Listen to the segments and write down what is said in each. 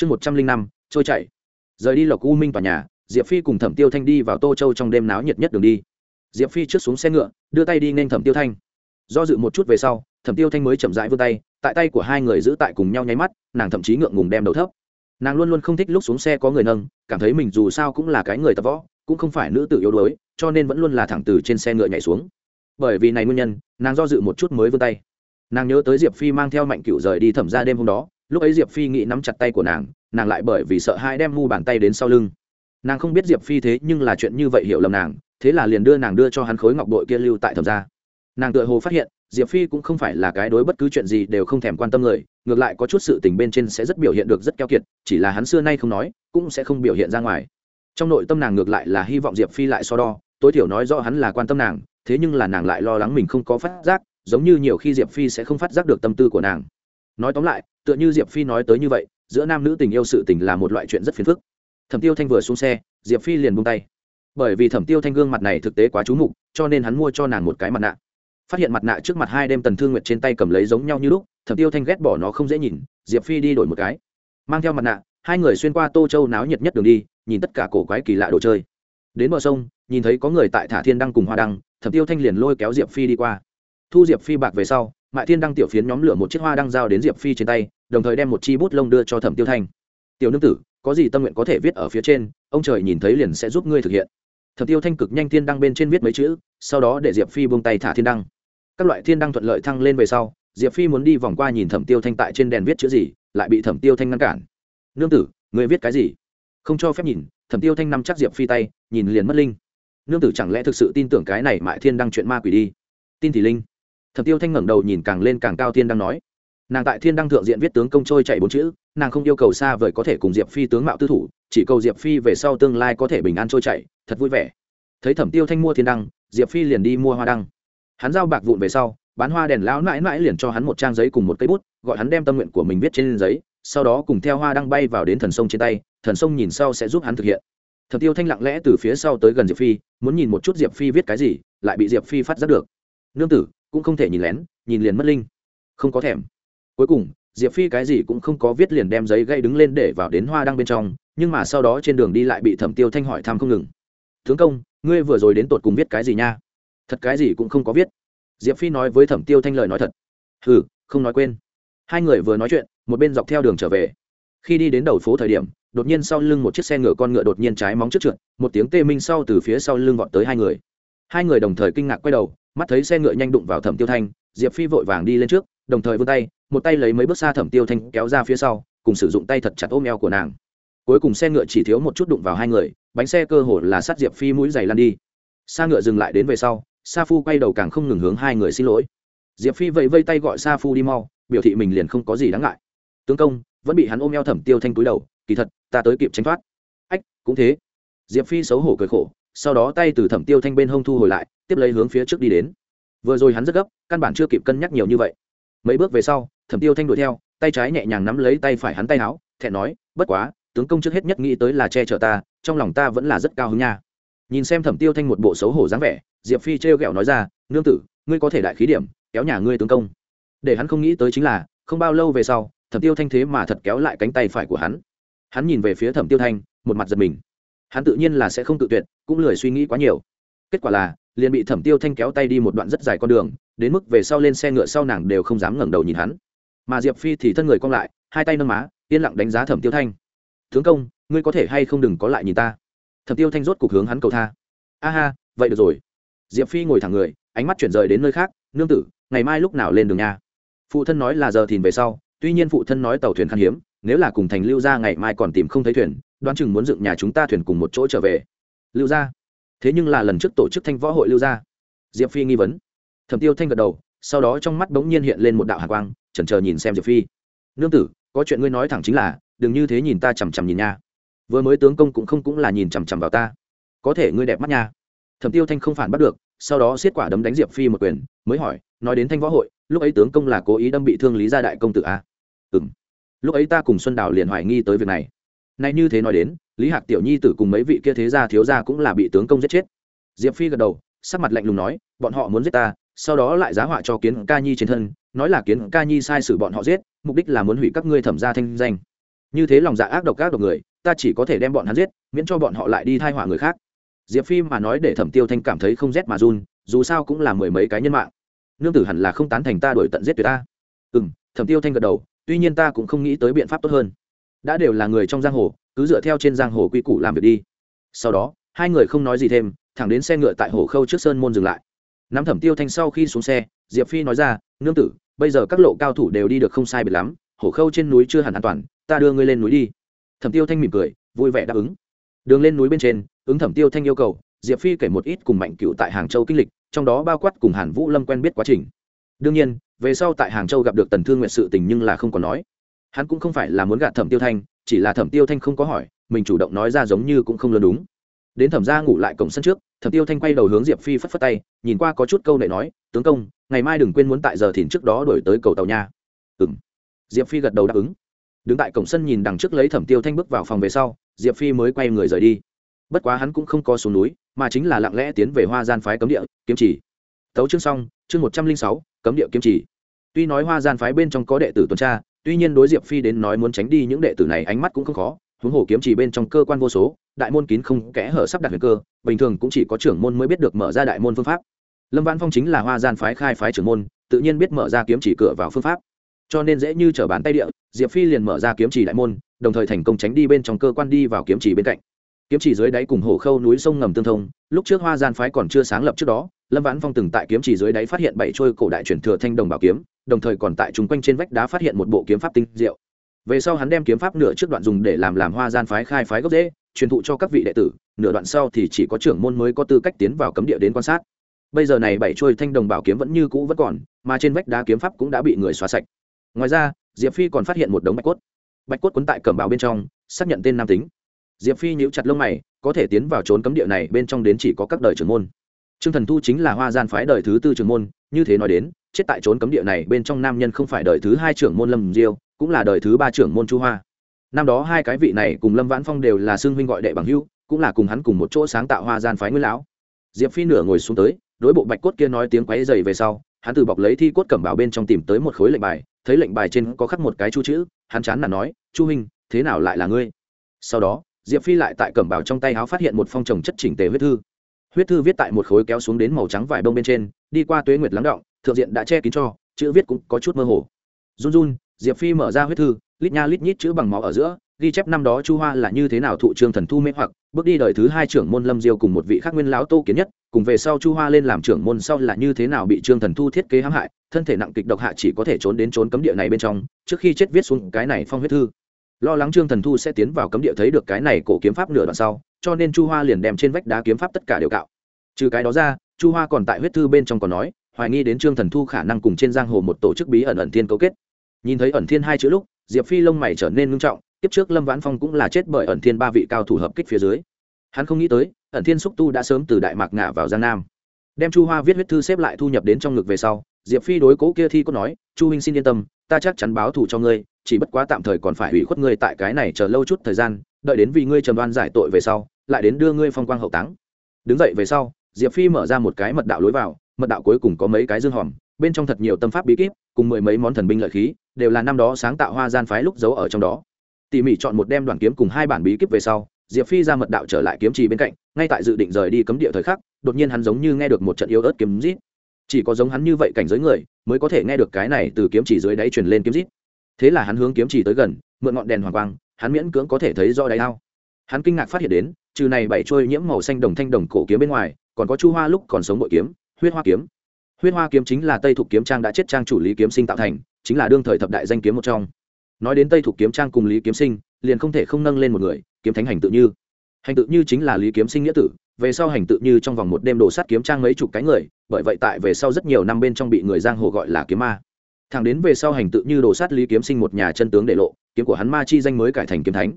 chương một trăm linh năm, trôi chảy. Rời đi lộc u minh tòa nhà, diệp phi cùng thẩm tiêu thanh đi vào tô châu trong đêm náo nhiệt nhất đường đi. Diệp phi trước xuống xe ngựa, đưa tay đi nên thẩm tiêu thanh. Do dự một chút về sau, thẩm tiêu thanh mới chậm rãi vươn tay, tại tay của hai người giữ tại cùng nhau nháy mắt, nàng thậm chí ngượng ngùng đem đầu thấp. Nàng luôn luôn không thích lúc xuống xe có người nâng, cảm thấy mình dù sao cũng là cái người tập võ, cũng không phải nữ tử yếu đuối, cho nên vẫn luôn là thẳng từ trên xe ngựa nhảy xuống. Bởi vì này nguyên nhân, nàng do dự một chút mới vươn tay. Nàng nhớ tới diệp phi mang theo mạnh cựu rời đi thẩm ra đêm hôm đó lúc ấy diệp phi nghĩ nắm chặt tay của nàng nàng lại bởi vì sợ hai đem mu bàn tay đến sau lưng. Nàng không biết diệp phi thế nhưng là chuyện như vậy hiểu lầm nàng thế là liền đưa nàng đưa cho hắn khối ngọc bội kia lưu tại thẩm gia, nàng tựa hồ phát hiện diệp phi cũng không phải là cái đối bất cứ chuyện gì đều không thèm quan tâm người ngược lại có chút sự tình bên trên sẽ rất biểu hiện được rất keo kiệt chỉ là hắn xưa nay không nói cũng sẽ không biểu hiện ra ngoài. Trong nội tâm nàng ngược lại là hy vọng diệp phi lại so đo tối thiểu nói rõ hắn là quan tâm nàng thế nhưng là nàng lại lo lắng mình không có phát giác giống như nhiều khi diệp phi sẽ không phát giác được tâm tư của nàng. Nói tóm lại tựa như diệp phi nói tới như vậy, giữa nam nữ tình yêu sự tình là một loại chuyện rất phiền phức. Thẩm tiêu thanh vừa xuống xe, diệp phi liền buông tay. Bởi vì thẩm tiêu thanh gương mặt này thực tế quá trú mục, cho nên hắn mua cho nàng một cái mặt nạ. Phát hiện mặt nạ trước mặt hai đêm tần thương nguyệt trên tay cầm lấy giống nhau như lúc, thẩm tiêu thanh ghét bỏ nó không dễ nhìn, diệp phi đi đổi một cái. Mang theo mặt nạ, hai người xuyên qua tô châu náo nhiệt nhất đường đi, nhìn tất cả cổ quái kỳ lạ đồ chơi. Đến bờ sông, nhìn thấy có người tại thả thiên đăng cùng hoa đăng, thẩm tiêu thanh liền lôi kéo diệp phi đi qua. Thu diệp phi bạc về sau, mại thiên đăng tiểu phiến nhóm lửa một chiếc hoa đăng giao đến diệp phi trên tay đồng thời đem một chi bút lông đưa cho thẩm tiêu thanh tiểu nương tử có gì tâm nguyện có thể viết ở phía trên ông trời nhìn thấy liền sẽ giúp ngươi thực hiện thẩm tiêu thanh cực nhanh thiên đăng bên trên viết mấy chữ sau đó để diệp phi buông tay thả thiên đăng các loại thiên đăng thuận lợi thăng lên về sau diệp phi muốn đi vòng qua nhìn thẩm tiêu thanh tại trên đèn viết chữ gì lại bị thẩm tiêu thanh ngăn cản nương tử người viết cái gì không cho phép nhìn thẩm tiêu thanh nằm chắc diệp phi tay nhìn liền mất linh nương tử chẳng lẽ thực sự tin tưởng cái này mại thiên đăng chuyện ma quỷ đi tin thì linh thẩm tiêu thanh ngẩng đầu nhìn càng lên càng cao tiên đăng nói nàng tại thiên đăng thượng diện viết tướng công trôi chạy bốn chữ, nàng không yêu cầu xa vời có thể cùng diệp phi tướng mạo tư thủ, chỉ cầu diệp phi về sau tương lai có thể bình an trôi chạy thật vui vẻ. Thấy thẩm tiêu thanh mua thiên đăng, diệp phi liền đi mua hoa đăng. Hắn giao bạc vụn về sau, bán hoa đèn lão mãi mãi liền cho hắn một trang giấy cùng một cây bút, gọi hắn đem tâm nguyện của mình viết trên giấy, sau đó cùng theo hoa đăng bay vào đến thần sông trên tay, thần sông nhìn sau sẽ giúp hắn thực hiện. Thẩm tiêu thanh lặng lẽ từ phía sau tới gần diệp phi, muốn nhìn một chút diệp phi viết cái gì, lại bị diệp phi phát giác được. Nương tử, cũng không thể nhìn lén, nhìn liền mất linh. Không có thèm cuối cùng, diệp phi cái gì cũng không có viết liền đem giấy gây đứng lên để vào đến hoa đăng bên trong, nhưng mà sau đó trên đường đi lại bị thẩm tiêu thanh hỏi thăm không ngừng. Tướng công, ngươi vừa rồi đến tột cùng viết cái gì nha? Thật cái gì cũng không có viết. Diệp phi nói với thẩm tiêu thanh lời nói thật. Ừ không nói quên. Hai người vừa nói chuyện, một bên dọc theo đường trở về. Khi đi đến đầu phố thời điểm, đột nhiên sau lưng một chiếc xe ngựa con ngựa đột nhiên trái móng trước trượt, một tiếng tê minh sau từ phía sau lưng vọt tới hai người. Hai người đồng thời kinh ngạc quay đầu, mắt thấy xe ngựa nhanh đụng vào thẩm tiêu thanh, diệp phi vội vàng đi lên trước đồng thời vươn tay, một tay lấy mấy bước xa thẩm tiêu thanh kéo ra phía sau, cùng sử dụng tay thật chặt ôm eo của nàng. Cuối cùng xe ngựa chỉ thiếu một chút đụng vào hai người, bánh xe cơ hồ là sát diệp phi mũi dày lăn đi. Xa ngựa dừng lại đến về sau, sa phu quay đầu càng không ngừng hướng hai người xin lỗi. Diệp phi vẫy vây tay gọi sa phu đi mau, biểu thị mình liền không có gì đáng ngại. Tướng công, vẫn bị hắn ôm eo thẩm tiêu thanh túi đầu, kỳ thật, ta tới kịp tránh thoát. Ách, cũng thế. Diệp phi xấu hổ cười khổ, sau đó tay từ thẩm tiêu thanh bên hông thu hồi lại, tiếp lấy hướng phía trước đi đến. Vừa rồi hắn rất gấp, căn bản chưa kịp cân nhắc nhiều như vậy mấy bước về sau, thẩm tiêu thanh đuổi theo, tay trái nhẹ nhàng nắm lấy tay phải hắn tay áo, thẹn nói, bất quá, tướng công trước hết nhất nghĩ tới là che chở ta, trong lòng ta vẫn là rất cao hứng nha. Nhìn xem thẩm tiêu thanh một bộ xấu hổ dáng vẻ, diệp phi trêu ghẹo nói ra, nương tử, ngươi có thể đại khí điểm, kéo nhà ngươi tướng công. Để hắn không nghĩ tới chính là, không bao lâu về sau, thẩm tiêu thanh thế mà thật kéo lại cánh tay phải của hắn. Hắn nhìn về phía thẩm tiêu thanh, một mặt giật mình. Hắn tự nhiên là sẽ không tự tuyệt, cũng lười suy nghĩ quá nhiều kết quả là, liền bị thẩm tiêu thanh kéo tay đi một đoạn rất dài con đường, đến mức về sau lên xe ngựa sau nàng đều không dám ngẩng đầu nhìn hắn. Mà diệp phi thì thân người cong lại, hai tay nâng má, yên lặng đánh giá thẩm tiêu thanh. Tướng công, ngươi có thể hay không đừng có lại nhìn ta? Thẩm tiêu thanh rốt cục hướng hắn cầu tha. A ha, vậy được rồi. Diệp phi ngồi thẳng người, ánh mắt chuyển rời đến nơi khác, nương tử, ngày mai lúc nào lên đường nha? Phụ thân nói là giờ thìn về sau, tuy nhiên phụ thân nói tàu thuyền khan hiếm, nếu là cùng thành lưu gia ngày mai còn tìm không thấy thuyền, đoán chừng muốn dựng nhà chúng ta thuyền cùng một chỗ trở về. Lưu gia thế nhưng là lần trước tổ chức thanh võ hội lưu ra, diệp phi nghi vấn. Thẩm tiêu thanh gật đầu, sau đó trong mắt bỗng nhiên hiện lên một đạo hạ quang, chần chờ nhìn xem diệp phi. Nương tử, có chuyện ngươi nói thẳng chính là, đừng như thế nhìn ta chằm chằm nhìn nha. Vừa mới tướng công cũng không cũng là nhìn chằm chằm vào ta. Có thể ngươi đẹp mắt nha. Thẩm tiêu thanh không phản bắt được, sau đó xiết quả đấm đánh diệp phi một quyền, mới hỏi, nói đến thanh võ hội, lúc ấy tướng công là cố ý đâm bị thương lý gia đại công tử à? a ừ m lúc ấy ta cùng xuân đào liền hoài nghi tới việc này nay như thế nói đến, lý hạc tiểu nhi tử cùng mấy vị kia thế gia thiếu gia cũng là bị tướng công giết chết. Diệp phi gật đầu, sắc mặt lạnh lùng nói, bọn họ muốn giết ta, sau đó lại giá họa cho kiến ca nhi trên thân, nói là kiến ca nhi sai sử bọn họ giết, mục đích là muốn hủy các ngươi thẩm gia thanh danh. Như thế lòng dạ ác độc ác độc người, ta chỉ có thể đem bọn hắn giết, miễn cho bọn họ lại đi thai họa người khác. Diệp phi mà nói để thẩm tiêu thanh cảm thấy không rét mà run, dù sao cũng là mười mấy cái nhân mạng. Nương tử hẳn là không tán thành ta đổi tận giết tuyệt ta. Ừ m thẩm tiêu thanh gật đầu, tuy nhiên ta cũng không nghĩ tới biện pháp tốt hơn đã đều là người trong giang hồ, cứ dựa theo trên giang hồ quy củ làm việc đi. Sau đó, hai người không nói gì thêm, thẳng đến xe ngựa tại hồ khâu trước sơn môn dừng lại. Nắm thẩm tiêu thanh sau khi xuống xe, diệp phi nói ra, nương tử, bây giờ các lộ cao thủ đều đi được không sai biệt lắm hổ khâu trên núi chưa hẳn an toàn, ta đưa ngươi lên núi đi. Thẩm tiêu thanh mỉm cười, vui vẻ đáp ứng. Đường lên núi bên trên, ứng thẩm tiêu thanh yêu cầu, diệp phi kể một ít cùng mạnh cựu tại hàng châu kinh lịch, trong đó bao quát cùng hàn vũ lâm quen biết quá trình. Đương nhiên, về sau tại hàng châu gặp được tần thương nguyện sự tình nhưng là không còn nói hắn cũng không phải là muốn gạt thẩm tiêu thanh, chỉ là thẩm tiêu thanh không có hỏi, mình chủ động nói ra giống như cũng không lớn đúng. Đến thẩm ra ngủ lại cổng sân trước, thẩm tiêu thanh quay đầu hướng diệp phi phất phất tay, nhìn qua có chút câu nệ nói, tướng công, ngày mai đừng quên muốn tại giờ thìn trước đó đổi tới cầu tàu nha. Ừ m diệp phi gật đầu đáp ứng. Đứng tại cổng sân nhìn đằng trước lấy thẩm tiêu thanh bước vào phòng về sau, diệp phi mới quay người rời đi. Bất quá hắn cũng không có xuống núi, mà chính là lặng lẽ tiến về hoa gian phái cấm địa, kiếm chỉ. Tấu chương xong, chương một trăm linh sáu, cấm địa kiếm chỉ. Tuy nói hoa gian phái bên trong có đệ tử tuần tra tuy nhiên đối diệp phi đến nói muốn tránh đi những đệ tử này ánh mắt cũng không khó, huống hồ kiếm chỉ bên trong cơ quan vô số, đại môn kín không kẽ hở sắp đặt huyền cơ, bình thường cũng chỉ có trưởng môn mới biết được mở ra đại môn phương pháp. Lâm văn phong chính là hoa gian phái khai phái trưởng môn, tự nhiên biết mở ra kiếm chỉ cửa vào phương pháp. Cho nên dễ như t r ở bàn tay địa, diệp phi liền mở ra kiếm chỉ đại môn, đồng thời thành công tránh đi bên trong cơ quan đi vào kiếm chỉ bên cạnh. Kiếm chỉ dưới đáy cùng hồ khâu núi sông ngầm tương thông, lúc trước hoa gian phái còn chưa sáng lập trước đó, lâm vãn phong từng tại kiếm chỉ dưới đáy phát hiện bảy trôi cổ đại truyền thừa thanh đồng bảo kiếm đồng thời còn tại chúng quanh trên vách đá phát hiện một bộ kiếm pháp tinh diệu. Về sau hắn đem kiếm pháp nửa trước đoạn dùng để làm làm hoa gian phái khai phái gốc dễ truyền thụ cho các vị đệ tử, nửa đoạn sau thì chỉ có trưởng môn mới có tư cách tiến vào cấm địa đến quan sát. Bây giờ này bảy trôi thanh đồng bảo kiếm vẫn như cũ vẫn còn, mà trên vách đá kiếm pháp cũng đã bị người xóa sạch. Ngoài ra, diệp phi còn phát hiện một đống bạch cốt. Bạch cốt quấn tại cẩm bảo bên trong, xác nhận tên nam tính. Diệp phi nhíu chặt lông mày, có thể tiến vào trốn cấm địa này bên trong đến chỉ có các đời trưởng môn. Trương thần thu chính là hoa gian phái đời thứ tư trưởng môn, như thế nói đến chết tại trốn cấm địa này bên trong nam nhân không phải đời thứ hai trưởng môn lâm diêu, cũng là đời thứ ba trưởng môn chu hoa. Năm đó hai cái vị này cùng lâm vãn phong đều là xương huynh gọi đệ bằng hưu cũng là cùng hắn cùng một chỗ sáng tạo hoa gian phái nguyên lão. Diệp phi nửa ngồi xuống tới, đối bộ bạch cốt kia nói tiếng quáy dày về sau, hắn từ bọc lấy thi cốt cẩm bảo bên trong tìm tới một khối lệnh bài, thấy lệnh bài trên có khắc một cái chu chữ, hắn chán là nói, chu huynh, thế nào lại là ngươi? Sau đó, diệp phi lại tại cẩm bảo trong tay áo phát hiện một phong trồng chất chỉnh tề huyết thư. Huyết thư viết tại một khối kéo xuống đến màu trắng vải bông bên trên, đi qua tuế nguyệt lắng động thượng diện đã che kín cho, chữ viết cũng có chút mơ hồ. Run run, diệp phi mở ra huyết thư, lít nha lít nhít chữ bằng máu ở giữa, ghi chép năm đó chu hoa là như thế nào thụ trương thần thu mê hoặc, bước đi đời thứ hai trưởng môn lâm diêu cùng một vị khác nguyên lão tô kiến nhất, cùng về sau chu hoa lên làm trưởng môn sau là như thế nào bị trương thần thu thiết kế hãm hại, thân thể nặng kịch độc hạ chỉ có thể trốn đến trốn cấm địa này bên trong, trước khi chết viết xuống cái này phong huyết thư. Lo lắng trương thần thu sẽ tiến vào cấm địa thấy được cái này cổ kiếm pháp nửa đoạn sau, cho nên chu hoa liền đem trên vách đá kiếm pháp tất cả đều cạo. Trừ cái đó ra, chu hoa còn tại huyết thư bên trong còn nói hoài nghi đến trương thần thu khả năng cùng trên giang hồ một tổ chức bí ẩn ẩn thiên cấu kết. Nhìn thấy ẩn thiên hai chữ lúc, diệp phi lông mày trở nên ngưng trọng, tiếp trước lâm vãn phong cũng là chết bởi ẩn thiên ba vị cao thủ hợp kích phía dưới. Hắn không nghĩ tới, ẩn thiên xúc tu đã sớm từ đại mạc ngả vào giang nam. Đem chu hoa viết huyết thư xếp lại thu nhập đến trong ngực về sau, diệp phi đối cố kia thi có nói, chu huynh xin yên tâm, ta chắc chắn báo thù cho ngươi, chỉ bất quá tạm thời còn phải hủy khuất ngươi tại cái này chờ lâu chút thời gian, đợi đến vì ngươi trầm đoan giải tội về sau, lại đến đưa ngươi phong quang hậu táng. Đứng dậy về sau, diệp phi mở ra một cái mật đạo lối vào mật đạo cuối cùng có mấy cái dương hòm, bên trong thật nhiều tâm pháp bí kíp, cùng mười mấy món thần binh lợi khí, đều là năm đó sáng tạo hoa gian phái lúc giấu ở trong đó. Tỉ mỉ chọn một đem đoàn kiếm cùng hai bản bí kíp về sau, diệp phi ra mật đạo trở lại kiếm trì bên cạnh, ngay tại dự định rời đi cấm địa thời khắc, đột nhiên hắn giống như nghe được một trận yếu ớt kiếm rít. Chỉ có giống hắn như vậy cảnh giới người, mới có thể nghe được cái này từ kiếm chỉ dưới đáy truyền lên kiếm rít. Thế là hắn hướng kiếm chỉ tới gần, mượn ngọn đèn hoàng quang, hắn miễn cưỡng có thể thấy do đáy ao. Hắn kinh ngạc phát hiện đến, trừ này bảy trôi nhiễm màu xanh đồng thanh đồng cổ kiếm bên ngoài, còn có chu hoa lúc còn sống bội kiếm huyết hoa kiếm. Huyết hoa kiếm chính là tây thục kiếm trang đã chết trang chủ lý kiếm sinh tạo thành, chính là đương thời thập đại danh kiếm một trong. Nói đến tây thục kiếm trang cùng lý kiếm sinh, liền không thể không nâng lên một người, kiếm thánh hành tự như. Hành tự như chính là lý kiếm sinh nghĩa tử, về sau hành tự như trong vòng một đêm đổ sát kiếm trang mấy chục cái người, bởi vậy tại về sau rất nhiều năm bên trong bị người giang hồ gọi là kiếm ma. Thẳng đến về sau hành tự như đổ sát lý kiếm sinh một nhà chân tướng để lộ, kiếm của hắn ma chi danh mới cải thành kiếm thánh.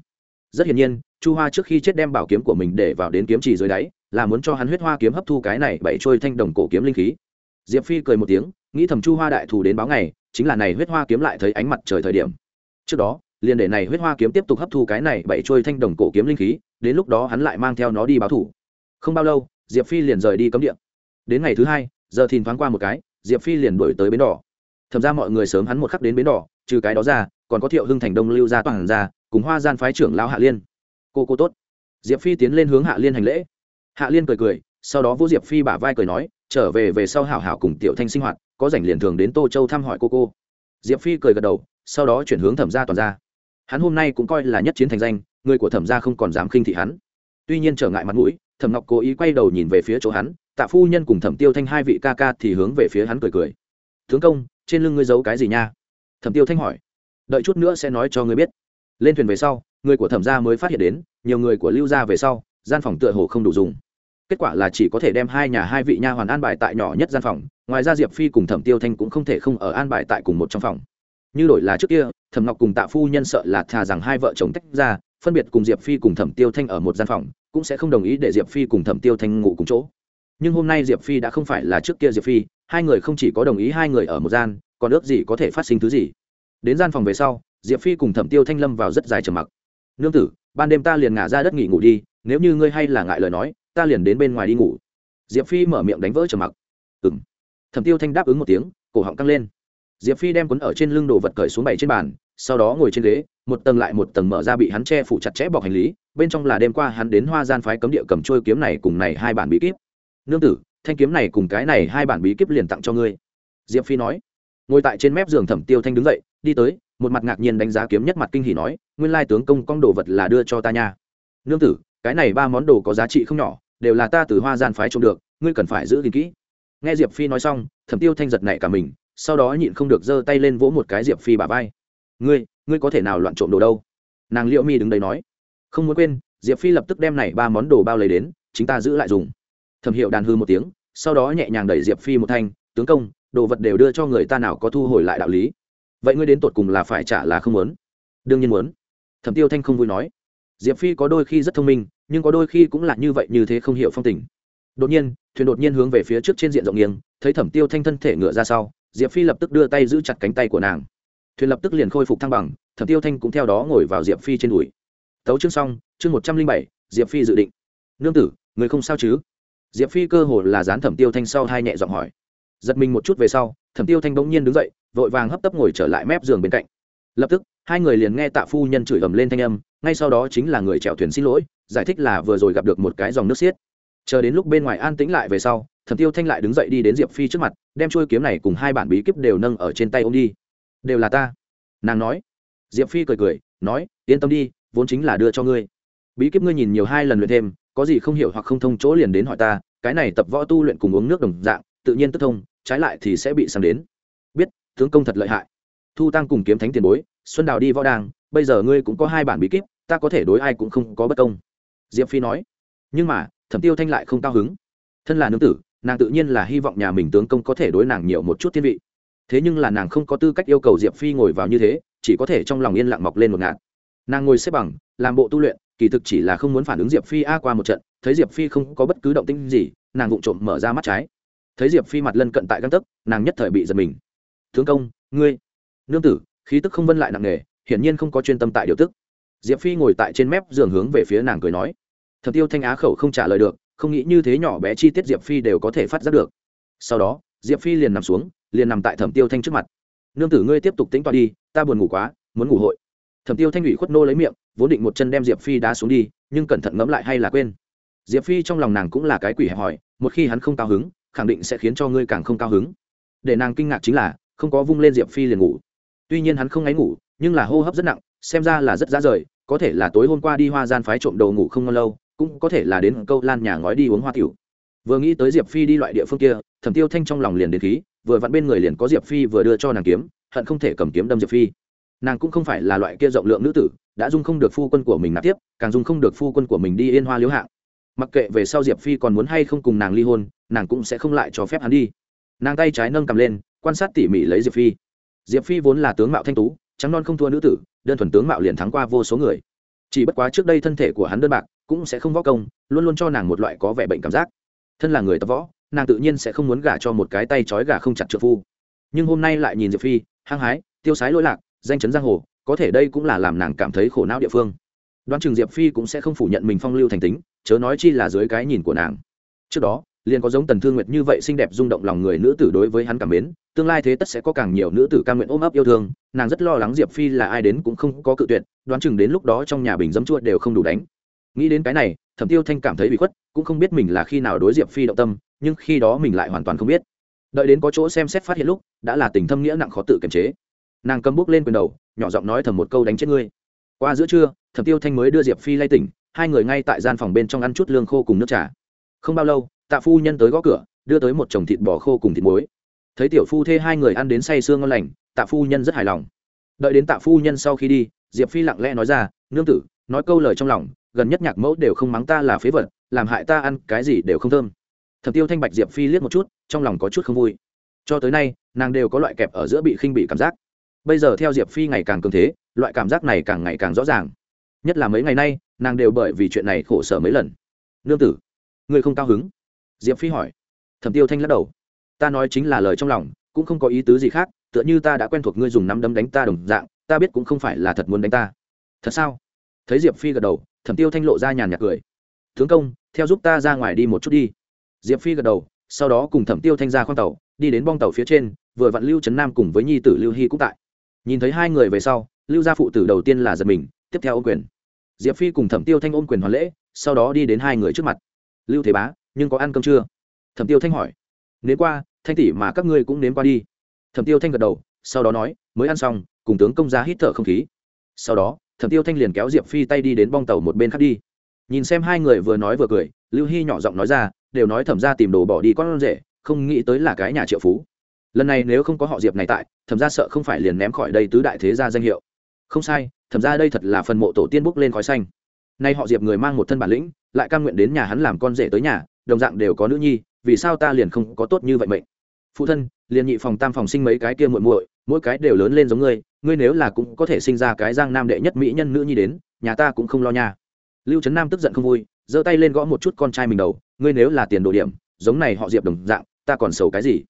Rất hiển nhiên, chu hoa trước khi chết đem bảo kiếm của mình để vào đến kiếm trì dưới đáy là muốn cho hắn huyết hoa kiếm hấp thu cái này bảy trôi thanh đồng cổ kiếm linh khí. Diệp phi cười một tiếng, nghĩ thầm chu hoa đại thù đến báo ngày, chính là này huyết hoa kiếm lại thấy ánh mặt trời thời điểm. Trước đó, liền để này huyết hoa kiếm tiếp tục hấp thu cái này bảy trôi thanh đồng cổ kiếm linh khí, đến lúc đó hắn lại mang theo nó đi báo thủ. Không bao lâu, diệp phi liền rời đi cấm địa. Đến ngày thứ hai, giờ thìn thoáng qua một cái, diệp phi liền đổi tới bến đỏ. Thậm ra mọi người sớm hắn một khắc đến bến đỏ, trừ cái đó ra, còn có thiệu hưng thành đông lưu gia toàn ra, cùng hoa gian phái trưởng lão hạ liên. Cô cô tốt. Diệp phi tiến lên hướng hạ liên hành lễ hạ liên cười cười, sau đó vũ diệp phi bả vai cười nói, trở về về sau hảo hảo cùng tiểu thanh sinh hoạt, có rảnh liền thường đến tô châu thăm hỏi cô cô. Diệp phi cười gật đầu, sau đó chuyển hướng thẩm gia toàn gia. Hắn hôm nay cũng coi là nhất chiến thành danh, người của thẩm gia không còn dám khinh thị hắn. Tuy nhiên trở ngại mặt mũi, thẩm ngọc cố ý quay đầu nhìn về phía chỗ hắn, tạ phu nhân cùng thẩm tiêu thanh hai vị ca ca thì hướng về phía hắn cười cười. Tướng công, trên lưng ngươi giấu cái gì nha? Thẩm tiêu thanh hỏi. Đợi chút nữa sẽ nói cho ngươi biết. Lên thuyền về sau, người của thẩm gia mới phát hiện đến, nhiều người của lưu gia về sau gian phòng tựa hồ không đủ dùng. Kết quả là chỉ có thể đem hai nhà hai vị nha hoàn an bài tại nhỏ nhất gian phòng, ngoài ra diệp phi cùng thẩm tiêu thanh cũng không thể không ở an bài tại cùng một trong phòng. Như đổi là trước kia, thẩm ngọc cùng tạ phu nhân sợ là thà rằng hai vợ chồng tách ra, phân biệt cùng diệp phi cùng thẩm tiêu thanh ở một gian phòng, cũng sẽ không đồng ý để diệp phi cùng thẩm tiêu thanh ngủ cùng chỗ. Nhưng hôm nay diệp phi đã không phải là trước kia diệp phi, hai người không chỉ có đồng ý hai người ở một gian, còn ước gì có thể phát sinh thứ gì. Đến gian phòng về sau, diệp phi cùng thẩm tiêu thanh lâm vào rất dài trầm mặc. Nương tử, ban đêm ta liền ngả ra đất nghỉ ngủ đi nếu như ngươi hay là ngại lời nói, ta liền đến bên ngoài đi ngủ. Diệp phi mở miệng đánh vỡ trầm mặc. Ừ m thẩm tiêu thanh đáp ứng một tiếng, cổ họng căng lên. Diệp phi đem cuốn ở trên lưng đồ vật cởi xuống bày trên bàn, sau đó ngồi trên ghế, một tầng lại một tầng mở ra bị hắn che phủ chặt chẽ bọc hành lý, bên trong là đêm qua hắn đến hoa gian phái cấm địa cầm trôi kiếm này cùng này hai bản bí kíp. Nương tử, thanh kiếm này cùng cái này hai bản bí kíp liền tặng cho ngươi. Diệp phi nói. Ngồi tại trên mép giường thẩm tiêu thanh đứng dậy, đi tới, một mặt ngạc nhiên đánh giá kiếm nhất mặt kinh hỉ nói, nguyên lai tướng công cong đồ vật là đưa cho ta nha. Nương tử cái này ba món đồ có giá trị không nhỏ, đều là ta từ hoa gian phái trông được, ngươi cần phải giữ gìn kỹ. Nghe diệp phi nói xong, thẩm tiêu thanh giật nảy cả mình, sau đó nhịn không được giơ tay lên vỗ một cái diệp phi bà vai. Ngươi ngươi có thể nào loạn trộm đồ đâu? Nàng liệu mi đứng đấy nói. Không muốn quên, diệp phi lập tức đem này ba món đồ bao lấy đến, chính ta giữ lại dùng. Thẩm hiệu đàn hư một tiếng, sau đó nhẹ nhàng đẩy diệp phi một thanh, tướng công, đồ vật đều đưa cho người ta nào có thu hồi lại đạo lý. Vậy ngươi đến tột cùng là phải trả là không muốn? Đương nhiên muốn. Thẩm tiêu thanh không vui nói diệp phi có đôi khi rất thông minh, nhưng có đôi khi cũng là như vậy như thế không hiểu phong tình. Đột nhiên, thuyền đột nhiên hướng về phía trước trên diện rộng nghiêng, thấy thẩm tiêu thanh thân thể ngựa ra sau, diệp phi lập tức đưa tay giữ chặt cánh tay của nàng. Thuyền lập tức liền khôi phục thăng bằng, thẩm tiêu thanh cũng theo đó ngồi vào diệp phi trên đùi. Tấu chương xong, chương một trăm linh bảy, diệp phi dự định. Nương tử, người không sao chứ? Diệp phi cơ hồ là dán thẩm tiêu thanh sau hai nhẹ giọng hỏi. Giật mình một chút về sau, thẩm tiêu thanh bỗng nhiên đứng dậy, vội vàng hấp tấp ngồi trở lại mép giường bên cạnh. Lập tức hai người liền nghe tạ phu nhân chửi ầm lên thanh âm, ngay sau đó chính là người chèo thuyền xin lỗi, giải thích là vừa rồi gặp được một cái dòng nước xiết. Chờ đến lúc bên ngoài an tĩnh lại về sau, thẩm tiêu thanh lại đứng dậy đi đến diệp phi trước mặt, đem trôi kiếm này cùng hai bản bí kíp đều nâng ở trên tay ô m đi. Đều là ta. Nàng nói. Diệp phi cười cười, nói, yên tâm đi, vốn chính là đưa cho ngươi. Bí kíp ngươi nhìn nhiều hai lần luyện thêm, có gì không hiểu hoặc không thông chỗ liền đến hỏi ta, cái này tập võ tu luyện cùng uống nước đồng dạng, tự nhiên tức thông, trái lại thì sẽ bị sang đến. Biết, tướng công thật lợi hại. Thu tăng cùng kiếm thánh tiền bối xuân đào đi võ đàng, bây giờ ngươi cũng có hai bản bí kíp, ta có thể đối ai cũng không có bất công. Diệp phi nói. Nhưng mà, thẩm tiêu thanh lại không cao hứng. Thân là nương tử, nàng tự nhiên là hy vọng nhà mình tướng công có thể đối nàng nhiều một chút thiên vị. Thế nhưng là nàng không có tư cách yêu cầu diệp phi ngồi vào như thế, chỉ có thể trong lòng yên lặng mọc lên một ngạt. Nàng ngồi xếp bằng, làm bộ tu luyện, kỳ thực chỉ là không muốn phản ứng diệp phi a qua một trận, thấy diệp phi không có bất cứ động tinh gì, nàng vụng trộm mở ra mắt trái. Thấy diệp phi mặt lân cận tại găng tấc, nàng nhất thời bị giật mình. Thương công, ngươi, nương tử khí tức không vân lại nặng nề, hiển nhiên không có chuyên tâm tại điều tức. Diệp phi ngồi tại trên mép giường hướng về phía nàng cười nói thật tiêu thanh á khẩu không trả lời được, không nghĩ như thế nhỏ bé chi tiết diệp phi đều có thể phát giác được. Sau đó, diệp phi liền nằm xuống, liền nằm tại thẩm tiêu thanh trước mặt. Nương tử ngươi tiếp tục tính toán đi, ta buồn ngủ quá, muốn ngủ hội. Thẩm tiêu thanh ủy khuất nô lấy miệng, vốn định một chân đem diệp phi đá xuống đi, nhưng cẩn thận ngẫm lại hay là quên. Diệp phi trong lòng nàng cũng là cái quỷ hẹp hòi, một khi hắn không cao hứng, khẳng định sẽ khiến cho ngươi càng không cao hứng. Để nàng kinh ngạc chính là, không có vung lên diệp phi liền ngủ tuy nhiên hắn không ngáy ngủ, nhưng là hô hấp rất nặng, xem ra là rất dã rời, có thể là tối hôm qua đi hoa gian phái trộm đầu ngủ không lâu, cũng có thể là đến câu lan nhà ngói đi uống hoa tiểu. Vừa nghĩ tới diệp phi đi loại địa phương kia, thẩm tiêu thanh trong lòng liền đến khí, vừa vặn bên người liền có diệp phi vừa đưa cho nàng kiếm, hận không thể cầm kiếm đâm diệp phi. Nàng cũng không phải là loại kia rộng lượng nữ tử, đã dung không được phu quân của mình nạp tiếp, càng dung không được phu quân của mình đi yên hoa liếu hạng. Mặc kệ về sau diệp phi còn muốn hay không cùng nàng ly hôn, nàng cũng sẽ không lại cho phép hắn đi. Nàng tay trái nâng cầm lên, quan sát tỉ mỉ lấy diệp phi diệp phi vốn là tướng mạo thanh tú, trắng non không thua nữ tử, đơn thuần tướng mạo liền thắng qua vô số người. Chỉ bất quá trước đây thân thể của hắn đơn bạc, cũng sẽ không võ công, luôn luôn cho nàng một loại có vẻ bệnh cảm giác. Thân là người tập võ, nàng tự nhiên sẽ không muốn gả cho một cái tay trói gà không chặt trợ phu. Nhưng hôm nay lại nhìn diệp phi, hăng hái, tiêu sái lỗi lạc, danh chấn giang hồ, có thể đây cũng là làm nàng cảm thấy khổ não địa phương. Đoán chừng diệp phi cũng sẽ không phủ nhận mình phong lưu thành tính, chớ nói chi là dưới cái nhìn của nàng. Trước đó liền có giống tần thương nguyệt như vậy xinh đẹp rung động lòng người nữ tử đối với hắn cảm mến, tương lai thế tất sẽ có càng nhiều nữ tử ca nguyện ôm ấp yêu thương, nàng rất lo lắng diệp phi là ai đến cũng không có cự tuyệt, đoán chừng đến lúc đó trong nhà bình dấm chua đều không đủ đánh. Nghĩ đến cái này, thẩm tiêu thanh cảm thấy bị khuất, cũng không biết mình là khi nào đối diệp phi động tâm, nhưng khi đó mình lại hoàn toàn không biết. Đợi đến có chỗ xem xét phát hiện lúc, đã là tình thâm nghĩa nặng khó tự kiềm chế. Nàng cầm bước lên quyền đầu, nhỏ giọng nói thầm một câu đánh chết ngươi. Qua giữa trưa, thẩm tiêu thanh mới đưa diệp phi lay tỉnh, hai người ngay tại gian phòng bên trong ăn chút lương khô cùng nước trà. Không bao lâu tạ phu nhân tới gõ cửa, đưa tới một chồng thịt bò khô cùng thịt muối. Thấy tiểu phu thê hai người ăn đến say sương ngon lành, tạ phu nhân rất hài lòng. Đợi đến tạ phu nhân sau khi đi, diệp phi lặng lẽ nói ra, nương tử, nói câu lời trong lòng, gần nhất nhạc mẫu đều không mắng ta là phế vật, làm hại ta ăn cái gì đều không thơm. Thẩm tiêu thanh bạch diệp phi liếc một chút, trong lòng có chút không vui. Cho tới nay, nàng đều có loại kẹp ở giữa bị khinh bị cảm giác. Bây giờ theo diệp phi ngày càng cường thế, loại cảm giác này càng ngày càng rõ ràng. Nhất là mấy ngày nay, nàng đều bởi vì chuyện này khổ sở mấy lần. Nương tử, ngươi không cao hứng diệp phi hỏi. Thẩm tiêu thanh lắc đầu. Ta nói chính là lời trong lòng, cũng không có ý tứ gì khác, tựa như ta đã quen thuộc ngươi dùng nắm đấm đánh ta đồng dạng, ta biết cũng không phải là thật muốn đánh ta. Thật sao? Thấy diệp phi gật đầu, thẩm tiêu thanh lộ ra nhàn nhạt cười. Tướng công, theo giúp ta ra ngoài đi một chút đi. Diệp phi gật đầu, sau đó cùng thẩm tiêu thanh ra khoang tàu, đi đến bong tàu phía trên, vừa vặn lưu trấn nam cùng với nhi tử lưu hy cũng tại. Nhìn thấy hai người về sau, lưu gia phụ tử đầu tiên là giật mình, tiếp theo ô quyền. Diệp phi cùng thẩm tiêu thanh ôm quyền hoàn lễ, sau đó đi đến hai người trước mặt. Lưu thế bá nhưng có ăn cơm chưa? Thẩm tiêu thanh hỏi. Nếm qua, thanh tỷ mà các ngươi cũng nếm qua đi. Thẩm tiêu thanh gật đầu, sau đó nói, mới ăn xong, cùng tướng công gia hít thở không khí. Sau đó, thẩm tiêu thanh liền kéo diệp phi tay đi đến bong tàu một bên khác đi. Nhìn xem hai người vừa nói vừa cười, lưu hy nhỏ giọng nói ra, đều nói thẩm ra tìm đồ bỏ đi con rể, không nghĩ tới là cái nhà triệu phú. Lần này nếu không có họ diệp này tại, thẩm ra sợ không phải liền ném khỏi đây tứ đại thế gia danh hiệu. Không sai, thẩm ra đây thật là phần mộ tổ tiên bốc lên khói xanh. Nay họ diệp người mang một thân bản lĩnh, lại cam nguyện đến nhà hắn làm con rể tới nhà đồng dạng đều có nữ nhi, vì sao ta liền không có tốt như vậy mệnh? Phụ thân, liền nhị phòng tam phòng sinh mấy cái kia muội muội, mỗi cái đều lớn lên giống ngươi ngươi nếu là cũng có thể sinh ra cái giang nam đệ nhất mỹ nhân nữ nhi đến, nhà ta cũng không lo nha. Lưu trấn nam tức giận không vui, giơ tay lên gõ một chút con trai mình đầu, ngươi nếu là tiền đồ điểm, giống này họ diệp đồng dạng, ta còn xấu cái gì?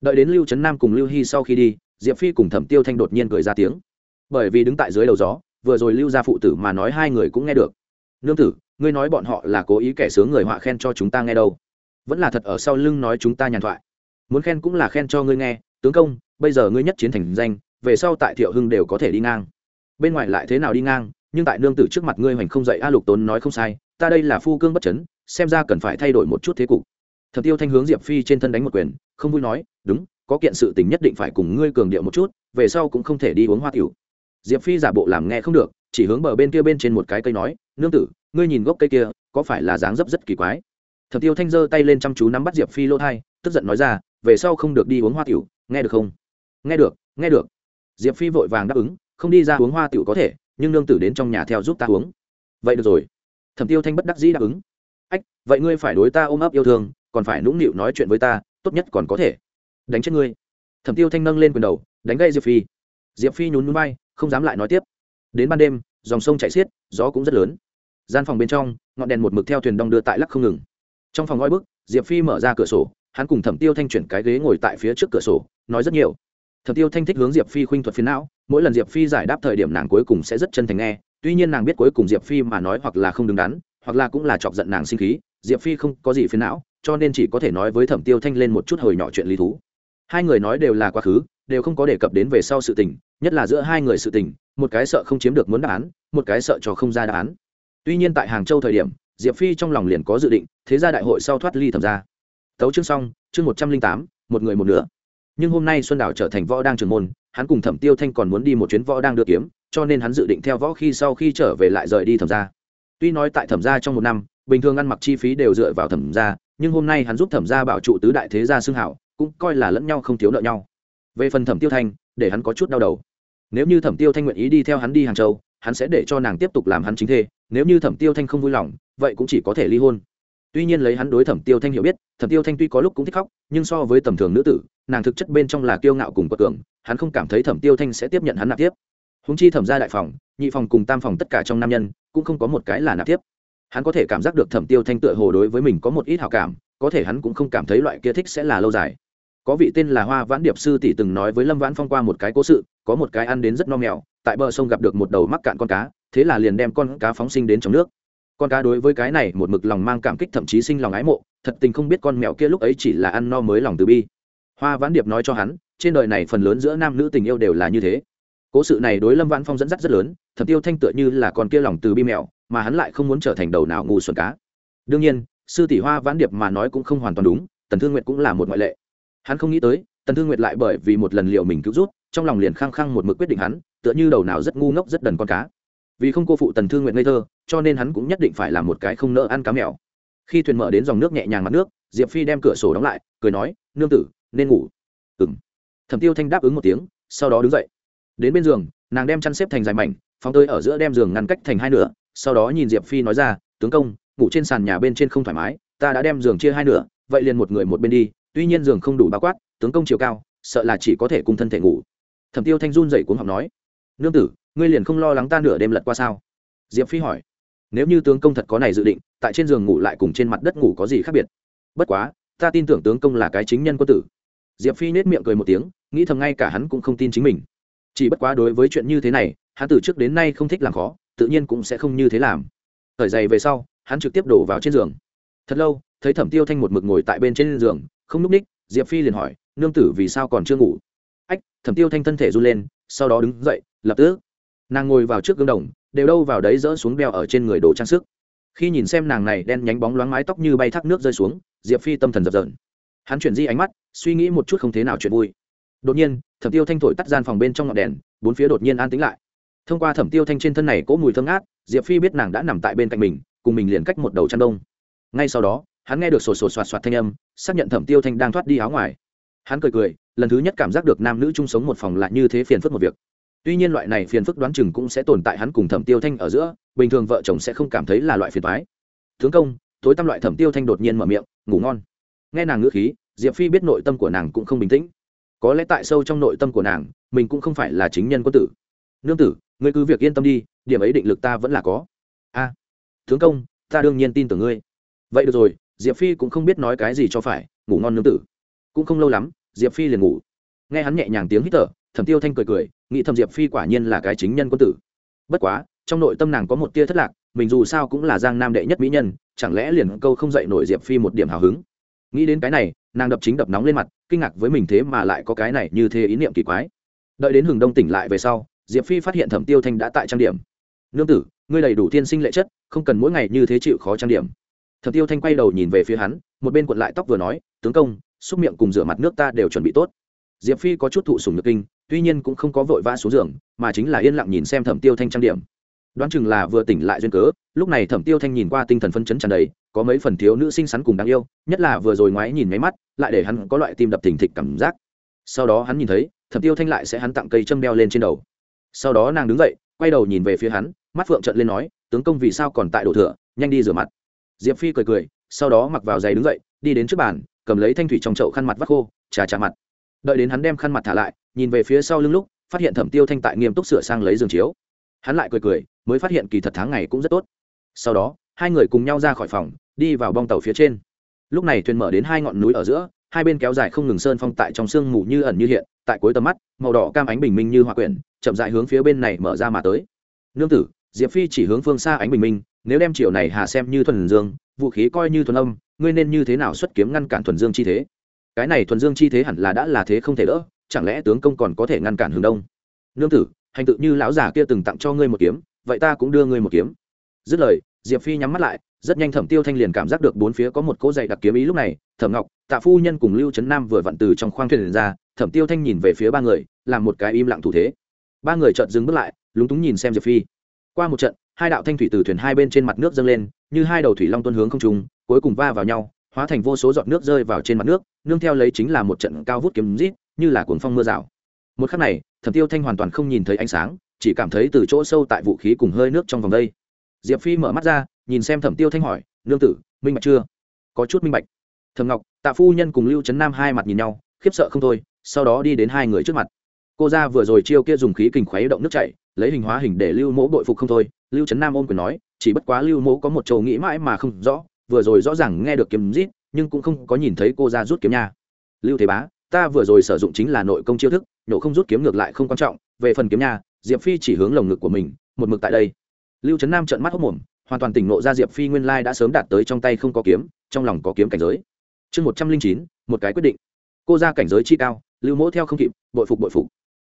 Đợi đến lưu trấn nam cùng lưu hy sau khi đi, diệp phi cùng thẩm tiêu thanh đột nhiên cười ra tiếng. Bởi vì đứng tại dưới đầu gió, vừa rồi lưu ra phụ tử mà nói hai người cũng nghe được. Nương tử ngươi nói bọn họ là cố ý kẻ sướng người họa khen cho chúng ta nghe đâu. Vẫn là thật ở sau lưng nói chúng ta nhàn thoại. Muốn khen cũng là khen cho ngươi nghe, tướng công, bây giờ ngươi nhất chiến thành danh, về sau tại thiệu hưng đều có thể đi ngang. Bên ngoài lại thế nào đi ngang, nhưng tại nương tử trước mặt ngươi hoành không dậy a lục tốn nói không sai, ta đây là phu cương bất chấn, xem ra cần phải thay đổi một chút thế cục. Thập tiêu thanh hướng diệp phi trên thân đánh một quyền, không vui nói, đúng, có kiện sự tình nhất định phải cùng ngươi cường điệu một chút, về sau cũng không thể đi uống hoa tiểu. Diệp phi giả bộ làm nghe không được, chỉ hướng bờ bên kia bên trên một cái cây nói, nương tử ngươi nhìn gốc cây kia, có phải là dáng dấp rất kỳ quái? Thẩm tiêu thanh giơ tay lên chăm chú nắm bắt diệp phi lỗ thai, tức giận nói ra, về sau không được đi uống hoa tiểu, nghe được không? Nghe được nghe được. Diệp phi vội vàng đáp ứng, không đi ra uống hoa tiểu có thể, nhưng nương tử đến trong nhà theo giúp ta uống. Vậy được rồi. Thẩm tiêu thanh bất đắc dĩ đáp ứng. Ách, vậy ngươi phải đối ta ôm ấp yêu thương, còn phải nũng nịu nói chuyện với ta, tốt nhất còn có thể. Đánh chết ngươi. Thẩm tiêu thanh nâng lên quyền đầu, đánh gây diệp phi. Diệp phi nhún núi bay không dám lại nói tiếp. Đến ban đêm, dòng sông chạy xiết, gió cũng rất lớn gian phòng bên trong, ngọn đèn một mực theo thuyền đong đưa tại lắc không ngừng. Trong phòng ngói bức, diệp phi mở ra cửa sổ, hắn cùng thẩm tiêu thanh chuyển cái ghế ngồi tại phía trước cửa sổ, nói rất nhiều. Thẩm tiêu thanh thích hướng diệp phi khuynh thuật phiến não, mỗi lần diệp phi giải đáp thời điểm nàng cuối cùng sẽ rất chân thành nghe, tuy nhiên nàng biết cuối cùng diệp phi mà nói hoặc là không đứng đắn, hoặc là cũng là chọc giận nàng sinh khí, diệp phi không có gì phiến não, cho nên chỉ có thể nói với thẩm tiêu thanh lên một chút hồi nhỏ chuyện lý thú. Hai người nói đều là quá khứ, đều không có đề cập đến về sau sự tình, nhất là giữa hai người sự tình, một cái sợ không chiếm được muốn đáp án, một cái sợ cho không ra đáp án tuy nhiên tại hàng châu thời điểm, diệp phi trong lòng liền có dự định, thế ra đại hội sau thoát ly thẩm ra tấu chương xong, chương một trăm linh tám, một người một nửa. Nhưng hôm nay xuân đảo trở thành võ đang trường môn, hắn cùng thẩm tiêu thanh còn muốn đi một chuyến võ đang đưa kiếm, cho nên hắn dự định theo võ khi sau khi trở về lại rời đi thẩm ra tuy nói tại thẩm ra trong một năm, bình thường ăn mặc chi phí đều dựa vào thẩm ra nhưng hôm nay hắn giúp thẩm ra bảo trụ tứ đại thế gia xương hảo, cũng coi là lẫn nhau không thiếu nợ nhau. Về phần thẩm tiêu thanh, để hắn có chút đau đầu. Nếu như thẩm tiêu thanh nguyện ý đi theo hắn đi hàng châu hắn sẽ để cho nàng tiếp tục làm hắn chính thê, nếu như thẩm tiêu thanh không vui lòng, vậy cũng chỉ có thể ly hôn. Tuy nhiên lấy hắn đối thẩm tiêu thanh hiểu biết, thẩm tiêu thanh tuy có lúc cũng thích khóc, nhưng so với tầm thường nữ tử, nàng thực chất bên trong là kiêu ngạo cùng quật cường, hắn không cảm thấy thẩm tiêu thanh sẽ tiếp nhận hắn nạp tiếp. Húng chi thẩm ra đại phòng, nhị phòng cùng tam phòng tất cả trong nam nhân, cũng không có một cái là nạp tiếp. Hắn có thể cảm giác được thẩm tiêu thanh tựa hồ đối với mình có một ít hào cảm, có thể hắn cũng không cảm thấy loại kia thích sẽ là lâu dài có vị tên là hoa vãn điệp sư tỷ từng nói với lâm vãn phong qua một cái cố sự, có một cái ăn đến rất no mèo, tại bờ sông gặp được một đầu mắc cạn con cá, thế là liền đem con cá phóng sinh đến trong nước. Con cá đối với cái này một mực lòng mang cảm kích thậm chí sinh lòng ái mộ, thật tình không biết con mèo kia lúc ấy chỉ là ăn no mới lòng từ bi. Hoa vãn điệp nói cho hắn, trên đời này phần lớn giữa nam nữ tình yêu đều là như thế. Cố sự này đối lâm vãn phong dẫn dắt rất lớn thẩm tiêu thanh tựa như là con kia lòng từ bi mèo, mà hắn lại không muốn trở thành đầu nào ngu xuẩn cá. Đương nhiên, sư tỷ hoa vãn điệp mà nói cũng không hoàn toàn đúng, tần thương nguyệt cũng là một ngoại lệ hắn không nghĩ tới, tần thương nguyệt lại bởi vì một lần liệu mình cứu rút trong lòng liền khăng khăng một mực quyết định hắn, tựa như đầu nào rất ngu ngốc rất đần con cá. Vì không cô phụ tần thương nguyệt ngây thơ, cho nên hắn cũng nhất định phải làm một cái không nỡ ăn cá mèo. Khi thuyền mở đến dòng nước nhẹ nhàng mặt nước, diệp phi đem cửa sổ đóng lại, cười nói, nương tử, nên ngủ. Ừng thẩm tiêu thanh đáp ứng một tiếng, sau đó đứng dậy. Đến bên giường, nàng đem chăn xếp thành dài mảnh, phóng tơi ở giữa đem giường ngăn cách thành hai nửa, sau đó nhìn diệp phi nói ra, tướng công, ngủ trên sàn nhà bên trên không thoải mái, ta đã đem giường chia hai nửa, vậy liền một người một bên đi tuy nhiên giường không đủ bao quát, tướng công chiều cao, sợ là chỉ có thể cùng thân thể ngủ. Thẩm tiêu thanh run dậy cuống học nói, nương tử, ngươi liền không lo lắng ta nửa đêm lật qua sao? Diệp phi hỏi, nếu như tướng công thật có này dự định, tại trên giường ngủ lại cùng trên mặt đất ngủ có gì khác biệt? Bất quá, ta tin tưởng tướng công là cái chính nhân quân tử. Diệp phi nết miệng cười một tiếng, nghĩ thầm ngay cả hắn cũng không tin chính mình. Chỉ bất quá đối với chuyện như thế này, hắn từ trước đến nay không thích làm khó, tự nhiên cũng sẽ không như thế làm. Thời giày về sau, hắn trực tiếp đổ vào trên giường. Thật lâu, thấy thẩm tiêu thanh một mực ngồi tại bên trên giường không núp ních, diệp phi liền hỏi, nương tử vì sao còn chưa ngủ? Ách, thẩm tiêu thanh thân thể run lên, sau đó đứng dậy, lập tức. Nàng ngồi vào trước gương đồng, đều đâu vào đấy dỡ xuống đeo ở trên người đồ trang sức. Khi nhìn xem nàng này đen nhánh bóng loáng mái tóc như bay thác nước rơi xuống, diệp phi tâm thần dập dờn. Hắn chuyển di ánh mắt, suy nghĩ một chút không thế nào chuyện vui. Đột nhiên, thẩm tiêu thanh thổi tắt gian phòng bên trong ngọn đèn, bốn phía đột nhiên an tĩnh lại. Thông qua thẩm tiêu thanh trên thân này cỗ mùi thơm ngát, diệp phi biết nàng đã nằm tại bên cạnh mình, cùng mình liền cách một đầu chăn đông. Ngay sau đó hắn nghe được sổ sổ soạt soạt thanh âm, xác nhận thẩm tiêu thanh đang thoát đi áo ngoài. Hắn cười cười, lần thứ nhất cảm giác được nam nữ chung sống một phòng lại như thế phiền phức một việc. Tuy nhiên loại này phiền phức đoán chừng cũng sẽ tồn tại hắn cùng thẩm tiêu thanh ở giữa, bình thường vợ chồng sẽ không cảm thấy là loại phiền thoái tướng công, tối tăm loại thẩm tiêu thanh đột nhiên mở miệng, ngủ ngon. Nghe nàng ngữ khí, diệp phi biết nội tâm của nàng cũng không bình tĩnh. Có lẽ tại sâu trong nội tâm của nàng, mình cũng không phải là chính nhân quân tử. Nương tử, ngươi cứ việc yên tâm đi, điểm ấy định lực ta vẫn là có. A, tướng công, ta đương nhiên tin tưởng ngươi. Vậy được rồi diệp phi cũng không biết nói cái gì cho phải, ngủ ngon nương tử. Cũng không lâu lắm, diệp phi liền ngủ. Nghe hắn nhẹ nhàng tiếng hít thở, thẩm tiêu thanh cười cười, nghĩ thầm diệp phi quả nhiên là cái chính nhân quân tử. Bất quá, trong nội tâm nàng có một tia thất lạc, mình dù sao cũng là giang nam đệ nhất mỹ nhân, chẳng lẽ liền câu không dậy nổi diệp phi một điểm hào hứng? Nghĩ đến cái này, nàng đập chính đập nóng lên mặt, kinh ngạc với mình thế mà lại có cái này như thế ý niệm kỳ quái. Đợi đến hừng đông tỉnh lại về sau, diệp phi phát hiện thẩm tiêu thanh đã tại trang điểm. Nương tử, ngươi đầy đủ thiên sinh lệ chất, không cần mỗi ngày như thế chịu khó trang điểm thẩm tiêu thanh quay đầu nhìn về phía hắn, một bên quận lại tóc vừa nói, tướng công, xúc miệng cùng rửa mặt nước ta đều chuẩn bị tốt. Diệp phi có chút thụ sùng nhược kinh, tuy nhiên cũng không có vội vã xuống giường, mà chính là yên lặng nhìn xem thẩm tiêu thanh trang điểm. Đoán chừng là vừa tỉnh lại duyên cớ, lúc này thẩm tiêu thanh nhìn qua tinh thần phân chấn tràn đầy, có mấy phần thiếu nữ xinh xắn cùng đáng yêu, nhất là vừa rồi ngoái nhìn máy mắt, lại để hắn có loại tim đập thình thịch cảm giác. Sau đó hắn nhìn thấy, thẩm tiêu thanh lại sẽ hắn tặng cây châm đeo lên trên đầu. Sau đó nàng đứng dậy, quay đầu nhìn về phía hắn, mắt phượng trận lên nói, tướng công vì sao còn tại đổ thừa, nhanh đi rửa mặt diệp phi cười cười, sau đó mặc vào giày đứng dậy, đi đến trước bàn, cầm lấy thanh thủy trong chậu khăn mặt vắt khô, trà trà mặt. Đợi đến hắn đem khăn mặt thả lại, nhìn về phía sau lưng lúc, phát hiện thẩm tiêu thanh tại nghiêm túc sửa sang lấy giường chiếu. Hắn lại cười cười, mới phát hiện kỳ thật tháng ngày cũng rất tốt. Sau đó, hai người cùng nhau ra khỏi phòng, đi vào bong tàu phía trên. Lúc này thuyền mở đến hai ngọn núi ở giữa, hai bên kéo dài không ngừng sơn phong tại trong sương mù như ẩn như hiện, tại cuối tầm mắt, màu đỏ cam ánh bình minh như hoa quyển, chậm dại hướng phía bên này mở ra mà tới. Nương tử, diệp phi chỉ hướng phương xa ánh bình minh nếu đem chiều này hà xem như thuần dương, vũ khí coi như thuần âm, ngươi nên như thế nào xuất kiếm ngăn cản thuần dương chi thế? Cái này thuần dương chi thế hẳn là đã là thế không thể đỡ, chẳng lẽ tướng công còn có thể ngăn cản hướng đông? Nương tử, hành tự như lão già kia từng tặng cho ngươi một kiếm, vậy ta cũng đưa ngươi một kiếm. Dứt lời, diệp phi nhắm mắt lại, rất nhanh thẩm tiêu thanh liền cảm giác được bốn phía có một cỗ dày đặc kiếm ý lúc này, thẩm ngọc, tạ phu nhân cùng lưu trấn nam vừa vặn từ trong khoang thuyền ra, thẩm tiêu thanh nhìn về phía ba người, làm một cái im lặng thủ thế. Ba người chợt dừng bước lại, lúng túng nhìn xem diệp phi. Qua một trận hai đạo thanh thủy từ thuyền hai bên trên mặt nước dâng lên, như hai đầu thủy long tuân hướng không trung, cuối cùng va vào nhau, hóa thành vô số giọt nước rơi vào trên mặt nước, nương theo lấy chính là một trận cao vút kiếm rít, như là cuồng phong mưa rào. Một khắc này, thẩm tiêu thanh hoàn toàn không nhìn thấy ánh sáng, chỉ cảm thấy từ chỗ sâu tại vũ khí cùng hơi nước trong vòng đây. Diệp phi mở mắt ra, nhìn xem thẩm tiêu thanh hỏi, nương tử, minh bạch chưa? Có chút minh bạch. Thầm ngọc, tạ phu nhân cùng lưu trấn nam hai mặt nhìn nhau, khiếp sợ không thôi, sau đó đi đến hai người trước mặt. Cô ra vừa rồi chiêu kia dùng khí kình khuấy động nước chảy, lấy hình hóa hình để lưu mỗ bội phục không thôi lưu trấn nam ôm quyền nói, chỉ bất quá lưu mỗ có một trầu nghĩ mãi mà không rõ, vừa rồi rõ ràng nghe được kiếm rít nhưng cũng không có nhìn thấy cô ra rút kiếm nha. Lưu thế bá, ta vừa rồi sử dụng chính là nội công chiêu thức, nhổ không rút kiếm ngược lại không quan trọng, về phần kiếm nha, diệp phi chỉ hướng lồng ngực của mình, một mực tại đây. Lưu trấn nam trợn mắt hốc mồm, hoàn toàn tỉnh nộ ra diệp phi nguyên lai đã sớm đạt tới trong tay không có kiếm, trong lòng có kiếm cảnh giới. Chương một trăm linh chín, một cái quyết định. Cô ra cảnh giới chi cao, lưu mỗ theo không kịp, bội phục bội phục.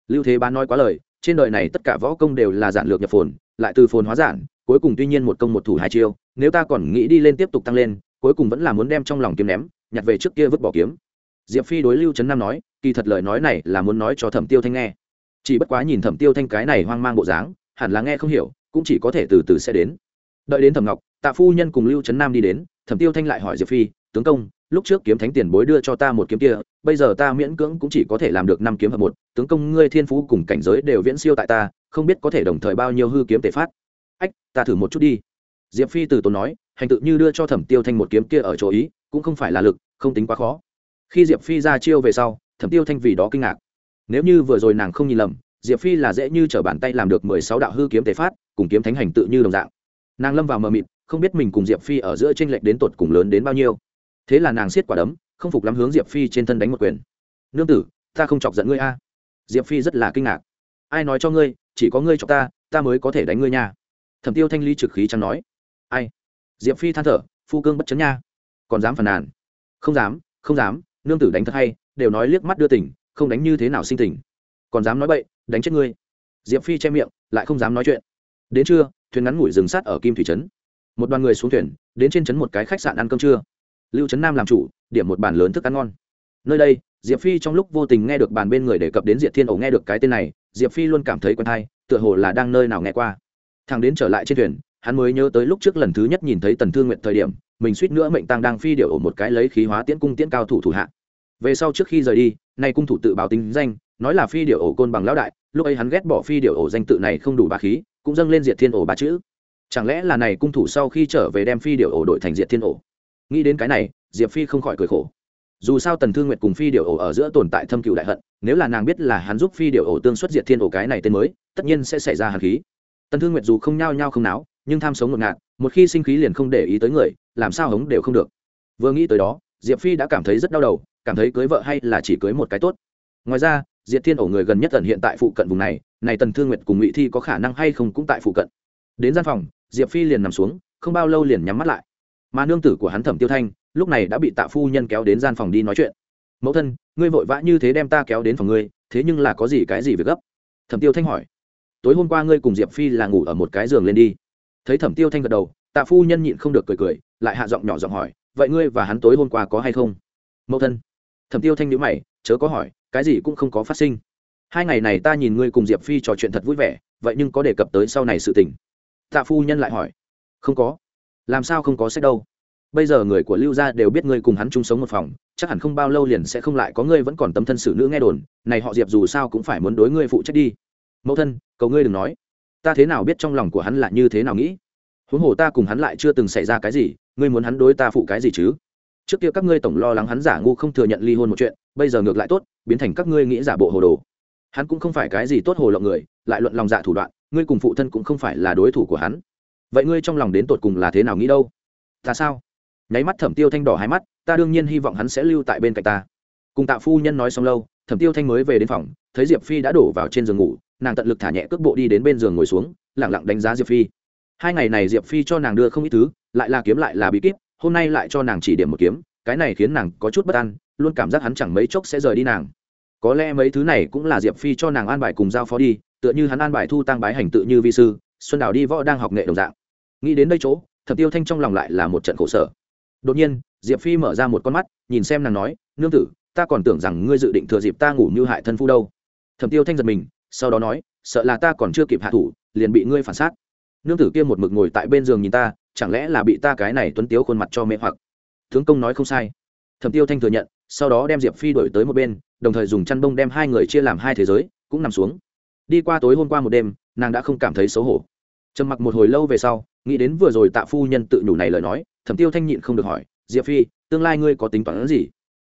Lưu thế bán nói quá lời, trên đời này tất cả võ công đều là giản lược nhập phồn lại từ phồn hóa giản, cuối cùng tuy nhiên một công một thủ hai chiêu, nếu ta còn nghĩ đi lên tiếp tục tăng lên, cuối cùng vẫn là muốn đem trong lòng kiếm ném, nhặt về trước kia vứt bỏ kiếm. Diệp phi đối lưu trấn nam nói, kỳ thật lời nói này là muốn nói cho thẩm tiêu thanh nghe. Chỉ bất quá nhìn thẩm tiêu thanh cái này hoang mang bộ dáng, hẳn là nghe không hiểu, cũng chỉ có thể từ từ sẽ đến. Đợi đến thẩm ngọc, tạ phu nhân cùng lưu trấn nam đi đến, thẩm tiêu thanh lại hỏi diệp phi, tướng công, lúc trước kiếm thánh tiền bối đưa cho ta một kiếm kia, bây giờ ta miễn cưỡng cũng chỉ có thể làm được năm kiếm hợp một, tướng công ngươi thiên phú cùng cảnh giới đều viễn siêu tại ta không biết có thể đồng thời bao nhiêu hư kiếm tể phát. Ách, ta thử một chút đi. Diệp phi từ tốn nói, hành tự như đưa cho thẩm tiêu thanh một kiếm kia ở chỗ ý, cũng không phải là lực, không tính quá khó. Khi diệp phi ra chiêu về sau, thẩm tiêu thanh vì đó kinh ngạc. Nếu như vừa rồi nàng không nhìn lầm, diệp phi là dễ như t r ở bàn tay làm được mười sáu đạo hư kiếm tề phát, cùng kiếm thánh hành tự như đồng dạng. Nàng lâm vào mờ mịt, không biết mình cùng diệp phi ở giữa tranh lệch đến tột cùng lớn đến bao nhiêu. Thế là nàng siết quả đấm, không phục lắm hướng diệp phi trên thân đánh một quyền. Nương tử, ta không chọc giận ngươi a. Diệp phi rất là kinh ngạc ai nói cho ngươi, chỉ có ngươi cho ta ta mới có thể đánh ngươi nha. Thẩm tiêu thanh ly trực khí chẳng nói. Ai? Diệp phi than thở, phu cương bất chấn nha. Còn dám phàn nàn? Không dám không dám, nương tử đánh thật hay, đều nói liếc mắt đưa tỉnh không đánh như thế nào sinh tình. Còn dám nói bậy, đánh chết ngươi. Diệp phi che miệng, lại không dám nói chuyện. Đến trưa, thuyền ngắn ngủi dừng sát ở kim thủy trấn. Một đoàn người xuống thuyền, đến trên trấn một cái khách sạn ăn cơm trưa. Lưu trấn nam làm chủ, điểm một bàn lớn thức ăn ngon. Nơi đây, diệp phi trong lúc vô tình nghe được bàn bên người đề cập đến diệp thiên ổ nghe được cái tên này diệp phi luôn cảm thấy quen thai, tựa hồ là đang nơi nào nghe qua. Thằng đến trở lại trên thuyền, hắn mới nhớ tới lúc trước lần thứ nhất nhìn thấy tần thương nguyện thời điểm, mình suýt nữa mệnh tăng đang phi điệu ổ một cái lấy khí hóa tiễn cung tiễn cao thủ thủ hạ. Về sau trước khi rời đi, nay cung thủ tự báo tính danh, nói là phi điệu ổ côn bằng lão đại, lúc ấy hắn ghét bỏ phi điệu ổ danh tự này không đủ bà khí, cũng dâng lên diệt thiên ổ ba chữ. Chẳng lẽ là này cung thủ sau khi trở về đem phi điệu ổ đội thành diệt thiên ổ? Nghĩ đến cái này, diệp phi không khỏi cười khổ dù sao tần thương nguyệt cùng phi điệu ổ ở giữa tồn tại thâm cựu đại hận, nếu là nàng biết là hắn giúp phi điệu ổ tương xuất diệt thiên ổ cái này tên mới, tất nhiên sẽ xảy ra hàn khí. Tần thương nguyệt dù không nhao nhao không náo, nhưng tham sống ngột ngạt, một khi sinh khí liền không để ý tới người, làm sao hống đều không được. Vừa nghĩ tới đó, diệp phi đã cảm thấy rất đau đầu, cảm thấy cưới vợ hay là chỉ cưới một cái tốt. Ngoài ra, diệt thiên ổ người gần nhất tần hiện tại phụ cận vùng này này tần thương nguyệt cùng ngụy thi có khả năng hay không cũng tại phụ cận. Đến gian phòng, diệp phi liền nằm xuống, không bao lâu liền nhắm mắt lại. Mà nương tử của hắn thẩm tiêu thanh lúc này đã bị tạ phu nhân kéo đến gian phòng đi nói chuyện. Mẫu thân, ngươi vội vã như thế đem ta kéo đến phòng ngươi, thế nhưng là có gì cái gì việc gấp? Thẩm tiêu thanh hỏi. Tối hôm qua ngươi cùng diệp phi là ngủ ở một cái giường lên đi. Thấy thẩm tiêu thanh gật đầu, tạ phu nhân nhịn không được cười cười, lại hạ giọng nhỏ giọng hỏi, vậy ngươi và hắn tối hôm qua có hay không? Mẫu thân. Thẩm tiêu thanh nhữ mày, chớ có hỏi, cái gì cũng không có phát sinh. Hai ngày này ta nhìn ngươi cùng diệp phi trò chuyện thật vui vẻ, vậy nhưng có đề cập tới sau này sự tình. Tạ phu nhân lại hỏi. Không có. Làm sao không có sách đâu? Bây giờ người của lưu gia đều biết ngươi cùng hắn chung sống một phòng, chắc hẳn không bao lâu liền sẽ không lại có ngươi vẫn còn tâm thân xử nữ nghe đồn, này họ diệp dù sao cũng phải muốn đối ngươi phụ trách đi. Mẫu thân, cầu ngươi đừng nói. Ta thế nào biết trong lòng của hắn là như thế nào nghĩ? Huống hồ ta cùng hắn lại chưa từng xảy ra cái gì, ngươi muốn hắn đối ta phụ cái gì chứ? Trước kia các ngươi tổng lo lắng hắn giả ngu không thừa nhận ly hôn một chuyện, bây giờ ngược lại tốt, biến thành các ngươi nghĩ giả bộ hồ đồ. Hắn cũng không phải cái gì tốt hồ lộng người, lại luận lòng dạ thủ đoạn, ngươi cùng phụ thân cũng không phải là đối thủ của hắn. Vậy ngươi trong lòng đến tột cùng là thế nào nghĩ đâu? Ta sao? Nháy mắt thẩm tiêu thanh đỏ hai mắt, ta đương nhiên hy vọng hắn sẽ lưu tại bên cạnh ta. Cùng tạ phu nhân nói xong lâu, thẩm tiêu thanh mới về đến phòng, thấy diệp phi đã đổ vào trên giường ngủ, nàng tận lực thả nhẹ cước bộ đi đến bên giường ngồi xuống lẳng lặng đánh giá diệp phi. Hai ngày này diệp phi cho nàng đưa không ít thứ, lại là kiếm lại là bí kíp, hôm nay lại cho nàng chỉ điểm một kiếm, cái này khiến nàng có chút bất an, luôn cảm giác hắn chẳng mấy chốc sẽ rời đi nàng. Có lẽ mấy thứ này cũng là diệp phi cho nàng an bài cùng giao phó đi, tựa như hắn an bài thu tăng bái hành tự như vi sư, xuân đào đi võ đang học nghệ đồng dạng. Nghĩ đến đây chỗ, thẩm tiêu thanh trong lòng lại là một trận khổ sở đột nhiên, diệp phi mở ra một con mắt, nhìn xem nàng nói, nương tử, ta còn tưởng rằng ngươi dự định thừa dịp ta ngủ như hại thân phu đâu. Thẩm tiêu thanh giật mình, sau đó nói, sợ là ta còn chưa kịp hạ thủ, liền bị ngươi phản xác. Nương tử kia một mực ngồi tại bên giường nhìn ta, chẳng lẽ là bị ta cái này tuấn tiếu khuôn mặt cho mẹ hoặc? Tướng công nói không sai. Thẩm tiêu thanh thừa nhận, sau đó đem diệp phi đổi tới một bên, đồng thời dùng chăn bông đem hai người chia làm hai thế giới, cũng nằm xuống. Đi qua tối hôm qua một đêm, nàng đã không cảm thấy xấu hổ trầm mặc một hồi lâu về sau, nghĩ đến vừa rồi tạ phu nhân tự nhủ này lời nói, thẩm tiêu thanh nhịn không được hỏi, diệp phi, tương lai ngươi có tính toán gì?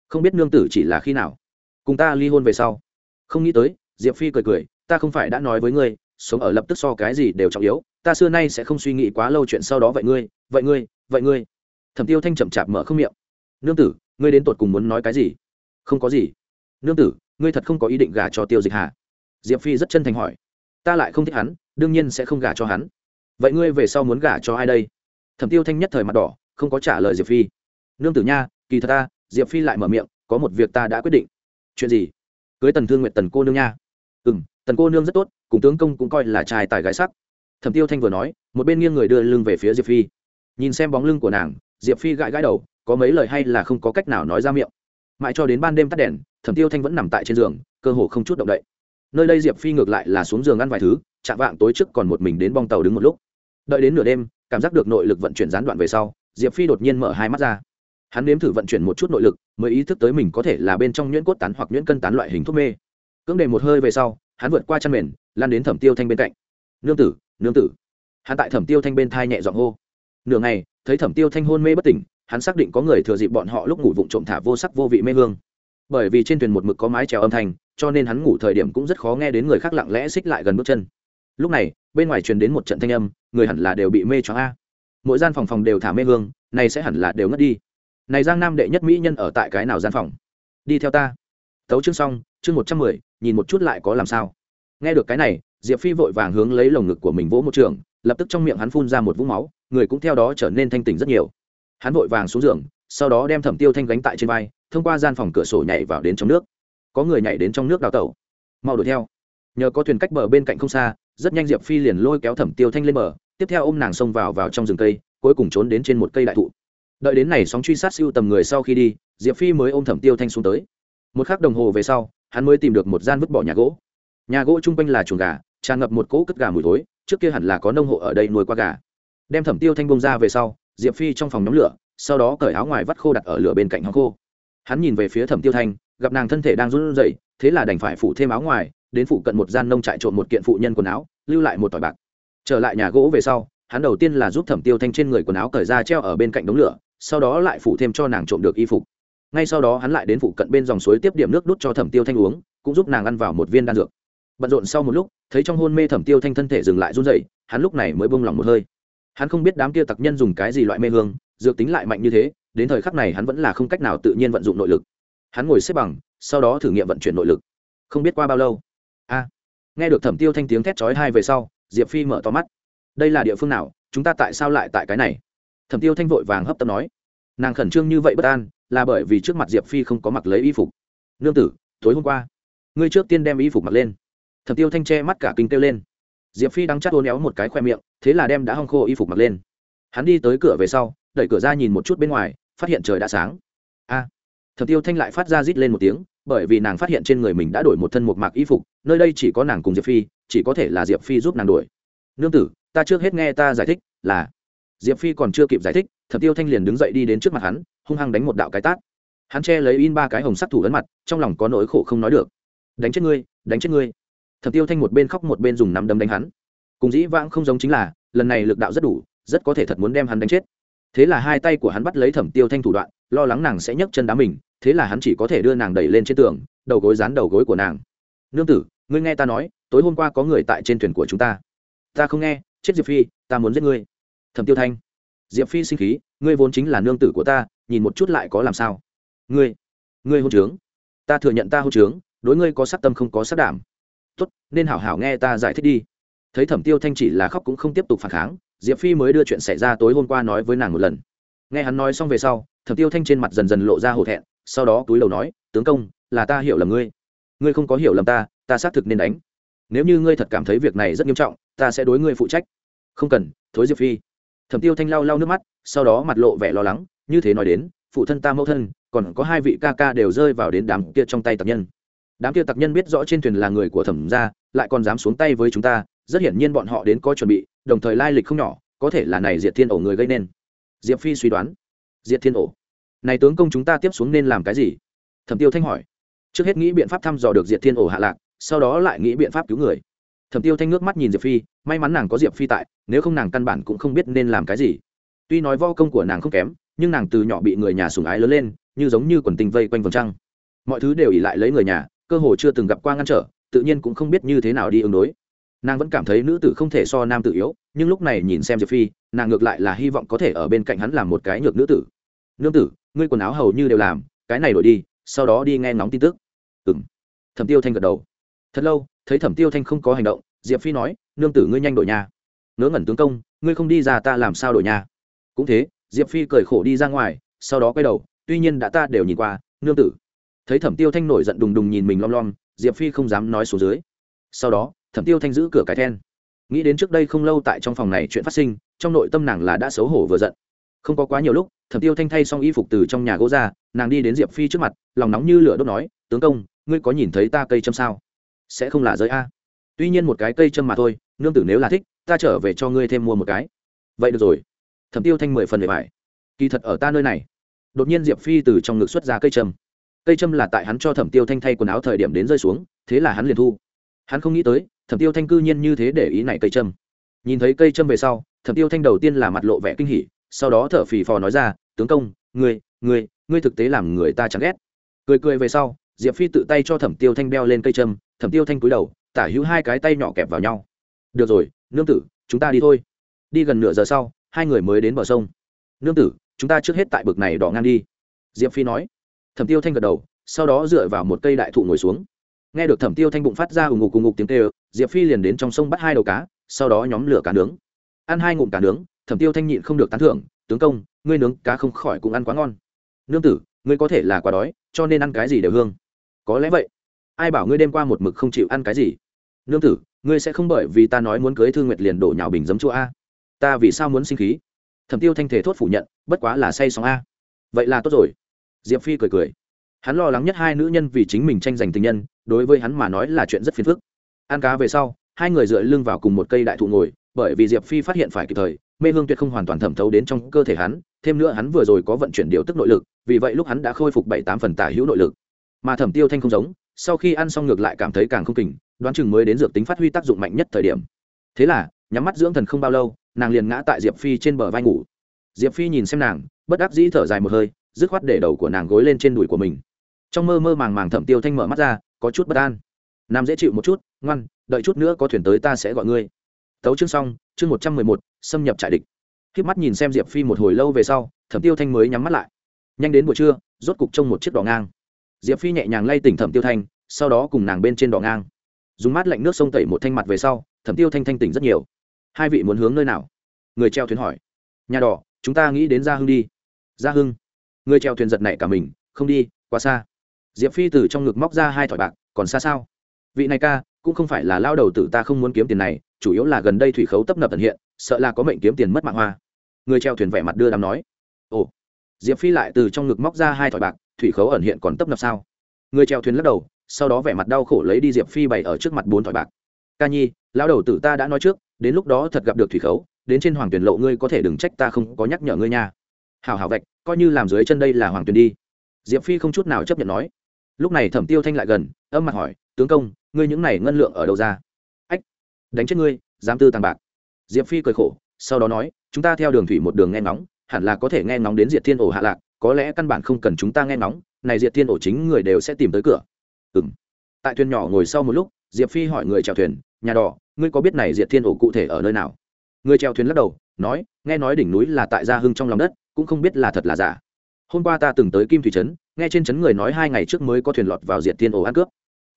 Không biết nương tử chỉ là khi nào? Cùng ta ly hôn về sau. Không nghĩ tới, diệp phi cười cười, ta không phải đã nói với ngươi, sống ở lập tức so cái gì đều trọng yếu, ta xưa nay sẽ không suy nghĩ quá lâu chuyện sau đó vậy ngươi vậy ngươi vậy ngươi. Thẩm tiêu thanh chậm chạp mở không miệng. Nương tử, ngươi đến tột cùng muốn nói cái gì? Không có gì. Nương tử, ngươi thật không có ý định gả cho tiêu dịch hà diệp phi rất chân thành hỏi. Ta lại không thích hắn, đương nhiên sẽ không gả cho hắn vậy ngươi về sau muốn gả cho ai đây? Thẩm tiêu thanh nhất thời mặt đỏ, không có trả lời diệp phi. Nương tử nha, kỳ thật ta, diệp phi lại mở miệng, có một việc ta đã quyết định. Chuyện gì? Cưới tần thương nguyện tần cô nương nha. Ừ m tần cô nương rất tốt, cùng tướng công cũng coi là trai tài gái sắc. Thẩm tiêu thanh vừa nói, một bên nghiêng người đưa lưng về phía diệp phi. Nhìn xem bóng lưng của nàng, diệp phi gãi gãi đầu, có mấy lời hay là không có cách nào nói ra miệng. Mãi cho đến ban đêm tắt đèn, thẩm tiêu thanh vẫn nằm tại trên giường, cơ hồ không chút động đậy. Nơi đây diệp phi ngược lại là xuống giường ăn vài thứ, chạm vạng tối trước còn một mình đến bong tàu đứng một lúc đợi đến nửa đêm, cảm giác được nội lực vận chuyển gián đoạn về sau, diệp phi đột nhiên mở hai mắt ra. Hắn nếm thử vận chuyển một chút nội lực, mới ý thức tới mình có thể là bên trong nhuyễn cốt tán hoặc nhuyễn cân tán loại hình thuốc mê. Cưỡng đề một hơi về sau, hắn vượt qua chăn mền, lan đến thẩm tiêu thanh bên cạnh. Nương tử nương tử. Hắn tại thẩm tiêu thanh bên thai nhẹ giọng hô. Nửa ngày, thấy thẩm tiêu thanh hôn mê bất tỉnh, hắn xác định có người thừa dịp bọn họ lúc ngủ vụng trộm thả vô sắc vô vị mê hương. Bởi vì trên thuyền một mực có mái trèo âm thanh, cho nên hắn ngủ thời điểm cũng rất khó nghe đến người khác lặng lẽ xích lại gần bước chân. Lúc này bên ngoài truyền đến một trận thanh âm, người hẳn là đều bị mê choáng a. Mỗi gian phòng phòng đều thả mê hương, này sẽ hẳn là đều ngất đi. Này giang nam đệ nhất mỹ nhân ở tại cái nào gian phòng? Đi theo ta. Tấu chương xong, chương một trăm mười, nhìn một chút lại có làm sao. Nghe được cái này, diệp phi vội vàng hướng lấy lồng ngực của mình vỗ một trường, lập tức trong miệng hắn phun ra một vũng máu, người cũng theo đó trở nên thanh tỉnh rất nhiều. Hắn vội vàng xuống giường, sau đó đem thẩm tiêu thanh gánh tại trên vai, thông qua gian phòng cửa sổ nhảy vào đến trong nước. Có người nhảy đến trong nước đào tẩu. Mau đuổi theo. Nhờ có thuyền cách bờ bên cạnh không xa rất nhanh diệp phi liền lôi kéo thẩm tiêu thanh lên bờ, tiếp theo ô m nàng xông vào vào trong rừng cây, cuối cùng trốn đến trên một cây đại thụ. Đợi đến này sóng truy sát siêu tầm người sau khi đi, diệp phi mới ôm thẩm tiêu thanh xuống tới. Một k h ắ c đồng hồ về sau, hắn mới tìm được một gian vứt bỏ nhà gỗ. Nhà gỗ chung quanh là chuồng gà, tràn ngập một cỗ cất gà mùi thối, trước kia hẳn là có nông hộ ở đây nuôi qua gà. Đem thẩm tiêu thanh bông ra về sau, diệp phi trong phòng nhóm lửa, sau đó cởi áo ngoài vắt khô đặt ở lửa bên cạnh hóng khô. Hắn nhìn về phía thẩm tiêu thanh, gặp nàng thân thể đang run rẩy, thế là đành phải phủ thêm áo ngoài đến phụ cận một gian nông trại trộn một kiện phụ nhân quần áo, lưu lại một tỏi bạc. Trở lại nhà gỗ về sau, hắn đầu tiên là giúp thẩm tiêu thanh trên người quần áo cởi ra treo ở bên cạnh đống lửa, sau đó lại phụ thêm cho nàng trộm được y phục. Ngay sau đó hắn lại đến phụ cận bên dòng suối tiếp điểm nước đút cho thẩm tiêu thanh uống, cũng giúp nàng ăn vào một viên đan dược. Bận rộn sau một lúc, thấy trong hôn mê thẩm tiêu thanh thân thể dừng lại run dậy hắn lúc này mới bông lòng một hơi. Hắn không biết đám kia tặc nhân dùng cái gì loại mê hương, dược tính lại mạnh như thế, đến thời khắc này hắn vẫn là không cách nào tự nhiên vận dụng nội lực. Hắn ngồi xếp bằng, sau đó thử nghiệm vận chuyển nội lực. Không biết qua bao lâu a. Nghe được thẩm tiêu thanh tiếng thét chói hai về sau diệp phi mở to mắt. Đây là địa phương nào? Chúng ta tại sao lại tại cái này? Thẩm tiêu thanh vội vàng hấp tấp nói. Nàng khẩn trương như vậy bất an là bởi vì trước mặt diệp phi không có mặc lấy y phục. Nương tử tối hôm qua ngươi trước tiên đem y phục mặc lên. Thẩm tiêu thanh che mắt cả kinh kêu lên. Diệp phi đang chắc ô néo một cái khoe miệng thế là đem đã hong khô y phục mặc lên. Hắn đi tới cửa về sau đẩy cửa ra nhìn một chút bên ngoài phát hiện trời đã sáng. A. À, thẩm tiêu thanh lại phát ra rít lên một tiếng bởi vì nàng phát hiện trên người mình đã đổi một thân một mạc y phục, nơi đây chỉ có nàng cùng diệp phi, chỉ có thể là diệp phi giúp nàng đổi. Nương tử, ta trước hết nghe ta giải thích, là diệp phi còn chưa kịp giải thích thẩm tiêu thanh liền đứng dậy đi đến trước mặt hắn, hung hăng đánh một đạo cái tát. Hắn che lấy in ba cái hồng sắc thủ ấn mặt, trong lòng có nỗi khổ không nói được. Đánh chết ngươi, đánh chết ngươi. Thẩm tiêu thanh một bên khóc một bên dùng nắm đấm đánh hắn. Cùng dĩ vãng không giống chính là, lần này lực đạo rất đủ, rất có thể thật muốn đem hắn đánh chết. Thế là hai tay của hắn bắt lấy thẩm tiêu thanh thủ đoạn, lo lắng nàng sẽ nhấc chân đá mình thế là hắn chỉ có thể đưa nàng đẩy lên trên tường, đầu gối dán đầu gối của nàng. Nương tử, ngươi nghe ta nói, tối hôm qua có người tại trên thuyền của chúng ta. Ta không nghe, chết diệp phi, ta muốn giết ngươi. Thẩm tiêu thanh. Diệp phi sinh khí, ngươi vốn chính là nương tử của ta, nhìn một chút lại có làm sao? Ngươi ngươi hôn trướng. Ta thừa nhận ta hôn trướng, đối ngươi có sắc tâm không có sắc đảm. Tốt, nên hảo hảo nghe ta giải thích đi. Thấy thẩm tiêu thanh chỉ là khóc cũng không tiếp tục phản kháng, diệp phi mới đưa chuyện xảy ra tối hôm qua nói với nàng một lần. Nghe hắn nói xong về sau, thẩm tiêu thanh trên mặt dần dần lộ ra hổ thẹn sau đó túi đầu nói, tướng công, là ta hiểu lầm ngươi. Ngươi không có hiểu lầm ta ta xác thực nên đánh. Nếu như ngươi thật cảm thấy việc này rất nghiêm trọng, ta sẽ đối ngươi phụ trách. Không cần, thối diệp phi. Thẩm tiêu thanh lau lau nước mắt, sau đó mặt lộ vẻ lo lắng, như thế nói đến, phụ thân ta mẫu thân, còn có hai vị ca ca đều rơi vào đến đám kia trong tay tặc nhân. Đám kia tặc nhân biết rõ trên thuyền là người của thẩm gia, lại còn dám xuống tay với chúng ta, rất hiển nhiên bọn họ đến có chuẩn bị, đồng thời lai lịch không nhỏ, có thể là này diệt thiên ổ người gây nên. Diệp phi suy đoán. Diệt thiên ổ này tướng công chúng ta tiếp xuống nên làm cái gì? Thẩm tiêu thanh hỏi. Trước hết nghĩ biện pháp thăm dò được diệt thiên ổ hạ lạc, sau đó lại nghĩ biện pháp cứu người. Thẩm tiêu thanh nước mắt nhìn diệp phi, may mắn nàng có diệp phi tại, nếu không nàng căn bản cũng không biết nên làm cái gì. Tuy nói vo công của nàng không kém, nhưng nàng từ nhỏ bị người nhà sùng ái lớn lên, như giống như quần tình vây quanh vòng trăng. Mọi thứ đều ỉ lại lấy người nhà, cơ hồ chưa từng gặp qua ngăn trở, tự nhiên cũng không biết như thế nào đi ứng đối. Nàng vẫn cảm thấy nữ tử không thể so nam tử yếu, nhưng lúc này nhìn xem diệp phi, nàng ngược lại là hy vọng có thể ở bên cạnh hắn làm một cái nhược nữ tử. Nương tử ngươi quần áo hầu như đều làm, cái này đổi đi, sau đó đi nghe ngóng tin tức. Ừng thẩm tiêu thanh gật đầu. Thật lâu, thấy thẩm tiêu thanh không có hành động, diệp phi nói, nương tử ngươi nhanh đổi nhà. Ngớ ngẩn tướng công, ngươi không đi ra ta làm sao đổi nhà? Cũng thế, diệp phi cười khổ đi ra ngoài, sau đó quay đầu, tuy nhiên đã ta đều nhìn qua, nương tử. Thấy thẩm tiêu thanh nổi giận đùng đùng nhìn mình lom lom, diệp phi không dám nói xuống dưới. Sau đó, thẩm tiêu thanh giữ cửa cái then. Nghĩ đến trước đây không lâu tại trong phòng này chuyện phát sinh, trong nội tâm nàng là đã xấu hổ vừa giận. Không có quá nhiều lúc thẩm tiêu thanh thay xong y phục từ trong nhà gỗ ra, nàng đi đến diệp phi trước mặt, lòng nóng như lửa đốt nói, tướng công, ngươi có nhìn thấy ta cây châm sao? Sẽ không là giới a. Tuy nhiên một cái cây châm mà thôi, nương tử nếu là thích, ta trở về cho ngươi thêm mua một cái. Vậy được rồi. Thẩm tiêu thanh mười phần để phải kỳ thật ở ta nơi này. Đột nhiên diệp phi từ trong ngực xuất ra cây châm. Cây châm là tại hắn cho thẩm tiêu thanh thay quần áo thời điểm đến rơi xuống, thế là hắn liền thu. Hắn không nghĩ tới, thẩm tiêu thanh cư nhiên như thế để ý này cây châm. Nhìn thấy cây châm về sau, thẩm tiêu thanh đầu tiên là mặt lộ vẻ kinh hỉ sau đó thở phì phò nói ra, tướng công, ngươi ngươi ngươi thực tế làm người ta chẳng ghét. Cười cười về sau, diệp phi tự tay cho thẩm tiêu thanh beo lên cây châm, thẩm tiêu thanh cúi đầu, tả hữu hai cái tay nhỏ kẹp vào nhau. Được rồi, nương tử, chúng ta đi thôi. Đi gần nửa giờ sau, hai người mới đến bờ sông. Nương tử, chúng ta trước hết tại bực này đỏ ngang đi. Diệp phi nói. Thẩm tiêu thanh gật đầu, sau đó dựa vào một cây đại thụ ngồi xuống. Nghe được thẩm tiêu thanh bụng phát ra ủng ngục ủng ngục tiếng kêu, diệp phi liền đến trong sông bắt hai đầu cá, sau đó nhóm lửa cá nướng. Ăn hai ngụm cá nướng thẩm tiêu thanh nhịn không được tán thưởng, tướng công, ngươi nướng cá không khỏi cũng ăn quá ngon. Nương tử, ngươi có thể là quá đói, cho nên ăn cái gì đều hương. Có lẽ vậy. Ai bảo ngươi đêm qua một mực không chịu ăn cái gì? Nương tử, ngươi sẽ không bởi vì ta nói muốn cưới thương nguyệt liền đổ nhào bình giấm chua a. Ta vì sao muốn sinh khí? Thẩm tiêu thanh thể thốt phủ nhận, bất quá là say sóng a. Vậy là tốt rồi. Diệp phi cười cười. Hắn lo lắng nhất hai nữ nhân vì chính mình tranh giành tình nhân, đối với hắn mà nói là chuyện rất phiền phức. Ăn cá về sau, hai người dựa lưng vào cùng một cây đại thụ ngồi, bởi vì diệp phi phát hiện phải kịp thời mê hương tuyệt không hoàn toàn thẩm thấu đến trong cơ thể hắn, thêm nữa hắn vừa rồi có vận chuyển điều tức nội lực, vì vậy lúc hắn đã khôi phục bảy tám phần tả hữu nội lực. Mà thẩm tiêu thanh không giống, sau khi ăn xong ngược lại cảm thấy càng không kình, đoán chừng mới đến dược tính phát huy tác dụng mạnh nhất thời điểm. Thế là, nhắm mắt dưỡng thần không bao lâu, nàng liền ngã tại diệp phi trên bờ vai ngủ. Diệp phi nhìn xem nàng, bất đắc dĩ thở dài một hơi, dứt khoát để đầu của nàng gối lên trên đùi của mình. Trong mơ mơ màng màng thẩm tiêu thanh mở mắt ra, có chút bất an. Nam dễ chịu một chút, ngoan, đợi chút nữa có thuyền tới ta sẽ gọi ngươi. Tấu chương xong, chương một trăm mười một xâm nhập trại địch. K mắt nhìn xem diệp phi một hồi lâu về sau, thẩm tiêu thanh mới nhắm mắt lại. Nhanh đến buổi trưa, rốt cục trông một chiếc đỏ ngang. Diệp phi nhẹ nhàng lay tỉnh thẩm tiêu thanh, sau đó cùng nàng bên trên đỏ ngang. Dùng mát lạnh nước sông tẩy một thanh mặt về sau, thẩm tiêu thanh thanh tỉnh rất nhiều. Hai vị muốn hướng nơi nào? Người treo thuyền hỏi. Nhà đỏ, chúng ta nghĩ đến gia hưng đi. Gia hưng. Người treo thuyền giật này cả mình, không đi, quá xa. Diệp phi từ trong ngực móc ra hai thỏi bạc, còn xa sao? Vị này ca, cũng không phải là lao đầu tử ta không muốn kiếm tiền này, chủ yếu là gần đây thủy khấu tấp nập tận hiện sợ là có mệnh kiếm tiền mất mạng hoa. Người treo thuyền vẻ mặt đưa đám nói, ồ, diệp phi lại từ trong ngực móc ra hai thỏi bạc, thủy khấu ẩn hiện còn tấp nập sao? Người treo thuyền lắc đầu, sau đó vẻ mặt đau khổ lấy đi diệp phi bày ở trước mặt bốn thỏi bạc. Ca nhi lao đầu tử ta đã nói trước, đến lúc đó thật gặp được thủy khấu, đến trên hoàng tuyển lộ ngươi có thể đừng trách ta không có nhắc nhở ngươi nha. Hào hào vạch, coi như làm dưới chân đây là hoàng tuyển đi. Diệp phi không chút nào chấp nhận nói. Lúc này thẩm tiêu thanh lại gần, âm mặt hỏi, tướng công, ngươi những này ngân lượng ở đâu ra? Ách, đánh chết ngươi, dám tư tàng bạc diệp phi cười khổ, sau đó nói, chúng ta theo đường thủy một đường nghe ngóng, hẳn là có thể nghe ngóng đến diệt thiên ổ hạ lạc, có lẽ căn bản không cần chúng ta nghe ngóng, này diệt thiên ổ chính người đều sẽ tìm tới cửa. Ừ m tại thuyền nhỏ ngồi sau một lúc, diệp phi hỏi người chèo thuyền, nhà đỏ ngươi có biết này diệt thiên ổ cụ thể ở nơi nào? Người chèo thuyền lắc đầu, nói, nghe nói đỉnh núi là tại gia hưng trong lòng đất, cũng không biết là thật là giả. Hôm qua ta từng tới kim thủy trấn, nghe trên trấn người nói hai ngày trước mới có thuyền lọt vào diệt thiên ổ ăn cướp.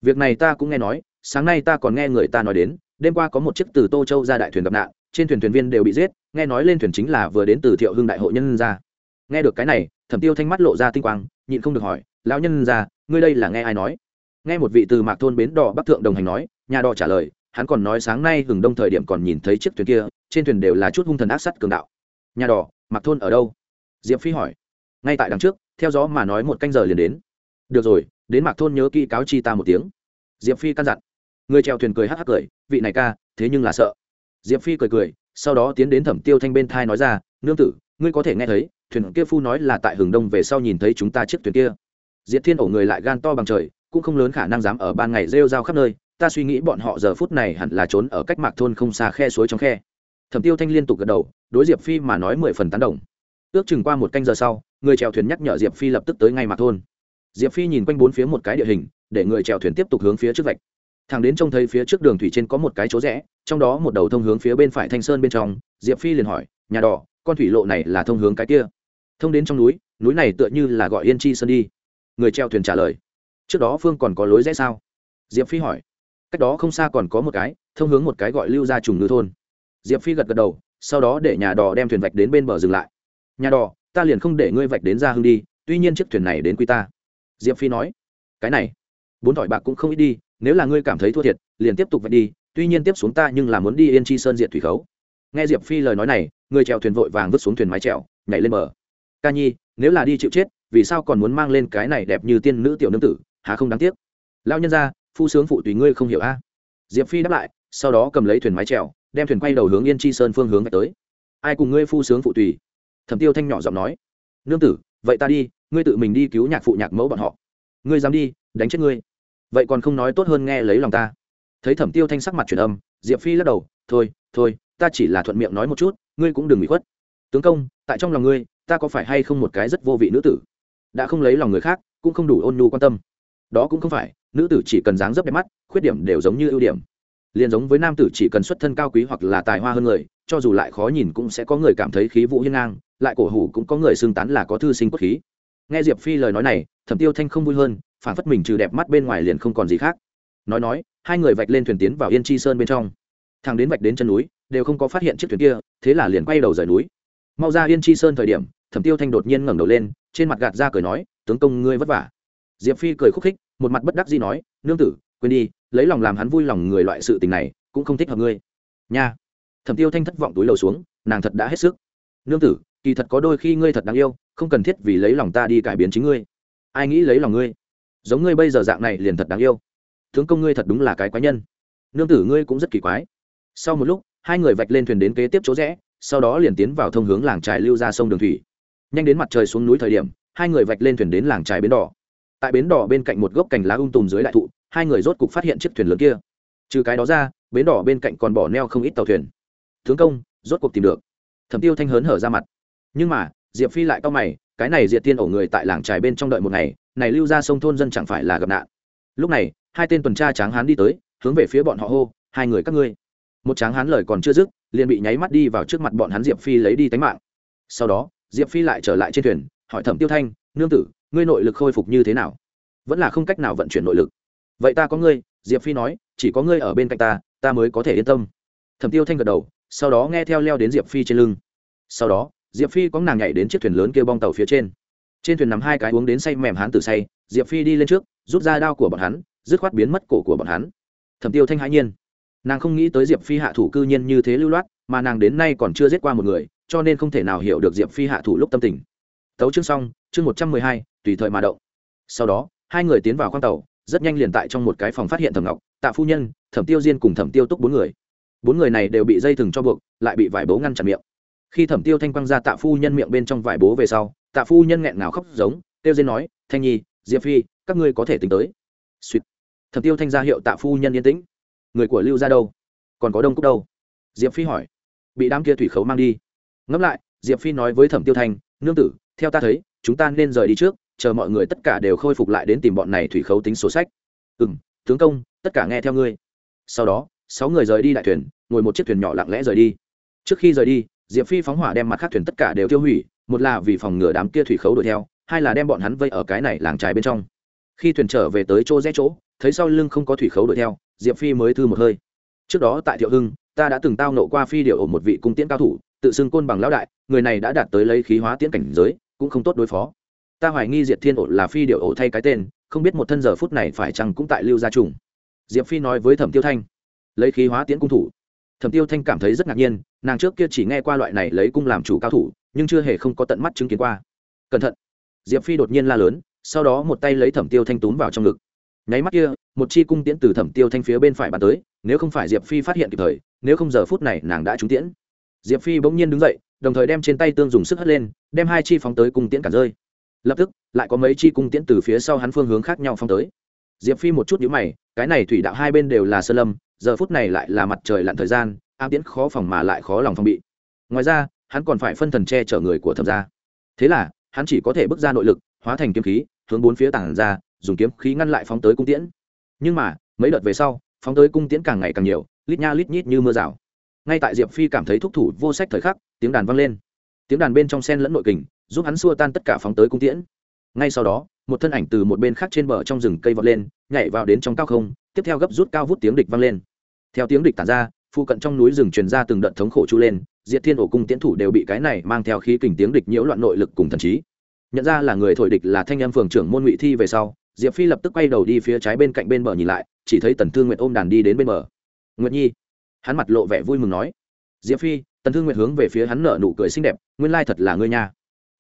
Việc này ta cũng nghe nói, sáng nay ta còn nghe người ta nói đến, đêm qua có một chiếc từ tô châu ra đại thuyền gặp nạn trên thuyền thuyền viên đều bị giết, nghe nói lên thuyền chính là vừa đến từ thiệu hưng đại hội nhân ra. Nghe được cái này, thẩm tiêu thanh mắt lộ ra tinh quang, nhịn không được hỏi, lão nhân ra, ngươi đây là nghe ai nói? Nghe một vị từ mạc thôn bến đỏ bắc thượng đồng hành nói, nhà đỏ trả lời, hắn còn nói sáng nay hừng đông thời điểm còn nhìn thấy chiếc thuyền kia, trên thuyền đều là chút hung thần ác sắt cường đạo. Nhà đỏ mạc thôn ở đâu? Diệp phi hỏi. Ngay tại đằng trước, theo gió mà nói một canh giờ liền đến. Được rồi, đến mạc thôn nhớ kỹ cáo chi ta một tiếng. Diệp phi căn dặn. Người trèo thuyền cười hắc hắc cười, vị này ca, thế nhưng là sợ diệp phi cười cười, sau đó tiến đến thẩm tiêu thanh bên thai nói ra, nương tử, ngươi có thể nghe thấy, thuyền kia phu nói là tại hừng đông về sau nhìn thấy chúng ta chiếc thuyền kia. Diệt thiên ổ người lại gan to bằng trời, cũng không lớn khả năng dám ở ban ngày rêu rao khắp nơi, ta suy nghĩ bọn họ giờ phút này hẳn là trốn ở cách mạc thôn không xa khe suối trong khe. Thẩm tiêu thanh liên tục gật đầu, đối diệp phi mà nói mười phần tán đồng. Ước chừng qua một canh giờ sau, người chèo thuyền nhắc nhở diệp phi lập tức tới ngay mạc thôn. Diệp phi nhìn quanh bốn phía một cái địa hình, để người chèo thuyền tiếp tục hướng phía trước vạch thằng đến trông thấy phía trước đường thủy trên có một cái chỗ rẽ, trong đó một đầu thông hướng phía bên phải thanh sơn bên trong, diệp phi liền hỏi, nhà đỏ con thủy lộ này là thông hướng cái kia? Thông đến trong núi núi này tựa như là gọi yên chi sơn đi. Người treo thuyền trả lời, trước đó phương còn có lối rẽ sao? Diệp phi hỏi, cách đó không xa còn có một cái, thông hướng một cái gọi lưu ra trùng ngư thôn. Diệp phi gật gật đầu, sau đó để nhà đò đem thuyền vạch đến bên bờ dừng lại. Nhà đò, ta liền không để ngươi vạch đến ra hương đi, tuy nhiên chiếc thuyền này đến quy ta. Diệp phi nói, cái này, bốn thỏi bạc cũng không ít đi nếu là ngươi cảm thấy thua thiệt liền tiếp tục vậy đi tuy nhiên tiếp xuống ta nhưng là muốn đi yên chi sơn diện thủy khấu. Nghe diệp phi lời nói này người trèo thuyền vội vàng vứt xuống thuyền mái trèo, nhảy lên bờ. Ca nhi nếu là đi chịu chết vì sao còn muốn mang lên cái này đẹp như tiên nữ tiểu nương tử há không đáng tiếc? Lao nhân ra phu sướng phụ tùy ngươi không hiểu a. À? Diệp phi đáp lại sau đó cầm lấy thuyền mái trèo, đem thuyền quay đầu hướng yên chi sơn phương hướng về tới. Ai cùng ngươi phu sướng phụ tùy? Thẩm tiêu thanh nhỏ giọng nói. Nương tử vậy ta đi ngươi tự mình đi cứu nhạc phụ nhạc mẫu bọn họ. Ngươi dám đi đánh chết ngươi vậy còn không nói tốt hơn nghe lấy lòng ta. Thấy thẩm tiêu thanh sắc mặt truyền âm, diệp phi lắc đầu, thôi thôi, ta chỉ là thuận miệng nói một chút, ngươi cũng đừng bị khuất. Tướng công, tại trong lòng ngươi, ta có phải hay không một cái rất vô vị nữ tử? Đã không lấy lòng người khác, cũng không đủ ôn nhu quan tâm. Đó cũng không phải, nữ tử chỉ cần dáng dấp đẹp mắt, khuyết điểm đều giống như ưu điểm. Liền giống với nam tử chỉ cần xuất thân cao quý hoặc là tài hoa hơn người, cho dù lại khó nhìn cũng sẽ có người cảm thấy khí vũ hiên ngang, lại cổ hủ cũng có người xương tán là có thư sinh quốc khí nghe diệp phi lời nói này, thẩm tiêu thanh không vui hơn, phản phất mình trừ đẹp mắt bên ngoài liền không còn gì khác. Nói nói, hai người vạch lên thuyền tiến vào yên chi sơn bên trong. Thằng đến vạch đến chân núi, đều không có phát hiện chiếc thuyền kia, thế là liền quay đầu rời núi. Mau ra yên chi sơn thời điểm, thẩm tiêu thanh đột nhiên ngẩng đầu lên, trên mặt gạt ra cười nói, tướng công ngươi vất vả. Diệp phi cười khúc khích, một mặt bất đắc dĩ nói, nương tử, quên đi, lấy lòng làm hắn vui lòng người loại sự tình này, cũng không thích hợp ngươi. Nha. Thẩm tiêu thanh thất vọng túi lầu xuống, nàng thật đã hết sức. Nương tử, kỳ thật có đôi khi ngươi thật đáng yêu không cần thiết vì lấy lòng ta đi cải biến chính ngươi. Ai nghĩ lấy lòng ngươi? Giống ngươi bây giờ dạng này liền thật đáng yêu. Tướng công ngươi thật đúng là cái quái nhân. Nương tử ngươi cũng rất kỳ quái. Sau một lúc, hai người vạch lên thuyền đến kế tiếp chỗ rẽ, sau đó liền tiến vào thông hướng làng trài lưu ra sông đường thủy. Nhanh đến mặt trời xuống núi thời điểm, hai người vạch lên thuyền đến làng trài bến đỏ. Tại bến đỏ bên cạnh một gốc cành lá um tùm dưới đại thụ, hai người rốt cục phát hiện chiếc thuyền lớn kia. Trừ cái đó ra, bến đỏ bên cạnh còn bỏ neo không ít tàu thuyền. Tướng công, rốt cuộc tìm được. Thẩm tiêu thanh hớn hở ra mặt. Nhưng mà diệp phi lại cau mày, cái này diệt tiên ổ người tại làng trài bên trong đợi một ngày, này lưu ra sông thôn dân chẳng phải là gặp nạn. Lúc này, hai tên tuần tra tráng hán đi tới, hướng về phía bọn họ hô, hai người các ngươi. Một tráng hán lời còn chưa dứt, liền bị nháy mắt đi vào trước mặt bọn hắn diệp phi lấy đi tánh mạng. Sau đó, diệp phi lại trở lại trên thuyền, hỏi thẩm tiêu thanh, nương tử, ngươi nội lực khôi phục như thế nào? Vẫn là không cách nào vận chuyển nội lực. Vậy ta có ngươi, diệp phi nói, chỉ có ngươi ở bên cạnh ta ta mới có thể yên tâm. Thẩm tiêu thanh gật đầu, sau đó nghe theo leo đến diệp phi trên lưng. Sau đó diệp phi có nàng nhảy đến chiếc thuyền lớn kêu bong tàu phía trên. Trên thuyền nằm hai cái uống đến say mềm hán tử say, diệp phi đi lên trước, rút ra đao của bọn hắn, dứt khoát biến mất cổ của bọn hắn. Thẩm tiêu thanh hãi nhiên. Nàng không nghĩ tới diệp phi hạ thủ cư nhiên như thế lưu loát, mà nàng đến nay còn chưa giết qua một người, cho nên không thể nào hiểu được diệp phi hạ thủ lúc tâm tình. Tấu chương xong, chương một trăm mười hai, tùy thời mà động. Sau đó, hai người tiến vào khoang tàu, rất nhanh liền tại trong một cái phòng phát hiện thẩm ngọc, tạ phu nhân, thẩm tiêu diên cùng thẩm tiêu túc bốn người. Bốn người này đều bị dây thừng cho buộc, lại bị vải bố ngăn chặn miệng khi thẩm tiêu thanh quăng ra tạ phu nhân miệng bên trong vải bố về sau, tạ phu nhân nghẹn ngào khóc giống tiêu diên nói, thanh nhi, diệp phi, các ngươi có thể tính tới. Suýt thẩm tiêu thanh ra hiệu tạ phu nhân yên tĩnh. Người của lưu ra đâu? Còn có đông cúc đâu? Diệp phi hỏi. Bị đám kia thủy khấu mang đi. Ngẫm lại, diệp phi nói với thẩm tiêu thanh, nương tử, theo ta thấy, chúng ta nên rời đi trước, chờ mọi người tất cả đều khôi phục lại đến tìm bọn này thủy khấu tính sổ sách. Ừ m tướng công, tất cả nghe theo ngươi. Sau đó, sáu người rời đi đại thuyền, ngồi một chiếc thuyền nhỏ lặng lẽ rời đi. Trước khi rời đi diệp phi phóng hỏa đem mặt khác thuyền tất cả đều tiêu hủy, một là vì phòng ngừa đám kia thủy khấu đuổi theo, hai là đem bọn hắn vây ở cái này làng trài bên trong. Khi thuyền trở về tới chỗ rẽ chỗ, thấy sau lưng không có thủy khấu đuổi theo, diệp phi mới thư một hơi. Trước đó tại thiệu hưng, ta đã từng tao nộ qua phi điệu ổ một vị cung tiễn cao thủ, tự xưng côn bằng lão đại, người này đã đạt tới lấy khí hóa tiễn cảnh giới, cũng không tốt đối phó. Ta hoài nghi diệt thiên ổ là phi điệu ổ thay cái tên, không biết một thân giờ phút này phải chăng cũng tại lưu gia trùng. Diệp phi nói với thẩm tiêu thanh, lấy khí hóa tiễn cung thủ thẩm tiêu thanh cảm thấy rất ngạc nhiên, nàng trước kia chỉ nghe qua loại này lấy cung làm chủ cao thủ, nhưng chưa hề không có tận mắt chứng kiến qua. Cẩn thận. Diệp phi đột nhiên la lớn, sau đó một tay lấy thẩm tiêu thanh túm vào trong ngực. Nháy mắt kia, một chi cung tiễn từ thẩm tiêu thanh phía bên phải bắn tới, nếu không phải diệp phi phát hiện kịp thời, nếu không giờ phút này nàng đã trúng tiễn. Diệp phi bỗng nhiên đứng dậy, đồng thời đem trên tay tương dùng sức hất lên, đem hai chi phóng tới cung tiễn cản rơi. Lập tức, lại có mấy chi cung tiễn từ phía sau hắn phương hướng khác nhau phóng tới. Diệp phi một chút nhíu mày cái này thủy đạo hai bên đều là sơ lâm, giờ phút này lại là mặt trời lặn thời gian, ám tiễn khó phòng mà lại khó lòng phòng bị. Ngoài ra, hắn còn phải phân thần che chở người của thẩm gia. Thế là, hắn chỉ có thể bước ra nội lực, hóa thành kiếm khí, hướng bốn phía tảng ra, dùng kiếm khí ngăn lại phóng tới cung tiễn. Nhưng mà, mấy đợt về sau, phóng tới cung tiễn càng ngày càng nhiều, lít nha lít nhít như mưa rào. Ngay tại diệp phi cảm thấy thúc thủ vô sách thời khắc, tiếng đàn vang lên. Tiếng đàn bên trong sen lẫn nội kình, giúp hắn xua tan tất cả phóng tới cung tiễn ngay sau đó, một thân ảnh từ một bên khác trên bờ trong rừng cây vọt lên, nhảy vào đến trong cao không, tiếp theo gấp rút cao vút tiếng địch vang lên. Theo tiếng địch tản ra, phụ cận trong núi rừng truyền ra từng đợt thống khổ chu lên, diệt thiên ổ cung tiến thủ đều bị cái này mang theo khí kình tiếng địch nhiễu loạn nội lực cùng thần trí. Nhận ra là người thổi địch là thanh em phường trưởng môn ngụy thi về sau, diệp phi lập tức quay đầu đi phía trái bên cạnh bên bờ nhìn lại, chỉ thấy tần thương nguyệt ôm đàn đi đến bên bờ. Nguyệt nhi. Hắn mặt lộ vẻ vui mừng nói. Diệp phi, tần thương nguyệt hướng về phía hắn nở nụ cười xinh đẹp, nguyên lai thật là ngươi nha.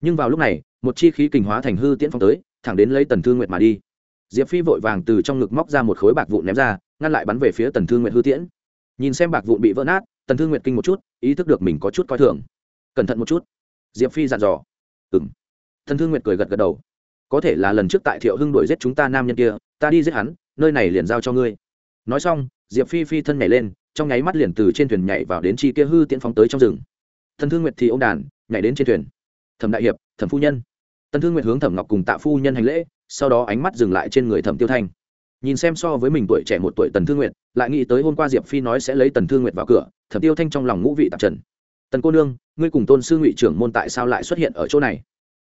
Nhưng vào lúc này một chi khí kình hóa thành hư tiễn phong tới, thẳng đến lấy tần thương nguyệt mà đi. Diệp phi vội vàng từ trong ngực móc ra một khối bạc vụn ném ra, ngăn lại bắn về phía tần thương nguyệt hư tiễn. Nhìn xem bạc vụn bị vỡ nát, tần thương nguyệt kinh một chút, ý thức được mình có chút coi thường. Cẩn thận một chút. Diệp phi dặn dò. Ừng tần thương nguyệt cười gật gật đầu. Có thể là lần trước tại thiệu hưng đuổi giết chúng ta nam nhân kia, ta đi giết hắn, nơi này liền giao cho ngươi. Nói xong, diệp phi phi thân nhảy lên, trong nháy mắt liền từ trên thuyền nhảy vào đến chi kia hư tiễn phóng tới trong rừng. Thần thương nguyệt thì ô m đàn, nhảy đến trên thuyền. Thẩm đại hiệp, thẩm phu nhân tần thương nguyệt hướng thẩm ngọc cùng tạ phu nhân hành lễ, sau đó ánh mắt dừng lại trên người thẩm tiêu thanh. Nhìn xem so với mình tuổi trẻ một tuổi tần thương nguyệt, lại nghĩ tới hôm qua diệp phi nói sẽ lấy tần thương nguyệt vào cửa, thẩm tiêu thanh trong lòng ngũ vị tạp trần. Tần cô nương, ngươi cùng tôn sư ngụy trưởng môn tại sao lại xuất hiện ở chỗ này?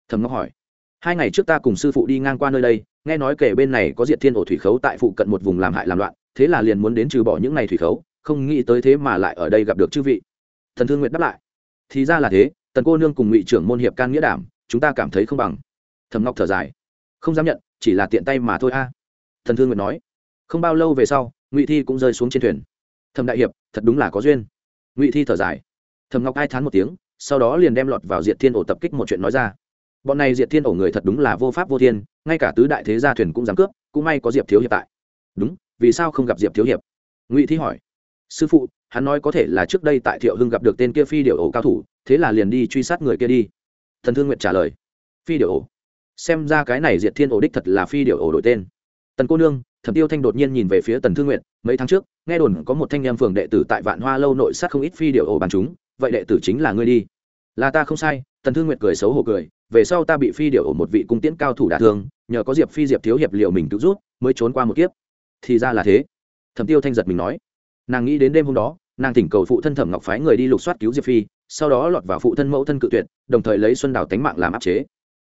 Thẩm ngọc hỏi. Hai ngày trước ta cùng sư phụ đi ngang qua nơi đây, nghe nói kể bên này có diệt thiên ổ thủy khấu tại phụ cận một vùng làm hại làm loạn, thế là liền muốn đến trừ bỏ những n à y thủy khấu, không nghĩ tới thế mà lại ở đây gặp được chư vị. Thần thương nguyệt đáp lại. Thì ra là thế, tần cô nương cùng ngụy trưởng môn hiệp can nghĩa đảm chúng ta cảm thấy không bằng. Thầm ngọc thở dài. Không dám nhận, chỉ là tiện tay mà thôi a. Thần thương nguyệt nói. Không bao lâu về sau, ngụy thi cũng rơi xuống trên thuyền. Thầm đại hiệp, thật đúng là có duyên. Ngụy thi thở dài. Thầm ngọc ai thán một tiếng, sau đó liền đem lọt vào diệt thiên ổ tập kích một chuyện nói ra. Bọn này diệt thiên ổ người thật đúng là vô pháp vô thiên, ngay cả tứ đại thế gia thuyền cũng dám cướp, cũng may có diệp thiếu hiệp tại. Đúng, vì sao không gặp diệp thiếu hiệp? Ngụy thi hỏi. Sư phụ, hắn nói có thể là trước đây tại thiệu hưng gặp được tên kia phi điệu ổ cao thủ, thế là liền đi truy sát người kia đi thần thương nguyện trả lời, phi điệu ổ, xem ra cái này diệt thiên ổ đích thật là phi điệu ổ đổi tên. Tần cô nương, thẩm tiêu thanh đột nhiên nhìn về phía tần thương nguyện mấy tháng trước, nghe đồn có một thanh em phường đệ tử tại vạn hoa lâu nội sát không ít phi điệu ổ bàn chúng, vậy đệ tử chính là ngươi đi. Là ta không sai, tần thương nguyện cười xấu hổ cười, về sau ta bị phi điệu ổ một vị cung tiễn cao thủ đả thương, nhờ có diệp phi diệp thiếu hiệp liệu mình cứu rút mới trốn qua một kiếp. Thì ra là thế. Thẩm tiêu thanh giật mình nói. Nàng nghĩ đến đêm hôm đó, nàng thỉnh cầu phụ thân thẩm ngọc phái người đi lục soát cứu diệp phi sau đó lọt vào phụ thân mẫu thân cự tuyệt, đồng thời lấy xuân đào tánh mạng làm áp chế.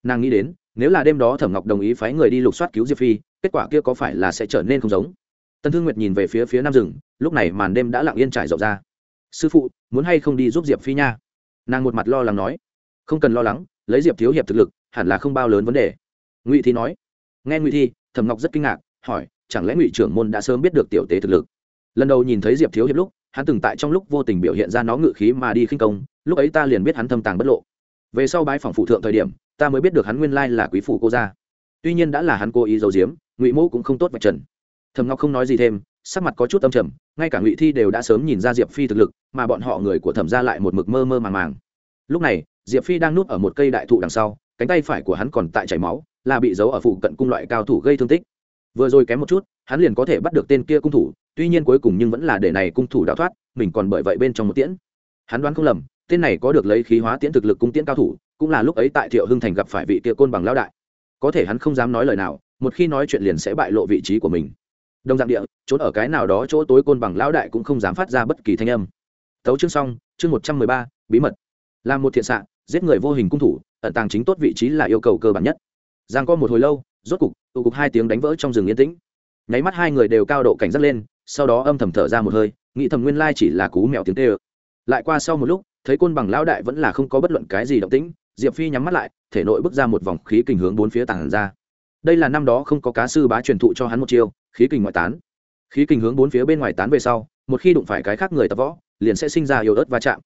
Nàng nghĩ đến, nếu là đêm đó thẩm ngọc đồng ý phái người đi lục soát cứu diệp phi, kết quả kia có phải là sẽ trở nên không giống? Tân thương nguyệt nhìn về phía phía nam rừng, lúc này màn đêm đã lặng yên trải rộng ra. Sư phụ, muốn hay không đi giúp diệp phi nha? Nàng một mặt lo lắng nói. Không cần lo lắng, lấy diệp thiếu hiệp thực lực, hẳn là không bao lớn vấn đề. Ngụy thi nói. Nghe ngụy thi, thẩm ngọc rất kinh ngạc, hỏi, chẳng lẽ ngụy trưởng môn đã sớm biết được tiểu tế thực lực? Lần đầu nhìn thấy diệp thiếu hiệp lúc hắn từng tại trong lúc vô tình biểu hiện ra nó ngự khí mà đi khinh công, lúc ấy ta liền biết hắn thâm tàng bất lộ. Về sau bái phòng phụ thượng thời điểm, ta mới biết được hắn nguyên lai là quý phủ cô gia. Tuy nhiên đã là hắn cố ý giấu giếm, ngụy mẫu cũng không tốt vạch trần. Thầm ngọc không nói gì thêm, sắc mặt có chút âm trầm, ngay cả ngụy thi đều đã sớm nhìn ra diệp phi thực lực, mà bọn họ người của thẩm ra lại một mực mơ mơ màng màng. Lúc này, diệp phi đang núp ở một cây đại thụ đằng sau, cánh tay phải của hắn còn tại chảy máu, là bị giấu ở phụ cận cung loại cao thủ gây thương tích. Vừa rồi kém một chút, hắn liền có thể bắt được tên kia cung thủ tuy nhiên cuối cùng nhưng vẫn là để này cung thủ đào thoát, mình còn bởi vậy bên trong một tiễn. Hắn đoán không lầm, tên này có được lấy khí hóa tiễn thực lực cung tiễn cao thủ, cũng là lúc ấy tại thiệu hưng thành gặp phải vị kia côn bằng lao đại. Có thể hắn không dám nói lời nào, một khi nói chuyện liền sẽ bại lộ vị trí của mình. Đồng dạng địa, trốn ở cái nào đó chỗ tối côn bằng lão đại cũng không dám phát ra bất kỳ thanh âm. Tấu chương xong, chương một trăm mười ba, bí mật. Làm một thiện xạ, giết người vô hình cung thủ, ẩn tàng chính tốt vị trí là yêu cầu cơ bản nhất. Giang có một hồi lâu, rốt cục, tụ cục hai tiếng đánh vỡ trong rừng yên tĩnh nháy mắt hai người đều cao độ cảnh giác lên, sau đó âm thầm thở ra một hơi, nghĩ thầm nguyên lai chỉ là cú mèo tiếng tê ơ. Lại qua sau một lúc, thấy côn bằng lão đại vẫn là không có bất luận cái gì động tĩnh, diệp phi nhắm mắt lại, thể nội bước ra một vòng khí kình hướng bốn phía tàn ra. Đây là năm đó không có cá sư bá truyền thụ cho hắn một chiêu, khí kình ngoại tán. Khí kình hướng bốn phía bên ngoài tán về sau, một khi đụng phải cái khác người tập võ, liền sẽ sinh ra yếu ớt va chạm.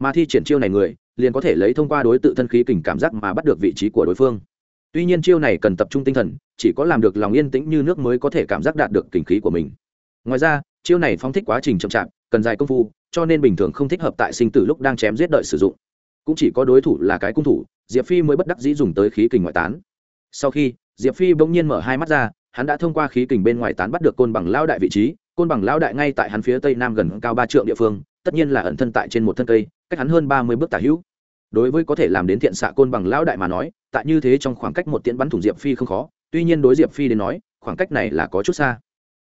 Mà thi triển chiêu này người, liền có thể lấy thông qua đối tự thân khí kình cảm giác mà bắt được vị trí của đối phương tuy nhiên chiêu này cần tập trung tinh thần, chỉ có làm được lòng yên tĩnh như nước mới có thể cảm giác đạt được kinh khí của mình. Ngoài ra, chiêu này phóng thích quá trình chậm chạp, cần dài công phu, cho nên bình thường không thích hợp tại sinh tử lúc đang chém giết đợi sử dụng. Cũng chỉ có đối thủ là cái cung thủ, diệp phi mới bất đắc dĩ dùng tới khí kình ngoại tán. Sau khi, diệp phi bỗng nhiên mở hai mắt ra, hắn đã thông qua khí kình bên ngoài tán bắt được côn bằng lao đại vị trí, côn bằng lao đại ngay tại hắn phía tây nam gần cao ba trượng địa phương, tất nhiên là ẩn thân tại trên một thân cây, cách hắn hơn ba mươi bước tả hữu đối với có thể làm đến thiện xạ côn bằng lão đại mà nói tại như thế trong khoảng cách một tiễn bắn thủng diệp phi không khó, tuy nhiên đối diệp phi đến nói, khoảng cách này là có chút xa.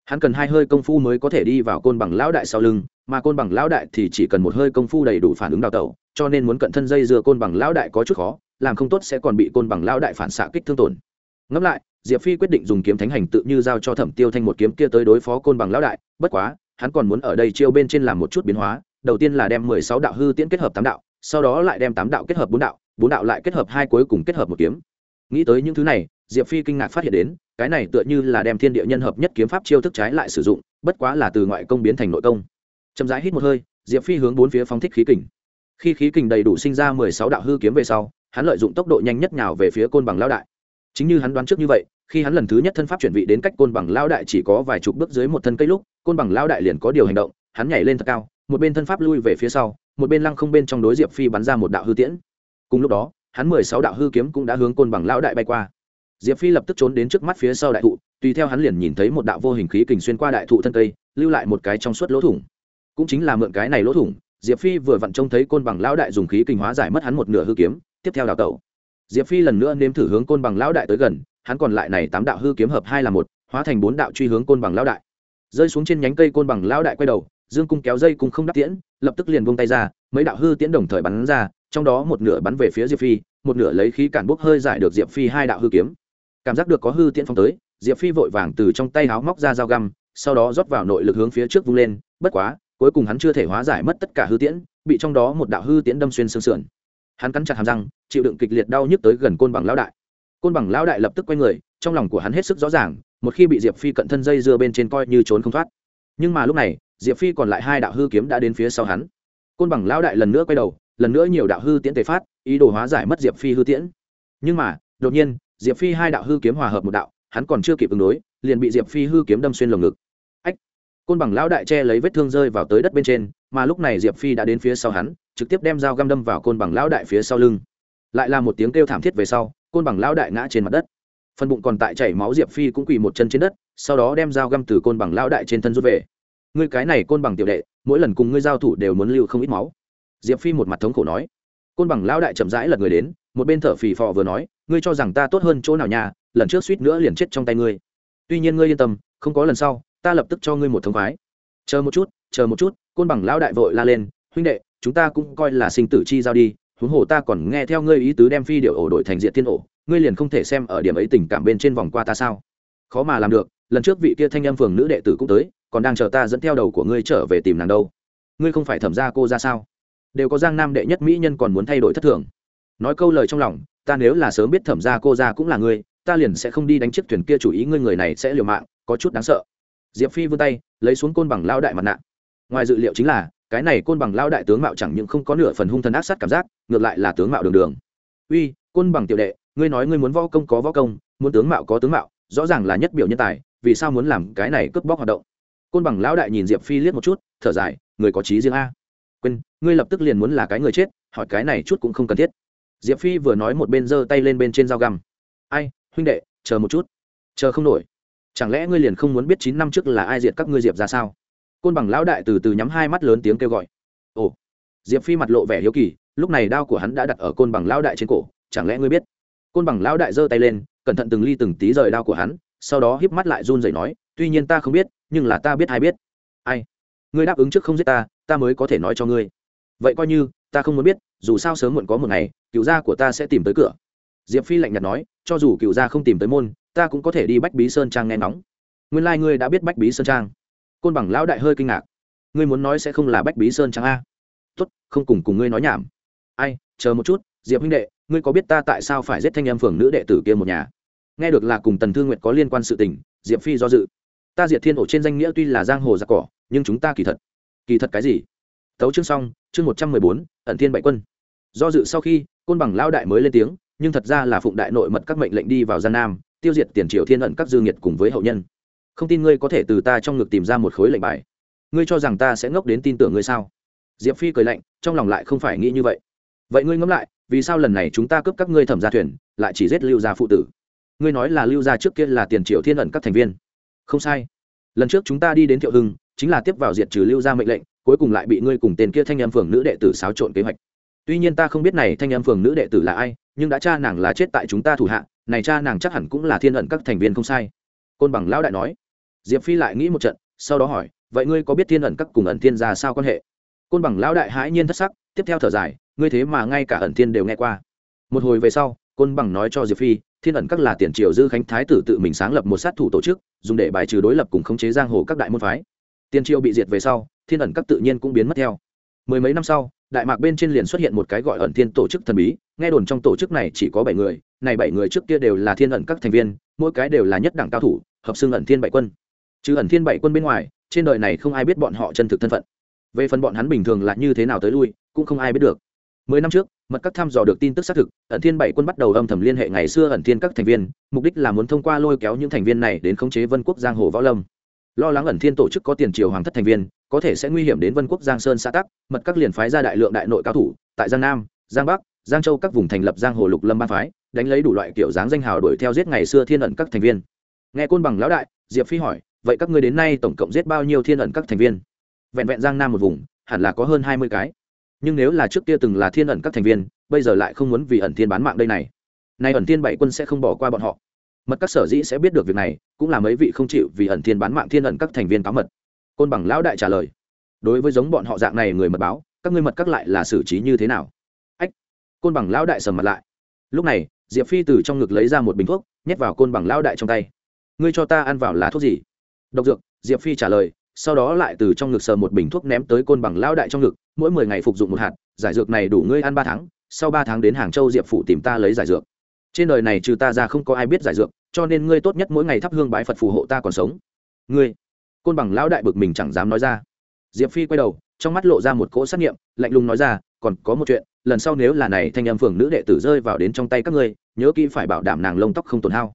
Hắn cần hai hơi công phu mới có thể đi vào côn bằng lão đại sau lưng, mà côn bằng lão đại thì chỉ cần một hơi công phu đầy đủ phản ứng đào tẩu, cho nên muốn cận thân dây dưa côn bằng lão đại có chút khó, làm không tốt sẽ còn bị côn bằng lão đại phản xạ kích thương tổn. Ngẫm lại, diệp phi quyết định dùng kiếm thánh hành tự như giao cho thẩm tiêu thanh một kiếm kia tới đối phó côn bằng lão đại, bất quá, hắn còn muốn ở đây chiêu bên trên làm một chút biến hóa, đầu tiên là đem mười sáu đạo hư tiễn kết hợp tám đạo sau đó lại đem tám đạo kết hợp bốn đạo bốn đạo lại kết hợp hai cuối cùng kết hợp một kiếm. Nghĩ tới những thứ này, diệp phi kinh ngạc phát hiện đến, cái này tựa như là đem thiên địa nhân hợp nhất kiếm pháp chiêu thức trái lại sử dụng, bất quá là từ ngoại công biến thành nội công. Chậm rãi hít một hơi, diệp phi hướng bốn phía phóng thích khí kình. Khi khí kình đầy đủ sinh ra mười sáu đạo hư kiếm về sau, hắn lợi dụng tốc độ nhanh nhất nào về phía côn bằng lao đại. Chính như hắn đoán trước như vậy, khi hắn lần thứ nhất thân pháp chuyển vị đến cách côn bằng lao đại chỉ có vài chục bước dưới một thân cây lúc, côn bằng lao đại liền có điều hành động, hắn nhảy lên thật cao, một bên thân pháp lui về phía sau một bên lăng không bên trong đối diệp phi bắn ra một đạo hư tiễn. Cùng lúc đó, hắn mười sáu đạo hư kiếm cũng đã hướng côn bằng lão đại bay qua. Diệp phi lập tức trốn đến trước mắt phía sau đại thụ, tùy theo hắn liền nhìn thấy một đạo vô hình khí kình xuyên qua đại thụ thân cây, lưu lại một cái trong suốt lỗ thủng. Cũng chính là mượn cái này lỗ thủng, diệp phi vừa vặn trông thấy côn bằng lão đại dùng khí kình hóa giải mất hắn một nửa hư kiếm, tiếp theo đào tẩu. Diệp phi lần nữa nếm thử hướng côn bằng lão đại tới gần, hắn còn lại này tám đạo hư kiếm hợp hai là một, hóa thành bốn đạo truy hướng côn bằng lão đại. Rơi xuống trên nhánh cây côn bằng lão đại quay đầu, dương cung kéo dây cung không đắc tiễn lập tức liền buông tay ra, mấy đạo hư tiễn đồng thời bắn ra, trong đó một nửa bắn về phía diệp phi, một nửa lấy khí cản bốc hơi giải được diệp phi hai đạo hư kiếm. Cảm giác được có hư tiễn phong tới, diệp phi vội vàng từ trong tay háo móc ra dao găm, sau đó rót vào nội lực hướng phía trước vung lên, bất quá, cuối cùng hắn chưa thể hóa giải mất tất cả hư tiễn, bị trong đó một đạo hư tiễn đâm xuyên xương sườn. Hắn cắn chặt hàm răng, chịu đựng kịch liệt đau nhức tới gần côn bằng lão đại. Côn bằng lão đại lập tức quay người, trong lòng của hắn hết sức rõ ràng, một khi bị diệp phi cận thân dây dưa bên trên coi như trốn không thoát. Nhưng mà lúc này diệp phi còn lại hai đạo hư kiếm đã đến phía sau hắn. Côn bằng lão đại lần nữa quay đầu, lần nữa nhiều đạo hư tiễn tề phát, ý đồ hóa giải mất diệp phi hư tiễn. Nhưng mà, đột nhiên, diệp phi hai đạo hư kiếm hòa hợp một đạo, hắn còn chưa kịp ứng đối, liền bị diệp phi hư kiếm đâm xuyên lồng ngực. Ách! Côn bằng lão đại che lấy vết thương rơi vào tới đất bên trên, mà lúc này diệp phi đã đến phía sau hắn, trực tiếp đem dao găm đâm vào côn bằng lão đại phía sau lưng. Lại là một tiếng kêu thảm thiết về sau, côn bằng lão đại ngã trên mặt đất. Phần bụng còn tại chảy máu, diệp phi cũng quỳ một chân trên đất, sau đó đem dao găm từ côn bằng lão đại trên thân rút về ngươi cái này côn bằng tiểu đệ, mỗi lần cùng ngươi giao thủ đều muốn lưu không ít máu. Diệp phi một mặt thống khổ nói. Côn bằng lão đại chậm rãi lật người đến, một bên thở phì phò vừa nói, ngươi cho rằng ta tốt hơn chỗ nào nhà lần trước suýt nữa liền chết trong tay ngươi. Tuy nhiên ngươi yên tâm, không có lần sau, ta lập tức cho ngươi một thông khoái. Chờ một chút, chờ một chút, côn bằng lão đại vội la lên, huynh đệ, chúng ta cũng coi là sinh tử chi giao đi, huống hồ ta còn nghe theo ngươi ý tứ đem phi điệu ổ đổi thành diện tiên ổ, ngươi liền không thể xem ở điểm ấy tình cảm bên trên vòng qua ta sao? Khó mà làm được lần trước vị kia thanh em phường nữ đệ tử cũng tới, còn đang chờ ta dẫn theo đầu của ngươi trở về tìm nàng đâu. Ngươi không phải thẩm ra cô ra sao? Đều có giang nam đệ nhất mỹ nhân còn muốn thay đổi thất thường. Nói câu lời trong lòng, ta nếu là sớm biết thẩm ra cô ra cũng là ngươi, ta liền sẽ không đi đánh chiếc thuyền kia chủ ý ngươi người này sẽ liều mạng, có chút đáng sợ. Diệp phi vươn tay, lấy xuống côn bằng lao đại mặt nạ. Ngoài dự liệu chính là, cái này côn bằng lao đại tướng mạo chẳng những không có nửa phần hung thần ác sát cảm giác, ngược lại là tướng mạo đường đường. Uy, côn bằng tiểu đệ, ngươi nói ngươi muốn võ công có võ công, muốn tướng mạo có tướng mạo, rõ ràng là nhất biểu nhân tài vì sao muốn làm cái này cướp bóc hoạt động? Côn bằng lão đại nhìn diệp phi liếc một chút, thở dài, người có trí riêng a. Quên, ngươi lập tức liền muốn là cái người chết, hỏi cái này chút cũng không cần thiết. Diệp phi vừa nói một bên giơ tay lên bên trên dao găm. Ai, huynh đệ, chờ một chút. Chờ không nổi. Chẳng lẽ ngươi liền không muốn biết chín năm trước là ai diệt các ngươi diệp ra sao? Côn bằng lão đại từ từ nhắm hai mắt lớn tiếng kêu gọi. Ồ. Diệp phi mặt lộ vẻ hiếu kỳ, lúc này đao của hắn đã đặt ở côn bằng lão đại trên cổ, chẳng lẽ ngươi biết? Côn bằng lão đại giơ tay lên, cẩn thận từng ly từng tí rời đao của hắn sau đó híp mắt lại run rẩy nói, tuy nhiên ta không biết, nhưng là ta biết ai biết. Ai? Ngươi đáp ứng trước không giết ta ta mới có thể nói cho ngươi. Vậy coi như, ta không muốn biết, dù sao sớm muộn có một ngày, cựu gia của ta sẽ tìm tới cửa. Diệp phi lạnh nhạt nói, cho dù cựu gia không tìm tới môn, ta cũng có thể đi bách bí sơn trang nghe ngóng. Nguyên lai、like、ngươi đã biết bách bí sơn trang. Côn bằng lão đại hơi kinh ngạc. Ngươi muốn nói sẽ không là bách bí sơn trang a? Tốt, không cùng cùng ngươi nói nhảm. Ai, chờ một chút, diệp huynh đệ, ngươi có biết ta tại sao phải giết thanh em phường nữ đệ tử kia một nhà? Nghe được là cùng tần thương nguyện có liên quan sự tình, diệp phi do dự. Ta diệt thiên ổ trên danh nghĩa tuy là giang hồ giặc cỏ, nhưng chúng ta kỳ thật. Kỳ thật cái gì? Tấu chương xong, chương một trăm mười bốn, ẩn thiên bại quân. Do dự sau khi, côn bằng lao đại mới lên tiếng, nhưng thật ra là phụng đại nội mật các mệnh lệnh đi vào gian nam, tiêu diệt tiền triệu thiên ẩn các dư nghiệt cùng với hậu nhân. Không tin ngươi có thể từ ta trong ngực tìm ra một khối lệnh bài. Ngươi cho rằng ta sẽ ngốc đến tin tưởng ngươi sao? Diệp phi cười lạnh, trong lòng lại không phải nghĩ như vậy. Vậy ngươi ngẫm lại, vì sao lần này chúng ta cướp các ngươi thẩm gia thuyền, lại chỉ giết lưu gia phụ tử? Ngươi nói là lưu gia trước kia là tiền triệu thiên ẩn các thành viên. Không sai. Lần trước chúng ta đi đến thiệu hưng, chính là tiếp vào diệt trừ lưu gia mệnh lệnh, cuối cùng lại bị ngươi cùng tên kia thanh em phường nữ đệ tử xáo trộn kế hoạch. Tuy nhiên ta không biết này thanh em phường nữ đệ tử là ai, nhưng đã cha nàng là chết tại chúng ta thủ hạ, này cha nàng chắc hẳn cũng là thiên ẩn các thành viên không sai. Côn bằng lão đại nói. Diệp phi lại nghĩ một trận, sau đó hỏi, vậy ngươi có biết thiên ẩn các cùng ẩn thiên ra sao quan hệ? Côn bằng lão đại hãi nhiên thất sắc, tiếp theo thở dài, ngươi thế mà ngay cả ẩn thiên đều nghe qua. Một hồi về sau, côn bằng nói cho diệp phi thiên ẩn các là tiền triều dư khánh thái tử tự mình sáng lập một sát thủ tổ chức, dùng để bài trừ đối lập cùng khống chế giang hồ các đại môn phái. Tiền triều bị diệt về sau, thiên ẩn các tự nhiên cũng biến mất theo. Mười mấy năm sau, đại mạc bên trên liền xuất hiện một cái gọi ẩn thiên tổ chức thần bí, nghe đồn trong tổ chức này chỉ có bảy người, này bảy người trước kia đều là thiên ẩn các thành viên, mỗi cái đều là nhất đẳng cao thủ, hợp xưng ẩn thiên bảy quân. Chứ ẩn thiên bảy quân bên ngoài, trên đời này không ai biết bọn họ chân thực thân phận. Về phần bọn hắn bình thường là như thế nào tới lui, cũng không ai biết được mười năm trước, mật các thăm dò được tin tức xác thực, ẩn thiên bảy quân bắt đầu âm thầm liên hệ ngày xưa ẩn thiên các thành viên, mục đích là muốn thông qua lôi kéo những thành viên này đến khống chế vân quốc giang hồ võ lâm. Lo lắng ẩn thiên tổ chức có tiền triều hoàng thất thành viên, có thể sẽ nguy hiểm đến vân quốc giang sơn xã tắc, mật các liền phái ra đại lượng đại nội cao thủ, tại giang nam, giang bắc, giang châu các vùng thành lập giang hồ lục lâm ba phái, đánh lấy đủ loại kiểu dáng danh hào đuổi theo giết ngày xưa thiên ẩn các thành viên. Nghe côn bằng lão đại, diệp phi hỏi, vậy các ngươi đến nay tổng cộng giết bao nhiêu thiên ẩn các thành viên? Vẹn vẹn giang nam một vùng, hẳn là có hơn hai mươi cái nhưng nếu là trước kia từng là thiên ẩn các thành viên, bây giờ lại không muốn vì ẩn thiên bán mạng đây này. Nay ẩn thiên bảy quân sẽ không bỏ qua bọn họ. Mật các sở dĩ sẽ biết được việc này, cũng là mấy vị không chịu vì ẩn thiên bán mạng thiên ẩn các thành viên cáo mật. Côn bằng lão đại trả lời, đối với giống bọn họ dạng này người mật báo, các ngươi mật các lại là xử trí như thế nào? Ách, côn bằng lão đại sầm mặt lại. Lúc này, diệp phi từ trong ngực lấy ra một bình thuốc, nhét vào côn bằng lão đại trong tay. Ngươi cho ta ăn vào là thuốc gì? Độc dược, diệp phi trả lời sau đó lại từ trong ngực sờ một bình thuốc ném tới côn bằng lao đại trong ngực, mỗi mười ngày phục dụng một hạt, giải dược này đủ ngươi ăn ba tháng, sau ba tháng đến hàng châu diệp phụ tìm ta lấy giải dược. Trên đời này trừ ta ra không có ai biết giải dược, cho nên ngươi tốt nhất mỗi ngày thắp hương bái phật phù hộ ta còn sống. Ngươi, côn bằng lão đại bực mình chẳng dám nói ra. Diệp phi quay đầu, trong mắt lộ ra một cỗ xác nghiệm, lạnh lùng nói ra, còn có một chuyện, lần sau nếu là này thanh âm phường nữ đệ tử rơi vào đến trong tay các ngươi, nhớ kỹ phải bảo đảm nàng lông tóc không tổn hao.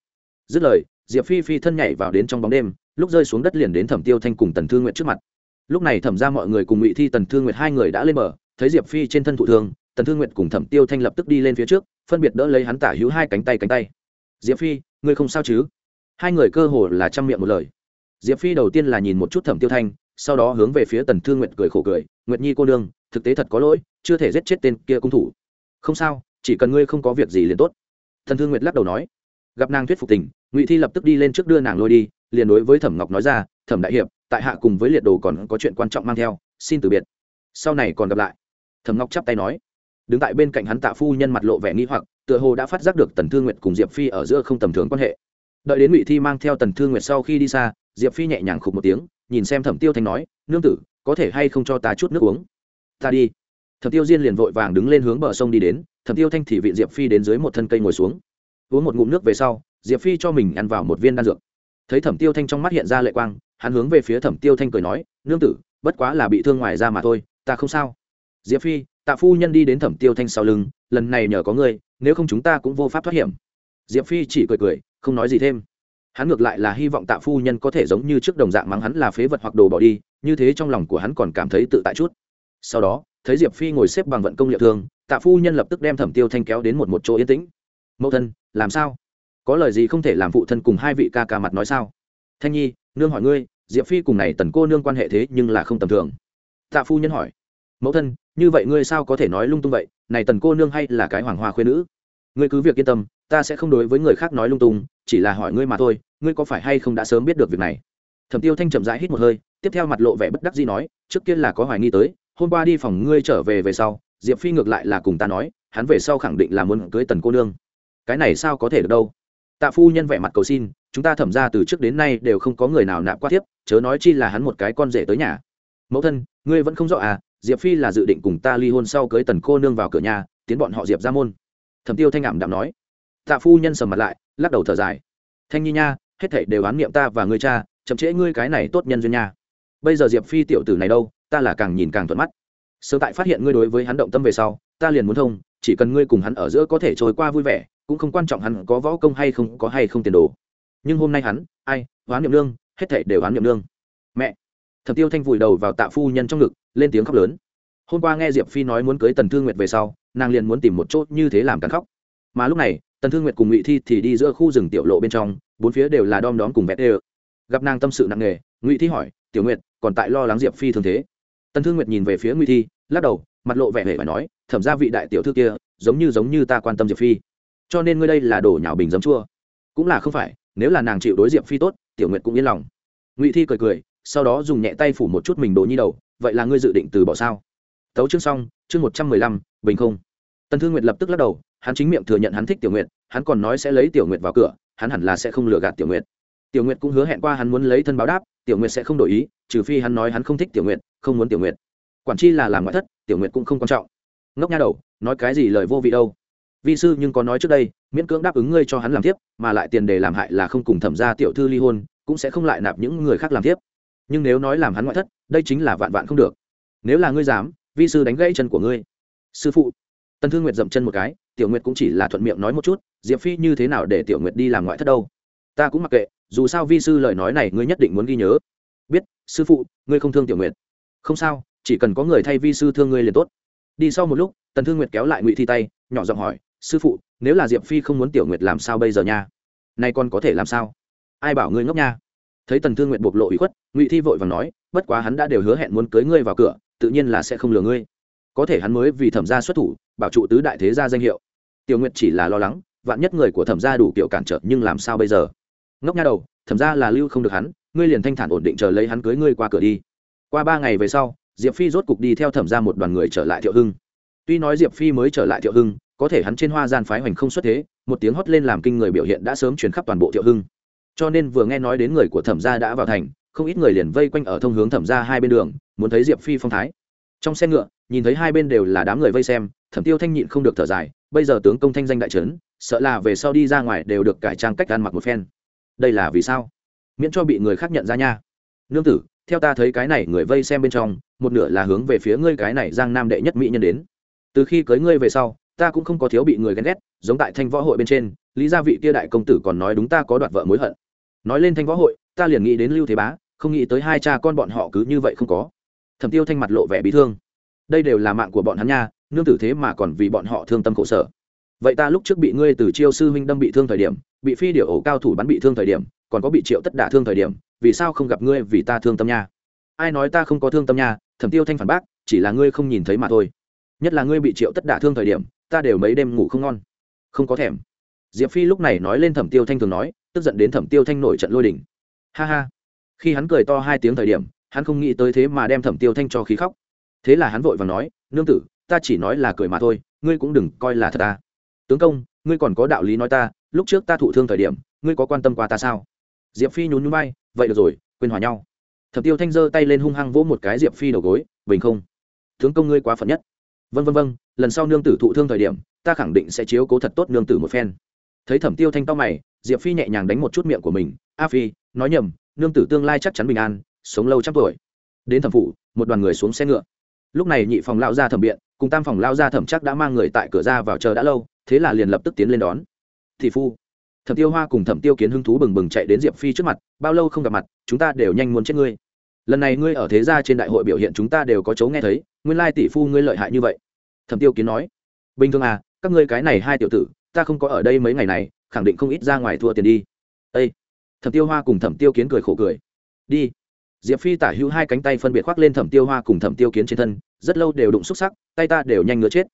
Dứt lời, diệp phi phi thân nhảy vào đến trong bóng đêm lúc rơi xuống đất liền đến thẩm tiêu thanh cùng tần thương nguyện trước mặt lúc này thẩm ra mọi người cùng ngụy thi tần thương nguyện hai người đã lên bờ thấy diệp phi trên thân thụ thương tần thương nguyện cùng thẩm tiêu thanh lập tức đi lên phía trước phân biệt đỡ lấy hắn tả hữu hai cánh tay cánh tay diệp phi ngươi không sao chứ hai người cơ hồ là chăm miệng một lời diệp phi đầu tiên là nhìn một chút thẩm tiêu thanh sau đó hướng về phía tần thương nguyện cười khổ cười nguyệt nhi cô đương thực tế thật có lỗi chưa thể giết chết tên kia cung thủ không sao chỉ cần ngươi không có việc gì liền tốt thần thương nguyệt lắc đầu nói gặp nàng thuyết phục tình ngụy thi lập tức đi lên trước đưa nàng lôi đi liền đối với thẩm ngọc nói ra, thẩm đại hiệp, tại hạ cùng với liệt đồ còn có chuyện quan trọng mang theo, xin từ biệt. Sau này còn gặp lại. Thẩm ngọc chắp tay nói. Đứng tại bên cạnh hắn tạ phu nhân mặt lộ vẻ nghi hoặc, tựa hồ đã phát giác được tần thương nguyệt cùng diệp phi ở giữa không tầm thường quan hệ. Đợi đến ngụy thi mang theo tần thương nguyệt sau khi đi xa, diệp phi nhẹ nhàng khục một tiếng, nhìn xem thẩm tiêu thanh nói, nương tử, có thể hay không cho ta chút nước uống? Ta đi. Thẩm tiêu diên liền vội vàng đứng lên hướng bờ sông đi đến, thẩm tiêu thanh thì vị diệp phi đến dưới một thân cây ngồi xuống. Uống một ngụm nước về sau, diệp phi cho mình ăn vào một viên đan dược thấy thẩm tiêu thanh trong mắt hiện ra lệ quang, hắn hướng về phía thẩm tiêu thanh cười nói, nương tử, bất quá là bị thương ngoài ra mà thôi, ta không sao. Diệp phi, tạ phu nhân đi đến thẩm tiêu thanh sau lưng, lần này nhờ có ngươi, nếu không chúng ta cũng vô pháp thoát hiểm. Diệp phi chỉ cười cười, không nói gì thêm. Hắn ngược lại là hy vọng tạ phu nhân có thể giống như trước đồng dạng mắng hắn là phế vật hoặc đồ bỏ đi, như thế trong lòng của hắn còn cảm thấy tự tại chút. Sau đó, thấy diệp phi ngồi xếp bằng vận công liệu thương, tạ phu nhân lập tức đem thẩm tiêu thanh kéo đến một một chỗ yên tĩnh. Mẫu thân, làm sao? Có lời gì không thể làm phụ thân cùng hai vị ca ca mặt nói sao? Thanh nhi, nương hỏi ngươi, diệp phi cùng này tần cô nương quan hệ thế nhưng là không tầm thường. Tạ phu nhân hỏi, mẫu thân, như vậy ngươi sao có thể nói lung tung vậy? Này tần cô nương hay là cái hoàng hoa khuyên nữ? Ngươi cứ việc yên tâm, ta sẽ không đối với người khác nói lung tung, chỉ là hỏi ngươi mà thôi, ngươi có phải hay không đã sớm biết được việc này? Thẩm tiêu thanh chậm rãi hít một hơi, tiếp theo mặt lộ vẻ bất đắc dĩ nói, trước kia là có hoài nghi tới, hôm qua đi phòng ngươi trở về về sau, diệp phi ngược lại là cùng ta nói, hắn về sau khẳng định là muốn cưới tần cô nương. Cái này sao có thể được đâu? Tạ phu nhân vẻ mặt cầu xin, chúng ta thẩm ra từ trước đến nay đều không có người nào nạp qua thiếp, chớ nói chi là hắn một cái con rể tới nhà. Mẫu thân, ngươi vẫn không rõ à diệp phi là dự định cùng ta ly hôn sau cưới tần cô nương vào cửa nhà, tiến bọn họ diệp ra môn. Thẩm tiêu thanh ảm đạm nói. Tạ phu nhân sầm mặt lại, lắc đầu thở dài. Thanh nhi nha, hết thảy đều oán niệm ta và ngươi cha, chậm trễ ngươi cái này tốt nhân duyên nha. Bây giờ diệp phi tiểu tử này đâu, ta là càng nhìn càng thuận mắt. Sớm tại phát hiện ngươi đối với hắn động tâm về sau, ta liền muốn thông, chỉ cần ngươi cùng hắn ở giữa có thể trôi qua vui vẻ cũng không quan trọng hắn có võ công hay không, có hay không tiền đồ. Nhưng hôm nay hắn, ai, oán niệm lương, hết thảy đều oán niệm lương. Mẹ, thẩm tiêu thanh vùi đầu vào tạ phu nhân trong ngực, lên tiếng khóc lớn. Hôm qua nghe diệp phi nói muốn cưới tần thương nguyệt về sau, nàng liền muốn tìm một chỗ như thế làm cắn khóc mà lúc này, tần thương nguyệt cùng ngụy thi thì đi giữa khu rừng tiểu lộ bên trong, bốn phía đều là đom đóm cùng vẹt đê gặp nàng tâm sự nặng nề, ngụy thi hỏi, tiểu nguyệt, còn tại lo lắng diệp phi thường thế? Tần thương nguyệt nhìn về phía ngụy thi, lắc đầu, mặt lộ vẻ vẻ và nói, thẩm ra vị đại tiểu thư kia, giống như giống như ta quan tâm diệp phi cho nên ngươi đây là đổ nhào bình giấm chua. Cũng là không phải, nếu là nàng chịu đối diệp phi tốt, tiểu nguyệt cũng yên lòng. Ngụy thi cười cười, sau đó dùng nhẹ tay phủ một chút mình đồ nhi đầu, vậy là ngươi dự định từ bỏ sao? Tấu chương xong, chương một trăm mười lăm, bình không. Tần thương nguyệt lập tức lắc đầu, hắn chính miệng thừa nhận hắn thích tiểu nguyệt, hắn còn nói sẽ lấy tiểu nguyệt vào cửa, hắn hẳn là sẽ không lừa gạt tiểu nguyệt. Tiểu nguyệt cũng hứa hẹn qua hắn muốn lấy thân báo đáp, tiểu nguyệt sẽ không đổi ý, trừ phi hắn nói hắn không thích tiểu nguyệt, không muốn tiểu nguyệt. Quản chi là làm ngoại thất, tiểu nguyệt cũng không quan trọng. Ngốc nha đầu, nói cái gì lời vô vị đâu vi sư nhưng có nói trước đây, miễn cưỡng đáp ứng ngươi cho hắn làm tiếp mà lại tiền đề làm hại là không cùng thẩm gia tiểu thư ly hôn, cũng sẽ không lại nạp những người khác làm tiếp nhưng nếu nói làm hắn ngoại thất, đây chính là vạn vạn không được. Nếu là ngươi dám, vi sư đánh gãy chân của ngươi. Sư phụ. Tần thương nguyệt dậm chân một cái, tiểu nguyệt cũng chỉ là thuận miệng nói một chút, diệp phi như thế nào để tiểu nguyệt đi làm ngoại thất đâu? Ta cũng mặc kệ, dù sao vi sư lời nói này ngươi nhất định muốn ghi nhớ. Biết, sư phụ, ngươi không thương tiểu nguyệt. Không sao, chỉ cần có người thay vi sư thương ngươi liền tốt. Đi sau một lúc, tần thương nguyệt kéo lại ngụy thi tay, nhỏ giọng hỏi sư phụ, nếu là diệp phi không muốn tiểu nguyệt làm sao bây giờ nha? Nay con có thể làm sao? Ai bảo ngươi ngốc nha? Thấy tần thương nguyệt bộc lộ ủy khuất, ngụy thi vội và nói, bất quá hắn đã đều hứa hẹn muốn cưới ngươi vào cửa, tự nhiên là sẽ không lừa ngươi. Có thể hắn mới vì thẩm gia xuất thủ, bảo trụ tứ đại thế gia danh hiệu. Tiểu nguyệt chỉ là lo lắng, vạn nhất người của thẩm gia đủ kiểu cản trở, nhưng làm sao bây giờ? Ngốc nha đầu, thẩm gia là lưu không được hắn, ngươi liền thanh thản ổn định chờ lấy hắn cưới ngươi qua cửa đi. Qua ba ngày về sau, diệp phi rốt cục đi theo thẩm ra một đoàn người trở lại thiệu hưng. Tuy nói diệp phi mới trở lại thiệu hưng có thể hắn trên hoa gian phái hoành không xuất thế, một tiếng hót lên làm kinh người biểu hiện đã sớm chuyển khắp toàn bộ thiệu hưng. Cho nên vừa nghe nói đến người của thẩm gia đã vào thành, không ít người liền vây quanh ở thông hướng thẩm gia hai bên đường, muốn thấy diệp phi phong thái. Trong xe ngựa, nhìn thấy hai bên đều là đám người vây xem, thẩm tiêu thanh nhịn không được thở dài, bây giờ tướng công thanh danh đại trấn, sợ là về sau đi ra ngoài đều được cải trang cách ăn mặc một phen. Đây là vì sao? Miễn cho bị người khác nhận ra nha. Nương tử, theo ta thấy cái này người vây xem bên trong, một nửa là hướng về phía ngươi cái này giang nam đệ nhất mỹ nhân đến. Từ khi cưới ngươi về sau ta cũng không có thiếu bị người ghen ghét, giống tại thanh võ hội bên trên, lý gia vị kia đại công tử còn nói đúng ta có đoạt vợ mối hận. Nói lên thanh võ hội, ta liền nghĩ đến lưu thế bá, không nghĩ tới hai cha con bọn họ cứ như vậy không có. Thẩm tiêu thanh mặt lộ vẻ bị thương. Đây đều là mạng của bọn hắn nha, nương tử thế mà còn vì bọn họ thương tâm khổ sở. Vậy ta lúc trước bị ngươi từ chiêu sư huynh đâm bị thương thời điểm, bị phi điệu ổ cao thủ bắn bị thương thời điểm, còn có bị triệu tất đả thương thời điểm, vì sao không gặp ngươi vì ta thương tâm nha? Ai nói ta không có thương tâm nha? Thẩm tiêu thanh phản bác, chỉ là ngươi không nhìn thấy mà thôi. Nhất là ngươi bị triệu tất đả thương thời điểm ta đều mấy đêm ngủ không ngon. Không có thèm. Diệp phi lúc này nói lên thẩm tiêu thanh thường nói, tức giận đến thẩm tiêu thanh nổi trận lôi đình. ha ha. Khi hắn cười to hai tiếng thời điểm, hắn không nghĩ tới thế mà đem thẩm tiêu thanh cho khí khóc. Thế là hắn vội và nói, nương tử, ta chỉ nói là cười mà thôi, ngươi cũng đừng coi là thật ta. Tướng công, ngươi còn có đạo lý nói ta, lúc trước ta thụ thương thời điểm, ngươi có quan tâm qua ta sao? Diệp phi nhún nhún bay vậy được rồi, quên hòa nhau. Thẩm tiêu thanh giơ tay lên hung hăng vỗ một cái diệp phi đầu gối, bình không? Tướng công ngươi quá phận nhất vân vân vân lần sau nương tử thụ thương thời điểm, ta khẳng định sẽ chiếu cố thật tốt nương tử một phen. Thấy thẩm tiêu thanh to mày, diệp phi nhẹ nhàng đánh một chút miệng của mình. A phi, nói nhầm, nương tử tương lai chắc chắn bình an, sống lâu trăm tuổi. Đến thẩm phủ, một đoàn người xuống xe ngựa. Lúc này nhị phòng lao ra thẩm biện, cùng tam phòng lao ra thẩm chắc đã mang người tại cửa ra vào chờ đã lâu, thế là liền lập tức tiến lên đón. Thị phu, thẩm tiêu hoa cùng thẩm tiêu kiến hưng thú bừng bừng chạy đến diệp phi trước mặt, bao lâu không gặp mặt, chúng ta đều nhanh muốn chết ngươi lần này ngươi ở thế gia trên đại hội biểu hiện chúng ta đều có chấu nghe thấy, nguyên lai tỷ phu ngươi lợi hại như vậy. Thẩm tiêu kiến nói, bình thường à các ngươi cái này hai tiểu tử, ta không có ở đây mấy ngày này, khẳng định không ít ra ngoài thua tiền đi. Ê, thẩm tiêu hoa cùng thẩm tiêu kiến cười khổ cười. Đi. Diệp phi tả hữu hai cánh tay phân biệt khoác lên thẩm tiêu hoa cùng thẩm tiêu kiến trên thân, rất lâu đều đụng xúc sắc, tay ta đều nhanh ngứa chết.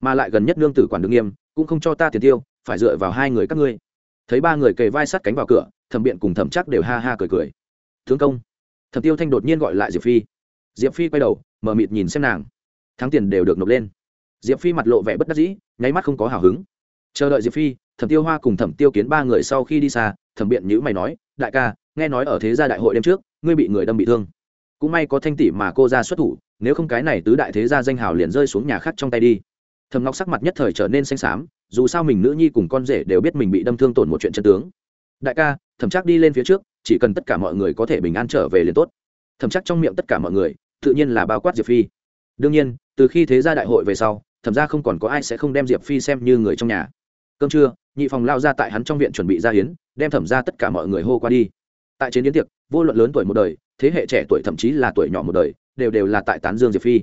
Mà lại gần nhất nương tử quản đương nghiêm, cũng không cho ta tiền tiêu, phải dựa vào hai người các ngươi. Thấy ba người kề vai sát cánh vào cửa, thẩm biện cùng thẩm chắc đều ha ha cười cười. Thương công thẩm tiêu thanh đột nhiên gọi lại diệp phi. Diệp phi quay đầu mờ mịt nhìn xem nàng. Thắng tiền đều được nộp lên. Diệp phi mặt lộ vẻ bất đắc dĩ, nháy mắt không có hào hứng. Chờ đợi diệp phi, thẩm tiêu hoa cùng thẩm tiêu kiến ba người sau khi đi xa, thẩm biện nhữ mày nói, đại ca, nghe nói ở thế gia đại hội đêm trước, ngươi bị người đâm bị thương. Cũng may có thanh tỷ mà cô ra xuất thủ, nếu không cái này tứ đại thế gia danh hào liền rơi xuống nhà khác trong tay đi. Thầm ngọc sắc mặt nhất thời trở nên xanh xám, dù sao mình nữ nhi cùng con rể đều biết mình bị đâm thương tổn một chuyện chân tướng. Đại ca, thẩm chắc đi lên phía trước chỉ cần tất cả mọi người có thể bình an trở về liền tốt. Thẩm chắc trong miệng tất cả mọi người, tự nhiên là bao quát diệp phi. Đương nhiên, từ khi thế gia đại hội về sau, thẩm ra không còn có ai sẽ không đem diệp phi xem như người trong nhà. Cơm trưa, nhị phòng lao ra tại hắn trong viện chuẩn bị ra hiến, đem thẩm ra tất cả mọi người hô qua đi. Tại chiến yến tiệc, vô luận lớn tuổi một đời, thế hệ trẻ tuổi thậm chí là tuổi nhỏ một đời, đều đều là tại tán dương diệp phi.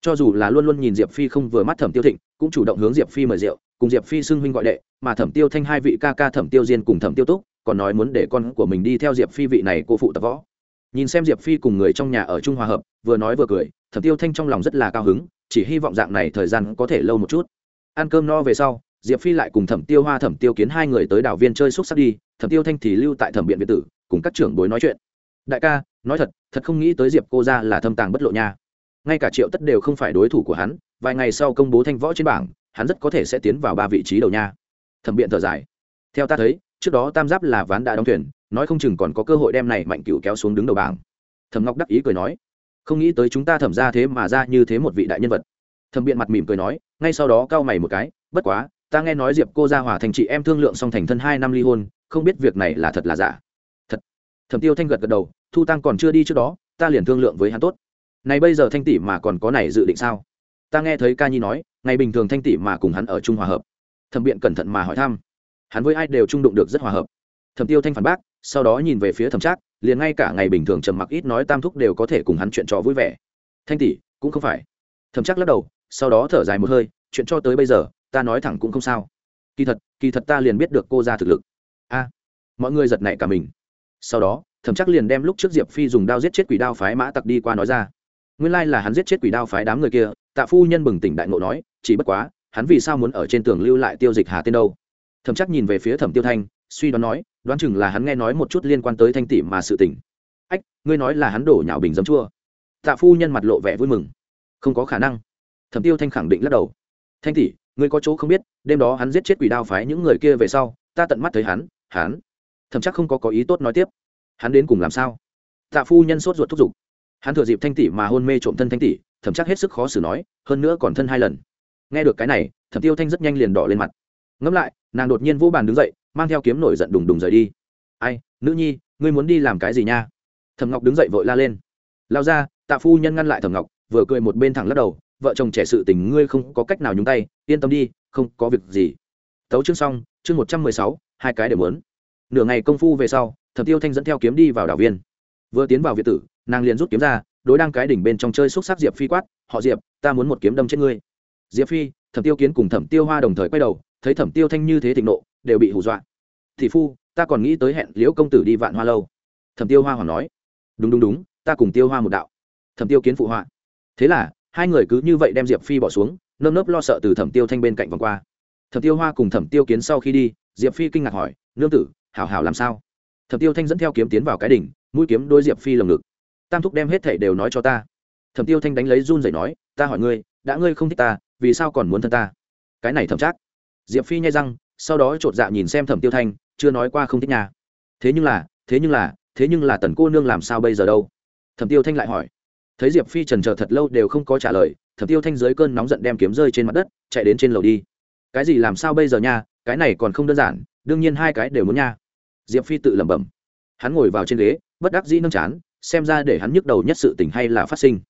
Cho dù là luôn luôn nhìn diệp phi không vừa mắt thẩm tiêu thịnh, cũng chủ động hướng diệp phi mời rượu, cùng diệp phi xưng huynh gọi đệ, mà thẩm tiêu thanh hai vị ca ca thẩm tiêu diên cùng thẩm tiêu túc còn nói muốn để con của mình đi theo diệp phi vị này cô phụ tập võ. Nhìn xem diệp phi cùng người trong nhà ở trung hòa hợp, vừa nói vừa cười, thẩm tiêu thanh trong lòng rất là cao hứng, chỉ hy vọng dạng này thời gian có thể lâu một chút. Ăn cơm no về sau, diệp phi lại cùng thẩm tiêu hoa, thẩm tiêu kiến hai người tới đảo viên chơi xúc sắc đi, thẩm tiêu thanh thì lưu tại thẩm biện biệt tử, cùng các trưởng bối nói chuyện. Đại ca, nói thật thật không nghĩ tới diệp cô ra là thâm tàng bất lộ nha. Ngay cả triệu tất đều không phải đối thủ của hắn, vài ngày sau công bố thanh võ trên bảng, hắn rất có thể sẽ tiến vào ba vị trí đầu nha. Thẩm biện thở dài. Theo ta thấy trước đó tam giáp là ván đã đóng thuyền, nói không chừng còn có cơ hội đem này mạnh cựu kéo xuống đứng đầu bảng. Thẩm ngọc đắc ý cười nói, không nghĩ tới chúng ta thẩm ra thế mà ra như thế một vị đại nhân vật. Thẩm biện mặt mỉm cười nói, ngay sau đó cau mày một cái, bất quá, ta nghe nói diệp cô ra hòa thành chị em thương lượng xong thành thân hai năm ly hôn, không biết việc này là thật là giả. Thật. Thẩm tiêu thanh gật gật đầu, thu tăng còn chưa đi trước đó, ta liền thương lượng với hắn tốt. Này bây giờ thanh tỷ mà còn có này dự định sao? Ta nghe thấy ca nhi nói, ngày bình thường thanh tỷ mà cùng hắn ở chung hòa hợp. Thẩm biện cẩn thận mà hỏi thăm hắn với ai đều trung đụng được rất hòa hợp. Thẩm tiêu thanh phản bác, sau đó nhìn về phía thẩm trác, liền ngay cả ngày bình thường trầm mặc ít nói tam thúc đều có thể cùng hắn chuyện trò vui vẻ. Thanh tỷ, cũng không phải. Thẩm trác lắc đầu, sau đó thở dài một hơi, chuyện cho tới bây giờ, ta nói thẳng cũng không sao. Kỳ thật kỳ thật ta liền biết được cô ra thực lực. A, mọi người giật nảy cả mình. Sau đó, thẩm chắc liền đem lúc trước diệp phi dùng đao giết chết quỷ đao phái mã tặc đi qua nói ra. Nguyên lai là hắn giết chết quỷ đao phái đám người kia, tạ phu nhân bừng tỉnh đại ngộ nói, chỉ bất quá, hắn vì sao muốn ở trên tường lưu lại tiêu dịch hà tên đâu? Thẩm chắc nhìn về phía thẩm tiêu thanh, suy đoán nói, đoán chừng là hắn nghe nói một chút liên quan tới thanh tỷ mà sự tỉnh ách, ngươi nói là hắn đổ nhạo bình giấm chua. Tạ phu nhân mặt lộ vẻ vui mừng. Không có khả năng. Thẩm tiêu thanh khẳng định lắc đầu. Thanh tỷ, ngươi có chỗ không biết, đêm đó hắn giết chết quỷ đao phái những người kia về sau, ta tận mắt thấy hắn hắn. Thậm chắc không có có ý tốt nói tiếp. Hắn đến cùng làm sao? Tạ phu nhân sốt ruột thúc giục. Hắn thừa dịp thanh tỷ mà hôn mê trộm thân thanh tỷ thậm chắc hết sức khó xử nói, hơn nữa còn thân hai lần. Nghe được cái này, thẩm tiêu thanh rất nhanh liền đỏ lên mặt ngẫm lại, nàng đột nhiên vô bàn đứng dậy, mang theo kiếm nổi giận đùng đùng rời đi. Ai, nữ nhi, ngươi muốn đi làm cái gì nha? Thẩm ngọc đứng dậy vội la lên. Lao ra, tạ phu nhân ngăn lại thẩm ngọc, vừa cười một bên thẳng lắc đầu, vợ chồng trẻ sự tình ngươi không có cách nào nhúng tay, yên tâm đi, không có việc gì. Tấu chương xong, chương một trăm mười sáu, hai cái đều muốn. Nửa ngày công phu về sau, thẩm tiêu thanh dẫn theo kiếm đi vào đảo viên. Vừa tiến vào việt tử, nàng liền rút kiếm ra, đối đang cái đỉnh bên trong chơi xúc sắc diệp phi quát, họ diệp, ta muốn một kiếm đâm chết ngươi. Diệp phi, thẩm tiêu kiến cùng thẩm tiêu hoa đồng thời quay đầu thấy thẩm tiêu thanh như thế thịnh nộ, đều bị hù dọa. Thị phu, ta còn nghĩ tới hẹn liễu công tử đi vạn hoa lâu. Thẩm tiêu hoa hoàng nói. Đúng đúng đúng, ta cùng tiêu hoa một đạo. Thẩm tiêu kiến phụ họa. Thế là, hai người cứ như vậy đem diệp phi bỏ xuống, nơm nớp lo sợ từ thẩm tiêu thanh bên cạnh vòng qua. Thẩm tiêu hoa cùng thẩm tiêu kiến sau khi đi, diệp phi kinh ngạc hỏi, nương tử, hảo hảo làm sao? Thẩm tiêu thanh dẫn theo kiếm tiến vào cái đỉnh, mũi kiếm đôi diệp phi lồng ngực. Tam thúc đem hết thảy đều nói cho ta. Thẩm tiêu thanh đánh lấy run rẩy nói, ta hỏi ngươi, đã ngươi không thích ta, vì sao còn muốn thân ta? Cái này thẩm chắc diệp phi nhai răng, sau đó chột dạ nhìn xem thẩm tiêu thanh, chưa nói qua không thích nhà thế nhưng là, thế nhưng là, thế nhưng là tần cô nương làm sao bây giờ đâu? Thẩm tiêu thanh lại hỏi. Thấy diệp phi trần chờ thật lâu đều không có trả lời, thẩm tiêu thanh dưới cơn nóng giận đem kiếm rơi trên mặt đất, chạy đến trên lầu đi. Cái gì làm sao bây giờ nha, cái này còn không đơn giản, đương nhiên hai cái đều muốn nha. Diệp phi tự lẩm bẩm. Hắn ngồi vào trên ghế, bất đắc dĩ nâng chán, xem ra để hắn nhức đầu nhất sự tình hay là phát sinh.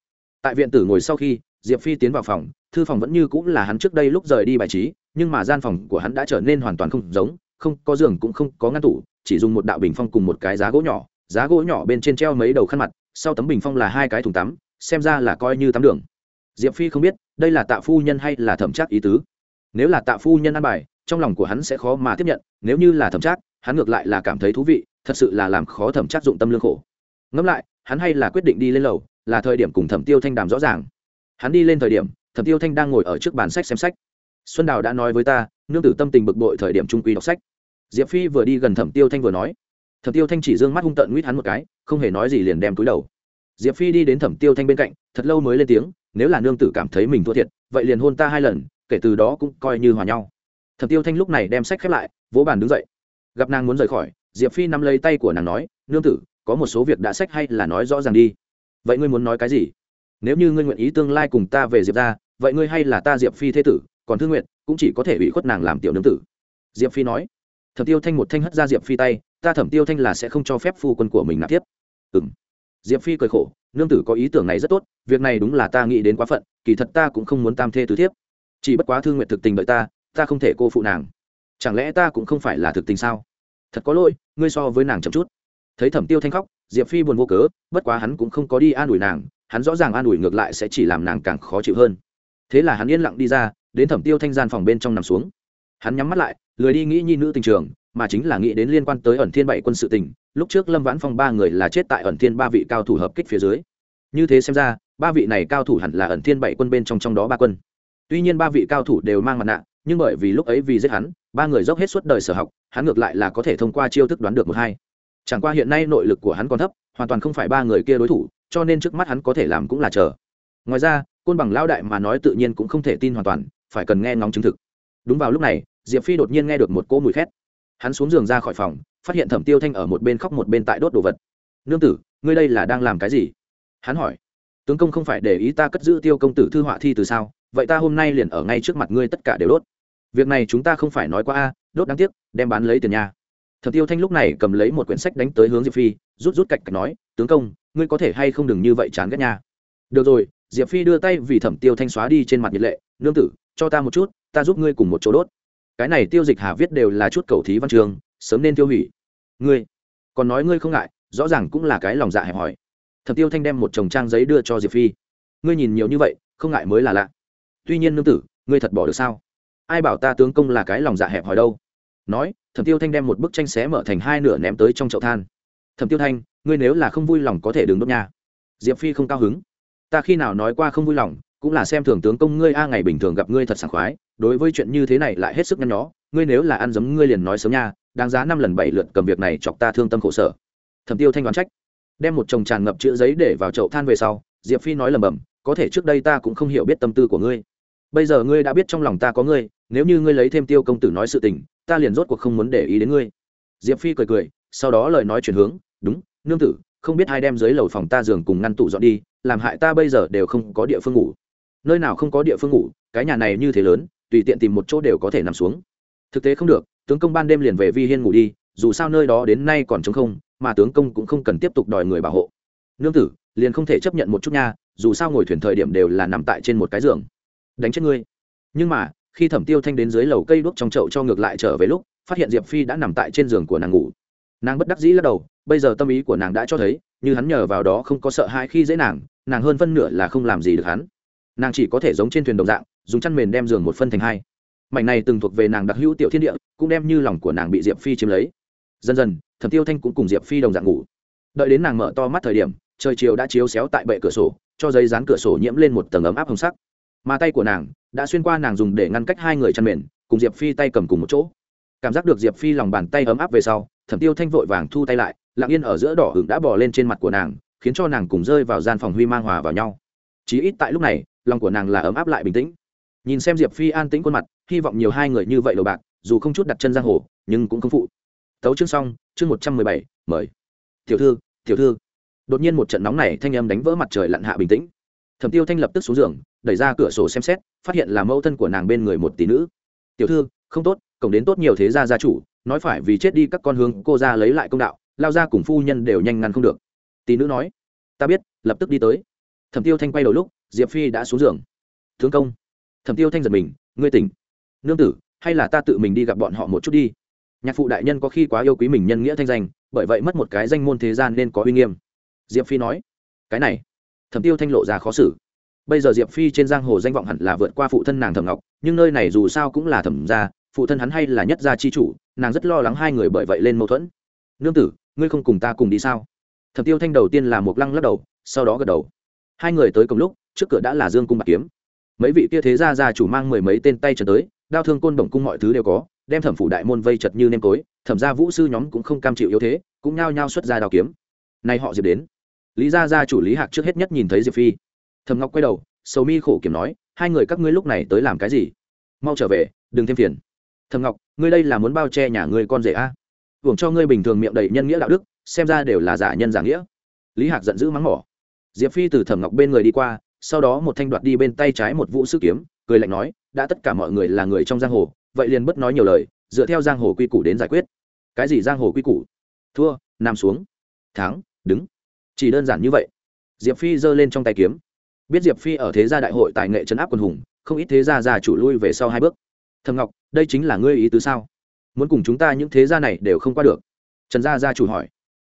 Tại viện tử ngồi sau khi, diệp phi tiến vào phòng, thư phòng vẫn như cũng là hắn trước đây lúc rời đi bài trí nhưng mà gian phòng của hắn đã trở nên hoàn toàn không giống, không có giường cũng không có ngăn tủ, chỉ dùng một đạo bình phong cùng một cái giá gỗ nhỏ, giá gỗ nhỏ bên trên treo mấy đầu khăn mặt, sau tấm bình phong là hai cái thùng tắm, xem ra là coi như tắm đường. Diệp phi không biết, đây là tạ phu nhân hay là thẩm trác ý tứ. Nếu là tạ phu nhân ăn bài, trong lòng của hắn sẽ khó mà tiếp nhận, nếu như là thẩm trác, hắn ngược lại là cảm thấy thú vị, thật sự là làm khó thẩm trác dụng tâm lương khổ. Ngẫm lại, hắn hay là quyết định đi lên lầu, là thời điểm cùng thẩm tiêu thanh đàm rõ ràng. Hắn đi lên thời điểm, thẩm tiêu thanh đang ngồi ở trước bàn sách xem sách xuân đào đã nói với ta, nương tử tâm tình bực bội thời điểm trung quy đọc sách. Diệp phi vừa đi gần thẩm tiêu thanh vừa nói. Thẩm tiêu thanh chỉ d ư ơ n g mắt hung tợn nguyết hắn một cái, không hề nói gì liền đem túi đầu. Diệp phi đi đến thẩm tiêu thanh bên cạnh, thật lâu mới lên tiếng, nếu là nương tử cảm thấy mình thua thiệt, vậy liền hôn ta hai lần, kể từ đó cũng coi như hòa nhau. Thẩm tiêu thanh lúc này đem sách khép lại, vỗ bàn đứng dậy. Gặp nàng muốn rời khỏi, diệp phi nắm lấy tay của nàng nói, nương tử, có một số việc đã sách hay là nói rõ ràng đi. Vậy ngươi muốn nói cái gì? Nếu như ngươi nguyện ý tương lai cùng ta về diệp ra vậy ngươi hay là ta diệp phi thế tử còn thương nguyện cũng chỉ có thể bị khuất nàng làm tiểu nương tử. Diệp phi nói, thẩm tiêu thanh một thanh hất ra diệp phi tay, ta thẩm tiêu thanh là sẽ không cho phép phu quân của mình nạp tiếp. Ừ m diệp phi cười khổ, nương tử có ý tưởng này rất tốt, việc này đúng là ta nghĩ đến quá phận, kỳ thật ta cũng không muốn tam thê tứ thiếp. Chỉ bất quá thương nguyện thực tình đợi ta ta không thể cô phụ nàng. Chẳng lẽ ta cũng không phải là thực tình sao? Thật có lỗi, ngươi so với nàng chậm chút. Thấy thẩm tiêu thanh khóc, diệp phi buồn vô cớ, bất quá hắn cũng không có đi an ủi nàng, hắn rõ ràng an ủi ngược lại sẽ chỉ làm nàng càng khó chịu hơn. Thế là hắn yên lặng đi ra đến thẩm tiêu thanh gian phòng bên trong nằm xuống. Hắn nhắm mắt lại, lười đi nghĩ nhi nữ tình trường, mà chính là nghĩ đến liên quan tới ẩn thiên bảy quân sự tình. Lúc trước lâm vãn phong ba người là chết tại ẩn thiên ba vị cao thủ hợp kích phía dưới. Như thế xem ra, ba vị này cao thủ hẳn là ẩn thiên bảy quân bên trong trong đó ba quân. Tuy nhiên ba vị cao thủ đều mang mặt nạ, nhưng bởi vì lúc ấy vì giết hắn, ba người dốc hết suốt đời sở học, hắn ngược lại là có thể thông qua chiêu thức đoán được một hai. Chẳng qua hiện nay nội lực của hắn còn thấp, hoàn toàn không phải ba người kia đối thủ, cho nên trước mắt hắn có thể làm cũng là chờ. Ngoài ra, côn bằng lao đại mà nói tự nhiên cũng không thể tin hoàn toàn phải cần nghe ngóng chứng thực. Đúng vào lúc này, diệp phi đột nhiên nghe được một cỗ mùi khét. Hắn xuống giường ra khỏi phòng, phát hiện thẩm tiêu thanh ở một bên khóc một bên tại đốt đồ vật. Nương tử, ngươi đây là đang làm cái gì? Hắn hỏi. Tướng công không phải để ý ta cất giữ tiêu công tử thư họa thi từ sao? Vậy ta hôm nay liền ở ngay trước mặt ngươi tất cả đều đốt. Việc này chúng ta không phải nói qua a, đốt đáng tiếc, đem bán lấy tiền nhà. Thẩm tiêu thanh lúc này cầm lấy một quyển sách đánh tới hướng diệp phi, rút rút cạch cạch nói, tướng công, ngươi có thể hay không đừng như vậy chán ghét nha. Được rồi. Diệp phi đưa tay vì thẩm tiêu thanh xóa đi trên mặt nhiệt lệ, nương tử cho ta một chút, ta giúp ngươi cùng một chỗ đốt. Cái này tiêu dịch hà viết đều là chút cầu thí văn trường, sớm nên tiêu hủy. Ngươi, còn nói ngươi không ngại, rõ ràng cũng là cái lòng dạ hẹp hòi. Thẩm tiêu thanh đem một chồng trang giấy đưa cho diệp phi. Ngươi nhìn nhiều như vậy, không ngại mới là lạ. Tuy nhiên nương tử, ngươi thật bỏ được sao? Ai bảo ta tướng công là cái lòng dạ hẹp hòi đâu? Nói, thẩm tiêu thanh đem một bức tranh xé mở thành hai nửa ném tới trong chậu than. Thẩm tiêu thanh, ngươi nếu là không vui lòng có thể đừng đốt nhà diệp phi không cao hứng. Ta khi nào nói qua không vui lòng cũng là xem thường tướng công ngươi, a, ngày bình thường gặp ngươi thật sảng khoái, đối với chuyện như thế này lại hết sức nhăn nhó, ngươi nếu là ăn giấm, ngươi liền nói sớm nha, đáng giá năm lần bảy lượt cầm việc này chọc ta thương tâm khổ sở. Thẩm tiêu thanh đoán trách, đem một chồng tràn ngập chữ giấy để vào chậu than về sau, diệp phi nói lầm bầm có thể trước đây ta cũng không hiểu biết tâm tư của ngươi. Bây giờ ngươi đã biết trong lòng ta có ngươi, nếu như ngươi lấy thêm tiêu công tử nói sự tình, ta liền rốt cuộc không muốn để ý đến ngươi. Diệp phi cười cười, sau đó lời nói chuyển hướng, đúng, nương tử, không biết hai đem dưới lầu phòng ta giường cùng ngăn tủ dọn đi, làm hại ta bây giờ đều không có địa phương ngủ nơi nào không có địa phương ngủ, cái nhà này như thế lớn, tùy tiện tìm một chỗ đều có thể nằm xuống. Thực tế không được, tướng công ban đêm liền về vi hiên ngủ đi, dù sao nơi đó đến nay còn trống không, mà tướng công cũng không cần tiếp tục đòi người bảo hộ. Nương tử, liền không thể chấp nhận một chút nha, dù sao ngồi thuyền thời điểm đều là nằm tại trên một cái giường. Đánh chết ngươi. Nhưng mà, khi thẩm tiêu thanh đến dưới lầu cây đuốc trong chậu cho ngược lại trở về lúc, phát hiện diệp phi đã nằm tại trên giường của nàng ngủ. Nàng bất đắc dĩ lắc đầu, bây giờ tâm ý của nàng đã cho thấy, như hắn nhờ vào đó không có sợ hãi khi dễ nàng nàng hơn phân nửa là không làm gì được hắn nàng chỉ có thể giống trên thuyền đồng dạng, dùng chăn mền đem giường một phân thành hai. Mảnh này từng thuộc về nàng đặc hữu tiểu thiên địa, cũng đem như lòng của nàng bị diệp phi chiếm lấy. Dần dần, thẩm tiêu thanh cũng cùng diệp phi đồng dạng ngủ. Đợi đến nàng mở to mắt thời điểm, trời chiều đã chiếu xéo tại bệ cửa sổ, cho giấy dán cửa sổ nhiễm lên một tầng ấm áp hồng sắc. Mà tay của nàng đã xuyên qua nàng dùng để ngăn cách hai người chăn mền, cùng diệp phi tay cầm cùng một chỗ. Cảm giác được diệp phi lòng bàn tay ấm áp về sau, thẩm tiêu thanh vội vàng thu tay lại, lặng yên ở giữa đỏ hửng đã bỏ lên trên mặt của nàng, khiến cho nàng cùng rơi vào gian phòng huy mang hòa vào nhau. Chí ít tại lúc này lòng của nàng là ấm áp lại bình tĩnh. Nhìn xem diệp phi an tĩnh khuôn mặt, hy vọng nhiều hai người như vậy đầu bạc, dù không chút đặt chân giang hồ, nhưng cũng không phụ. Tấu chương xong, chương một trăm mười bảy, mời. Tiểu thư tiểu thư. Đột nhiên một trận nóng này thanh âm đánh vỡ mặt trời lặn hạ bình tĩnh. Thẩm tiêu thanh lập tức xuống giường, đẩy ra cửa sổ xem xét, phát hiện là mẫu thân của nàng bên người một tỷ nữ. Tiểu thư, không tốt, cổng đến tốt nhiều thế gia gia chủ, nói phải vì chết đi các con hương cô ra lấy lại công đạo, lao ra cùng phu nhân đều nhanh ngăn không được. Tỷ nữ nói. Ta biết, lập tức đi tới. Thẩm tiêu thanh quay đầu lúc diệp phi đã xuống giường. Thương công, thẩm tiêu thanh giật mình, ngươi tỉnh. Nương tử, hay là ta tự mình đi gặp bọn họ một chút đi. Nhạc phụ đại nhân có khi quá yêu quý mình nhân nghĩa thanh danh, bởi vậy mất một cái danh môn thế gian nên có uy nghiêm. Diệp phi nói, cái này. Thẩm tiêu thanh lộ ra khó xử. Bây giờ diệp phi trên giang hồ danh vọng hẳn là vượt qua phụ thân nàng thẩm ngọc, nhưng nơi này dù sao cũng là thẩm gia, phụ thân hắn hay là nhất gia chi chủ, nàng rất lo lắng hai người bởi vậy lên mâu thuẫn. Nương tử, ngươi không cùng ta cùng đi sao? Thẩm tiêu thanh đầu tiên là một lăng lắc đầu, sau đó gật đầu. Hai người tới cùng lúc trước cửa đã là dương cung bạc kiếm. Mấy vị kia thế gia gia chủ mang mười mấy tên tay trần tới, đao thương côn đồng cung mọi thứ đều có, đem thẩm phủ đại môn vây chật như nêm tối, thẩm gia vũ sư nhóm cũng không cam chịu yếu thế, cũng nhao nhao xuất ra đao kiếm. Nay họ diệp đến. Lý gia gia chủ lý hạc trước hết nhất nhìn thấy diệp phi. Thầm ngọc quay đầu, sầu mi khổ kiểm nói, hai người các ngươi lúc này tới làm cái gì? Mau trở về, đừng thêm phiền. Thầm ngọc, ngươi đây là muốn bao che nhà ngươi con rể a? À? hưởng cho ngươi bình thường miệng đầy nhân nghĩa đạo đức, xem ra đều là giả nhân giả nghĩa. Lý hạc giận dữ mắng mỏ. Diệp phi từ thẩm ngọc bên người đi qua sau đó một thanh đoạt đi bên tay trái một vũ sư kiếm, cười lạnh nói, đã tất cả mọi người là người trong giang hồ, vậy liền bất nói nhiều lời, dựa theo giang hồ quy củ đến giải quyết. Cái gì giang hồ quy củ? Thua, nằm xuống. Thắng, đứng. Chỉ đơn giản như vậy. Diệp phi giơ lên trong tay kiếm. Biết diệp phi ở thế gia đại hội tài nghệ trấn áp quân hùng, không ít thế gia già chủ lui về sau hai bước. Thầm ngọc, đây chính là ngươi ý tứ sao? Muốn cùng chúng ta những thế gia này đều không qua được? Trần gia gia chủ hỏi.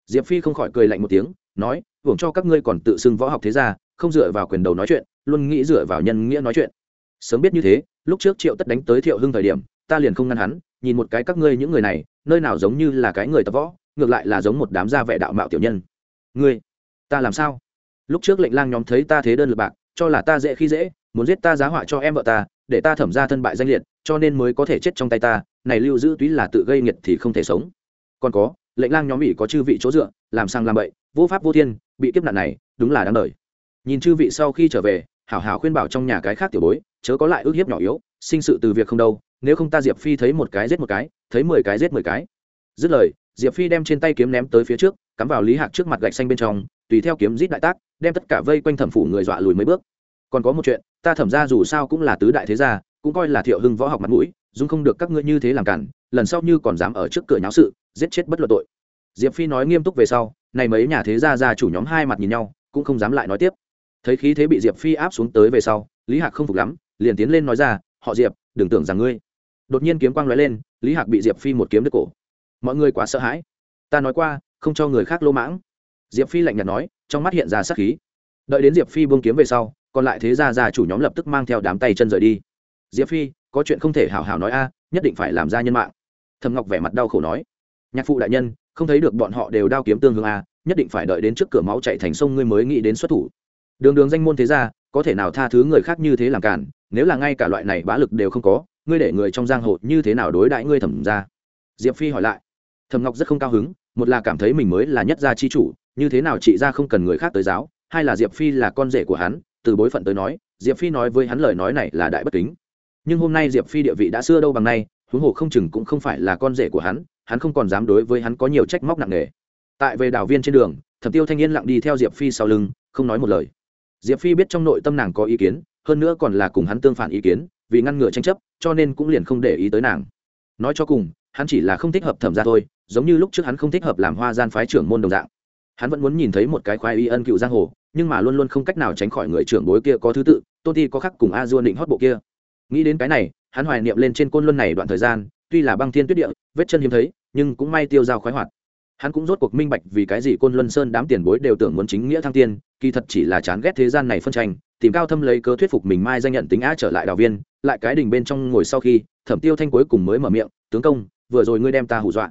Diệp phi không khỏi cười lạnh một tiếng, nói, hưởng cho các ngươi còn tự xưng võ học thế gia không dựa vào quyền đầu nói chuyện, luôn nghĩ dựa vào nhân nghĩa nói chuyện. Sớm biết như thế, lúc trước triệu tất đánh tới thiệu hưng thời điểm, ta liền không ngăn hắn, nhìn một cái các ngươi những người này, nơi nào giống như là cái người tập võ, ngược lại là giống một đám gia vệ đạo mạo tiểu nhân. Ngươi, ta làm sao? Lúc trước lệnh lang nhóm thấy ta thế đơn lực bạc, cho là ta dễ khi dễ, muốn giết ta giá họa cho em vợ ta, để ta thẩm ra thân bại danh liệt, cho nên mới có thể chết trong tay ta, này lưu giữ túy là tự gây nghiệt thì không thể sống. Còn có, lệnh lang nhóm bị có chư vị chỗ dựa, làm sang làm bậy, vô pháp vô thiên, bị kiếp nạn này, đúng là đáng đời nhìn chư vị sau khi trở về, hảo hảo khuyên bảo trong nhà cái khác tiểu bối, chớ có lại ước hiếp nhỏ yếu, sinh sự từ việc không đâu, nếu không ta diệp phi thấy một cái giết một cái, thấy mười cái giết mười cái. Dứt lời, diệp phi đem trên tay kiếm ném tới phía trước, cắm vào lý hạc trước mặt gạch xanh bên trong, tùy theo kiếm rít đại tác, đem tất cả vây quanh thẩm phủ người dọa lùi mấy bước. Còn có một chuyện, ta thẩm ra dù sao cũng là tứ đại thế gia, cũng coi là thiệu hưng võ học mặt mũi, dung không được các ngươi như thế làm cản, lần sau như còn dám ở trước cửa nháo sự, giết chết bất luận tội. Diệp phi nói nghiêm túc về sau, này mấy nhà thế gia gia chủ nhóm hai mặt nhìn nhau, cũng không dám lại nói tiếp thấy khí thế bị diệp phi áp xuống tới về sau, lý hạc không phục lắm, liền tiến lên nói ra, họ diệp, đừng tưởng rằng ngươi. Đột nhiên kiếm quang lóe lên, lý hạc bị diệp phi một kiếm đứt cổ. Mọi người quá sợ hãi. Ta nói qua, không cho người khác lô mãng. Diệp phi lạnh nhạt nói, trong mắt hiện ra sắc khí. Đợi đến diệp phi buông kiếm về sau, còn lại thế gia gia chủ nhóm lập tức mang theo đám tay chân rời đi. Diệp phi, có chuyện không thể hảo hảo nói a, nhất định phải làm ra nhân mạng. Thầm ngọc vẻ mặt đau khổ nói. Nhạc phụ đại nhân, không thấy được bọn họ đều đao kiếm tương hương a, nhất định phải đợi đến trước cửa máu chạy thành sông ngươi mới nghĩ đến xuất thủ đường đường danh môn thế gia, có thể nào tha thứ người khác như thế làm cản, nếu là ngay cả loại này bá lực đều không có, ngươi để người trong giang hồ như thế nào đối đãi ngươi thẩm ra diệp phi hỏi lại. Thẩm ngọc rất không cao hứng, một là cảm thấy mình mới là nhất gia chi chủ, như thế nào chị ra không cần người khác tới giáo, hai là diệp phi là con rể của hắn, từ bối phận tới nói, diệp phi nói với hắn lời nói này là đại bất kính. Nhưng hôm nay diệp phi địa vị đã xưa đâu bằng nay, huống hồ không chừng cũng không phải là con rể của hắn hắn không còn dám đối với hắn có nhiều trách móc nặng nề. Tại về đảo viên trên đường, thẩm tiêu thanh niên lặng đi theo diệp phi sau lưng, không nói một lời diệp phi biết trong nội tâm nàng có ý kiến, hơn nữa còn là cùng hắn tương phản ý kiến, vì ngăn ngừa tranh chấp, cho nên cũng liền không để ý tới nàng. Nói cho cùng, hắn chỉ là không thích hợp thẩm ra thôi, giống như lúc trước hắn không thích hợp làm hoa gian phái trưởng môn đồng dạng. Hắn vẫn muốn nhìn thấy một cái khoái y ân cựu giang hồ, nhưng mà luôn luôn không cách nào tránh khỏi người trưởng bối kia có thứ tự, tôn ti có khắc cùng a dua định hót bộ kia. Nghĩ đến cái này, hắn hoài niệm lên trên côn luân này đoạn thời gian, tuy là băng thiên tuyết địa, vết chân hiếm thấy, nhưng cũng may tiêu dao khoái hoạt hắn cũng rốt cuộc minh bạch vì cái gì côn luân sơn đám tiền bối đều tưởng muốn chính nghĩa thăng tiên, kỳ thật chỉ là chán ghét thế gian này phân tranh, tìm cao thâm lấy cớ thuyết phục mình mai danh nhận tính á trở lại đào viên, lại cái đình bên trong ngồi sau khi, thẩm tiêu thanh cuối cùng mới mở miệng, tướng công, vừa rồi ngươi đem ta hù dọa.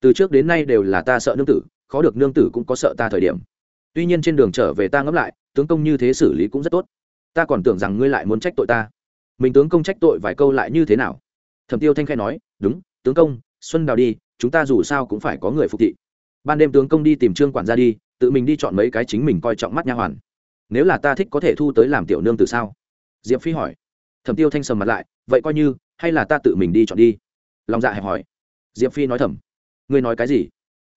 Từ trước đến nay đều là ta sợ nương tử, khó được nương tử cũng có sợ ta thời điểm. Tuy nhiên trên đường trở về ta ngẫm lại, tướng công như thế xử lý cũng rất tốt. Ta còn tưởng rằng ngươi lại muốn trách tội ta. Mình tướng công trách tội vài câu lại như thế nào? Thẩm tiêu thanh khai nói, đúng, tướng công, xuân đào đi, chúng ta dù sao cũng phải có người phục thị ban đêm tướng công đi tìm trương quản gia đi, tự mình đi chọn mấy cái chính mình coi trọng mắt nha hoàn. Nếu là ta thích có thể thu tới làm tiểu nương từ sao? Diệp phi hỏi. Thẩm tiêu thanh sầm mặt lại, vậy coi như, hay là ta tự mình đi chọn đi? Lòng dạ hẹp hỏi. Diệp phi nói thầm. Ngươi nói cái gì?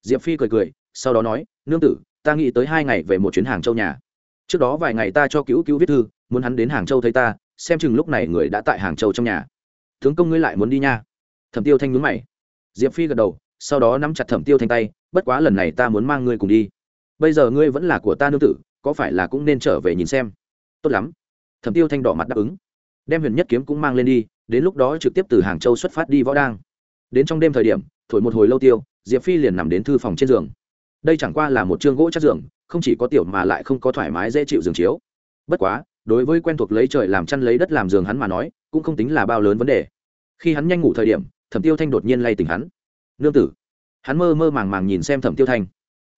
Diệp phi cười cười, sau đó nói, nương tử, ta nghĩ tới hai ngày về một chuyến hàng châu nhà. Trước đó vài ngày ta cho cứu cứu viết thư, muốn hắn đến hàng châu thấy ta, xem chừng lúc này người đã tại hàng châu trong nhà. Tướng công ngươi lại muốn đi nha. Thẩm tiêu thanh nhún mày. Diệp phi gật đầu sau đó nắm chặt thẩm tiêu thanh tay, bất quá lần này ta muốn mang ngươi cùng đi. Bây giờ ngươi vẫn là của ta nương tử, có phải là cũng nên trở về nhìn xem? Tốt lắm. Thẩm tiêu thanh đỏ mặt đáp ứng. Đem huyền nhất kiếm cũng mang lên đi, đến lúc đó trực tiếp từ hàng châu xuất phát đi võ đang. Đến trong đêm thời điểm, thổi một hồi lâu tiêu, diệp phi liền nằm đến thư phòng trên giường. Đây chẳng qua là một chương gỗ chắc giường, không chỉ có tiểu mà lại không có thoải mái dễ chịu giường chiếu. Bất quá, đối với quen thuộc lấy trời làm chăn lấy đất làm giường hắn mà nói, cũng không tính là bao lớn vấn đề. Khi hắn nhanh ngủ thời điểm, thẩm tiêu thanh đột nhiên lay tỉnh hắn nương tử. Hắn mơ mơ màng màng nhìn xem thẩm tiêu thanh.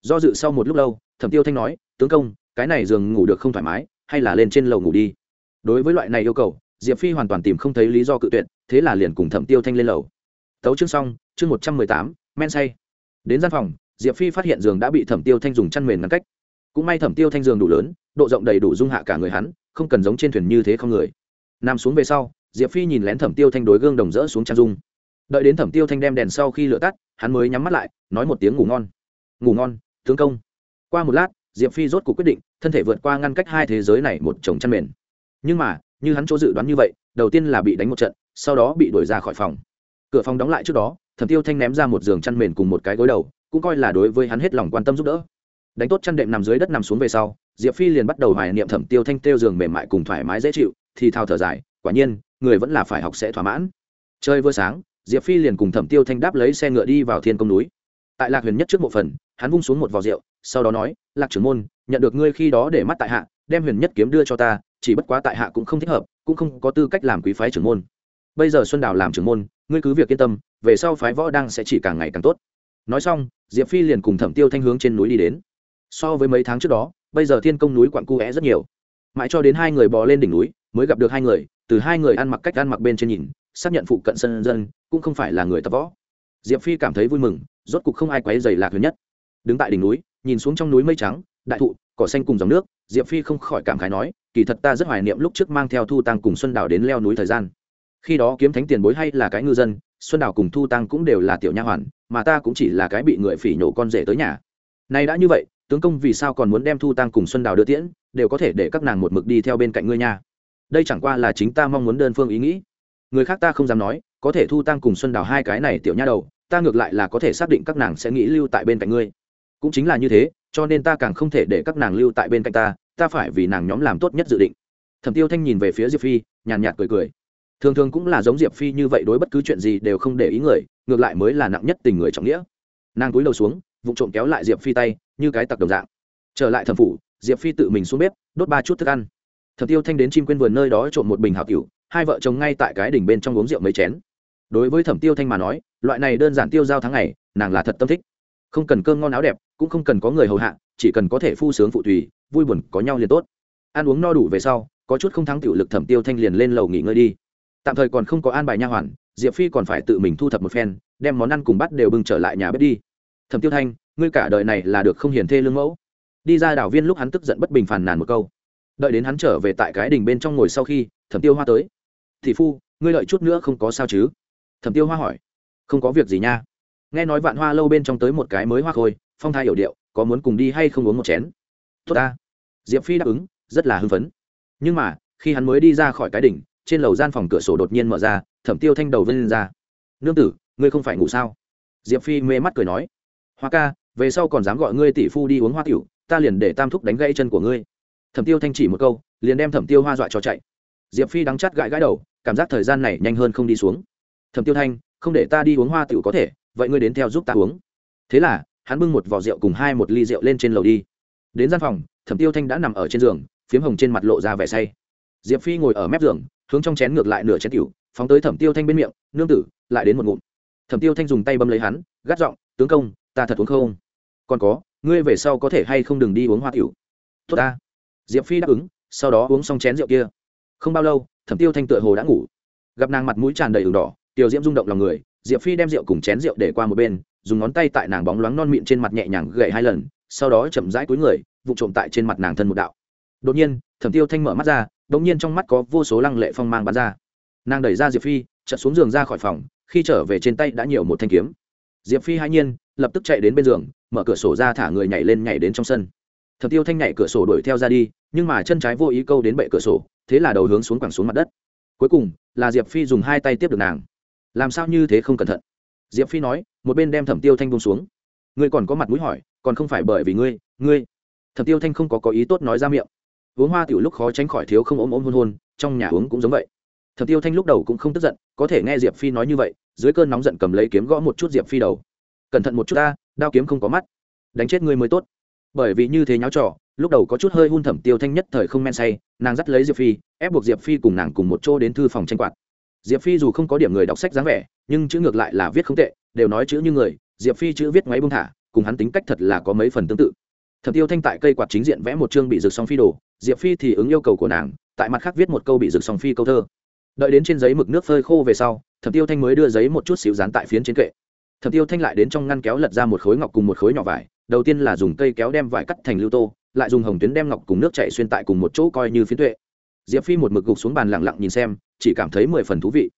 Do dự sau một lúc lâu, thẩm tiêu thanh nói, tướng công, cái này giường ngủ được không thoải mái, hay là lên trên lầu ngủ đi. Đối với loại này yêu cầu, diệp phi hoàn toàn tìm không thấy lý do cự tuyệt, thế là liền cùng thẩm tiêu thanh lên lầu. Tấu chương xong, chương một trăm mười tám, men say. Đến gian phòng, diệp phi phát hiện giường đã bị thẩm tiêu thanh dùng chăn mền ngăn cách. Cũng may thẩm tiêu thanh giường đủ lớn, độ rộng đầy đủ dung hạ cả người hắn, không cần giống trên thuyền như thế không người. Nằm xuống về sau, diệp phi nhìn lén thẩm tiêu thanh đối gương đồng rỡ xuống chăn dung đợi đến thẩm tiêu thanh đem đèn sau khi lửa tắt, hắn mới nhắm mắt lại, nói một tiếng ngủ ngon. Ngủ ngon, tướng công. Qua một lát, diệp phi rốt cuộc quyết định, thân thể vượt qua ngăn cách hai thế giới này một chồng chăn mền. Nhưng mà, như hắn chỗ dự đoán như vậy, đầu tiên là bị đánh một trận, sau đó bị đuổi ra khỏi phòng. Cửa phòng đóng lại trước đó, thẩm tiêu thanh ném ra một giường chăn mền cùng một cái gối đầu, cũng coi là đối với hắn hết lòng quan tâm giúp đỡ. Đánh tốt chăn đệm nằm dưới đất nằm xuống về sau, diệp phi liền bắt đầu hoài niệm thẩm tiêu thanh tiêu giường mềm mại cùng thoải mái dễ chịu, thì thao thở dài, quả nhiên, người vẫn là phải học sẽ thỏa mãn. Chơi vừa sáng diệp phi liền cùng thẩm tiêu thanh đáp lấy xe ngựa đi vào thiên công núi. Tại lạc huyền nhất trước một phần, hắn vung xuống một vò rượu, sau đó nói, lạc trưởng môn, nhận được ngươi khi đó để mắt tại hạ, đem huyền nhất kiếm đưa cho ta, chỉ bất quá tại hạ cũng không thích hợp, cũng không có tư cách làm quý phái trưởng môn. Bây giờ xuân đào làm trưởng môn, ngươi cứ việc yên tâm, về sau phái võ đang sẽ chỉ càng ngày càng tốt. Nói xong, diệp phi liền cùng thẩm tiêu thanh hướng trên núi đi đến. So với mấy tháng trước đó, bây giờ thiên công núi quặn cu vẽ rất nhiều. Mãi cho đến hai người bò lên đỉnh núi, mới gặp được hai người, từ hai người ăn mặc cách ăn mặc bên trên nhìn xác nhận phụ cận sân dân, cũng không phải là người tập võ. Diệp phi cảm thấy vui mừng, rốt cục không ai quấy dày lạc huyền nhất. Đứng tại đỉnh núi, nhìn xuống trong núi mây trắng, đại thụ, cỏ xanh cùng dòng nước, diệp phi không khỏi cảm khái nói, kỳ thật ta rất hoài niệm lúc trước mang theo thu tăng cùng xuân đảo đến leo núi thời gian. Khi đó kiếm thánh tiền bối hay là cái ngư dân, xuân đảo cùng thu tăng cũng đều là tiểu nha hoàn, mà ta cũng chỉ là cái bị người phỉ nhổ con rể tới nhà. Nay đã như vậy, tướng công vì sao còn muốn đem thu tăng cùng xuân đào đưa tiễn, đều có thể để các nàng một mực đi theo bên cạnh ngươi nha. Đây chẳng qua là chính ta mong muốn đơn phương ý nghĩ người khác ta không dám nói, có thể thu tăng cùng xuân đào hai cái này tiểu nha đầu, ta ngược lại là có thể xác định các nàng sẽ nghĩ lưu tại bên cạnh ngươi. Cũng chính là như thế, cho nên ta càng không thể để các nàng lưu tại bên cạnh ta ta phải vì nàng nhóm làm tốt nhất dự định. Thẩm tiêu thanh nhìn về phía diệp phi, nhàn nhạt cười cười. Thường thường cũng là giống diệp phi như vậy đối bất cứ chuyện gì đều không để ý người, ngược lại mới là nặng nhất tình người trọng nghĩa. Nàng cúi đầu xuống vụ trộm kéo lại diệp phi tay, như cái tặc đồng dạng. Trở lại thẩm phủ, diệp phi tự mình xuống bếp, đốt ba chút thức ăn thẩm tiêu thanh đến chim quên vườn nơi đó trộm một bình hào cựu hai vợ chồng ngay tại cái đỉnh bên trong uống rượu mấy chén. Đối với thẩm tiêu thanh mà nói, loại này đơn giản tiêu giao tháng ngày, nàng là thật tâm thích. Không cần cơm ngon áo đẹp, cũng không cần có người hầu hạ, chỉ cần có thể phu sướng phụ tùy, vui buồn có nhau liền tốt. Ăn uống no đủ về sau, có chút không thắng tiểu lực thẩm tiêu thanh liền lên lầu nghỉ ngơi đi. Tạm thời còn không có an bài nha hoàn, diệp phi còn phải tự mình thu thập một phen, đem món ăn cùng bắt đều bưng trở lại nhà bếp đi. Thẩm tiêu thanh, ngươi cả đời này là được không hiền thê lương mẫu. Đi ra đảo viên lúc hắn tức giận bất bình phàn nàn một câu đợi đến hắn trở về tại cái đình bên trong ngồi sau khi, thẩm tiêu hoa tới. Thị phu, ngươi lợi chút nữa không có sao chứ? Thẩm tiêu hoa hỏi. Không có việc gì nha. Nghe nói vạn hoa lâu bên trong tới một cái mới hoa khôi, phong thai hiểu điệu, có muốn cùng đi hay không uống một chén? Tốt ta. Diệp phi đáp ứng, rất là hưng phấn. Nhưng mà, khi hắn mới đi ra khỏi cái đỉnh, trên lầu gian phòng cửa sổ đột nhiên mở ra, thẩm tiêu thanh đầu vân lên ra. Nương tử, ngươi không phải ngủ sao? Diệp phi mê mắt cười nói. Hoa ca, về sau còn dám gọi ngươi tỷ phu đi uống hoa tiểu, ta liền để tam thúc đánh gãy chân của ngươi thẩm tiêu thanh chỉ một câu, liền đem thẩm tiêu hoa dọa cho chạy. Diệp phi đắng chắt gãi gãi đầu, cảm giác thời gian này nhanh hơn không đi xuống. Thẩm tiêu thanh, không để ta đi uống hoa tiểu có thể, vậy ngươi đến theo giúp ta uống. Thế là, hắn bưng một vò rượu cùng hai một ly rượu lên trên lầu đi. Đến gian phòng, thẩm tiêu thanh đã nằm ở trên giường, phiếm hồng trên mặt lộ ra vẻ say. Diệp phi ngồi ở mép giường, hướng trong chén ngược lại nửa chén tiểu, phóng tới thẩm tiêu thanh bên miệng, nương tử, lại đến một ngụm. Thẩm tiêu thanh dùng tay bấm lấy hắn, gắt giọng, tướng công, ta thật uống không? Còn có, ngươi về sau có thể hay không đừng đi uống hoa tiểu? Tốt ta diệp phi đáp ứng, sau đó uống xong chén rượu kia. Không bao lâu, thẩm tiêu thanh tựa hồ đã ngủ. Gặp nàng mặt mũi tràn đầy đường đỏ, tiểu diễm rung động lòng người, diệp phi đem rượu cùng chén rượu để qua một bên, dùng ngón tay tại nàng bóng loáng non mịn trên mặt nhẹ nhàng gậy hai lần, sau đó chậm rãi cúi người, vụ trộm tại trên mặt nàng thân một đạo. Đột nhiên, thẩm tiêu thanh mở mắt ra đ ỗ n g nhiên trong mắt có vô số lăng lệ phong mang bắn ra. Nàng đẩy ra diệp phi, chợt xuống giường ra khỏi phòng, khi trở về trên tay đã nhiều một thanh kiếm. Diệp phi hai nhiên, lập tức chạy đến bên giường, mở cửa sổ ra thả người nhảy lên nhảy đến trong sân thẩm tiêu thanh nhảy cửa sổ đuổi theo ra đi, nhưng mà chân trái vô ý câu đến bệ cửa sổ, thế là đầu hướng xuống quẳng xuống mặt đất. Cuối cùng, là diệp phi dùng hai tay tiếp được nàng. Làm sao như thế không cẩn thận? Diệp phi nói, một bên đem thẩm tiêu thanh bông xuống. Ngươi còn có mặt mũi hỏi, còn không phải bởi vì ngươi ngươi. Thẩm tiêu thanh không có có ý tốt nói ra miệng. Uống hoa tiểu lúc khó tránh khỏi thiếu không ôm ôm hôn hôn, trong nhà uống cũng giống vậy. Thẩm tiêu thanh lúc đầu cũng không tức giận, có thể nghe diệp phi nói như vậy, dưới cơn nóng giận cầm lấy kiếm gõ một chút diệp phi đầu. Cẩn thận một chút ta, đao kiếm không có mắt. Đánh chết ngươi mới tốt bởi vì như thế nháo trò, lúc đầu có chút hơi hun thẩm tiêu thanh nhất thời không men say, nàng dắt lấy diệp phi, ép buộc diệp phi cùng nàng cùng một chỗ đến thư phòng tranh quạt. Diệp phi dù không có điểm người đọc sách dáng vẻ, nhưng chữ ngược lại là viết không tệ, đều nói chữ như người, diệp phi chữ viết ngoáy bông thả, cùng hắn tính cách thật là có mấy phần tương tự. Thẩm tiêu thanh tại cây quạt chính diện vẽ một chương bị rực song phi đồ, diệp phi thì ứng yêu cầu của nàng, tại mặt khác viết một câu bị rực song phi câu thơ. Đợi đến trên giấy mực nước phơi khô về sau, thẩm tiêu thanh mới đưa giấy một chút xíu dán tại phiến trên kệ. Thẩm tiêu thanh lại đến trong ngăn kéo lật ra một khối ngọc cùng một khối nhỏ vải đầu tiên là dùng cây kéo đem vải cắt thành lưu tô, lại dùng hồng tuyến đem ngọc cùng nước chạy xuyên tại cùng một chỗ coi như phiến tuệ. Diệp phi một mực gục xuống bàn lặng lặng nhìn xem, chỉ cảm thấy mười phần thú vị.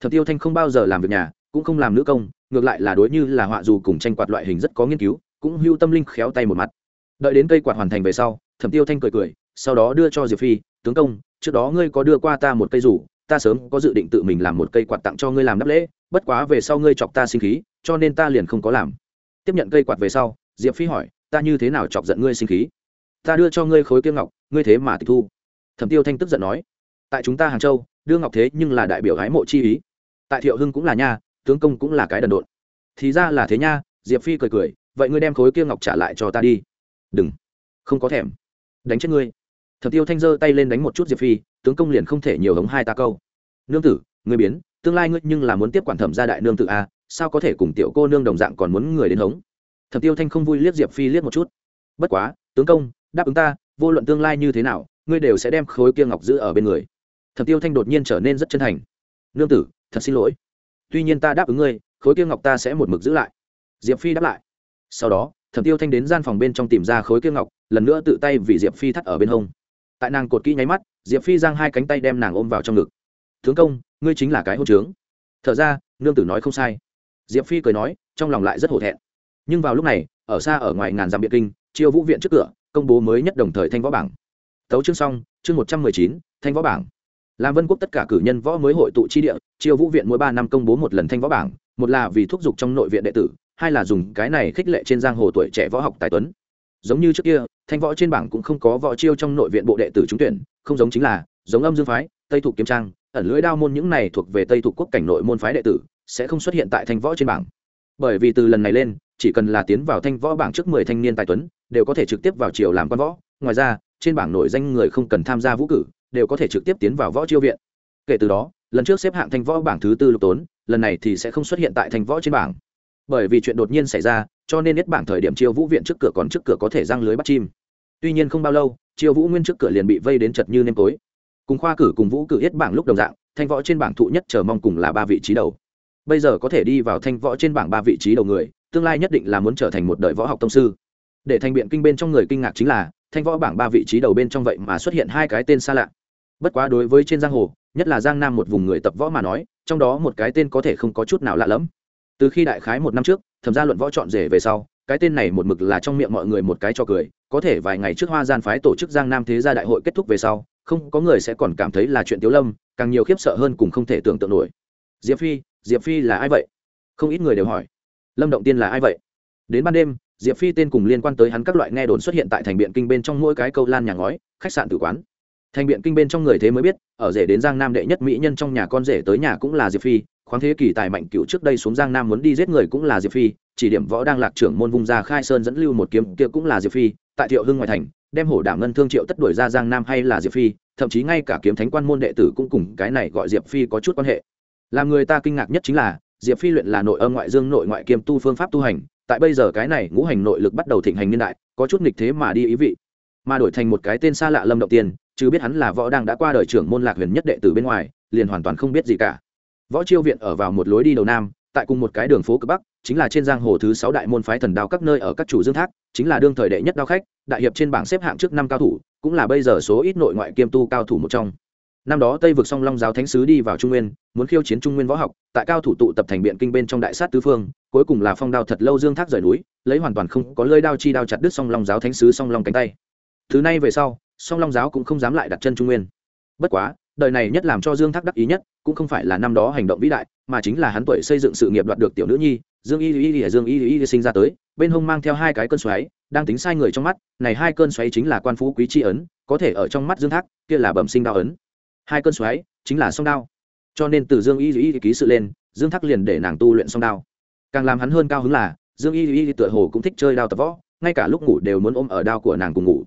Thẩm tiêu thanh không bao giờ làm việc nhà, cũng không làm nữ công, ngược lại là đối như là họa dù cùng tranh quạt loại hình rất có nghiên cứu, cũng hưu tâm linh khéo tay một mặt. Đợi đến cây quạt hoàn thành về sau, thẩm tiêu thanh cười cười, sau đó đưa cho diệp phi, tướng công, trước đó ngươi có đưa qua ta một cây rủ, ta sớm có dự định tự mình làm một cây quạt tặng cho ngươi làm đáp lễ, bất quá về sau ngươi chọc ta sinh khí, cho nên ta liền không có làm. Tiếp nhận cây quạt về sau diệp phi hỏi, ta như thế nào chọc giận ngươi sinh khí? Ta đưa cho ngươi khối kiêng ngọc, ngươi thế mà tịch thu. Thẩm tiêu thanh tức giận nói, tại chúng ta hàng châu, đưa ngọc thế nhưng là đại biểu gái mộ chi ý. Tại thiệu hưng cũng là nha, tướng công cũng là cái đần độn. Thì ra là thế nha, diệp phi cười cười, vậy ngươi đem khối kia ngọc trả lại cho ta đi. Đừng, không có thèm. Đánh chết ngươi. Thẩm tiêu thanh giơ tay lên đánh một chút diệp phi, tướng công liền không thể nhiều hống hai ta câu. Nương tử, ngươi biến, tương lai ngươi nhưng là muốn tiếp quản thẩm gia đại nương tử a sao có thể cùng tiểu cô nương đồng dạng còn muốn người đến hống? Thẩm tiêu thanh không vui liếc diệp phi liếc một chút. Bất quá, tướng công, đáp ứng ta, vô luận tương lai như thế nào, ngươi đều sẽ đem khối kia ngọc giữ ở bên người. Thẩm tiêu thanh đột nhiên trở nên rất chân thành. Nương tử, thật xin lỗi. Tuy nhiên ta đáp ứng ngươi, khối kia ngọc ta sẽ một mực giữ lại. Diệp phi đáp lại. Sau đó, thẩm tiêu thanh đến gian phòng bên trong tìm ra khối kia ngọc, lần nữa tự tay vì diệp phi thắt ở bên hông. Tại nàng cột kỹ nháy mắt, diệp phi giang hai cánh tay đem nàng ôm vào trong ngực. Tướng công, ngươi chính là cái hôn trướng. Thở ra, nương tử nói không sai. Diệp phi cười nói, trong lòng lại rất hổ thẹn nhưng vào lúc này, ở xa ở ngoài ngàn dặm biệt kinh, chiêu vũ viện trước cửa, công bố mới nhất đồng thời thanh võ bảng. Tấu chương xong, chương một trăm mười chín, thanh võ bảng. Làm vân quốc tất cả cử nhân võ mới hội tụ chi địa, chiêu vũ viện mỗi ba năm công bố một lần thanh võ bảng, một là vì thúc giục trong nội viện đệ tử, hai là dùng cái này khích lệ trên giang hồ tuổi trẻ võ học tài tuấn. Giống như trước kia, thanh võ trên bảng cũng không có võ chiêu trong nội viện bộ đệ tử trúng tuyển, không giống chính là, giống âm dương phái, tây thục kiếm trang, ẩn lưỡi đao môn những này thuộc về tây thục quốc cảnh nội môn phái đệ tử, sẽ không xuất hiện tại thanh võ trên bảng. Bởi vì từ lần này lên chỉ cần là tiến vào thanh võ bảng trước mười thanh niên tài tuấn, đều có thể trực tiếp vào triều làm quan võ. Ngoài ra, trên bảng nổi danh người không cần tham gia vũ cử, đều có thể trực tiếp tiến vào võ chiêu viện. Kể từ đó, lần trước xếp hạng thanh võ bảng thứ tư lục tốn, lần này thì sẽ không xuất hiện tại thanh võ trên bảng. Bởi vì chuyện đột nhiên xảy ra, cho nên nhất bảng thời điểm chiêu vũ viện trước cửa còn trước cửa có thể răng lưới bắt chim. Tuy nhiên không bao lâu chiêu vũ nguyên trước cửa liền bị vây đến chật như nêm tối. Cùng khoa cử cùng vũ cử yết bảng lúc đồng dạng, thanh võ trên bảng thụ nhất chờ mong cùng là ba vị trí đầu. Bây giờ có thể đi vào thanh võ trên bảng ba vị trí đầu người tương lai nhất định là muốn trở thành một đời võ học tông sư. Để thành biện kinh bên trong người kinh ngạc chính là, thanh võ bảng ba vị trí đầu bên trong vậy mà xuất hiện hai cái tên xa lạ. Bất quá đối với trên giang hồ, nhất là giang nam một vùng người tập võ mà nói, trong đó một cái tên có thể không có chút nào lạ lẫm. Từ khi đại khái một năm trước, thẩm gia luận võ chọn rể về sau, cái tên này một mực là trong miệng mọi người một cái cho cười, có thể vài ngày trước hoa gian phái tổ chức giang nam thế gia đại hội kết thúc về sau, không có người sẽ còn cảm thấy là chuyện tiếu lâm, càng nhiều khiếp sợ hơn cùng không thể tưởng tượng nổi. Diệp phi diệp phi là ai vậy? Không ít người đều hỏi lâm động tiên là ai vậy? Đến ban đêm, diệp phi tên cùng liên quan tới hắn các loại nghe đồn xuất hiện tại thành biện kinh bên trong mỗi cái câu lan nhà ngói, khách sạn tử quán. Thành biện kinh bên trong người thế mới biết, ở rể đến giang nam đệ nhất mỹ nhân trong nhà con rể tới nhà cũng là diệp phi, khoáng thế kỷ tài mạnh cựu trước đây xuống giang nam muốn đi giết người cũng là diệp phi, chỉ điểm võ đang lạc trưởng môn vùng ra khai sơn dẫn lưu một kiếm kia cũng là diệp phi, tại thiệu hưng ngoại thành, đem hổ đảm ngân thương triệu tất đuổi ra giang nam hay là diệp phi, thậm chí ngay cả kiếm thánh quan môn đệ tử cũng cùng cái này gọi diệp phi có chút quan hệ. Làm người ta kinh ngạc nhất chính là diệp phi luyện là nội âm ngoại dương nội ngoại kiêm tu phương pháp tu hành, tại bây giờ cái này ngũ hành nội lực bắt đầu thịnh hành niên đại, có chút nghịch thế mà đi ý vị. Mà đổi thành một cái tên xa lạ lâm động tiên, chứ biết hắn là võ đang đã qua đời trưởng môn lạc huyền nhất đệ tử bên ngoài, liền hoàn toàn không biết gì cả. Võ chiêu viện ở vào một lối đi đầu nam, tại cùng một cái đường phố cực bắc, chính là trên giang hồ thứ sáu đại môn phái thần đao các nơi ở các chủ dương thác, chính là đương thời đệ nhất đao khách, đại hiệp trên bảng xếp hạng trước năm cao thủ, cũng là bây giờ số ít nội ngoại kiêm tu cao thủ một trong năm đó tây vực song long giáo thánh sứ đi vào trung nguyên, muốn khiêu chiến trung nguyên võ học, tại cao thủ tụ tập thành biện kinh bên trong đại sát tứ phương, cuối cùng là phong đao thật lâu dương thác rời núi, lấy hoàn toàn không có lơi đao chi đao chặt đứt song long giáo thánh sứ song long cánh tay. Thứ này về sau, song long giáo cũng không dám lại đặt chân trung nguyên. Bất quá, đời này nhất làm cho dương thác đắc ý nhất, cũng không phải là năm đó hành động vĩ đại, mà chính là hắn tuổi xây dựng sự nghiệp đoạt được tiểu nữ nhi, dương y y y dương y y y sinh ra tới, bên hông mang theo hai cái cơn xoáy, đang tính sai người trong mắt, này hai cơn xoáy chính là quan phú quý tri ấn, có thể ở trong mắt dương thác, kia là bẩm sinh đao ấn hai cơn xoáy chính là song đao. Cho nên từ dương y y ký sự lên, dương thác liền để nàng tu luyện song đao. Càng làm hắn hơn cao hứng là, dương y y tựa hồ cũng thích chơi đao tập võ, ngay cả lúc ngủ đều muốn ôm ở đao của nàng cùng ngủ.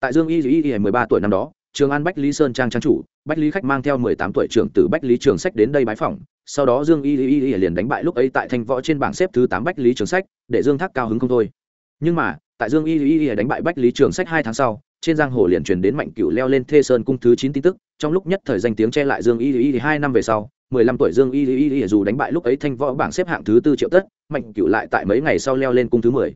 Tại dương y y y mười ba tuổi năm đó, trường an bách lý sơn trang trang chủ, bách lý khách mang theo mười tám tuổi trưởng từ bách lý trường sách đến đây bái phỏng. Sau đó dương y y y liền đánh bại lúc ấy tại thanh võ trên bảng xếp thứ tám bách lý trường sách, để dương thác cao hứng không thôi. Nhưng mà, tại dương y y y đánh bại bách lý trường sách hai tháng sau, trên giang hồ liền truyền đến mạnh cựu leo lên thê sơn cung thứ chín tin tức trong lúc nhất thời danh tiếng che lại dương y y hai năm về sau mười lăm tuổi dương y y y dù đánh bại lúc ấy thanh võ bảng xếp hạng thứ tư triệu tất mạnh cựu lại tại mấy ngày sau leo lên cung thứ mười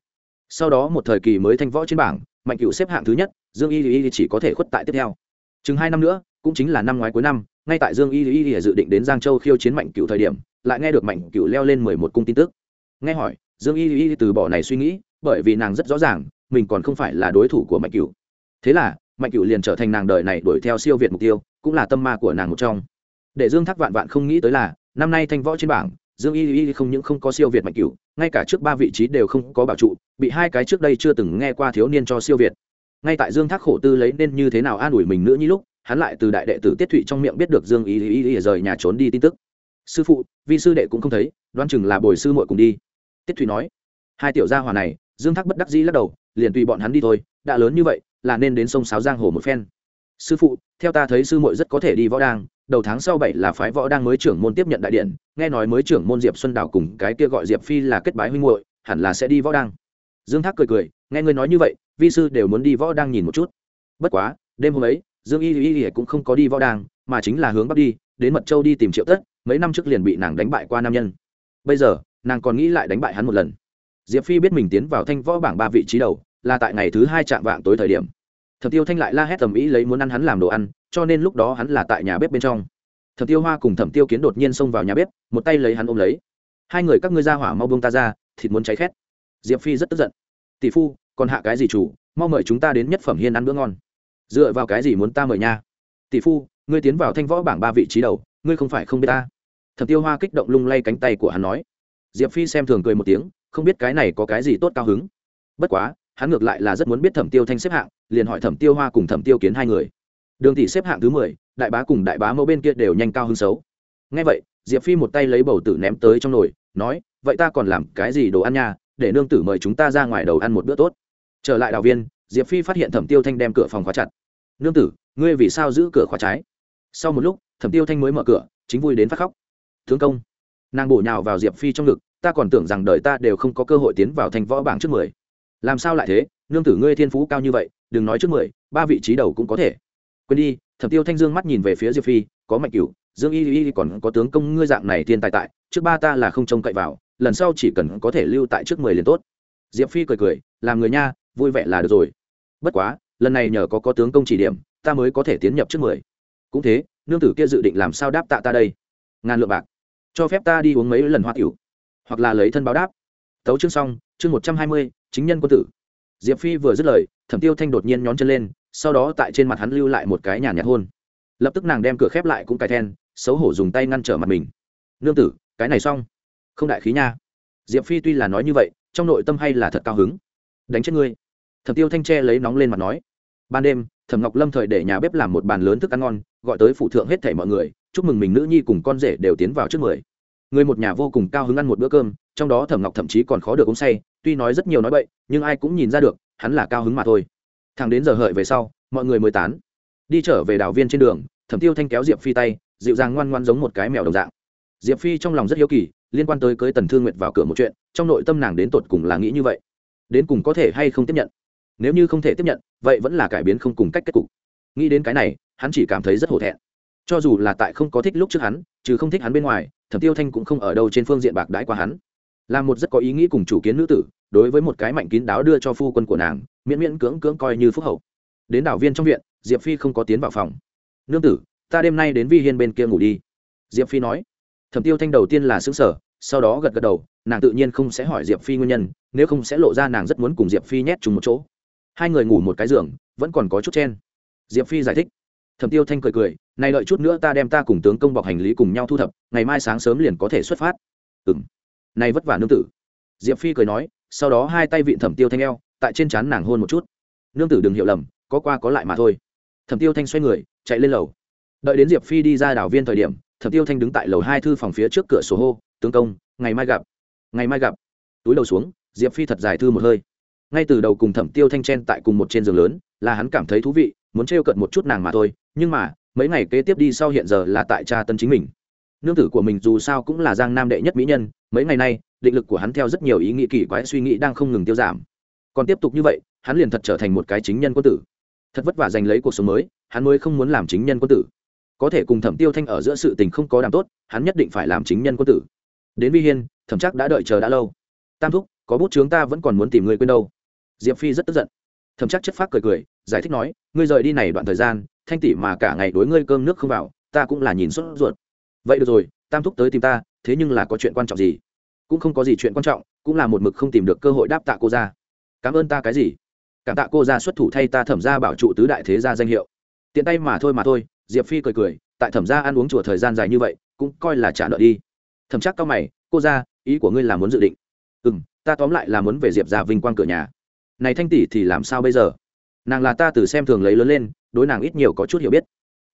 sau đó một thời kỳ mới thanh võ trên bảng mạnh cựu xếp hạng thứ nhất dương y y chỉ có thể khuất tại tiếp theo chừng hai năm nữa cũng chính là năm ngoái cuối năm ngay tại dương y y dự định đến giang châu khiêu chiến mạnh cựu thời điểm lại nghe được mạnh cựu leo lên mười một cung tin tức nghe hỏi dương y y từ bỏ này suy nghĩ bởi vì nàng rất rõ ràng mình còn không phải là đối thủ của mạnh cựu thế là mạnh cựu liền trở thành nàng đời này đuổi theo siêu việt mục tiêu cũng là tâm ma của nàng một trong. Để dương thác vạn vạn không nghĩ tới là năm nay thanh võ trên bảng dương y y không những không có siêu việt mạnh cửu, ngay cả trước ba vị trí đều không có bảo trụ bị hai cái trước đây chưa từng nghe qua thiếu niên cho siêu việt. Ngay tại dương thác khổ tư lấy nên như thế nào an ủi mình nữa như lúc hắn lại từ đại đệ tử tiết thụy trong miệng biết được dương y y y rời nhà trốn đi tin tức. Sư phụ vi sư đệ cũng không thấy đoán chừng là bồi sư muội cùng đi. Tiết thụy nói. Hai tiểu gia hòa này dương thác bất đắc dĩ lắc đầu liền tùy bọn hắn đi thôi đã lớn như vậy là nên đến sông sáo giang hồ một phen sư phụ, theo ta thấy sư muội rất có thể đi võ đang đầu tháng sau bảy là phái võ đang mới trưởng môn tiếp nhận đại điện, nghe nói mới trưởng môn diệp xuân đào cùng cái kia gọi diệp phi là kết bái huynh muội, hẳn là sẽ đi võ đang dương thác cười cười, nghe ngươi nói như vậy, vi sư đều muốn đi võ đang nhìn một chút. Bất quá, đêm hôm ấy, dương y y y cũng không có đi võ đang mà chính là hướng bắc đi, đến mật châu đi tìm triệu tất, mấy năm trước liền bị nàng đánh bại qua nam nhân. Bây giờ, nàng còn nghĩ lại đánh bại hắn một lần. Diệp phi biết mình tiến vào thanh võ bảng ba vị trí đầu, là tại ngày thứ hai chạm vạng tối thời điểm thẩm tiêu thanh lại la hét tầm ý lấy muốn ăn hắn làm đồ ăn, cho nên lúc đó hắn là tại nhà bếp bên trong. Thẩm tiêu hoa cùng thẩm tiêu kiến đột nhiên xông vào nhà bếp, một tay lấy hắn ôm lấy. Hai người các ngươi ra hỏa mau bông ta ra, thịt muốn cháy khét. Diệp phi rất tức giận. Tỷ phu, còn hạ cái gì chủ, mau mời chúng ta đến nhất phẩm hiên ăn bữa ngon. Dựa vào cái gì muốn ta mời nha? Tỷ phu, ngươi tiến vào thanh võ bảng ba vị trí đầu, ngươi không phải không biết ta. Thẩm tiêu hoa kích động lung lay cánh tay của hắn nói. Diệp phi xem thường cười một tiếng, không biết cái này có cái gì tốt cao hứng. Bất quá hắn ngược lại là rất muốn biết thẩm tiêu thanh xếp hạng, liền hỏi thẩm tiêu hoa cùng thẩm tiêu kiến hai người. Đường tỷ xếp hạng thứ mười, đại bá cùng đại bá mẫu bên kia đều nhanh cao hứng xấu. Ngay vậy, diệp phi một tay lấy bầu tử ném tới trong nồi, nói, vậy ta còn làm cái gì đồ ăn nha, để nương tử mời chúng ta ra ngoài đầu ăn một bữa tốt. Trở lại đào viên, diệp phi phát hiện thẩm tiêu thanh đem cửa phòng khóa chặt. Nương tử, ngươi vì sao giữ cửa khóa trái? Sau một lúc, thẩm tiêu thanh mới mở cửa, chính vui đến phát khóc. Thương công. Nàng bổ nhào vào diệp phi trong ngực, ta còn tưởng rằng đời ta đều không có cơ hội tiến vào thành võ bảng trước mười làm sao lại thế? Nương tử ngươi thiên phú cao như vậy, đừng nói trước mười, ba vị trí đầu cũng có thể. Quên đi, thẩm tiêu thanh dương mắt nhìn về phía diệp phi, có mạnh cửu, dương y y còn có tướng công ngươi dạng này thiên tài tại, trước ba ta là không trông cậy vào, lần sau chỉ cần có thể lưu tại trước mười liền tốt. Diệp phi cười cười, làm người nha, vui vẻ là được rồi. Bất quá, lần này nhờ có có tướng công chỉ điểm, ta mới có thể tiến nhập trước mười. Cũng thế, nương tử kia dự định làm sao đáp tạ ta đây? Ngàn lượng bạc. Cho phép ta đi uống mấy lần hoa tiểu. Hoặc là lấy thân báo đáp. Tấu chương xong, chương một trăm hai mươi chính nhân quân tử. Diệp phi vừa dứt lời, thẩm tiêu thanh đột nhiên nhón chân lên, sau đó tại trên mặt hắn lưu lại một cái nhàn nhạt hôn. Lập tức nàng đem cửa khép lại cũng cài then, xấu hổ dùng tay ngăn trở mặt mình. Nương tử, cái này xong. Không đại khí nha. Diệp phi tuy là nói như vậy, trong nội tâm hay là thật cao hứng. Đánh chết ngươi. Thẩm tiêu thanh tre lấy nóng lên mặt nói. Ban đêm, thẩm ngọc lâm thời để nhà bếp làm một bàn lớn thức ăn ngon, gọi tới phụ thượng hết thảy mọi người, chúc mừng mình nữ nhi cùng con rể đều tiến vào trước mười. Người một nhà vô cùng cao hứng ăn một bữa cơm, trong đó thẩm ngọc thậm chí còn khó được uống say tuy nói rất nhiều nói bậy, nhưng ai cũng nhìn ra được, hắn là cao hứng mà thôi. Thằng đến giờ hợi về sau, mọi người mới tán. Đi trở về đảo viên trên đường, thẩm tiêu thanh kéo diệp phi tay, dịu dàng ngoan ngoan giống một cái mèo đồng dạng. Diệp phi trong lòng rất hiếu kỳ, liên quan tới cưới tần thương nguyệt vào cửa một chuyện, trong nội tâm nàng đến tột cùng là nghĩ như vậy. Đến cùng có thể hay không tiếp nhận? Nếu như không thể tiếp nhận, vậy vẫn là cải biến không cùng cách kết cục. Nghĩ đến cái này, hắn chỉ cảm thấy rất hổ thẹn. Cho dù là tại không có thích lúc trước hắn chứ không thích hắn bên ngoài, thẩm tiêu thanh cũng không ở đâu trên phương diện bạc đãi qua hắn là một rất có ý nghĩ cùng chủ kiến nữ tử, đối với một cái mạnh kín đáo đưa cho phu quân của nàng, miễn miễn cưỡng cưỡng coi như phúc hậu. Đến đảo viên trong viện, diệp phi không có tiến vào phòng. Nương tử, ta đêm nay đến vi hiên bên kia ngủ đi. Diệp phi nói. Thẩm tiêu thanh đầu tiên là xứng sở sau đó gật gật đầu, nàng tự nhiên không sẽ hỏi diệp phi nguyên nhân, nếu không sẽ lộ ra nàng rất muốn cùng diệp phi nhét chung một chỗ. Hai người ngủ một cái giường, vẫn còn có chút chen. Diệp phi giải thích. Thẩm tiêu thanh cười cười, này đợi chút nữa ta đem ta cùng tướng công bọc hành lý cùng nhau thu thập, ngày mai sáng sớm liền có thể xuất phát. Ừ m này vất vả nương tử. Diệp phi cười nói, sau đó hai tay vịn thẩm tiêu thanh eo, tại trên trán nàng hôn một chút. Nương tử đừng hiểu lầm, có qua có lại mà thôi. Thẩm tiêu thanh xoay người, chạy lên lầu. Đợi đến diệp phi đi ra đảo viên thời điểm, thẩm tiêu thanh đứng tại lầu hai thư phòng phía trước cửa sổ hô, tướng công, ngày mai gặp. Ngày mai gặp. Túi đầu xuống, diệp phi thật dài thư một hơi. Ngay từ đầu cùng thẩm tiêu thanh chen tại cùng một trên giường lớn, là hắn cảm thấy thú vị, muốn trêu cận một chút nàng mà thôi, nhưng mà, mấy ngày kế tiếp đi sau hiện giờ là tại cha tân chính mình nương tử của mình dù sao cũng là giang nam đệ nhất mỹ nhân, mấy ngày nay, định lực của hắn theo rất nhiều ý nghĩ kỳ quái suy nghĩ đang không ngừng tiêu giảm. Còn tiếp tục như vậy, hắn liền thật trở thành một cái chính nhân quân tử. Thật vất vả giành lấy cuộc sống mới, hắn mới không muốn làm chính nhân quân tử. Có thể cùng thẩm tiêu thanh ở giữa sự tình không có đảm tốt, hắn nhất định phải làm chính nhân quân tử. Đến vi hiên, thẩm chắc đã đợi chờ đã lâu. Tam thúc, có bút chướng ta vẫn còn muốn tìm người quên đâu. Diệp phi rất tức giận. Thẩm chắc chất phác cười cười, giải thích nói, ngươi rời đi này đoạn thời gian, thanh tỷ mà cả ngày đối ngươi cơm nước không vào, ta cũng là nhìn sốt ruột vậy được rồi, tam thúc tới tìm ta, thế nhưng là có chuyện quan trọng gì? Cũng không có gì chuyện quan trọng, cũng là một mực không tìm được cơ hội đáp tạ cô ra cảm ơn ta cái gì? Cảm tạ cô ra xuất thủ thay ta thẩm ra bảo trụ tứ đại thế gia danh hiệu. Tiện tay mà thôi mà thôi, diệp phi cười cười, tại thẩm ra ăn uống chùa thời gian dài như vậy, cũng coi là trả nợ đi. Thẩm chắc cao mày, cô ra ý của ngươi là muốn dự định. Ừ m ta tóm lại là muốn về diệp ra vinh quang cửa nhà. Này thanh tỷ thì làm sao bây giờ? Nàng là ta từ xem thường lấy lớn lên, đối nàng ít nhiều có chút hiểu biết.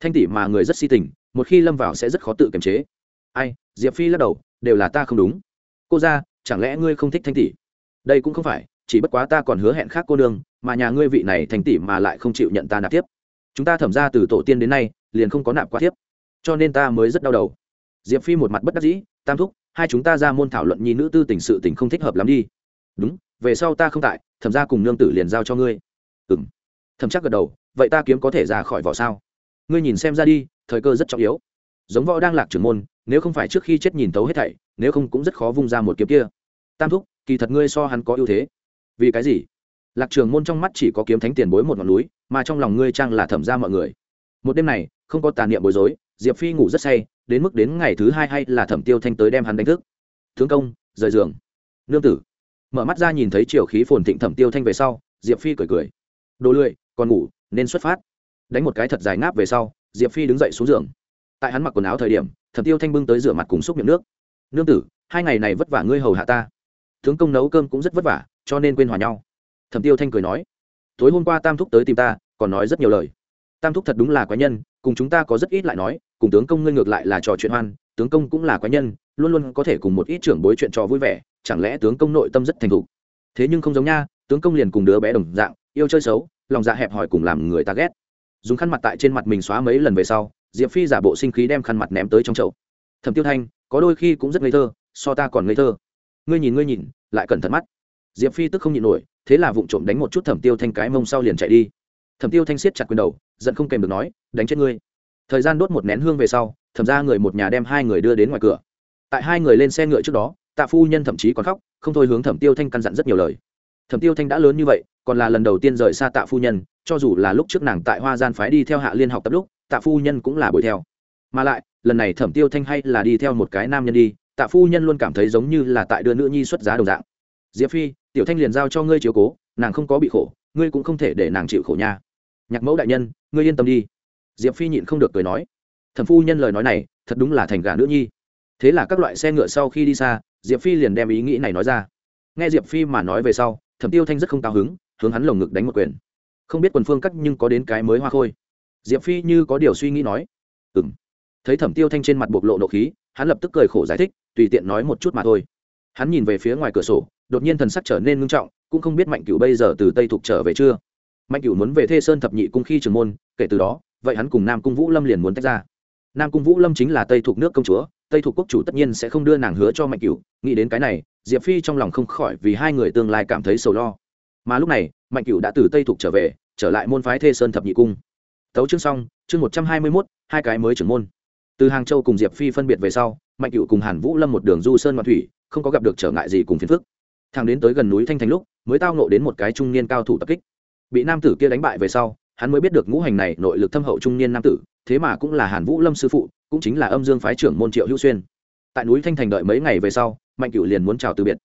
Thanh tỷ mà người rất si tình một khi lâm vào sẽ rất khó tự kiềm chế. Ai, diệp phi lắc đầu, đều là ta không đúng. Cô ra chẳng lẽ ngươi không thích thanh tỷ? Đây cũng không phải, chỉ bất quá ta còn hứa hẹn khác cô nương, mà nhà ngươi vị này thanh tỷ mà lại không chịu nhận ta nạp tiếp. Chúng ta thẩm ra từ tổ tiên đến nay, liền không có nạp qua tiếp. Cho nên ta mới rất đau đầu. Diệp phi một mặt bất đắc dĩ, tam thúc, hai chúng ta ra môn thảo luận nhi nữ tư tình sự tình không thích hợp lắm đi. Đúng, về sau ta không tại, thẩm ra cùng nương tử liền giao cho ngươi. Ừ m thẩm chắc gật đầu, vậy ta kiếm có thể ra khỏi vỏ sao? Ngươi nhìn xem ra đi thời cơ rất trọng yếu. Giống võ đang lạc trưởng môn, nếu không phải trước khi chết nhìn tấu hết thảy, nếu không cũng rất khó vung ra một kiếm kia. Tam thúc, kỳ thật ngươi so hắn có ưu thế. Vì cái gì? Lạc trường môn trong mắt chỉ có kiếm thánh tiền bối một ngọn núi, mà trong lòng ngươi trang là thẩm ra mọi người. Một đêm này, không có tàn niệm bối rối, diệp phi ngủ rất say, đến mức đến ngày thứ hai hay là thẩm tiêu thanh tới đem hắn đánh thức. Thương công, rời giường. Nương tử. Mở mắt ra nhìn thấy chiều khí phồn thịnh thẩm tiêu thanh về sau, diệp phi cười cười. Đồ lười, còn ngủ, nên xuất phát. Đánh một cái thật dài ngáp về sau diệp phi đứng dậy xuống giường tại hắn mặc quần áo thời điểm thẩm tiêu thanh bưng tới rửa mặt cùng xúc miệng nước nương tử hai ngày này vất vả ngươi hầu hạ ta tướng công nấu cơm cũng rất vất vả cho nên quên hòa nhau thẩm tiêu thanh cười nói tối hôm qua tam thúc tới tìm ta còn nói rất nhiều lời tam thúc thật đúng là quái nhân cùng chúng ta có rất ít lại nói cùng tướng công ngươi ngược lại là trò chuyện hoan tướng công cũng là quái nhân luôn luôn có thể cùng một ít trưởng bối chuyện trò vui vẻ chẳng lẽ tướng công nội tâm rất thành thục thế nhưng không giống nha tướng công liền cùng đứa bé đồng dạng yêu chơi xấu lòng dạ hẹp hòi cùng làm người ta ghét dùng khăn mặt tại trên mặt mình xóa mấy lần về sau, diệp phi giả bộ sinh khí đem khăn mặt ném tới trong chậu. Thẩm tiêu thanh, có đôi khi cũng rất ngây thơ, so ta còn ngây thơ. Ngươi nhìn ngươi nhìn, lại cẩn thận mắt. Diệp phi tức không nhịn nổi, thế là vụng trộm đánh một chút thẩm tiêu thanh cái mông sau liền chạy đi. Thẩm tiêu thanh siết chặt quyền đầu, giận không kèm được nói, đánh chết ngươi. Thời gian đốt một nén hương về sau, thẩm ra người một nhà đem hai người đưa đến ngoài cửa. Tại hai người lên xe ngựa trước đó, tạ phu nhân thậm chí còn khóc, không thôi hướng thẩm tiêu thanh căn dặn rất nhiều lời. Thẩm tiêu thanh đã lớn như vậy, còn là lần đầu tiên rời xa tạ phu nhân cho dù là lúc trước nàng tại hoa gian phái đi theo hạ liên học tập lúc, tạ phu nhân cũng là buổi theo. Mà lại, lần này thẩm tiêu thanh hay là đi theo một cái nam nhân đi, tạ phu nhân luôn cảm thấy giống như là tại đưa nữ nhi xuất giá đồng dạng. Diệp phi, tiểu thanh liền giao cho ngươi chiếu cố, nàng không có bị khổ, ngươi cũng không thể để nàng chịu khổ nha. Nhạc mẫu đại nhân, ngươi yên tâm đi. Diệp phi nhịn không được cười nói. Thẩm phu nhân lời nói này, thật đúng là thành gà nữ nhi. Thế là các loại xe ngựa sau khi đi xa, diệp phi liền đem ý nghĩ này nói ra. Nghe diệp phi mà nói về sau, thẩm tiêu thanh rất không cao hứng, hướng hắn lồng ngực đánh một quyền không biết quần phương cắt nhưng có đến cái mới hoa khôi. Diệp phi như có điều suy nghĩ nói ừ m thấy thẩm tiêu thanh trên mặt bộc lộ nộ khí, hắn lập tức cười khổ giải thích, tùy tiện nói một chút mà thôi. Hắn nhìn về phía ngoài cửa sổ, đột nhiên thần sắc trở nên ngưng trọng, cũng không biết mạnh cửu bây giờ từ tây thục trở về chưa. Mạnh cửu muốn về thê sơn thập nhị cung khi trường môn, kể từ đó, vậy hắn cùng nam cung vũ lâm liền muốn tách ra. Nam cung vũ lâm chính là tây thục nước công chúa, tây thục quốc chủ tất nhiên sẽ không đưa nàng hứa cho mạnh cửu, nghĩ đến cái này, diệp phi trong lòng không khỏi vì hai người tương lai cảm thấy sầu lo mà lúc này, mạnh cửu đã từ tây thục trở về, trở lại môn phái thê sơn thập nhị cung. Tấu chương xong, chương một trăm hai mươi mốt, hai cái mới trưởng môn. Từ hàng châu cùng diệp phi phân biệt về sau, mạnh cửu cùng hàn vũ lâm một đường du sơn ngoạn thủy, không có gặp được trở ngại gì cùng phiền phức. Thằng đến tới gần núi thanh thành lúc, mới tao nộ đến một cái trung niên cao thủ tập kích. Bị nam tử kia đánh bại về sau, hắn mới biết được ngũ hành này nội lực thâm hậu trung niên nam tử, thế mà cũng là hàn vũ lâm sư phụ, cũng chính là âm dương phái trưởng môn triệu hữu xuyên. Tại núi thanh thành đợi mấy ngày về sau, mạnh cửu liền muốn chào từ biệt.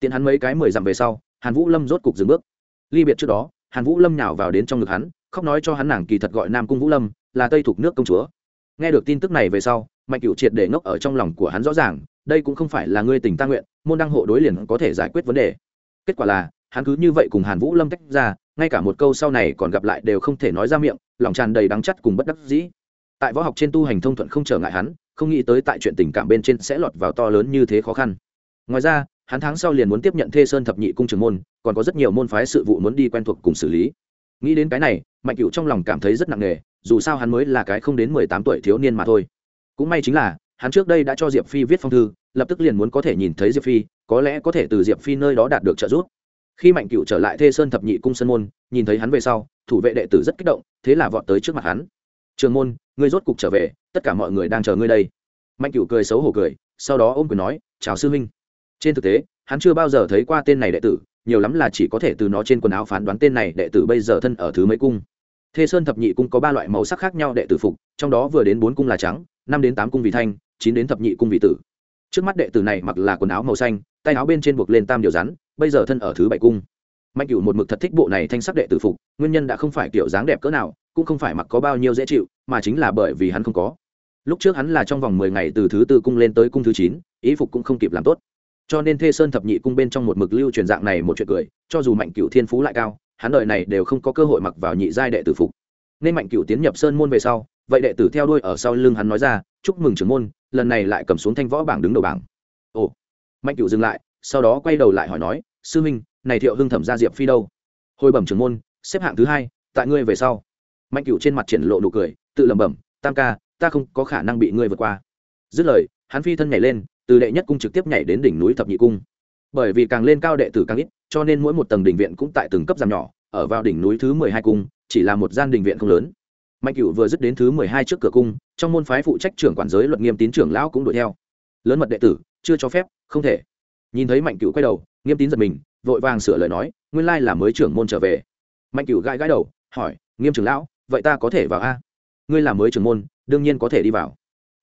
Tiện hắn mấy cái mười dặm về sau, hàn vũ lâm rốt cục dừng bước ly biệt trước đó, hàn vũ lâm nhào vào đến trong ngực hắn, khóc nói cho hắn nàng kỳ thật gọi nam cung vũ lâm, là tây thuộc nước công chúa. Nghe được tin tức này về sau, mạnh cựu triệt để ngốc ở trong lòng của hắn rõ ràng, đây cũng không phải là ngươi tình ta nguyện, môn đăng hộ đối liền có thể giải quyết vấn đề. Kết quả là, hắn cứ như vậy cùng hàn vũ lâm tách ra, ngay cả một câu sau này còn gặp lại đều không thể nói ra miệng, lòng tràn đầy đắng chắt cùng bất đắc dĩ. Tại võ học trên tu hành thông thuận không trở ngại hắn, không nghĩ tới tại chuyện tình cảm bên trên sẽ lọt vào to lớn như thế khó khăn. Ngoài ra hắn tháng sau liền muốn tiếp nhận thê sơn thập nhị cung trường môn, còn có rất nhiều môn phái sự vụ muốn đi quen thuộc cùng xử lý. Nghĩ đến cái này, mạnh cựu trong lòng cảm thấy rất nặng nề, dù sao hắn mới là cái không đến mười tám tuổi thiếu niên mà thôi. Cũng may chính là, hắn trước đây đã cho diệp phi viết phong thư, lập tức liền muốn có thể nhìn thấy diệp phi, có lẽ có thể từ diệp phi nơi đó đạt được trợ giúp. Khi mạnh cựu trở lại thê sơn thập nhị cung sơn môn, nhìn thấy hắn về sau, thủ vệ đệ tử rất kích động, thế là vọt tới trước mặt hắn. Trường môn, ngươi rốt cục trở về, tất cả mọi người đang chờ ngươi đây. Mạnh cựu cười xấu hổ cười, sau đó ôm quyền nói, chào sư huynh trên thực tế, hắn chưa bao giờ thấy qua tên này đệ tử, nhiều lắm là chỉ có thể từ nó trên quần áo phán đoán tên này đệ tử bây giờ thân ở thứ mấy cung. Thê sơn thập nhị cung có ba loại màu sắc khác nhau đệ tử phục, trong đó vừa đến bốn cung là trắng, năm đến tám cung vị thanh, chín đến thập nhị cung vị tử. Trước mắt đệ tử này mặc là quần áo màu xanh, tay áo bên trên buộc lên tam điều rắn, bây giờ thân ở thứ bảy cung. Mạnh cửu một mực thật thích bộ này thanh sắc đệ tử phục, nguyên nhân đã không phải kiểu dáng đẹp cỡ nào, cũng không phải mặc có bao nhiêu dễ chịu, mà chính là bởi vì hắn không có. Lúc trước hắn là trong vòng mười ngày từ thứ tư cung lên tới cung thứ chín, ý phục cũng không kịp làm tốt cho nên thê sơn thập nhị cung bên trong một mực lưu truyền dạng này một chuyện cười, cho dù mạnh cửu thiên phú lại cao, hắn đời này đều không có cơ hội mặc vào nhị giai đệ tử phục. Nên mạnh cửu tiến nhập sơn môn về sau, vậy đệ tử theo đuôi ở sau lưng hắn nói ra, chúc mừng trưởng môn, lần này lại cầm xuống thanh võ bảng đứng đầu bảng. Ồ. Mạnh cửu dừng lại, sau đó quay đầu lại hỏi nói, sư minh này thiệu hưng thẩm gia diệp phi đâu? Hồi bẩm trưởng môn, xếp hạng thứ hai, tại ngươi về sau. Mạnh cửu trên mặt triển lộ nụ cười, tự lẩm bẩm, tam ca, ta không có khả năng bị ngươi vượt qua. Dứt lời, hắn phi thân nhảy lên từ đệ nhất cung trực tiếp nhảy đến đỉnh núi thập nhị cung. Bởi vì càng lên cao đệ tử càng ít, cho nên mỗi một tầng đình viện cũng tại từng cấp giảm nhỏ, ở vào đỉnh núi thứ mười hai cung, chỉ là một gian đình viện không lớn. Mạnh cựu vừa dứt đến thứ mười hai trước cửa cung, trong môn phái phụ trách trưởng quản giới luật nghiêm tín trưởng lão cũng đuổi theo. Lớn mật đệ tử, chưa cho phép, không thể. Nhìn thấy mạnh cựu quay đầu, nghiêm tín giật mình, vội vàng sửa lời nói, nguyên lai là mới trưởng môn trở về. Mạnh cựu gãi gãi đầu, hỏi, nghiêm trưởng lão, vậy ta có thể vào a? Ngươi là mới trưởng môn, đương nhiên có thể đi vào.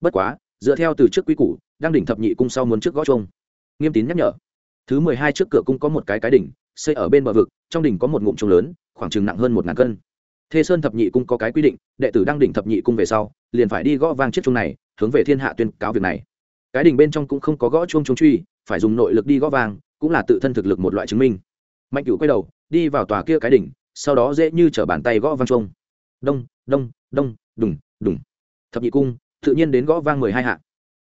Bất quá dựa theo từ trước quy củ, đang đỉnh thập nhị cung sau muốn trước gõ chung nghiêm tín nhắc nhở. Thứ mười hai trước cửa cung có một cái cái đỉnh, xây ở bên bờ vực, trong đỉnh có một ngụm chuông lớn, khoảng chừng nặng hơn một ngàn cân. Thê sơn thập nhị cung có cái quy định, đệ tử đang đỉnh thập nhị cung về sau, liền phải đi gõ vang chiếc chuông này, hướng về thiên hạ tuyên cáo việc này. Cái đỉnh bên trong cũng không có gõ chuông chuông truy, phải dùng nội lực đi gõ vang, cũng là tự thân thực lực một loại chứng minh. Mạnh cửu quay đầu, đi vào tòa kia cái đỉnh, sau đó dễ như t bàn tay gõ vang chuông. Đông đông đông, đùng đùng. Thập nhị cung tự nhiên đến gõ vang mười hai hạ.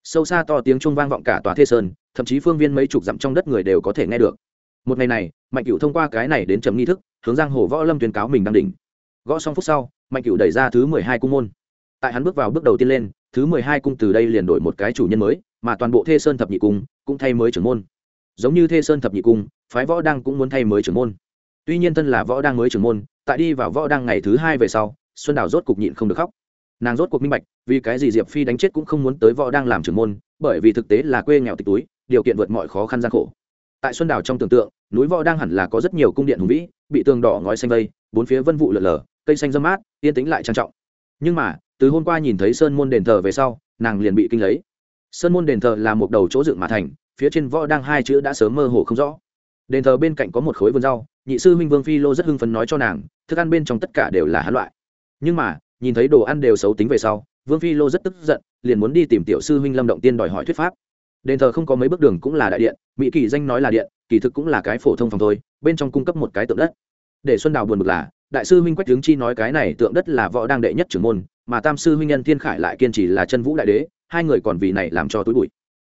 Sâu xa to tiếng chuông vang vọng cả tòa thê sơn, thậm chí phương viên mấy chục dặm trong đất người đều có thể nghe được. Một ngày này, mạnh cửu thông qua cái này đến trầm nghi thức, hướng giang hồ võ lâm tuyên cáo mình đang đỉnh. Gõ xong phút sau, mạnh cửu đẩy ra thứ mười hai cung môn. Tại hắn bước vào bước đầu tiên lên, thứ mười hai cung từ đây liền đổi một cái chủ nhân mới, mà toàn bộ thê sơn thập nhị cung cũng thay mới trưởng môn. Giống như thê sơn thập nhị cung, phái võ đang cũng muốn thay mới trưởng môn. Tuy nhiên thân là võ đang mới trưởng môn, tại đi vào võ đang ngày thứ hai về sau, xuân đào rốt cục nhịn không được khóc nàng rốt cuộc minh bạch, vì cái gì diệp phi đánh chết cũng không muốn tới võ đang làm trưởng môn, bởi vì thực tế là quê nghèo tịch túi, điều kiện vượt mọi khó khăn gian khổ. Tại xuân Đảo trong tưởng tượng, núi võ đang hẳn là có rất nhiều cung điện hùng vĩ, bị tường đỏ ngói xanh vây, bốn phía vân vụ lở lở, cây xanh dâm mát, yên tĩnh lại trang trọng. Nhưng mà, từ hôm qua nhìn thấy sơn môn đền thờ về sau, nàng liền bị kinh lấy. Sơn môn đền thờ là một đầu chỗ dựng mà thành, phía trên võ đang hai chữ đã sớm mơ hồ không rõ. Đền thờ bên cạnh có một khối vườn rau, nhị sư huynh vương phi lô rất hưng phấn nói cho nàng, thức ăn bên trong tất cả đều là hắn loại. Nhưng mà nhìn thấy đồ ăn đều xấu tính về sau, vương phi lô rất tức giận, liền muốn đi tìm tiểu sư huynh lâm động tiên đòi hỏi thuyết pháp. Đền thờ không có mấy bước đường cũng là đại điện, mỹ kỳ danh nói là điện, kỳ thực cũng là cái phổ thông phòng thôi, bên trong cung cấp một cái tượng đất. Để xuân đào buồn bực là, đại sư huynh quách tướng chi nói cái này tượng đất là võ đang đệ nhất trưởng môn, mà tam sư huynh nhân thiên khải lại kiên trì là chân vũ đại đế, hai người còn vì này làm cho túi bụi.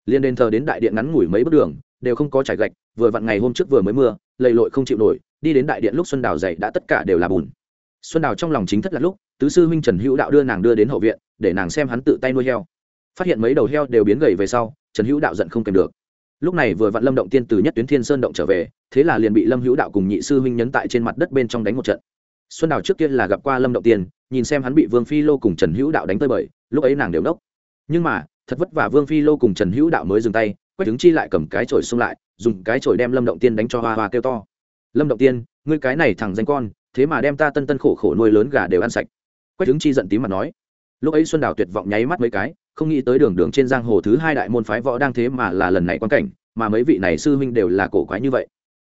Liên đền thờ đến đại điện ngắn ngủi mấy bước đường, đều không có trải gạch, vừa vặn ngày hôm trước vừa mới mưa, lầy lội không chịu nổi, đi đến đại điện lúc xuân đào dậy đã tất cả đều là bùn xuân đào trong lòng chính thất là lúc, tứ sư huynh trần hữu đạo đưa nàng đưa đến hậu viện, để nàng xem hắn tự tay nuôi heo. Phát hiện mấy đầu heo đều biến gầy về sau, trần hữu đạo giận không kèm được. Lúc này vừa vặn lâm động tiên từ nhất tuyến thiên sơn động trở về, thế là liền bị lâm hữu đạo cùng nhị sư huynh nhấn tại trên mặt đất bên trong đánh một trận. Xuân đào trước tiên là gặp qua lâm động tiên, nhìn xem hắn bị vương phi lô cùng trần hữu đạo đánh tới bời, lúc ấy nàng đều nốc nhưng mà, thật vất vả vương phi lô cùng trần hữu đạo mới dừng tay, quách đứng chi lại cầm cái chổi xông lại, dùng cái chổi đem lâm động tiên đánh cho hoa hoa kêu to. Lâm động tiên, ngươi cái này thẳng danh con thế mà đem ta tân tân khổ khổ nuôi lớn gà đều ăn sạch. Quách hứng chi giận tím mặt nói. Lúc ấy xuân đào tuyệt vọng nháy mắt mấy cái, không nghĩ tới đường đường trên giang hồ thứ hai đại môn phái võ đang thế mà là lần này quan cảnh, mà mấy vị này sư huynh đều là cổ quái như vậy.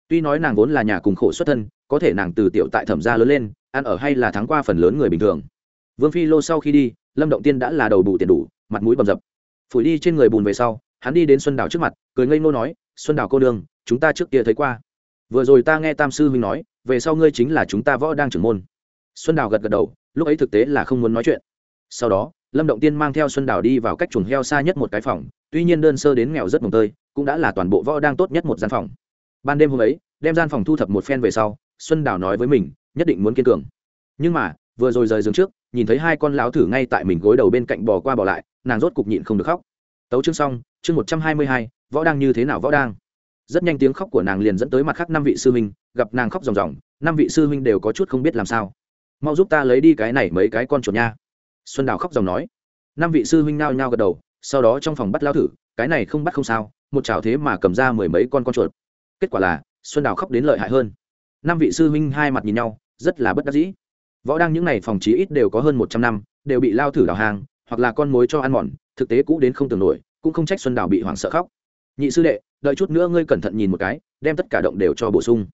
Tuy nói nàng vốn là nhà cùng khổ xuất thân, có thể nàng từ tiểu tại thẩm gia lớn lên, ăn ở hay là thắng qua phần lớn người bình thường. Vương phi lô sau khi đi, lâm động tiên đã là đầu bù tiền đủ, mặt mũi bầm dập. Phủi đi trên người bùn về sau, hắn đi đến xuân đào trước mặt, cười ngây ngô nói, xuân đào cô đương chúng ta trước kia thấy qua vừa rồi ta nghe tam sư huynh nói, về sau ngươi chính là chúng ta võ đang trưởng môn. Xuân đào gật gật đầu, lúc ấy thực tế là không muốn nói chuyện. Sau đó, lâm động tiên mang theo xuân đào đi vào cách chuồng heo xa nhất một cái phòng, tuy nhiên đơn sơ đến nghèo rất mồng tơi, cũng đã là toàn bộ võ đang tốt nhất một gian phòng. Ban đêm hôm ấy, đem gian phòng thu thập một phen về sau, xuân đào nói với mình, nhất định muốn kiên cường. Nhưng mà, vừa rồi rời giường trước, nhìn thấy hai con láo thử ngay tại mình gối đầu bên cạnh bò qua bò lại, nàng rốt cục nhịn không được khóc. Tấu chương xong, chương một trăm hai mươi hai, võ đang như thế nào võ đang? Rất nhanh tiếng khóc của nàng liền dẫn tới mặt khác năm vị sư huynh, gặp nàng khóc ròng ròng, năm vị sư huynh đều có chút không biết làm sao. Mau giúp ta lấy đi cái này mấy cái con chuột nha. Xuân đào khóc ròng nói. Năm vị sư huynh nao nhao gật đầu, sau đó trong phòng bắt lao thử, cái này không bắt không sao, một chảo thế mà cầm ra mười mấy con con chuột. Kết quả là, xuân đào khóc đến lợi hại hơn. Năm vị sư huynh hai mặt nhìn nhau, rất là bất đắc dĩ. Võ đang những n à y phòng trí ít đều có hơn một trăm năm, đều bị lao thử đào hàng, hoặc là con mối cho ăn mòn, thực tế cũ đến không tưởng nổi, cũng không trách xuân đào bị hoảng sợ khóc nhị sư đệ, đợi chút nữa ngươi cẩn thận nhìn một cái, đem tất cả động đều cho bổ sung.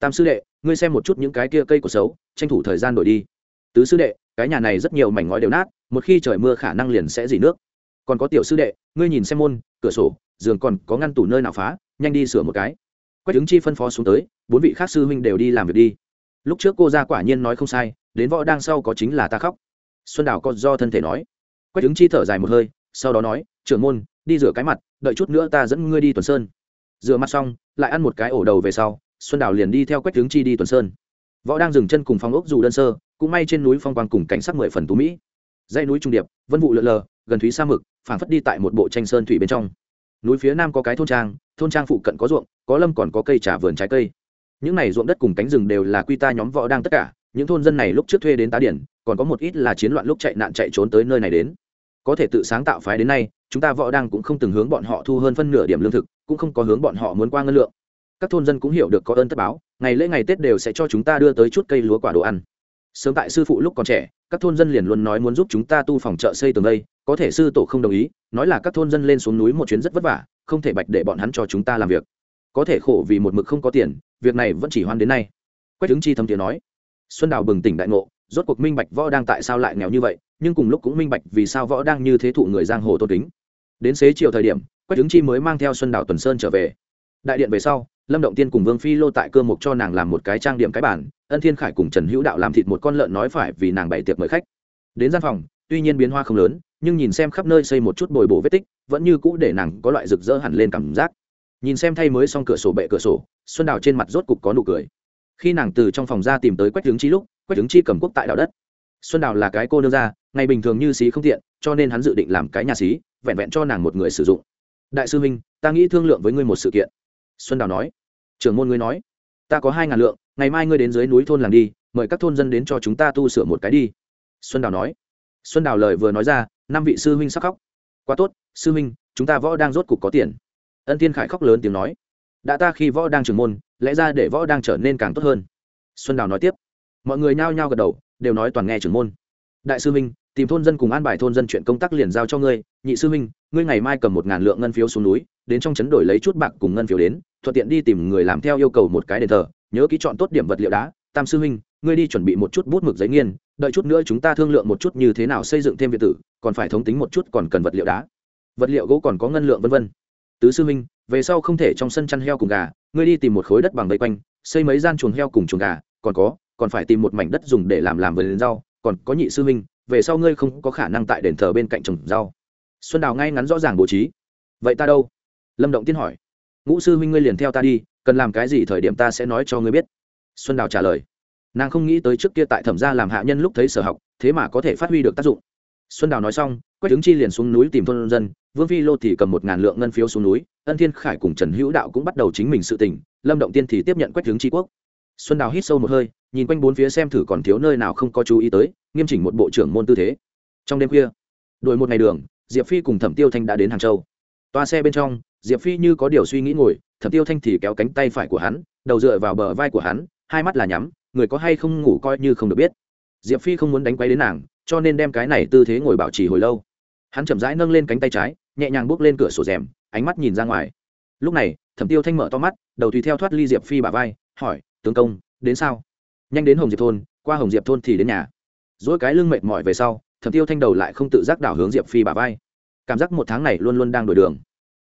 Tam sư đệ, ngươi xem một chút những cái kia cây của xấu, tranh thủ thời gian đổi đi. Tứ sư đệ, cái nhà này rất nhiều mảnh ngói đều nát, một khi trời mưa khả năng liền sẽ dỉ nước. Còn có tiểu sư đệ, ngươi nhìn xem môn, cửa sổ, giường còn có ngăn tủ nơi nào phá, nhanh đi sửa một cái. Quách ứng chi phân phó xuống tới, bốn vị khác sư huynh đều đi làm việc đi. Lúc trước cô ra quả nhiên nói không sai, đến võ đang sau có chính là ta khóc. Xuân đào có do thân thể nói. Quách ứng chi thở dài một hơi, sau đó nói trưởng môn, đi rửa cái mặt, đợi chút nữa ta dẫn ngươi đi tuần sơn. Rửa mặt xong, lại ăn một cái ổ đầu về sau, xuân đào liền đi theo quách ứng chi đi tuần sơn. Võ đang dừng chân cùng phong ốc dù đơn sơ, cũng may trên núi phong quang cùng cảnh sắc mười phần tú mỹ. Dãy núi trung điệp, vân vụ lượn lờ, gần thúy sa mực, phảng phất đi tại một bộ tranh sơn thủy bên trong. Núi phía nam có cái thôn trang thôn trang phụ cận có ruộng, có lâm còn có cây trà vườn trái cây. Những này ruộng đất cùng cánh rừng đều là quy ta nhóm võ đang tất cả, những thôn dân này lúc trước thuê đến tá điển, còn có một ít là chiến loạn lúc chạy nạn chạy trốn tới nơi này đến có thể tự sáng tạo phái đến nay, chúng ta võ đang cũng không từng hướng bọn họ thu hơn phân nửa điểm lương thực, cũng không có hướng bọn họ muốn qua ngân lượng. Các thôn dân cũng hiểu được có ơn tất báo, ngày lễ ngày tết đều sẽ cho chúng ta đưa tới chút cây lúa quả đồ ăn. Sớm tại sư phụ lúc còn trẻ, các thôn dân liền luôn nói muốn giúp chúng ta tu phòng chợ xây tường đây, có thể sư tổ không đồng ý, nói là các thôn dân lên xuống núi một chuyến rất vất vả, không thể bạch để bọn hắn cho chúng ta làm việc. Có thể khổ vì một mực không có tiền, việc này vẫn chỉ hoan đến nay. Quách hứng chi thâm tiếng nói, xuân đào bừng tỉnh đại ngộ, rốt cuộc minh bạch võ đang tại sao lại nghèo như vậy nhưng cùng lúc cũng minh bạch vì sao võ đang như thế thụ người giang hồ tôn kính. Đến xế chiều thời điểm, quách hứng chi mới mang theo xuân đảo tuần sơn trở về. Đại điện về sau, lâm động tiên cùng vương phi lô tại cơ mục cho nàng làm một cái trang điểm cái bản, ân thiên khải cùng trần hữu đạo làm thịt một con lợn nói phải vì nàng bày tiệc mời khách. Đến gian phòng, tuy nhiên biến hoa không lớn, nhưng nhìn xem khắp nơi xây một chút bồi bổ vết tích, vẫn như cũ để nàng có loại rực rỡ hẳn lên cảm giác. Nhìn xem thay mới xong cửa sổ bệ cửa sổ, xuân đào trên mặt rốt cục có nụ cười. Khi nàng từ trong phòng ra tìm tới quách hướng chi lúc, quách hướng chi cầm quốc tại đạo đất xuân đào là cái cô nương ra ngày bình thường như xí không tiện, cho nên hắn dự định làm cái nhà xí, vẹn vẹn cho nàng một người sử dụng. Đại sư huynh ta nghĩ thương lượng với ngươi một sự kiện. Xuân đào nói. Trưởng môn ngươi nói. Ta có hai ngàn lượng, ngày mai ngươi đến dưới núi thôn làm đi, mời các thôn dân đến cho chúng ta tu sửa một cái đi. Xuân đào nói. Xuân đào lời vừa nói ra, năm vị sư huynh sắc khóc. Quá tốt, sư huynh, chúng ta võ đang rốt cục có tiền. Ân thiên khải khóc lớn tiếng nói. Đã ta khi võ đang trưởng môn, lẽ ra để võ đang trở nên càng tốt hơn. Xuân đào nói tiếp. Mọi người nhao nhao gật đầu đều nói toàn nghe trưởng môn. Đại sư huynh tìm thôn dân cùng an bài thôn dân chuyện công tác liền giao cho ngươi. Nhị sư huynh ngươi ngày mai cầm một ngàn lượng ngân phiếu xuống núi, đến trong chấn đổi lấy chút bạc cùng ngân phiếu đến, thuận tiện đi tìm người làm theo yêu cầu một cái đền thờ, nhớ ký chọn tốt điểm vật liệu đá. Tam sư huynh ngươi đi chuẩn bị một chút bút mực giấy nghiên, đợi chút nữa chúng ta thương lượng một chút như thế nào xây dựng thêm viện tử, còn phải thống tính một chút còn cần vật liệu đá. Vật liệu gỗ còn có ngân lượng vân vân. Tứ sư huynh về sau không thể trong sân chăn heo cùng gà, ngươi đi tìm một khối đất bằng vây quanh, xây mấy gian chuồng heo cùng chuồng gà, còn có còn phải tìm một mảnh đất dùng để làm làm vườn rau. Còn có nhị sư huynh, về sau ngươi không có khả năng tại đền thờ bên cạnh trồng rau. Xuân đào ngay ngắn rõ ràng bố trí. Vậy ta đâu? Lâm động tiên hỏi. Ngũ sư huynh ngươi liền theo ta đi, cần làm cái gì thời điểm ta sẽ nói cho ngươi biết. Xuân đào trả lời. Nàng không nghĩ tới trước kia tại thẩm gia làm hạ nhân lúc thấy sở học, thế mà có thể phát huy được tác dụng. Xuân đào nói xong quách tướng chi liền xuống núi tìm thôn dân, vương phi lô thì cầm một ngàn lượng ngân phiếu xuống núi, ân thiên khải cùng trần hữu đạo cũng bắt đầu chính mình sự tình, lâm động tiên thì tiếp nhận quách tướng tri quốc xuân đào hít sâu một hơi, nhìn quanh bốn phía xem thử còn thiếu nơi nào không có chú ý tới, nghiêm chỉnh một bộ trưởng môn tư thế. Trong đêm khuya, đuổi một ngày đường, diệp phi cùng thẩm tiêu thanh đã đến hàng châu. Toa xe bên trong, diệp phi như có điều suy nghĩ ngồi, thẩm tiêu thanh thì kéo cánh tay phải của hắn, đầu dựa vào bờ vai của hắn, hai mắt là nhắm, người có hay không ngủ coi như không được biết. Diệp phi không muốn đánh quay đến nàng, cho nên đem cái này tư thế ngồi bảo trì hồi lâu. Hắn chậm rãi nâng lên cánh tay trái, nhẹ nhàng bước lên cửa sổ rèm, ánh mắt nhìn ra ngoài. Lúc này, thẩm tiêu thanh mở to mắt, đầu tùy theo thoát ly diệp phi bà vai, hỏi tướng công, đến sao? Nhanh đến hồng diệp thôn, qua hồng diệp thôn thì đến nhà. Dỗi cái lưng mệt mỏi về sau, thẩm tiêu thanh đầu lại không tự giác đảo hướng diệp phi bà vai. Cảm giác một tháng này luôn luôn đang đổi đường.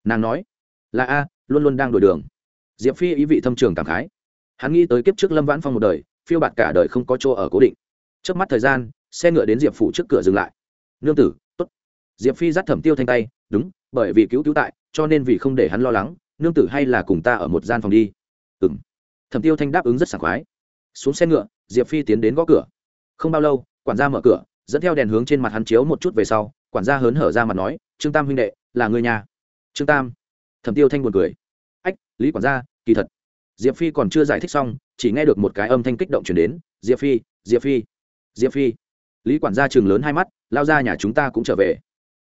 Nàng nói, là a, luôn luôn đang đổi đường. Diệp phi ý vị thâm trường cảm khái. Hắn nghĩ tới kiếp trước lâm vãn phong một đời, phiêu bạt cả đời không có chỗ ở cố định. Trước mắt thời gian, xe ngựa đến diệp phủ trước cửa dừng lại. Nương tử t ố t diệp phi dắt thẩm tiêu thanh tay, đúng, bởi vì cứu cứu tại, cho nên vì không để hắn lo lắng, nương tử hay là cùng ta ở một gian phòng đi thẩm tiêu thanh đáp ứng rất sảng khoái. Xuống xe ngựa, diệp phi tiến đến gõ cửa. Không bao lâu, quản gia mở cửa, dẫn theo đèn hướng trên mặt hắn chiếu một chút về sau, quản gia hớn hở ra mặt nói, trương tam huynh đệ, là người nhà. Trương tam? Thẩm tiêu thanh buồn cười. Ách, lý quản gia, kỳ thật. Diệp phi còn chưa giải thích xong, chỉ nghe được một cái âm thanh kích động chuyển đến, diệp phi diệp phi diệp phi. Lý quản gia chừng lớn hai mắt, lao ra nhà chúng ta cũng trở về.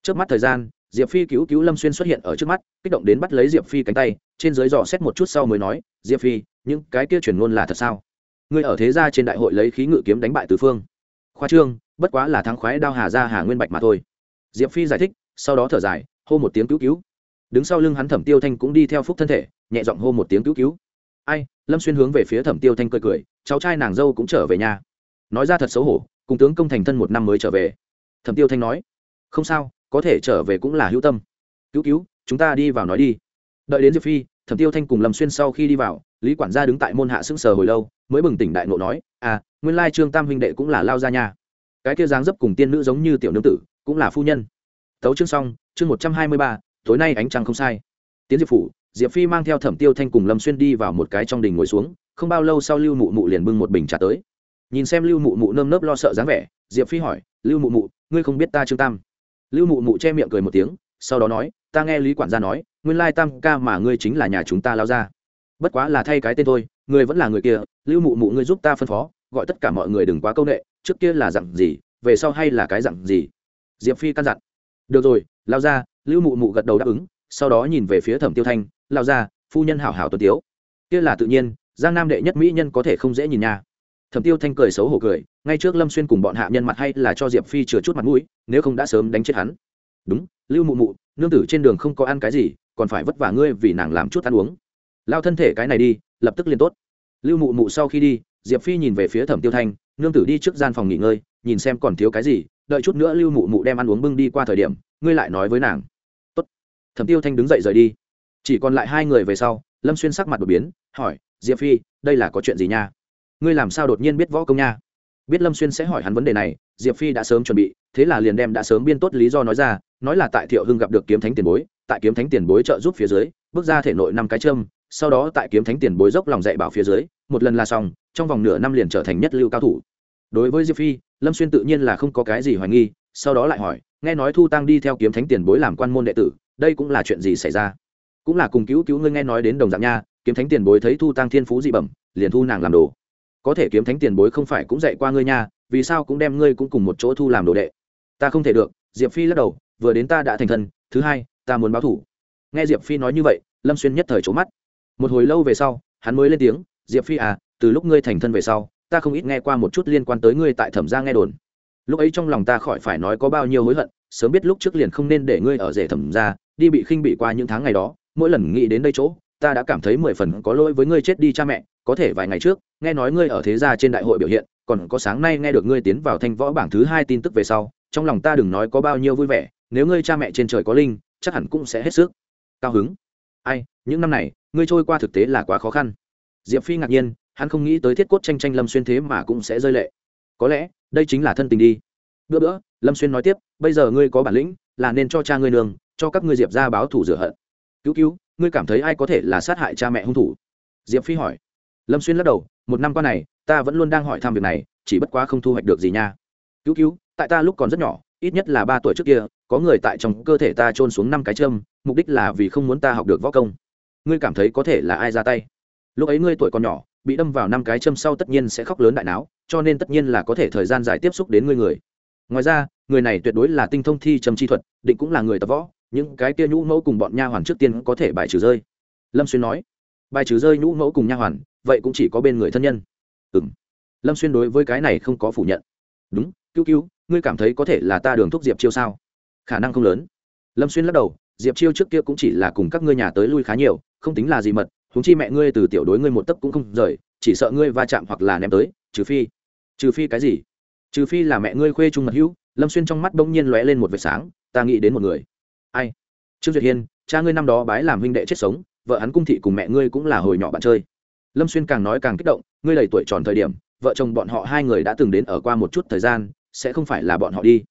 Trước mắt thời gian, diệp phi cứu cứu lâm xuyên xuất hiện ở trước mắt, kích động đến bắt lấy diệp phi cánh tay trên dưới dò xét một chút sau mới nói, diệp phi, những cái kia chuyển ngôn là thật sao? Ngươi ở thế gia trên đại hội lấy khí ngự kiếm đánh bại tứ phương. Khoa trương, bất quá là thắng khoái đao hà ra hà nguyên bạch mà thôi. Diệp phi giải thích, sau đó thở dài, hô một tiếng cứu cứu. Đứng sau lưng hắn thẩm tiêu thanh cũng đi theo phúc thân thể, nhẹ giọng hô một tiếng cứu cứu. Ai? Lâm xuyên hướng về phía thẩm tiêu thanh cười cười, cháu trai nàng dâu cũng trở về nhà. Nói ra thật xấu hổ, cùng tướng công thành thân một năm mới trở về. Thẩm tiêu thanh nói, không sao, có thể trở về cũng là hữu tâm. Cứu cứu, chúng ta đi vào nói đi đợi đến diệp phi thẩm tiêu thanh cùng lâm xuyên sau khi đi vào lý quản gia đứng tại môn hạ sững sờ hồi lâu mới bừng tỉnh đại ngộ nói à nguyên lai trương tam huynh đệ cũng là lao gia nha cái kia dáng dấp cùng tiên nữ giống như tiểu nương tử cũng là phu nhân tấu chương xong chương một trăm hai mươi ba tối nay ánh trăng không sai tiến diệp phủ diệp phi mang theo thẩm tiêu thanh cùng lâm xuyên đi vào một cái trong đình ngồi xuống không bao lâu sau lưu mụ mụ liền bưng một bình trà tới nhìn xem lưu mụ mụ nơm nớp lo sợ dáng vẻ diệp phi hỏi lưu mụ mụ ngươi không biết ta trương tam lưu mụ mụ che miệng cười một tiếng sau đó nói ta nghe lý quản gia nói, nguyên lai tam ca mà ngươi chính là nhà chúng ta lao ra. Bất quá là thay cái tên thôi, ngươi vẫn là người kia, lưu mụ mụ ngươi giúp ta phân phó, gọi tất cả mọi người đừng quá c â u n ệ trước kia là dặn gì, về sau hay là cái dặn gì? Diệp phi căn dặn. Được rồi, lao ra, lưu mụ mụ gật đầu đáp ứng, sau đó nhìn về phía thẩm tiêu thanh, lao ra, phu nhân hảo hảo tuân tiếu. Kia là tự nhiên, giang nam đệ nhất mỹ nhân có thể không dễ nhìn nha. Thẩm tiêu thanh cười xấu hổ cười, ngay trước lâm xuyên cùng bọn hạ nhân mặt hay là cho diệp phi chừa chút mặt mũi, nếu không đã sớm đánh chết hắn. Đúng, lưu mụ mụ nương tử trên đường không có ăn cái gì, còn phải vất vả ngươi vì nàng làm chút ăn uống. Lao thân thể cái này đi, lập tức liền tốt. Lưu mụ mụ sau khi đi, diệp phi nhìn về phía thẩm tiêu thanh, nương tử đi trước gian phòng nghỉ ngơi, nhìn xem còn thiếu cái gì, đợi chút nữa lưu mụ mụ đem ăn uống bưng đi qua thời điểm, ngươi lại nói với nàng. Tốt. thẩm tiêu thanh đứng dậy rời đi. Chỉ còn lại hai người về sau, lâm xuyên sắc mặt đột biến, hỏi, diệp phi, đây là có chuyện gì nha? Ngươi làm sao đột nhiên biết võ công nha? Biết lâm xuyên sẽ hỏi hắn vấn đề này, diệp phi đã sớm chuẩn bị, thế là liền đem đã sớm biên tốt lý do nói ra nói là tại thiệu hưng gặp được kiếm thánh tiền bối, tại kiếm thánh tiền bối trợ giúp phía dưới, bước ra thể nội năm cái châm, sau đó tại kiếm thánh tiền bối dốc lòng dạy bảo phía dưới, một lần là xong, trong vòng nửa năm liền trở thành nhất lưu cao thủ. Đối với diệp phi, lâm xuyên tự nhiên là không có cái gì hoài nghi, sau đó lại hỏi, nghe nói thu tăng đi theo kiếm thánh tiền bối làm quan môn đệ tử, đây cũng là chuyện gì xảy ra? Cũng là cùng cứu cứu ngươi nghe nói đến đồng dạng nha, kiếm thánh tiền bối thấy thu tăng thiên phú dị bẩm, liền thu nàng làm đồ. Có thể kiếm thánh tiền bối không phải cũng dạy qua ngươi nha, vì sao cũng đem ngươi cũng cùng một chỗ thu làm đồ đệ? Ta không thể được, diệp phi lắc đầu vừa đến ta đã thành thân, thứ hai, ta muốn báo thủ. Nghe diệp phi nói như vậy, lâm xuyên nhất thời trố mắt. Một hồi lâu về sau, hắn mới lên tiếng, diệp phi à từ lúc ngươi thành thân về sau, ta không ít nghe qua một chút liên quan tới ngươi tại thẩm gia nghe đồn. Lúc ấy trong lòng ta khỏi phải nói có bao nhiêu hối hận, sớm biết lúc trước liền không nên để ngươi ở rể thẩm gia, đi bị khinh bị qua những tháng ngày đó, mỗi lần nghĩ đến đây chỗ, ta đã cảm thấy mười phần có lỗi với ngươi chết đi cha mẹ, có thể vài ngày trước, nghe nói ngươi ở thế gia trên đại hội biểu hiện, còn có sáng nay nghe được ngươi tiến vào thanh võ bảng thứ hai tin tức về sau, trong lòng ta đừng nói có bao nhiêu vui vẻ nếu ngươi cha mẹ trên trời có linh, chắc hẳn cũng sẽ hết sức cao hứng. Ai, những năm này, ngươi trôi qua thực tế là quá khó khăn. Diệp phi ngạc nhiên, hắn không nghĩ tới thiết cốt tranh tranh lâm xuyên thế mà cũng sẽ rơi lệ. Có lẽ, đây chính là thân tình đi. Bữa bữa, lâm xuyên nói tiếp, bây giờ ngươi có bản lĩnh, là nên cho cha ngươi nương, cho các ngươi diệp ra báo thủ rửa hận. Cứu cứu, ngươi cảm thấy ai có thể là sát hại cha mẹ hung thủ? Diệp phi hỏi. Lâm xuyên lắc đầu, một năm qua này, ta vẫn luôn đang hỏi thăm việc này, chỉ bất quá không thu hoạch được gì nha. Cứu cứu, tại ta lúc còn rất nhỏ ít nhất là ba tuổi trước kia, có người tại trong cơ thể ta trôn xuống năm cái châm, mục đích là vì không muốn ta học được võ công. Ngươi cảm thấy có thể là ai ra tay? Lúc ấy ngươi tuổi còn nhỏ, bị đâm vào năm cái châm sau tất nhiên sẽ khóc lớn đại não cho nên tất nhiên là có thể thời gian dài tiếp xúc đến ngươi người. Ngoài ra, người này tuyệt đối là tinh thông thi châm chi thuật, định cũng là người tập võ, những cái kia nhũ mẫu cùng bọn nha hoàn trước tiên có thể bài trừ rơi. Lâm xuyên nói, bài trừ rơi nhũ mẫu cùng nha hoàn, vậy cũng chỉ có bên người thân nhân. Ừ m lâm xuyên đối với cái này không có phủ nhận. Đúng, cứu cứu ngươi cảm thấy có thể là ta đường thúc diệp chiêu sao? Khả năng không lớn. Lâm xuyên lắc đầu, diệp chiêu trước kia cũng chỉ là cùng các ngươi nhà tới lui khá nhiều, không tính là gì mật húng chi mẹ ngươi từ tiểu đối ngươi một tấc cũng không rời, chỉ sợ ngươi va chạm hoặc là ném tới, trừ phi trừ phi cái gì? Trừ phi là mẹ ngươi khuê trung mật hữu, lâm xuyên trong mắt bỗng nhiên lóe lên một vệt sáng, ta nghĩ đến một người. Ai? Trương duyệt hiên, cha ngươi năm đó bái làm huynh đệ chết sống, vợ hắn cung thị cùng mẹ ngươi cũng là hồi nhỏ bạn chơi. Lâm xuyên càng nói càng kích động, ngươi đầy tuổi tròn thời điểm, vợ chồng bọn họ hai người đã từng đến ở qua một chút thời gian sẽ không phải là bọn họ đi.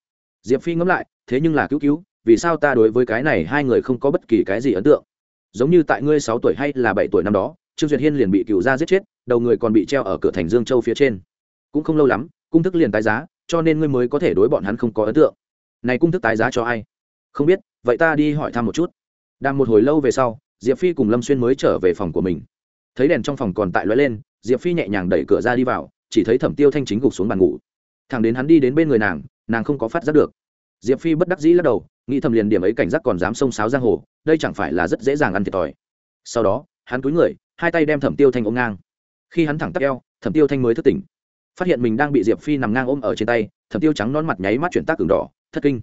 Diệp phi ngẫm lại, thế nhưng là cứu cứu, vì sao ta đối với cái này hai người không có bất kỳ cái gì ấn tượng? Giống như tại ngươi sáu tuổi hay là bảy tuổi năm đó, trương duyệt hiên liền bị cựu gia giết chết, đầu người còn bị treo ở cửa thành dương châu phía trên. Cũng không lâu lắm, cung thức liền tái giá, cho nên ngươi mới có thể đối bọn hắn không có ấn tượng. Này cung thức tái giá cho ai? Không biết, vậy ta đi hỏi thăm một chút. Đang một hồi lâu về sau, diệp phi cùng lâm xuyên mới trở về phòng của mình. Thấy đèn trong phòng còn tại lóe lên, diệp phi nhẹ nhàng đẩy cửa ra đi vào, chỉ thấy thẩm tiêu thanh chính gục xuống bàn ngủ thằng đến hắn đi đến bên người nàng nàng không có phát giác được. Diệp phi bất đắc dĩ lắc đầu, nghĩ thầm liền điểm ấy cảnh giác còn dám xông sáo giang hồ, đây chẳng phải là rất dễ dàng ăn thiệt thòi. Sau đó, hắn cúi người, hai tay đem thẩm tiêu thanh ôm ngang. Khi hắn thẳng tắp eo, thẩm tiêu thanh mới thức tỉnh. Phát hiện mình đang bị diệp phi nằm ngang ôm ở trên tay, thẩm tiêu trắng non mặt nháy mắt chuyển tác cường đỏ, thất kinh.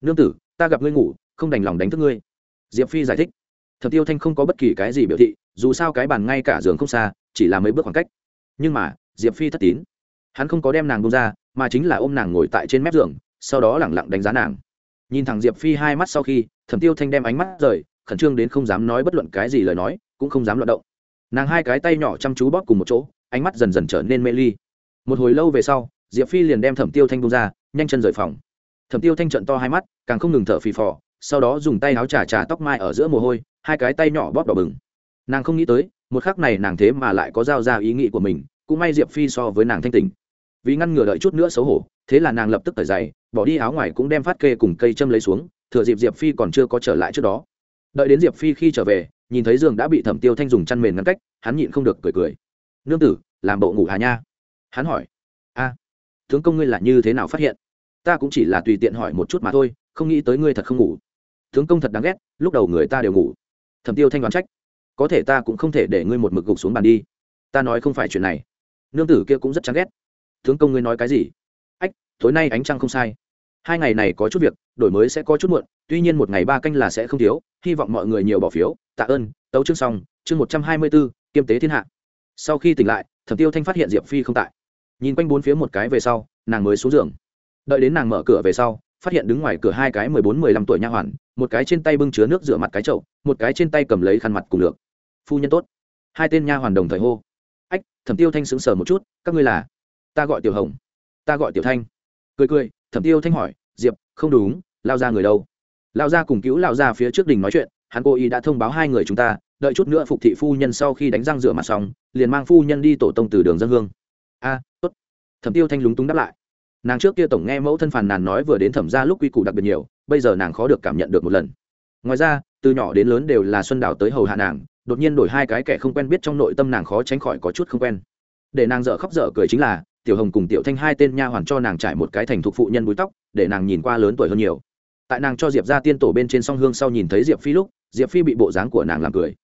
Nương tử, ta gặp ngươi ngủ, không đành lòng đánh thức ngươi. Diệp phi giải thích. Thẩm tiêu thanh không có bất kỳ cái gì biểu thị, dù sao cái bàn ngay cả giường không xa, chỉ là mấy bước khoảng cách. Nhưng mà, diệp phi thất tín. Hắn không có đem nàng bông ra mà chính là ôm nàng ngồi tại trên mép giường, sau đó lẳng lặng đánh giá nàng. Nhìn thẳng diệp phi hai mắt sau khi, thẩm tiêu thanh đem ánh mắt rời, khẩn trương đến không dám nói bất luận cái gì lời nói, cũng không dám luận động. Nàng hai cái tay nhỏ chăm chú bóp cùng một chỗ, ánh mắt dần dần trở nên mê ly. Một hồi lâu về sau, diệp phi liền đem thẩm tiêu thanh bông ra, nhanh chân rời phòng. Thẩm tiêu thanh trận to hai mắt, càng không ngừng thở phì phò, sau đó dùng tay áo trà trà tóc mai ở giữa mồ hôi, hai cái tay nhỏ bóp đỏ bừng. Nàng không nghĩ tới, một khắc này nàng thế mà lại có giao ra ý nghĩ của mình, cũng may diệp phi so với nàng thanh tình vì ngăn ngừa đợi chút nữa xấu hổ, thế là nàng lập tức thở giày, bỏ đi áo ngoài cũng đem phát kê cùng cây châm lấy xuống, thừa dịp diệp phi còn chưa có trở lại trước đó. Đợi đến diệp phi khi trở về, nhìn thấy giường đã bị thẩm tiêu thanh dùng chăn mền ngăn cách, hắn nhịn không được cười cười. Nương tử, làm bộ ngủ hà nha. Hắn hỏi. A, tướng công ngươi là như thế nào phát hiện? Ta cũng chỉ là tùy tiện hỏi một chút mà thôi, không nghĩ tới ngươi thật không ngủ. Tướng công thật đáng ghét, lúc đầu người ta đều ngủ. Thẩm tiêu thanh đoán trách. Có thể ta cũng không thể để ngươi một mực gục xuống bàn đi. Ta nói không phải chuyện này. Nương tử kia cũng rất chán ghét tướng công ngươi nói cái gì? Ách, tối nay ánh trăng không sai. Hai ngày này có chút việc, đổi mới sẽ có chút muộn, tuy nhiên một ngày ba canh là sẽ không thiếu, hy vọng mọi người nhiều bỏ phiếu. Tạ ơn, tấu chương xong, chương một trăm hai mươi bốn, kiêm tế thiên hạ. Sau khi tỉnh lại, thẩm tiêu thanh phát hiện diệp phi không tại. Nhìn quanh bốn phía một cái về sau, nàng mới xuống giường. Đợi đến nàng mở cửa về sau, phát hiện đứng ngoài cửa hai cái mười bốn, mười lăm tuổi nha hoàn, một cái trên tay bưng chứa nước rửa mặt cái chậu, một cái trên tay cầm lấy khăn mặt cùng lược. Phu nhân tốt. Hai tên nha hoàn đồng thời hô. Ách, thẩm tiêu thanh sững sờ một chút, các ngươi là? Ta gọi tiểu hồng, ta gọi tiểu thanh. Cười cười, thẩm tiêu thanh hỏi, diệp, không đúng, lao ra người đâu? Lao ra cùng cứu lao ra phía trước đình nói chuyện, hắn cô y đã thông báo hai người chúng ta, đợi chút nữa phục thị phu nhân sau khi đánh răng rửa mặt xong, liền mang phu nhân đi tổ tông từ đường dân hương. A, tốt. Thẩm tiêu thanh lúng túng đáp lại. Nàng trước kia tổng nghe mẫu thân phàn nàn nói vừa đến thẩm ra lúc quy củ đặc biệt nhiều, bây giờ nàng khó được cảm nhận được một lần. Ngoài ra, từ nhỏ đến lớn đều là xuân đào tới hầu hạ nàng, đột nhiên đổi hai cái kẻ không quen biết trong nội tâm nàng khó tránh khỏi có chút không quen. Để nàng dở khóc dở cười chính là tiểu hồng cùng tiểu thanh hai tên nha hoàn cho nàng trải một cái thành thục phụ nhân búi tóc, để nàng nhìn qua lớn tuổi hơn nhiều. Tại nàng cho diệp ra tiên tổ bên trên song hương sau nhìn thấy diệp phi lúc, diệp phi bị bộ dáng của nàng làm cười.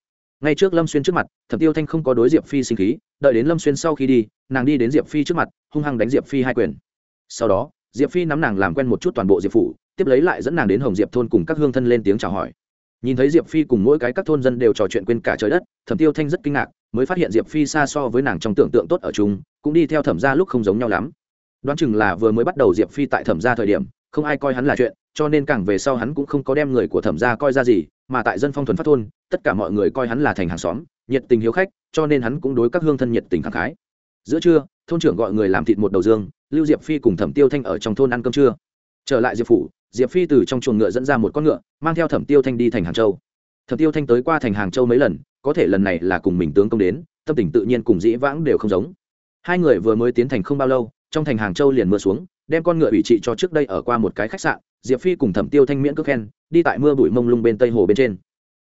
Ngay trước lâm xuyên trước mặt, thẩm tiêu thanh không có đối diệp phi sinh khí, đợi đến lâm xuyên sau khi đi, nàng đi đến diệp phi trước mặt, hung hăng đánh diệp phi hai quyền. Sau đó, diệp phi nắm nàng làm quen một chút toàn bộ diệp phủ, tiếp lấy lại dẫn nàng đến hồng diệp thôn cùng các hương thân lên tiếng chào hỏi nhìn thấy diệp phi cùng mỗi cái các thôn dân đều trò chuyện quên cả trời đất, thẩm tiêu thanh rất kinh ngạc, mới phát hiện diệp phi xa so với nàng trong tưởng tượng tốt ở chung, cũng đi theo thẩm ra lúc không giống nhau lắm. Đoán chừng là vừa mới bắt đầu diệp phi tại thẩm ra thời điểm, không ai coi hắn là chuyện, cho nên càng về sau hắn cũng không có đem người của thẩm ra coi ra gì, mà tại dân phong thuần phát thôn, tất cả mọi người coi hắn là thành hàng xóm, nhiệt tình hiếu khách, cho nên hắn cũng đối các hương thân nhiệt tình khẳng khái. Giữa trưa, thôn trưởng gọi người làm thịt một đầu dương, lưu diệp phi cùng thẩm tiêu thanh ở trong thôn ăn cơm trưa. Trở lại diệp phủ diệp phi từ trong chuồng ngựa dẫn ra một con ngựa, mang theo thẩm tiêu thanh đi thành hàng châu. Thẩm tiêu thanh tới qua thành hàng châu mấy lần, có thể lần này là cùng mình tướng công đến, tâm tình tự nhiên cùng dĩ vãng đều không giống. Hai người vừa mới tiến thành không bao lâu, trong thành hàng châu liền mưa xuống, đem con ngựa ủy trị cho trước đây ở qua một cái khách sạn, diệp phi cùng thẩm tiêu thanh miễn cước khen, đi tại mưa bụi mông lung bên tây hồ bên trên.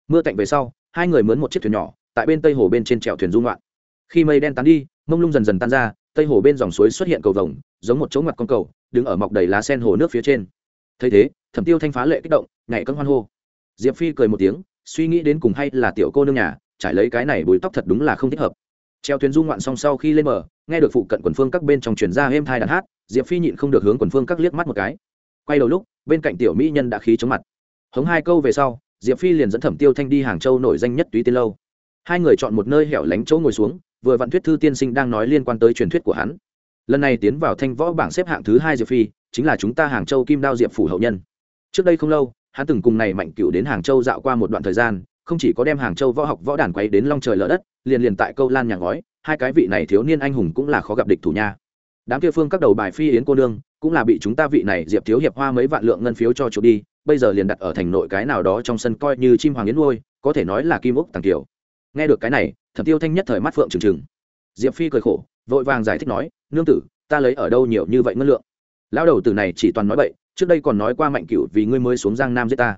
Mưa cạnh về sau, hai người mướn một chiếc thuyền nhỏ, tại bên tây hồ bên trên trèo thuyền dung loạn khi mây đen tán đi, mông lung dần dần tan ra, tây hồ bên dòng suối xuất hiện cầu vồng, giống một chỗ mặt con cầu, đứng ở mọc đầy lá sen hồ nước phía trên thấy thế, thẩm tiêu thanh phá lệ kích động, nhảy cân hoan hô. Diệp phi cười một tiếng, suy nghĩ đến cùng hay là tiểu cô nương nhà, trải lấy cái này bùi tóc thật đúng là không thích hợp. Treo thuyền dung ngoạn xong sau khi lên bờ, nghe được phụ cận quần phương các bên trong truyền ra êm thai đàn hát, diệp phi nhịn không được hướng quần phương các liếc mắt một cái. Quay đầu lúc, bên cạnh tiểu mỹ nhân đã khí chống mặt. Hống hai câu về sau, diệp phi liền dẫn thẩm tiêu thanh đi hàng châu nổi danh nhất túy tiên lâu. Hai người chọn một nơi hẻo lánh chỗ ngồi xuống, vừa vạn thuyết thư tiên sinh đang nói liên quan tới truyền thuyết của hắn. Lần này tiến vào thanh võ bảng xếp hạng thứ hai diệp phi chính là chúng ta hàng châu kim đao diệp phủ hậu nhân. Trước đây không lâu, hắn từng cùng này mạnh cựu đến hàng châu dạo qua một đoạn thời gian, không chỉ có đem hàng châu võ học võ đàn quay đến long trời lở đất, liền liền tại câu lan nhà ngói, hai cái vị này thiếu niên anh hùng cũng là khó gặp địch thủ nha. Đám kia phương các đầu bài phi yến cô nương, cũng là bị chúng ta vị này diệp thiếu hiệp hoa mấy vạn lượng ngân phiếu cho chuộc đi, bây giờ liền đặt ở thành nội cái nào đó trong sân coi như chim hoàng yến nuôi, có thể nói là kim ốc tàng kiều nghe được cái này, thẩm tiêu thanh nhất thời mắt phượng trừng trừng. Diệp phi cười khổ, vội vàng giải thích nói, nương tử, ta lấy ở đâu nhiều như vậy ngân lượng? Lão đầu tử này chỉ toàn nói bậy, trước đây còn nói qua mạnh cửu vì ngươi mới xuống giang nam giết ta.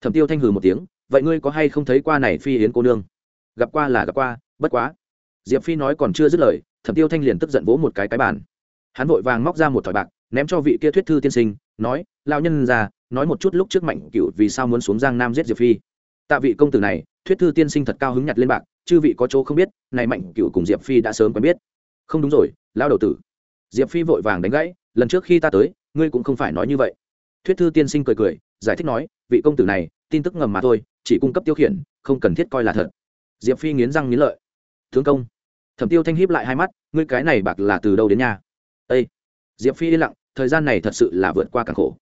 Thẩm tiêu thanh hừ một tiếng, vậy ngươi có hay không thấy qua này phi yến cô nương? Gặp qua là gặp qua, bất quá. Diệp phi nói còn chưa dứt lời, thẩm tiêu thanh liền tức giận vỗ một cái cái bàn. Hắn vội vàng móc ra một thỏi bạc, ném cho vị kia thuyết thư tiên sinh, nói lao nhân ra nói một chút lúc trước mạnh cửu vì sao muốn xuống giang nam giết diệp phi. Tạ vị công tử này, thuyết thư tiên sinh thật cao hứng nhặt lên bạc, chư vị có chỗ không biết, này mạnh cửu cùng diệp phi đã sớm quen biết. Không đúng rồi lao đầu tử diệp phi vội vàng đánh gãy, lần trước khi ta tới, ngươi cũng không phải nói như vậy. Thuyết thư tiên sinh cười cười, giải thích nói, vị công tử này, tin tức ngầm mà thôi, chỉ cung cấp tiêu khiển, không cần thiết coi là thật. Diệp phi nghiến răng nghiến lợi thương công. Thẩm tiêu thanh híp lại hai mắt, ngươi cái này bạc là từ đâu đến nhà ây diệp phi yên lặng, thời gian này thật sự là vượt qua càng khổ.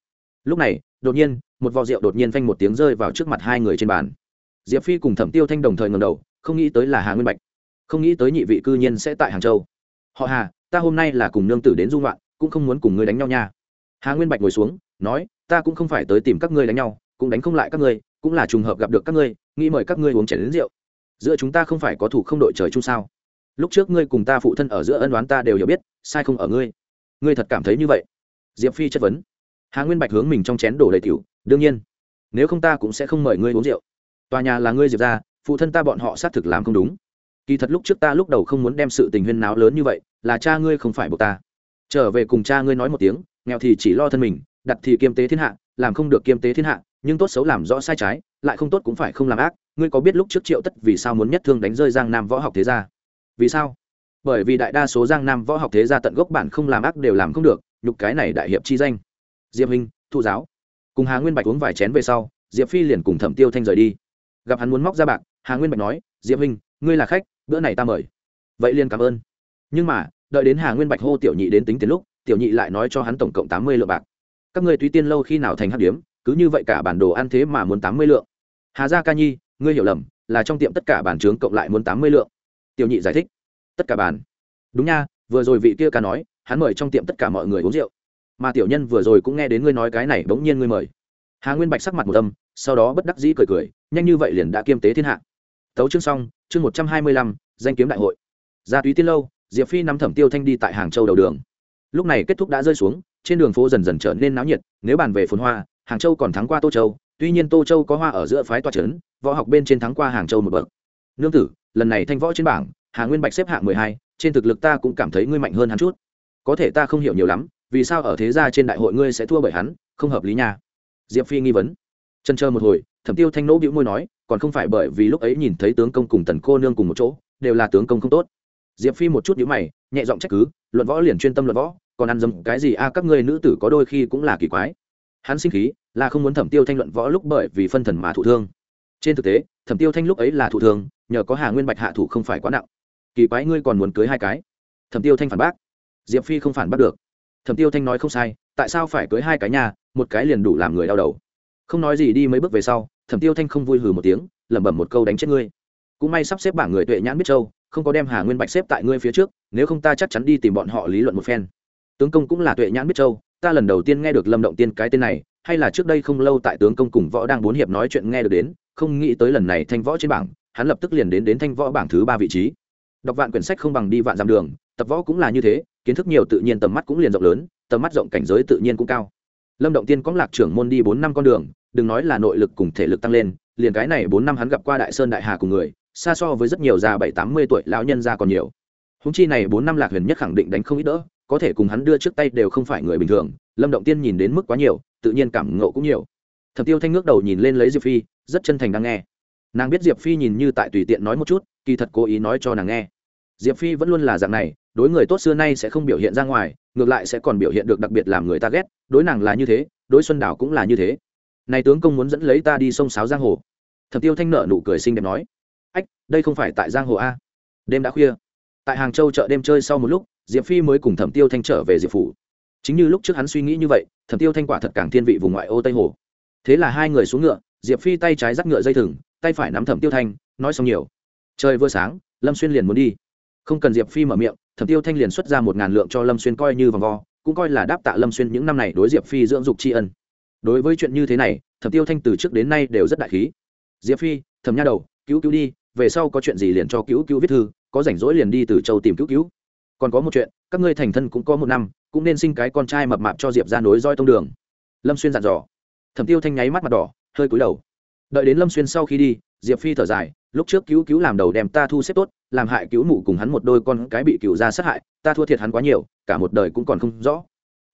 Lúc này, đột nhiên, một vò rượu đột nhiên phanh một tiếng rơi vào trước mặt hai người trên bàn. Diệp phi cùng thẩm tiêu thanh đồng thời ngầm đầu, không nghĩ tới là hà nguyên bạch. Không nghĩ tới nhị vị cư nhiên sẽ tại hàng châu. Họ hà ta hôm nay là cùng nương tử đến dung loạn cũng không muốn cùng ngươi đánh nhau nha. Hà nguyên bạch ngồi xuống, nói, ta cũng không phải tới tìm các ngươi đánh nhau, cũng đánh không lại các ngươi, cũng là trùng hợp gặp được các ngươi, nghĩ mời các ngươi uống chén đến rượu. Giữa chúng ta không phải có thủ không đội trời chung sao? Lúc trước ngươi cùng ta phụ thân ở giữa ân đoán ta đều hiểu biết, sai không ở ngươi. Ngươi thật cảm thấy như vậy? Diệp phi chất vấn. Hà nguyên bạch hướng mình trong chén đổ đầy tiểu, đương nhiên. Nếu không ta cũng sẽ không mời ngươi uống rượu. Tòa nhà là ngươi, diệp ra phụ thân ta bọn họ xác thực làm không đúng. Kỳ thật lúc trước ta lúc đầu không muốn đem sự tình huyên náo lớn như vậy là cha ngươi không phải buộc ta. Trở về cùng cha ngươi nói một tiếng, nghèo thì chỉ lo thân mình, đặt thì kiêm tế thiên hạ, làm không được kiêm tế thiên hạ, nhưng tốt xấu làm rõ sai trái, lại không tốt cũng phải không làm ác. Ngươi có biết lúc trước triệu tất vì sao muốn nhất thương đánh rơi giang nam võ học thế gia? Vì sao? Bởi vì đại đa số giang nam võ học thế gia tận gốc bản không làm ác đều làm không được, nhục cái này đại hiệp chi danh. Diệp hình thụ giáo. Cùng hà nguyên bạch uống vài chén về sau, diệp phi liền cùng thẩm tiêu thanh rời đi. Gặp hắn muốn móc ra bạc, hà nguyên bạch nói, diệp huynh ngươi là khách, bữa này ta mời. Vậy liền cảm ơn. Nhưng mà đợi đến hà nguyên bạch hô tiểu nhị đến tính tiền lúc, tiểu nhị lại nói cho hắn tổng cộng tám mươi lượng bạc. Các người túy tiên lâu khi nào thành hắc điếm, cứ như vậy cả bản đồ ăn thế mà muốn tám mươi lượng. Hà gia ca nhi, ngươi hiểu lầm, là trong tiệm tất cả bản trướng cộng lại muốn tám mươi lượng. Tiểu nhị giải thích. Tất cả bản. Đúng nha, vừa rồi vị kia ca nói, hắn mời trong tiệm tất cả mọi người uống rượu. Mà tiểu nhân vừa rồi cũng nghe đến ngươi nói cái này bỗng nhiên ngươi mời. Hà nguyên bạch sắc mặt một âm, sau đó bất đắc dĩ cười cười, nhanh như vậy liền đã kiêm tế thiên hạ. Tấu chương xong, chương một trăm hai mươi lăm, danh kiếm đại hội. Gia túy tiên lâu diệp phi nắm thẩm tiêu thanh đi tại hàng châu đầu đường. Lúc này kết thúc đã rơi xuống, trên đường phố dần dần trở nên náo nhiệt, nếu bàn về phồn hoa, hàng châu còn thắng qua tô châu, tuy nhiên tô châu có hoa ở giữa phái toa trấn võ học bên trên thắng qua hàng châu một bậc. Nương tử, lần này thanh võ trên bảng, hà nguyên bạch xếp hạng mười hai, trên thực lực ta cũng cảm thấy ngươi mạnh hơn hắn chút. Có thể ta không hiểu nhiều lắm, vì sao ở thế gia trên đại hội ngươi sẽ thua bởi hắn, không hợp lý nha. Diệp phi nghi vấn. Trần chờ một hồi, thẩm tiêu thanh nỗ bĩu môi nói, còn không phải bởi vì lúc ấy nhìn thấy tướng công cùng tần cô nương cùng một chỗ, đều là tướng công không tốt diệp phi một chút nhữ mày, nhẹ giọng trách cứ, luận võ liền chuyên tâm luận võ, còn ăn dâm cái gì? A, các ngươi nữ tử có đôi khi cũng là kỳ quái. Hắn sinh khí, là không muốn thẩm tiêu thanh luận võ lúc bởi vì phân thần mà thụ thương. Trên thực tế, thẩm tiêu thanh lúc ấy là thụ thương, nhờ có hà nguyên bạch hạ thủ không phải quá nặng. Kỳ quái ngươi còn muốn cưới hai cái? Thẩm tiêu thanh phản bác. Diệp phi không phản bác được. Thẩm tiêu thanh nói không sai, tại sao phải cưới hai cái nhà một cái liền đủ làm người đau đầu. Không nói gì đi mấy bước về sau, thẩm tiêu thanh không vui hừ một tiếng, lẩm bẩm một câu đánh chết ngươi. Cũng may sắp xếp bảng người tuệ nhãn biết châu không có đem hà nguyên bạch xếp tại ngươi phía trước, nếu không ta chắc chắn đi tìm bọn họ lý luận một phen. Tướng công cũng là tuệ nhãn biết châu, ta lần đầu tiên nghe được lâm động tiên cái tên này, hay là trước đây không lâu tại tướng công cùng võ đang bốn hiệp nói chuyện nghe được đến, không nghĩ tới lần này thanh võ trên bảng, hắn lập tức liền đến đến thanh võ bảng thứ ba vị trí. Đọc vạn quyển sách không bằng đi vạn dặm đường, tập võ cũng là như thế, kiến thức nhiều tự nhiên tầm mắt cũng liền rộng lớn, tầm mắt rộng cảnh giới tự nhiên cũng cao. Lâm động tiên có lạc trưởng môn đi bốn năm con đường, đừng nói là nội lực cùng thể lực tăng lên, liền cái này bốn năm hắn gặp qua đại sơn đại hà cùng người xa so với rất nhiều già bảy, tám mươi tuổi lão nhân ra còn nhiều. Húng chi này bốn năm lạc huyền nhất khẳng định đánh không ít đỡ, có thể cùng hắn đưa trước tay đều không phải người bình thường, lâm động tiên nhìn đến mức quá nhiều, tự nhiên cảm ngộ cũng nhiều. Thập tiêu thanh ngước đầu nhìn lên lấy diệp phi, rất chân thành đang nghe. Nàng biết diệp phi nhìn như tại tùy tiện nói một chút, kỳ thật cố ý nói cho nàng nghe. Diệp phi vẫn luôn là dạng này, đối người tốt xưa nay sẽ không biểu hiện ra ngoài, ngược lại sẽ còn biểu hiện được đặc biệt làm người ta ghét, đối nàng là như thế, đối xuân đảo cũng là như thế. Này tướng công muốn dẫn lấy ta đi sông sáo giang hồ. Thập tiêu thanh nợ nụ cười xinh đẹp nói đây không phải tại giang hồ a. Đêm đã khuya. Tại hàng châu chợ đêm chơi sau một lúc, diệp phi mới cùng thẩm tiêu thanh trở về diệp phủ. Chính như lúc trước hắn suy nghĩ như vậy, thẩm tiêu thanh quả thật càng thiên vị vùng ngoại ô tây hồ. Thế là hai người xuống ngựa, diệp phi tay trái dắt ngựa dây thừng, tay phải nắm thẩm tiêu thanh, nói xong nhiều. Trời vừa sáng, lâm xuyên liền muốn đi. Không cần diệp phi mở miệng, thẩm tiêu thanh liền xuất ra một ngàn lượng cho lâm xuyên coi như vòng vo, cũng coi là đáp tạ lâm xuyên những năm này đối diệp phi dưỡng dục tri ân. Đối với chuyện như thế này, thẩm tiêu thanh từ trước đến nay đều rất đại khí. Diệp phi, thẩm nha đầu, cứu cứu đi về sau có chuyện gì liền cho cứu cứu viết thư, có rảnh rỗi liền đi từ châu tìm cứu cứu. Còn có một chuyện, các ngươi thành thân cũng có một năm, cũng nên sinh cái con trai mập mạp cho diệp ra nối roi tông đường. Lâm xuyên dặn dò. Thẩm tiêu thanh nháy mắt mặt đỏ, hơi cúi đầu. Đợi đến lâm xuyên sau khi đi, diệp phi thở dài, lúc trước cứu cứu làm đầu đem ta thu xếp tốt, làm hại cứu mụ cùng hắn một đôi con cái bị cựu ra sát hại, ta thua thiệt hắn quá nhiều, cả một đời cũng còn không rõ.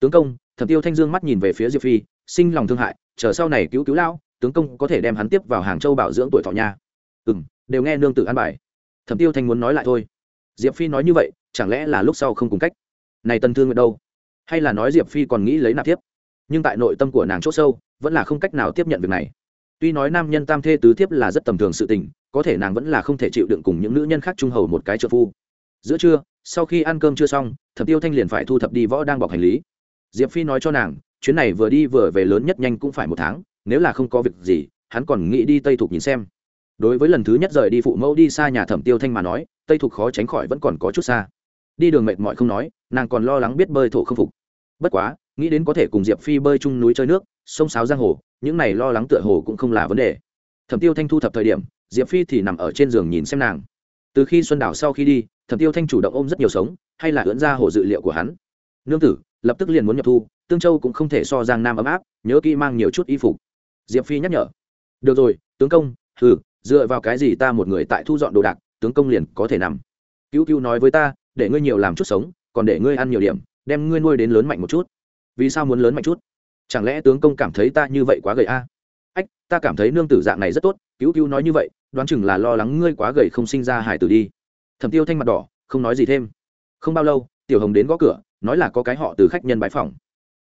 Tướng công, thẩm tiêu thanh dương mắt nhìn về phía diệp phi, sinh lòng thương hại, chờ sau này cứu cứu lao tướng công có thể đem hắn tiếp vào hàng châu bảo dưỡng tuổi thọ nha. Ừ m đều nghe nương tử an bài. Thẩm tiêu thanh muốn nói lại thôi. Diệp phi nói như vậy, chẳng lẽ là lúc sau không cùng cách? Này tân thương nguyện đâu? Hay là nói diệp phi còn nghĩ lấy nạp tiếp? Nhưng tại nội tâm của nàng c h ỗ sâu, vẫn là không cách nào tiếp nhận việc này. Tuy nói nam nhân tam thê tứ thiếp là rất tầm thường sự tình, có thể nàng vẫn là không thể chịu đựng cùng những nữ nhân khác trung hầu một cái trợ phu. Giữa trưa, sau khi ăn cơm chưa xong, thẩm tiêu thanh liền phải thu thập đi võ đang bọc hành lý. Diệp phi nói cho nàng, chuyến này vừa đi vừa về lớn nhất nhanh cũng phải một tháng, nếu là không có việc gì, hắn còn nghĩ đi tây thục nhìn xem đối với lần thứ nhất rời đi phụ mẫu đi xa nhà thẩm tiêu thanh mà nói, tây thục khó tránh khỏi vẫn còn có chút xa. Đi đường mệt mỏi không nói, nàng còn lo lắng biết bơi thổ không phục. Bất quá, nghĩ đến có thể cùng diệp phi bơi chung núi chơi nước, sông sáo giang hồ, những này lo lắng tựa hồ cũng không là vấn đề. Thẩm tiêu thanh thu thập thời điểm, diệp phi thì nằm ở trên giường nhìn xem nàng. Từ khi xuân đảo sau khi đi, thẩm tiêu thanh chủ động ôm rất nhiều sống, hay là ưỡn ra hồ dự liệu của hắn. Nương tử, lập tức liền muốn nhập thu, tương châu cũng không thể so giang nam ấm áp, nhớ kỹ mang nhiều chút y phục. Diệp phi nhắc nhở. Được rồi, tướng công ừ dựa vào cái gì ta một người tại thu dọn đồ đạc, tướng công liền có thể nằm. Cứu cứu nói với ta, để ngươi nhiều làm chút sống, còn để ngươi ăn nhiều điểm, đem ngươi nuôi đến lớn mạnh một chút. Vì sao muốn lớn mạnh chút? Chẳng lẽ tướng công cảm thấy ta như vậy quá gầy a? Ách, ta cảm thấy nương tử dạng này rất tốt, cứu cứu nói như vậy, đoán chừng là lo lắng ngươi quá gầy không sinh ra hải tử đi. Thẩm tiêu thanh mặt đỏ, không nói gì thêm. Không bao lâu, tiểu hồng đến gõ cửa, nói là có cái họ từ khách nhân bãi phòng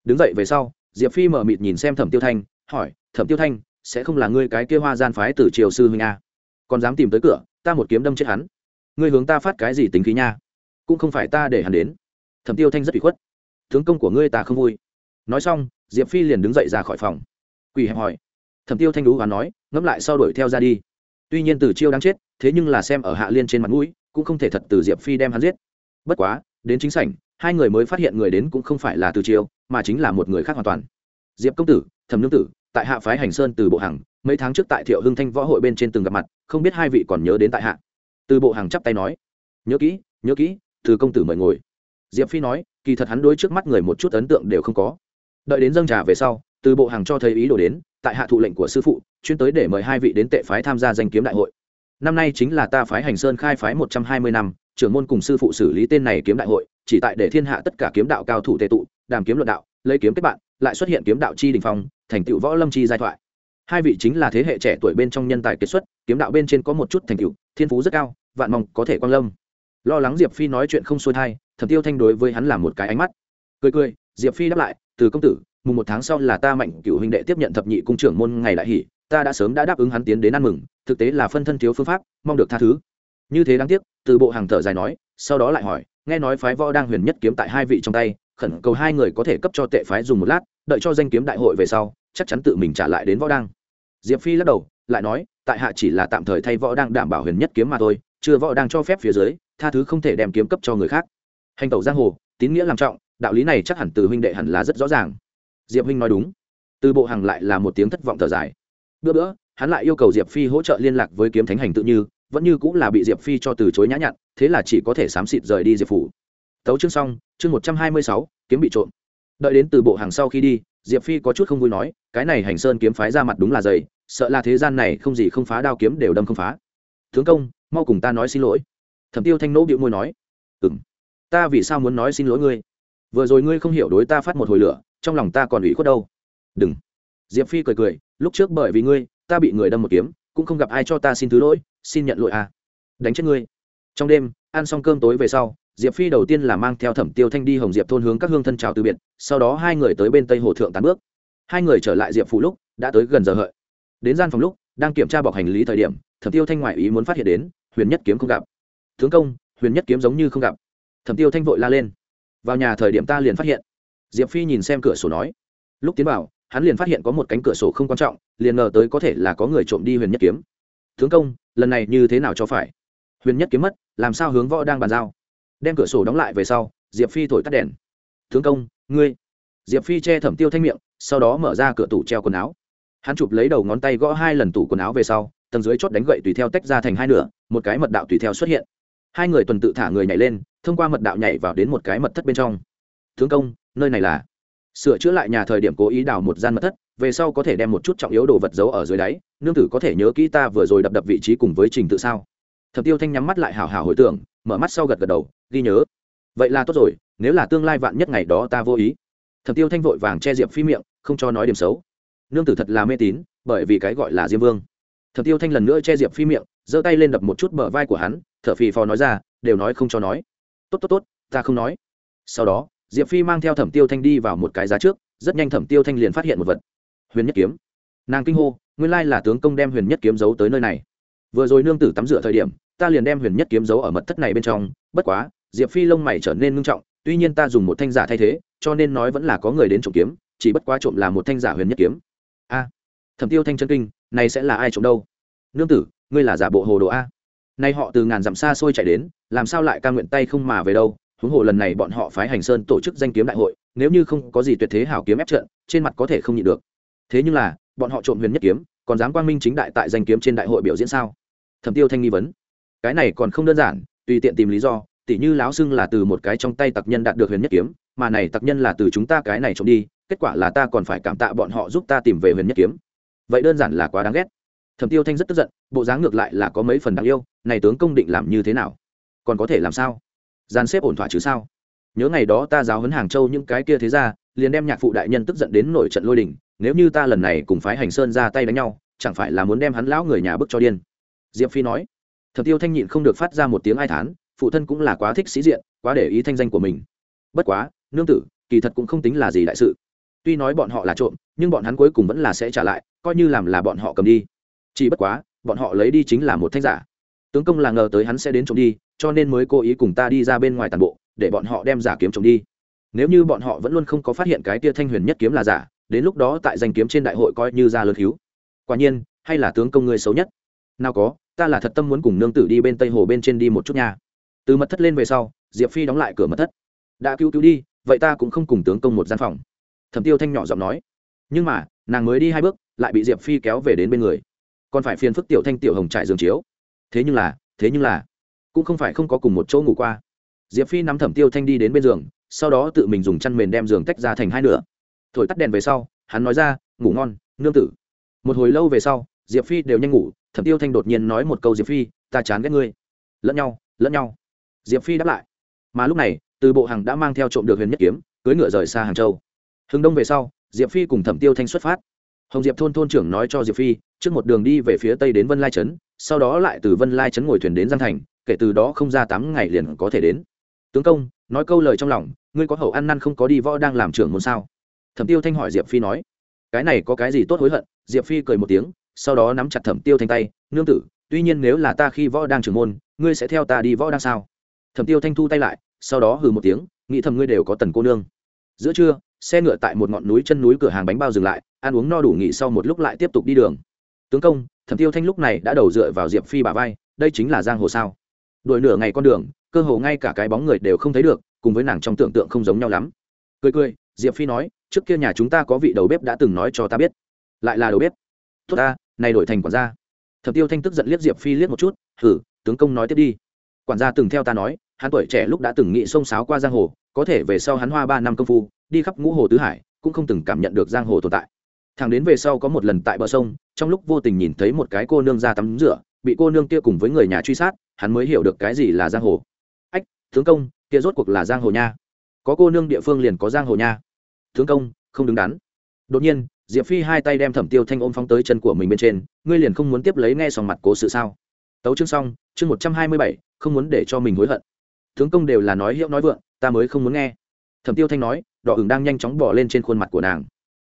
đứng dậy về sau, diệp phi mở mịt nhìn xem thẩm tiêu thanh, hỏi, thẩm tiêu thanh sẽ không là ngươi cái kia hoa gian phái từ triều sư huynh a. Còn dám tìm tới cửa, ta một kiếm đâm chết hắn. Ngươi hướng ta phát cái gì tính khí nha? Cũng không phải ta để hắn đến. Thẩm tiêu thanh rất bị khuất. Tướng công của ngươi ta không vui. Nói xong, diệp phi liền đứng dậy ra khỏi phòng. Quỳ hẹp hỏi. Thẩm tiêu thanh đú và nói, ngẫm lại sau đuổi theo ra đi. Tuy nhiên từ chiêu đáng chết, thế nhưng là xem ở hạ liên trên mặt mũi, cũng không thể thật từ diệp phi đem hắn giết. Bất quá, đến chính sảnh, hai người mới phát hiện người đến cũng không phải là từ chiêu mà chính là một người khác hoàn toàn. Diệp công tử, thẩm nương tử tại hạ phái hành sơn từ bộ hàng mấy tháng trước tại thiệu hưng thanh võ hội bên trên từng gặp mặt, không biết hai vị còn nhớ đến tại hạ. Từ bộ hàng chắp tay nói, nhớ kỹ nhớ kỹ, từ công tử mời ngồi. Diệp phi nói, kỳ thật hắn đối trước mắt người một chút ấn tượng đều không có. Đợi đến dâng trà về sau, từ bộ hàng cho thấy ý đồ đến, tại hạ thụ lệnh của sư phụ, chuyên tới để mời hai vị đến tệ phái tham gia danh kiếm đại hội. Năm nay chính là ta phái hành sơn khai phái một trăm hai mươi năm, trưởng môn cùng sư phụ xử lý tên này kiếm đại hội, chỉ tại để thiên hạ tất cả kiếm đạo cao thủ tệ tụ, đàm kiếm luận đạo, lấy kiếm kết bạn, lại xuất hiện kiếm đạo chi đình phong thành tựu võ lâm chi giai thoại. Hai vị chính là thế hệ trẻ tuổi bên trong nhân tài kết xuất, kiếm đạo bên trên có một chút thành tựu, thiên phú rất cao, vạn mong có thể quan lâm. Lo lắng diệp phi nói chuyện không xuôi thai, thẩm tiêu thanh đối với hắn là một cái ánh mắt. Cười cười, diệp phi đáp lại, từ công tử, mùng một tháng sau là ta mạnh cựu huynh đệ tiếp nhận thập nhị cung trưởng môn ngày đại hỷ, ta đã sớm đã đáp ứng hắn tiến đến ăn mừng, thực tế là phân thân thiếu phương pháp, mong được tha thứ. Như thế đáng tiếc, từ bộ hàng thở dài nói, sau đó lại hỏi, nghe nói phái võ đang huyền nhất kiếm tại hai vị trong tay, khẩn cầu hai người có thể cấp cho tệ phái dùng một lát, đợi cho danh kiếm đại hội về sau chắc chắn tự mình trả lại đến võ đăng. Diệp phi lắc đầu, lại nói, tại hạ chỉ là tạm thời thay võ đang đảm bảo huyền nhất kiếm mà thôi, chưa võ đang cho phép phía dưới, tha thứ không thể đem kiếm cấp cho người khác. Hành tẩu giang hồ, tín nghĩa làm trọng, đạo lý này chắc hẳn từ huynh đệ hẳn là rất rõ ràng. Diệp huynh nói đúng. Từ bộ hàng lại là một tiếng thất vọng thở dài. Bữa bữa, hắn lại yêu cầu diệp phi hỗ trợ liên lạc với kiếm thánh hành tự như, vẫn như cũng là bị diệp phi cho từ chối nhã nhặn, thế là chỉ có thể xám xịt rời đi diệp phủ. Tấu chương xong, chương một trăm hai mươi sáu, kiếm bị trộm. Đợi đến từ bộ hàng sau khi đi diệp phi có chút không vui nói, cái này hành sơn kiếm phái ra mặt đúng là dày, sợ là thế gian này không gì không phá đao kiếm đều đâm không phá. Tướng công, mau cùng ta nói xin lỗi. Thẩm tiêu thanh nỗ bịu môi nói ừ m ta vì sao muốn nói xin lỗi ngươi? Vừa rồi ngươi không hiểu đối ta phát một hồi lửa, trong lòng ta còn ủy khuất đâu. Đừng. Diệp phi cười cười, lúc trước bởi vì ngươi, ta bị người đâm một kiếm, cũng không gặp ai cho ta xin thứ lỗi, xin nhận lỗi à. Đánh chết ngươi. Trong đêm, ăn xong cơm tối về sau diệp phi đầu tiên là mang theo thẩm tiêu thanh đi hồng diệp thôn hướng các hương thân chào từ biệt, sau đó hai người tới bên tây hồ thượng tán bước. Hai người trở lại diệp phủ lúc, đã tới gần giờ hợi. Đến gian phòng lúc, đang kiểm tra bọc hành lý thời điểm, thẩm tiêu thanh ngoại ý muốn phát hiện đến, huyền nhất kiếm không gặp. Tướng công, huyền nhất kiếm giống như không gặp. Thẩm tiêu thanh vội la lên. Vào nhà thời điểm ta liền phát hiện. Diệp phi nhìn xem cửa sổ nói. Lúc tiến vào, hắn liền phát hiện có một cánh cửa sổ không quan trọng, liền ngờ tới có thể là có người trộm đi huyền nhất kiếm. Tướng công, lần này như thế nào cho phải? Huyền nhất kiếm mất, làm sao hướng võ đang bàn giao? Đem cửa sổ đóng lại về sau, diệp phi thổi tắt đèn. Tướng công, ngươi. Diệp phi che thẩm tiêu thanh miệng, sau đó mở ra cửa tủ treo quần áo. Hắn chụp lấy đầu ngón tay gõ hai lần tủ quần áo về sau, tầng dưới chốt đánh gậy tùy theo tách ra thành hai nửa, một cái mật đạo tùy theo xuất hiện. Hai người tuần tự thả người nhảy lên, thông qua mật đạo nhảy vào đến một cái mật thất bên trong. Tướng công, nơi này là? Sửa chữa lại nhà thời điểm cố ý đào một gian mật thất, về sau có thể đem một chút trọng yếu đồ vật giấu ở dưới đáy, nương tử có thể nhớ kỹ ta vừa rồi đập đập vị trí cùng với trình tự sao? Thập tiêu thanh nhắm mắt lại hào hào hồi tưởng, mở mắt sau gật gật đầu, ghi nhớ. Vậy là tốt rồi, nếu là tương lai vạn nhất ngày đó ta vô ý. Thập tiêu thanh vội vàng che diệp phi miệng, không cho nói điểm xấu. Nương tử thật là mê tín, bởi vì cái gọi là diêm vương. Thập tiêu thanh lần nữa che diệp phi miệng, giơ tay lên đập một chút bờ vai của hắn, thở phì phò nói ra, đều nói không cho nói. Tốt tốt tốt, ta không nói. Sau đó, diệp phi mang theo thẩm tiêu thanh đi vào một cái giá trước, rất nhanh thẩm tiêu thanh liền phát hiện một vật. Huyền nhất kiếm. Nàng kinh hô, nguyên lai là tướng công đem huyền nhất kiếm giấu tới nơi này vừa rồi nương tử tắm rửa thời điểm, ta liền đem huyền nhất kiếm giấu ở mật thất này bên trong, bất quá, diệp phi lông mày trở nên ngưng trọng, tuy nhiên ta dùng một thanh giả thay thế, cho nên nói vẫn là có người đến trộm kiếm, chỉ bất quá trộm là một thanh giả huyền nhất kiếm. A, thẩm tiêu thanh chân kinh, này sẽ là ai trộm đâu? Nương tử, ngươi là giả bộ hồ đồ a. Nay họ từ ngàn dặm xa xôi chạy đến, làm sao lại ca nguyện tay không mà về đâu? Huống hồ lần này bọn họ phái hành sơn tổ chức danh kiếm đại hội, nếu như không có gì tuyệt thế hảo kiếm ép trận, trên mặt có thể không nhịn được. Thế nhưng là, bọn họ trộm huyền nhất kiếm còn dám quang minh chính đại tại danh kiếm trên đại hội biểu diễn sao? Thẩm tiêu thanh nghi vấn. Cái này còn không đơn giản, tùy tiện tìm lý do, tỉ như lão xưng là từ một cái trong tay tặc nhân đạt được huyền nhất kiếm, mà này tặc nhân là từ chúng ta cái này trộm đi, kết quả là ta còn phải cảm tạ bọn họ giúp ta tìm về huyền nhất kiếm. Vậy đơn giản là quá đáng ghét. Thẩm tiêu thanh rất tức giận, bộ dáng ngược lại là có mấy phần đáng yêu, này tướng công định làm như thế nào? Còn có thể làm sao? Gian xếp ổn thỏa chứ sao? Nhớ ngày đó ta giáo huấn hàng châu những cái kia thế ra liền đem nhạc phụ đại nhân tức giận đến nổi trận lôi đình, nếu như ta lần này cùng phái hành sơn ra tay đánh nhau, chẳng phải là muốn đem hắn lão người nhà bức cho điên. Diệp phi nói, thập tiêu thanh nhịn không được phát ra một tiếng ai thán, phụ thân cũng là quá thích sĩ diện, quá để ý thanh danh của mình. Bất quá, nương tử, kỳ thật cũng không tính là gì đại sự. Tuy nói bọn họ là trộm, nhưng bọn hắn cuối cùng vẫn là sẽ trả lại, coi như làm là bọn họ cầm đi. Chỉ bất quá, bọn họ lấy đi chính là một thanh giả. Tướng công là ngờ tới hắn sẽ đến trộm đi, cho nên mới cố ý cùng ta đi ra bên ngoài tàn bộ, để bọn họ đem giả kiếm trộm đi nếu như bọn họ vẫn luôn không có phát hiện cái tia thanh huyền nhất kiếm là giả, đến lúc đó tại danh kiếm trên đại hội coi như ra lớn cứu. Quả nhiên, hay là tướng công người xấu nhất. Nào có, ta là thật tâm muốn cùng nương tử đi bên tây hồ bên trên đi một chút nha. Từ mật thất lên về sau, diệp phi đóng lại cửa mật thất. Đã cứu cứu đi, vậy ta cũng không cùng tướng công một gian phòng. Thẩm tiêu thanh nhỏ giọng nói. Nhưng mà, nàng mới đi hai bước, lại bị diệp phi kéo về đến bên người. Còn phải phiền phức tiểu thanh tiểu hồng trải giường chiếu. Thế nhưng là, thế nhưng là, cũng không phải không có cùng một chỗ ngủ qua. Diệp phi nắm thẩm tiêu thanh đi đến bên giường sau đó tự mình dùng chăn mền đem giường tách ra thành hai nửa. Thổi tắt đèn về sau, hắn nói ra, ngủ ngon, nương tử. Một hồi lâu về sau, diệp phi đều nhanh ngủ, thẩm tiêu thanh đột nhiên nói một câu, diệp phi, ta chán ghét ngươi. Lẫn nhau lẫn nhau. Diệp phi đáp lại, mà lúc này, từ bộ hàng đã mang theo trộm được huyền nhất kiếm cưới ngựa rời xa hàng châu. Hừng đông về sau, diệp phi cùng thẩm tiêu thanh xuất phát. Hồng diệp thôn thôn trưởng nói cho diệp phi, trước một đường đi về phía tây đến vân lai trấn, sau đó lại từ vân lai trấn ngồi thuyền đến giang thành, kể từ đó không ra tám ngày liền có thể đến tướng công, nói câu lời trong lòng, ngươi có hậu ăn năn không có đi võ đang làm trưởng môn sao? Thẩm tiêu thanh hỏi diệp phi nói. Cái này có cái gì tốt hối hận? Diệp phi cười một tiếng, sau đó nắm chặt thẩm tiêu thanh tay. Nương tử, tuy nhiên nếu là ta khi võ đang trưởng môn, ngươi sẽ theo ta đi võ đang sao? Thẩm tiêu thanh thu tay lại, sau đó hừ một tiếng, nghĩ thầm ngươi đều có tần cô nương. Giữa trưa, xe ngựa tại một ngọn núi chân núi cửa hàng bánh bao dừng lại, ăn uống no đủ nghỉ sau một lúc lại tiếp tục đi đường. Tướng công, thẩm tiêu thanh lúc này đã đầu dựa vào diệp phi bà vai, đây chính là giang hồ sao? Đuổi nửa ngày con đường cơ hồ ngay cả cái bóng người đều không thấy được, cùng với nàng trong tưởng tượng không giống nhau lắm. Cười cười, diệp phi nói, trước kia nhà chúng ta có vị đầu bếp đã từng nói cho ta biết. Lại là đầu bếp. Tốt ta, này đổi thành quản gia. Thập tiêu thanh tức giận liếc diệp phi liếc một chút thử tướng công nói tiếp đi. Quản gia từng theo ta nói, hắn tuổi trẻ lúc đã từng nghĩ xông sáo qua giang hồ, có thể về sau hắn hoa ba năm công phu, đi khắp ngũ hồ tứ hải, cũng không từng cảm nhận được giang hồ tồn tại. Thằng đến về sau có một lần tại bờ sông, trong lúc vô tình nhìn thấy một cái cô nương ra tắm rửa, bị cô nương kia cùng với người nhà truy sát, hắn mới hiểu được cái gì là giang hồ tướng công, kia rốt cuộc là giang hồ nha. Có cô nương địa phương liền có giang hồ nha. Tướng công, không đứng đắn. Đột nhiên, diệp phi hai tay đem thẩm tiêu thanh ôm phóng tới chân của mình bên trên, ngươi liền không muốn tiếp lấy nghe sòng mặt cố sự sao? Tấu chương xong, chương một trăm hai mươi bảy, không muốn để cho mình hối hận. Tướng công đều là nói hiệu nói vượng, ta mới không muốn nghe. Thẩm tiêu thanh nói, đỏ ửng đang nhanh chóng bỏ lên trên khuôn mặt của nàng.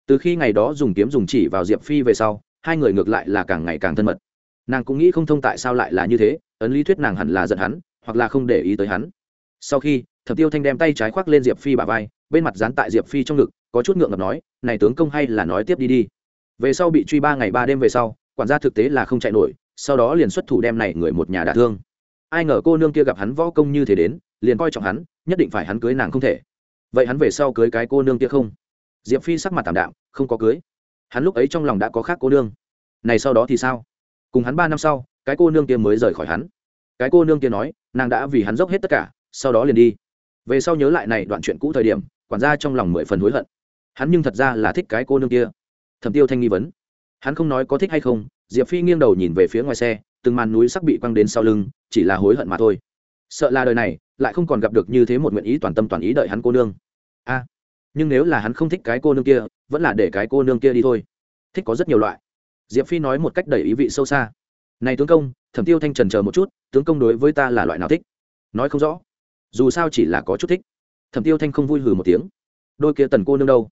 Từ khi ngày đó dùng kiếm dùng chỉ vào diệp phi về sau, hai người ngược lại là càng ngày càng thân mật. Nàng cũng nghĩ không thông tại sao lại là như thế, ấn lý thuyết nàng hẳn là giận hắn, hoặc là không để ý tới hắn sau khi thập tiêu thanh đem tay trái khoác lên diệp phi bà vai, bên mặt dán tại diệp phi trong ngực, có chút ngượng ngập nói, này tướng công hay là nói tiếp đi đi. Về sau bị truy ba ngày ba đêm về sau, quản gia thực tế là không chạy nổi, sau đó liền xuất thủ đem này người một nhà đả thương. Ai ngờ cô nương kia gặp hắn võ công như thế đến, liền coi trọng hắn, nhất định phải hắn cưới nàng không thể. Vậy hắn về sau cưới cái cô nương kia không? Diệp phi sắc mặt tảm đạm, không có cưới. Hắn lúc ấy trong lòng đã có khác cô nương. Này sau đó thì sao? Cùng hắn ba năm sau, cái cô nương kia mới rời khỏi hắn. Cái cô nương kia nói, nàng đã vì hắn dốc hết tất cả sau đó liền đi. Về sau nhớ lại này đoạn chuyện cũ thời điểm, quản gia trong lòng mười phần hối hận. Hắn nhưng thật ra là thích cái cô nương kia. Thẩm tiêu thanh nghi vấn. Hắn không nói có thích hay không, diệp phi nghiêng đầu nhìn về phía ngoài xe, từng màn núi sắc bị quăng đến sau lưng, chỉ là hối hận mà thôi. Sợ là đời này, lại không còn gặp được như thế một nguyện ý toàn tâm toàn ý đợi hắn cô nương. A, nhưng nếu là hắn không thích cái cô nương kia, vẫn là để cái cô nương kia đi thôi. Thích có rất nhiều loại. Diệp phi nói một cách đầy ý vị sâu xa. Này tướng công, thẩm tiêu thanh trần chờ một chút, tướng công đối với ta là loại nào thích? Nói không rõ dù sao chỉ là có chút thích. Thẩm tiêu thanh không vui hừ một tiếng. Đôi kia tần cô nương đâu?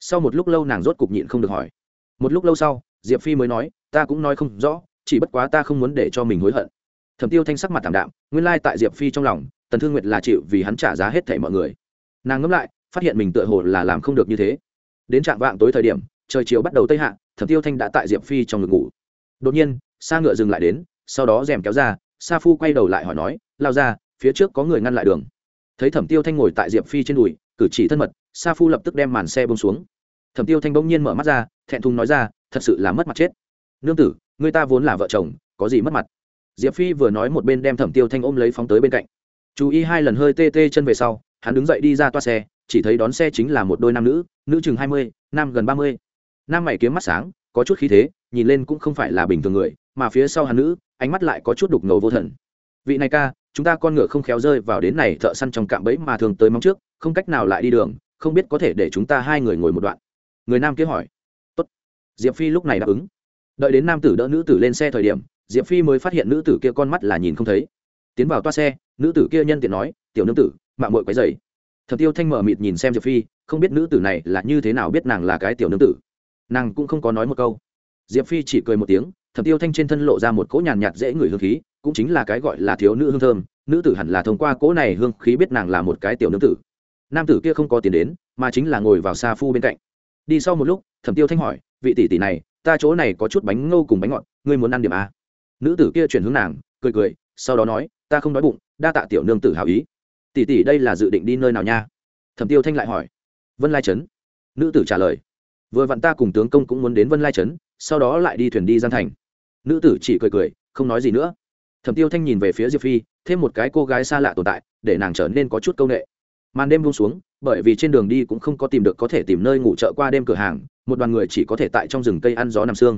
Sau một lúc lâu nàng rốt cục nhịn không được hỏi. Một lúc lâu sau, diệp phi mới nói, ta cũng nói không rõ, chỉ bất quá ta không muốn để cho mình hối hận. Thẩm tiêu thanh sắc mặt t ạ m đạm, nguyên lai tại diệp phi trong lòng, tần thương nguyệt là chịu vì hắn trả giá hết thẻ mọi người. Nàng ngẫm lại, phát hiện mình tựa hồ là làm không được như thế. Đến trạng vạng tối thời điểm, trời chiều bắt đầu tây hạ, thẩm tiêu thanh đã tại diệp phi trong ngực ngủ. Đột nhiên xa ngựa dừng lại đến, sau đó rèm kéo ra, sa phu quay đầu lại hỏi nói lao ra phía trước có người ngăn lại đường. Thấy thẩm tiêu thanh ngồi tại diệp phi trên đùi, cử chỉ thân mật, sa phu lập tức đem màn xe bông xuống. Thẩm tiêu thanh bỗng nhiên mở mắt ra, thẹn thùng nói ra, thật sự là mất mặt chết. Nương tử, người ta vốn là vợ chồng, có gì mất mặt? Diệp phi vừa nói một bên đem thẩm tiêu thanh ôm lấy phóng tới bên cạnh. Chú ý hai lần hơi tê tê chân về sau, hắn đứng dậy đi ra toa xe, chỉ thấy đón xe chính là một đôi nam nữ nữ chừng hai mươi, nam gần ba mươi. Nam mày kiếm mắt sáng, có chút khí thế, nhìn lên cũng không phải là bình thường người, mà phía sau hắn nữ, ánh mắt lại có chút đục ngầu vô thần. Vị này ca chúng ta con ngựa không khéo rơi vào đến này thợ săn trong cạm bẫy mà thường tới móng trước, không cách nào lại đi đường, không biết có thể để chúng ta hai người ngồi một đoạn. Người nam kia hỏi. Tốt. Diệp phi lúc này đáp ứng. Đợi đến nam tử đỡ nữ tử lên xe thời điểm, diệp phi mới phát hiện nữ tử kia con mắt là nhìn không thấy. Tiến vào toa xe, nữ tử kia nhân tiện nói, tiểu nương tử, mạng mội quấy dày thập tiêu thanh mở mịt nhìn xem diệp phi, không biết nữ tử này là như thế nào biết nàng là cái tiểu nương tử. Nàng cũng không có nói một câu. Diệp phi chỉ cười một tiếng, thẩm tiêu thanh trên thân lộ ra một cỗ nhàn nhạt dễ ngửi hương khí cũng chính là cái gọi là thiếu nữ hương thơm, nữ tử hẳn là thông qua cỗ này hương khí biết nàng là một cái tiểu nương tử. Nam tử kia không có tiền đến, mà chính là ngồi vào xa phu bên cạnh. Đi sau một lúc, thẩm tiêu thanh hỏi, vị tỷ tỷ này, ta chỗ này có chút bánh ngô cùng bánh ngọt, ngươi muốn ăn điểm a nữ tử kia chuyển hướng nàng, cười cười, sau đó nói, ta không đói bụng, đa tạ tiểu nương tử hào ý. Tỷ tỷ đây là dự định đi nơi nào nha? Thẩm tiêu thanh lại hỏi. Vân lai trấn. Nữ tử trả lời. Vừa vặn ta cùng tướng công cũng muốn đến vân lai trấn, sau đó lại đi thuyền đi gian thành. Nữ tử chỉ cười cười, không nói gì nữa thẩm tiêu thanh nhìn về phía diệp phi, thêm một cái cô gái xa lạ tồn tại, để nàng trở nên có chút c â u n ệ màn đêm buông xuống, bởi vì trên đường đi cũng không có tìm được có thể tìm nơi ngủ chợ qua đêm cửa hàng, một đoàn người chỉ có thể tại trong rừng cây ăn gió nằm xương.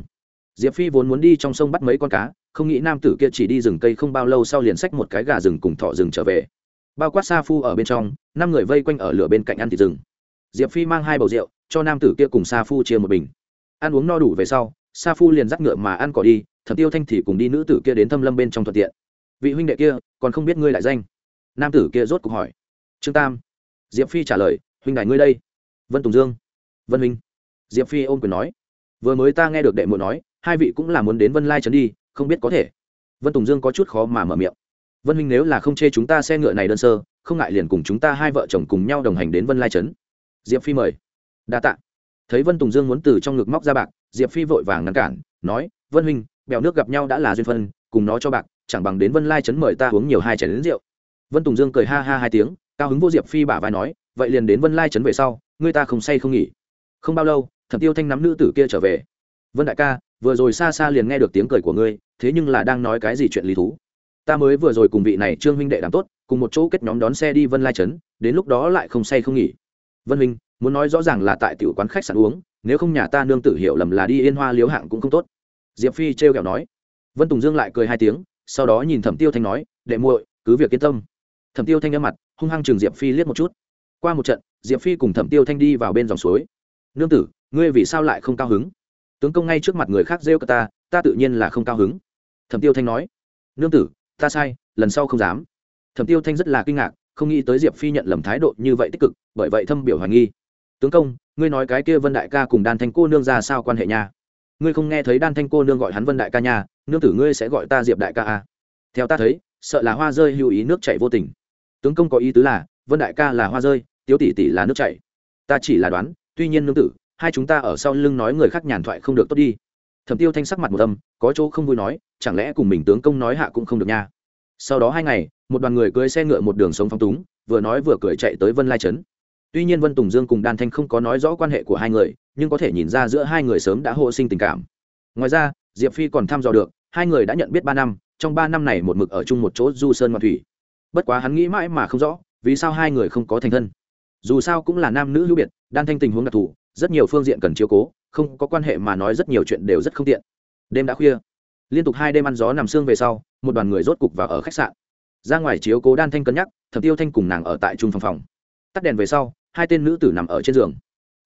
Diệp phi vốn muốn đi trong sông bắt mấy con cá, không nghĩ nam tử kia chỉ đi rừng cây không bao lâu sau liền xách một cái gà rừng cùng thọ rừng trở về. Bao quát sa phu ở bên trong, năm người vây quanh ở lửa bên cạnh ăn thịt rừng. Diệp phi mang hai bầu rượu, cho nam tử kia cùng sa phu chia một bình. Ăn uống no đủ về sau, sa phu liền dắt ngựa mà ăn cỏ đi thẩm tiêu thanh thì cùng đi nữ tử kia đến thâm lâm bên trong thuận tiện. Vị huynh đệ kia, còn không biết ngươi lại danh. Nam tử kia rốt cuộc hỏi. Trương tam. Diệp phi trả lời, huynh đại ngươi đây. Vân tùng dương. Vân huynh. Diệp phi ôm quyền nói. Vừa mới ta nghe được đệ muội nói, hai vị cũng là muốn đến vân lai trấn đi, không biết có thể. Vân tùng dương có chút khó mà mở miệng. Vân huynh nếu là không chê chúng ta xe ngựa này đơn sơ, không ngại liền cùng chúng ta hai vợ chồng cùng nhau đồng hành đến vân lai trấn. Diệp phi mời. Đa t ạ thấy vân tùng dương muốn từ trong ngực móc ra bạc, diệp phi vội vàng ngăn cản, nói, vân huynh bèo nước gặp nhau đã là duyên phân, cùng nó cho bạc, chẳng bằng đến vân lai chấn mời ta uống nhiều hai chén đến rượu. Vân tùng dương cười ha ha hai tiếng, cao hứng vô diệp phi bả vai nói, vậy liền đến vân lai chấn về sau, người ta không say không nghỉ. Không bao lâu thẩm tiêu thanh nắm nữ tử kia trở về. Vân đại ca, vừa rồi xa xa liền nghe được tiếng cười của ngươi, thế nhưng là đang nói cái gì chuyện lý thú? Ta mới vừa rồi cùng vị này trương huynh đệ làm tốt, cùng một chỗ kết nhóm đón xe đi vân lai trấn, đến lúc đó lại không say không nghỉ. Vân huynh, muốn nói rõ ràng là tại tiểu quán khách sạn uống, nếu không nhà ta nương tử hiểu lầm là đi yên hoa liếu hạng cũng không tốt diệp phi trêu kẹo nói. Vân tùng dương lại cười hai tiếng, sau đó nhìn thẩm tiêu thanh nói, đệ muội, cứ việc yên tâm. Thẩm tiêu thanh nhắm mặt, hung hăng chừng diệp phi liếc một chút. Qua một trận, diệp phi cùng thẩm tiêu thanh đi vào bên dòng suối. Nương tử, ngươi vì sao lại không cao hứng? Tướng công ngay trước mặt người khác rêu cả ta ta tự nhiên là không cao hứng. Thẩm tiêu thanh nói. Nương tử, ta sai, lần sau không dám. Thẩm tiêu thanh rất là kinh ngạc, không nghĩ tới diệp phi nhận lầm thái độ như vậy tích cực, bởi vậy thâm biểu hoài nghi. Tướng công, ngươi nói cái kia vân đại ca cùng đan thanh cô nương ra sao quan hệ nhà ngươi không nghe thấy đan thanh cô nương gọi hắn vân đại ca nhà, nương tử ngươi sẽ gọi ta diệp đại ca à. theo ta thấy sợ là hoa rơi lưu ý nước chảy vô tình. Tướng công có ý tứ là vân đại ca là hoa rơi tiếu tỷ tỷ là nước chảy. Ta chỉ là đoán tuy nhiên nương tử hai chúng ta ở sau lưng nói người khác nhàn thoại không được tốt đi. Thẩm tiêu thanh sắc mặt một âm có chỗ không vui nói chẳng lẽ cùng mình tướng công nói hạ cũng không được nha. Sau đó hai ngày một đoàn người cưới xe ngựa một đường sống phong túng vừa nói vừa cười chạy tới vân lai trấn tuy nhiên vân tùng dương cùng đan thanh không có nói rõ quan hệ của hai người, nhưng có thể nhìn ra giữa hai người sớm đã hộ sinh tình cảm. Ngoài ra, diệp phi còn thăm dò được, hai người đã nhận biết ba năm, trong ba năm này một mực ở chung một chỗ du sơn ngoan thủy. Bất quá hắn nghĩ mãi mà không rõ, vì sao hai người không có thành thân. Dù sao cũng là nam nữ hữu biệt, đan thanh tình huống đặc thù, rất nhiều phương diện cần chiếu cố, không có quan hệ mà nói rất nhiều chuyện đều rất không tiện. Đêm đã khuya, liên tục hai đêm ăn gió nằm sương về sau, một đoàn người rốt cục vào ở khách sạn. Ra ngoài chiếu cố đan thanh cân nhắc thập tiêu thanh cùng nàng ở tại trung phòng phòng. Tắt đèn về sau hai tên nữ tử nằm ở trên giường.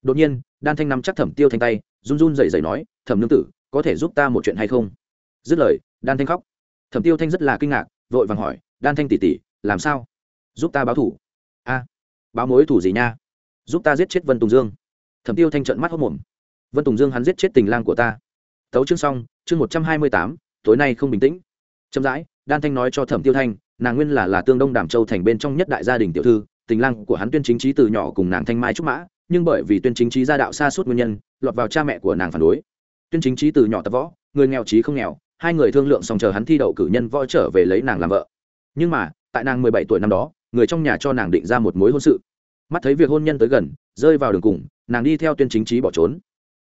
Đột nhiên, đan thanh nắm chắc thẩm tiêu thanh tay, run run dậy dậy nói, thẩm nương tử, có thể giúp ta một chuyện hay không? Dứt lời, đan thanh khóc. Thẩm tiêu thanh rất là kinh ngạc, vội vàng hỏi, đan thanh tỉ tỉ làm sao? Giúp ta báo thủ a, báo mối thủ gì nha? Giúp ta giết chết vân tùng dương. Thẩm tiêu thanh trận mắt hốc mồm vân tùng dương hắn giết chết tình lang của ta. Tấu chương xong, chương một trăm hai mươi tám, tối nay không bình tĩnh. Chậm rãi, đan thanh nói cho thẩm tiêu thanh, nàng nguyên là là tương đông đàm châu thành bên trong nhất đại gia đình tiểu thư tình lang của hắn tuyên chính trí từ nhỏ cùng nàng thanh mai trúc mã, nhưng bởi vì tuyên chính trí gia đạo xa suốt nguyên nhân, lọt vào cha mẹ của nàng phản đối. Tuyên chính trí từ nhỏ tập võ, người nghèo trí không nghèo, hai người thương lượng xong chờ hắn thi đậu cử nhân võ trở về lấy nàng làm vợ. Nhưng mà, tại nàng mười bảy tuổi năm đó, người trong nhà cho nàng định ra một mối hôn sự. Mắt thấy việc hôn nhân tới gần, rơi vào đường cùng, nàng đi theo tuyên chính trí bỏ trốn.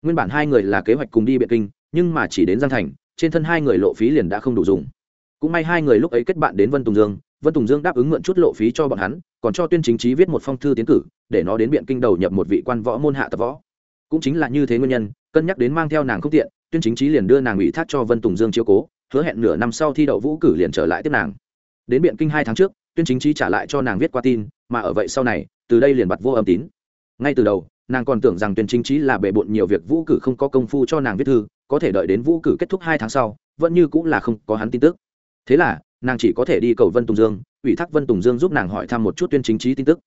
Nguyên bản hai người là kế hoạch cùng đi biện kinh, nhưng mà chỉ đến giang thành, trên thân hai người lộ phí liền đã không đủ dùng. Cũng may hai người lúc ấy kết bạn đến vân tùng dương, vân tùng dương đáp ứng mượn chút lộ phí cho bọn hắn còn cho tuyên chính trí viết một phong thư tiến cử, để nó đến biện kinh đầu nhập một vị quan võ môn hạ tập võ. Cũng chính là như thế nguyên nhân, cân nhắc đến mang theo nàng không tiện, tuyên chính trí liền đưa nàng ủy thác cho vân tùng dương chiếu cố, hứa hẹn nửa năm sau thi đậu vũ cử liền trở lại tiếp nàng. Đến biện kinh hai tháng trước, tuyên chính trí trả lại cho nàng viết qua tin, mà ở vậy sau này, từ đây liền bật vô âm tín. Ngay từ đầu, nàng còn tưởng rằng tuyên chính trí là bề bộn nhiều việc vũ cử không có công phu cho nàng viết thư, có thể đợi đến vũ cử kết thúc hai tháng sau, vẫn như cũng là không có hắn tin tức. Thế là, nàng chỉ có thể đi cầu vân tùng dương ủy thác vân tùng dương giúp nàng hỏi thăm một chút tuyên chính trí tin tức.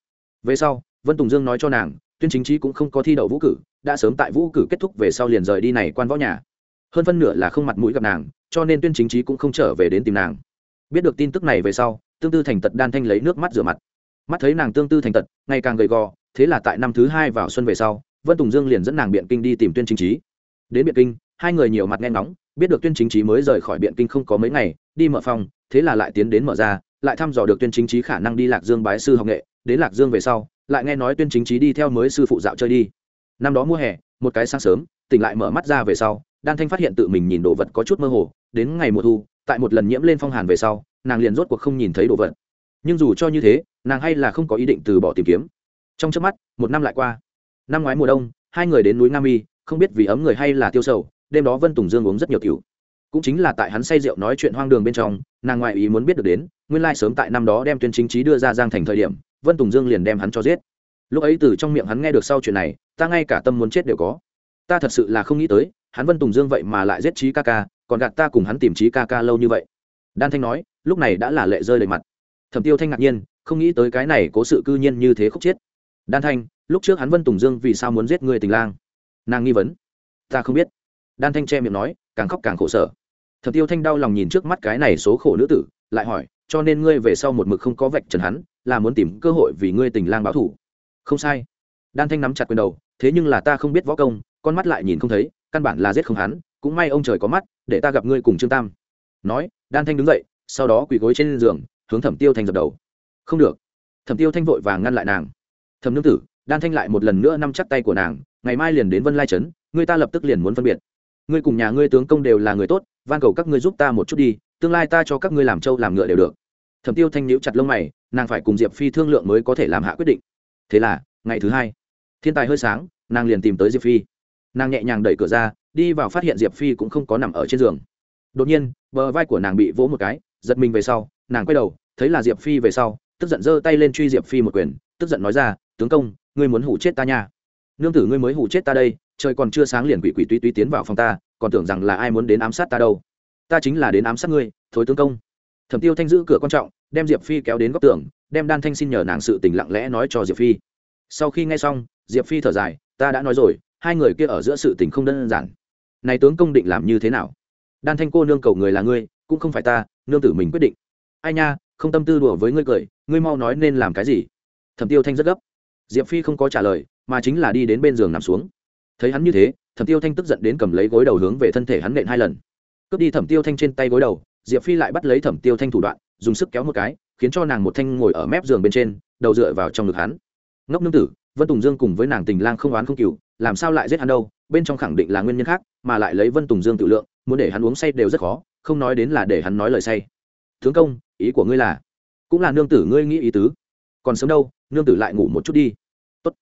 Về sau, vân tùng dương nói cho nàng, tuyên chính trí cũng không có thi đậu vũ cử, đã sớm tại vũ cử kết thúc về sau liền rời đi này quan võ nhà. Hơn phân nửa là không mặt mũi gặp nàng, cho nên tuyên chính trí cũng không trở về đến tìm nàng. Biết được tin tức này về sau, tương tư thành tật đan thanh lấy nước mắt rửa mặt. Mắt thấy nàng tương tư thành tật ngày càng gầy gò, thế là tại năm thứ hai vào xuân về sau, vân tùng dương liền dẫn nàng biện kinh đi tìm tuyên chính trí. Đến biện kinh, hai người nhiều mặt nghe ngóng, biết được tuyên chính trí mới rời khỏi biện kinh không có mấy ngày, đi mở phòng, thế là lại tiến đến mở ra lại thăm dò được tuyên chính trí khả năng đi lạc dương bái sư học nghệ, đến lạc dương về sau, lại nghe nói tuyên chính trí đi theo mới sư phụ dạo chơi đi. Năm đó mùa hè, một cái sáng sớm, tỉnh lại mở mắt ra về sau, đan thanh phát hiện tự mình nhìn đồ vật có chút mơ hồ, đến ngày mùa thu, tại một lần nhiễm lên phong hàn về sau, nàng liền rốt cuộc không nhìn thấy đồ vật. Nhưng dù cho như thế, nàng hay là không có ý định từ bỏ tìm kiếm. Trong trước mắt, một năm lại qua. Năm ngoái mùa đông, hai người đến núi nam y không biết vì ấm người hay là tiêu sầu, đêm đó vân tùng dương uống rất nhiều cựu cũng chính là tại hắn say rượu nói chuyện hoang đường bên trong, nàng ngoại ý muốn biết được đến, nguyên lai sớm tại năm đó đem tuyên chính trí đưa ra giang thành thời điểm, vân tùng dương liền đem hắn cho giết. Lúc ấy từ trong miệng hắn nghe được sau chuyện này, ta ngay cả tâm muốn chết đều có. Ta thật sự là không nghĩ tới, hắn vân tùng dương vậy mà lại giết trí ca ca, còn gạt ta cùng hắn tìm trí ca ca lâu như vậy. Đan thanh nói, lúc này đã là lệ rơi đầy mặt. Thẩm tiêu thanh ngạc nhiên, không nghĩ tới cái này cố sự cư nhiên như thế khúc chết. Đan thanh, lúc trước hắn vân tùng dương vì sao muốn giết người tình lang? Nàng nghi vấn. Ta không biết. Đan thanh che miệng nói, càng khóc càng khổ sở thẩm tiêu thanh đau lòng nhìn trước mắt cái này số khổ nữ tử, lại hỏi, cho nên ngươi về sau một mực không có vạch trần hắn, là muốn tìm cơ hội vì ngươi tình lang báo thủ? Không sai. Đan thanh nắm chặt quyền đầu, thế nhưng là ta không biết võ công, con mắt lại nhìn không thấy, căn bản là giết không hắn, cũng may ông trời có mắt, để ta gặp ngươi cùng trương tam. Nói, đan thanh đứng dậy, sau đó quỳ gối trên giường, hướng thẩm tiêu thanh dập đầu. Không được. Thẩm tiêu thanh vội vàng ngăn lại nàng. Thẩm nương tử. Đan thanh lại một lần nữa nắm chắc tay của nàng, ngày mai liền đến vân lai trấn, ngươi ta lập tức liền muốn phân biệt. Ngươi cùng nhà ngươi tướng công đều là người tốt van cầu các ngươi giúp ta một chút đi, tương lai ta cho các ngươi làm trâu làm ngựa đều được. Thẩm tiêu thanh nhíu chặt lông mày, nàng phải cùng diệp phi thương lượng mới có thể làm hạ quyết định. Thế là, ngày thứ hai, thiên tài hơi sáng, nàng liền tìm tới diệp phi. Nàng nhẹ nhàng đẩy cửa ra, đi vào phát hiện diệp phi cũng không có nằm ở trên giường. Đột nhiên, bờ vai của nàng bị vỗ một cái, giật mình về sau, nàng quay đầu, thấy là diệp phi về sau, tức giận giơ tay lên truy diệp phi một quyền, tức giận nói ra, tướng công, ngươi muốn hủ chết ta nha. Nương tử ngươi mới hủ chết ta đây, trời còn chưa sáng liền quỷ quỷ tuy tuy tiến vào phòng ta còn tưởng rằng là ai muốn đến ám sát ta đâu. Ta chính là đến ám sát ngươi, thối tướng công. Thẩm tiêu thanh giữ cửa quan trọng, đem diệp phi kéo đến góc tường, đem đan thanh xin nhờ nàng sự tình lặng lẽ nói cho diệp phi. Sau khi nghe xong, diệp phi thở dài, ta đã nói rồi, hai người kia ở giữa sự tình không đơn giản. Này tướng công định làm như thế nào? Đan thanh cô nương cầu người là ngươi, cũng không phải ta, nương tử mình quyết định. Ai nha, không tâm tư đùa với ngươi cười, ngươi mau nói nên làm cái gì? Thẩm tiêu thanh rất gấp. Diệp phi không có trả lời, mà chính là đi đến bên giường nằm xuống. Thấy hắn như thế thẩm tiêu thanh tức giận đến cầm lấy gối đầu hướng về thân thể hắn nện hai lần. Cướp đi thẩm tiêu thanh trên tay gối đầu, diệp phi lại bắt lấy thẩm tiêu thanh thủ đoạn, dùng sức kéo một cái, khiến cho nàng một thanh ngồi ở mép giường bên trên, đầu dựa vào trong ngực hắn. Ngốc nương tử, vân tùng dương cùng với nàng tình lang không oán không cừu, làm sao lại giết hắn đâu? Bên trong khẳng định là nguyên nhân khác, mà lại lấy vân tùng dương tự lượng, muốn để hắn uống say đều rất khó, không nói đến là để hắn nói lời say. Tướng công, ý của ngươi là? Cũng là nương tử ngươi nghĩ ý tứ. Còn sớm đâu, nương tử lại ngủ một chút đi. Tốt.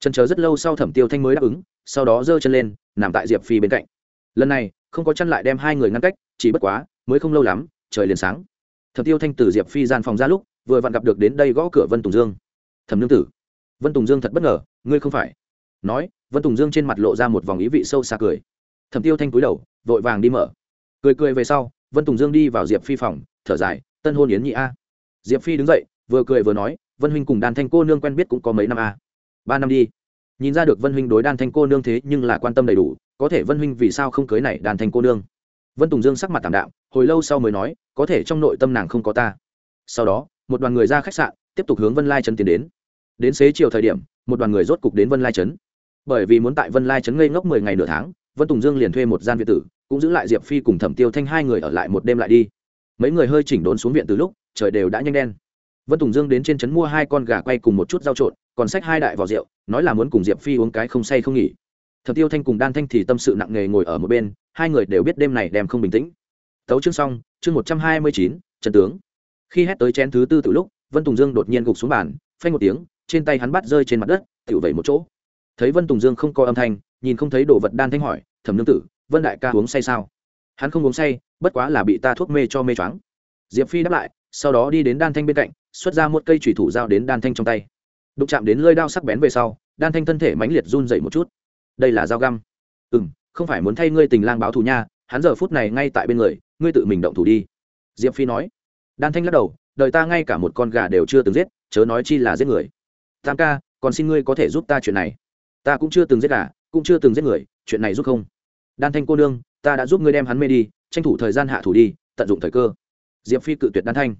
trần chờ rất lâu sau thẩm tiêu thanh mới đáp ứng sau đó giơ chân lên, nằm tại diệp phi bên cạnh. Lần này, không có chân lại đem hai người ngăn cách, chỉ bất quá, mới không lâu lắm, trời liền sáng. Thẩm tiêu thanh từ diệp phi gian phòng ra lúc, vừa vặn gặp được đến đây gõ cửa vân tùng dương. Thẩm nương tử. Vân tùng dương thật bất ngờ, ngươi không phải. Nói, vân tùng dương trên mặt lộ ra một vòng ý vị sâu xa cười. Thẩm tiêu thanh cúi đầu, vội vàng đi mở. Cười cười về sau, vân tùng dương đi vào diệp phi phòng, thở dài, tân hôn yến nhị a. Diệp phi đứng dậy, vừa cười vừa nói, vân huynh cùng đàn thanh cô nương quen biết cũng có mấy năm a. Ba năm đi nhìn ra được vân huynh đối đan thanh cô nương thế nhưng là quan tâm đầy đủ, có thể vân huynh vì sao không cưới này đan thanh cô nương? Vân tùng dương sắc mặt tảm đạm, hồi lâu sau mới nói, có thể trong nội tâm nàng không có ta. Sau đó, một đoàn người ra khách sạn, tiếp tục hướng vân lai trấn tiến đến. Đến xế chiều thời điểm, một đoàn người rốt cục đến vân lai trấn. Bởi vì muốn tại vân lai trấn ngây ngốc mười ngày nửa tháng, vân tùng dương liền thuê một gian viện tử, cũng giữ lại diệp phi cùng thẩm tiêu thanh hai người ở lại một đêm lại đi. Mấy người hơi chỉnh đốn xuống viện từ lúc, trời đều đã nhanh đen. Vân tùng dương đến trên trấn mua hai con gà quay cùng một chút rau trộn còn xách hai đại vỏ rượu, nói là muốn cùng diệp phi uống cái không say không nghỉ. Thật tiêu thanh cùng đan thanh thì tâm sự nặng nề ngồi ở một bên, hai người đều biết đêm này đem không bình tĩnh. Tấu chương xong, chương một trăm hai mươi chín, trần tướng. Khi hét tới chén thứ tư từ lúc, vân tùng dương đột nhiên gục xuống bàn, phanh một tiếng, trên tay hắn bắt rơi trên mặt đất tự vẩy một chỗ. Thấy vân tùng dương không có âm thanh, nhìn không thấy đồ vật đan thanh hỏi, thẩm nương tử, vân đại ca uống say sao? Hắn không uống say, bất quá là bị ta thuốc mê cho mê choáng. Diệp phi đáp lại, sau đó đi đến đan thanh bên cạnh, xuất ra một cây thủy thủ dao đến đan thanh trong tay đụng chạm đến lơi đao sắc bén về sau, đan thanh thân thể mãnh liệt run dậy một chút. Đây là dao găm. Ừ m không phải muốn thay ngươi tình lang báo thù nha, hắn giờ phút này ngay tại bên người, ngươi tự mình động thủ đi. Diệp phi nói. Đan thanh lắc đầu, đời ta ngay cả một con gà đều chưa từng giết, chớ nói chi là giết người. Tam ca, còn xin ngươi có thể giúp ta chuyện này. Ta cũng chưa từng giết gà, cũng chưa từng giết người, chuyện này giúp không? Đan thanh cô nương, ta đã giúp ngươi đem hắn mê đi, tranh thủ thời gian hạ thủ đi, tận dụng thời cơ. Diệp phi cự tuyệt đan thanh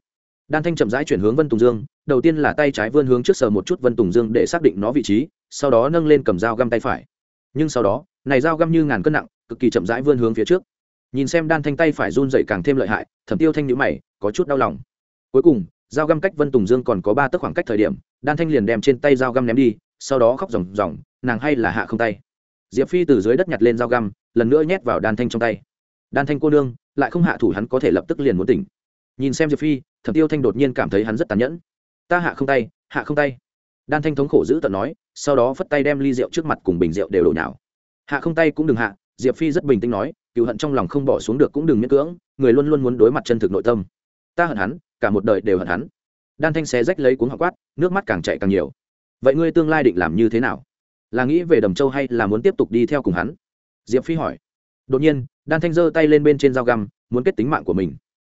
đan thanh chậm rãi chuyển hướng vân tùng dương, đầu tiên là tay trái vươn hướng trước sờ một chút vân tùng dương để xác định nó vị trí, sau đó nâng lên cầm dao găm tay phải. Nhưng sau đó, này dao găm như ngàn cân nặng, cực kỳ chậm rãi vươn hướng phía trước. Nhìn xem đan thanh tay phải run dậy càng thêm lợi hại, thẩm tiêu thanh nhữ mày, có chút đau lòng. Cuối cùng, dao găm cách vân tùng dương còn có ba tấc khoảng cách thời điểm, đan thanh liền đem trên tay dao găm ném đi, sau đó khóc ròng ròng, nàng hay là hạ không tay. Diệp phi từ dưới đất nhặt lên dao găm, lần nữa nhét vào đan thanh trong tay. Đan thanh cô nương, lại không hạ thủ hắn có thể lập tức liền muốn tỉnh. Nhìn xem diệp phi thẩm tiêu thanh đột nhiên cảm thấy hắn rất tàn nhẫn. Ta hạ không tay, hạ không tay. Đan thanh thống khổ giữ tận nói, sau đó phất tay đem ly rượu trước mặt cùng bình rượu đều đổ nhào. Hạ không tay cũng đừng hạ, diệp phi rất bình tĩnh nói, cựu hận trong lòng không bỏ xuống được cũng đừng miễn cưỡng, người luôn luôn muốn đối mặt chân thực nội tâm. Ta hận hắn, cả một đời đều hận hắn. Đan thanh xé rách lấy cuốn họ quát, nước mắt càng chạy càng nhiều. Vậy ngươi tương lai định làm như thế nào? Là nghĩ về đầm châu hay là muốn tiếp tục đi theo cùng hắn? Diệp phi hỏi. Đột nhiên, đan thanh giơ tay lên bên trên dao găm, muốn kết tính mạng của mình.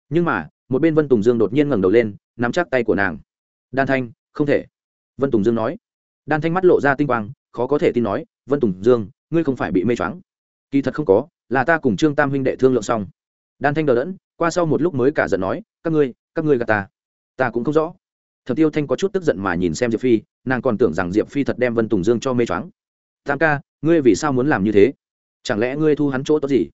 Nhưng mà một bên vân tùng dương đột nhiên ngẩng đầu lên, nắm chắc tay của nàng. Đan thanh, không thể. Vân tùng dương nói. Đan thanh mắt lộ ra tinh quang, khó có thể tin nói, vân tùng dương, ngươi không phải bị mê choáng. Kỳ thật không có, là ta cùng trương tam huynh đệ thương lượng xong. Đan thanh đờ đẫn, qua sau một lúc mới cả giận nói, các ngươi các ngươi gà ta. Ta cũng không rõ. Thật tiêu thanh có chút tức giận mà nhìn xem diệp phi, nàng còn tưởng rằng diệp phi thật đem vân tùng dương cho mê choáng. Tam ca, ngươi vì sao muốn làm như thế? Chẳng lẽ ngươi thu hắn chỗ tốt gì?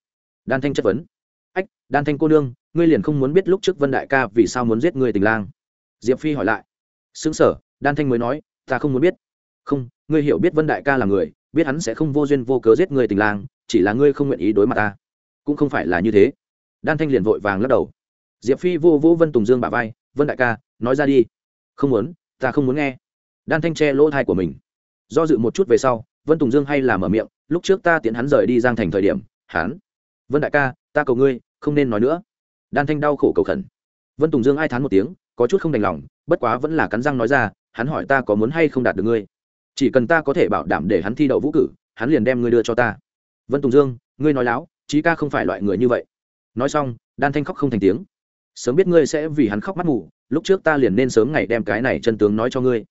Đan thanh chất vấn. Ách, đan thanh cô nương ngươi liền không muốn biết lúc trước vân đại ca vì sao muốn giết ngươi tình lang. Diệp phi hỏi lại. Xứng sở đan thanh mới nói, ta không muốn biết. Không, ngươi hiểu biết vân đại ca là người, biết hắn sẽ không vô duyên vô cớ giết người tình lang, chỉ là ngươi không nguyện ý đối mặt ta. Cũng không phải là như thế. Đan thanh liền vội vàng lắc đầu. Diệp phi vô vô vân tùng dương bả vai, vân đại ca, nói ra đi. Không muốn, ta không muốn nghe. Đan thanh che lỗ thai của mình. Do dự một chút về sau, vân tùng dương hay là mở miệng, lúc trước ta tiễn hắn rời đi giang thành thời điểm, hắn, vân đại ca, ta cầu ngươi, không nên nói nữa đan thanh đau khổ cầu khẩn. Vân tùng dương ai thán một tiếng có chút không đành lòng bất quá vẫn là cắn răng nói ra hắn hỏi ta có muốn hay không đạt được ngươi? Chỉ cần ta có thể bảo đảm để hắn thi đậu vũ cử hắn liền đem ngươi đưa cho ta. Vân tùng dương ngươi nói láo trí ca không phải loại người như vậy. Nói xong đan thanh khóc không thành tiếng. Sớm biết ngươi sẽ vì hắn khóc mắt ngủ, lúc trước ta liền nên sớm ngày đem cái này chân tướng nói cho ngươi.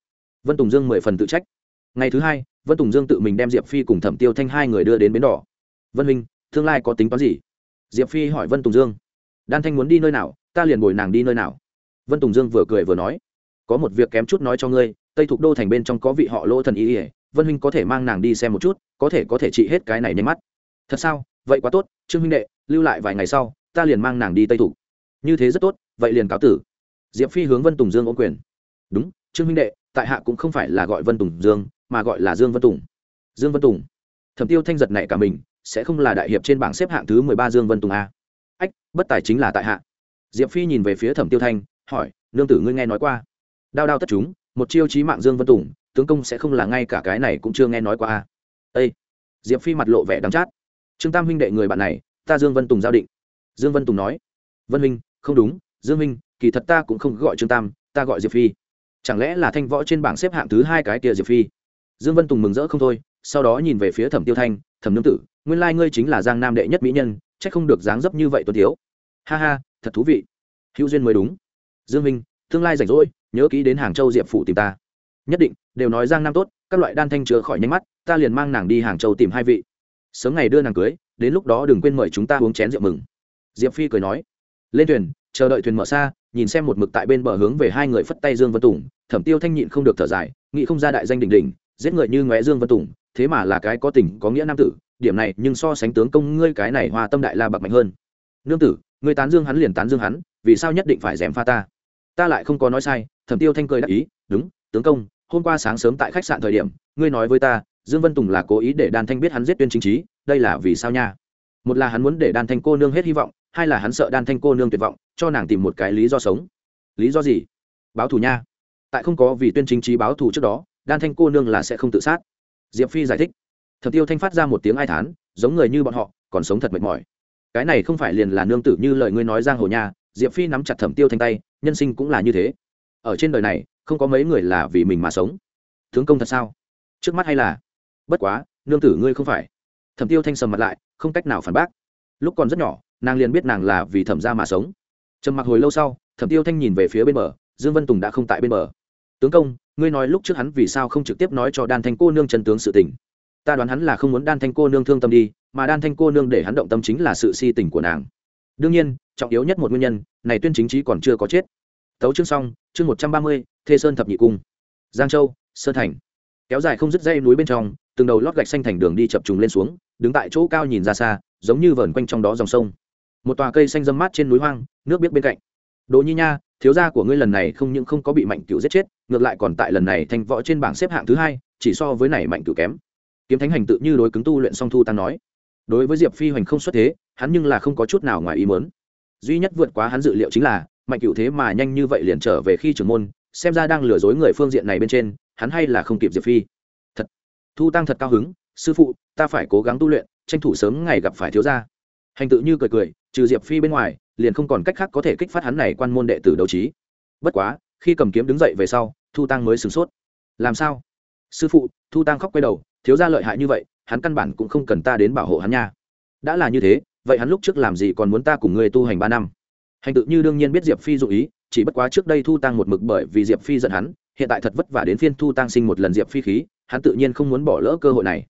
Vân tùng dương mười phần tự trách. Ngày thứ hai vân tùng dương tự mình đem diệp phi cùng thẩm tiêu thanh hai người đưa đến bến đỏ. Vân minh tương lai có tính toán gì? Diệp phi hỏi vân tùng dương đan thanh muốn đi nơi nào ta liền bồi nàng đi nơi nào. Vân tùng dương vừa cười vừa nói có một việc kém chút nói cho ngươi tây thục đô thành bên trong có vị họ lỗ thần y, ỉa vân huynh có thể mang nàng đi xem một chút có thể có thể trị hết cái này nhanh mắt. Thật sao? Vậy quá tốt trương huynh đệ lưu lại vài ngày sau ta liền mang nàng đi tây thục. Như thế rất tốt vậy liền cáo tử. Diệp phi hướng vân tùng dương ô quyền. Đúng trương huynh đệ tại hạ cũng không phải là gọi vân tùng dương mà gọi là dương vân tùng. Dương vân tùng. Thẩm tiêu thanh giật này cả mình sẽ không là đại hiệp trên bảng xếp hạng thứ mười ba dương vân tùng a bất tài chính là tại hạ. Diệp phi nhìn về phía thẩm tiêu thanh, hỏi, nương tử ngươi nghe nói qua? Đao đao tất chúng, một chiêu chí mạng dương vân tùng, tướng công sẽ không là ngay cả cái này cũng chưa nghe nói qua a. Ây diệp phi mặt lộ vẻ đắng chát. Trương tam huynh đệ người bạn này, ta dương vân tùng giao định. Dương vân tùng nói, vân huynh, không đúng, dương huynh, kỳ thật ta cũng không gọi trương tam, ta gọi diệp phi. Chẳng lẽ là thanh võ trên bảng xếp hạng thứ hai cái kia diệp phi? Dương vân tùng mừng rỡ không thôi, sau đó nhìn về phía thẩm tiêu thanh, thẩm nương tử, nguyên lai ngươi chính là giang nam đệ nhất mỹ nhân c h ắ c không được dáng dấp như vậy tuân thiếu ha ha, thật thú vị. Hữu duyên mới đúng. Dương minh, tương lai rảnh rỗi, nhớ kỹ đến hàng châu diệp phủ tìm ta. Nhất định, đều nói giang nam tốt, các loại đan thanh chữa khỏi nhanh mắt, ta liền mang nàng đi hàng châu tìm hai vị. Sớm ngày đưa nàng cưới, đến lúc đó đừng quên mời chúng ta uống chén rượu mừng. Diệp phi cười nói. Lên thuyền, chờ đợi thuyền mở xa, nhìn xem một mực tại bên bờ hướng về hai người phất tay dương vân tùng, thẩm tiêu thanh nhịn không được thở dài, nghĩ không ra đại danh đỉnh đỉnh, giết người như ngóe dương vân tùng, thế mà là cái có tình có nghĩa nam tử, điểm này nhưng so sánh tướng công ngươi cái này hoa tâm đại la bạc mạnh hơn. Nương tử ngươi tán dương hắn liền tán dương hắn, vì sao nhất định phải dèm pha ta? Ta lại không có nói sai, thẩm tiêu thanh cười đáp ý, đúng, tướng công, hôm qua sáng sớm tại khách sạn thời điểm, ngươi nói với ta, dương vân tùng là cố ý để đan thanh biết hắn giết tuyên chính trí, đây là vì sao nha? Một là hắn muốn để đan thanh cô nương hết hy vọng, hai là hắn sợ đan thanh cô nương tuyệt vọng, cho nàng tìm một cái lý do sống. Lý do gì? Báo thù nha. Tại không có vì tuyên chính trí báo thù trước đó, đan thanh cô nương là sẽ không tự sát. Diệp phi giải thích. Thật tiêu thanh phát ra một tiếng ai thán, giống người như bọn họ, còn sống thật mệt mỏi cái này không phải liền là nương tử như lời ngươi nói giang hồ nha, diệp phi nắm chặt thẩm tiêu thanh tay, nhân sinh cũng là như thế. Ở trên đời này, không có mấy người là vì mình mà sống. Tướng công thật sao? Trước mắt hay là? Bất quá, nương tử ngươi không phải. Thẩm tiêu thanh sầm mặt lại, không cách nào phản bác. Lúc còn rất nhỏ, nàng liền biết nàng là vì thẩm ra mà sống. Trầm mặc hồi lâu sau, thẩm tiêu thanh nhìn về phía bên bờ, dương vân tùng đã không tại bên bờ. Tướng công, ngươi nói lúc trước hắn vì sao không trực tiếp nói cho đan thanh cô nương chân tướng sự tình? Ta đoán hắn là không muốn đan thanh cô nương thương tâm đi mà đan thanh cô nương để hắn động tâm chính là sự si tình của nàng. Đương nhiên, trọng yếu nhất một nguyên nhân, này tuyên chính trí còn chưa có chết. Tấu chương xong, chương một trăm ba mươi, thê sơn thập nhị cung. Giang châu, sơn thành. Kéo dài không dứt dây núi bên trong, từng đầu lót gạch xanh thành đường đi chập trùng lên xuống, đứng tại chỗ cao nhìn ra xa, giống như vờn quanh trong đó dòng sông. Một tòa cây xanh dâm mát trên núi hoang, nước biết bên cạnh. Đỗ nhi nha, thiếu gia của ngươi lần này không những không có bị mạnh cựu giết chết, ngược lại còn tại lần này thành võ trên bảng xếp hạng thứ hai, chỉ so với này mạnh cựu kém. Kiếm thánh hành tự như đối cứng tu luyện song thu tăng nói đối với diệp phi hoành không xuất thế, hắn nhưng là không có chút nào ngoài ý mớn duy nhất vượt quá hắn dự liệu chính là, mạnh cựu thế mà nhanh như vậy liền trở về khi trưởng môn, xem ra đang lừa dối người phương diện này bên trên, hắn hay là không kịp diệp phi. Thật, thu tăng thật cao hứng, sư phụ, ta phải cố gắng tu luyện, tranh thủ sớm ngày gặp phải thiếu gia. Hành tự như cười cười, trừ diệp phi bên ngoài, liền không còn cách khác có thể kích phát hắn này quan môn đệ tử đấu trí. Bất quá, khi cầm kiếm đứng dậy về sau, thu tăng mới sửng sốt. Làm sao? Sư phụ, thu tăng khóc quay đầu, thiếu gia lợi hại như vậy hắn căn bản cũng không cần ta đến bảo hộ hắn nha. Đã là như thế, vậy hắn lúc trước làm gì còn muốn ta cùng ngươi tu hành ba năm? Hành tự như đương nhiên biết diệp phi dụ ý, chỉ bất quá trước đây thu tăng một mực bởi vì diệp phi giận hắn, hiện tại thật vất vả đến phiên thu tăng sinh một lần diệp phi khí, hắn tự nhiên không muốn bỏ lỡ cơ hội này.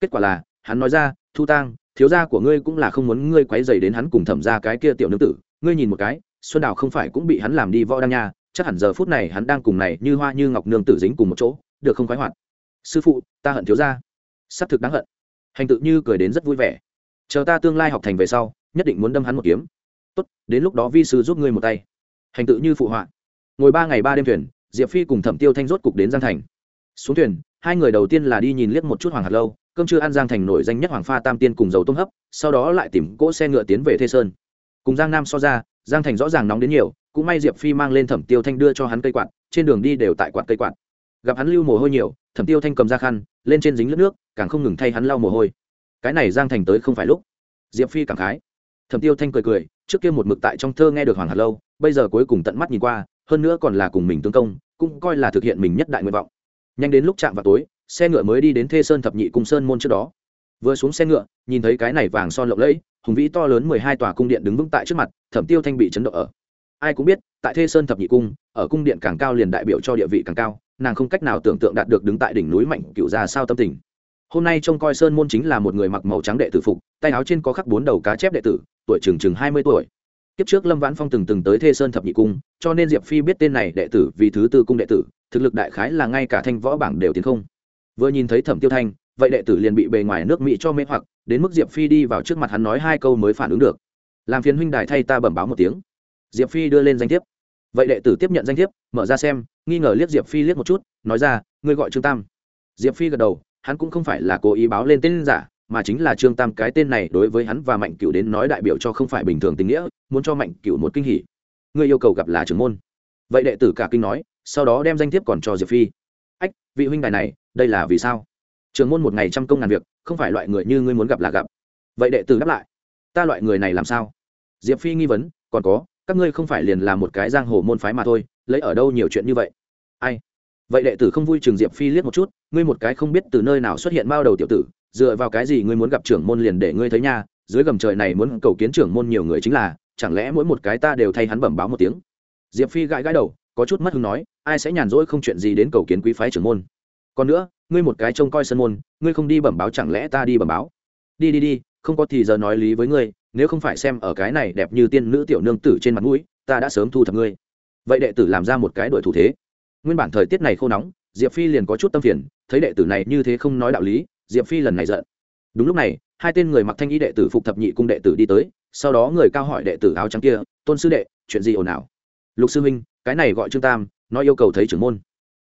Kết quả là, hắn nói ra, thu tăng, thiếu gia của ngươi cũng là không muốn ngươi quấy dày đến hắn cùng thẩm ra cái kia tiểu nữ tử. Ngươi nhìn một cái, xuân đào không phải cũng bị hắn làm đi võ đăng nha, chắc hẳn giờ phút này hắn đang cùng này như hoa như ngọc nương tử dính cùng một chỗ, được không khoái hoạt? Sư phụ, ta hận thiếu gia sắp thực đáng hận. Hành tự như cười đến rất vui vẻ. Chờ ta tương lai học thành về sau, nhất định muốn đâm hắn một kiếm. Tốt, đến lúc đó vi sư giúp ngươi một tay. Hành tự như phụ họa. Ngồi ba ngày ba đêm thuyền, diệp phi cùng thẩm tiêu thanh rốt cục đến giang thành. Xuống thuyền, hai người đầu tiên là đi nhìn liếc một chút hoàng hạt lâu, cơm chưa ăn giang thành nổi danh nhất hoàng pha tam tiên cùng dầu tôm hấp, sau đó lại tìm cỗ xe ngựa tiến về thê sơn. Cùng giang nam so ra, giang thành rõ ràng nóng đến nhiều, cũng may diệp phi mang lên thẩm tiêu thanh đưa cho hắn cây quạt, trên đường đi đều tại quạt cây quạt. Gặp hắn lưu mồ hôi nhiều thẩm tiêu thanh cầm ra khăn, lên trên dính lướt nước, càng không ngừng thay hắn lau mồ hôi. Cái này giang thành tới không phải lúc. Diệp phi cảm khái. Thẩm tiêu thanh cười cười, trước kia một mực tại trong thơ nghe được hoàng hạt lâu, bây giờ cuối cùng tận mắt nhìn qua, hơn nữa còn là cùng mình tương công, cũng coi là thực hiện mình nhất đại nguyện vọng. Nhanh đến lúc chạm vào tối, xe ngựa mới đi đến thê sơn thập nhị cung sơn môn trước đó. Vừa xuống xe ngựa, nhìn thấy cái này vàng son lộng lẫy, hùng vĩ to lớn mười hai tòa cung điện đứng vững tại trước mặt, thẩm tiêu thanh bị chấn động ở ai cũng biết, tại thê sơn thập nhị cung, ở cung điện càng cao liền đại biểu cho địa vị càng cao, nàng không cách nào tưởng tượng đạt được đứng tại đỉnh núi mạnh cựu ra sao tâm tình. Hôm nay trông coi sơn môn chính là một người mặc màu trắng đệ tử phục, tay áo trên có khắc bốn đầu cá chép đệ tử, tuổi chừng chừng hai mươi tuổi. Kiếp trước lâm vãn phong từng từng tới thê sơn thập nhị cung, cho nên diệp phi biết tên này đệ tử vì thứ tư cung đệ tử, thực lực đại khái là ngay cả thanh võ bảng đều tiến không. Vừa nhìn thấy thẩm tiêu thanh, vậy đệ tử liền bị bề ngoài nước mỹ cho mê hoặc, đến mức diệp phi đi vào trước mặt hắn nói hai câu mới phản ứng được. Làm phiền huynh đài thay ta bẩm báo một tiếng diệp phi đưa lên danh thiếp. Vậy đệ tử tiếp nhận danh thiếp, mở ra xem, nghi ngờ liếc diệp phi liếc một chút, nói ra, ngươi gọi trương tam. Diệp phi gật đầu, hắn cũng không phải là cố ý báo lên tên giả, mà chính là trương tam, cái tên này đối với hắn và mạnh cựu đến nói đại biểu cho không phải bình thường tình nghĩa, muốn cho mạnh cựu một kinh hỉ. Ngươi yêu cầu gặp là trưởng môn. Vậy đệ tử cả kinh nói, sau đó đem danh thiếp còn cho diệp phi. Ách, vị huynh đài này, đây là vì sao? Trường môn một ngày trăm công ngàn việc, không phải loại người như ngươi muốn gặp là gặp. Vậy đệ tử đáp lại, ta loại người này làm sao? Diệp phi nghi vấn, còn có các ngươi không phải liền là một cái giang hồ môn phái mà thôi, lấy ở đâu nhiều chuyện như vậy? Ai? Vậy đệ tử không vui trường diệp phi liếc một chút, ngươi một cái không biết từ nơi nào xuất hiện bao đầu tiểu tử, dựa vào cái gì ngươi muốn gặp trưởng môn liền để ngươi thấy nha, dưới gầm trời này muốn cầu kiến trưởng môn nhiều người chính là, chẳng lẽ mỗi một cái ta đều thay hắn bẩm báo một tiếng? Diệp phi gãi gãi đầu, có chút mất hứng nói, ai sẽ nhàn rỗi không chuyện gì đến cầu kiến quý phái trưởng môn? Còn nữa, ngươi một cái trông coi sân môn, ngươi không đi bẩm báo chẳng lẽ ta đi bẩm báo? Đi đi đi, không có thì giờ nói lý với ngươi nếu không phải xem ở cái này đẹp như tiên nữ tiểu nương tử trên mặt mũi, ta đã sớm thu thập ngươi. Vậy đệ tử làm ra một cái đội thủ thế. Nguyên bản thời tiết này khô nóng, diệp phi liền có chút tâm phiền, thấy đệ tử này như thế không nói đạo lý, diệp phi lần này giận. Đúng lúc này, hai tên người mặc thanh y đệ tử phục thập nhị cung đệ tử đi tới, sau đó người cao hỏi đệ tử áo trắng kia, tôn sư đệ, chuyện gì ồn ào? Lục sư huynh, cái này gọi trương tam nói yêu cầu thấy trưởng môn.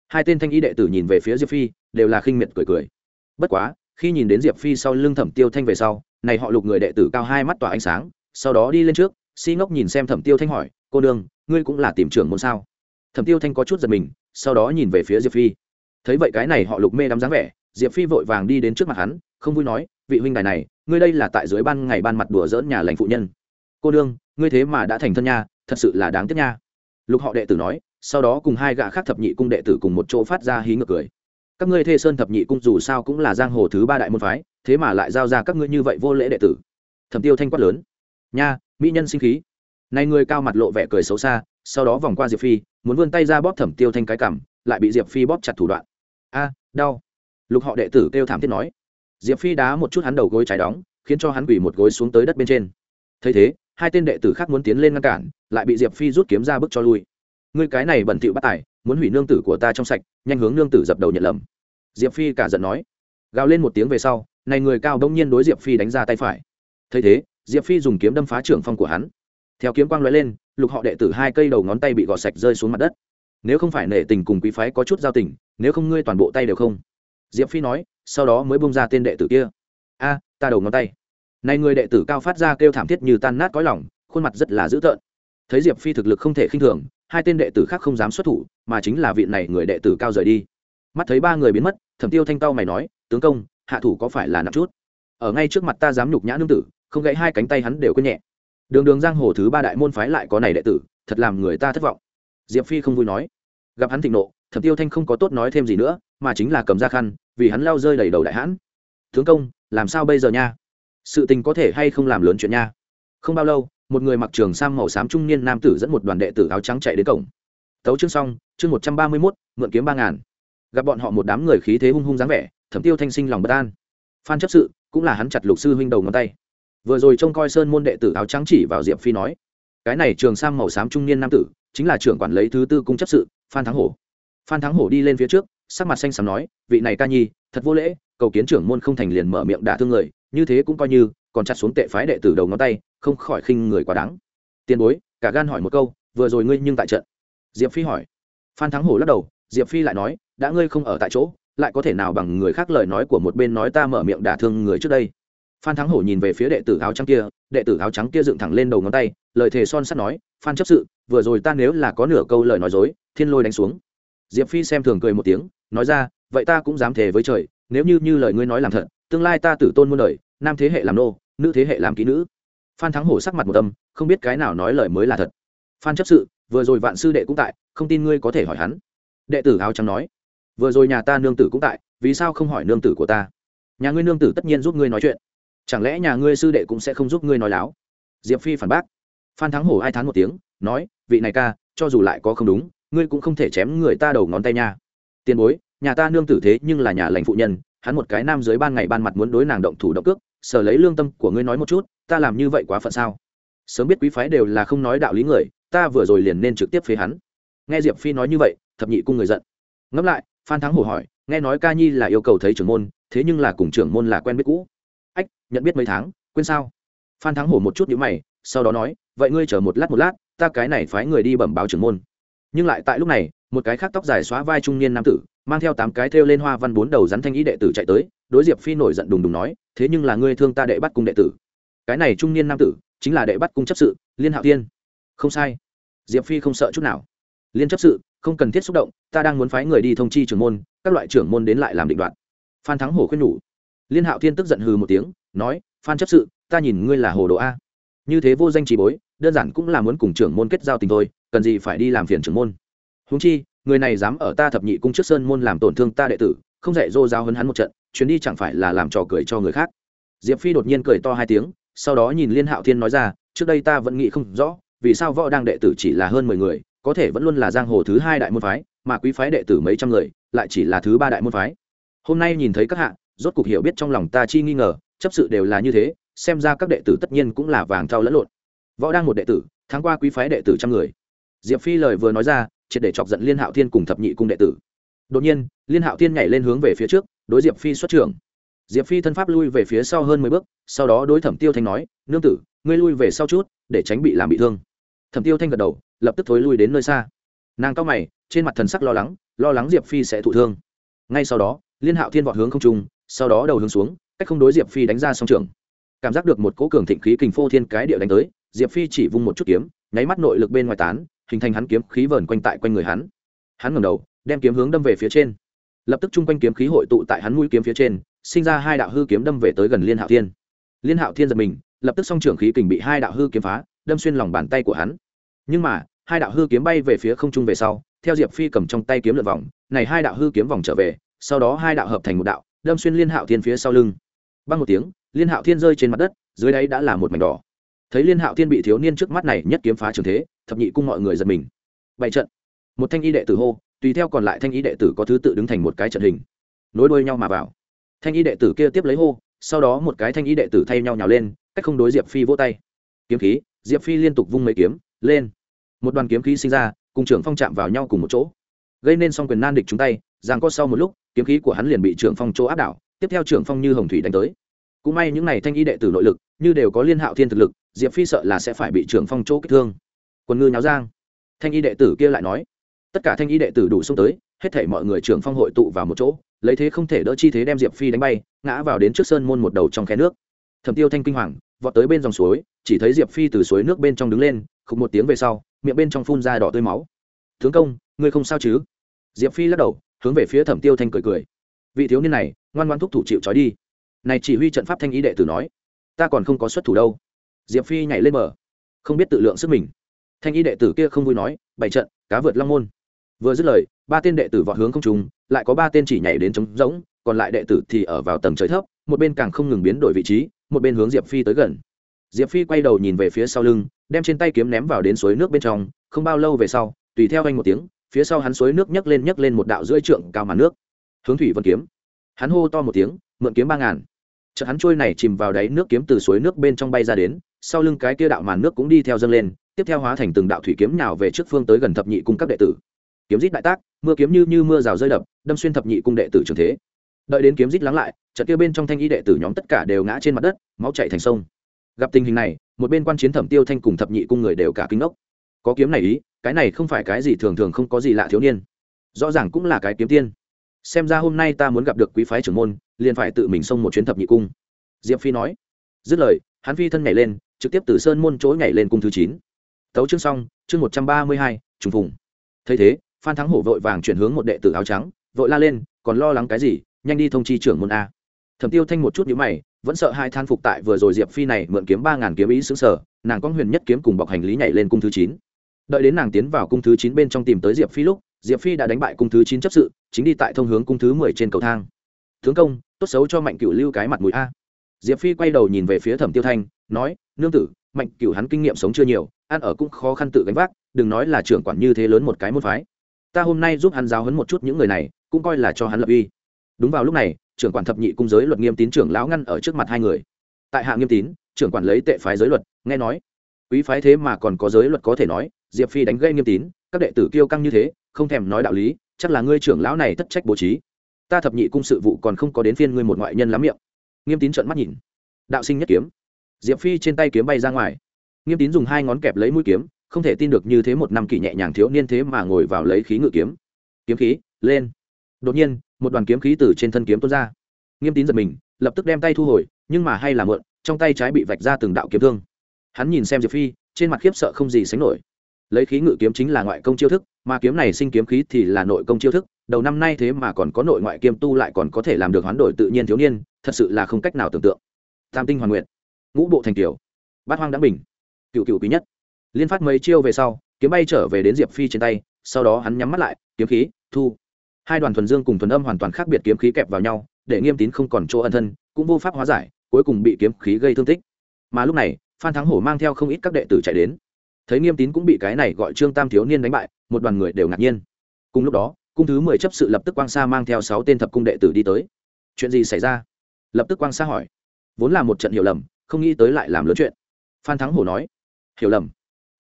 Hai tên thanh y đệ tử nhìn về phía diệp phi, đều là khinh miệt cười cười. Bất quá, khi nhìn đến diệp phi sau lưng thẩm tiêu thanh về sau này họ lục người đệ tử cao hai mắt tỏa ánh sáng, sau đó đi lên trước, si ngốc nhìn xem thẩm tiêu thanh hỏi, cô đương ngươi cũng là tìm trưởng môn sao? Thẩm tiêu thanh có chút giật mình, sau đó nhìn về phía diệp phi. Thấy vậy cái này họ lục mê đắm dáng vẻ, diệp phi vội vàng đi đến trước mặt hắn, không vui nói, vị huynh đài này, ngươi đây là tại dưới ban ngày ban mặt đùa dỡn nhà lành phụ nhân. Cô đương ngươi thế mà đã thành thân nha, thật sự là đáng tiếc nha. Lục họ đệ tử nói, sau đó cùng hai gã khác thập nhị cung đệ tử cùng một chỗ phát ra hí ngược cười. Các ngươi thê sơn thập nhị cung dù sao cũng là giang hồ thứ ba đại môn phái thế mà lại giao ra các ngươi như vậy vô lễ đệ tử. Thẩm tiêu thanh quát lớn. Nha, mỹ nhân sinh khí. Này người cao mặt lộ vẻ cười xấu xa, sau đó vòng qua diệp phi, muốn vươn tay ra bóp thẩm tiêu thanh cái cảm lại bị diệp phi bóp chặt thủ đoạn. A, đau. Lục họ đệ tử kêu thảm thiết nói. Diệp phi đá một chút hắn đầu gối trái đóng, khiến cho hắn quỳ một gối xuống tới đất bên trên. Thấy thế, hai tên đệ tử khác muốn tiến lên ngăn cản, lại bị diệp phi rút kiếm ra bức cho lui. Ngươi cái này bẩn thỉu bắt tài, muốn hủy nương tử của ta trong sạch, nhanh hướng nương tử dập đầu nhận lầm. Diệp phi cả giận nói. Gào lên một tiếng về sau này người cao đông nhiên đối diệp phi đánh ra tay phải. Thấy thế, diệp phi dùng kiếm đâm phá trưởng phong của hắn. Theo kiếm quang lóe lên, lục họ đệ tử hai cây đầu ngón tay bị gọt sạch rơi xuống mặt đất. Nếu không phải nể tình cùng quý phái có chút giao tình, nếu không ngươi toàn bộ tay đều không. Diệp phi nói, sau đó mới bông ra tên đệ tử kia. A, ta đầu ngón tay. Này người đệ tử cao phát ra kêu thảm thiết như tan nát cõi lòng, khuôn mặt rất là dữ tợn. Thấy diệp phi thực lực không thể khinh thường, hai tên đệ tử khác không dám xuất thủ, mà chính là vị này người đệ tử cao rời đi. Mắt thấy ba người biến mất, thẩm tiêu thanh tao mày nói, tướng công hạ thủ có phải là nặng chút? Ở ngay trước mặt ta dám nhục nhã nương tử, không gãy hai cánh tay hắn đều có nhẹ. Đường đường giang hồ thứ ba đại môn phái lại có này đệ tử, thật làm người ta thất vọng. Diệp phi không vui nói. Gặp hắn thịnh nộ, thẩm tiêu thanh không có tốt nói thêm gì nữa, mà chính là cầm ra khăn, vì hắn lao rơi đầy đầu đại hãn. Tướng công, làm sao bây giờ nha? Sự tình có thể hay không làm lớn chuyện nha? Không bao lâu, một người mặc trường sam màu xám trung niên nam tử dẫn một đoàn đệ tử áo trắng chạy đến cổng. Tấu chương xong, chương một trăm ba mươi mốt, mượn kiếm ba ngàn. Gặp bọn họ một đám người khí thế hung hung dáng vẻ thẩm tiêu thanh sinh lòng bất an. Phan chấp sự, cũng là hắn chặt lục sư huynh đầu ngón tay. Vừa rồi trông coi sơn môn đệ tử áo trắng chỉ vào diệp phi nói, cái này trường sam màu xám trung niên nam tử, chính là trưởng quản lý thứ tư cung chấp sự, phan thắng hổ. Phan thắng hổ đi lên phía trước, sắc mặt xanh xám nói, vị này ca nhi, thật vô lễ, cầu kiến trưởng môn không thành liền mở miệng đả thương người, như thế cũng coi như, còn chặt xuống tệ phái đệ tử đầu ngón tay, không khỏi khinh người quá đáng. Tiền bối, cả gan hỏi một câu, vừa rồi ngươi nhưng tại trận? Diệp phi hỏi. Phan thắng hổ lắc đầu, diệp phi lại nói, đã ngươi không ở tại chỗ lại có thể nào bằng người khác lời nói của một bên nói ta mở miệng đả thương người trước đây. Phan thắng hổ nhìn về phía đệ tử áo trắng kia, đệ tử áo trắng kia dựng thẳng lên đầu ngón tay, lời thề son sắt nói, phan chấp sự, vừa rồi ta nếu là có nửa câu lời nói dối, thiên lôi đánh xuống. Diệp phi xem thường cười một tiếng, nói ra, vậy ta cũng dám thề với trời, nếu như như lời ngươi nói làm thật, tương lai ta tử tôn muôn đời, nam thế hệ làm nô, nữ thế hệ làm kỹ nữ. Phan thắng hổ sắc mặt một tâm không biết cái nào nói lời mới là thật. Phan chấp sự, vừa rồi vạn sư đệ cũng tại, không tin ngươi có thể hỏi hắn. Đệ tử áo trắng nói vừa rồi nhà ta nương tử cũng tại, vì sao không hỏi nương tử của ta? Nhà ngươi nương tử tất nhiên giúp ngươi nói chuyện. Chẳng lẽ nhà ngươi sư đệ cũng sẽ không giúp ngươi nói láo? Diệp phi phản bác. Phan thắng hổ ai thán một tiếng, nói, vị này ca, cho dù lại có không đúng, ngươi cũng không thể chém người ta đầu ngón tay nha. Tiền bối, nhà ta nương tử thế nhưng là nhà lành phụ nhân, hắn một cái nam dưới ban ngày ban mặt muốn đối nàng động thủ động cước, sở lấy lương tâm của ngươi nói một chút, ta làm như vậy quá phận sao? Sớm biết quý phái đều là không nói đạo lý người, ta vừa rồi liền nên trực tiếp phế hắn. Nghe diệp phi nói như vậy, thập nhị cung người giận. Ngẫm lại phan thắng hổ hỏi, nghe nói ca nhi là yêu cầu thấy trưởng môn, thế nhưng là cùng trưởng môn là quen biết cũ. Ách, nhận biết mấy tháng, quên sao? Phan thắng hổ một chút nhữ mày, sau đó nói, vậy ngươi chờ một lát một lát, ta cái này phái người đi bẩm báo trưởng môn. Nhưng lại tại lúc này, một cái khác tóc dài xóa vai trung niên nam tử, mang theo tám cái thêu lên hoa văn bốn đầu rắn thanh ý đệ tử chạy tới, đối diệp phi nổi giận đùng đùng nói, thế nhưng là ngươi thương ta đệ bắt cung đệ tử. Cái này trung niên nam tử, chính là đệ bắt cung chấp sự, liên hạo thiên. Không sai. Diệp phi không sợ chút nào. Liên chấp sự không cần thiết xúc động, ta đang muốn phái người đi thông chi trưởng môn, các loại trưởng môn đến lại làm định đoạn phan thắng hổ khuyên nhủ. Liên hạo thiên tức giận hừ một tiếng, nói, phan chấp sự, ta nhìn ngươi là hồ đồ a. Như thế vô danh trí bối, đơn giản cũng là muốn cùng trưởng môn kết giao tình thôi, cần gì phải đi làm phiền trưởng môn? Húng chi, người này dám ở ta thập nhị cung trước sơn môn làm tổn thương ta đệ tử, không dạy dô giao hấn hắn một trận, chuyến đi chẳng phải là làm trò cười cho người khác. Diệp phi đột nhiên cười to hai tiếng, sau đó nhìn liên hạo thiên nói ra, trước đây ta vẫn nghĩ không rõ, vì sao võ đang đệ tử chỉ là hơn mười người có thể vẫn luôn là giang hồ thứ hai đại môn phái, mà quý phái đệ tử mấy trăm người lại chỉ là thứ ba đại môn phái. Hôm nay nhìn thấy các hạ, rốt cục hiểu biết trong lòng ta chi nghi ngờ, chấp sự đều là như thế, xem ra các đệ tử tất nhiên cũng là vàng thau lẫn lộn. Võ đang một đệ tử tháng qua quý phái đệ tử trăm người. Diệp phi lời vừa nói ra, triệt để chọc giận liên hạo thiên cùng thập nhị cung đệ tử. Đột nhiên, liên hạo thiên nhảy lên hướng về phía trước, đối diệp phi xuất trưởng. Diệp phi thân pháp lui về phía sau hơn mười bước, sau đó đối thẩm tiêu thanh nói, nương tử, ngươi lui về sau chút, để tránh bị làm bị thương. Thẩm tiêu thanh gật đầu lập tức thối lui đến nơi xa. Nàng cao mày, trên mặt thần sắc lo lắng lo lắng diệp phi sẽ thụ thương. Ngay sau đó, liên hạo thiên vọt hướng không trung, sau đó đầu hướng xuống, cách không đối diệp phi đánh ra song trường. Cảm giác được một cỗ cường thịnh khí kình phô thiên cái địa đánh tới, diệp phi chỉ vung một chút kiếm, nháy mắt nội lực bên ngoài tán, hình thành hắn kiếm khí vờn quanh tại quanh người hắn. Hắn ngẩng đầu, đem kiếm hướng đâm về phía trên. Lập tức chung quanh kiếm khí hội tụ tại hắn mũi kiếm phía trên, sinh ra hai đạo hư kiếm đâm về tới gần liên hạo thiên. Liên hạo thiên giật mình, lập tức song trưởng khí kình bị hai đạo hư kiếm phá, đâm xuyên lòng bàn tay của hắn. Nhưng mà hai đạo hư kiếm bay về phía không trung về sau, theo diệp phi cầm trong tay kiếm lượt vòng, này hai đạo hư kiếm vòng trở về, sau đó hai đạo hợp thành một đạo, đâm xuyên liên hạo thiên phía sau lưng. Băng một tiếng, liên hạo thiên rơi trên mặt đất, dưới đáy đã là một mảnh đỏ. Thấy liên hạo thiên bị thiếu niên trước mắt này nhất kiếm phá trường thế, thập nhị cung mọi người giật mình. Bảy trận. Một thanh y đệ tử hô, tùy theo còn lại thanh y đệ tử có thứ tự đứng thành một cái trận hình. Nối đuôi nhau mà vào. Thanh y đệ tử kia tiếp lấy hô, sau đó một cái thanh y đệ tử thay nhau nhào lên, cách không đối diệp phi vỗ tay. Kiếm khí, diệp phi liên tục vung mấy kiếm, lên một đoàn kiếm khí sinh ra, cùng trưởng phong chạm vào nhau cùng một chỗ. Gây nên song quyền nan địch chúng tay giang có sau một lúc, kiếm khí của hắn liền bị trưởng phong chỗ áp đảo, tiếp theo trưởng phong như hồng thủy đánh tới. Cũng may những n à y thanh y đệ tử nội lực, như đều có liên hạo thiên thực lực, diệp phi sợ là sẽ phải bị trưởng phong chỗ kích thương. Quần ngư nháo giang. Thanh y đệ tử kia lại nói, tất cả thanh y đệ tử đủ xông tới, hết thể mọi người trưởng phong hội tụ vào một chỗ, lấy thế không thể đỡ chi thế đem diệp phi đánh bay, ngã vào đến trước sơn môn một đầu trong khe nước. Thẩm tiêu thanh kinh hoàng, vọt tới bên dòng suối, chỉ thấy diệp phi từ suối nước bên trong đứng lên, khục một tiếng về sau miệng bên trong phun ra đỏ tươi máu. Tướng công, ngươi không sao chứ? Diệp phi lắc đầu, hướng về phía thẩm tiêu thanh cười cười. Vị thiếu niên này, ngoan ngoan thúc thủ chịu trói đi. Này chỉ huy trận pháp thanh ý đệ tử nói, ta còn không có xuất thủ đâu. Diệp phi nhảy lên bờ, không biết tự lượng sức mình. Thanh ý đệ tử kia không vui nói, bảy trận, cá vượt long môn. Vừa dứt lời, ba tên đệ tử vọt hướng không trùng lại có ba tên chỉ nhảy đến trống rỗng, còn lại đệ tử thì ở vào tầng trời thấp, một bên càng không ngừng biến đổi vị trí, một bên hướng diệp phi tới gần diệp phi quay đầu nhìn về phía sau lưng, đem trên tay kiếm ném vào đến suối nước bên trong, không bao lâu về sau, tùy theo anh một tiếng, phía sau hắn suối nước nhấc lên nhấc lên một đạo rưỡi trượng cao màn nước. Hướng thủy vân kiếm. Hắn hô to một tiếng, mượn kiếm ba ngàn. Chợt hắn trôi này chìm vào đáy nước kiếm từ suối nước bên trong bay ra đến, sau lưng cái kia đạo màn nước cũng đi theo dâng lên, tiếp theo hóa thành từng đạo thủy kiếm nào về trước phương tới gần thập nhị cung các đệ tử. Kiếm rít đại tác, mưa kiếm như như mưa rào rơi đập, đâm xuyên thập nhị cung đệ tử trường thế. Đợi đến kiếm rít lắng lại trận kia bên trong thanh y đệ tử nhóm tất cả đều ngã trên mặt đất, máu chảy thành sông gặp tình hình này, một bên quan chiến thẩm tiêu thanh cùng thập nhị cung người đều cả kinh ốc có kiếm này ý, cái này không phải cái gì thường thường không có gì lạ thiếu niên. Rõ ràng cũng là cái kiếm tiên. Xem ra hôm nay ta muốn gặp được quý phái trưởng môn, liền phải tự mình xông một chuyến thập nhị cung. Diệp phi nói. Dứt lời, hắn phi thân nhảy lên, trực tiếp từ sơn môn chỗ nhảy lên cung thứ chín. Tấu chương xong, chương một trăm ba mươi hai, trùng phùng. Thấy thế, phan thắng hổ vội vàng chuyển hướng một đệ tử áo trắng, vội la lên, còn lo lắng cái gì? Nhanh đi thông chi trưởng môn a. Thẩm tiêu thanh một chút nhíu mày vẫn sợ hai than phục tại vừa rồi diệp phi này mượn kiếm ba ngàn kiếm ý xứng sở, nàng có huyền nhất kiếm cùng bọc hành lý nhảy lên cung thứ chín. Đợi đến nàng tiến vào cung thứ chín bên trong tìm tới diệp phi lúc, diệp phi đã đánh bại cung thứ chín chấp sự, chính đi tại thông hướng cung thứ mười trên cầu thang. Tướng công, tốt xấu cho mạnh cựu lưu cái mặt mũi a. Diệp phi quay đầu nhìn về phía thẩm tiêu thanh, nói, nương tử, mạnh cựu hắn kinh nghiệm sống chưa nhiều, ăn ở cũng khó khăn tự gánh vác, đừng nói là trưởng quản như thế lớn một cái môn phái. Ta hôm nay giúp hắn giáo hấn một chút những người này, cũng coi là cho hắn lập uy. Đúng vào lúc này trưởng quản thập nhị cung giới luật nghiêm tín trưởng lão ngăn ở trước mặt hai người. Tại hạ nghiêm tín, trưởng quản lấy tệ phái giới luật, nghe nói. Quý phái thế mà còn có giới luật có thể nói, diệp phi đánh gây nghiêm tín, các đệ tử kiêu căng như thế, không thèm nói đạo lý, chắc là ngươi trưởng lão này thất trách bố trí. Ta thập nhị cung sự vụ còn không có đến phiên ngươi một ngoại nhân lắm miệng. Nghiêm tín trợn mắt nhìn. Đạo sinh nhất kiếm. Diệp phi trên tay kiếm bay ra ngoài. Nghiêm tín dùng hai ngón kẹp lấy mũi kiếm, không thể tin được như thế một năm kỷ nhẹ nhàng thiếu niên thế mà ngồi vào lấy khí ngự kiếm. Kiếm khí, lên. Đột nhiên một đoàn kiếm khí từ trên thân kiếm tuôn ra. Nghiêm tín giật mình, lập tức đem tay thu hồi, nhưng mà hay là mượn, trong tay trái bị vạch ra từng đạo kiếm thương. Hắn nhìn xem diệp phi, trên mặt khiếp sợ không gì sánh nổi. Lấy khí ngự kiếm chính là ngoại công chiêu thức, mà kiếm này sinh kiếm khí thì là nội công chiêu thức, đầu năm nay thế mà còn có nội ngoại kiêm tu lại còn có thể làm được hoán đổi tự nhiên thiếu niên, thật sự là không cách nào tưởng tượng. Tam tinh hoàn nguyện ngũ bộ thành kiều, bát hoang đã bình cựu cựu quý nhất. Liên phát mấy chiêu về sau, kiếm bay trở về đến diệp phi trên tay, sau đó hắn nhắm mắt lại, kiếm khí, thu hai đoàn thuần dương cùng thuần âm hoàn toàn khác biệt kiếm khí kẹp vào nhau, để nghiêm tín không còn chỗ ân thân, cũng vô pháp hóa giải, cuối cùng bị kiếm khí gây thương tích. Mà lúc này, phan thắng hổ mang theo không ít các đệ tử chạy đến. Thấy nghiêm tín cũng bị cái này gọi trương tam thiếu niên đánh bại, một đoàn người đều ngạc nhiên. Cùng lúc đó, cung thứ mười chấp sự lập tức quang sa mang theo sáu tên thập cung đệ tử đi tới. Chuyện gì xảy ra? Lập tức quang sa hỏi. Vốn là một trận hiểu lầm, không nghĩ tới lại làm lớn chuyện. Phan thắng hổ nói. Hiểu lầm.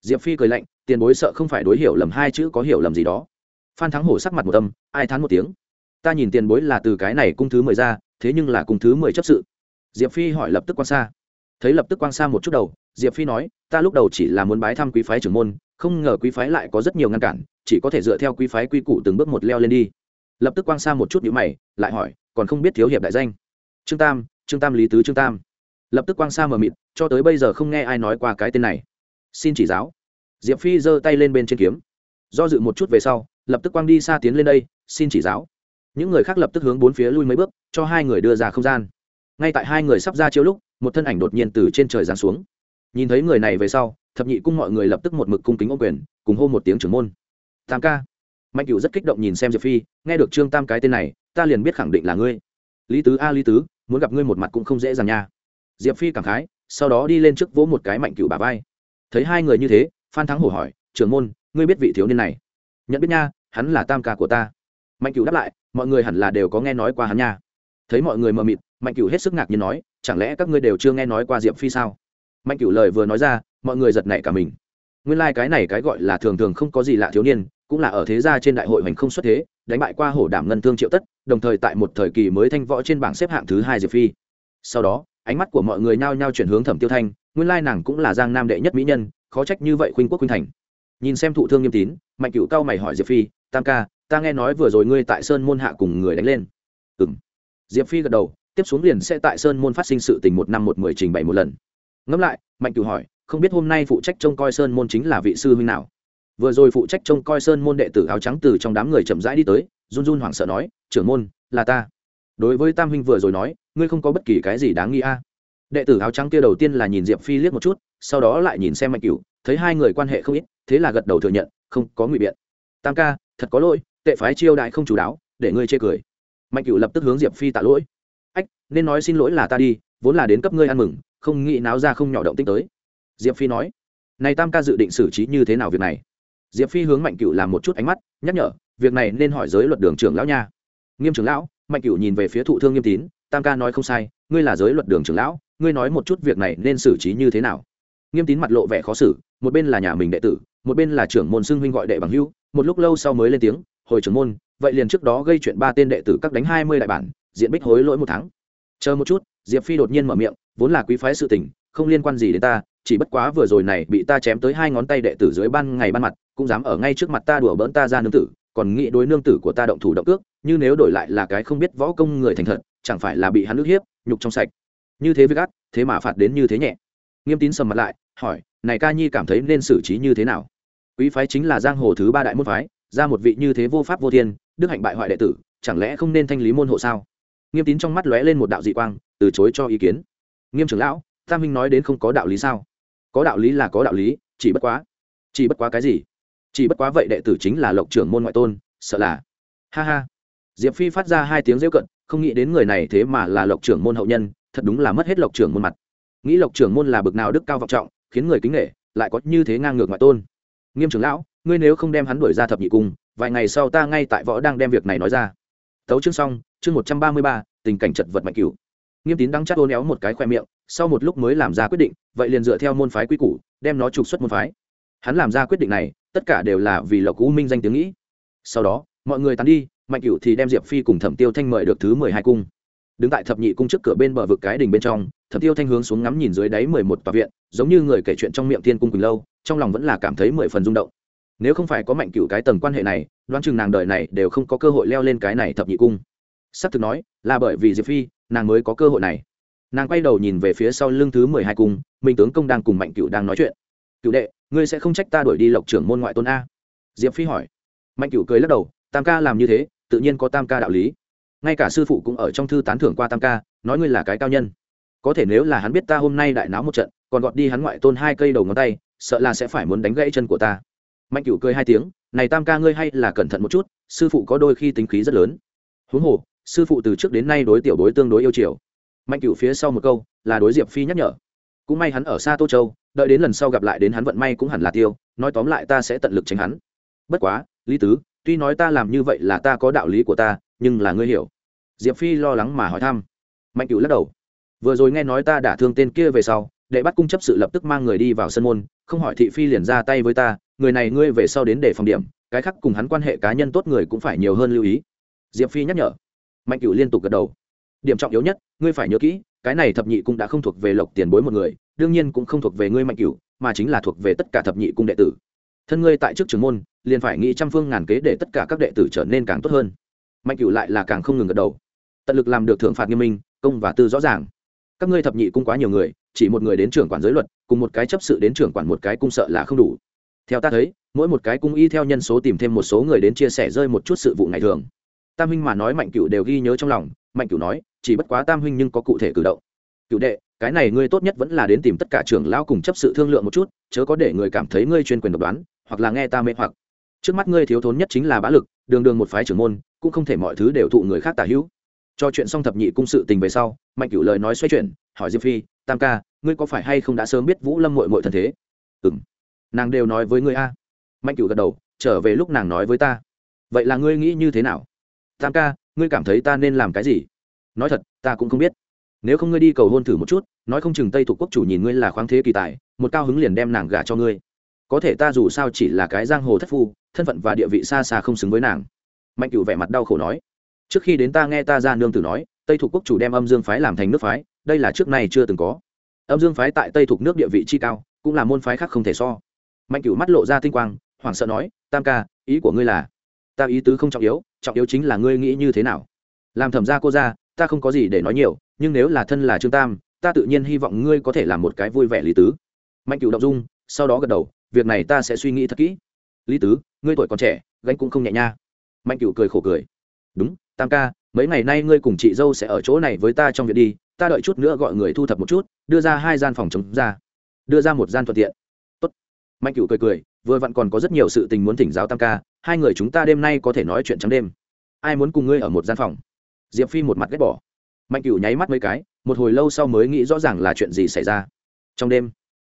Diệp phi cười lạnh, tiền bối sợ không phải đối hiểu lầm hai chữ có hiểu lầm gì đó phan thắng hổ sắc mặt một tâm ai thán một tiếng. Ta nhìn tiền bối là từ cái này cung thứ mười ra, thế nhưng là cung thứ mười chấp sự. Diệp phi hỏi lập tức quan xa. Thấy lập tức quan xa một chút đầu, diệp phi nói, ta lúc đầu chỉ là muốn bái thăm quý phái trưởng môn, không ngờ quý phái lại có rất nhiều ngăn cản, chỉ có thể dựa theo quý phái quy củ từng bước một leo lên đi. Lập tức quan xa một chút nhữ mày, lại hỏi, còn không biết thiếu hiệp đại danh. Trương tam trương tam lý tứ trương tam. Lập tức quan xa mờ mịt, cho tới bây giờ không nghe ai nói qua cái tên này. Xin chỉ giáo. Diệp phi giơ tay lên bên trên kiếm. Do dự một chút về sau lập tức quang đi xa tiến lên đây, xin chỉ giáo. Những người khác lập tức hướng bốn phía lui mấy bước, cho hai người đưa ra không gian. Ngay tại hai người sắp ra chiếu lúc, một thân ảnh đột nhiên từ trên trời giáng xuống. Nhìn thấy người này về sau, thập nhị cung mọi người lập tức một mực cung kính ô quyền, cùng hô một tiếng trưởng môn. Tam ca. Mạnh cựu rất kích động nhìn xem diệp phi, nghe được trương tam cái tên này, ta liền biết khẳng định là ngươi. Lý tứ a, lý tứ, muốn gặp ngươi một mặt cũng không dễ dàng nha. Diệp phi cảm khái, sau đó đi lên trước vỗ một cái mạnh cựu bà vai. Thấy hai người như thế, phan thắng hổ hỏi, trưởng môn, ngươi biết vị thiếu niên này? Nhận biết nha, hắn là tam ca của ta. Mạnh Cửu đáp lại, mọi người hẳn là đều có nghe nói qua hắn nha. Thấy mọi người mờ mịt, mạnh cửu hết sức ngạc nhiên nói, chẳng lẽ các ngươi đều chưa nghe nói qua diệp phi sao? Mạnh cửu lời vừa nói ra, mọi người giật nảy cả mình. Nguyên lai、like、cái này cái gọi là thường thường không có gì lạ thiếu niên, cũng là ở thế gia trên đại hội hoành không xuất thế, đánh bại qua hổ đảm ngân thương triệu tất, đồng thời tại một thời kỳ mới thanh võ trên bảng xếp hạng thứ hai diệp phi. Sau đó, ánh mắt của mọi người nhao nhao chuyển hướng thẩm tiêu thanh, nguyên lai nàng cũng là giang nam đệ nhất mỹ nhân, khó trách như vậy khuynh quốc khuynh thành nhìn xem thụ thương nghiêm tín, mạnh cựu cao mày hỏi diệp phi, tam ca, ta nghe nói vừa rồi ngươi tại sơn môn hạ cùng người đánh lên. Ừ m diệp phi gật đầu, tiếp xuống liền sẽ tại sơn môn phát sinh sự tình một năm một mười trình bày một lần. Ngẫm lại, mạnh cựu hỏi, không biết hôm nay phụ trách trông coi sơn môn chính là vị sư huynh nào? Vừa rồi phụ trách trông coi sơn môn đệ tử áo trắng từ trong đám người chậm rãi đi tới, run run hoảng sợ nói, trưởng môn, là ta. Đối với tam huynh vừa rồi nói, ngươi không có bất kỳ cái gì đáng nghi a. Đệ tử áo trắng kia đầu tiên là nhìn diệp phi liếc một chút, sau đó lại nhìn xem mạnh cửu thấy hai người quan hệ không ít, thế là gật đầu thừa nhận, không có ngụy biện. Tam ca, thật có lỗi, tệ phái chiêu đại không chú đáo, để ngươi chê cười. Mạnh cửu lập tức hướng diệp phi tạ lỗi. Ách, nên nói xin lỗi là ta đi, vốn là đến cấp ngươi ăn mừng, không nghĩ náo ra không nhỏ động tích tới. Diệp phi nói, này tam ca dự định xử trí như thế nào việc này? Diệp phi hướng mạnh cửu làm một chút ánh mắt, nhắc nhở, việc này nên hỏi giới luật đường trưởng lão nha. Nghiêm trưởng lão, mạnh cửu nhìn về phía thụ thương nghiêm tín, tam ca nói không sai, ngươi là giới luật đường trưởng lão, ngươi nói một chút việc này nên xử trí như thế nào? Nghiêm tín mặt lộ vẻ khó xử một bên là nhà mình đệ tử một bên là trưởng môn xưng huynh gọi đệ bằng hưu, một lúc lâu sau mới lên tiếng hồi trưởng môn vậy liền trước đó gây chuyện ba tên đệ tử các đánh hai mươi đại bản diện bích hối lỗi một tháng. Chờ một chút. Diệp phi đột nhiên mở miệng vốn là quý phái sự tình không liên quan gì đến ta chỉ bất quá vừa rồi này bị ta chém tới hai ngón tay đệ tử dưới ban ngày ban mặt cũng dám ở ngay trước mặt ta đùa bỡn ta ra nương tử còn nghĩ đối nương tử của ta động thủ động cước như nếu đổi lại là cái không biết võ công người thành thật chẳng phải là bị hắn ức hiếp nhục trong sạch. Như thế với gắt thế mà phạt đến như thế nhẹ nghiêm tín sầm mặt lại, hỏi, này ca nhi cảm thấy nên xử trí như thế nào? Quý phái chính là giang hồ thứ ba đại môn phái, ra một vị như thế vô pháp vô thiên, đức hạnh bại hoại đệ tử, chẳng lẽ không nên thanh lý môn hộ sao? Nghiêm tín trong mắt lóe lên một đạo dị quang, từ chối cho ý kiến. Nghiêm trưởng lão, tam minh nói đến không có đạo lý sao? Có đạo lý là có đạo lý, chỉ bất quá, chỉ bất quá cái gì? Chỉ bất quá vậy đệ tử chính là lộc trưởng môn ngoại tôn, sợ là. Ha ha. Diệp phi phát ra hai tiếng rêu cận, không nghĩ đến người này thế mà là lộc trưởng môn hậu nhân, thật đúng là mất hết lộc trưởng môn mặt nghĩ lộc trưởng môn là bực nào đức cao vọng trọng, khiến người kính nghệ lại có như thế ngang ngược ngoại tôn. Nghiêm trưởng lão, ngươi nếu không đem hắn đuổi ra thập nhị cung, vài ngày sau ta ngay tại võ đang đem việc này nói ra. Tấu chương xong, chương một trăm ba mươi ba, tình cảnh chật vật mạnh cửu. Nghiêm tín đang chắc ô néo một cái khoe miệng, sau một lúc mới làm ra quyết định, vậy liền dựa theo môn phái quy củ, đem nó trục xuất môn phái. Hắn làm ra quyết định này, tất cả đều là vì lộc u minh danh tiếng nghĩ. Sau đó, mọi người tán đi, mạnh cửu thì đem diệp phi cùng thẩm tiêu thanh mời được thứ mười hai cung. Đứng tại thập nhị cung trước cửa bên bờ vực cái đình bên trong thẩm tiêu thanh hướng xuống ngắm nhìn dưới đáy mười một tòa viện, giống như người kể chuyện trong miệng tiên cung quỳnh lâu, trong lòng vẫn là cảm thấy mười phần rung động. Nếu không phải có mạnh cựu cái tầng quan hệ này, đoán chừng nàng đời này đều không có cơ hội leo lên cái này thập nhị cung. S ắ c thực nói, là bởi vì diệp phi, nàng mới có cơ hội này. Nàng quay đầu nhìn về phía sau lưng thứ mười hai cung minh tướng công đang cùng mạnh cựu đang nói chuyện. Cựu đệ, ngươi sẽ không trách ta đuổi đi lộc trưởng môn ngoại tôn a? Diệp phi hỏi. Mạnh cựu cười lắc đầu, tam ca làm như thế, tự nhiên có tam ca đạo lý. Ngay cả sư phụ cũng ở trong thư tán thưởng qua tam ca, nói ngươi là cái cao nhân có thể nếu là hắn biết ta hôm nay đại náo một trận, còn gọt đi hắn ngoại tôn hai cây đầu ngón tay, sợ là sẽ phải muốn đánh gãy chân của ta. Mạnh cửu cười hai tiếng, này tam ca ngươi hay là cẩn thận một chút, sư phụ có đôi khi tính khí rất lớn. Huống hồ, sư phụ từ trước đến nay đối tiểu đối tương đối yêu chiều. Mạnh cửu phía sau một câu, là đối diệp phi nhắc nhở. Cũng may hắn ở xa tô châu, đợi đến lần sau gặp lại đến hắn vận may cũng hẳn là tiêu, nói tóm lại ta sẽ tận lực tránh hắn. Bất quá, lý tứ, tuy nói ta làm như vậy là ta có đạo lý của ta, nhưng là ngươi hiểu. Diệp phi lo lắng mà hỏi thăm. Mạnh cửu lắc đầu vừa rồi nghe nói ta đã thương tên kia về sau, đệ bắt cung chấp sự lập tức mang người đi vào sân môn, không hỏi thị phi liền ra tay với ta, người này ngươi về sau đến để phòng điểm, cái khác cùng hắn quan hệ cá nhân tốt người cũng phải nhiều hơn lưu ý. Diệp phi nhắc nhở. Mạnh cửu liên tục gật đầu. Điểm trọng yếu nhất, ngươi phải nhớ kỹ, cái này thập nhị cung đã không thuộc về lộc tiền bối một người, đương nhiên cũng không thuộc về ngươi mạnh cửu, mà chính là thuộc về tất cả thập nhị cung đệ tử. Thân ngươi tại trước trường môn, liền phải nghĩ trăm phương ngàn kế để tất cả các đệ tử trở nên càng tốt hơn. Mạnh cửu lại là càng không ngừng gật đầu. Tận lực làm được thượng phạt nghiêm minh, công và tư rõ ràng các ngươi thập nhị cung quá nhiều người, chỉ một người đến trưởng quản giới luật, cùng một cái chấp sự đến trưởng quản một cái cung sợ là không đủ. Theo ta thấy, mỗi một cái cung y theo nhân số tìm thêm một số người đến chia sẻ rơi một chút sự vụ ngày thường. Tam huynh mà nói mạnh cửu đều ghi nhớ trong lòng, mạnh cửu nói, chỉ bất quá tam huynh nhưng có cụ thể cử động. Cửu đệ, cái này ngươi tốt nhất vẫn là đến tìm tất cả trưởng lão cùng chấp sự thương lượng một chút, chớ có để người cảm thấy ngươi chuyên quyền độc đoán, hoặc là nghe ta mê hoặc. Trước mắt ngươi thiếu thốn nhất chính là bá lực, đường đường một phái trưởng môn, cũng không thể mọi thứ đều thụ người khác tả hữu cho chuyện xong thập nhị cung sự tình về sau, mạnh cửu lời nói xoay chuyển, hỏi diệp phi, tam ca, ngươi có phải hay không đã sớm biết vũ lâm mội mội thân thế? Ừ m nàng đều nói với ngươi a. Mạnh cửu gật đầu, trở về lúc nàng nói với ta. Vậy là ngươi nghĩ như thế nào? Tam ca, ngươi cảm thấy ta nên làm cái gì? Nói thật, ta cũng không biết. Nếu không ngươi đi cầu hôn thử một chút, nói không chừng tây thuộc quốc chủ nhìn ngươi là khoáng thế kỳ tài, một cao hứng liền đem nàng gả cho ngươi. Có thể ta dù sao chỉ là cái giang hồ thất phu, thân phận và địa vị xa xa không xứng với nàng. Mạnh cửu vẻ mặt đau khổ nói trước khi đến ta nghe ta ra nương tử nói, tây thuộc quốc chủ đem âm dương phái làm thành nước phái, đây là trước nay chưa từng có. Âm dương phái tại tây thuộc nước địa vị chi cao, cũng là môn phái khác không thể so. Mạnh cửu mắt lộ ra tinh quang, hoảng sợ nói, tam ca, ý của ngươi là, ta ý tứ không trọng yếu trọng yếu chính là ngươi nghĩ như thế nào. Làm thẩm gia cô ra ta không có gì để nói nhiều, nhưng nếu là thân là trương tam, ta tự nhiên hy vọng ngươi có thể làm một cái vui vẻ lý tứ. Mạnh cửu động dung, sau đó gật đầu, việc này ta sẽ suy nghĩ thật kỹ. Lý tứ, ngươi tuổi còn trẻ, gánh cũng không nhẹ nha. Mạnh cửu cười khổ cười, đúng tam ca, mấy ngày nay ngươi cùng chị dâu sẽ ở chỗ này với ta trong việc đi, ta đợi chút nữa gọi người thu thập một chút, đưa ra hai gian phòng chống ra. Đưa ra một gian thuận tiện. Tốt. mạnh Cửu cười cười, vừa vặn còn có rất nhiều sự tình muốn thỉnh giáo tam ca, hai người chúng ta đêm nay có thể nói chuyện trắng đêm. Ai muốn cùng ngươi ở một gian phòng? Diệp phi một mặt ghét bỏ. Mạnh Cửu nháy mắt mấy cái, một hồi lâu sau mới nghĩ rõ ràng là chuyện gì xảy ra. Trong đêm,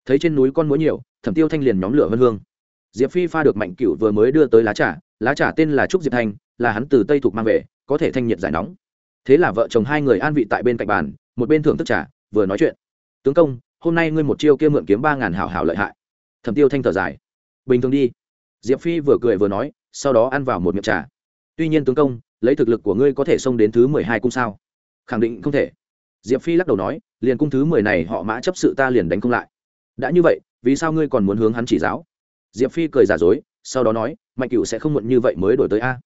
thấy trên núi con mối nhiều, thẩm tiêu thanh liền nhóm lửa vân hương. Diệp phi pha được mạnh Cửu vừa mới đưa tới lá trà lá trà tên là trúc diệp thanh là hắn từ tây thục mang về, có thể thanh nhiệt giải nóng. Thế là vợ chồng hai người an vị tại bên cạnh bàn, một bên thưởng thức trà, vừa nói chuyện. Tướng công, hôm nay ngươi một chiêu kia mượn kiếm ba ngàn hảo hảo lợi hại. Thẩm tiêu thanh thở dài. Bình thường đi. Diệp phi vừa cười vừa nói, sau đó ăn vào một miệng trà. Tuy nhiên tướng công, lấy thực lực của ngươi có thể xông đến thứ mười hai cung sao? Khẳng định không thể. Diệp phi lắc đầu nói, liền cung thứ mười này họ mã chấp sự ta liền đánh công lại. Đã như vậy, vì sao ngươi còn muốn hướng hắn chỉ giáo? Diệp phi cười giả dối, sau đó nói, mạnh cựu sẽ không muộn như vậy mới đổi tới a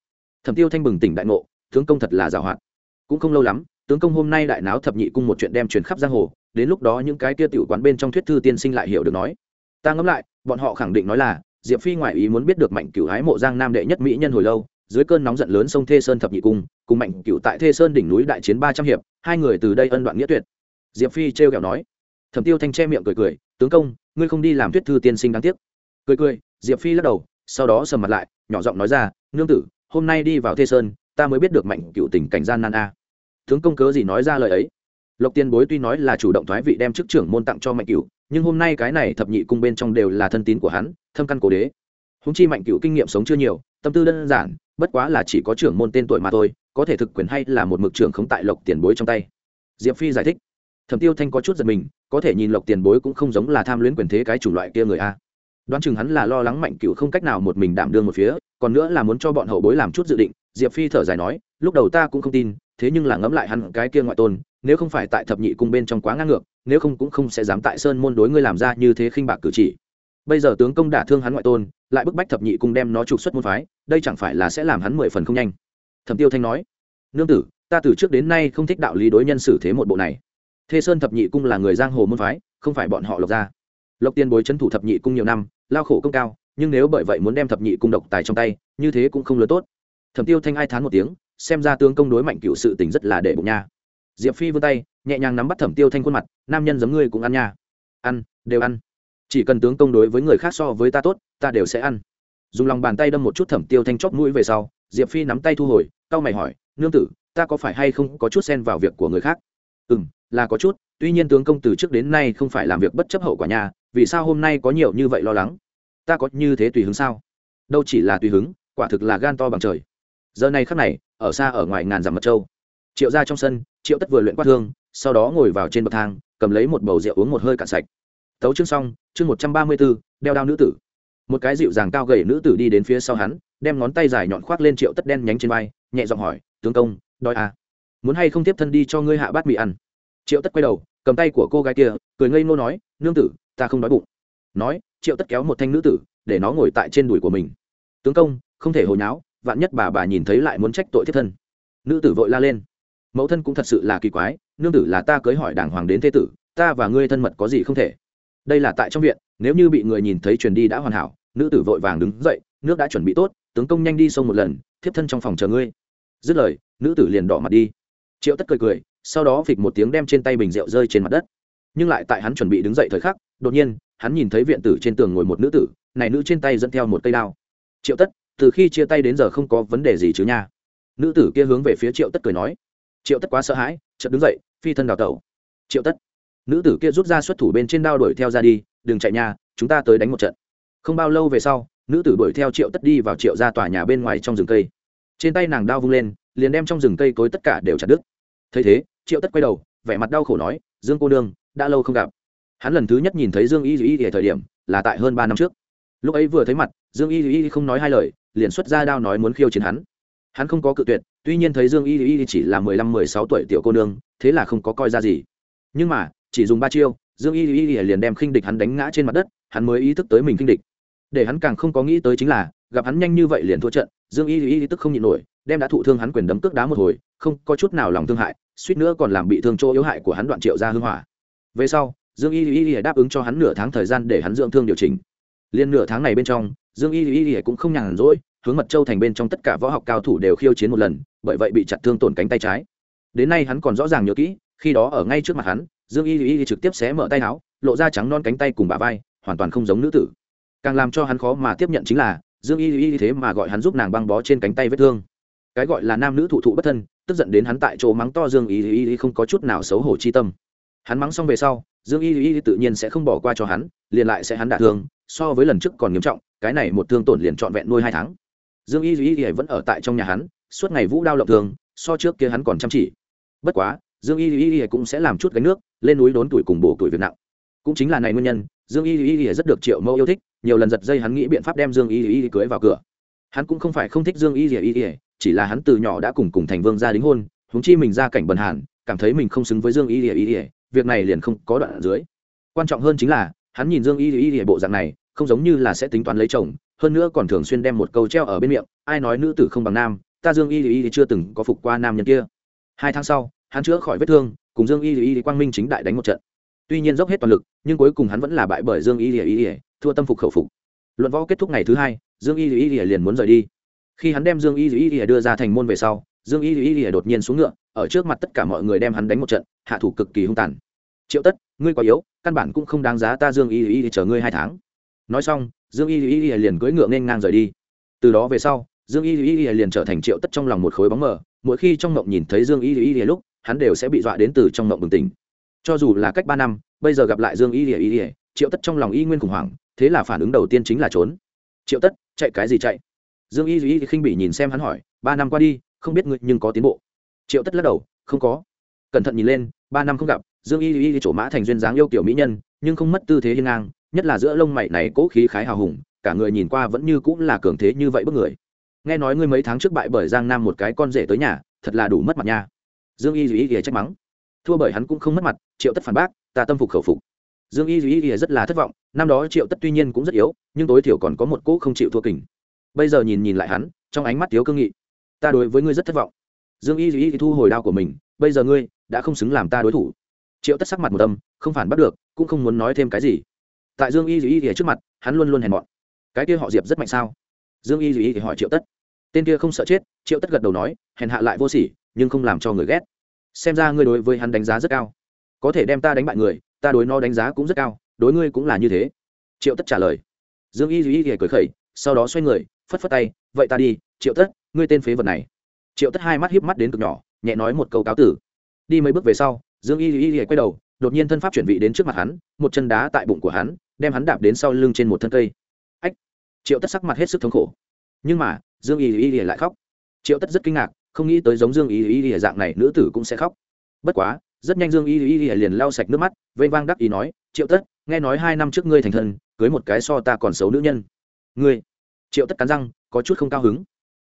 thẩm tiêu thanh bừng tỉnh đại ngộ, tướng công thật là giàu hoạt. Cũng không lâu lắm, tướng công hôm nay đại náo thập nhị cung một chuyện đem truyền khắp giang hồ, đến lúc đó những cái kia tiểu quán bên trong thuyết thư tiên sinh lại hiểu được nói. Ta ngẫm lại, bọn họ khẳng định nói là, diệp phi ngoại ý muốn biết được mạnh cửu hái mộ giang nam đệ nhất mỹ nhân hồi lâu, dưới cơn nóng giận lớn sông thê sơn thập nhị cung, cùng mạnh cửu tại thê sơn đỉnh núi đại chiến ba trăm hiệp, hai người từ đây ân đoạn nghĩa tuyệt. Diệp phi trêu kẹo nói. Thẩm tiêu thanh che miệng cười cười, tướng công, ngươi không đi làm thuyết thư tiên sinh đáng tiếc. Cười cười, diệp phi lắc đầu, sau đó sầm mặt lại, nhỏ giọng nói ra, nương tử hôm nay đi vào thê sơn, ta mới biết được mạnh cựu tình cảnh gian nan a. Tướng công cớ gì nói ra lời ấy? Lộc tiên bối tuy nói là chủ động thoái vị đem chức trưởng môn tặng cho mạnh cựu, nhưng hôm nay cái này thập nhị cung bên trong đều là thân tín của hắn, thâm căn cổ đế. Húng chi mạnh cựu kinh nghiệm sống chưa nhiều, tâm tư đơn giản, bất quá là chỉ có trưởng môn tên tuổi mà thôi, có thể thực quyền hay là một mực trưởng không tại lộc tiền bối trong tay. Diệp phi giải thích. Thẩm tiêu thanh có chút giật mình, có thể nhìn lộc tiền bối cũng không giống là tham luyến quyền thế cái chủng loại kia người a đoán chừng hắn là lo lắng mạnh cựu không cách nào một mình đảm đương một phía, còn nữa là muốn cho bọn hậu bối làm chút dự định, diệp phi thở dài nói, lúc đầu ta cũng không tin, thế nhưng là ngẫm lại hắn cái kia ngoại tôn, nếu không phải tại thập nhị cung bên trong quá ngang ngược, nếu không cũng không sẽ dám tại sơn môn đối ngươi làm ra như thế khinh bạc cử chỉ. Bây giờ tướng công đả thương hắn ngoại tôn, lại bức bách thập nhị cung đem nó trục xuất môn phái, đây chẳng phải là sẽ làm hắn mười phần không nhanh. Thẩm tiêu thanh nói, nương tử, ta từ trước đến nay không thích đạo lý đối nhân xử thế một bộ này. Thê sơn thập nhị cung là người giang hồ môn phái, không phải bọn họ lộc ra lộc tiên bối c h ấ n thủ thập nhị cung nhiều năm lao khổ công cao, nhưng nếu bởi vậy muốn đem thập nhị cung độc tài trong tay, như thế cũng không lớn tốt. Thẩm tiêu thanh ai thán một tiếng, xem ra tướng công đối mạnh cựu sự tình rất là để bụng nha. Diệp phi vươn tay, nhẹ nhàng nắm bắt thẩm tiêu thanh khuôn mặt, nam nhân giống ngươi cũng ăn nha. Ăn, đều ăn. Chỉ cần tướng công đối với người khác so với ta tốt, ta đều sẽ ăn. Dùng lòng bàn tay đâm một chút thẩm tiêu thanh chóp mũi về sau, diệp phi nắm tay thu hồi, cau mày hỏi, nương tử, ta có phải hay không có chút xen vào việc của người khác? Ừ m là có chút, tuy nhiên tướng công từ trước đến nay không phải làm việc bất chấp hậu quả nhà vì sao hôm nay có nhiều như vậy lo lắng? Ta có như thế tùy hứng sao? Đâu chỉ là tùy hứng, quả thực là gan to bằng trời. Giờ này khắc này, ở xa ở ngoài ngàn dặm mật châu. Triệu ra trong sân, triệu tất vừa luyện quát thương, sau đó ngồi vào trên bậc thang, cầm lấy một bầu rượu uống một hơi cạn sạch. Tấu chương xong, chương một trăm ba mươi b ố đeo đao nữ tử. Một cái dịu dàng cao gầy nữ tử đi đến phía sau hắn, đem ngón tay dài nhọn khoác lên triệu tất đen nhánh trên vai, nhẹ giọng hỏi, tướng công, đói à? Muốn hay không tiếp thân đi cho ngươi hạ bát mì ăn? Triệu tất quay đầu cầm tay của cô gái kia, cười ngây ngô nói, nương tử, ta không đói bụng. Nói, triệu tất kéo một thanh nữ tử, để nó ngồi tại trên đùi của mình. Tướng công, không thể hồi nháo, vạn nhất bà bà nhìn thấy lại muốn trách tội thiết thân. Nữ tử vội la lên. Mẫu thân cũng thật sự là kỳ quái, nương tử là ta cưới hỏi đàng hoàng đến thế tử, ta và ngươi thân mật có gì không thể? Đây là tại trong viện, nếu như bị người nhìn thấy truyền đi đã hoàn hảo, nữ tử vội vàng đứng dậy, nước đã chuẩn bị tốt, tướng công nhanh đi sông một lần, thiếp thân trong phòng chờ ngươi. Dứt lời, nữ tử liền đỏ mặt đi triệu tất cười cười, sau đó phịch một tiếng đem trên tay bình rượu rơi trên mặt đất. Nhưng lại tại hắn chuẩn bị đứng dậy thời khắc, đột nhiên, hắn nhìn thấy viện tử trên tường ngồi một nữ tử, này nữ trên tay dẫn theo một cây đao. Triệu tất, từ khi chia tay đến giờ không có vấn đề gì chứ nha? Nữ tử kia hướng về phía triệu tất cười nói. Triệu tất quá sợ hãi, chợt đứng dậy, phi thân đào tẩu. Triệu tất. Nữ tử kia rút ra xuất thủ bên trên đao đuổi theo ra đi, đừng chạy nhà chúng ta tới đánh một trận. Không bao lâu về sau, nữ tử đuổi theo triệu tất đi vào triệu ra tòa nhà bên ngoài trong rừng cây. Trên tay nàng đao vung lên liền đem trong rừng cây cối tất cả đều chặt đứt thấy thế triệu tất quay đầu vẻ mặt đau khổ nói dương cô nương đã lâu không gặp hắn lần thứ nhất nhìn thấy dương y y ở thời điểm là tại hơn ba năm trước lúc ấy vừa thấy mặt dương y y không nói hai lời liền xuất ra đao nói muốn khiêu chiến hắn hắn không có cự tuyệt tuy nhiên thấy dương y y chỉ là mười lăm mười sáu tuổi tiểu cô nương thế là không có coi ra gì nhưng mà chỉ dùng ba chiêu dương y y liền đem khinh địch hắn đánh ngã trên mặt đất hắn mới ý thức tới mình khinh địch để hắn càng không có nghĩ tới chính là gặp hắn nhanh như vậy liền thua trận dương y y tức không nhịn nổi đem đã thụ thương hắn quyền đấm cước đá một hồi không có chút nào lòng thương hại suýt nữa còn làm bị thương chỗ yếu hại của hắn đoạn triệu ra hưng hỏa về sau dương y y đáp ứng cho hắn nửa tháng thời gian để hắn dưỡng thương điều chỉnh liên nửa tháng này bên trong dương y y cũng không nhàn rỗi hướng mật châu thành bên trong tất cả võ học cao thủ đều khiêu chiến một lần bởi vậy bị chặt thương tổn cánh tay trái đến nay hắn còn rõ ràng nhớ kỹ khi đó ở ngay trước mặt hắn dương y y trực tiếp xé mở tay áo lộ ra trắng non cánh tay cùng bà vai hoàn toàn không giống nữ tử càng làm cho hắn khó mà tiếp nhận chính là dương y y thế mà gọi hắn giúp nàng băng bó trên cánh tay vết thương cái gọi là nam nữ thụ thụ bất thân tức giận đến hắn tại chỗ mắng to dương y y không có chút nào xấu hổ chi tâm hắn mắng xong về sau dương y y tự nhiên sẽ không bỏ qua cho hắn liền lại sẽ hắn đả thương so với lần trước còn nghiêm trọng cái này một thương tổn liền trọn vẹn nuôi hai tháng dương y y vẫn ở tại trong nhà hắn suốt ngày vũ đao lộng thường so trước kia hắn còn chăm chỉ bất quá dương y y cũng sẽ làm chút gánh nước lên núi đốn tuổi cùng bổ tuổi việc nặng cũng chính là này nguyên nhân dương y y rất được triệu mẫu yêu thích nhiều lần giật dây hắn nghĩ biện pháp đem dương y y cưới vào cửa hắn cũng không phải không thích dương y y chỉ là hắn từ nhỏ đã cùng cùng thành vương gia đính hôn huống chi mình ra cảnh bần hàn cảm thấy mình không xứng với dương y y việc này liền không có đoạn ở dưới quan trọng hơn chính là hắn nhìn dương y y bộ dạng này không giống như là sẽ tính toán lấy chồng hơn nữa còn thường xuyên đem một câu treo ở bên miệng ai nói nữ tử không bằng nam ta dương y y chưa từng có phục qua nam nhân kia hai tháng sau hắn chữa khỏi vết thương cùng dương y y quang minh chính đại đánh một trận tuy nhiên dốc hết toàn lực nhưng cuối cùng hắn vẫn là bại bởi dương y y thua tâm phục khẩu phục luận võ kết thúc ngày thứ hai dương y y liền muốn rời đi khi hắn đem dương y y đưa ra thành môn về sau dương y y đột nhiên xuống ngựa ở trước mặt tất cả mọi người đem hắn đánh một trận hạ thủ cực kỳ hung tàn triệu tất ngươi quá yếu căn bản cũng không đáng giá ta dương y y chờ ngươi hai tháng nói xong dương y y liền cưỡi ngựa nên ngang rời đi từ đó về sau dương y y liền trở thành triệu tất trong lòng một khối bóng mờ mỗi khi trong mộng nhìn thấy dương y y lúc hắn đều sẽ bị dọa đến từ trong mộng bừng tỉnh cho dù là cách ba năm bây giờ gặp lại dương y y triệu tất trong lòng y nguyên khủng hoảng thế là phản ứng đầu tiên chính là trốn triệu tất chạy cái gì chạy? Dương y y khinh bị nhìn xem hắn hỏi, ba năm qua đi, không biết ngươi nhưng có tiến bộ. Triệu tất lắc đầu, không có. Cẩn thận nhìn lên, ba năm không gặp, dương y y chỗ mã thành duyên dáng yêu kiểu mỹ nhân, nhưng không mất tư thế hiên ngang, nhất là giữa lông mày này cố khí khái hào hùng, cả người nhìn qua vẫn như cũng là cường thế như vậy bức người. Nghe nói ngươi mấy tháng trước bại bởi giang nam một cái con rể tới nhà, thật là đủ mất mặt nha. Dương y duy y trách mắng. Thua bởi hắn cũng không mất mặt, triệu tất phản bác, ta tâm phục khẩu phục dương y duy y rất là thất vọng, năm đó triệu tất tuy nhiên cũng rất yếu, nhưng tối thiểu còn có một cỗ không chịu thua kình. Bây giờ nhìn nhìn lại hắn, trong ánh mắt thiếu cương nghị. Ta đối với ngươi rất thất vọng. Dương y duy y thu hồi đao của mình, bây giờ ngươi đã không xứng làm ta đối thủ. Triệu tất sắc mặt một tâm không phản bắt được, cũng không muốn nói thêm cái gì. Tại dương y duy y trước mặt, hắn luôn luôn hèn mọn. Cái kia họ diệp rất mạnh sao? Dương y duy y hỏi triệu tất. Tên kia không sợ chết, triệu tất gật đầu nói, hèn hạ lại vô sỉ, nhưng không làm cho người ghét. Xem ra ngươi đối với hắn đánh giá rất cao. Có thể đem ta đánh bại người ta đối nó đánh giá cũng rất cao, đối ngươi cũng là như thế. Triệu tất trả lời. Dương y duy y cười khẩy, sau đó xoay người, phất phất tay, vậy ta đi, triệu tất, ngươi tên phế vật này. Triệu tất hai mắt hiếp mắt đến cực nhỏ, nhẹ nói một câu cáo tử. Đi mấy bước về sau, dương y y y quay đầu, đột nhiên thân pháp chuyển vị đến trước mặt hắn, một chân đá tại bụng của hắn, đem hắn đạp đến sau lưng trên một thân cây. Ách! Triệu tất sắc mặt hết sức thống khổ. Nhưng mà, dương y y y lại khóc. Triệu tất rất kinh ngạc, không nghĩ tới giống dương y y y dạng này, nữ tử cũng sẽ khóc. Bất quá rất nhanh dương y y y liền lau sạch nước mắt vây vang đắc ý nói, triệu tất, nghe nói hai năm trước ngươi thành thân, cưới một cái so ta còn xấu nữ nhân. Ngươi? Triệu tất cắn răng, có chút không cao hứng.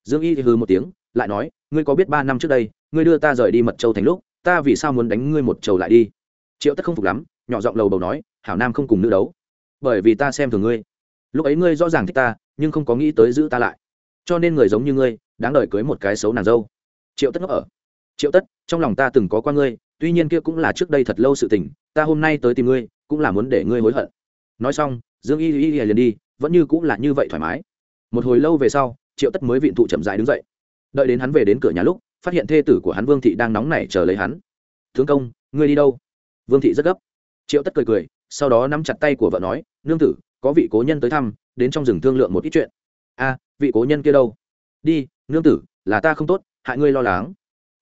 Dương y thì hừ một tiếng, lại nói, ngươi có biết ba năm trước đây, ngươi đưa ta rời đi mật châu thành lúc, ta vì sao muốn đánh ngươi một trầu lại đi? Triệu tất không phục lắm, nhỏ giọng lầu bầu nói, hảo nam không cùng nữ đấu, bởi vì ta xem thường ngươi. Lúc ấy ngươi rõ ràng thích ta, nhưng không có nghĩ tới giữ ta lại. Cho nên người giống như ngươi, đáng đợi cưới một cái xấu nàng dâu. Triệu tất ngốc ở. Triệu tất, trong lòng ta từng có qua ngươi tuy nhiên kia cũng là trước đây thật lâu sự tình, ta hôm nay tới tìm ngươi, cũng là muốn để ngươi hối hận. Nói xong, dương y y liền đi, vẫn như cũng là như vậy thoải mái. Một hồi lâu về sau, triệu tất mới vịn thụ chậm dài đứng dậy. Đợi đến hắn về đến cửa nhà lúc, phát hiện thê tử của hắn vương thị đang nóng nảy chờ lấy hắn. Thương công, ngươi đi đâu? Vương thị rất gấp. Triệu tất cười cười, sau đó nắm chặt tay của vợ nói, nương tử, có vị cố nhân tới thăm, đến trong rừng thương lượng một ít chuyện. A, vị cố nhân kia đâu? Đi, nương tử, là ta không tốt, hại ngươi lo lắng.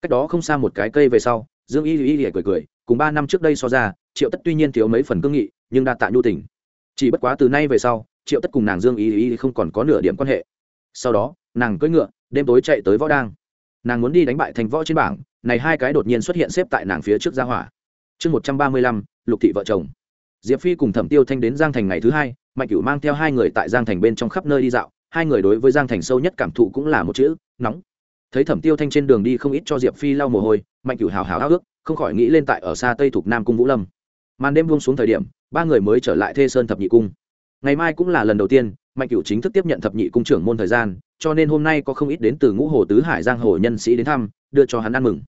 Cách đó không xa một cái cây về sau dương y y y cười cười, cùng ba năm trước đây so ra, triệu tất tuy nhiên thiếu mấy phần cương nghị, nhưng đa tạ nhu tình. Chỉ bất quá từ nay về sau, triệu tất cùng nàng dương y y không còn có nửa điểm quan hệ. Sau đó, nàng cưỡi ngựa, đêm tối chạy tới võ đang. Nàng muốn đi đánh bại thành võ trên bảng, này hai cái đột nhiên xuất hiện xếp tại nàng phía trước gia hỏa. Chương một trăm ba mươi lăm, lục thị vợ chồng. Diệp phi cùng thẩm tiêu thanh đến giang thành ngày thứ hai, mạnh cửu mang theo hai người tại giang thành bên trong khắp nơi đi dạo, hai người đối với giang thành sâu nhất cảm thụ cũng là một chữ, nóng thấy thẩm tiêu thanh trên đường đi không ít cho diệp phi lau mồ hôi, mạnh cửu hào hào háo ước, không khỏi nghĩ lên tại ở xa tây thuộc nam cung vũ lâm. Màn đêm buông xuống thời điểm, ba người mới trở lại thê sơn thập nhị cung. Ngày mai cũng là lần đầu tiên, mạnh cửu chính thức tiếp nhận thập nhị cung trưởng môn thời gian, cho nên hôm nay có không ít đến từ ngũ hồ tứ hải giang hồ nhân sĩ đến thăm, đưa cho hắn ăn mừng.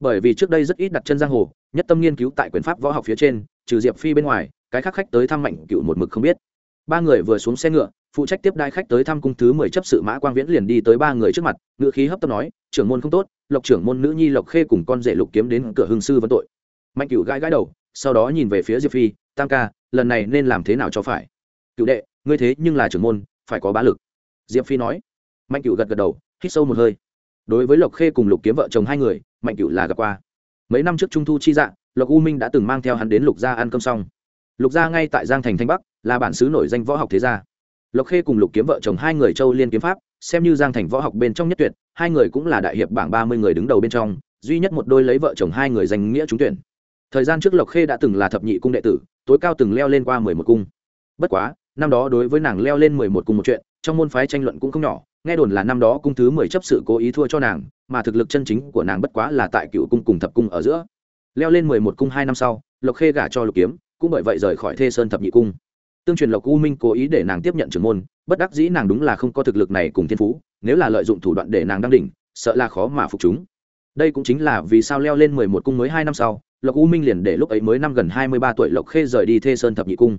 Bởi vì trước đây rất ít đặt chân giang hồ, nhất tâm nghiên cứu tại quyền pháp võ học phía trên, trừ diệp phi bên ngoài, cái khác khách tới thăm mạnh cửu một mực không biết ba người vừa xuống xe ngựa, phụ trách tiếp đai khách tới thăm cung thứ mười chấp sự mã quang viễn liền đi tới ba người trước mặt ngựa khí hấp tấp nói, trưởng môn không tốt, lộc trưởng môn nữ nhi lộc khê cùng con rể lục kiếm đến cửa hương sư vấn tội. Mạnh cựu gãi gãi đầu, sau đó nhìn về phía diệp phi, tam ca, lần này nên làm thế nào cho phải? Cựu đệ, ngươi thế nhưng là trưởng môn, phải có bá lực. Diệp phi nói. Mạnh cựu gật gật đầu, hít sâu một hơi. Đối với lộc khê cùng lục kiếm vợ chồng hai người, mạnh cựu là gặp qua. Mấy năm trước trung thu chi dạng lộc u minh đã từng mang theo hắn đến lục gia ăn cơm xong lục gia ngay tại giang thành thanh bắc, là bản xứ nổi danh võ học thế gia. Lộc khê cùng lục kiếm vợ chồng hai người châu liên kiếm pháp, xem như giang thành võ học bên trong nhất tuyệt, hai người cũng là đại hiệp bảng ba mươi người đứng đầu bên trong, duy nhất một đôi lấy vợ chồng hai người danh nghĩa trúng tuyển. Thời gian trước lộc khê đã từng là thập nhị cung đệ tử, tối cao từng leo lên qua mười một cung. Bất quá, năm đó đối với nàng leo lên mười một cung một chuyện, trong môn phái tranh luận cũng không nhỏ, nghe đồn là năm đó cung thứ mười chấp sự cố ý thua cho nàng, mà thực lực chân chính của nàng bất quá là tại cựu cung cùng thập cung ở giữa. Leo lên mười một cung hai năm sau, lộc khê gả cho lục kiếm cũng bởi vậy rời khỏi thê sơn thập nhị cung. Tương truyền lộc u minh cố ý để nàng tiếp nhận trưởng môn, bất đắc dĩ nàng đúng là không có thực lực này cùng thiên phú, nếu là lợi dụng thủ đoạn để nàng đăng đỉnh, sợ là khó mà phục chúng. Đây cũng chính là vì sao leo lên mười một cung mới hai năm sau, lộc u minh liền để lúc ấy mới năm gần hai mươi ba tuổi lộc khê rời đi thê sơn thập nhị cung.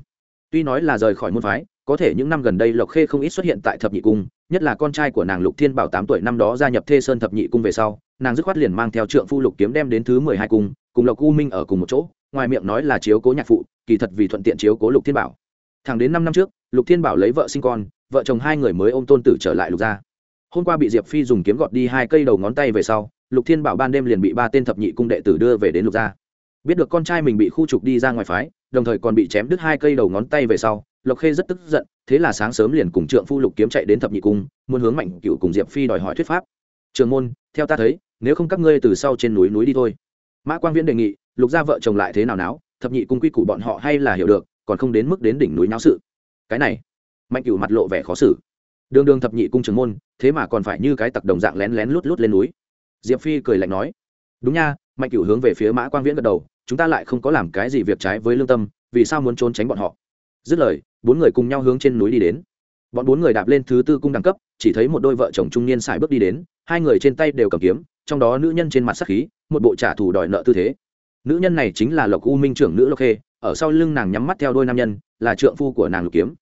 Tuy nói là rời khỏi môn phái, có thể những năm gần đây lộc khê không ít xuất hiện tại thập nhị cung, nhất là con trai của nàng lục thiên bảo tám tuổi năm đó gia nhập thê sơn thập nhị cung về sau, nàng dứt khoát liền mang theo trượng phu lục kiếm đem đến thứ mười hai cung, cùng lộc u minh ở cùng một chỗ ngoài miệng nói là chiếu cố nhạc phụ, kỳ thật vì thuận tiện chiếu cố lục thiên bảo. Thẳng đến năm năm trước, lục thiên bảo lấy vợ sinh con, vợ chồng hai người mới ôm tôn tử trở lại lục gia. Hôm qua bị diệp phi dùng kiếm gọt đi hai cây đầu ngón tay về sau, lục thiên bảo ban đêm liền bị ba tên thập nhị cung đệ tử đưa về đến lục gia. Biết được con trai mình bị khu trục đi ra ngoài phái, đồng thời còn bị chém đứt hai cây đầu ngón tay về sau, lộc khê rất tức giận, thế là sáng sớm liền cùng trượng phu lục kiếm chạy đến thập nhị cung, muốn hướng mạnh cựu cùng diệp phi đòi hỏi thuyết pháp. Trường môn, theo ta thấy, nếu không các ngươi từ sau trên núi núi đi thôi. Mã quang viễn đề nghị lục gia vợ chồng lại thế nào náo, thập nhị cung quy củ bọn họ hay là hiểu được, còn không đến mức đến đỉnh núi náo sự. Cái này, mạnh cửu mặt lộ vẻ khó xử. Đường đường thập nhị cung trường môn, thế mà còn phải như cái tặc đồng dạng lén lén lút lút lên núi. Diệp phi cười lạnh nói, đúng nha, mạnh cửu hướng về phía mã quang viễn gật đầu, chúng ta lại không có làm cái gì việc trái với lương tâm, vì sao muốn trốn tránh bọn họ? Dứt lời, bốn người cùng nhau hướng trên núi đi đến. Bọn bốn người đạp lên thứ tư cung đẳng cấp, chỉ thấy một đôi vợ chồng trung niên xài bước đi đến, hai người trên tay đều cầm kiếm, trong đó nữ nhân trên mặt sắc khí, một bộ trả thù đòi nợ tư thế nữ nhân này chính là lộc u minh trưởng nữ lộc khê, ở sau lưng nàng nhắm mắt theo đôi nam nhân, là trượng phu của nàng lục kiếm.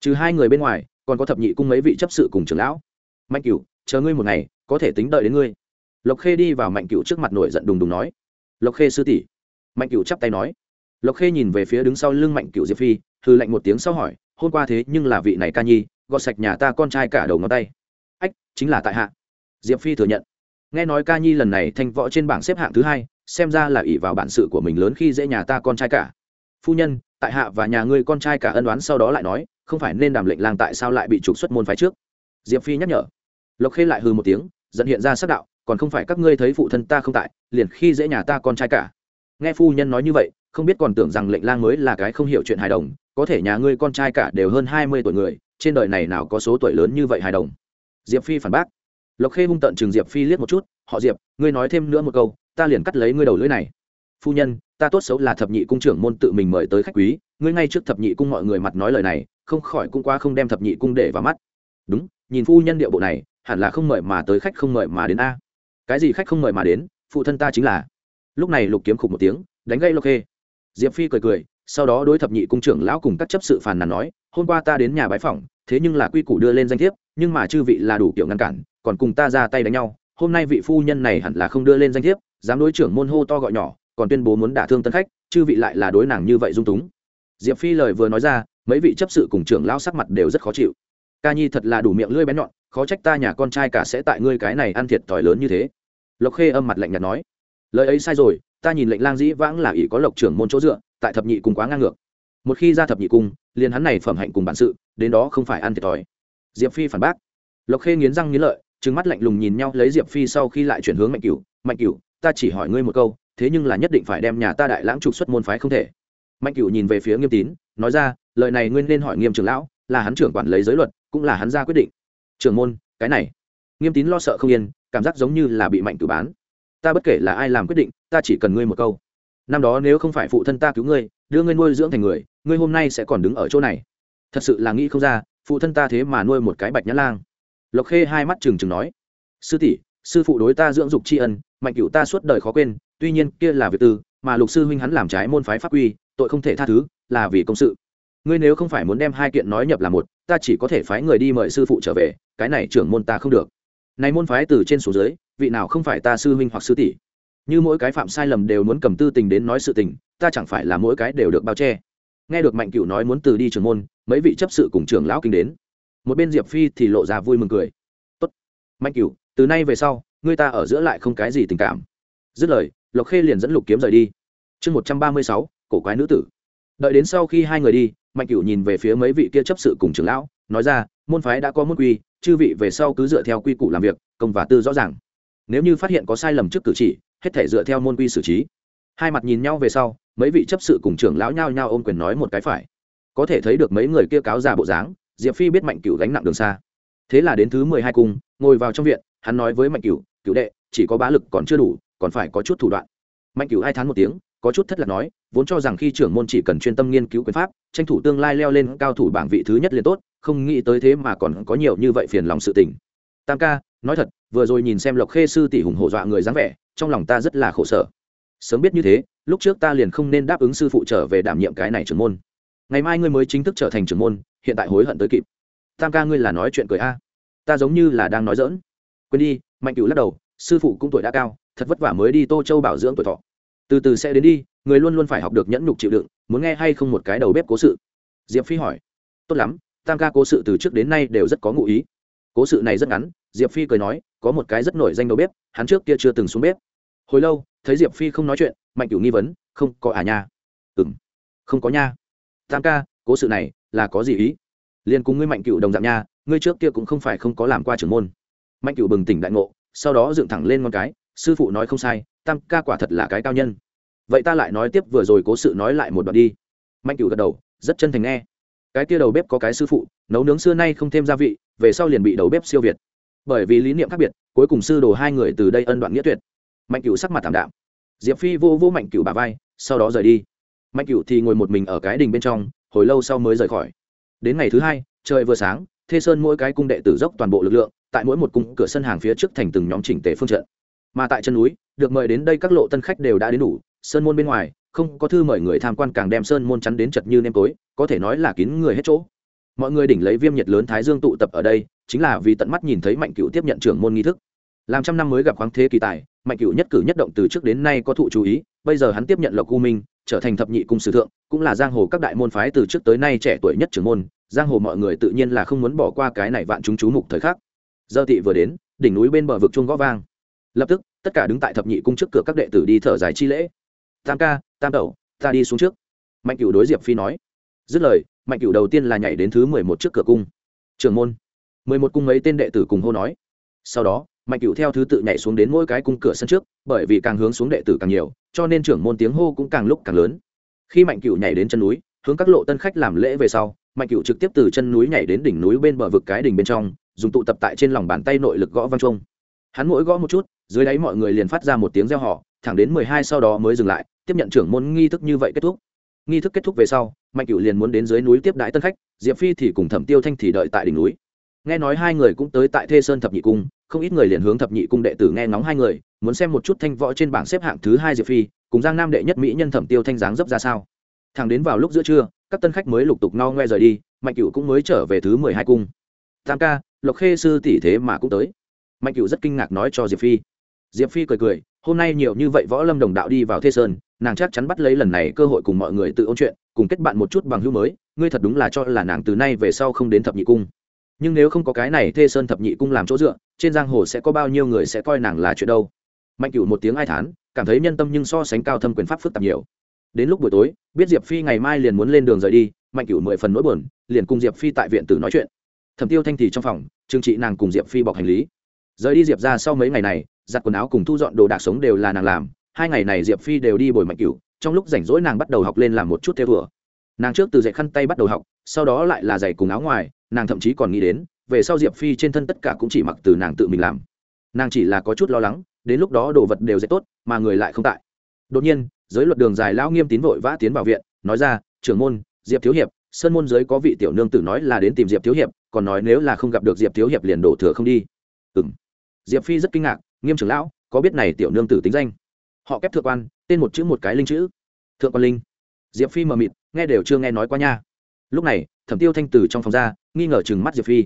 Trừ hai người bên ngoài, còn có thập nhị cung mấy vị chấp sự cùng trưởng lão. Mạnh cửu, chờ ngươi một ngày, có thể tính đợi đến ngươi. Lộc khê đi vào mạnh cửu trước mặt nổi giận đùng đùng nói. Lộc khê sư tỷ. Mạnh cửu chắp tay nói. Lộc khê nhìn về phía đứng sau lưng mạnh cửu diệp phi hư lạnh một tiếng sau hỏi, hôm qua thế nhưng là vị này ca nhi, gọt sạch nhà ta con trai cả đầu ngón tay. Ách, chính là tại hạ. Diệp phi thừa nhận. Nghe nói ca nhi lần này thanh võ trên bảng xếp hạng thứ hai xem ra là ỷ vào bản sự của mình lớn khi dễ nhà ta con trai cả. Phu nhân, tại hạ và nhà ngươi con trai cả ân đoán sau đó lại nói, không phải nên đàm lệnh lang tại sao lại bị trục xuất môn phái trước? Diệp phi nhắc nhở. Lộc khê lại hư một tiếng dẫn hiện ra sắc đạo, còn không phải các ngươi thấy phụ thân ta không tại, liền khi dễ nhà ta con trai cả. Nghe phu nhân nói như vậy, không biết còn tưởng rằng lệnh lang mới là cái không hiểu chuyện hài đồng, có thể nhà ngươi con trai cả đều hơn hai mươi tuổi người, trên đời này nào có số tuổi lớn như vậy hài đồng? Diệp phi phản bác. Lộc khê hung tận chừng diệp phi liếc một chút, họ diệp, ngươi nói thêm nữa một câu ta liền cắt lấy ngươi đầu lưỡi này. Phu nhân, ta tốt xấu là thập nhị cung trưởng môn tự mình mời tới khách quý, ngươi ngay trước thập nhị cung mọi người mặt nói lời này, không khỏi cũng qua không đem thập nhị cung để vào mắt. Đúng, nhìn phu nhân điệu bộ này, hẳn là không mời mà tới khách không mời mà đến a. Cái gì khách không mời mà đến, phụ thân ta chính là. Lúc này lục kiếm khục một tiếng, đánh gây lộc khê. Diệp phi cười cười, sau đó đối thập nhị cung trưởng lão cùng các chấp sự phàn nàn nói, hôm qua ta đến nhà bái phỏng, thế nhưng là quy củ đưa lên danh thiếp, nhưng mà chư vị là đủ kiểu ngăn cản, còn cùng ta ra tay đánh nhau, hôm nay vị phu nhân này hẳn là không đưa lên danh thiếp dám đối trưởng môn hô to gọi nhỏ, còn tuyên bố muốn đả thương tân khách, chư vị lại là đối nàng như vậy dung túng. Diệp phi lời vừa nói ra, mấy vị chấp sự cùng trưởng lão sắc mặt đều rất khó chịu. Ca nhi thật là đủ miệng lưỡi bén nhọn, khó trách ta nhà con trai cả sẽ tại ngươi cái này ăn thiệt thòi lớn như thế. Lộc khê âm mặt lạnh nhạt nói, lời ấy sai rồi, ta nhìn lệnh lang dĩ vãng là ỷ có lộc trưởng môn chỗ dựa, tại thập nhị cùng quá ngang ngược. Một khi ra thập nhị cung, liền hắn này phẩm hạnh cùng bản sự, đến đó không phải ăn thiệt thòi. Diệp phi phản bác. Lộc khê nghiến răng nghiến lợi, trừng mắt lạnh lùng nhìn nhau, lấy diệp phi sau khi lại chuyển hướng mạnh cửu. Mạnh cửu ta chỉ hỏi ngươi một câu, thế nhưng là nhất định phải đem nhà ta đại lãng trục xuất môn phái không thể. Mạnh cửu nhìn về phía nghiêm tín, nói ra, lời này ngươi nên hỏi nghiêm trưởng lão, là hắn trưởng quản lấy giới luật, cũng là hắn ra quyết định. Trưởng môn, cái này. Nghiêm tín lo sợ không yên, cảm giác giống như là bị mạnh cửu bán. Ta bất kể là ai làm quyết định, ta chỉ cần ngươi một câu. Năm đó nếu không phải phụ thân ta cứu ngươi, đưa ngươi nuôi dưỡng thành người, ngươi hôm nay sẽ còn đứng ở chỗ này. Thật sự là nghĩ không ra, phụ thân ta thế mà nuôi một cái bạch nhã lang. Lộc khê hai mắt trừng trừng nói, sư tỷ, sư phụ đối ta dưỡng dục tri ân mạnh cựu ta suốt đời khó quên, tuy nhiên kia là việc tư, mà lục sư huynh hắn làm trái môn phái pháp quy, tội không thể tha thứ, là vì công sự. Ngươi nếu không phải muốn đem hai kiện nói nhập là một, ta chỉ có thể phái người đi mời sư phụ trở về, cái này trưởng môn ta không được. Này môn phái từ trên xuống dưới, vị nào không phải ta sư huynh hoặc sư tỷ? Như mỗi cái phạm sai lầm đều muốn cầm tư tình đến nói sự tình, ta chẳng phải là mỗi cái đều được bao che. Nghe được mạnh cửu nói muốn từ đi trưởng môn, mấy vị chấp sự cùng trưởng lão kinh đến. Một bên diệp phi thì lộ ra vui mừng cười. Tốt. Mạnh cửu, từ nay về sau ngươi ta ở giữa lại không cái gì tình cảm. Dứt lời, lộc khê liền dẫn lục kiếm rời đi. Chương một trăm ba mươi sáu, cổ quái nữ tử. Đợi đến sau khi hai người đi, mạnh cửu nhìn về phía mấy vị kia chấp sự cùng trưởng lão, nói ra, môn phái đã có môn quy, chư vị về sau cứ dựa theo quy củ làm việc, công và tư rõ ràng. Nếu như phát hiện có sai lầm trước cử chỉ, hết thể dựa theo môn quy xử trí. Hai mặt nhìn nhau về sau, mấy vị chấp sự cùng trưởng lão nhao nhao ôm quyền nói một cái phải. Có thể thấy được mấy người kia cáo già bộ dáng, diệp phi biết mạnh cửu gánh nặng đường xa. Thế là đến thứ mười hai cung, ngồi vào trong viện hắn nói với mạnh cửu cửu đệ, chỉ có bá lực còn chưa đủ, còn phải có chút thủ đoạn. Mạnh cửu hai tháng một tiếng, có chút thất lạc nói, vốn cho rằng khi trưởng môn chỉ cần chuyên tâm nghiên cứu quyền pháp, tranh thủ tương lai leo lên cao thủ bảng vị thứ nhất liền tốt, không nghĩ tới thế mà còn có nhiều như vậy phiền lòng sự tình. Tam ca, nói thật, vừa rồi nhìn xem lộc khê sư tỷ hùng hổ dọa người dáng vẻ, trong lòng ta rất là khổ sở. Sớm biết như thế, lúc trước ta liền không nên đáp ứng sư phụ trở về đảm nhiệm cái này trưởng môn. Ngày mai ngươi mới chính thức trở thành trưởng môn, hiện tại hối hận tới kịp. Tam ca, ngươi là nói chuyện cười a. Ta giống như là đang nói dỡn quên đi, mạnh cửu lắc đầu, sư phụ cũng tuổi đã cao, thật vất vả mới đi tô châu bảo dưỡng tuổi thọ. Từ từ sẽ đến đi, người luôn luôn phải học được nhẫn nhục chịu đựng, muốn nghe hay không một cái đầu bếp cố sự. Diệp phi hỏi. Tốt lắm, tam ca cố sự từ trước đến nay đều rất có ngụ ý. Cố sự này rất ngắn, diệp phi cười nói, có một cái rất nổi danh đầu bếp, hắn trước kia chưa từng xuống bếp. Hồi lâu, thấy diệp phi không nói chuyện, mạnh cửu nghi vấn, không, có à nha. Ừ m không có nha. Tam ca, cố sự này là có gì ý? Liền cùng ngươi mạnh cửu đồng dạng nha, ngươi trước kia cũng không phải không có làm qua trưởng môn mạnh cửu bừng tỉnh đại ngộ, sau đó dựng thẳng lên con cái, sư phụ nói không sai, tam ca quả thật là cái cao nhân. Vậy ta lại nói tiếp vừa rồi cố sự nói lại một đoạn đi. Mạnh cửu gật đầu, rất chân thành nghe. Cái kia đầu bếp có cái sư phụ, nấu nướng xưa nay không thêm gia vị, về sau liền bị đầu bếp siêu việt. Bởi vì lý niệm khác biệt, cuối cùng sư đồ hai người từ đây ân đoạn nghĩa tuyệt. Mạnh cửu sắc mặt thảm đạm. Diệp phi vô vô mạnh cửu bà vai, sau đó rời đi. Mạnh cửu thì ngồi một mình ở cái đình bên trong, hồi lâu sau mới rời khỏi. Đến ngày thứ hai, trời vừa sáng, thê sơn mỗi cái cung đệ tử dốc toàn bộ lực lượng tại mỗi một cung cửa sân hàng phía trước thành từng nhóm chỉnh tề phương trận. Mà tại chân núi, được mời đến đây các lộ tân khách đều đã đến đủ, sơn môn bên ngoài, không có thư mời người tham quan càng đem sơn môn chắn đến chật như nêm tối, có thể nói là kín người hết chỗ. Mọi người đỉnh lấy viêm nhiệt lớn thái dương tụ tập ở đây, chính là vì tận mắt nhìn thấy mạnh cựu tiếp nhận trưởng môn nghi thức. Làm trăm năm mới gặp khoáng thế kỳ tài, mạnh cựu nhất cử nhất động từ trước đến nay có thụ chú ý, bây giờ hắn tiếp nhận lộc u minh, trở thành thập nhị cung sử thượng, cũng là giang hồ các đại môn phái từ trước tới nay trẻ tuổi nhất trưởng môn, giang hồ mọi người tự nhiên là không muốn bỏ qua cái này vạn chúng chú mục thời khắc giờ tị vừa đến, đỉnh núi bên bờ vực chuông gõ vang. Lập tức, tất cả đứng tại thập nhị cung trước cửa các đệ tử đi thở dài chi lễ. Tam ca, tam tẩu, ta đi xuống trước. Mạnh cửu đối diệp phi nói. Dứt lời, mạnh cửu đầu tiên là nhảy đến thứ mười một trước cửa cung. Trường môn. mười một cung mấy tên đệ tử cùng hô nói. Sau đó, mạnh cửu theo thứ tự nhảy xuống đến mỗi cái cung cửa sân trước, bởi vì càng hướng xuống đệ tử càng nhiều, cho nên trưởng môn tiếng hô cũng càng lúc càng lớn. Khi mạnh cửu nhảy đến chân núi, hướng các lộ tân khách làm lễ về sau, mạnh cửu trực tiếp từ chân núi nhảy đến đỉnh núi bên bờ vực cái đỉnh bên trong dùng tụ tập tại trên lòng bàn tay nội lực gõ văn trung hắn mỗi gõ một chút, dưới đáy mọi người liền phát ra một tiếng reo hò, thẳng đến mười hai sau đó mới dừng lại, tiếp nhận trưởng môn nghi thức như vậy kết thúc. Nghi thức kết thúc về sau, mạnh cửu liền muốn đến dưới núi tiếp đãi tân khách, diệp phi thì cùng thẩm tiêu thanh thì đợi tại đỉnh núi. Nghe nói hai người cũng tới tại thê sơn thập nhị cung, không ít người liền hướng thập nhị cung đệ tử nghe ngóng hai người, muốn xem một chút thanh võ trên bảng xếp hạng thứ hai diệp phi, cùng giang nam đệ nhất mỹ nhân thẩm tiêu thanh dáng dấp ra sao. Thẳng đến vào lúc giữa trưa, các tân khách mới lục tục no ngoe rời đi, mạnh cửu cũng mới trở về thứ mười hai cung tam ca, lộc khê sư tỷ thế mà cũng tới. Mạnh cửu rất kinh ngạc nói cho diệp phi. Diệp phi cười cười, hôm nay nhiều như vậy võ lâm đồng đạo đi vào thê sơn, nàng chắc chắn bắt lấy lần này cơ hội cùng mọi người tự ôn chuyện, cùng kết bạn một chút bằng hữu mới, ngươi thật đúng là cho là nàng từ nay về sau không đến thập nhị cung. Nhưng nếu không có cái này thê sơn thập nhị cung làm chỗ dựa, trên giang hồ sẽ có bao nhiêu người sẽ coi nàng là chuyện đâu? Mạnh cửu một tiếng ai thán, cảm thấy nhân tâm nhưng so sánh cao thâm quyền pháp phức tạp nhiều. Đến lúc buổi tối, biết diệp phi ngày mai liền muốn lên đường rời đi, mạnh cửu mười phần nỗi buồn, liền cùng diệp phi tại viện tử nói chuyện thẩm tiêu thanh thì trong phòng trương trị nàng cùng diệp phi bọc hành lý. Rời đi diệp ra sau mấy ngày này, giặt quần áo cùng thu dọn đồ đạc sống đều là nàng làm. Hai ngày này diệp phi đều đi bồi mạnh cửu, trong lúc rảnh rỗi nàng bắt đầu học lên làm một chút theo thừa nàng trước từ dạy khăn tay bắt đầu học, sau đó lại là giày cùng áo ngoài, nàng thậm chí còn nghĩ đến, về sau diệp phi trên thân tất cả cũng chỉ mặc từ nàng tự mình làm. Nàng chỉ là có chút lo lắng, đến lúc đó đồ vật đều dạy tốt, mà người lại không tại. Đột nhiên, giới luật đường dài lão nghiêm tín vội vã tiến vào viện, nói ra, trưởng môn, diệp thiếu hiệp, sơn môn giới có vị tiểu nương tử nói là đến tìm diệp thiếu hiệp còn nói nếu là không gặp được diệp thiếu hiệp liền đổ thừa không đi. Ừ m diệp phi rất kinh ngạc, nghiêm trưởng lão, có biết này tiểu nương tử tính danh? Họ kép thượng quan, tên một chữ một cái linh chữ. Thượng quan linh. Diệp phi mờ mịt, nghe đều chưa nghe nói qua nha. Lúc này, thẩm tiêu thanh tử trong phòng ra, nghi ngờ chừng mắt diệp phi.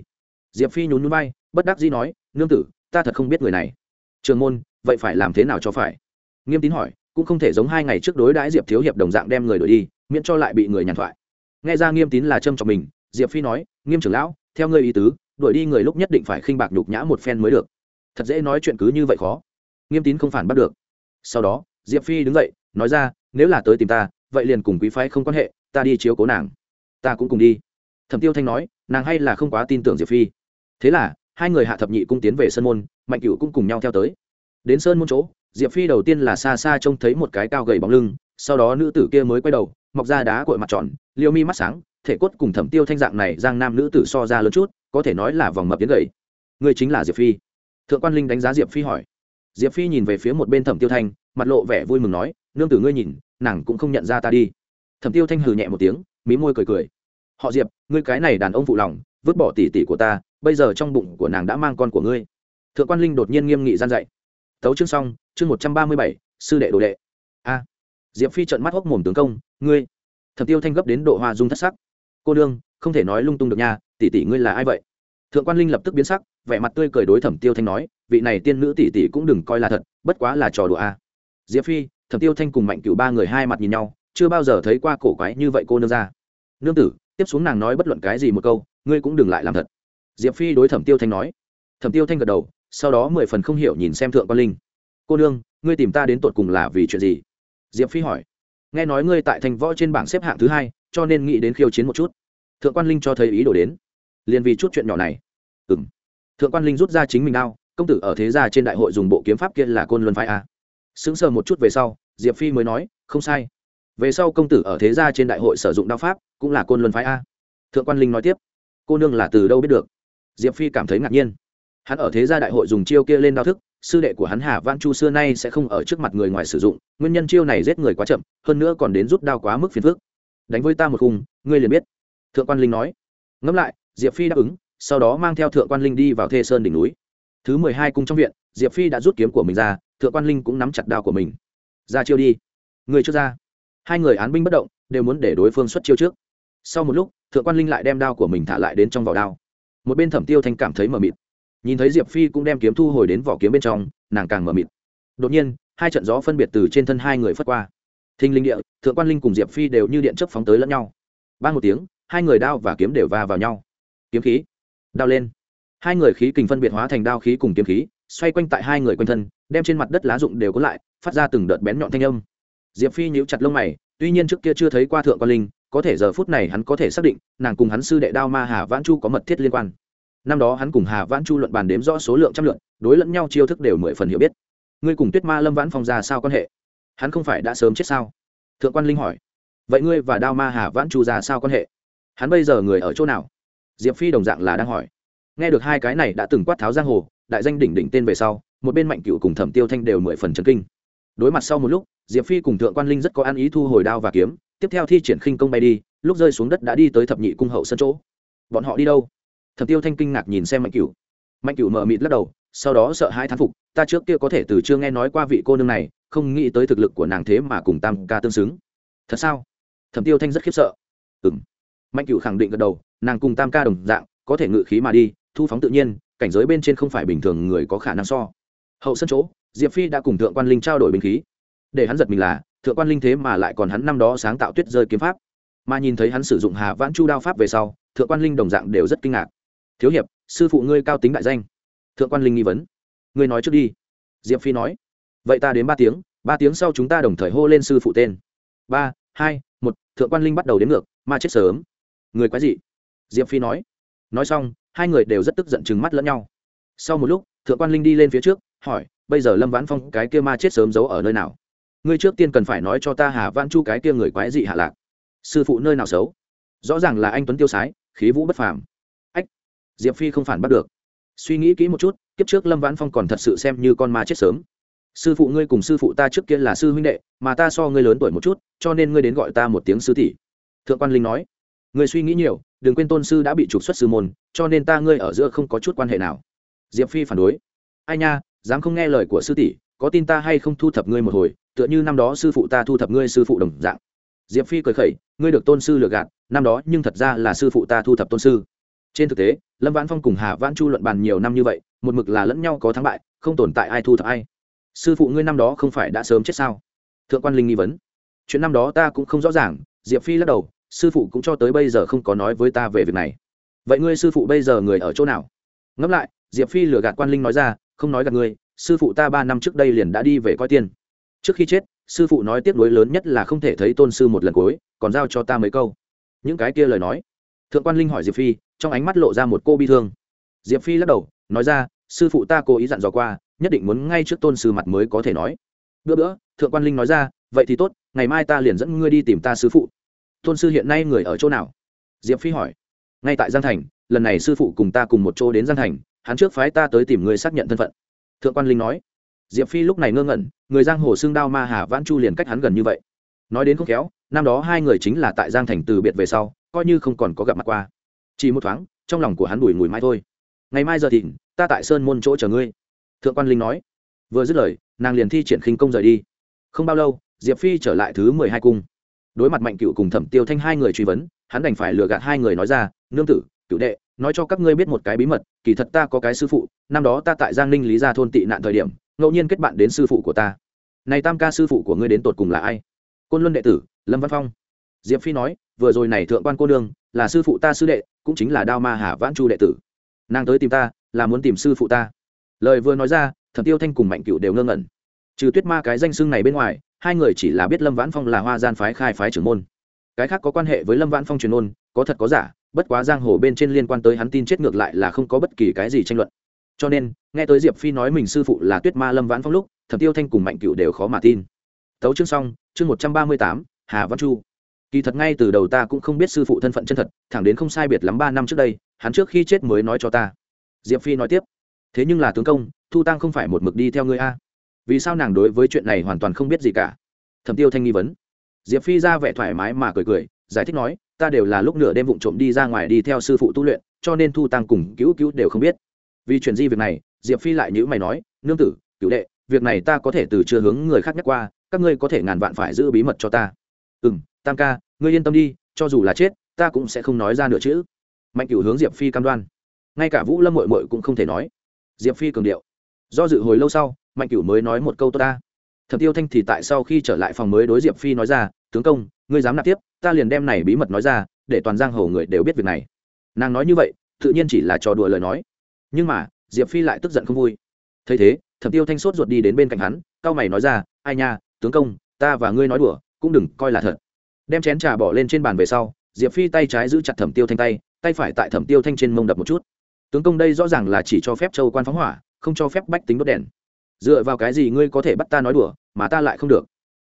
Diệp phi nhún núi bay bất đắc dĩ nói, nương tử, ta thật không biết người này. Trường môn, vậy phải làm thế nào cho phải? Nghiêm tín hỏi, cũng không thể giống hai ngày trước đối đãi diệp thiếu hiệp đồng dạng đem người đổi đi, miễn cho lại bị người nhàn thoại. Nghe ra nghiêm tín là trâm trọng mình, diệp phi nói nghiêm trưởng lão, theo ngươi ý tứ, đuổi đi người lúc nhất định phải khinh bạc nhục nhã một phen mới được. Thật dễ nói chuyện cứ như vậy khó. Nghiêm tín không phản bắt được. Sau đó, diệp phi đứng dậy, nói ra, nếu là tới tìm ta, vậy liền cùng quý phái không quan hệ, ta đi chiếu cố nàng. Ta cũng cùng đi. Thẩm tiêu thanh nói, nàng hay là không quá tin tưởng diệp phi. Thế là, hai người hạ thập nhị cung tiến về sơn môn, mạnh Cửu cũng cùng nhau theo tới. Đến sơn môn chỗ, diệp phi đầu tiên là xa xa trông thấy một cái cao gầy bóng lưng, sau đó nữ tử kia mới quay đầu, mọc ra đá cội mặt tròn liêu mi mắt sáng, thể cốt cùng thẩm tiêu thanh dạng này giang nam nữ tử so ra lớn chút, có thể nói là vòng mập tiến gầy. Người chính là diệp phi. Thượng quan linh đánh giá diệp phi hỏi. Diệp phi nhìn về phía một bên thẩm tiêu thanh, mặt lộ vẻ vui mừng nói, nương tử ngươi nhìn, nàng cũng không nhận ra ta đi. Thẩm tiêu thanh hừ nhẹ một tiếng, mí môi cười cười. Họ diệp, ngươi cái này đàn ông phụ lòng, vứt bỏ tỉ tỉ của ta, bây giờ trong bụng của nàng đã mang con của ngươi. Thượng quan linh đột nhiên nghiêm nghị gian dạy. Tấu chương xong, chương một trăm ba mươi bảy, sư đệ đồ đệ. A. Diệp phi trợn mắt hốc mồm tướng công, ngươi thẩm tiêu thanh gấp đến độ hoa dung thất sắc. Cô đương không thể nói lung tung được nha, tỷ tỷ ngươi là ai vậy? Thượng quan linh lập tức biến sắc, vẻ mặt tươi cười đối thẩm tiêu thanh nói, vị này tiên nữ tỷ tỷ cũng đừng coi là thật, bất quá là trò đùa a diệp phi, thẩm tiêu thanh cùng mạnh cửu ba người hai mặt nhìn nhau, chưa bao giờ thấy qua cổ quái như vậy cô nương ra. Nương tử, tiếp xuống nàng nói bất luận cái gì một câu, ngươi cũng đừng lại làm thật. Diệp phi đối thẩm tiêu thanh nói. Thẩm tiêu thanh gật đầu, sau đó mười phần không hiểu nhìn xem thượng quan linh. Cô nương, ngươi tìm ta đến tột cùng là vì chuyện gì? Diệp phi hỏi nghe nói ngươi tại thành võ trên bảng xếp hạng thứ hai, cho nên nghĩ đến khiêu chiến một chút. Thượng quan linh cho thấy ý đồ đến. Liền vì chút chuyện nhỏ này. Ừ m thượng quan linh rút ra chính mình đao, công tử ở thế gia trên đại hội dùng bộ kiếm pháp kia là côn luân phái a. Sững sờ một chút về sau, diệp phi mới nói, không sai. Về sau công tử ở thế gia trên đại hội sử dụng đao pháp cũng là côn luân phái a. Thượng quan linh nói tiếp, cô nương là từ đâu biết được? Diệp phi cảm thấy ngạc nhiên. Hắn ở thế gia đại hội dùng chiêu kia lên đao thức sư đệ của hắn hà văn chu xưa nay sẽ không ở trước mặt người ngoài sử dụng, nguyên nhân chiêu này giết người quá chậm, hơn nữa còn đến rút đao quá mức phiền phức. Đánh với ta một khung, ngươi liền biết. Thượng quan linh nói. Ngẫm lại, diệp phi đáp ứng, sau đó mang theo thượng quan linh đi vào thê sơn đỉnh núi. Thứ mười hai cung trong viện, diệp phi đã rút kiếm của mình ra, thượng quan linh cũng nắm chặt đao của mình. Ra chiêu đi. Người trước ra. Hai người án binh bất động, đều muốn để đối phương xuất chiêu trước. Sau một lúc, thượng quan linh lại đem đao của mình thả lại đến trong vỏ đao. Một bên thẩm tiêu thanh cảm thấy mờ mịt nhìn thấy diệp phi cũng đem kiếm thu hồi đến vỏ kiếm bên trong, nàng càng mờ mịt. Đột nhiên, hai trận gió phân biệt từ trên thân hai người phất qua. Thinh linh địa, thượng quan linh cùng diệp phi đều như điện chấp phóng tới lẫn nhau. Ba một tiếng, hai người đao và kiếm đều va vào nhau. Kiếm khí, đao lên. Hai người khí kình phân biệt hóa thành đao khí cùng kiếm khí, xoay quanh tại hai người quanh thân, đem trên mặt đất lá rụng đều có lại, phát ra từng đợt bén nhọn thanh âm. Diệp phi nhíu chặt lông mày, tuy nhiên trước kia chưa thấy qua thượng quan linh, có thể giờ phút này hắn có thể xác định, nàng cùng hắn sư đệ đao ma hà vãn chu có mật thiết liên quan năm đó hắn cùng hà vãn chu luận bàn đếm rõ số lượng trăm lượng, đối lẫn nhau chiêu thức đều mười phần hiểu biết. Ngươi cùng tuyết ma lâm vãn phong ra sao quan hệ? Hắn không phải đã sớm chết sao? Thượng quan linh hỏi. Vậy ngươi và đao ma hà vãn chu ra sao quan hệ? Hắn bây giờ người ở chỗ nào? Diệp phi đồng dạng là đang hỏi. Nghe được hai cái này đã từng quát tháo giang hồ, đại danh đỉnh đỉnh tên về sau, một bên mạnh cựu cùng thẩm tiêu thanh đều mười phần trần kinh. Đối mặt sau một lúc, diệp phi cùng thượng quan linh rất có ăn ý thu hồi đao và kiếm, tiếp theo thi triển khinh công bay đi, lúc rơi xuống đất đã đi tới thập nhị cung hậu sân chỗ. Bọn họ đi đâu? Thẩm tiêu thanh kinh ngạc nhìn xem mạnh cửu, mạnh cửu mờ mịt lắc đầu sau đó sợ hai thán phục ta trước kia có thể từ chưa nghe nói qua vị cô nương này không nghĩ tới thực lực của nàng thế mà cùng tam ca tương xứng. Thật sao? Thẩm tiêu thanh rất khiếp sợ. Ừ m mạnh cửu khẳng định gật đầu nàng cùng tam ca đồng dạng có thể ngự khí mà đi thu phóng tự nhiên cảnh giới bên trên không phải bình thường người có khả năng so. Hậu sân chỗ diệp phi đã cùng thượng quan linh trao đổi binh khí. Để hắn giật mình là thượng quan linh thế mà lại còn hắn năm đó sáng tạo tuyết rơi kiếm pháp. Mà nhìn thấy hắn sử dụng hà vãn chu đao pháp về sau thượng quan linh đồng dạng đều rất kinh ngạc thiếu hiệp, sư phụ ngươi cao tính đại danh. Thượng quan linh nghi vấn. Ngươi nói trước đi. Diệp phi nói. Vậy ta đến ba tiếng ba tiếng sau chúng ta đồng thời hô lên sư phụ tên. Ba, hai, một, thượng quan linh bắt đầu đến ngược, ma chết sớm. Người quái dị. Diệp phi nói. Nói xong, hai người đều rất tức giận chừng mắt lẫn nhau. Sau một lúc, thượng quan linh đi lên phía trước, hỏi, bây giờ lâm vãn phong cái kia ma chết sớm giấu ở nơi nào? Ngươi trước tiên cần phải nói cho ta hà vãn chu cái kia người quái dị hạ lạc. Sư phụ nơi nào xấu? Rõ ràng là anh tuấn tiêu sái, khí vũ bất phàm diệp phi không phản bắt được. Suy nghĩ kỹ một chút, kiếp trước lâm vãn phong còn thật sự xem như con ma chết sớm. Sư phụ ngươi cùng sư phụ ta trước kia là sư huynh đệ, mà ta so ngươi lớn tuổi một chút, cho nên ngươi đến gọi ta một tiếng sư tỷ. Thượng quan linh nói. Ngươi suy nghĩ nhiều, đừng quên tôn sư đã bị trục xuất sư môn, cho nên ta ngươi ở giữa không có chút quan hệ nào. Diệp phi phản đối. Ai nha, dám không nghe lời của sư tỷ, có tin ta hay không thu thập ngươi một hồi, tựa như năm đó sư phụ ta thu thập ngươi sư phụ đồng dạng. Diệp phi cười khẩy, ngươi được tôn sư lừa gạt, năm đó nhưng thật ra là sư phụ ta thu thập tôn sư trên thực tế, lâm vãn phong cùng hà vãn chu luận bàn nhiều năm như vậy, một mực là lẫn nhau có thắng bại, không tồn tại ai thu thập ai. Sư phụ ngươi năm đó không phải đã sớm chết sao? Thượng quan linh nghi vấn. Chuyện năm đó ta cũng không rõ ràng, diệp phi lắc đầu, sư phụ cũng cho tới bây giờ không có nói với ta về việc này. Vậy ngươi sư phụ bây giờ người ở chỗ nào? Ngẫm lại, diệp phi lừa gạt quan linh nói ra, không nói gạt ngươi, sư phụ ta ba năm trước đây liền đã đi về coi tiên trước khi chết, sư phụ nói tiếp nối lớn nhất là không thể thấy tôn sư một lần cuối, còn giao cho ta mấy câu. Những cái kia lời nói thượng quan linh hỏi diệp phi, trong ánh mắt lộ ra một cô bi thương. Diệp phi lắc đầu, nói ra, sư phụ ta cố ý dặn dò qua, nhất định muốn ngay trước tôn sư mặt mới có thể nói. Bữa bữa, thượng quan linh nói ra, vậy thì tốt, ngày mai ta liền dẫn ngươi đi tìm ta sư phụ. Tôn sư hiện nay người ở chỗ nào? Diệp phi hỏi. Ngay tại giang thành, lần này sư phụ cùng ta cùng một chỗ đến giang thành, hắn trước phái ta tới tìm ngươi xác nhận thân phận. Thượng quan linh nói. Diệp phi lúc này ngơ ngẩn, người giang hồ xương đao ma hà vãn chu liền cách hắn gần như vậy. Nói đến không khéo, năm đó hai người chính là tại giang thành từ biệt về sau coi như không còn có gặp mặt qua. Chỉ một thoáng, trong lòng của hắn đùi ngùi mai thôi. Ngày mai giờ thìn, ta tại sơn môn chỗ chờ ngươi. Thượng quan linh nói. Vừa dứt lời, nàng liền thi triển khinh công rời đi. Không bao lâu, diệp phi trở lại thứ mười hai cung. Đối mặt mạnh cựu cùng thẩm tiêu thanh hai người truy vấn, hắn đành phải lừa gạt hai người nói ra, nương tử, cựu đệ, nói cho các ngươi biết một cái bí mật, kỳ thật ta có cái sư phụ, năm đó ta tại giang ninh lý gia thôn tị nạn thời điểm, ngẫu nhiên kết bạn đến sư phụ của ta. Này tam ca sư phụ của ngươi đến tột cùng là ai? Côn luân đệ tử, lâm văn phong. Diệp phi nói vừa rồi này thượng quan cô nương là sư phụ ta sư đệ, cũng chính là đao ma hà vãn chu đệ tử. Nàng tới tìm ta, là muốn tìm sư phụ ta. Lời vừa nói ra, thẩm tiêu thanh cùng mạnh cựu đều ngơ ngẩn. Trừ tuyết ma cái danh xưng này bên ngoài, hai người chỉ là biết lâm vãn phong là hoa gian phái khai phái trưởng môn. Cái khác có quan hệ với lâm vãn phong truyền môn, có thật có giả, bất quá giang hồ bên trên liên quan tới hắn tin chết ngược lại là không có bất kỳ cái gì tranh luận. Cho nên, nghe tới diệp phi nói mình sư phụ là tuyết ma lâm vãn phong lúc, thẩm tiêu thanh cùng mạnh cựu đều khó mà tin. Tấu chương xong, chương một trăm ba mươi tám, hà văn chu kỳ thật ngay từ đầu ta cũng không biết sư phụ thân phận chân thật, thẳng đến không sai biệt lắm ba năm trước đây, hắn trước khi chết mới nói cho ta. Diệp phi nói tiếp, thế nhưng là tướng công, thu tăng không phải một mực đi theo ngươi a? Vì sao nàng đối với chuyện này hoàn toàn không biết gì cả? Thẩm tiêu thanh nghi vấn. Diệp phi ra vẻ thoải mái mà cười cười, giải thích nói, ta đều là lúc nửa đêm vụng trộm đi ra ngoài đi theo sư phụ tu luyện, cho nên thu tăng cùng cứu cứu đều không biết. Vì chuyện gì việc này, diệp phi lại nhữ mày nói, nương tử cựu đệ, việc này ta có thể từ chưa hướng người khác nhắc qua, các ngươi có thể ngàn vạn phải giữ bí mật cho ta. Ừ m tam ca, ngươi yên tâm đi, cho dù là chết, ta cũng sẽ không nói ra nửa chữ. Mạnh Cửu hướng diệp phi cam đoan. Ngay cả vũ lâm mội mội cũng không thể nói. Diệp phi cường điệu. Do dự hồi lâu sau, mạnh cửu mới nói một câu tốt ta. Thẩm tiêu thanh thì tại sau khi trở lại phòng mới đối diệp phi nói ra, tướng công, ngươi dám nạp tiếp, ta liền đem này bí mật nói ra, để toàn giang hồ người đều biết việc này. Nàng nói như vậy, tự nhiên chỉ là trò đùa lời nói. Nhưng mà, diệp phi lại tức giận không vui. Thấy thế, thẩm tiêu thanh sốt ruột đi đến bên cạnh hắn cao mày nói ra, ai nha, tướng công, ta và ngươi nói đùa, cũng đừng coi là thật đem chén trà bỏ lên trên bàn về sau, diệp phi tay trái giữ chặt thẩm tiêu thanh tay tay phải tại thẩm tiêu thanh trên mông đập một chút. Tướng công đây rõ ràng là chỉ cho phép châu quan phóng hỏa, không cho phép bách tính đốt đèn. Dựa vào cái gì ngươi có thể bắt ta nói đùa, mà ta lại không được?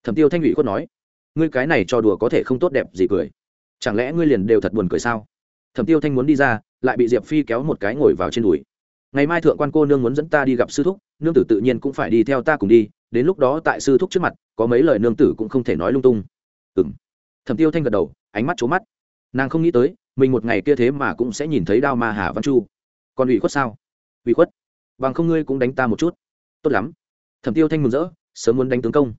Thẩm tiêu thanh ủy khuất nói. Ngươi cái này cho đùa có thể không tốt đẹp gì cười. Chẳng lẽ ngươi liền đều thật buồn cười sao? Thẩm tiêu thanh muốn đi ra, lại bị diệp phi kéo một cái ngồi vào trên đùi. Ngày mai thượng quan cô nương muốn dẫn ta đi gặp sư thúc, nương tử tự nhiên cũng phải đi theo ta cùng đi, đến lúc đó tại sư thúc trước mặt, có mấy lời nương tử cũng không thể nói lung tung. Ừ m thẩm tiêu thanh gật đầu, ánh mắt c mắt. Nàng không nghĩ tới, mình một ngày kia thế mà cũng sẽ nhìn thấy đao ma hà văn chu. Còn ủy khuất sao? Ủy khuất. Bằng không ngươi cũng đánh ta một chút. Tốt lắm. Thẩm tiêu thanh mừng rỡ, sớm muốn đánh tướng công.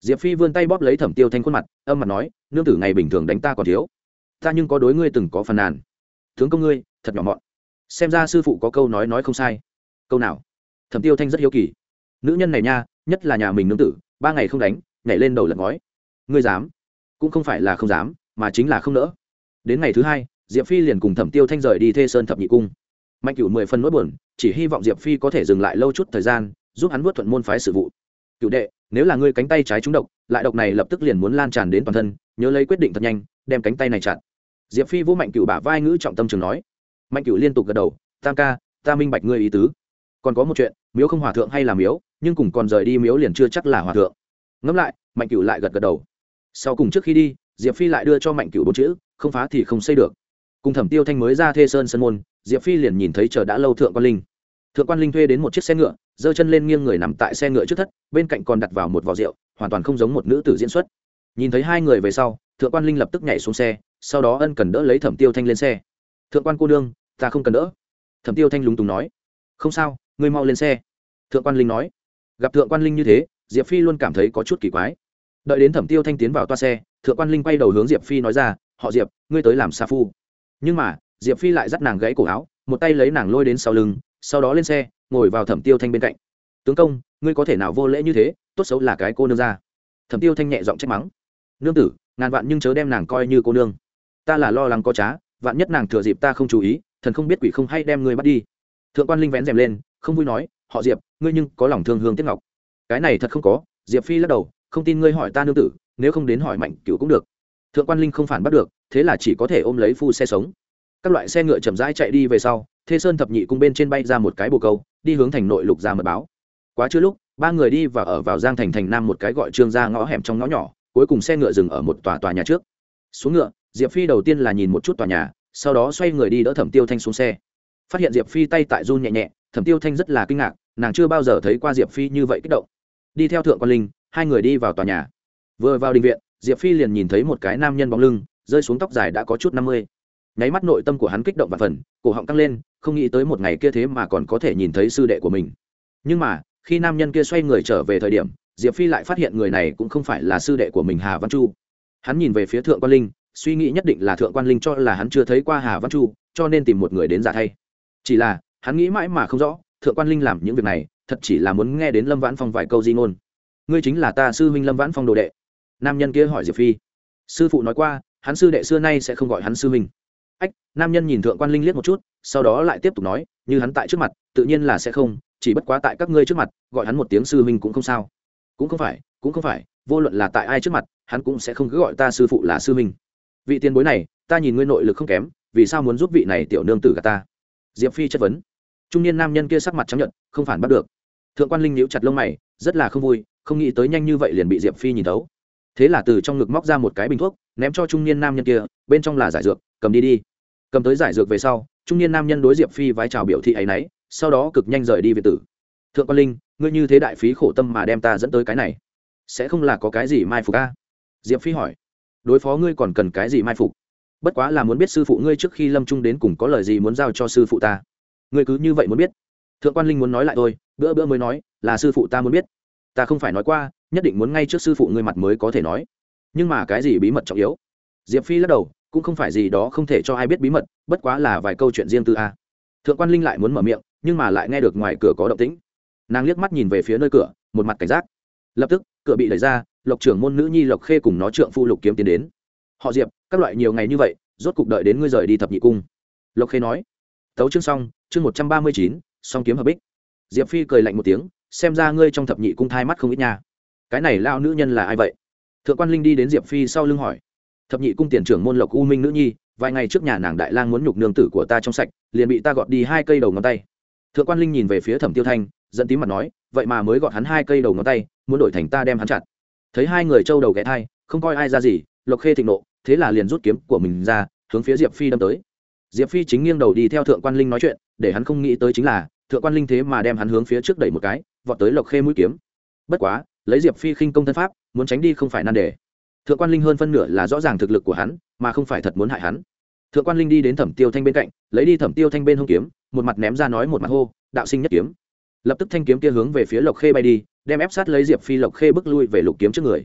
Diệp phi vươn tay bóp lấy thẩm tiêu thanh khuôn mặt, âm mặt nói, nương tử ngày bình thường đánh ta còn thiếu. Ta nhưng có đối ngươi từng có phàn nàn. Tướng công ngươi, thật nhỏ mọn. Xem ra sư phụ có câu nói nói không sai. Câu nào? Thẩm tiêu thanh rất hiếu kỳ. Nữ nhân này nha, nhất là nhà mình nương tử, ba ngày không đánh, nhảy lên đầu lật ngói. Ngươi dám? Cũng không phải là không dám, mà chính là không nỡ. Đến ngày thứ hai, diệp phi liền cùng thẩm tiêu thanh rời đi thê sơn thập nhị cung. Mạnh cửu mười phân nỗi buồn, chỉ hy vọng diệp phi có thể dừng lại lâu chút thời gian, giúp hắn vớt thuận môn phái sự vụ. Cựu đệ, nếu là ngươi cánh tay trái trúng độc, lại độc này lập tức liền muốn lan tràn đến toàn thân, nhớ lấy quyết định thật nhanh, đem cánh tay này chặn diệp phi vô mạnh cửu bả vai ngữ trọng tâm trường nói. Mạnh cửu liên tục gật đầu, tam ca, ta minh bạch ngươi ý tứ. Còn có một chuyện, miếu không hòa thượng hay là miếu, nhưng cùng còn rời đi miếu liền chưa chắc là hòa thượng. Ngẫm lại, mạnh cửu lại gật gật đầu sau cùng trước khi đi, diệp phi lại đưa cho mạnh cửu bốn chữ, không phá thì không xây được. Cùng thẩm tiêu thanh mới ra thê sơn sân môn, diệp phi liền nhìn thấy chờ đã lâu thượng quan linh. Thượng quan linh thuê đến một chiếc xe ngựa, giơ chân lên nghiêng người nằm tại xe ngựa trước thất, bên cạnh còn đặt vào một vò rượu, hoàn toàn không giống một nữ tử diễn xuất. Nhìn thấy hai người về sau, thượng quan linh lập tức nhảy xuống xe, sau đó ân cần đỡ lấy thẩm tiêu thanh lên xe. Thượng quan cô nương, ta không cần đỡ. Thẩm tiêu thanh lúng túng nói. Không sao, ngươi mau lên xe. Thượng quan linh nói. Gặp thượng quan linh như thế, diệp phi luôn cảm thấy có chút kỳ quái đợi đến thẩm tiêu thanh tiến vào toa xe, thượng quan linh quay đầu hướng diệp phi nói ra, họ diệp, ngươi tới làm sa phu. Nhưng mà, diệp phi lại dắt nàng gãy cổ áo, một tay lấy nàng lôi đến sau lưng, sau đó lên xe, ngồi vào thẩm tiêu thanh bên cạnh. Tướng công, ngươi có thể nào vô lễ như thế, tốt xấu là cái cô nương ra. Thẩm tiêu thanh nhẹ giọng trách mắng. Nương tử, ngàn vạn nhưng chớ đem nàng coi như cô nương. Ta là lo lắng có trá, vạn nhất nàng thừa dịp ta không chú ý, thần không biết quỷ không hay đem ngươi bắt đi. Thượng quan linh vén rèm lên, không vui nói, họ diệp, ngươi nhưng có lòng thương hương tiếc ngọc. Cái này thật không có. Diệp phi lắc đầu không tin ngươi hỏi ta nương tử, nếu không đến hỏi mạnh cửu cũng được. Thượng quan linh không phản bắt được, thế là chỉ có thể ôm lấy phu xe sống. Các loại xe ngựa chậm rãi chạy đi về sau, thê sơn thập nhị cung bên trên bay ra một cái bồ câu, đi hướng thành nội lục ra mật báo. Quá chưa lúc, ba người đi và ở vào giang thành thành nam một cái gọi trương ra ngõ hẻm trong ngõ nhỏ, cuối cùng xe ngựa dừng ở một tòa tòa nhà trước. Xuống ngựa, diệp phi đầu tiên là nhìn một chút tòa nhà, sau đó xoay người đi đỡ thẩm tiêu thanh xuống xe. Phát hiện diệp phi tay tại run nhẹ nhẹ, thẩm tiêu thanh rất là kinh ngạc, nàng chưa bao giờ thấy qua diệp phi như vậy kích động. Đi theo thượng quan linh hai người đi vào tòa nhà. Vừa vào định viện, diệp phi liền nhìn thấy một cái nam nhân bóng lưng, rơi xuống tóc dài đã có chút năm mươi. Nháy mắt nội tâm của hắn kích động và phần, cổ họng căng lên, không nghĩ tới một ngày kia thế mà còn có thể nhìn thấy sư đệ của mình. Nhưng mà, khi nam nhân kia xoay người trở về thời điểm, diệp phi lại phát hiện người này cũng không phải là sư đệ của mình hà văn chu. Hắn nhìn về phía thượng quan linh, suy nghĩ nhất định là thượng quan linh cho là hắn chưa thấy qua hà văn chu, cho nên tìm một người đến giả thay. Chỉ là, hắn nghĩ mãi mà không rõ, thượng quan linh làm những việc này, thật chỉ là muốn nghe đến lâm vãn phong vài câu di ngôn ngươi chính là ta sư huynh lâm vãn phong đồ đệ. Nam nhân kia hỏi diệp phi. Sư phụ nói qua, hắn sư đệ xưa nay sẽ không gọi hắn sư huynh. Ách, nam nhân nhìn thượng quan linh liếc một chút, sau đó lại tiếp tục nói, như hắn tại trước mặt, tự nhiên là sẽ không, chỉ bất quá tại các ngươi trước mặt, gọi hắn một tiếng sư huynh cũng không sao. Cũng không phải, cũng không phải, vô luận là tại ai trước mặt, hắn cũng sẽ không cứ gọi ta sư phụ là sư huynh. Vị tiền bối này, ta nhìn ngươi nội lực không kém, vì sao muốn giúp vị này tiểu nương tử gà ta? Diệp phi chất vấn. Trung niên nam nhân kia sắc mặt chấp nhận không phản bắt được. Thượng quan linh nhíu chặt lông mày, rất là không vui không nghĩ tới nhanh như vậy liền bị diệp phi nhìn thấu thế là từ trong ngực móc ra một cái bình thuốc ném cho trung niên nam nhân kia bên trong là giải dược cầm đi đi cầm tới giải dược về sau trung niên nam nhân đối diệp phi vái chào biểu thị ấ y n ấ y sau đó cực nhanh rời đi về tử thượng quan linh ngươi như thế đại phí khổ tâm mà đem ta dẫn tới cái này sẽ không là có cái gì mai phục ca diệp phi hỏi đối phó ngươi còn cần cái gì mai phục bất quá là muốn biết sư phụ ngươi trước khi lâm trung đến cùng có lời gì muốn giao cho sư phụ ta ngươi cứ như vậy muốn biết thượng quan linh muốn nói lại tôi bữa bữa mới nói là sư phụ ta muốn biết ta không phải nói qua, nhất định muốn ngay trước sư phụ ngươi mặt mới có thể nói. Nhưng mà cái gì bí mật trọng yếu? Diệp phi lắc đầu, cũng không phải gì đó không thể cho ai biết bí mật, bất quá là vài câu chuyện riêng tư a. Thượng quan linh lại muốn mở miệng, nhưng mà lại nghe được ngoài cửa có động tĩnh. Nàng liếc mắt nhìn về phía nơi cửa, một mặt cảnh giác. Lập tức, cửa bị đẩy ra, lộc trưởng môn nữ nhi lộc khê cùng nó trượng phu lục kiếm tiến đến. Họ diệp, các loại nhiều ngày như vậy, rốt cục đợi đến ngươi rời đi thập nhị cung. Lộc khê nói. Tấu chương xong, chương một trăm ba mươi chín, song kiếm hợp bích. Diệp phi cười lạnh một tiếng xem ra ngươi trong thập nhị cung thai mắt không ít nha. Cái này lao nữ nhân là ai vậy? Thượng quan linh đi đến diệp phi sau lưng hỏi. Thập nhị cung tiền trưởng môn lộc u minh nữ nhi, vài ngày trước nhà nàng đại lang muốn nhục nương tử của ta trong sạch, liền bị ta gọt đi hai cây đầu ngón tay. Thượng quan linh nhìn về phía thẩm tiêu thanh dẫn tím mặt nói, vậy mà mới gọt hắn hai cây đầu ngón tay, muốn đổi thành ta đem hắn chặt. Thấy hai người trâu đầu ghé thai, không coi ai ra gì, lộc khê thịnh nộ, thế là liền rút kiếm của mình ra, hướng phía diệp phi đâm tới. Diệp phi chính nghiêng đầu đi theo thượng quan linh nói chuyện, để hắn không nghĩ tới chính là, thượng quan linh thế mà đem hắn hướng phía trước đẩy một cái vọt tới lộc khê mũi kiếm. Bất quá, lấy diệp phi khinh công thân pháp, muốn tránh đi không phải nan đề. Thượng quan linh hơn phân nửa là rõ ràng thực lực của hắn, mà không phải thật muốn hại hắn. Thượng quan linh đi đến thẩm tiêu thanh bên cạnh, lấy đi thẩm tiêu thanh bên hông kiếm, một mặt ném ra nói một mặt hô, đạo sinh nhất kiếm. Lập tức thanh kiếm kia hướng về phía lộc khê bay đi, đem ép sát lấy diệp phi lộc khê bước lui về lục kiếm trước người.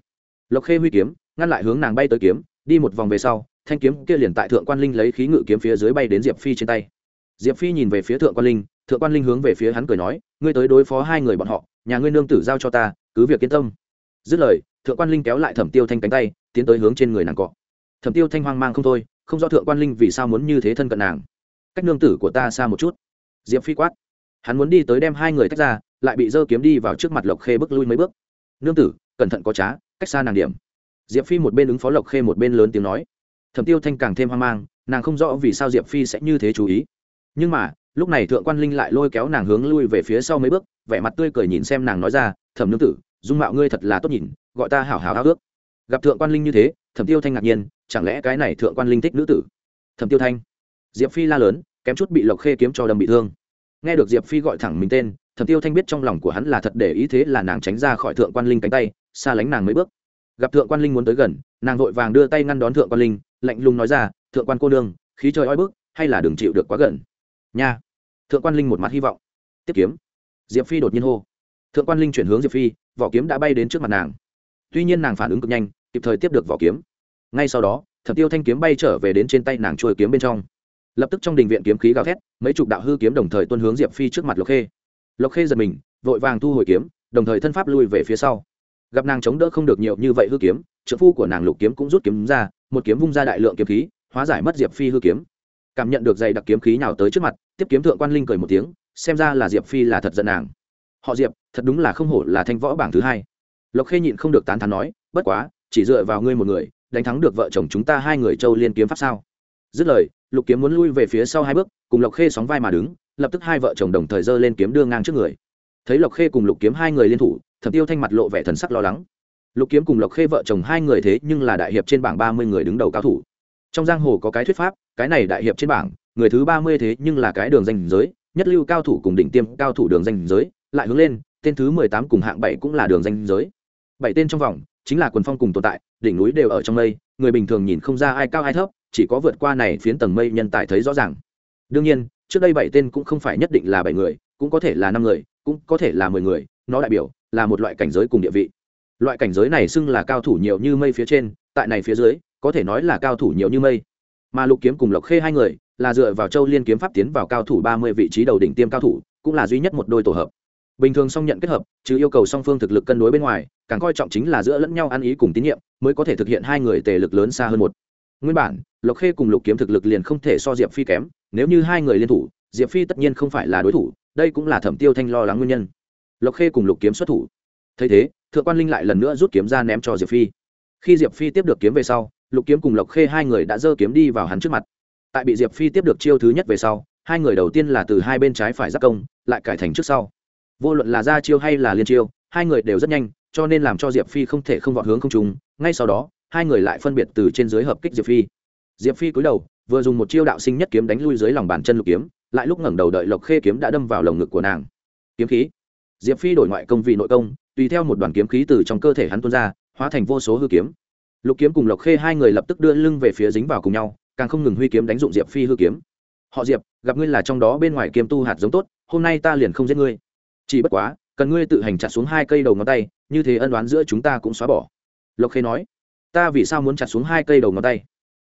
Lộc khê huy kiếm, ngăn lại hướng nàng bay tới kiếm, đi một vòng về sau, thanh kiếm kia liền tại thượng quan linh lấy khí ngự kiếm phía dưới bay đến diệp phi trên tay. Diệp phi nhìn về phía thượng quan linh thượng quan linh hướng về phía hắn cười nói, ngươi tới đối phó hai người bọn họ, nhà ngươi nương tử giao cho ta, cứ việc yên tâm. Dứt lời, thượng quan linh kéo lại thẩm tiêu thanh cánh tay, tiến tới hướng trên người nàng cọ. Thẩm tiêu thanh hoang mang không thôi, không rõ thượng quan linh vì sao muốn như thế thân cận nàng. Cách nương tử của ta xa một chút. Diệp phi quát. Hắn muốn đi tới đem hai người tách ra, lại bị dơ kiếm đi vào trước mặt lộc khê bước lui mấy bước. Nương tử, cẩn thận có trá, cách xa nàng điểm. Diệp phi một bên ứng phó lộc khê một bên lớn tiếng nói. Thẩm tiêu thanh càng thêm hoang mang, nàng không rõ vì sao diệp phi sẽ như thế chú ý. Nhưng mà lúc này thượng quan linh lại lôi kéo nàng hướng lui về phía sau mấy bước, vẻ mặt tươi cười nhìn xem nàng nói ra, thẩm nương tử, dung mạo ngươi thật là tốt nhìn, gọi ta hảo hảo háo ước. Gặp thượng quan linh như thế, thẩm tiêu thanh ngạc nhiên, chẳng lẽ cái này thượng quan linh thích nữ tử? Thẩm tiêu thanh, diệp phi la lớn, kém chút bị lộc khê kiếm cho đâm bị thương. Nghe được diệp phi gọi thẳng mình tên, thẩm tiêu thanh biết trong lòng của hắn là thật để ý thế là nàng tránh ra khỏi thượng quan linh cánh tay, xa lánh nàng mấy bước. Gặp thượng quan linh muốn tới gần, nàng vội vàng đưa tay ngăn đón thượng quan linh, lạnh lùng nói ra, thượng quan cô nương, khí trời oi bức, hay là đừng chịu được quá gần nha. Thượng quan linh một mặt hy vọng. Tiếp kiếm. Diệp phi đột nhiên hô. Thượng quan linh chuyển hướng diệp phi, vỏ kiếm đã bay đến trước mặt nàng. Tuy nhiên nàng phản ứng cực nhanh, kịp thời tiếp được vỏ kiếm. Ngay sau đó thập tiêu thanh kiếm bay trở về đến trên tay nàng trôi kiếm bên trong. Lập tức trong đình viện kiếm khí gào thét, mấy chục đạo hư kiếm đồng thời tuân hướng diệp phi trước mặt lộc khê. Lộc khê giật mình, vội vàng thu hồi kiếm, đồng thời thân pháp lui về phía sau. Gặp nàng chống đỡ không được nhiều như vậy hư kiếm trợ phu của nàng lục kiếm cũng rút kiếm ra, một kiếm vung ra đại lượng kiếm khí, hóa giải mất diệp phi hư kiếm cảm nhận được dày đặc kiếm khí nào tới trước mặt, tiếp kiếm thượng quan linh cười một tiếng, xem ra là diệp phi là thật giận nàng. Họ diệp, thật đúng là không hổ là thanh võ bảng thứ hai. Lộc khê nhịn không được tán thán nói, bất quá, chỉ dựa vào ngươi một người, đánh thắng được vợ chồng chúng ta hai người châu liên kiếm pháp sao? Dứt lời, lục kiếm muốn lui về phía sau hai bước, cùng lộc khê sóng vai mà đứng, lập tức hai vợ chồng đồng thời giơ lên kiếm đưa ngang trước người. Thấy lộc khê cùng lục kiếm hai người liên thủ, thẩm tiêu thanh mặt lộ vẻ thần sắc lo lắng. Lục kiếm cùng lộc khê vợ chồng hai người thế nhưng là đại hiệp trên bảng ba mươi người đứng đầu cao thủ trong giang hồ có cái thuyết pháp, cái này đại hiệp trên bảng, người thứ ba mươi thế nhưng là cái đường danh giới, nhất lưu cao thủ cùng đỉnh tiêm cao thủ đường danh giới, lại hướng lên, tên thứ mười tám cùng hạng bảy cũng là đường danh giới. Bảy tên trong vòng, chính là quần phong cùng tồn tại, đỉnh núi đều ở trong mây, người bình thường nhìn không ra ai cao ai thấp, chỉ có vượt qua này phiến tầng mây nhân tài thấy rõ ràng. Đương nhiên, trước đây bảy tên cũng không phải nhất định là bảy người, cũng có thể là năm người, cũng có thể là mười người, nó đại biểu là một loại cảnh giới cùng địa vị. Loại cảnh giới này xưng là cao thủ nhiều như mây phía trên, tại này phía dưới có thể nói là cao thủ nhiều như mây. Mà lục kiếm cùng lộc khê hai người là dựa vào châu liên kiếm pháp tiến vào cao thủ ba mươi vị trí đầu đỉnh tiêm cao thủ, cũng là duy nhất một đôi tổ hợp. Bình thường song nhận kết hợp, chứ yêu cầu song phương thực lực cân đối bên ngoài, càng coi trọng chính là giữa lẫn nhau ăn ý cùng tín nhiệm, mới có thể thực hiện hai người tề lực lớn xa hơn một. Nguyên bản, lộc khê cùng lục kiếm thực lực liền không thể so diệp phi kém, nếu như hai người liên thủ, diệp phi tất nhiên không phải là đối thủ, đây cũng là thẩm tiêu thanh lo lắng nguyên nhân. Lộc khê cùng lục kiếm xuất thủ. Thấy thế, thượng quan linh lại lần nữa rút kiếm ra ném cho diệp phi. Khi diệp phi tiếp được kiếm về sau lục kiếm cùng lộc khê hai người đã giơ kiếm đi vào hắn trước mặt. Tại bị diệp phi tiếp được chiêu thứ nhất về sau, hai người đầu tiên là từ hai bên trái phải giáp công, lại cải thành trước sau. Vô luận là ra chiêu hay là liên chiêu, hai người đều rất nhanh, cho nên làm cho diệp phi không thể không vọt hướng không trùng ngay sau đó, hai người lại phân biệt từ trên dưới hợp kích diệp phi. Diệp phi cúi đầu, vừa dùng một chiêu đạo sinh nhất kiếm đánh lui dưới lòng bàn chân lục kiếm, lại lúc ngẩng đầu đợi lộc khê kiếm đã đâm vào lồng ngực của nàng. Kiếm khí. Diệp phi đổi ngoại công vì nội công, tùy theo một đoàn kiếm khí từ trong cơ thể hắn tuôn ra, hóa thành vô số hư kiếm lục kiếm cùng lộc khê hai người lập tức đưa lưng về phía dính vào cùng nhau, càng không ngừng huy kiếm đánh dụng diệp phi hư kiếm. Họ diệp, gặp ngươi là trong đó bên ngoài kiếm tu hạt giống tốt, hôm nay ta liền không giết ngươi. Chỉ bất quá, cần ngươi tự hành chặt xuống hai cây đầu ngón tay, như thế ân đoán giữa chúng ta cũng xóa bỏ. Lộc khê nói. Ta vì sao muốn chặt xuống hai cây đầu ngón tay?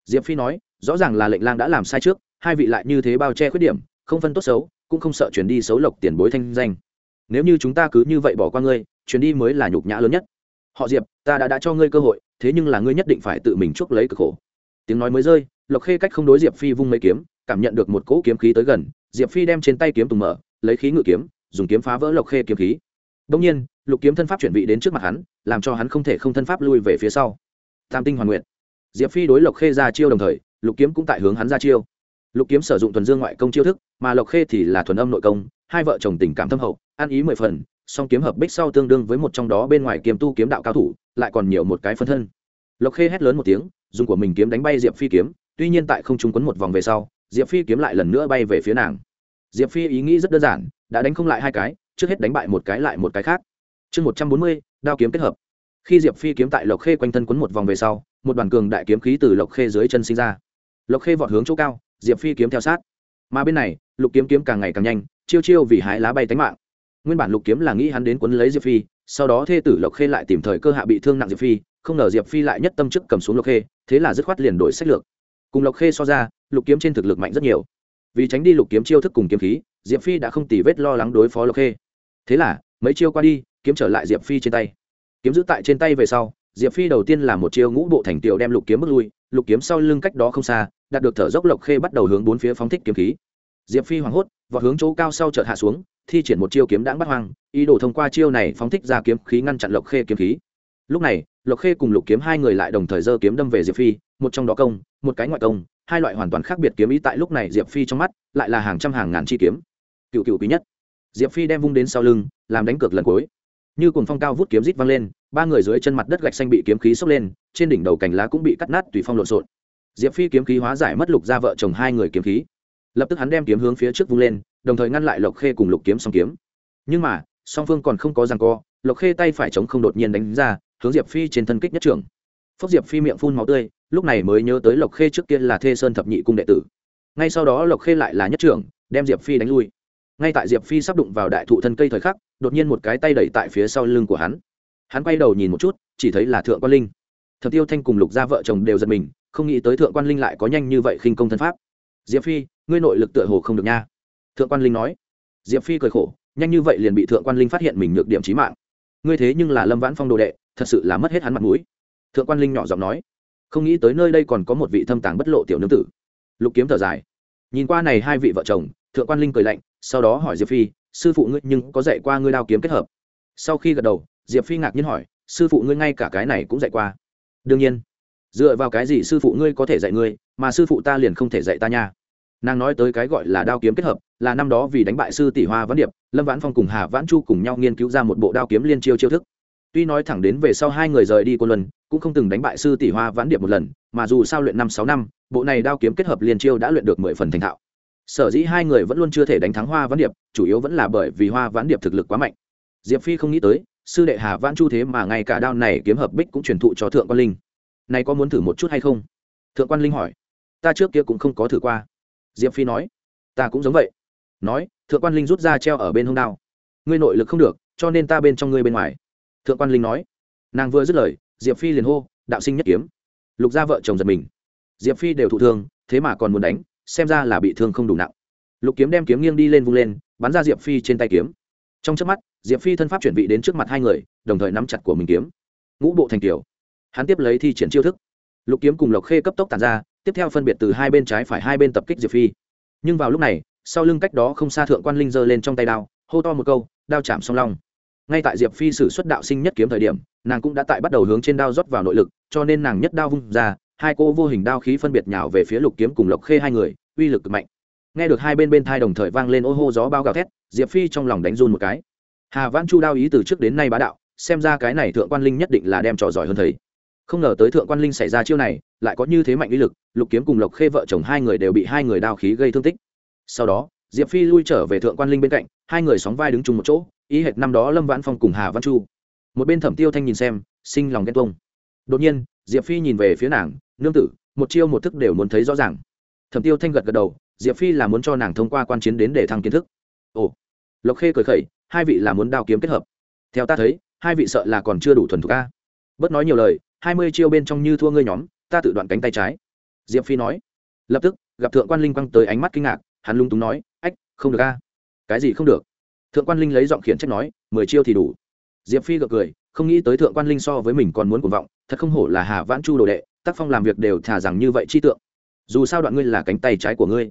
Diệp phi nói, rõ ràng là lệnh lang đã làm sai trước, hai vị lại như thế bao che khuyết điểm, không phân tốt xấu, cũng không sợ chuyển đi xấu lộc tiền bối thanh danh. Nếu như chúng ta cứ như vậy bỏ qua ngươi chuyến đi mới là nhục nhã lớn nhất họ diệp, ta đã đã cho ngươi cơ hội, thế nhưng là ngươi nhất định phải tự mình chuốc lấy cực khổ. Tiếng nói mới rơi, lộc khê cách không đối diệp phi vung mấy kiếm, cảm nhận được một cỗ kiếm khí tới gần, diệp phi đem trên tay kiếm tùng mở, lấy khí ngự kiếm, dùng kiếm phá vỡ lộc khê kiếm khí. Đông nhiên, lục kiếm thân pháp chuẩn bị đến trước mặt hắn, làm cho hắn không thể không thân pháp lui về phía sau. Tam tinh hoàn nguyện diệp phi đối lộc khê ra chiêu đồng thời, lục kiếm cũng tại hướng hắn ra chiêu. Lục kiếm sử dụng thuần dương ngoại công chiêu thức, mà lộc khê thì là thuần âm nội công, hai vợ chồng tình cảm thâm hậu, ăn ý mười phần song kiếm hợp bích sau tương đương với một trong đó bên ngoài kiếm tu kiếm đạo cao thủ, lại còn nhiều một cái phân thân. Lộc khê hét lớn một tiếng, dùng của mình kiếm đánh bay diệp phi kiếm, tuy nhiên tại không trung quấn một vòng về sau, diệp phi kiếm lại lần nữa bay về phía nàng. Diệp phi ý nghĩ rất đơn giản, đã đánh không lại hai cái, trước hết đánh bại một cái lại một cái khác. Chương một trăm bốn mươi, đao kiếm kết hợp. Khi diệp phi kiếm tại lộc khê quanh thân quấn một vòng về sau, một đoàn cường đại kiếm khí từ lộc khê dưới chân sinh ra. Lộc khê vọt hướng chỗ cao, diệp phi kiếm theo sát. Mà bên này, lục kiếm kiếm càng ngày càng nhanh, chiêu chiêu vì hái lá bay tánh mạng nguyên bản lục kiếm là nghĩ hắn đến quấn lấy diệp phi, sau đó thê tử lộc khê lại tìm thời cơ hạ bị thương nặng diệp phi, không ngờ diệp phi lại nhất tâm chức cầm xuống lộc khê, thế là dứt khoát liền đổi sách lược. Cùng lộc khê so ra, lục kiếm trên thực lực mạnh rất nhiều. Vì tránh đi lục kiếm chiêu thức cùng kiếm khí, diệp phi đã không tì vết lo lắng đối phó lộc khê. Thế là, mấy chiêu qua đi, kiếm trở lại diệp phi trên tay. Kiếm giữ tại trên tay về sau, diệp phi đầu tiên là một chiêu ngũ bộ thành tiệu đem lục kiếm bước lui, lục kiếm sau lưng cách đó không xa, đạt được thở dốc lộc khê bắt đầu hướng bốn phía phóng thích kiếm khí. Diệp phi hoảng hốt và hướng chỗ cao sau chợt hạ xuống thi triển một chiêu kiếm đãng bắt hoang, ý đồ thông qua chiêu này phóng thích ra kiếm khí ngăn chặn lộc khê kiếm khí. Lúc này, lộc khê cùng lục kiếm hai người lại đồng thời giơ kiếm đâm về diệp phi, một trong đó công, một cái ngoại công, hai loại hoàn toàn khác biệt kiếm ý tại lúc này diệp phi trong mắt, lại là hàng trăm hàng ngàn chi kiếm. Cựu cựu quý nhất. Diệp phi đem vung đến sau lưng, làm đánh cược lần cuối. Như cùng phong cao vút kiếm rít văng lên, ba người dưới chân mặt đất gạch xanh bị kiếm khí sốc lên, trên đỉnh đầu cành lá cũng bị cắt nát tùy phong lộn xộn. Diệp phi kiếm khí hóa giải mất lục ra vợ chồng hai người kiếm khí. Lập tức hắn đem kiếm hướng phía trước vung lên đồng thời ngăn lại lộc khê cùng lục kiếm song kiếm. Nhưng mà, song phương còn không có rằng co, lộc khê tay phải chống không đột nhiên đánh ra, hướng diệp phi trên thân kích nhất trưởng. Phúc diệp phi miệng phun máu tươi, lúc này mới nhớ tới lộc khê trước kia là thê sơn thập nhị cung đệ tử. Ngay sau đó lộc khê lại là nhất trưởng, đem diệp phi đánh lui. Ngay tại diệp phi sắp đụng vào đại thụ thân cây thời khắc, đột nhiên một cái tay đẩy tại phía sau lưng của hắn. Hắn quay đầu nhìn một chút, chỉ thấy là thượng quan linh. Thập tiêu thanh cùng lục gia vợ chồng đều giật mình, không nghĩ tới thượng quan linh lại có nhanh như vậy khinh công thân pháp. Diệp phi, ngươi nội lực tựa hồ không được nha thượng quan linh nói. Diệp phi cười khổ, nhanh như vậy liền bị thượng quan linh phát hiện mình nhược điểm trí mạng. Ngươi thế nhưng là lâm vãn phong đồ đệ, thật sự là mất hết hắn mặt mũi. Thượng quan linh nhỏ giọng nói. Không nghĩ tới nơi đây còn có một vị thâm tàng bất lộ tiểu nương tử. Lục kiếm thở dài. Nhìn qua này hai vị vợ chồng, thượng quan linh cười lạnh, sau đó hỏi diệp phi, sư phụ ngươi nhưng có dạy qua ngươi đao kiếm kết hợp? Sau khi gật đầu, diệp phi ngạc nhiên hỏi, sư phụ ngươi ngay cả cái này cũng dạy qua? Đương nhiên. Dựa vào cái gì sư phụ ngươi có thể dạy ngươi, mà sư phụ ta liền không thể dạy ta nha? Nàng nói tới cái gọi là đao kiếm kết hợp, là năm đó vì đánh bại sư tỷ hoa văn điệp, lâm vãn phong cùng hà vãn chu cùng nhau nghiên cứu ra một bộ đao kiếm liên chiêu chiêu thức. Tuy nói thẳng đến về sau hai người rời đi cô luân, cũng không từng đánh bại sư tỷ hoa vãn điệp một lần, mà dù sao luyện năm sáu năm, bộ này đao kiếm kết hợp liên chiêu đã luyện được mười phần thành thạo. Sở dĩ hai người vẫn luôn chưa thể đánh thắng hoa vãn điệp, chủ yếu vẫn là bởi vì hoa vãn điệp thực lực quá mạnh. Diệp phi không nghĩ tới, sư đệ hà vãn chu thế mà ngay cả đao này kiếm hợp bích cũng truyền thụ cho thượng quan linh. Này có muốn thử một chút hay không? Thượng quan linh hỏi. Ta trước kia cũng không có thử qua diệp phi nói, ta cũng giống vậy. Nói, thượng quan linh rút ra treo ở bên hông đao. Ngươi nội lực không được, cho nên ta bên trong ngươi bên ngoài. Thượng quan linh nói. Nàng vừa dứt lời, diệp phi liền hô, đạo sinh nhất kiếm. Lục gia vợ chồng giật mình. Diệp phi đều thụ thương, thế mà còn muốn đánh, xem ra là bị thương không đủ nặng. Lục kiếm đem kiếm nghiêng đi lên vung lên, bắn ra diệp phi trên tay kiếm. Trong trước mắt, diệp phi thân pháp chuẩn bị đến trước mặt hai người, đồng thời nắm chặt của mình kiếm. Ngũ bộ thành kiểu hắn tiếp lấy thi triển chiêu thức. Lục kiếm cùng lộc khê cấp tốc tàn ra tiếp theo phân biệt từ hai bên trái phải hai bên tập kích diệp phi nhưng vào lúc này sau lưng cách đó không xa thượng quan linh giơ lên trong tay đao hô to một câu đao chạm song long ngay tại diệp phi xử xuất đạo sinh nhất kiếm thời điểm nàng cũng đã tại bắt đầu hướng trên đao rót vào nội lực cho nên nàng nhất đao vung ra hai cô vô hình đao khí phân biệt nhào về phía lục kiếm cùng lộc khê hai người uy lực cực mạnh nghe được hai bên bên thai đồng thời vang lên ô hô gió bao gào thét diệp phi trong lòng đánh run một cái hà văn chu đao ý từ trước đến nay bá đạo xem ra cái này thượng quan linh nhất định là đem trò giỏi hơn thầy không ngờ tới thượng quan linh xảy ra chiêu này, lại có như thế mạnh uy lực, lục kiếm cùng lộc khê vợ chồng hai người đều bị hai người đao khí gây thương tích. Sau đó, diệp phi lui trở về thượng quan linh bên cạnh, hai người sóng vai đứng chung một chỗ ý hệt năm đó lâm vãn phong cùng hà văn chu. Một bên thẩm tiêu thanh nhìn xem, sinh lòng ghen tuông. Đột nhiên, diệp phi nhìn về phía nàng, nương tử, một chiêu một thức đều muốn thấy rõ ràng. Thẩm tiêu thanh gật gật đầu, diệp phi là muốn cho nàng thông qua quan chiến đến để thăng kiến thức. Ồ. Lộc khê cười khẩy, hai vị là muốn đao kiếm kết hợp. Theo ta thấy, hai vị sợ là còn chưa đủ thuần thục ca bớt nói nhiều lời hai mươi chiêu bên trong như thua ngươi nhóm, ta tự đoạn cánh tay trái. Diệp phi nói. Lập tức, gặp thượng quan linh quăng tới ánh mắt kinh ngạc, hắn lung túng nói, ách, không được a, cái gì không được? Thượng quan linh lấy giọng khiển trách nói, mười chiêu thì đủ. Diệp phi gật cười, không nghĩ tới thượng quan linh so với mình còn muốn cuồng vọng, thật không hổ là hà vãn chu đồ đệ, tác phong làm việc đều thả rằng như vậy chi tượng. Dù sao đoạn ngươi là cánh tay trái của ngươi.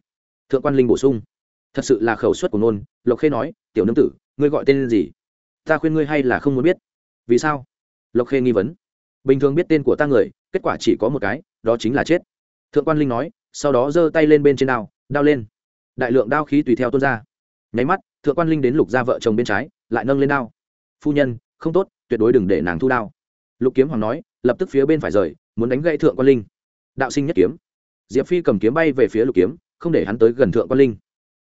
Thượng quan linh bổ sung. Thật sự là khẩu suất của nôn. Lộc khê nói, tiểu nương tử, ngươi gọi tên gì? Ta khuyên ngươi hay là không muốn biết. Vì sao? Lộc khê nghi vấn bình thường biết tên của ta người, kết quả chỉ có một cái, đó chính là chết. Thượng quan linh nói, sau đó giơ tay lên bên trên đao đao lên. Đại lượng đao khí tùy theo tuôn ra. Nháy mắt, thượng quan linh đến lục ra vợ chồng bên trái, lại nâng lên đao. Phu nhân, không tốt, tuyệt đối đừng để nàng thu đao. Lục kiếm hoàng nói, lập tức phía bên phải rời, muốn đánh gậy thượng quan linh. Đạo sinh nhất kiếm. Diệp phi cầm kiếm bay về phía lục kiếm, không để hắn tới gần thượng quan linh.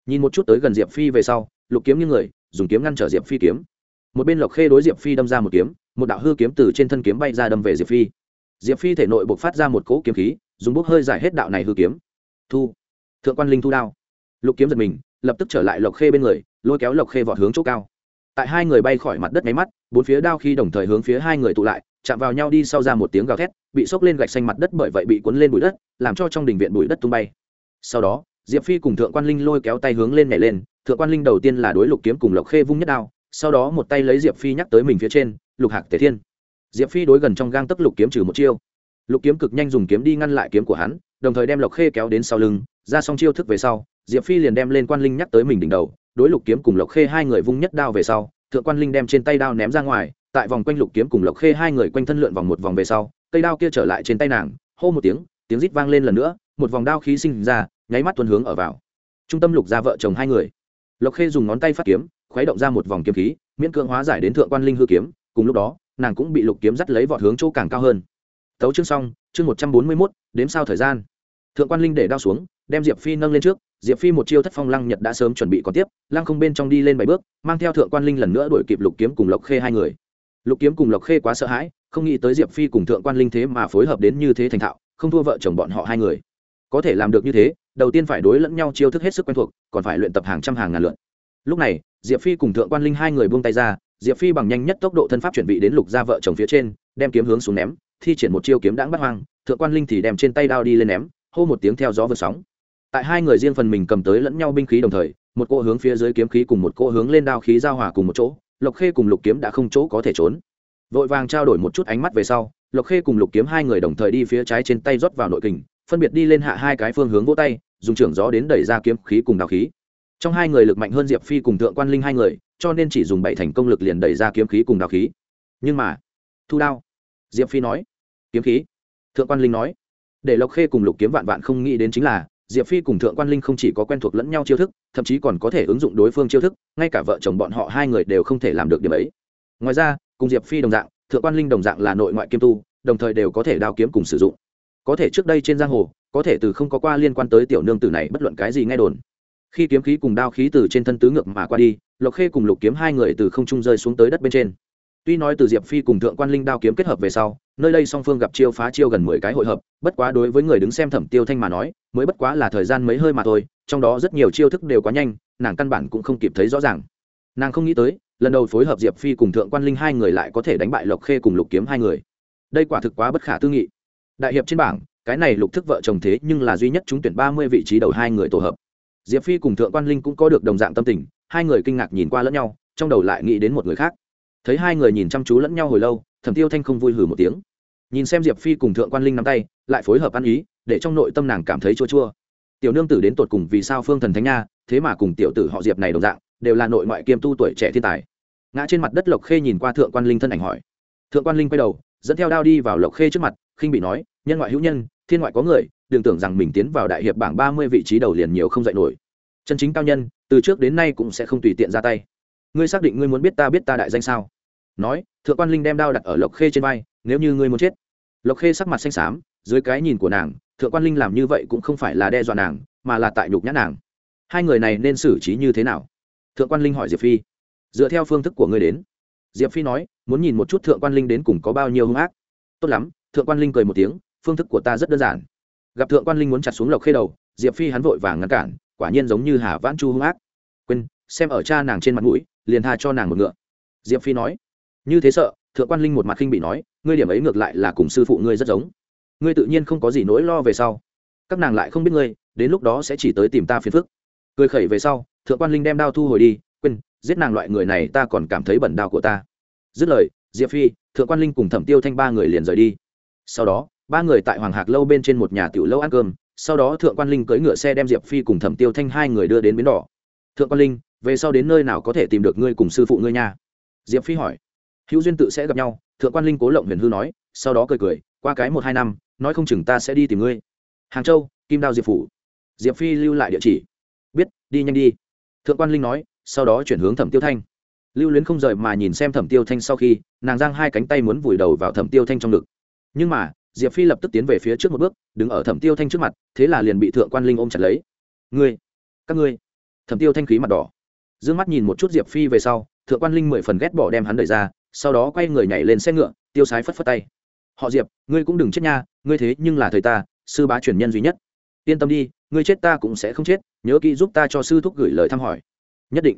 Nhìn một chút tới gần diệp phi về sau, lục kiếm như người, dùng kiếm ngăn trở diệp phi kiếm. Một bên lộc khê đối diệp phi đâm ra một kiếm một đạo hư kiếm từ trên thân kiếm bay ra đâm về diệp phi. Diệp phi thể nội buộc phát ra một cỗ kiếm khí, dùng bốc hơi giải hết đạo này hư kiếm. Thu. Thượng quan linh thu đao. Lục kiếm giật mình, lập tức trở lại lộc khê bên người, lôi kéo lộc khê vọt hướng chỗ cao. Tại hai người bay khỏi mặt đất máy mắt, bốn phía đao khi đồng thời hướng phía hai người tụ lại, chạm vào nhau đi sau ra một tiếng gào thét, bị sốc lên gạch xanh mặt đất bởi vậy bị cuốn lên bụi đất, làm cho trong đình viện bụi đất tung bay. Sau đó, diệp phi cùng thượng quan linh lôi kéo tay hướng lên nhảy lên, thượng quan linh đầu tiên là đối lục kiếm cùng lộc khê vung nhất đao sau đó một tay lấy diệp phi nhắc tới mình phía trên, lục hạc tề thiên. Diệp phi đối gần trong gang tấc lục kiếm trừ một chiêu. Lục kiếm cực nhanh dùng kiếm đi ngăn lại kiếm của hắn, đồng thời đem lộc khê kéo đến sau lưng, ra xong chiêu thức về sau, diệp phi liền đem lên quan linh nhắc tới mình đỉnh đầu, đối lục kiếm cùng lộc khê hai người vung nhất đao về sau, thượng quan linh đem trên tay đao ném ra ngoài, tại vòng quanh lục kiếm cùng lộc khê hai người quanh thân lượn vòng một vòng về sau, cây đao kia trở lại trên tay nàng, hô một tiếng tiếng rít vang lên lần nữa, một vòng đao khí sinh ra, nháy mắt tuần hướng ở vào. Trung tâm lục ra vợ chồng hai người. Lộc khê dùng ngón tay phát kiếm khuấy động ra một vòng kiếm khí, miễn cưỡng hóa giải đến thượng quan linh hư kiếm, cùng lúc đó, nàng cũng bị lục kiếm dắt lấy vọt hướng chỗ càng cao hơn. Tấu chương xong, chương một trăm bốn mươi mốt, đếm sao thời gian. Thượng quan linh để đao xuống, đem diệp phi nâng lên trước, diệp phi một chiêu thất phong lăng nhật đã sớm chuẩn bị còn tiếp, lăng không bên trong đi lên bảy bước, mang theo thượng quan linh lần nữa đuổi kịp lục kiếm cùng lộc khê hai người. Lục kiếm cùng lộc khê quá sợ hãi, không nghĩ tới diệp phi cùng thượng quan linh thế mà phối hợp đến như thế thành thạo, không thua vợ chồng bọn họ hai người. Có thể làm được như thế, đầu tiên phải đối lẫn nhau chiêu thức hết sức quen thuộc, còn phải luyện tập hàng trăm hàng ngàn lượt lúc này, diệp phi cùng thượng quan linh hai người buông tay ra, diệp phi bằng nhanh nhất tốc độ thân pháp chuẩn bị đến lục gia vợ chồng phía trên, đem kiếm hướng xuống ném, thi triển một chiêu kiếm đãng bắt hoang, thượng quan linh thì đem trên tay đao đi lên ném, hô một tiếng theo gió vượt sóng. Tại hai người riêng phần mình cầm tới lẫn nhau binh khí đồng thời, một cô hướng phía dưới kiếm khí cùng một cô hướng lên đao khí giao hòa cùng một chỗ, lộc khê cùng lục kiếm đã không chỗ có thể trốn. Vội vàng trao đổi một chút ánh mắt về sau, lộc khê cùng lục kiếm hai người đồng thời đi phía trái trên tay rót vào nội kình, phân biệt đi lên hạ hai cái phương hướng vỗ tay, dùng trưởng gió đến đẩy ra kiếm khí cùng đao khí trong hai người lực mạnh hơn diệp phi cùng thượng quan linh hai người, cho nên chỉ dùng bảy thành công lực liền đẩy ra kiếm khí cùng đào khí. Nhưng mà, thu đao. Diệp phi nói. Kiếm khí. Thượng quan linh nói. Để lộc khê cùng lục kiếm vạn vạn không nghĩ đến chính là, diệp phi cùng thượng quan linh không chỉ có quen thuộc lẫn nhau chiêu thức, thậm chí còn có thể ứng dụng đối phương chiêu thức, ngay cả vợ chồng bọn họ hai người đều không thể làm được điểm ấy. Ngoài ra, cùng diệp phi đồng dạng, thượng quan linh đồng dạng là nội ngoại kiêm tu, đồng thời đều có thể đao kiếm cùng sử dụng. Có thể trước đây trên giang hồ, có thể từ không có qua liên quan tới tiểu nương tử này bất luận cái gì nghe đồn khi kiếm khí cùng đao khí từ trên thân tứ ngược mà qua đi, lộc khê cùng lục kiếm hai người từ không trung rơi xuống tới đất bên trên. Tuy nói từ diệp phi cùng thượng quan linh đao kiếm kết hợp về sau, nơi đây song phương gặp chiêu phá chiêu gần mười cái hội hợp, bất quá đối với người đứng xem thẩm tiêu thanh mà nói, mới bất quá là thời gian mấy hơi mà thôi, trong đó rất nhiều chiêu thức đều quá nhanh, nàng căn bản cũng không kịp thấy rõ ràng. Nàng không nghĩ tới, lần đầu phối hợp diệp phi cùng thượng quan linh hai người lại có thể đánh bại lộc khê cùng lục kiếm hai người. Đây quả thực quá bất khả tư nghị. Đại hiệp trên bảng, cái này lục thức vợ chồng thế nhưng là duy nhất chúng tuyển ba mươi vị trí đầu hai người tổ hợp diệp phi cùng thượng quan linh cũng có được đồng dạng tâm tình, hai người kinh ngạc nhìn qua lẫn nhau, trong đầu lại nghĩ đến một người khác. Thấy hai người nhìn chăm chú lẫn nhau hồi lâu, thẩm tiêu thanh không vui hử một tiếng. Nhìn xem diệp phi cùng thượng quan linh nắm tay, lại phối hợp ăn ý, để trong nội tâm nàng cảm thấy chua chua. Tiểu nương tử đến tột cùng vì sao phương thần thánh nha, thế mà cùng tiểu tử họ diệp này đồng dạng, đều là nội ngoại kiêm tu tuổi trẻ thiên tài. Ngã trên mặt đất lộc khê nhìn qua thượng quan linh thân ảnh hỏi. Thượng quan linh quay đầu, dẫn theo đao đi vào lộc khê trước mặt, khinh bị nói, nhân ngoại hữu nhân, thiên ngoại có người đừng tưởng rằng mình tiến vào đại hiệp bảng ba mươi vị trí đầu liền nhiều không dạy nổi. Chân chính cao nhân, từ trước đến nay cũng sẽ không tùy tiện ra tay. Ngươi xác định ngươi muốn biết ta biết ta đại danh sao? Nói, thượng quan linh đem đao đặt ở lộc khê trên vai, nếu như ngươi muốn chết. Lộc khê sắc mặt xanh xám, dưới cái nhìn của nàng, thượng quan linh làm như vậy cũng không phải là đe dọa nàng, mà là tại nhục nhã nàng. Hai người này nên xử trí như thế nào? Thượng quan linh hỏi diệp phi. Dựa theo phương thức của ngươi đến. Diệp phi nói, muốn nhìn một chút thượng quan linh đến cùng có bao nhiêu hung ác. Tốt lắm, thượng quan linh cười một tiếng, phương thức của ta rất đơn giản gặp thượng quan linh muốn chặt xuống lộc khê đầu, diệp phi hắn vội vàng ngăn cản, quả nhiên giống như hà vãn chu hung ác. Quên, xem ở cha nàng trên mặt mũi, liền tha cho nàng một ngựa. Diệp phi nói, như thế sợ, thượng quan linh một mặt khinh bị nói, ngươi điểm ấy ngược lại là cùng sư phụ ngươi rất giống. Ngươi tự nhiên không có gì nỗi lo về sau. Các nàng lại không biết ngươi, đến lúc đó sẽ chỉ tới tìm ta phiền phức. Cười khẩy về sau, thượng quan linh đem đao thu hồi đi, quên, giết nàng loại người này ta còn cảm thấy bẩn đao của ta. Dứt lời, diệp phi, thượng quan linh cùng thẩm tiêu thanh ba người liền rời đi. Sau đó ba người tại hoàng hạc lâu bên trên một nhà tiểu lâu ăn cơm, sau đó thượng quan linh cưỡi ngựa xe đem diệp phi cùng thẩm tiêu thanh hai người đưa đến bến đỏ. Thượng quan linh, về sau đến nơi nào có thể tìm được ngươi cùng sư phụ ngươi nha? Diệp phi hỏi. Hữu duyên tự sẽ gặp nhau, thượng quan linh cố lộng huyền hư nói, sau đó cười cười, qua cái một hai năm, nói không chừng ta sẽ đi tìm ngươi. Hàng châu, kim đao diệp phủ. Diệp phi lưu lại địa chỉ. Biết, đi nhanh đi. Thượng quan linh nói, sau đó chuyển hướng thẩm tiêu thanh. Lưu luyến không rời mà nhìn xem thẩm tiêu thanh sau khi, nàng giang hai cánh tay muốn vùi đầu vào thẩm tiêu thanh trong ngực. Nhưng mà diệp phi lập tức tiến về phía trước một bước, đứng ở thẩm tiêu thanh trước mặt, thế là liền bị thượng quan linh ôm chặt lấy. Ngươi, các ngươi. Thẩm tiêu thanh khí mặt đỏ. D ư ơ n g mắt nhìn một chút diệp phi về sau, thượng quan linh mười phần ghét bỏ đem hắn đẩy ra, sau đó quay người nhảy lên xe ngựa, tiêu sái phất phất tay. Họ diệp, ngươi cũng đừng chết nha, ngươi thế nhưng là thời ta, sư bá truyền nhân duy nhất. Yên tâm đi, ngươi chết ta cũng sẽ không chết, nhớ kỹ giúp ta cho sư thúc gửi lời thăm hỏi. Nhất định.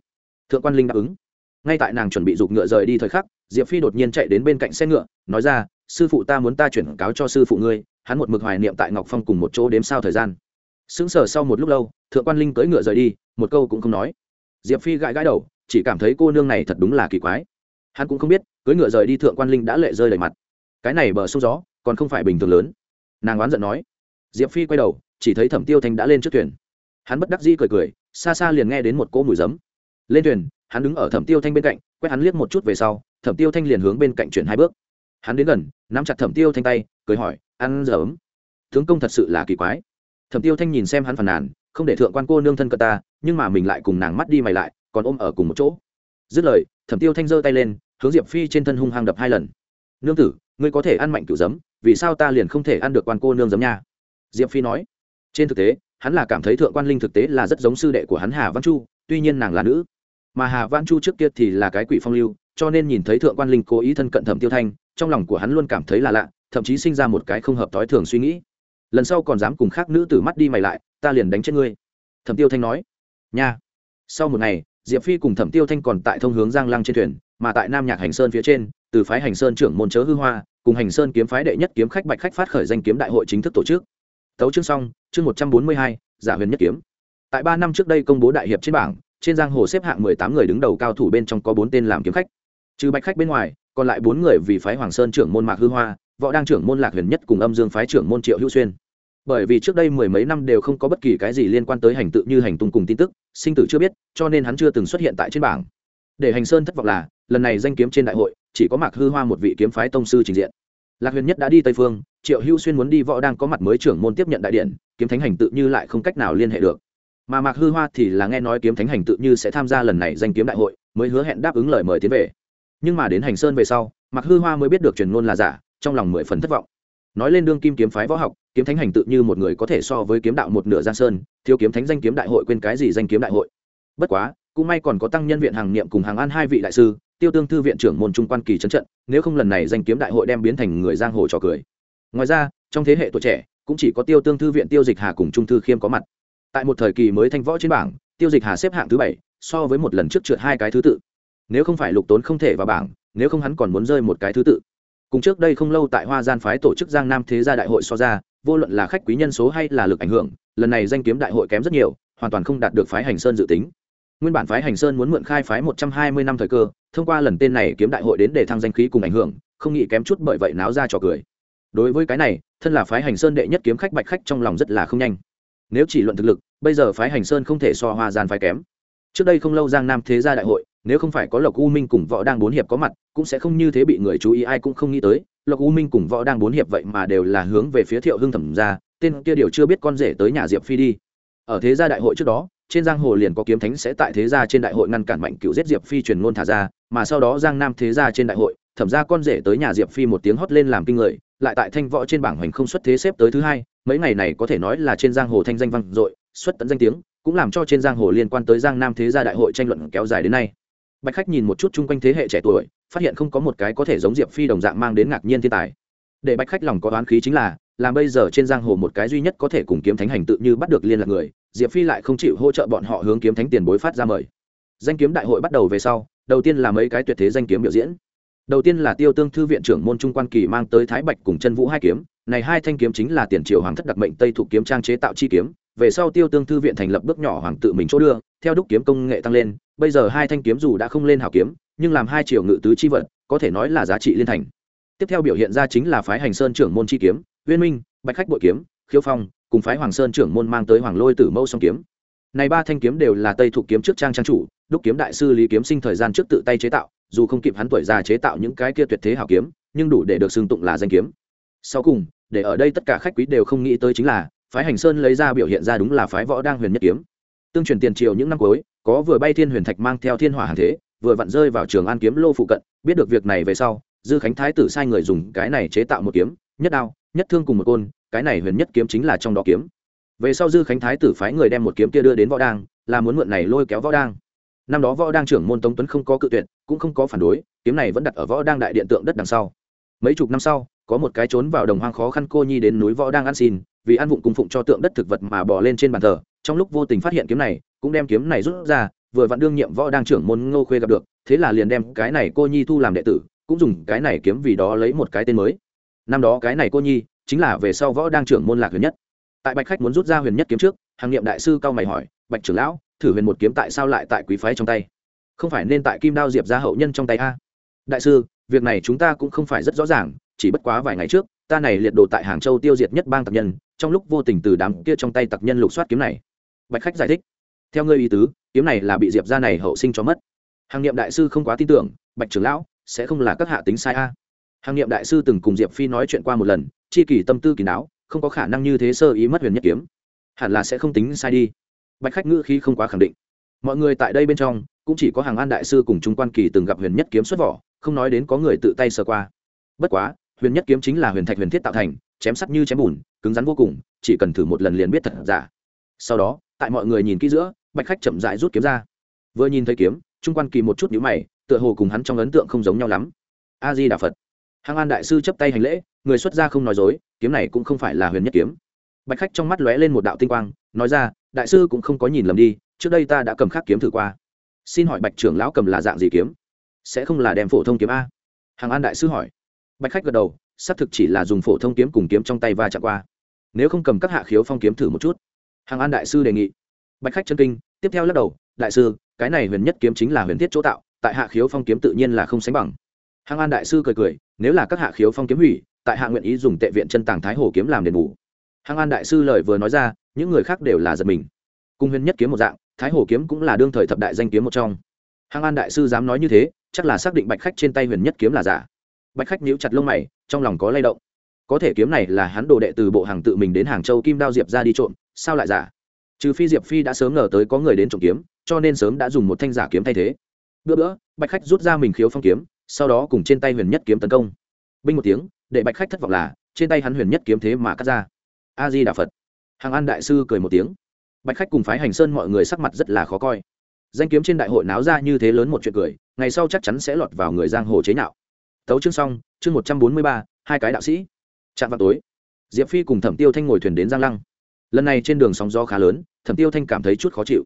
Thượng quan linh đáp ứng. Ngay tại nàng chuẩn bị giục ngựa rời đi thời khắc, diệp phi đột nhiên chạy đến bên cạnh xe ngựa, nói ra sư phụ ta muốn ta chuyển cáo cho sư phụ ngươi, hắn một mực hoài niệm tại ngọc phong cùng một chỗ đếm sao thời gian. Sững sờ sau một lúc lâu, thượng quan linh cưỡi ngựa rời đi, một câu cũng không nói. Diệp phi gãi gãi đầu, chỉ cảm thấy cô nương này thật đúng là kỳ quái. Hắn cũng không biết, cưỡi ngựa rời đi thượng quan linh đã lệ rơi đầy mặt. Cái này bờ sông gió, còn không phải bình thường lớn. Nàng oán giận nói. Diệp phi quay đầu, chỉ thấy thẩm tiêu thanh đã lên trước thuyền. Hắn bất đắc dĩ cười cười, xa xa liền nghe đến một cỗ mùi giấm. Lên thuyền, hắn đứng ở thẩm tiêu thanh bên cạnh, quét hắn liếc một chút về sau, thẩm tiêu thanh liền hướng bên cạnh chuyển hai bước hắn đến gần, nắm chặt thẩm tiêu thanh tay, cười hỏi, ăn giờ ấm? Tướng công thật sự là kỳ quái. Thẩm tiêu thanh nhìn xem hắn phàn nàn, không để thượng quan cô nương thân cận ta, nhưng mà mình lại cùng nàng mắt đi mày lại, còn ôm ở cùng một chỗ. Dứt lời, thẩm tiêu thanh giơ tay lên, hướng diệp phi trên thân hung hăng đập hai lần. Nương tử, ngươi có thể ăn mạnh cựu giấm, vì sao ta liền không thể ăn được quan cô nương giấm nha? Diệp phi nói. Trên thực tế, hắn là cảm thấy thượng quan linh thực tế là rất giống sư đệ của hắn hà văn chu, tuy nhiên nàng là nữ. Mà hà văn chu trước kia thì là cái quỷ phong lưu, cho nên nhìn thấy thượng quan linh cố ý thân cận thẩm tiêu thanh trong lòng của hắn luôn cảm thấy là lạ, thậm chí sinh ra một cái không hợp thói thường suy nghĩ. Lần sau còn dám cùng khác nữ tử mắt đi mày lại, ta liền đánh chết ngươi. Thẩm tiêu thanh nói. Nha. Sau một ngày, diệp phi cùng thẩm tiêu thanh còn tại thông hướng giang lăng trên thuyền, mà tại nam nhạc hành sơn phía trên, từ phái hành sơn trưởng môn chớ hư hoa, cùng hành sơn kiếm phái đệ nhất kiếm khách bạch khách phát khởi danh kiếm đại hội chính thức tổ chức. Tấu chương xong, chương một trăm bốn mươi hai, giả huyền nhất kiếm. Tại ba năm trước đây công bố đại hiệp trên bảng, trên giang hồ xếp hạng mười tám người đứng đầu cao thủ bên trong có bốn tên làm kiếm khách. Trừ bạch khách bên ngoài còn lại bốn người vì phái hoàng sơn trưởng môn mạc hư hoa, võ đang trưởng môn lạc huyền nhất cùng âm dương phái trưởng môn triệu hữu xuyên. Bởi vì trước đây mười mấy năm đều không có bất kỳ cái gì liên quan tới hành tự như hành tung cùng tin tức, sinh tử chưa biết, cho nên hắn chưa từng xuất hiện tại trên bảng. Để hành sơn thất vọng là, lần này danh kiếm trên đại hội, chỉ có mạc hư hoa một vị kiếm phái tông sư trình diện. Lạc huyền nhất đã đi tây phương, triệu hữu xuyên muốn đi võ đang có mặt mới trưởng môn tiếp nhận đại điện, kiếm thánh hành tự như lại không cách nào liên hệ được. Mà mạc hư hoa thì là nghe nói kiếm thánh hành tự như sẽ tham gia lần này danh kiếm đại hội, mới hứa hẹn đáp ứng lời mời tiến về nhưng mà đến hành sơn về sau mặc hư hoa mới biết được truyền ngôn là giả, trong lòng mười phần thất vọng. Nói lên đương kim kiếm phái võ học, kiếm thánh hành tự như một người có thể so với kiếm đạo một nửa giang sơn, thiếu kiếm thánh danh kiếm đại hội quên cái gì danh kiếm đại hội. Bất quá, cũng may còn có tăng nhân viện hàng niệm cùng hàng an hai vị đại sư, tiêu tương thư viện trưởng môn trung quan kỳ trấn trận, nếu không lần này danh kiếm đại hội đem biến thành người giang hồ trò cười. Ngoài ra, trong thế hệ tuổi trẻ, cũng chỉ có tiêu tương thư viện tiêu dịch hà cùng trung thư khiêm có mặt. Tại một thời kỳ mới thanh võ trên bảng, tiêu dịch hà xếp hạng thứ bảy, so với một lần trước trượt hai cái thứ tự nếu không phải lục tốn không thể vào bảng, nếu không hắn còn muốn rơi một cái thứ tự. Cùng trước đây không lâu tại hoa gian phái tổ chức giang nam thế gia đại hội so ra, vô luận là khách quý nhân số hay là lực ảnh hưởng, lần này danh kiếm đại hội kém rất nhiều, hoàn toàn không đạt được phái hành sơn dự tính. Nguyên bản phái hành sơn muốn mượn khai phái một trăm hai mươi năm thời cơ, thông qua lần tên này kiếm đại hội đến để thăng danh khí cùng ảnh hưởng, không nghĩ kém chút bởi vậy náo ra trò cười. Đối với cái này, thân là phái hành sơn đệ nhất kiếm khách bạch khách trong lòng rất là không nhanh. Nếu chỉ luận thực lực, bây giờ phái hành sơn không thể so hoa gian phái kém. Trước đây không lâu giang nam thế gia đại hội nếu không phải có lộc u minh cùng võ đang bốn hiệp có mặt, cũng sẽ không như thế bị người chú ý, ai cũng không nghĩ tới, lộc u minh cùng võ đang bốn hiệp vậy mà đều là hướng về phía thiệu hưng thẩm ra, tên kia điều chưa biết con rể tới nhà diệp phi đi. Ở thế gia đại hội trước đó, trên giang hồ liền có kiếm thánh sẽ tại thế gia trên đại hội ngăn cản mạnh cựu giết diệp phi truyền ngôn thả ra, mà sau đó giang nam thế gia trên đại hội, thẩm ra con rể tới nhà diệp phi một tiếng hót lên làm kinh người, lại tại thanh võ trên bảng hoành không xuất thế xếp tới thứ hai, mấy ngày này có thể nói là trên giang hồ thanh danh vang dội, xuất tận danh tiếng, cũng làm cho trên giang hồ liên quan tới giang nam thế gia đại hội tranh luận kéo dài đến nay bạch khách nhìn một chút chung quanh thế hệ trẻ tuổi, phát hiện không có một cái có thể giống diệp phi đồng dạng mang đến ngạc nhiên thiên tài. Để bạch khách lòng có oán khí chính là, làm bây giờ trên giang hồ một cái duy nhất có thể cùng kiếm thánh hành tự như bắt được liên lạc người, diệp phi lại không chịu hỗ trợ bọn họ hướng kiếm thánh tiền bối phát ra mời. Danh kiếm đại hội bắt đầu về sau, đầu tiên là mấy cái tuyệt thế danh kiếm biểu diễn. Đầu tiên là tiêu tương thư viện trưởng môn trung quan kỳ mang tới thái bạch cùng chân vũ hai kiếm, này hai thanh kiếm chính là tiền triều hoàng thất đặc mệnh tây thuộc kiếm trang chế tạo chi kiếm về sau tiêu tương thư viện thành lập bước nhỏ hoàng tự mình chỗ đưa, theo đúc kiếm công nghệ tăng lên, bây giờ hai thanh kiếm dù đã không lên hào kiếm, nhưng làm hai triệu ngự tứ chi vật, có thể nói là giá trị liên thành. Tiếp theo biểu hiện ra chính là phái hành sơn trưởng môn chi kiếm, uyên minh, bạch khách bội kiếm khiếu phong, cùng phái hoàng sơn trưởng môn mang tới hoàng lôi tử mâu song kiếm. Này ba thanh kiếm đều là tây thuộc kiếm trước trang trang chủ, đúc kiếm đại sư lý kiếm sinh thời gian trước tự tay chế tạo, dù không kịp hắn tuổi già chế tạo những cái kia tuyệt thế hảo kiếm, nhưng đủ để được xưng tụng là danh kiếm. Sau cùng, để ở đây tất cả khách quý đều không nghĩ tới chính là phái hành sơn lấy ra biểu hiện ra đúng là phái võ đang huyền nhất kiếm. Tương truyền tiền triều những năm cuối, có vừa bay thiên huyền thạch mang theo thiên hỏa hàng thế, vừa vặn rơi vào trường an kiếm lô phụ cận, biết được việc này về sau, dư khánh thái tử sai người dùng cái này chế tạo một kiếm, nhất đao, nhất thương cùng một côn, cái này huyền nhất kiếm chính là trong đó kiếm. Về sau dư khánh thái tử phái người đem một kiếm kia đưa đến võ đang, là muốn mượn này lôi kéo võ đang. Năm đó võ đang trưởng môn tống tuấn không có cự tuyệt, cũng không có phản đối, kiếm này vẫn đặt ở võ đang đại điện tượng đất đằng sau. Mấy chục năm sau, có một cái trốn vào đồng hoang khó khăn cô nhi đến núi võ đang ăn xin vì ăn vụng cung phụng cho tượng đất thực vật mà bỏ lên trên bàn thờ, trong lúc vô tình phát hiện kiếm này, cũng đem kiếm này rút ra, vừa vặn đương nhiệm võ đang trưởng môn ngô khuê gặp được, thế là liền đem cái này cô nhi thu làm đệ tử, cũng dùng cái này kiếm vì đó lấy một cái tên mới. Năm đó cái này cô nhi chính là về sau võ đang trưởng môn lạc huyền nhất. Tại bạch khách muốn rút ra huyền nhất kiếm trước, hàng niệm đại sư cao mày hỏi, bạch trưởng lão, thử huyền một kiếm tại sao lại tại quý phái trong tay? Không phải nên tại kim đao diệp ra hậu nhân trong tay a? Đại sư, việc này chúng ta cũng không phải rất rõ ràng chỉ bất quá vài ngày trước ta này liệt đồ tại hàng châu tiêu diệt nhất bang tặc nhân trong lúc vô tình từ đám kia trong tay tặc nhân lục soát kiếm này. Bạch khách giải thích theo ngươi ý tứ kiếm này là bị diệp ra này hậu sinh cho mất. Hàng Niệm đại sư không quá tin tưởng bạch trưởng lão sẽ không là các hạ tính sai a. Hàng Niệm đại sư từng cùng diệp phi nói chuyện qua một lần chi kỳ tâm tư kỳ não, không có khả năng như thế sơ ý mất huyền nhất kiếm. Hẳn là sẽ không tính sai đi. Bạch khách ngữ khí không quá khẳng định. Mọi người tại đây bên trong cũng chỉ có hàng an đại sư cùng trung quan kỳ từng gặp huyền nhất kiếm xuất vỏ không nói đến có người tự tay sơ qua. Bất quá huyền nhất kiếm chính là huyền thạch huyền thiết tạo thành, chém sắt như chém bùn, cứng rắn vô cùng, chỉ cần thử một lần liền biết thật giả. Sau đó, tại mọi người nhìn kỹ giữa, bạch khách chậm dại rút kiếm ra. Vừa nhìn thấy kiếm, trung quan kỳ một chút nhữ mày, tựa hồ cùng hắn trong ấn tượng không giống nhau lắm. A di đà phật. Hằng an đại sư chấp tay hành lễ, người xuất gia không nói dối, kiếm này cũng không phải là huyền nhất kiếm. Bạch khách trong mắt lóe lên một đạo tinh quang, nói ra, đại sư cũng không có nhìn lầm đi, trước đây ta đã cầm khắc kiếm thử qua. Xin hỏi bạch trưởng lão cầm là dạng gì kiếm? Sẽ không là đem phổ thông kiếm a? Hằng an đại sư hỏi bạch khách gật đầu, xác thực chỉ là dùng phổ thông kiếm cùng kiếm trong tay va chạm qua. Nếu không cầm các hạ khiếu phong kiếm thử một chút. Hàng an đại sư đề nghị. Bạch khách chân kinh, tiếp theo lắc đầu, đại sư, cái này huyền nhất kiếm chính là huyền thiết chỗ tạo, tại hạ khiếu phong kiếm tự nhiên là không sánh bằng. Hàng an đại sư cười cười, nếu là các hạ khiếu phong kiếm hủy, tại hạ nguyện ý dùng tệ viện chân tàng thái hồ kiếm làm đền bù. Hàng an đại sư lời vừa nói ra, những người khác đều là giật mình. Cung huyền nhất kiếm một dạng, thái hồ kiếm cũng là đương thời thập đại danh kiếm một trong. Hàng an đại sư dám nói như thế, chắc là xác định bạch khách trên tay huyền nhất kiếm là giả bạch khách nhíu chặt lông mày, trong lòng có lay động. Có thể kiếm này là hắn đồ đệ từ bộ hàng tự mình đến hàng châu kim đao diệp ra đi trộm, sao lại giả? Trừ phi diệp phi đã sớm ngờ tới có người đến trộm kiếm, cho nên sớm đã dùng một thanh giả kiếm thay thế. Bữa bữa, bạch khách rút ra mình khiếu phong kiếm, sau đó cùng trên tay huyền nhất kiếm tấn công. Binh một tiếng, để bạch khách thất vọng là, trên tay hắn huyền nhất kiếm thế mà cắt ra. A di đà phật. Hàng an đại sư cười một tiếng. Bạch khách cùng phái hành sơn mọi người sắc mặt rất là khó coi. Danh kiếm trên đại hội náo ra như thế lớn một chuyện cười, ngày sau chắc chắn sẽ lọt vào người giang hồ chế nhạo tấu chương xong, chương một trăm bốn mươi ba, hai cái đạo sĩ. Chạm vào tối, diệp phi cùng thẩm tiêu thanh ngồi thuyền đến giang lăng. Lần này trên đường sóng gió khá lớn, thẩm tiêu thanh cảm thấy chút khó chịu.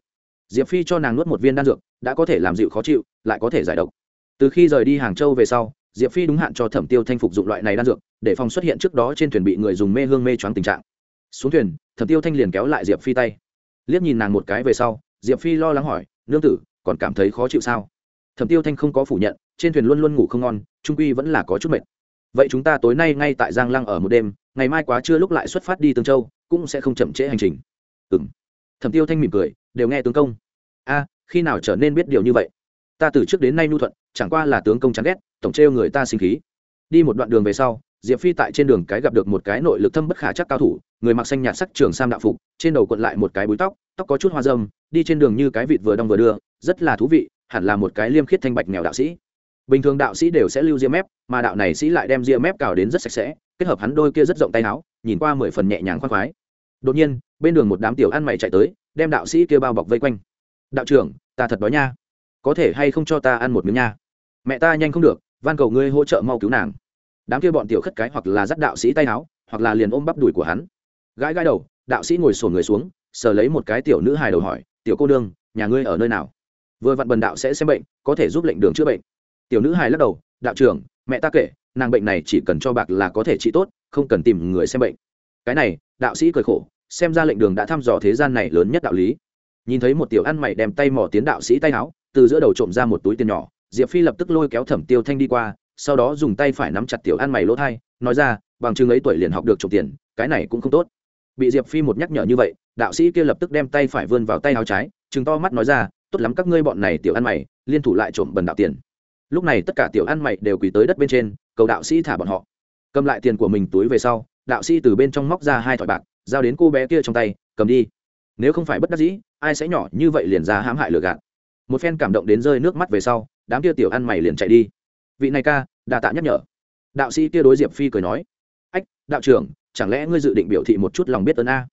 Diệp phi cho nàng nuốt một viên đan dược, đã có thể làm dịu khó chịu, lại có thể giải độc. Từ khi rời đi hàng châu về sau, diệp phi đúng hạn cho thẩm tiêu thanh phục dụng loại này đan dược, để phòng xuất hiện trước đó trên thuyền bị người dùng mê hương mê choáng tình trạng. Xuống thuyền, thẩm tiêu thanh liền kéo lại diệp phi tay. Liếc nhìn nàng một cái về sau, diệp phi lo lắng hỏi, nương tử, còn cảm thấy khó chịu sao? Thẩm tiêu thanh không có phủ nhận trên thuyền luôn luôn ngủ không ngon, trung quy vẫn là có chút mệt. Vậy chúng ta tối nay ngay tại giang lăng ở một đêm, ngày mai quá trưa lúc lại xuất phát đi tương châu, cũng sẽ không chậm trễ hành trình. Ừ m thẩm tiêu thanh mỉm cười, đều nghe tướng công. A, khi nào trở nên biết điều như vậy? Ta từ trước đến nay nhu thuận, chẳng qua là tướng công chán ghét, tổng trêu người ta sinh khí. Đi một đoạn đường về sau, diệp phi tại trên đường cái gặp được một cái nội lực thâm bất khả chắc cao thủ, người mặc xanh nhạt sắc trường sam đạo phục, trên đầu quận lại một cái búi tóc tóc có chút hoa dâm đi trên đường như cái vịt vừa đong vừa đưa, rất là thú vị, hẳn là một cái liêm khiết thanh bạch nghèo đạo sĩ bình thường đạo sĩ đều sẽ lưu ria mép mà đạo này sĩ lại đem ria mép cào đến rất sạch sẽ kết hợp hắn đôi kia rất rộng tay áo nhìn qua mười phần nhẹ nhàng khoan khoái. Đột nhiên bên đường một đám tiểu ăn mày chạy tới đem đạo sĩ kia bao bọc vây quanh. Đạo trưởng ta thật đói nha. Có thể hay không cho ta ăn một miếng nha? Mẹ ta nhanh không được van cầu ngươi hỗ trợ mau cứu nàng. Đám kia bọn tiểu khất cái hoặc là dắt đạo sĩ tay áo hoặc là liền ôm bắp đùi của hắn. Gãi gãi đầu đạo sĩ ngồi sổn người xuống sờ lấy một cái tiểu nữ hài đầu hỏi tiểu cô đương, nhà ngươi ở nơi nào? Vừa vặn bần đạo sẽ xem bệnh có thể giúp lệnh đường chữa bệnh tiểu nữ hài lắc đầu, đạo trưởng, mẹ ta kể, nàng bệnh này chỉ cần cho bạc là có thể trị tốt, không cần tìm người xem bệnh. Cái này, đạo sĩ cười khổ, xem ra lệnh đường đã thăm dò thế gian này lớn nhất đạo lý. Nhìn thấy một tiểu ăn mày đem tay mỏ tiến đạo sĩ tay áo, từ giữa đầu trộm ra một túi tiền nhỏ, diệp phi lập tức lôi kéo thẩm tiêu thanh đi qua, sau đó dùng tay phải nắm chặt tiểu ăn mày lỗ thai, nói ra, bằng chừng ấy tuổi liền học được trộm tiền, cái này cũng không tốt. Bị diệp phi một nhắc nhở như vậy, đạo sĩ kia lập tức đem tay phải vươn vào tay áo trái chừng to mắt nói ra, tốt lắm các ngươi bọn này tiểu ăn mày, liên thủ lại trộm bần đạo tiền lúc này tất cả tiểu ăn mày đều quỳ tới đất bên trên, cầu đạo sĩ thả bọn họ. Cầm lại tiền của mình túi về sau, đạo sĩ từ bên trong móc ra hai thỏi bạc, giao đến cô bé kia trong tay, cầm đi. Nếu không phải bất đắc dĩ, ai sẽ nhỏ như vậy liền ra hãm hại lừa gạt. Một phen cảm động đến rơi nước mắt về sau, đám kia tiểu ăn mày liền chạy đi. Vị này ca đà tạ nhắc nhở. Đạo sĩ kia đối diệp phi cười nói, ách, đạo trưởng, chẳng lẽ ngươi dự định biểu thị một chút lòng biết ơn a?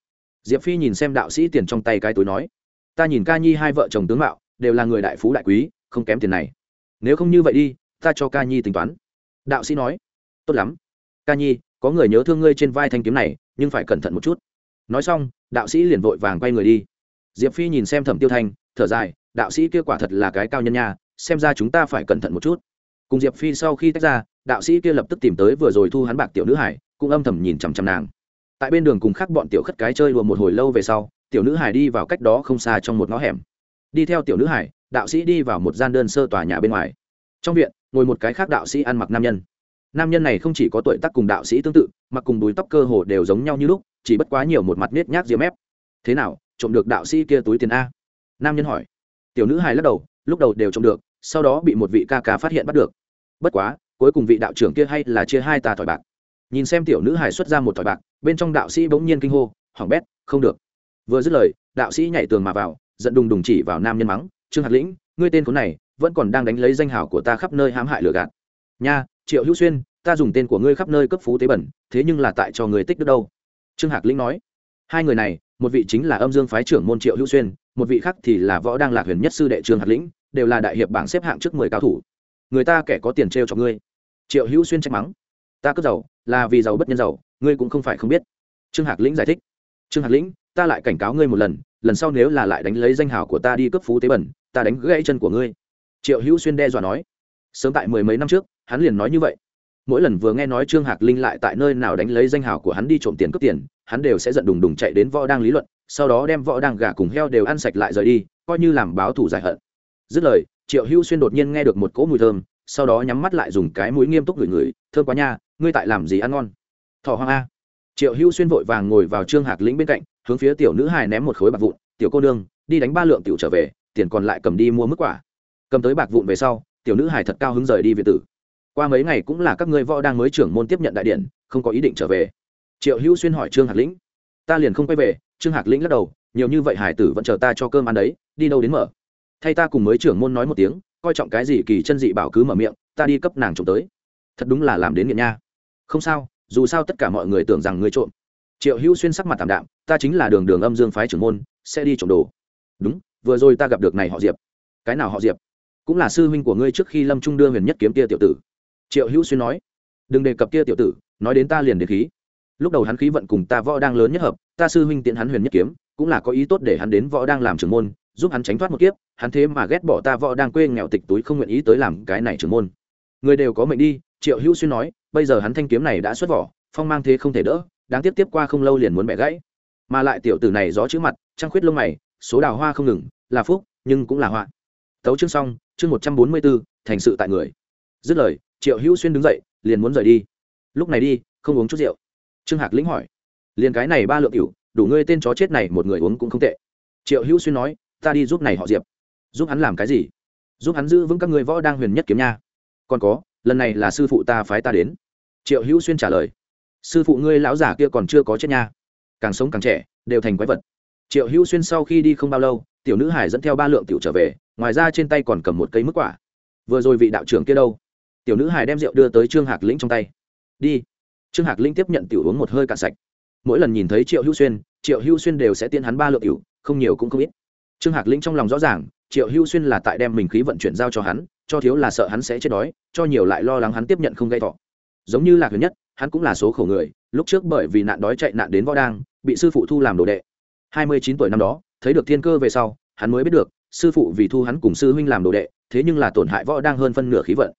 Diệp phi nhìn xem đạo sĩ tiền trong tay cái túi nói, ta nhìn ca nhi hai vợ chồng tướng mạo, đều là người đại phú đại quý, không kém tiền này nếu không như vậy đi, ta cho ca nhi tính toán. Đạo sĩ nói. Tốt lắm. Ca nhi, có người nhớ thương ngươi trên vai thanh kiếm này, nhưng phải cẩn thận một chút. Nói xong, đạo sĩ liền vội vàng quay người đi. Diệp phi nhìn xem thẩm tiêu thanh, thở dài, đạo sĩ kia quả thật là cái cao nhân nha, xem ra chúng ta phải cẩn thận một chút. Cùng diệp phi sau khi tách ra, đạo sĩ kia lập tức tìm tới vừa rồi thu hắn bạc tiểu nữ hải, cũng âm thầm nhìn chằm chằm nàng. Tại bên đường cùng khác bọn tiểu khất cái chơi đùa một hồi lâu về sau, tiểu nữ hải đi vào cách đó không xa trong một ngõ hẻm. Đi theo tiểu nữ hải đạo sĩ đi vào một gian đơn sơ tòa nhà bên ngoài. Trong viện, ngồi một cái khác đạo sĩ ăn mặc nam nhân. Nam nhân này không chỉ có tuổi tác cùng đạo sĩ tương tự mặc cùng đùi tóc cơ hồ đều giống nhau như lúc, chỉ bất quá nhiều một mặt nết nhác diêm ép thế nào, trộm được đạo sĩ kia túi tiền a? Nam nhân hỏi. Tiểu nữ hài lắc đầu, lúc đầu đều trộm được, sau đó bị một vị ca ca phát hiện bắt được. Bất quá, cuối cùng vị đạo trưởng kia hay là chia hai tà thỏi bạc. Nhìn xem tiểu nữ hài xuất ra một thỏi bạc, bên trong đạo sĩ bỗng nhiên kinh hô hỏng bét, không được. Vừa dứt lời, đạo sĩ nhảy tường mà vào, giận đùng đùng chỉ vào nam nhân mắng trương hạt lĩnh, ngươi tên khốn này, vẫn còn đang đánh lấy danh hào của ta khắp nơi hãm hại lừa gạt. Nha, triệu hữu xuyên, ta dùng tên của ngươi khắp nơi cấp phú tế bẩn, thế nhưng là tại cho người tích đức đâu? Trương hạc lĩnh nói. Hai người này, một vị chính là âm dương phái trưởng môn triệu hữu xuyên, một vị khác thì là võ đang lạc huyền nhất sư đệ trương hạc lĩnh, đều là đại hiệp bảng xếp hạng trước mười cao thủ. Người ta kẻ có tiền t r e o cho ngươi. Triệu hữu xuyên trách mắng. Ta cất giàu, là vì giàu bất nhân giàu, ngươi cũng không phải không biết. Trương hạc lĩnh giải thích. Trương hạc lĩnh, ta lại cảnh cáo ngươi một lần lần sau nếu là lại đánh lấy danh hào của ta đi cấp phú tế bẩn ta đánh gãy chân của ngươi. Triệu hữu xuyên đe dọa nói. Sớm tại mười mấy năm trước, hắn liền nói như vậy. Mỗi lần vừa nghe nói trương hạc linh lại tại nơi nào đánh lấy danh hào của hắn đi trộm tiền cướp tiền, hắn đều sẽ giận đùng đùng chạy đến võ đang lý luận, sau đó đem võ đang gà cùng heo đều ăn sạch lại rời đi, coi như làm báo thủ giải hận. Dứt lời, triệu hữu xuyên đột nhiên nghe được một cỗ mùi thơm, sau đó nhắm mắt lại dùng cái mũi nghiêm túc ngửi ngửi, thơm quá nha, ngươi tại làm gì ăn ngon? Thỏ hoang a. Triệu hữu xuyên vội vàng ngồi vào trương hạc lĩnh bên cạnh, hướng phía tiểu nữ hài ném một khối bạc vụn, tiểu cô nương, đi đánh ba lượng tiểu trở về tiền còn lại cầm đi mua mức quả. Cầm tới bạc vụn về sau, tiểu nữ hải thật cao hứng rời đi việt tử. Qua mấy ngày cũng là các ngươi võ đang mới trưởng môn tiếp nhận đại điện, không có ý định trở về. Triệu hữu xuyên hỏi trương hạc lĩnh. Ta liền không quay về, trương hạc lĩnh lắc đầu, nhiều như vậy hải tử vẫn chờ ta cho cơm ăn đấy, đi đâu đến mở. Thay ta cùng mới trưởng môn nói một tiếng, coi trọng cái gì kỳ chân dị bảo cứ mở miệng, ta đi cấp nàng trộm tới. Thật đúng là làm đến nghiện nha. Không sao, dù sao tất cả mọi người tưởng rằng ngươi trộm. Triệu hữu xuyên sắc mặt tạm đạm, ta chính là đường đường âm dương phái trưởng môn, sẽ đi trộm đồ. Đúng vừa rồi ta gặp được này họ diệp. Cái nào họ diệp? Cũng là sư huynh của ngươi trước khi lâm trung đưa huyền nhất kiếm kia tiểu tử. Triệu hữu xuyên nói. Đừng đề cập kia tiểu tử, nói đến ta liền đề khí. Lúc đầu hắn khí vận cùng ta võ đang lớn nhất hợp, ta sư huynh tiện hắn huyền nhất kiếm, cũng là có ý tốt để hắn đến võ đang làm trưởng môn, giúp hắn tránh thoát một kiếp, hắn thế mà ghét bỏ ta võ đang quê nghèo tịch túi không nguyện ý tới làm cái này trưởng môn. Người đều có mệnh đi, triệu hữu xuyên nói, bây giờ hắn thanh kiếm này đã xuất vỏ, phong mang thế không thể đỡ, đáng tiếp tiếp qua không lâu liền muốn bẻ gãy. Mà lại tiểu tử này gió chữ mặt, trăng khuyết lông mày số đào hoa không ngừng, là phúc, nhưng cũng là họa. Tấu chương xong, chương một trăm bốn mươi bốn thành sự tại người. Dứt lời, triệu hữu xuyên đứng dậy, liền muốn rời đi. Lúc này đi, không uống chút rượu. Trương hạc lĩnh hỏi, liền cái này ba lượng cựu đủ ngươi tên chó chết này một người uống cũng không tệ. Triệu hữu xuyên nói, ta đi giúp này họ diệp. Giúp hắn làm cái gì? Giúp hắn giữ vững các người võ đang huyền nhất kiếm nha. Còn có, lần này là sư phụ ta phái ta đến. Triệu hữu xuyên trả lời, sư phụ ngươi lão giả kia còn chưa có chết nha. Càng sống càng trẻ, đều thành quái vật triệu hữu xuyên sau khi đi không bao lâu, tiểu nữ hải dẫn theo ba lượng tiểu trở về, ngoài ra trên tay còn cầm một cây mức quả. Vừa rồi vị đạo trưởng kia đâu? Tiểu nữ hải đem rượu đưa tới trương hạc lĩnh trong tay. Đi. Trương hạc lĩnh tiếp nhận tiểu uống một hơi cạn sạch. Mỗi lần nhìn thấy triệu hữu xuyên, triệu hữu xuyên đều sẽ tiên hắn ba lượng tiểu, không nhiều cũng không ít. Trương hạc lĩnh trong lòng rõ ràng, triệu hữu xuyên là tại đem mình khí vận chuyển giao cho hắn, cho thiếu là sợ hắn sẽ chết đói, cho nhiều lại lo lắng hắn tiếp nhận không gây thọ. Giống như lạc huyền nhất, hắn cũng là số khổ người, lúc trước bởi vì nạn đói chạy nạn đến võ đang bị sư phụ thu làm đồ đệ hai mươi chín tuổi năm đó, thấy được thiên cơ về sau, hắn mới biết được, sư phụ vì thu hắn cùng sư huynh làm đồ đệ, thế nhưng là tổn hại võ đang hơn phân nửa khí vận.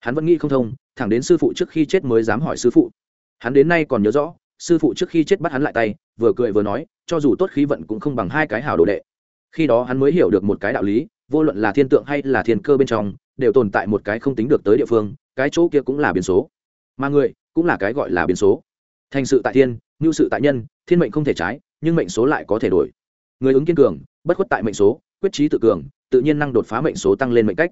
Hắn vẫn nghĩ không thông, thẳng đến sư phụ trước khi chết mới dám hỏi sư phụ. Hắn đến nay còn nhớ rõ, sư phụ trước khi chết bắt hắn lại tay, vừa cười vừa nói, cho dù tốt khí vận cũng không bằng hai cái hào đồ đệ. Khi đó hắn mới hiểu được một cái đạo lý, vô luận là thiên tượng hay là thiên cơ bên trong, đều tồn tại một cái không tính được tới địa phương, cái chỗ kia cũng là biến số. Mà người, cũng là cái gọi là biến số. Thành sự tại thiên, ngưu sự tại nhân, thiên mệnh không thể trái nhưng mệnh số lại có thể đổi. Người ứng kiên cường, bất khuất tại mệnh số, quyết trí tự cường, tự nhiên năng đột phá mệnh số tăng lên mệnh cách.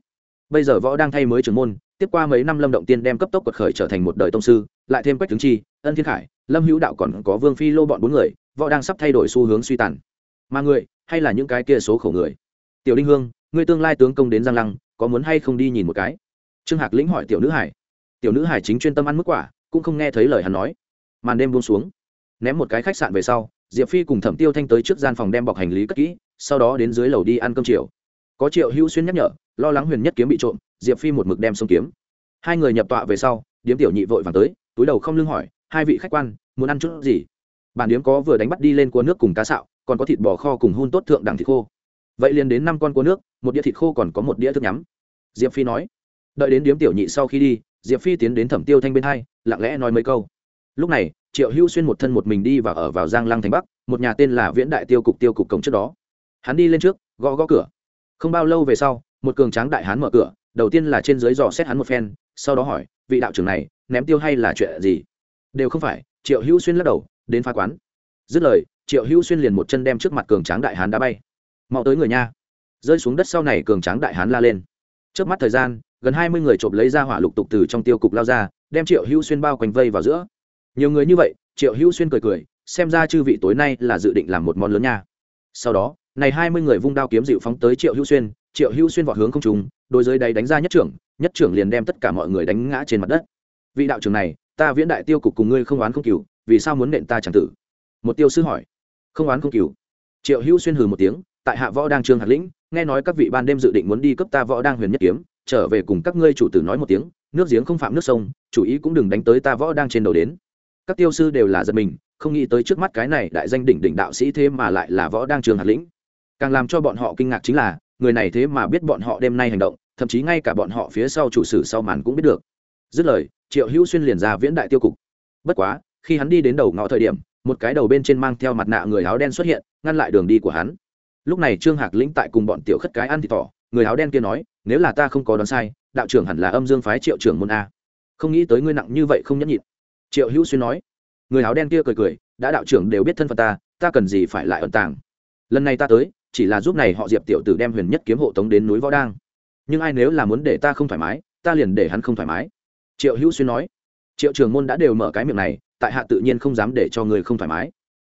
Bây giờ võ đang thay mới trưởng môn, tiếp qua mấy năm lâm động tiên đem cấp tốc quật khởi trở thành một đời tông sư, lại thêm quách tướng chi, ân thiên khải, lâm hữu đạo còn có vương phi lô bọn bốn người, võ đang sắp thay đổi xu hướng suy tàn. Mà người, hay là những cái kia số khổ người? Tiểu đinh hương, người tương lai tướng công đến giang lăng, có muốn hay không đi nhìn một cái? Trương hạc lĩnh hỏi tiểu nữ hải. Tiểu nữ hải chính chuyên tâm ăn mức quả, cũng không nghe thấy lời hắn nói. Màn đêm buông xuống, ném một cái khách sạn về sau diệp phi cùng thẩm tiêu thanh tới trước gian phòng đem bọc hành lý cất kỹ, sau đó đến dưới lầu đi ăn cơm chiều. Có triệu hữu xuyên nhắc nhở, lo lắng huyền nhất kiếm bị trộm, diệp phi một mực đem sông kiếm. Hai người nhập tọa về sau, điếm tiểu nhị vội vàng tới, túi đầu không lưng hỏi, hai vị khách quan, muốn ăn chút gì? Bản điếm có vừa đánh bắt đi lên cua nước cùng cá sạo, còn có thịt bò kho cùng hun tốt thượng đẳng thịt khô. Vậy liền đến năm con cua nước, một đĩa thịt khô còn có một đĩa thức nhắm. Diệp phi nói. Đợi đến điếm tiểu nhị sau khi đi, diệp phi tiến đến thẩm tiêu thanh bên hai, lặng lẽ nói mấy câu lúc này, triệu hữu xuyên một thân một mình đi và ở vào giang lăng thành bắc, một nhà tên là viễn đại tiêu cục tiêu cục cổng trước đó. Hắn đi lên trước, gõ gõ cửa. Không bao lâu về sau, một cường tráng đại hán mở cửa, đầu tiên là trên dưới dò xét hắn một phen, sau đó hỏi, vị đạo trưởng này, ném tiêu hay là chuyện gì? Đều không phải, triệu hữu xuyên lắc đầu, đến phá quán. Dứt lời, triệu hữu xuyên liền một chân đem trước mặt cường tráng đại hán đá bay. Mau tới người nha. Rơi xuống đất sau này, cường tráng đại hán la lên. Trước mắt thời gian, gần hai mươi người trộm lấy ra hỏa lục tục từ trong tiêu cục lao ra, đem triệu hữu xuyên bao quanh vây vào giữa nhiều người như vậy, triệu hữu xuyên cười cười, xem ra chư vị tối nay là dự định làm một món lớn nha. Sau đó, này hai mươi người vung đao kiếm dịu phóng tới triệu hữu xuyên, triệu hữu xuyên vọt hướng không trùng đôi dưới đáy đánh ra nhất trưởng nhất trưởng liền đem tất cả mọi người đánh ngã trên mặt đất. Vị đạo trưởng này, ta viễn đại tiêu cục cùng ngươi không oán không cừu, vì sao muốn nện ta chẳng tử? Một tiêu sư hỏi. Không oán không cừu. Triệu hữu xuyên hừ một tiếng, tại hạ võ đang trương hạt lĩnh, nghe nói các vị ban đêm dự định muốn đi cấp ta võ đang huyền nhất kiếm, trở về cùng các ngươi chủ tử nói một tiếng, nước giếng không phạm nước sông, chủ ý cũng đừng đánh tới ta võ đang trên đầu đến các tiêu sư đều là giật mình, không nghĩ tới trước mắt cái này đại danh đỉnh đỉnh đạo sĩ thế mà lại là võ đang trường hạt lĩnh. Càng làm cho bọn họ kinh ngạc chính là, người này thế mà biết bọn họ đêm nay hành động, thậm chí ngay cả bọn họ phía sau chủ sử sau màn cũng biết được. Dứt lời, triệu hữu xuyên liền ra viễn đại tiêu cục. Bất quá, khi hắn đi đến đầu ngõ thời điểm, một cái đầu bên trên mang theo mặt nạ người áo đen xuất hiện, ngăn lại đường đi của hắn. Lúc này trương hạc lĩnh tại cùng bọn tiểu khất cái ăn thì tỏ người áo đen kia nói, nếu là ta không có đoán sai, đạo trưởng hẳn là âm dương phái triệu trưởng môn a. Không nghĩ tới ngươi nặng như vậy không nhẫn nhịn triệu hữu xuyên nói, người áo đen kia cười cười, đã đạo trưởng đều biết thân phận ta ta cần gì phải lại ẩn tàng? Lần này ta tới, chỉ là giúp này họ diệp tiểu tử đem huyền nhất kiếm hộ tống đến núi võ đang. Nhưng ai nếu là muốn để ta không thoải mái, ta liền để hắn không thoải mái. Triệu hữu xuyên nói, triệu trường môn đã đều mở cái miệng này, tại hạ tự nhiên không dám để cho người không thoải mái.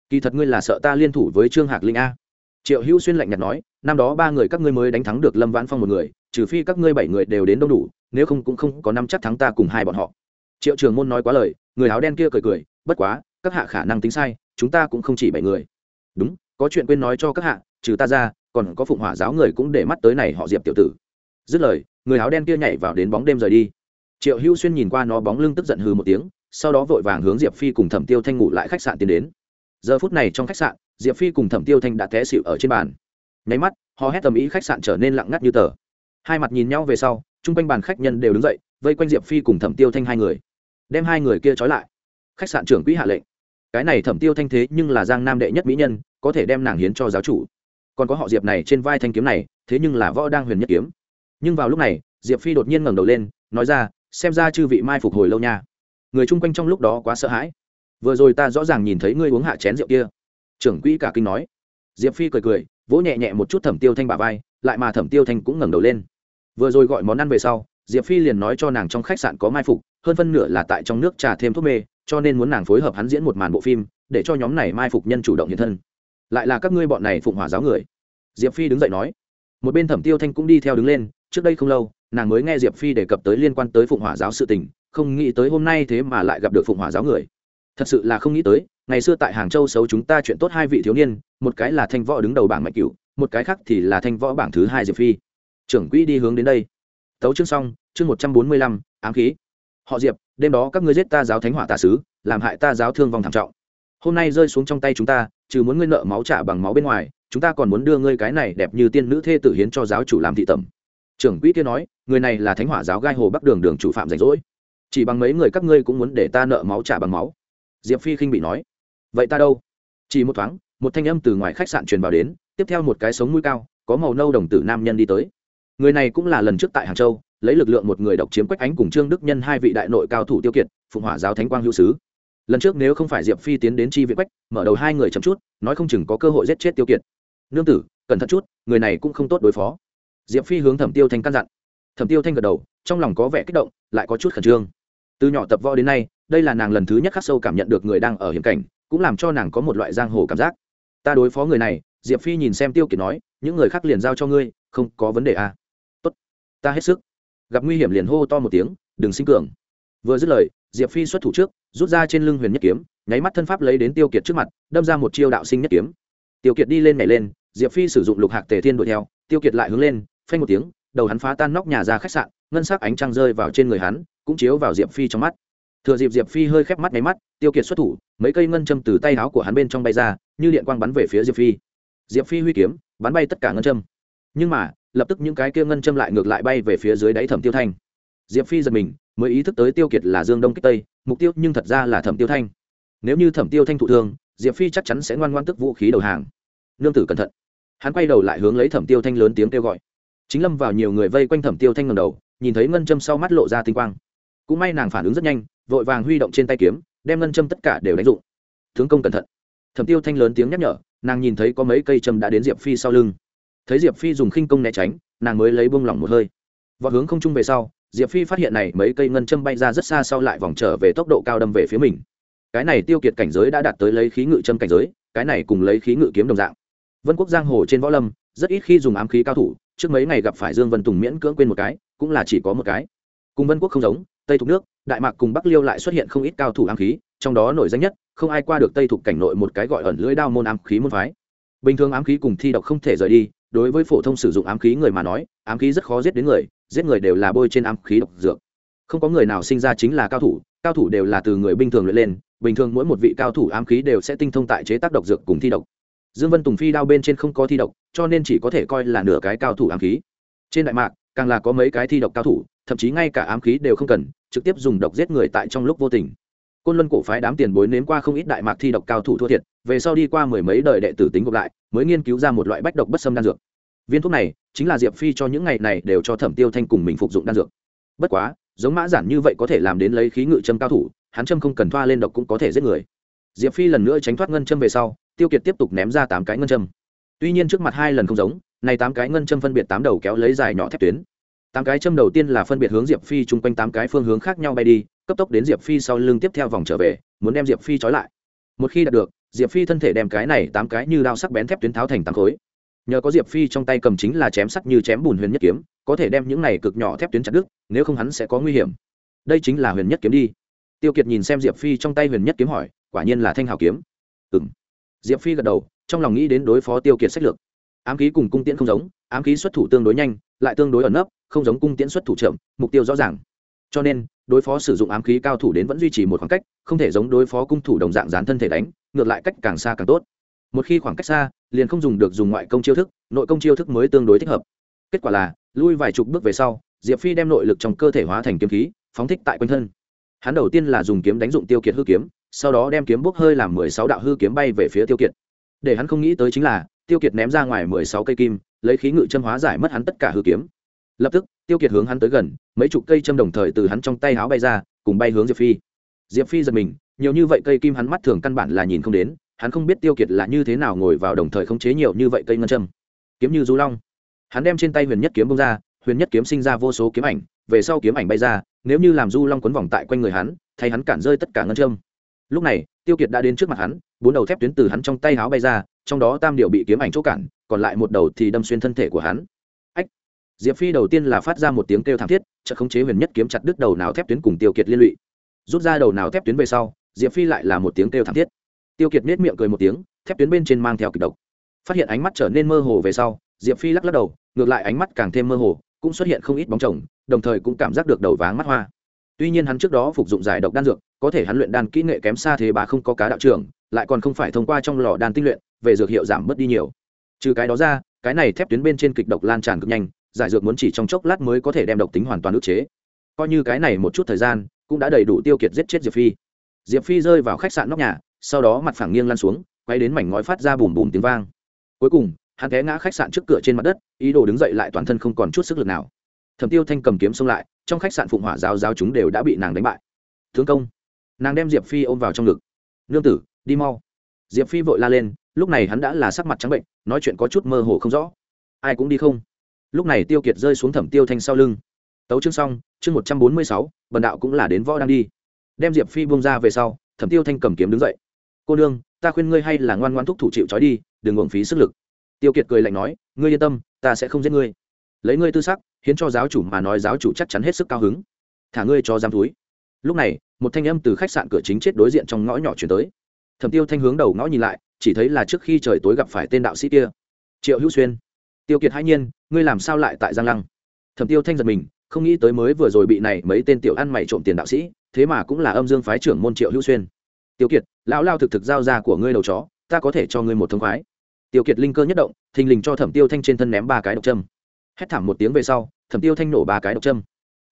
Kỳ thật ngươi là sợ ta liên thủ với trương hạc linh a. Triệu hữu xuyên lạnh nhạt nói, năm đó ba người các ngươi mới đánh thắng được lâm vãn phong một người, trừ phi các ngươi bảy người đều đến đông đủ, nếu không cũng không có năm chắc thắng ta cùng hai bọn họ triệu trường môn nói quá lời, người áo đen kia cười cười, bất quá, các hạ khả năng tính sai, chúng ta cũng không chỉ bảy người. Đúng, có chuyện quên nói cho các hạ, trừ ta ra, còn có phụng hỏa giáo người cũng để mắt tới này họ diệp tiểu tử. Dứt lời, người áo đen kia nhảy vào đến bóng đêm rời đi. Triệu hữu xuyên nhìn qua nó bóng lưng tức giận hừ một tiếng, sau đó vội vàng hướng diệp phi cùng thẩm tiêu thanh ngủ lại khách sạn tiến đến. Giờ phút này trong khách sạn, diệp phi cùng thẩm tiêu thanh đã té xịu ở trên bàn. Nháy mắt, họ hét tầm ý khách sạn trở nên lặng ngắt như tờ. Hai mặt nhìn nhau về sau, chung quanh bàn khách nhân đều đứng dậy, vây quanh diệp phi cùng thẩm tiêu thanh hai người đem hai người kia trói lại. Khách sạn trưởng quỹ hạ lệnh. Cái này thẩm tiêu thanh thế nhưng là giang nam đệ nhất mỹ nhân, có thể đem nàng hiến cho giáo chủ. Còn có họ diệp này trên vai thanh kiếm này, thế nhưng là võ đang huyền nhất kiếm. Nhưng vào lúc này, diệp phi đột nhiên ngẩng đầu lên, nói ra, xem ra chư vị mai phục hồi lâu nha. Người chung quanh trong lúc đó quá sợ hãi. Vừa rồi ta rõ ràng nhìn thấy ngươi uống hạ chén rượu kia. Trưởng quỹ cả kinh nói. Diệp phi cười cười, vỗ nhẹ nhẹ một chút thẩm tiêu thanh bà vai, lại mà thẩm tiêu thanh cũng ngẩng đầu lên. Vừa rồi gọi món ăn về sau, diệp phi liền nói cho nàng trong khách sạn có mai phục hơn phân nửa là tại trong nước trà thêm thuốc mê, cho nên muốn nàng phối hợp hắn diễn một màn bộ phim, để cho nhóm này mai phục nhân chủ động hiện thân. Lại là các ngươi bọn này phụng hỏa giáo người. Diệp phi đứng dậy nói. Một bên thẩm tiêu thanh cũng đi theo đứng lên, trước đây không lâu, nàng mới nghe diệp phi đề cập tới liên quan tới phụng hỏa giáo sự tình, không nghĩ tới hôm nay thế mà lại gặp được phụng hỏa giáo người. Thật sự là không nghĩ tới, ngày xưa tại hàng châu xấu chúng ta chuyện tốt hai vị thiếu niên, một cái là thanh võ đứng đầu bảng mạnh cửu, một cái khác thì là thanh võ bảng thứ hai diệp phi. Trưởng quỹ đi hướng đến đây. Tấu chương xong, chương một trăm bốn mươi lăm, ám khí họ diệp, đêm đó các ngươi giết ta giáo thánh hỏa tà sứ, làm hại ta giáo thương vong thảm trọng. Hôm nay rơi xuống trong tay chúng ta, trừ muốn ngươi nợ máu trả bằng máu bên ngoài, chúng ta còn muốn đưa ngươi cái này đẹp như tiên nữ thê tử hiến cho giáo chủ làm thị tẩm. Trưởng quỹ kia nói, người này là thánh hỏa giáo gai hồ bắc đường đường chủ phạm rảnh rỗi. Chỉ bằng mấy người các ngươi cũng muốn để ta nợ máu trả bằng máu. Diệp phi khinh bị nói, vậy ta đâu? Chỉ một thoáng, một thanh âm từ ngoài khách sạn truyền vào đến, tiếp theo một cái sống mũi cao, có màu nâu đồng tử nam nhân đi tới. Người này cũng là lần trước tại hàng châu lấy lực lượng một người độc chiếm quách ánh cùng trương đức nhân hai vị đại nội cao thủ tiêu kiệt, phụng hỏa giáo thánh quang hữu sứ. Lần trước nếu không phải diệp phi tiến đến chi viện quách, mở đầu hai người chậm chút, nói không chừng có cơ hội giết chết tiêu kiệt. Nương tử, cẩn thận chút, người này cũng không tốt đối phó. Diệp phi hướng thẩm tiêu thanh căn dặn. Thẩm tiêu thanh gật đầu, trong lòng có vẻ kích động, lại có chút khẩn trương. Từ nhỏ tập võ đến nay, đây là nàng lần thứ nhất khắc sâu cảm nhận được người đang ở hiểm cảnh, cũng làm cho nàng có một loại giang hồ cảm giác. Ta đối phó người này, diệp phi nhìn xem tiêu kiệt nói, những người khác liền giao cho ngươi, không có vấn đề à. tốt, ta hết sức gặp nguy hiểm liền hô to một tiếng, đừng sinh cường. Vừa dứt lời, diệp phi xuất thủ trước, rút ra trên lưng huyền nhất kiếm, nháy mắt thân pháp lấy đến tiêu kiệt trước mặt, đâm ra một chiêu đạo sinh nhất kiếm. Tiêu kiệt đi lên nhảy lên, diệp phi sử dụng lục hạc tề thiên đuổi theo, tiêu kiệt lại hướng lên, phanh một tiếng, đầu hắn phá tan nóc nhà ra khách sạn, ngân sắc ánh trăng rơi vào trên người hắn, cũng chiếu vào diệp phi trong mắt. Thừa dịp diệp phi hơi khép mắt nháy mắt, tiêu kiệt xuất thủ, mấy cây ngân châm từ tay áo của hắn bên trong bay ra, như điện quang bắn về phía diệp phi. Diệp phi huy kiếm, bắn bay tất cả ngân châm. Nhưng mà lập tức những cái kia ngân châm lại ngược lại bay về phía dưới đáy thẩm tiêu thanh. Diệp phi giật mình, mới ý thức tới tiêu kiệt là dương đông kích tây, mục tiêu nhưng thật ra là thẩm tiêu thanh. Nếu như thẩm tiêu thanh thụ thương, diệp phi chắc chắn sẽ ngoan ngoan tức vũ khí đầu hàng. Nương tử cẩn thận. Hắn quay đầu lại hướng lấy thẩm tiêu thanh lớn tiếng kêu gọi. Chính lâm vào nhiều người vây quanh thẩm tiêu thanh ngầm đầu, nhìn thấy ngân châm sau mắt lộ ra tinh quang. Cũng may nàng phản ứng rất nhanh, vội vàng huy động trên tay kiếm, đem ngân châm tất cả đều đánh dụng. Tướng công cẩn thận. Thẩm tiêu thanh lớn tiếng nhắc nhở, nàng nhìn thấy có mấy cây châm đã đến diệp phi sau lưng thấy diệp phi dùng khinh công né tránh, nàng mới lấy bông lỏng một hơi. Và hướng không trung về sau, diệp phi phát hiện này mấy cây ngân châm bay ra rất xa sau lại vòng trở về tốc độ cao đâm về phía mình. Cái này tiêu kiệt cảnh giới đã đạt tới lấy khí ngự châm cảnh giới, cái này cùng lấy khí ngự kiếm đồng dạng. Vân quốc giang hồ trên võ lâm, rất ít khi dùng ám khí cao thủ, trước mấy ngày gặp phải dương vân tùng miễn cưỡng quên một cái, cũng là chỉ có một cái. Cùng vân quốc không giống, tây thục nước, đại mạc cùng bắc liêu lại xuất hiện không ít cao thủ ám khí, trong đó nổi danh nhất, không ai qua được tây thục cảnh nội một cái gọi ẩn lưỡi đao môn ám khí môn phái. Bình thường ám khí cùng thi độc không thể rời đi đối với phổ thông sử dụng ám khí người mà nói, ám khí rất khó giết đến người, giết người đều là bôi trên ám khí độc dược. Không có người nào sinh ra chính là cao thủ cao thủ đều là từ người bình thường luyện lên, bình thường mỗi một vị cao thủ ám khí đều sẽ tinh thông tại chế tác độc dược cùng thi độc. Dương vân tùng phi đao bên trên không có thi độc, cho nên chỉ có thể coi là nửa cái cao thủ ám khí. Trên đại mạc, càng là có mấy cái thi độc cao thủ, thậm chí ngay cả ám khí đều không cần, trực tiếp dùng độc giết người tại trong lúc vô tình côn luân cổ phái đám tiền bối nếm qua không ít đại mạc thi độc cao thủ thua thiệt, về sau đi qua mười mấy đời đệ tử tính gộp lại, mới nghiên cứu ra một loại bách độc bất xâm đan dược. Viên thuốc này chính là diệp phi cho những ngày này đều cho thẩm tiêu thanh cùng mình phục dụng đan dược. Bất quá, giống mã giản như vậy có thể làm đến lấy khí ngự châm cao thủ, hắn châm không cần thoa lên độc cũng có thể giết người. Diệp phi lần nữa tránh thoát ngân châm về sau, tiêu kiệt tiếp tục ném ra tám cái ngân châm. Tuy nhiên trước mặt hai lần không giống, này tám cái ngân châm phân biệt tám đầu kéo lấy dài nhỏ thép tuyến. Tám cái châm đầu tiên là phân biệt hướng diệp phi chung quanh tám cái phương hướng khác nhau bay đi cấp tốc đến diệp phi sau lưng tiếp theo vòng trở về, muốn đem diệp phi trói lại. Một khi đạt được, diệp phi thân thể đem cái này tám cái như đao sắc bén thép tuyến tháo thành tám khối. Nhờ có diệp phi trong tay cầm chính là chém sắt như chém bùn huyền nhất kiếm, có thể đem những này cực nhỏ thép tuyến chặt đứt, nếu không hắn sẽ có nguy hiểm. Đây chính là huyền nhất kiếm đi. Tiêu kiệt nhìn xem diệp phi trong tay huyền nhất kiếm hỏi, quả nhiên là thanh hào kiếm. Ừ m diệp phi gật đầu, trong lòng nghĩ đến đối phó tiêu kiệt sách lược. Ám khí cùng cung tiễn không giống, ám khí xuất thủ tương đối nhanh, lại tương đối ẩn nấp, không giống cung tiễn xuất thủ chậm, mục tiêu rõ ràng. Cho nên đối phó sử dụng ám khí cao thủ đến vẫn duy trì một khoảng cách, không thể giống đối phó cung thủ đồng dạng dán thân thể đánh, ngược lại cách càng xa càng tốt. Một khi khoảng cách xa, liền không dùng được dùng ngoại công chiêu thức, nội công chiêu thức mới tương đối thích hợp. Kết quả là, lui vài chục bước về sau, diệp phi đem nội lực trong cơ thể hóa thành kiếm khí, phóng thích tại quanh thân. Hắn đầu tiên là dùng kiếm đánh dụng tiêu kiệt hư kiếm, sau đó đem kiếm bốc hơi làm mười sáu đạo hư kiếm bay về phía tiêu kiệt. Để hắn không nghĩ tới chính là, tiêu kiệt ném ra ngoài mười sáu cây kim, lấy khí ngự châm hóa giải mất hắn tất cả hư kiếm. Lập tức tiêu kiệt hướng hắn tới gần, mấy chục cây châm đồng thời từ hắn trong tay háo bay ra, cùng bay hướng diệp phi. Diệp phi giật mình, nhiều như vậy cây kim hắn mắt thường căn bản là nhìn không đến, hắn không biết tiêu kiệt là như thế nào ngồi vào đồng thời khống chế nhiều như vậy cây ngân châm. Kiếm như du long. Hắn đem trên tay huyền nhất kiếm bông ra, huyền nhất kiếm sinh ra vô số kiếm ảnh, về sau kiếm ảnh bay ra, nếu như làm du long quấn vòng tại quanh người hắn, thay hắn cản rơi tất cả ngân châm. Lúc này, tiêu kiệt đã đến trước mặt hắn, bốn đầu thép tuyến từ hắn trong tay háo bay ra, trong đó tam điệu bị kiếm ảnh chỗ cản, còn lại một đầu thì đâm xuyên thân thể của hắn diệp phi đầu tiên là phát ra một tiếng kêu thảm thiết, chợt khống chế huyền nhất kiếm chặt đứt đầu nào thép tuyến cùng tiêu kiệt liên lụy. Rút ra đầu nào thép tuyến về sau, diệp phi lại là một tiếng kêu thảm thiết. Tiêu kiệt nết miệng cười một tiếng, thép tuyến bên trên mang theo kịch độc. Phát hiện ánh mắt trở nên mơ hồ về sau, diệp phi lắc lắc đầu, ngược lại ánh mắt càng thêm mơ hồ, cũng xuất hiện không ít bóng chồng, đồng thời cũng cảm giác được đầu váng mắt hoa. Tuy nhiên hắn trước đó phục dụng giải độc đan dược, có thể hắn luyện đan kỹ nghệ kém xa thế bà không có cá đạo trưởng, lại còn không phải thông qua trong lò đan tinh luyện, về dược hiệu giảm bớt đi nhiều. Trừ cái đó ra, cái này thép tuyến bên trên kịch độc lan tràn cực nhanh giải dược muốn chỉ trong chốc lát mới có thể đem độc tính hoàn toàn ức chế. Coi như cái này một chút thời gian, cũng đã đầy đủ tiêu kiệt giết chết diệp phi. Diệp phi rơi vào khách sạn nóc nhà, sau đó mặt phẳng nghiêng lăn xuống, quay đến mảnh ngói phát ra bùm bùm tiếng vang. Cuối cùng, hắn té ngã khách sạn trước cửa trên mặt đất, ý đồ đứng dậy lại toàn thân không còn chút sức lực nào. Thẩm tiêu thanh cầm kiếm xông lại, trong khách sạn phụng hỏa giáo giáo chúng đều đã bị nàng đánh bại. Thương công. Nàng đem diệp phi ôm vào trong ngực. Nương tử, đi mau. Diệp phi vội la lên, lúc này hắn đã là sắc mặt trắng bệnh, nói chuyện có chút mơ hồ không rõ. Ai cũng đi không? Lúc này tiêu kiệt rơi xuống thẩm tiêu thanh sau lưng. Tấu chương xong, chương một trăm bốn mươi sáu, bần đạo cũng là đến võ đang đi. Đem diệp phi bông ra về sau, thẩm tiêu thanh cầm kiếm đứng dậy. Cô nương, ta khuyên ngươi hay là ngoan ngoan thúc thủ chịu trói đi, đừng uổng phí sức lực. Tiêu kiệt cười lạnh nói, ngươi yên tâm, ta sẽ không giết ngươi. Lấy ngươi tư sắc, hiến cho giáo chủ mà nói giáo chủ chắc chắn hết sức cao hứng. Thả ngươi cho giam túi. Lúc này, một thanh âm từ khách sạn cửa chính chết đối diện trong ngõ nhỏ chuyển tới. Thẩm tiêu thanh hướng đầu ngõ nhìn lại, chỉ thấy là trước khi trời tối gặp phải tên đạo sĩ kia, triệu hữu xuyên. Tiêu kiệt hãy nhiên ngươi làm sao lại tại giang lăng? Thẩm tiêu thanh giật mình, không nghĩ tới mới vừa rồi bị này mấy tên tiểu ăn mày trộm tiền đạo sĩ, thế mà cũng là âm dương phái trưởng môn triệu hữu xuyên. Tiêu kiệt, lão lao thực thực giao ra của ngươi đầu chó, ta có thể cho ngươi một thông khoái. Tiêu kiệt linh cơ nhất động, thình lình cho thẩm tiêu thanh trên thân ném ba cái độc châm. Hét thảm một tiếng về sau, thẩm tiêu thanh nổ ba cái độc châm.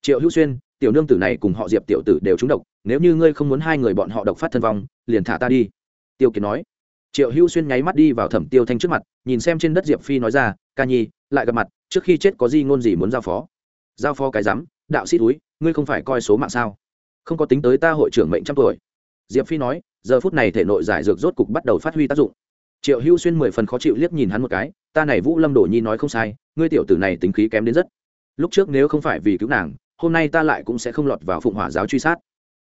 Triệu hữu xuyên, tiểu nương tử này cùng họ diệp tiểu tử đều trúng độc, nếu như ngươi không muốn hai người bọn họ độc phát thân vong, liền thả ta đi. Tiêu kiệt nói triệu hữu xuyên nháy mắt đi vào thẩm tiêu thanh trước mặt, nhìn xem trên đất diệp phi nói ra, ca nhi, lại gặp mặt, trước khi chết có gì ngôn gì muốn giao phó? Giao phó cái rắm, đạo sĩ túi, ngươi không phải coi số mạng sao? Không có tính tới ta hội trưởng mệnh trăm tuổi. Diệp phi nói, giờ phút này thể nội giải dược rốt cục bắt đầu phát huy tác dụng. Triệu hữu xuyên mười phần khó chịu liếc nhìn hắn một cái, ta này vũ lâm đổ nhi nói không sai, ngươi tiểu tử này tính khí kém đến rất. Lúc trước nếu không phải vì cứu nàng, hôm nay ta lại cũng sẽ không lọt vào phụng hỏa giáo truy sát.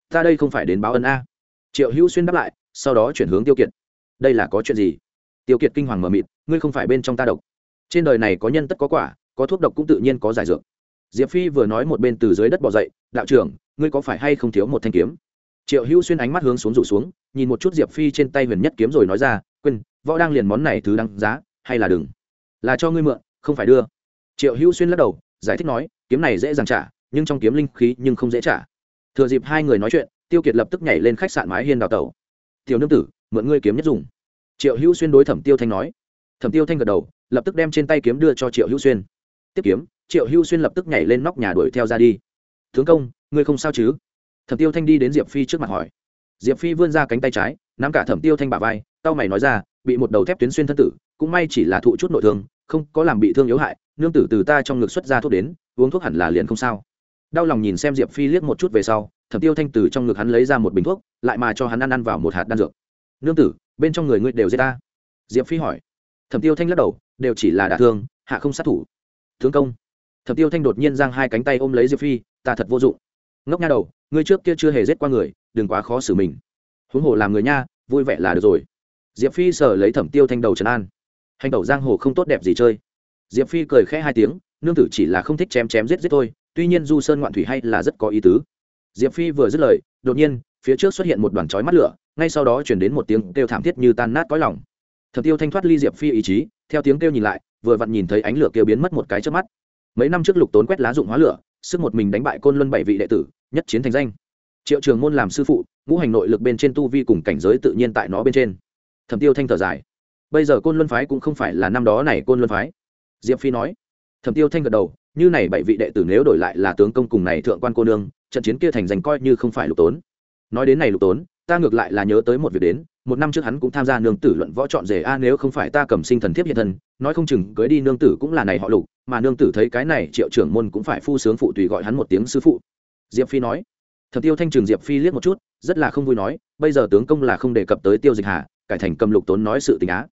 Ta đây không phải đến báo ân a. Triệu hữu xuyên đáp lại, sau đó chuyển hướng tiêu kiệt đây là có chuyện gì? Tiêu kiệt kinh hoàng mờ mịt, ngươi không phải bên trong ta độc. Trên đời này có nhân tất có quả, có thuốc độc cũng tự nhiên có giải dược. Diệp phi vừa nói một bên từ dưới đất bỏ dậy, đạo trưởng, ngươi có phải hay không thiếu một thanh kiếm? Triệu hữu xuyên ánh mắt hướng xuống rủ xuống, nhìn một chút diệp phi trên tay huyền nhất kiếm rồi nói ra, quên, võ đang liền món này thứ đăng giá, hay là đừng? Là cho ngươi mượn, không phải đưa. Triệu hữu xuyên lắc đầu, giải thích nói, kiếm này dễ dàng trả, nhưng trong kiếm linh khí nhưng không dễ trả. Thừa dịp hai người nói chuyện, tiêu kiệt lập tức nhảy lên khách sạn mái hiên đào tẩu. Tiểu nương tử mượn ngươi kiếm nhất dùng. Triệu hữu xuyên đối thẩm tiêu thanh nói. Thẩm tiêu thanh gật đầu, lập tức đem trên tay kiếm đưa cho triệu hữu xuyên. Tiếp kiếm, triệu hữu xuyên lập tức nhảy lên nóc nhà đuổi theo ra đi. Tướng công, ngươi không sao chứ? Thẩm tiêu thanh đi đến diệp phi trước mặt hỏi. Diệp phi vươn ra cánh tay trái, nắm cả thẩm tiêu thanh bả vai tao mày nói ra, bị một đầu thép tuyến xuyên thân tử, cũng may chỉ là thụ chút nội thương, không có làm bị thương yếu hại, nương tử từ ta trong ngực xuất ra thuốc đến, uống thuốc hẳn là liền không sao. Đau lòng nhìn xem diệp phi liếc một chút về sau, thẩm tiêu thanh từ trong ngực hắn lấy ra một bình thuốc, lại mà cho hắn ăn ăn vào một hạt đan dược nương tử, bên trong người ngươi đều giết ta. Diệp phi hỏi. Thẩm tiêu thanh lắc đầu, đều chỉ là đả thương, hạ không sát thủ. Thương công. Thẩm tiêu thanh đột nhiên giang hai cánh tay ôm lấy diệp phi, ta thật vô dụng. Ngốc nha đầu, ngươi trước kia chưa hề giết qua người, đừng quá khó xử mình. Huống hồ làm người nha, vui vẻ là được rồi. Diệp phi sờ lấy thẩm tiêu thanh đầu trấn an. Hành tẩu giang hồ không tốt đẹp gì chơi. Diệp phi cười khẽ hai tiếng, nương tử chỉ là không thích chém chém giết giết thôi, tuy nhiên du sơn ngoạn thủy hay là rất có ý tứ. Diệp phi vừa dứt lời, đột nhiên, phía trước xuất hiện một đoàn chói mắt lửa ngay sau đó chuyển đến một tiếng kêu thảm thiết như tan nát cõi lòng. Thẩm tiêu thanh thoát ly diệp phi ý chí, theo tiếng kêu nhìn lại, vừa vặn nhìn thấy ánh lửa kêu biến mất một cái trước mắt. Mấy năm trước lục tốn quét lá dụng hóa lửa, sức một mình đánh bại côn luân bảy vị đệ tử, nhất chiến thành danh. Triệu trường môn làm sư phụ, ngũ hành nội lực bên trên tu vi cùng cảnh giới tự nhiên tại nó bên trên. Thẩm tiêu thanh thở dài. Bây giờ côn luân phái cũng không phải là năm đó này côn luân phái. Diệp phi nói. Thẩm tiêu thanh gật đầu, như này bảy vị đệ tử nếu đổi lại là tướng công cùng này thượng quan cô nương, trận chiến kia thành danh coi như không phải lục tốn. Nói đến này lục tốn ta ngược lại là nhớ tới một việc đến, một năm trước hắn cũng tham gia nương tử luận võ chọn rể a, nếu không phải ta cầm sinh thần thiếp hiện thân, nói không chừng cưới đi nương tử cũng là này họ lục, mà nương tử thấy cái này triệu trưởng môn cũng phải phu sướng phụ tùy gọi hắn một tiếng sư phụ. Diệp phi nói thật tiêu thanh trường diệp phi liếc một chút, rất là không vui nói, bây giờ tướng công là không đề cập tới tiêu dịch hà, cải thành cầm lục tốn nói sự tình á.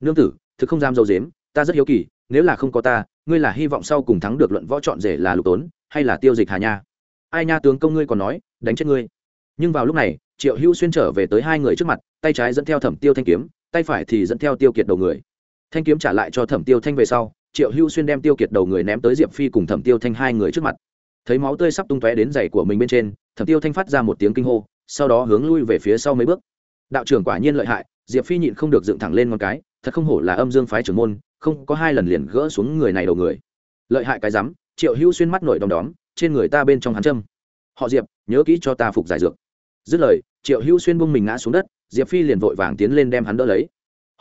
Nương tử, thực không dám dâu dếm, ta rất hiếu kỳ, nếu là không có ta, ngươi là hy vọng sau cùng thắng được luận võ chọn rể là lục tốn, hay là tiêu dịch hà nha? Ai nha tướng công ngươi còn nói, đánh chết ngươi nhưng vào lúc này, triệu hữu xuyên trở về tới hai người trước mặt, tay trái dẫn theo thẩm tiêu thanh kiếm, tay phải thì dẫn theo tiêu kiệt đầu người. Thanh kiếm trả lại cho thẩm tiêu thanh về sau, triệu hữu xuyên đem tiêu kiệt đầu người ném tới diệp phi cùng thẩm tiêu thanh hai người trước mặt. Thấy máu tươi sắp tung tóe đến giày của mình bên trên, thẩm tiêu thanh phát ra một tiếng kinh hô, sau đó hướng lui về phía sau mấy bước. Đạo trưởng quả nhiên lợi hại, diệp phi nhịn không được dựng thẳng lên một cái, thật không hổ là âm dương phái trưởng môn, không có hai lần liền gỡ xuống người này đầu người. Lợi hại cái rắm, triệu hữu xuyên mắt nổi đom đóm, trên người ta bên trong hắn châm. Họ diệp, nhớ kỹ cho ta phục giải dược dứt lời, triệu hữu xuyên bung mình ngã xuống đất, diệp phi liền vội vàng tiến lên đem hắn đỡ lấy.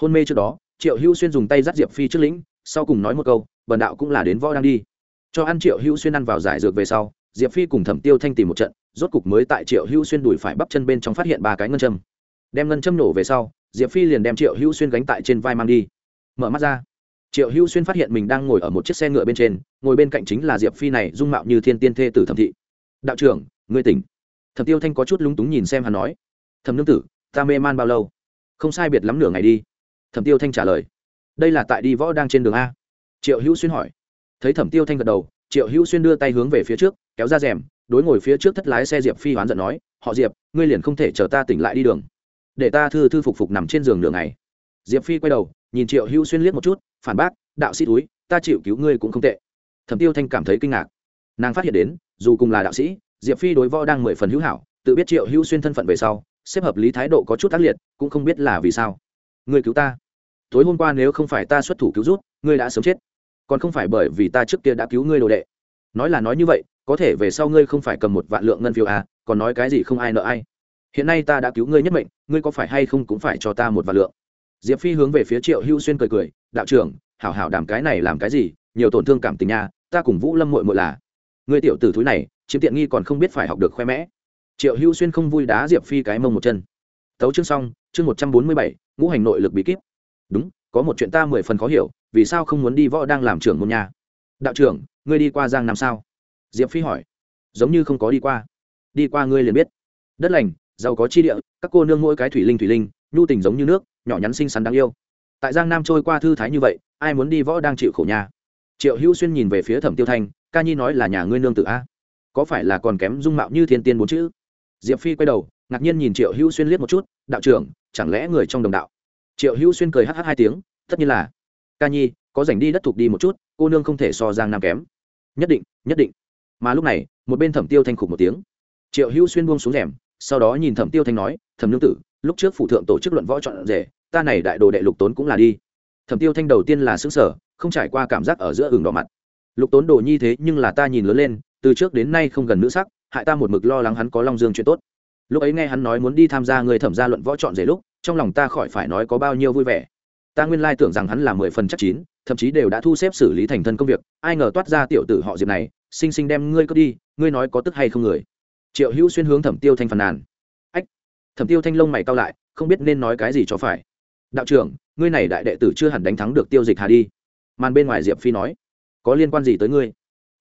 Hôn mê trước đó, triệu hữu xuyên dùng tay dắt diệp phi trước lĩnh, sau cùng nói một câu, bần đạo cũng là đến võ đang đi. Cho ăn triệu hữu xuyên ăn vào giải dược về sau, diệp phi cùng thẩm tiêu thanh tìm một trận, rốt cục mới tại triệu hữu xuyên đùi phải bắp chân bên trong phát hiện ba cái ngân châm. Đem ngân châm nổ về sau, diệp phi liền đem triệu hữu xuyên gánh tại trên vai mang đi. Mở mắt ra, triệu hữu xuyên phát hiện mình đang ngồi ở một chiếc xe ngựa bên trên, ngồi bên cạnh chính là diệp phi này dung mạo như thiên tiên thê tử thẩm thị. Đạo trưởng, ngươi tỉnh thẩm tiêu thanh có chút lúng túng nhìn xem hắn nói, thẩm nương tử, ta mê man bao lâu? Không sai biệt lắm nửa ngày đi. Thẩm tiêu thanh trả lời, đây là tại đi võ đang trên đường a. Triệu hữu xuyên hỏi. Thấy thẩm tiêu thanh gật đầu, triệu hữu xuyên đưa tay hướng về phía trước, kéo ra rèm, đối ngồi phía trước thất lái xe diệp phi hoán giận nói, họ diệp, ngươi liền không thể chờ ta tỉnh lại đi đường. Để ta thư thư phục phục nằm trên giường nửa ngày. Diệp phi quay đầu, nhìn triệu hữu xuyên liếc một chút, phản bác, đạo sĩ túi, ta chịu cứu ngươi cũng không tệ. Thẩm tiêu thanh cảm thấy kinh ngạc. Nàng phát hiện đến, dù cùng là đạo sĩ diệp phi đối võ đang mười phần hữu hảo, tự biết triệu hữu xuyên thân phận về sau, xếp hợp lý thái độ có chút tác liệt, cũng không biết là vì sao. Ngươi cứu ta. Tối hôm qua nếu không phải ta xuất thủ cứu rút, ngươi đã sớm chết. Còn không phải bởi vì ta trước kia đã cứu ngươi đồ đệ. Nói là nói như vậy, có thể về sau ngươi không phải cầm một vạn lượng ngân phiếu à còn nói cái gì không ai nợ ai. Hiện nay ta đã cứu ngươi nhất mệnh, ngươi có phải hay không cũng phải cho ta một vạn lượng. Diệp phi hướng về phía triệu hữu xuyên cười cười, đạo trưởng, hảo hảo đảm cái này làm cái gì, nhiều tổn thương cảm tình nha, ta cùng vũ lâm mội mội là. Ngươi tiểu tử thúi này chiếm tiện nghi còn không biết phải học được khoe mẽ. Triệu hữu xuyên không vui đá diệp phi cái mông một chân. Tấu chương xong, chương một trăm bốn mươi bảy, ngũ hành nội lực bí kíp. Đúng, có một chuyện ta mười phần khó hiểu, vì sao không muốn đi võ đang làm trưởng môn nhà? Đạo trưởng, ngươi đi qua giang nam sao? Diệp phi hỏi. Giống như không có đi qua. Đi qua ngươi liền biết. Đất lành, giàu có chi địa, các cô nương mỗi cái thủy linh thủy linh, nhu tình giống như nước, nhỏ nhắn xinh xắn đáng yêu. Tại giang nam trôi qua thư thái như vậy, ai muốn đi võ đang chịu khổ nhà? Triệu hữu xuyên nhìn về phía thẩm tiêu thanh, ca nhi nói là nhà ngươi nương tự a có phải là còn kém dung mạo như thiên tiên bốn chữ? Diệp phi quay đầu, ngạc nhiên nhìn triệu hữu xuyên liếc một chút, đạo trưởng, chẳng lẽ người trong đồng đạo? Triệu hữu xuyên cười hh hai tiếng, tất nhiên là. Ca nhi, có rảnh đi đất thục đi một chút, cô nương không thể so giang nam kém. Nhất định nhất định. Mà lúc này, một bên thẩm tiêu thanh khục một tiếng. Triệu hữu xuyên buông xuống rèm, sau đó nhìn thẩm tiêu thanh nói, thẩm nương tử, lúc trước phủ thượng tổ chức luận võ chọn rể, ta này đại đồ đệ lục tốn cũng là đi. Thẩm tiêu thanh đầu tiên là xứng sở không trải qua cảm giác ở giữa hừng đỏ mặt. Lục tốn đồ nhi thế nhưng là ta nhìn lớn lên từ trước đến nay không gần nữ sắc, hại ta một mực lo lắng hắn có long dương chuyện tốt. Lúc ấy nghe hắn nói muốn đi tham gia người thẩm gia luận võ chọn dễ lúc, trong lòng ta khỏi phải nói có bao nhiêu vui vẻ. Ta nguyên lai tưởng rằng hắn là mười phần chắc chín, thậm chí đều đã thu xếp xử lý thành thân công việc, ai ngờ toát ra tiểu tử họ diệp này sinh sinh đem ngươi cướp đi, ngươi nói có tức hay không người? Triệu hữu xuyên hướng thẩm tiêu thanh phàn nàn. Ách, thẩm tiêu thanh lông mày cao lại, không biết nên nói cái gì cho phải. Đạo trưởng, ngươi này đại đệ tử chưa hẳn đánh thắng được tiêu dịch hà đi. Màn bên ngoài diệp phi nói, có liên quan gì tới ngươi?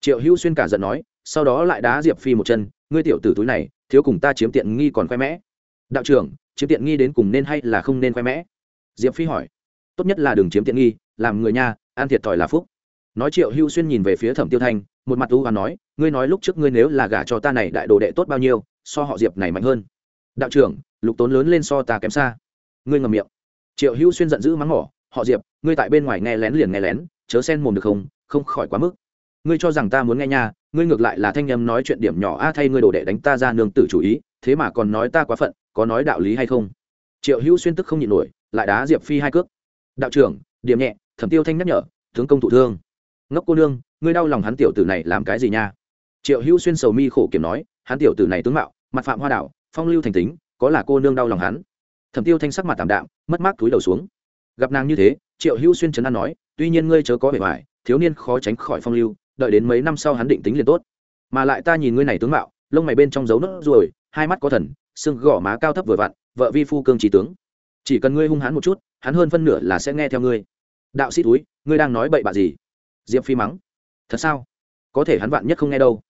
Triệu hữu xuyên cả giận nói sau đó lại đá diệp phi một chân, ngươi tiểu tử túi này, thiếu cùng ta chiếm tiện nghi còn khoe mẽ. Đạo trưởng, chiếm tiện nghi đến cùng nên hay là không nên khoe mẽ? Diệp phi hỏi. Tốt nhất là đừng chiếm tiện nghi, làm người nha an thiệt thòi là phúc. Nói triệu hưu xuyên nhìn về phía thẩm tiêu thanh, một mặt u và nói, ngươi nói lúc trước ngươi nếu là gả cho ta này đại đồ đệ tốt bao nhiêu, so họ diệp này mạnh hơn. Đạo trưởng, lục tốn lớn lên so ta kém xa. Ngươi ngầm miệng. Triệu hưu xuyên giận dữ mắng mỏ, họ diệp, ngươi tại bên ngoài nghe lén liền nghe lén, chớ xen mồm được không? Không khỏi quá mức. Ngươi cho rằng ta muốn nghe nha ngươi ngược lại là thanh nhâm nói chuyện điểm nhỏ, a, thay ngươi đồ đệ đánh ta ra nương tử chủ ý, thế mà còn nói ta quá phận, có nói đạo lý hay không? Triệu hữu xuyên tức không nhịn nổi, lại đá diệp phi hai cước. Đạo trưởng, điểm nhẹ, thẩm tiêu thanh nhắc nhở, tướng công thụ thương. Ngốc cô nương, ngươi đau lòng hắn tiểu tử này làm cái gì nha? Triệu hữu xuyên sầu mi khổ kiểm nói, hắn tiểu tử này tướng mạo, mặt phạm hoa đạo phong lưu thành tính, có là cô nương đau lòng hắn? Thẩm tiêu thanh sắc mặt tảm đạm, mất mát túi đầu xuống. Gặp nàng như thế, triệu hữu xuyên trấn an nói, tuy nhiên ngươi chớ có vẻ vải, thiếu niên khó tránh khỏi phong lưu đợi đến mấy năm sau hắn định tính liền tốt. Mà lại ta nhìn ngươi này tướng mạo, lông mày bên trong dấu nốt ruồi, hai mắt có thần, xương gò má cao thấp vừa vặn, vợ vi phu cương trí tướng. Chỉ cần ngươi hung hãn một chút, hắn hơn phân nửa là sẽ nghe theo ngươi. Đạo sĩ túi, ngươi đang nói bậy bạ gì? Diệp phi mắng. Thật sao? Có thể hắn vạn nhất không nghe đâu.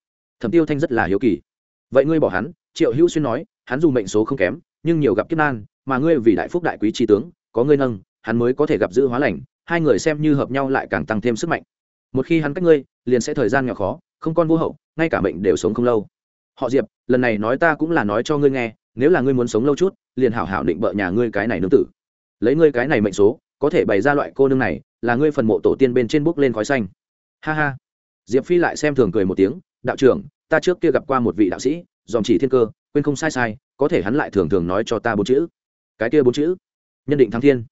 Thẩm tiêu thanh rất là hiếu kỳ. Vậy ngươi bỏ hắn, triệu hữu xuyên nói, hắn dù mệnh số không kém, nhưng nhiều gặp kiếp nan, mà ngươi vì đại phúc đại quý tri tướng, có ngươi nâng, hắn mới có thể gặp giữ hóa lành, hai người xem như hợp nhau lại càng tăng thêm sức mạnh. Một khi hắn cách ngươi liền sẽ thời gian nghèo khó, không con vô hậu, ngay cả bệnh đều sống không lâu. Họ diệp, lần này nói ta cũng là nói cho ngươi nghe, nếu là ngươi muốn sống lâu chút, liền hảo hảo định bợ nhà ngươi cái này nương tử. Lấy ngươi cái này mệnh số, có thể bày ra loại cô nương này, là ngươi phần mộ tổ tiên bên trên bốc lên khói xanh. Ha ha. Diệp phi lại xem thường cười một tiếng, đạo trưởng, ta trước kia gặp qua một vị đạo sĩ, dòm chỉ thiên cơ, quên không sai sai, có thể hắn lại thường thường nói cho ta bốn chữ. Cái kia bốn chữ? Nhân định thắng thiên.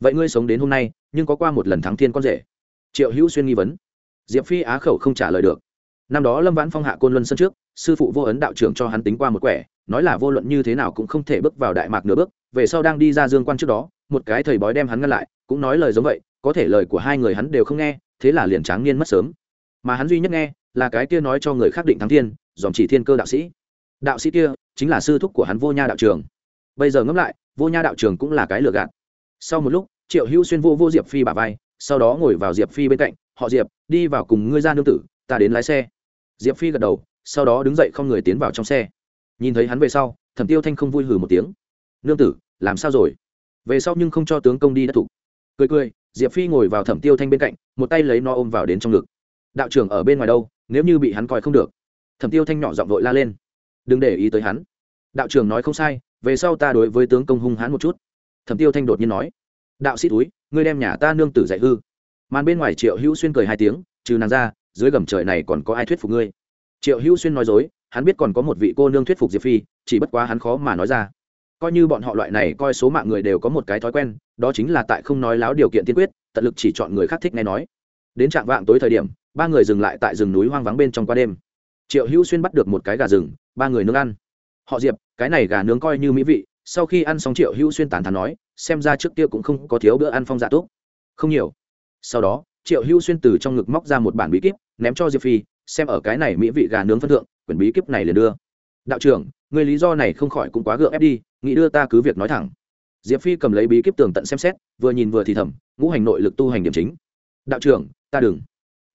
Vậy ngươi sống đến hôm nay, nhưng có qua một lần thắng thiên con rể. Triệu hữu xuyên nghi vấn diệp phi á khẩu không trả lời được. Năm đó lâm vãn phong hạ côn luân sân trước, sư phụ vô ấn đạo trưởng cho hắn tính qua một quẻ, nói là vô luận như thế nào cũng không thể bước vào đại mạc nửa bước, về sau đang đi ra dương quan trước đó, một cái thầy bói đem hắn ngăn lại, cũng nói lời giống vậy, có thể lời của hai người hắn đều không nghe, thế là liền tráng niên mất sớm. Mà hắn duy nhất nghe, là cái kia nói cho người khác định thắng thiên, dòm chỉ thiên cơ đạo sĩ. Đạo sĩ kia, chính là sư thúc của hắn vô nha đạo trường bây giờ ngẫm lại, vô nha đạo trường cũng là cái lừa gạt. Sau một lúc, triệu hữu xuyên vô vô diệp phi bà vai, sau đó ngồi vào diệp phi bên cạnh họ diệp, đi vào cùng ngươi ra nương tử, ta đến lái xe. Diệp phi gật đầu, sau đó đứng dậy không người tiến vào trong xe. Nhìn thấy hắn về sau, thẩm tiêu thanh không vui hừ một tiếng. Nương tử, làm sao rồi? Về sau nhưng không cho tướng công đi đất thủ cười cười, diệp phi ngồi vào thẩm tiêu thanh bên cạnh, một tay lấy no ôm vào đến trong ngực. Đạo trưởng ở bên ngoài đâu, nếu như bị hắn coi không được. Thẩm tiêu thanh nhỏ giọng vội la lên. Đừng để ý tới hắn. Đạo trưởng nói không sai, về sau ta đối với tướng công hung hãn một chút. Thẩm tiêu thanh đột nhiên nói. Đạo sĩ túi, ngươi đem nhà ta nương tử dạy hư màn bên ngoài triệu hữu xuyên cười hai tiếng, trừ nàng ra, dưới gầm trời này còn có ai thuyết phục ngươi? Triệu hữu xuyên nói dối, hắn biết còn có một vị cô nương thuyết phục diệp phi, chỉ bất quá hắn khó mà nói ra. Coi như bọn họ loại này coi số mạng người đều có một cái thói quen, đó chính là tại không nói láo điều kiện tiên quyết, tận lực chỉ chọn người khác thích nghe nói. Đến trạng vạng tối thời điểm, ba người dừng lại tại rừng núi hoang vắng bên trong qua đêm. Triệu hữu xuyên bắt được một cái gà rừng, ba người nướng ăn. Họ diệp, cái này gà nướng coi như mỹ vị. Sau khi ăn xong, triệu hữu xuyên tàn thắn nói, xem ra trước kia cũng không có thiếu bữa ăn phong dạ tốt không nhiều sau đó, triệu Hưu xuyên từ trong ngực móc ra một bản bí kíp, ném cho diệp phi, xem ở cái này mỹ vị gà nướng phân thượng, quyển bí kíp này liền đưa. Đạo trưởng, người lý do này không khỏi cũng quá gượng ép đi, nghĩ đưa ta cứ việc nói thẳng. Diệp phi cầm lấy bí kíp tường tận xem xét, vừa nhìn vừa thì thầm, ngũ hành nội lực tu hành điểm chính. Đạo trưởng, ta đừng.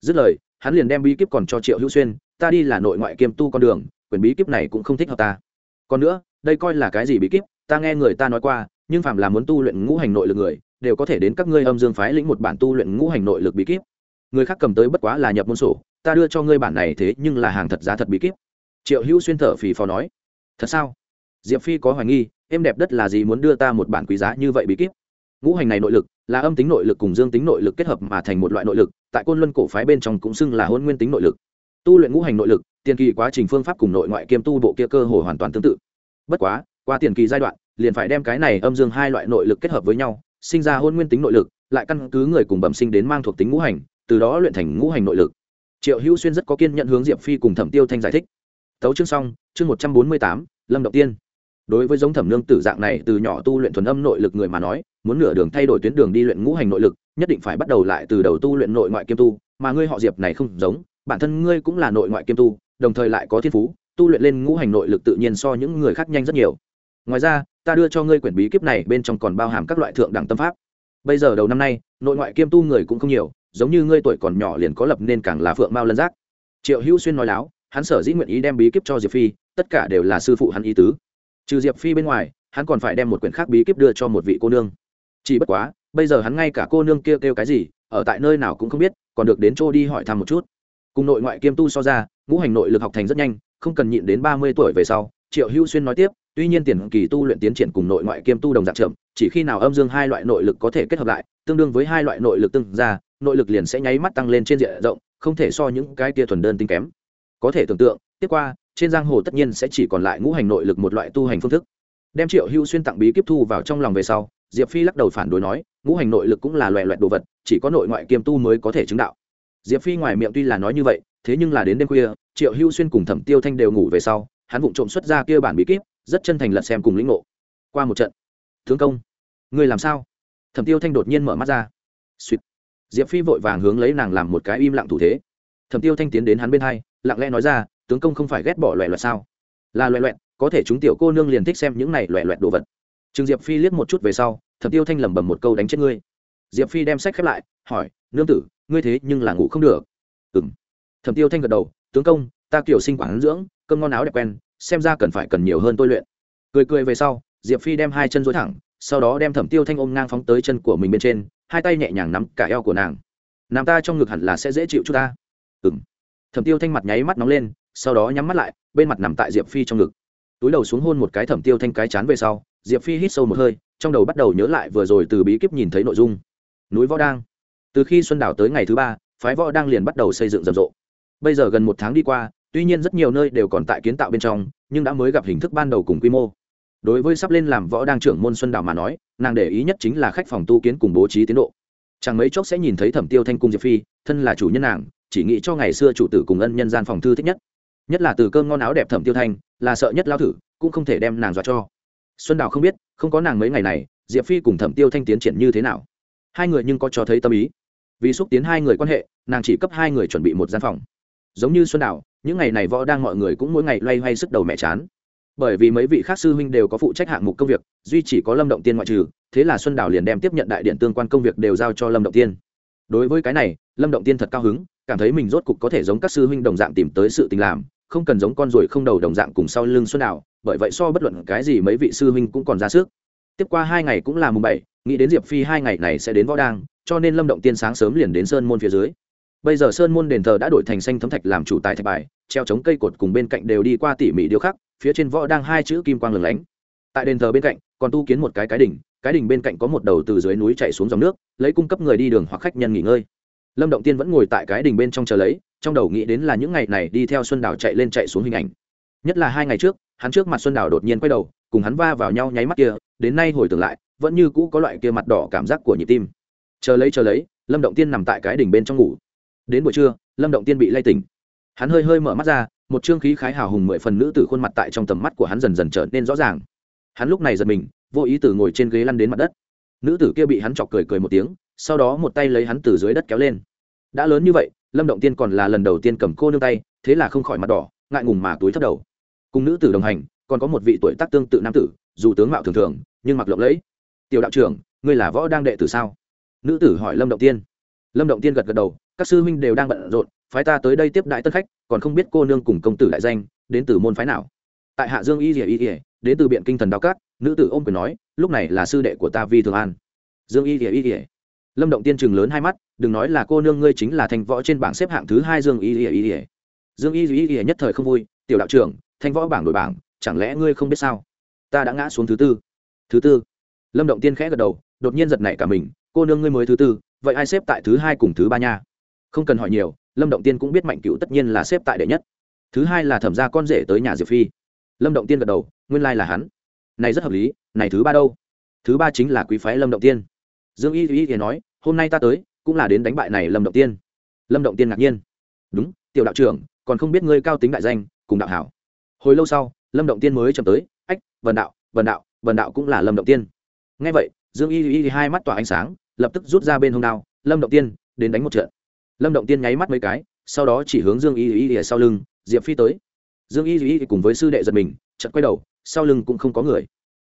Dứt lời, hắn liền đem bí kíp còn cho triệu hữu xuyên, ta đi là nội ngoại kiêm tu con đường, quyển bí kíp này cũng không thích hợp ta. Còn nữa, đây coi là cái gì bí kíp, ta nghe người ta nói qua, nhưng phạm là muốn tu luyện ngũ hành nội lực người đều có thể đến các ngươi âm dương phái lĩnh một bản tu luyện ngũ hành nội lực bí kíp. Người khác cầm tới bất quá là nhập môn sổ, ta đưa cho ngươi bản này thế nhưng là hàng thật giá thật bí kíp. Triệu hữu xuyên thở phì phò nói, thật sao? Diệp phi có hoài nghi, em đẹp đất là gì muốn đưa ta một bản quý giá như vậy bí kíp? Ngũ hành này nội lực, là âm tính nội lực cùng dương tính nội lực kết hợp mà thành một loại nội lực, tại côn luân cổ phái bên trong cũng xưng là hôn nguyên tính nội lực. Tu luyện ngũ hành nội lực, tiền kỳ quá trình phương pháp cùng nội ngoại kiêm tu bộ kia cơ hồ hoàn toàn tương tự. Bất quá, qua tiền kỳ giai đoạn, liền phải đem cái này âm dương hai loại nội lực kết hợp với nhau sinh ra hôn nguyên tính nội lực, lại căn cứ người cùng bẩm sinh đến mang thuộc tính ngũ hành, từ đó luyện thành ngũ hành nội lực. Triệu hữu xuyên rất có kiên nhận hướng diệp phi cùng thẩm tiêu thanh giải thích. Tấu chương xong, chương một trăm bốn mươi tám, lâm động tiên. Đối với giống thẩm nương tử dạng này, từ nhỏ tu luyện thuần âm nội lực người mà nói, muốn nửa đường thay đổi tuyến đường đi luyện ngũ hành nội lực, nhất định phải bắt đầu lại từ đầu tu luyện nội ngoại kiêm tu, mà ngươi họ diệp này không giống, bản thân ngươi cũng là nội ngoại kiêm tu, đồng thời lại có thiên phú, tu luyện lên ngũ hành nội lực tự nhiên so những người khác nhanh rất nhiều. Ngoài ra ta đưa cho ngươi quyển bí kíp này bên trong còn bao hàm các loại thượng đẳng tâm pháp. Bây giờ đầu năm nay nội ngoại kiêm tu người cũng không nhiều giống như ngươi tuổi còn nhỏ liền có lập nên càng là phượng mao lân giác. Triệu hữu xuyên nói láo hắn sở dĩ nguyện ý đem bí kíp cho diệp phi tất cả đều là sư phụ hắn ý tứ. Trừ diệp phi bên ngoài hắn còn phải đem một quyển khác bí kíp đưa cho một vị cô nương. Chỉ bất quá bây giờ hắn ngay cả cô nương kia kêu, kêu cái gì ở tại nơi nào cũng không biết còn được đến chỗ đi hỏi thăm một chút. Cùng nội ngoại kiêm tu so ra ngũ hành nội lực học thành rất nhanh không cần nhịn đến ba mươi tuổi về sau triệu hữu xuyên nói tiếp tuy nhiên tiền kỳ tu luyện tiến triển cùng nội ngoại kiêm tu đồng dạng chậm, chỉ khi nào âm dương hai loại nội lực có thể kết hợp lại, tương đương với hai loại nội lực tương ra, nội lực liền sẽ nháy mắt tăng lên trên diện rộng, không thể so những cái tia thuần đơn tinh kém. Có thể tưởng tượng, tiếp qua, trên giang hồ tất nhiên sẽ chỉ còn lại ngũ hành nội lực một loại tu hành phương thức. Đem triệu hữu xuyên tặng bí kiếp thu vào trong lòng về sau, diệp phi lắc đầu phản đối nói, ngũ hành nội lực cũng là loẹ loẹt đồ vật, chỉ có nội ngoại kiêm tu mới có thể chứng đạo. Diệp phi ngoài miệng tuy là nói như vậy, thế nhưng là đến đêm khuya, triệu hữu xuyên cùng thẩm tiêu thanh đều ngủ về sau, hắn vụng trộm xuất ra kia bản bí kíp rất chân thành lật xem cùng lĩnh ngộ. Qua một trận tướng công người làm sao? Thẩm tiêu thanh đột nhiên mở mắt ra. Suýt diệp phi vội vàng hướng lấy nàng làm một cái im lặng thủ thế. Thẩm tiêu thanh tiến đến hắn bên hai lặng lẽ nói ra tướng công không phải ghét bỏ loẹ loẹt sao? Là loẹ loẹt có thể chúng tiểu cô nương liền thích xem những này loẹ loẹt đồ vật. Trương diệp phi liếc một chút về sau thẩm tiêu thanh lẩm bẩm một câu đánh chết ngươi. Diệp phi đem sách khép lại hỏi nương tử ngươi thế nhưng là ngủ không được. Ừm, thẩm tiêu thanh gật đầu tướng công ta kiểu sinh quản dưỡng cơm ngon áo đẹp quen xem ra cần phải cần nhiều hơn tôi luyện. Cười cười về sau, diệp phi đem hai chân dối thẳng, sau đó đem thẩm tiêu thanh ôm ngang phóng tới chân của mình bên trên, hai tay nhẹ nhàng nắm cả eo của nàng. Nằm ta trong ngực hẳn là sẽ dễ chịu chút ta. Ừng thẩm tiêu thanh mặt nháy mắt nóng lên, sau đó nhắm mắt lại, bên mặt nằm tại diệp phi trong ngực. Túi đầu xuống hôn một cái thẩm tiêu thanh cái chán về sau, diệp phi hít sâu một hơi, trong đầu bắt đầu nhớ lại vừa rồi từ bí kíp nhìn thấy nội dung. Núi võ đang. Từ khi xuân đảo tới ngày thứ ba, phái võ đang liền bắt đầu xây dựng rầm rộ. Bây giờ gần một tháng đi qua tuy nhiên rất nhiều nơi đều còn tại kiến tạo bên trong, nhưng đã mới gặp hình thức ban đầu cùng quy mô. Đối với sắp lên làm võ đang trưởng môn xuân đảo mà nói, nàng để ý nhất chính là khách phòng tu kiến cùng bố trí tiến độ. Chẳng mấy chốc sẽ nhìn thấy thẩm tiêu thanh cung diệp phi, thân là chủ nhân nàng, chỉ nghĩ cho ngày xưa chủ tử cùng ân nhân gian phòng thư thích nhất. Nhất là từ cơm ngon áo đẹp thẩm tiêu thanh, là sợ nhất lao thử, cũng không thể đem nàng dọa cho. Xuân đào không biết, không có nàng mấy ngày này, diệp phi cùng thẩm tiêu thanh tiến triển như thế nào. Hai người nhưng có cho thấy tâm ý. Vì xúc tiến hai người quan hệ, nàng chỉ cấp hai người chuẩn bị một gian phòng. Giống như xuân đào những ngày này võ đang mọi người cũng mỗi ngày loay hoay sức đầu mẹ chán. Bởi vì mấy vị khác sư huynh đều có phụ trách hạng mục công việc, duy chỉ có lâm động tiên ngoại trừ, thế là xuân đào liền đem tiếp nhận đại điện tương quan công việc đều giao cho lâm động tiên. Đối với cái này, lâm động tiên thật cao hứng, cảm thấy mình rốt cục có thể giống các sư huynh đồng dạng tìm tới sự tình làm, không cần giống con ruồi không đầu đồng dạng cùng sau lưng xuân đào bởi vậy so bất luận cái gì mấy vị sư huynh cũng còn ra sức. Tiếp qua hai ngày cũng là mùng bảy, nghĩ đến diệp phi hai ngày này sẽ đến võ đang, cho nên lâm động tiên sáng sớm liền đến sơn môn phía dưới bây giờ sơn môn đền thờ đã đổi thành xanh thấm thạch làm chủ tài thạch bài, treo chống cây cột cùng bên cạnh đều đi qua tỉ mỉ điêu khắc, phía trên võ đang hai chữ kim quang lửng lánh. Tại đền thờ bên cạnh, còn tu kiến một cái cái đỉnh cái đỉnh bên cạnh có một đầu từ dưới núi chạy xuống dòng nước, lấy cung cấp người đi đường hoặc khách nhân nghỉ ngơi. Lâm động tiên vẫn ngồi tại cái đỉnh bên trong chờ lấy, trong đầu nghĩ đến là những ngày này đi theo xuân đảo chạy lên chạy xuống hình ảnh. Nhất là hai ngày trước, hắn trước mặt xuân đảo đột nhiên quay đầu, cùng hắn va vào nhau nháy mắt kia, đến nay hồi tưởng lại, vẫn như cũ có loại kia mặt đỏ cảm giác của nhịp tim. Chờ lấy chờ lấy, lâm động tiên nằm tại cái đỉnh bên trong ngủ đến buổi trưa, lâm động tiên bị lay tỉnh. Hắn hơi hơi mở mắt ra, một trương khí khái hào hùng mười phần nữ tử khuôn mặt tại trong tầm mắt của hắn dần dần trở nên rõ ràng. Hắn lúc này giật mình, vô ý từ ngồi trên ghế lăn đến mặt đất. Nữ tử kia bị hắn chọc cười cười một tiếng, sau đó một tay lấy hắn từ dưới đất kéo lên. Đã lớn như vậy, lâm động tiên còn là lần đầu tiên cầm cô nương tay, thế là không khỏi mặt đỏ, ngại ngùng mà túi thấp đầu. Cùng nữ tử đồng hành, còn có một vị tuổi tác tương tự nam tử, dù tướng mạo thường thường, nhưng mặc lộng lẫy. Tiểu đạo trưởng, ngươi là võ đang đệ tử sao? Nữ tử hỏi lâm động tiên. Lâm động tiên gật gật đầu các sư huynh đều đang bận rộn, phái ta tới đây tiếp đại tân khách, còn không biết cô nương cùng công tử đại danh, đến từ môn phái nào. Tại hạ dương y rỉa y rỉa đến từ biện kinh thần đao cát nữ tử ôm quyền nói, lúc này là sư đệ của ta vi thường an. Dương y rỉa y rỉa lâm động tiên chừng lớn hai mắt, đừng nói là cô nương ngươi chính là thành võ trên bảng xếp hạng thứ hai dương y y y dương y y y nhất thời không vui, tiểu đạo trưởng, thanh võ bảng đổi bảng, chẳng lẽ ngươi không biết sao? Ta đã ngã xuống thứ tư. Thứ tư? Lâm động tiên khẽ gật đầu, đột nhiên giật nảy cả mình, cô nương ngươi mới thứ tư, vậy ai xếp tại thứ hai cùng thứ ba nha? Không cần hỏi nhiều, lâm động tiên cũng biết mạnh cựu tất nhiên là xếp tại đệ nhất. Thứ hai là thẩm gia con rể tới nhà diệp phi. Lâm động tiên gật đầu, nguyên lai là hắn. Này rất hợp lý, này thứ ba đâu? Thứ ba chính là quý phái lâm động tiên. Dương y y thì nói, hôm nay ta tới, cũng là đến đánh bại này lâm động tiên. Lâm động tiên ngạc nhiên. Đúng, tiểu đạo trưởng, còn không biết ngươi cao tính đại danh, cùng đạo hảo. Hồi lâu sau, lâm động tiên mới chậm tới, ách vần đạo vần đạo vần đạo cũng là lâm động tiên. Ngay vậy, dương y y hai mắt tỏa ánh sáng, lập tức rút ra bên hông đao, lâm động tiên, đến đánh một trận lâm động tiên nháy mắt mấy cái, sau đó chỉ hướng dương y y y sau lưng, diệp phi tới. Dương y y cùng với sư đệ giật mình, chợt quay đầu, sau lưng cũng không có người.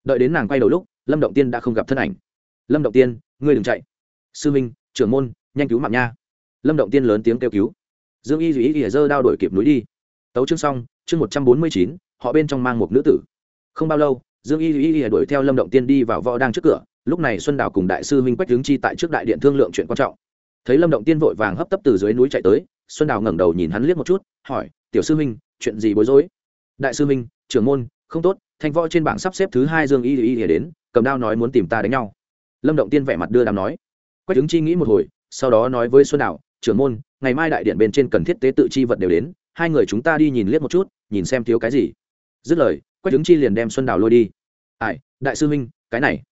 Đợi đến nàng quay đầu lúc, lâm động tiên đã không gặp thân ảnh. Lâm động tiên, ngươi đừng chạy. Sư minh, trưởng môn, nhanh cứu mạng nha. Lâm động tiên lớn tiếng kêu cứu. Dương y duy y dơ đao đổi kịp núi đi. Tấu chương xong, chương một trăm bốn mươi chín, họ bên trong mang một nữ tử. Không bao lâu, dương y duy y đuổi theo lâm động tiên đi vào võ đang trước cửa. Lúc này xuân đào cùng đại sư minh quách hướng chi tại trước đại điện thương lượng chuyện quan trọng thấy lâm động tiên vội vàng hấp tấp từ dưới núi chạy tới, xuân đào ngẩng đầu nhìn hắn liếc một chút, hỏi, tiểu sư minh chuyện gì bối rối? Đại sư minh trưởng môn, không tốt, thanh võ trên bảng sắp xếp thứ hai dương y y y đến, cầm đao nói muốn tìm ta đánh nhau. Lâm động tiên vẻ mặt đưa đàm nói. Quách ứng chi nghĩ một hồi, sau đó nói với xuân Đào: trưởng môn, ngày mai đại điện bên trên cần thiết tế tự chi vật đều đến, hai người chúng ta đi nhìn liếc một chút, nhìn xem thiếu cái gì. Dứt lời, quách ứng chi liền đem xuân đào lôi đi. Ai, đại sư huynh, cái này.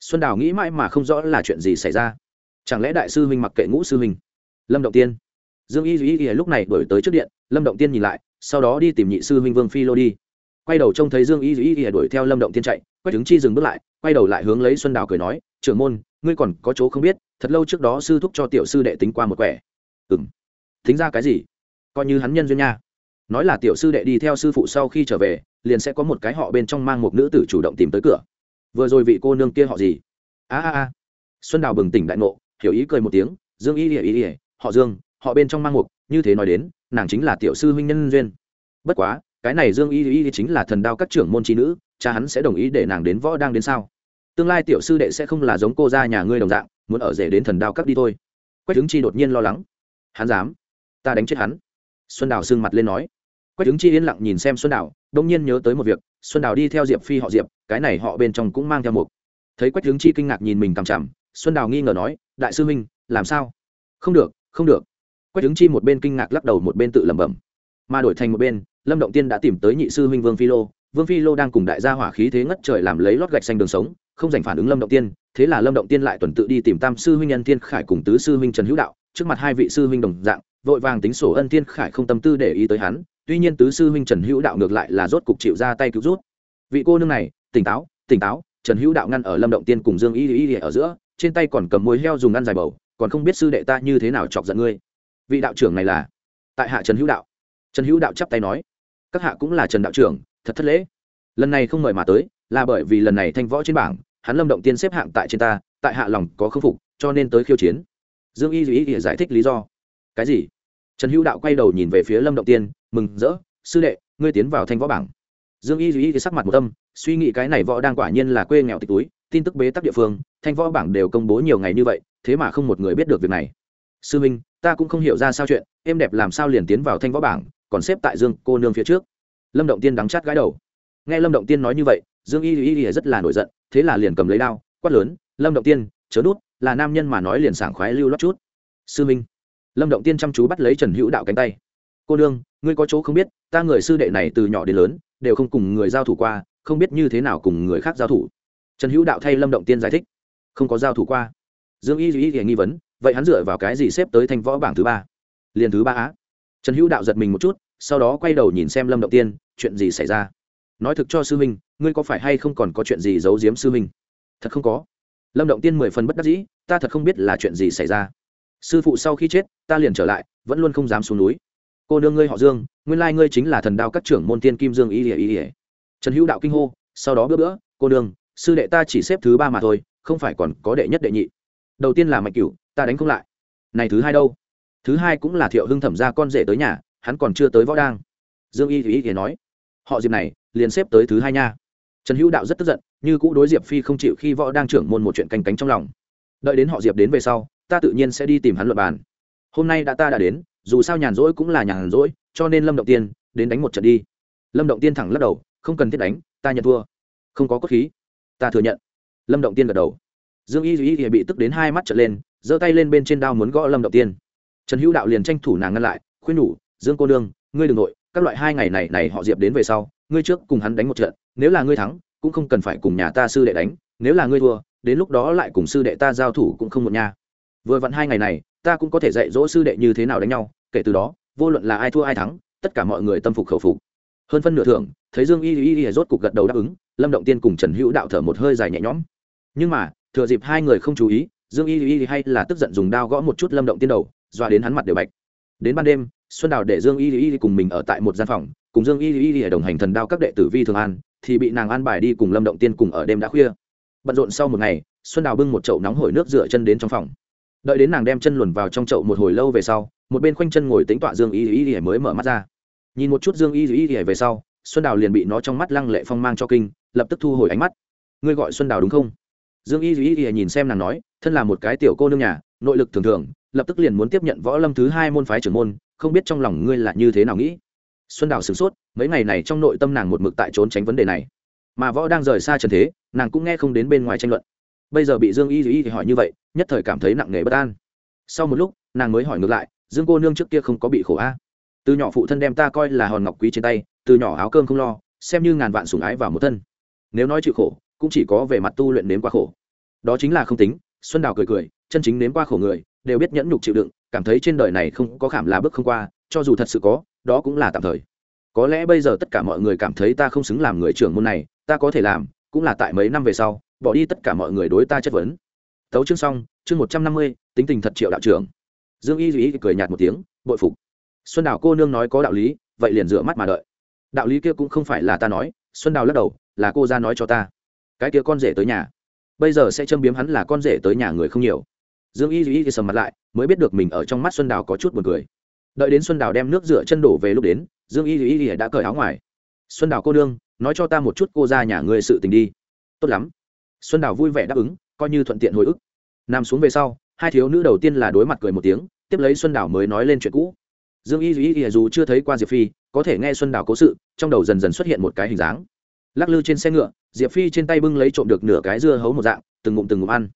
Xuân đào nghĩ mãi mà không rõ là chuyện gì xảy ra chẳng lẽ đại sư huynh mặc kệ ngũ sư huynh? Lâm động tiên. Dương y duy y lúc này đổi tới trước điện, lâm động tiên nhìn lại, sau đó đi tìm nhị sư huynh vương phi lô đi. Quay đầu trông thấy dương y duy y đuổi theo lâm động tiên chạy quách ứng chi dừng bước lại, quay đầu lại hướng lấy xuân đào cười nói, trưởng môn, ngươi còn có chỗ không biết, thật lâu trước đó sư thúc cho tiểu sư đệ tính qua một quẻ. Ừng thính ra cái gì? Coi như hắn nhân duyên nha. Nói là tiểu sư đệ đi theo sư phụ sau khi trở về, liền sẽ có một cái họ bên trong mang một nữ tử chủ động tìm tới cửa. Vừa rồi vị cô nương kia họ gì? A a a. Xuân đào bừng tỉnh đại ngộ hiểu ý cười một tiếng, dương y ỉa ý ỉa họ dương, họ bên trong mang mục, như thế nói đến, nàng chính là tiểu sư huynh nhân duyên. Bất quá, cái này dương y y chính là thần đao các trưởng môn trí nữ, cha hắn sẽ đồng ý để nàng đến võ đang đến sao? Tương lai tiểu sư đệ sẽ không là giống cô ra nhà ngươi đồng dạng, muốn ở rể đến thần đao các đi thôi. Quách hứng chi đột nhiên lo lắng. Hắn dám? Ta đánh chết hắn? Xuân đào sương mặt lên nói. Quách hứng chi yên lặng nhìn xem xuân đào, đông nhiên nhớ tới một việc, xuân đào đi theo diệp phi họ diệp, cái này họ bên trong cũng mang theo một thấy quách hứng chi kinh ngạc nhìn mình cằm chằm xuân đào nghi ngờ nói, đại sư huynh, làm sao? Không được không được. Quách ứng chi một bên kinh ngạc lắc đầu một bên tự lẩm bẩm. Mà đổi thành một bên, lâm động tiên đã tìm tới nhị sư huynh vương phi lô. Vương phi lô đang cùng đại gia hỏa khí thế ngất trời làm lấy lót gạch xanh đường sống, không giành phản ứng lâm động tiên. Thế là lâm động tiên lại tuần tự đi tìm tam sư huynh nhân thiên khải cùng tứ sư huynh trần hữu đạo, trước mặt hai vị sư huynh đồng dạng, vội vàng tính sổ ân thiên khải không tâm tư để ý tới hắn. Tuy nhiên tứ sư huynh trần hữu đạo ngược lại là rốt cục chịu ra tay cứu rút. Vị cô nương này, tỉnh táo tỉnh táo. Trần hữu đạo ngăn ở lâm động tiên cùng dương y y ở giữa trên tay còn cầm mối heo dùng ăn dài bầu, còn không biết sư đệ ta như thế nào chọc giận ngươi. Vị đạo trưởng này là? Tại hạ trần hữu đạo. Trần hữu đạo chắp tay nói. Các hạ cũng là trần đạo trưởng, thật thất lễ. Lần này không mời mà tới, là bởi vì lần này thanh võ trên bảng, hắn lâm động tiên xếp hạng tại trên ta, tại hạ lòng có khâm phục, cho nên tới khiêu chiến. Dương y dù ý giải thích lý do. Cái gì? Trần hữu đạo quay đầu nhìn về phía lâm động tiên, mừng rỡ, sư đệ, ngươi tiến vào thanh võ bảng. Dương y dù ý sắc mặt một tâm suy nghĩ cái này võ đang quả nhiên là quê nghèo tịch túi tin tức bế tắc địa phương, thanh võ bảng đều công bố nhiều ngày như vậy, thế mà không một người biết được việc này. Sư minh, ta cũng không hiểu ra sao chuyện, em đẹp làm sao liền tiến vào thanh võ bảng, còn xếp tại dương cô nương phía trước. Lâm động tiên đắng chát gái đầu. Nghe lâm động tiên nói như vậy, dương y y y rất là nổi giận, thế là liền cầm lấy đao, quát lớn, lâm động tiên, chớ đút là nam nhân mà nói liền sảng khoái lưu lót chút. Sư minh. Lâm động tiên chăm chú bắt lấy trần hữu đạo cánh tay. Cô nương, ngươi có chỗ không biết, ta người sư đệ này từ nhỏ đến lớn, đều không cùng người giao thủ qua, không biết như thế nào cùng người khác giao thủ trần hữu đạo thay lâm động tiên giải thích. Không có giao thủ qua. Dương y y y nghi vấn, vậy hắn dựa vào cái gì xếp tới thanh võ bảng thứ ba? Liền thứ ba á. Trần hữu đạo giật mình một chút, sau đó quay đầu nhìn xem lâm động tiên, chuyện gì xảy ra? Nói thực cho sư minh ngươi có phải hay không còn có chuyện gì giấu giếm sư minh thật không có. Lâm động tiên mười phần bất đắc dĩ, ta thật không biết là chuyện gì xảy ra. Sư phụ sau khi chết, ta liền trở lại, vẫn luôn không dám xuống núi. Cô nương ngươi họ dương, nguyên lai ngươi chính là thần đao các trưởng môn tiên kim dương Y ỉa Y ỉa trần hữu đạo kinh hô, sau đó bữa bữa, cô nương sư đệ ta chỉ xếp thứ ba mà thôi, không phải còn có đệ nhất đệ nhị. Đầu tiên là mạnh cửu, ta đánh không lại. Này thứ hai đâu? Thứ hai cũng là thiệu hưng thẩm ra con rể tới nhà, hắn còn chưa tới võ đang. Dương y thì y thì nói, họ diệp này, liền xếp tới thứ hai nha. Trần hữu đạo rất tức giận, như cũ đối diệp phi không chịu khi võ đang trưởng môn một chuyện canh cánh trong lòng. Đợi đến họ diệp đến về sau, ta tự nhiên sẽ đi tìm hắn luật bàn. Hôm nay đã ta đã đến, dù sao nhàn rỗi cũng là nhàn rỗi, cho nên lâm động tiên đến đánh một trận đi. Lâm động tiên thẳng lắc đầu, không cần thiết đánh, ta nhận thua. Không có cốt khí ta thừa nhận. Lâm động tiên gật đầu. Dương y duy bị tức đến hai mắt trở lên, giơ tay lên bên trên đao muốn gõ lâm động tiên. Trần hữu đạo liền tranh thủ nàng ngăn lại, khuyên nhủ, dương cô nương, ngươi đ ừ n g nội, các loại hai ngày này này họ diệp đến về sau, ngươi trước cùng hắn đánh một trận, nếu là ngươi thắng, cũng không cần phải cùng nhà ta sư đệ đánh, nếu là ngươi thua, đến lúc đó lại cùng sư đệ ta giao thủ cũng không một nha. Vừa vặn hai ngày này, ta cũng có thể dạy dỗ sư đệ như thế nào đánh nhau, kể từ đó, vô luận là ai thua ai thắng, tất cả mọi người tâm phục khẩu phục. Hơn phân nửa thưởng, thấy dương y y y rốt cục gật đầu đáp ứng lâm động tiên cùng trần hữu đạo thở một hơi dài nhẹ nhõm. Nhưng mà, thừa dịp hai người không chú ý, dương y y hay là tức giận dùng đao gõ một chút lâm động tiên đầu doa đến hắn mặt đều bạch. Đến ban đêm, xuân đào để dương y y cùng mình ở tại một gian phòng, cùng dương y y đồng hành thần đao các đệ tử vi thường an, thì bị nàng an bài đi cùng lâm động tiên cùng ở đêm đã khuya. Bận rộn sau một ngày, xuân đào bưng một chậu nóng hổi nước rửa chân đến trong phòng. Đợi đến nàng đem chân luồn vào trong chậu một hồi lâu về sau, một bên khoanh chân ngồi tính tọa dương y y y mới mở mắt ra. Nhìn một chút dương y y y về sau, xuân đào liền bị nó trong mắt lăng lệ phong mang cho kinh lập tức thu hồi ánh mắt. Ngươi gọi xuân đào đúng không? Dương y y y nhìn xem nàng nói, thân là một cái tiểu cô nương nhà, nội lực thường thường, lập tức liền muốn tiếp nhận võ lâm thứ hai môn phái trưởng môn, không biết trong lòng ngươi là như thế nào nghĩ. Xuân đào sửng sốt, mấy ngày này trong nội tâm nàng một mực tại trốn tránh vấn đề này. Mà võ đang rời xa trần thế, nàng cũng nghe không đến bên ngoài tranh luận. Bây giờ bị dương y y hỏi như vậy, nhất thời cảm thấy nặng nề bất an. Sau một lúc, nàng mới hỏi ngược lại, dương cô nương trước kia không có bị khổ a? Từ nhỏ phụ thân đem ta coi là hòn ngọc quý trên tay, từ nhỏ áo cơm không lo, xem như ngàn vạn sủng ái vào một thân nếu nói chịu khổ, cũng chỉ có về mặt tu luyện nếm qua khổ. Đó chính là không tính, xuân đào cười cười, chân chính nếm qua khổ người, đều biết nhẫn nhục chịu đựng, cảm thấy trên đời này không có khảm là bước không qua, cho dù thật sự có, đó cũng là tạm thời. Có lẽ bây giờ tất cả mọi người cảm thấy ta không xứng làm người trưởng môn này, ta có thể làm, cũng là tại mấy năm về sau, bỏ đi tất cả mọi người đối ta chất vấn. Tấu chương xong, chương một trăm năm mươi, tính tình thật triệu đạo trưởng. Dương y duy cười nhạt một tiếng, bội phục. Xuân đào cô nương nói có đạo lý, vậy liền rửa mắt mà đợi. Đạo lý kia cũng không phải là ta nói, xuân đào lắc đầu là cô ra nói cho ta. Cái kia con rể tới nhà. Bây giờ sẽ châm biếm hắn là con rể tới nhà người không nhiều. Dương y duy sầm mặt lại, mới biết được mình ở trong mắt xuân đào có chút buồn cười. Đợi đến xuân đào đem nước rửa chân đổ về lúc đến, dương y duy đã cởi áo ngoài. Xuân đào cô đương nói cho ta một chút cô ra nhà người sự tình đi. Tốt lắm. Xuân đào vui vẻ đáp ứng, coi như thuận tiện hồi ức. Nằm xuống về sau, hai thiếu nữ đầu tiên là đối mặt cười một tiếng, tiếp lấy xuân đào mới nói lên chuyện cũ. Dương y duy dù chưa thấy qua diệp phi, có thể nghe xuân đào cố sự, trong đầu dần dần xuất hiện một cái hình dáng lắc lư trên xe ngựa, diệp phi trên tay bưng lấy trộm được nửa cái dưa hấu một dạng, từng ngụm từng ngụm ăn.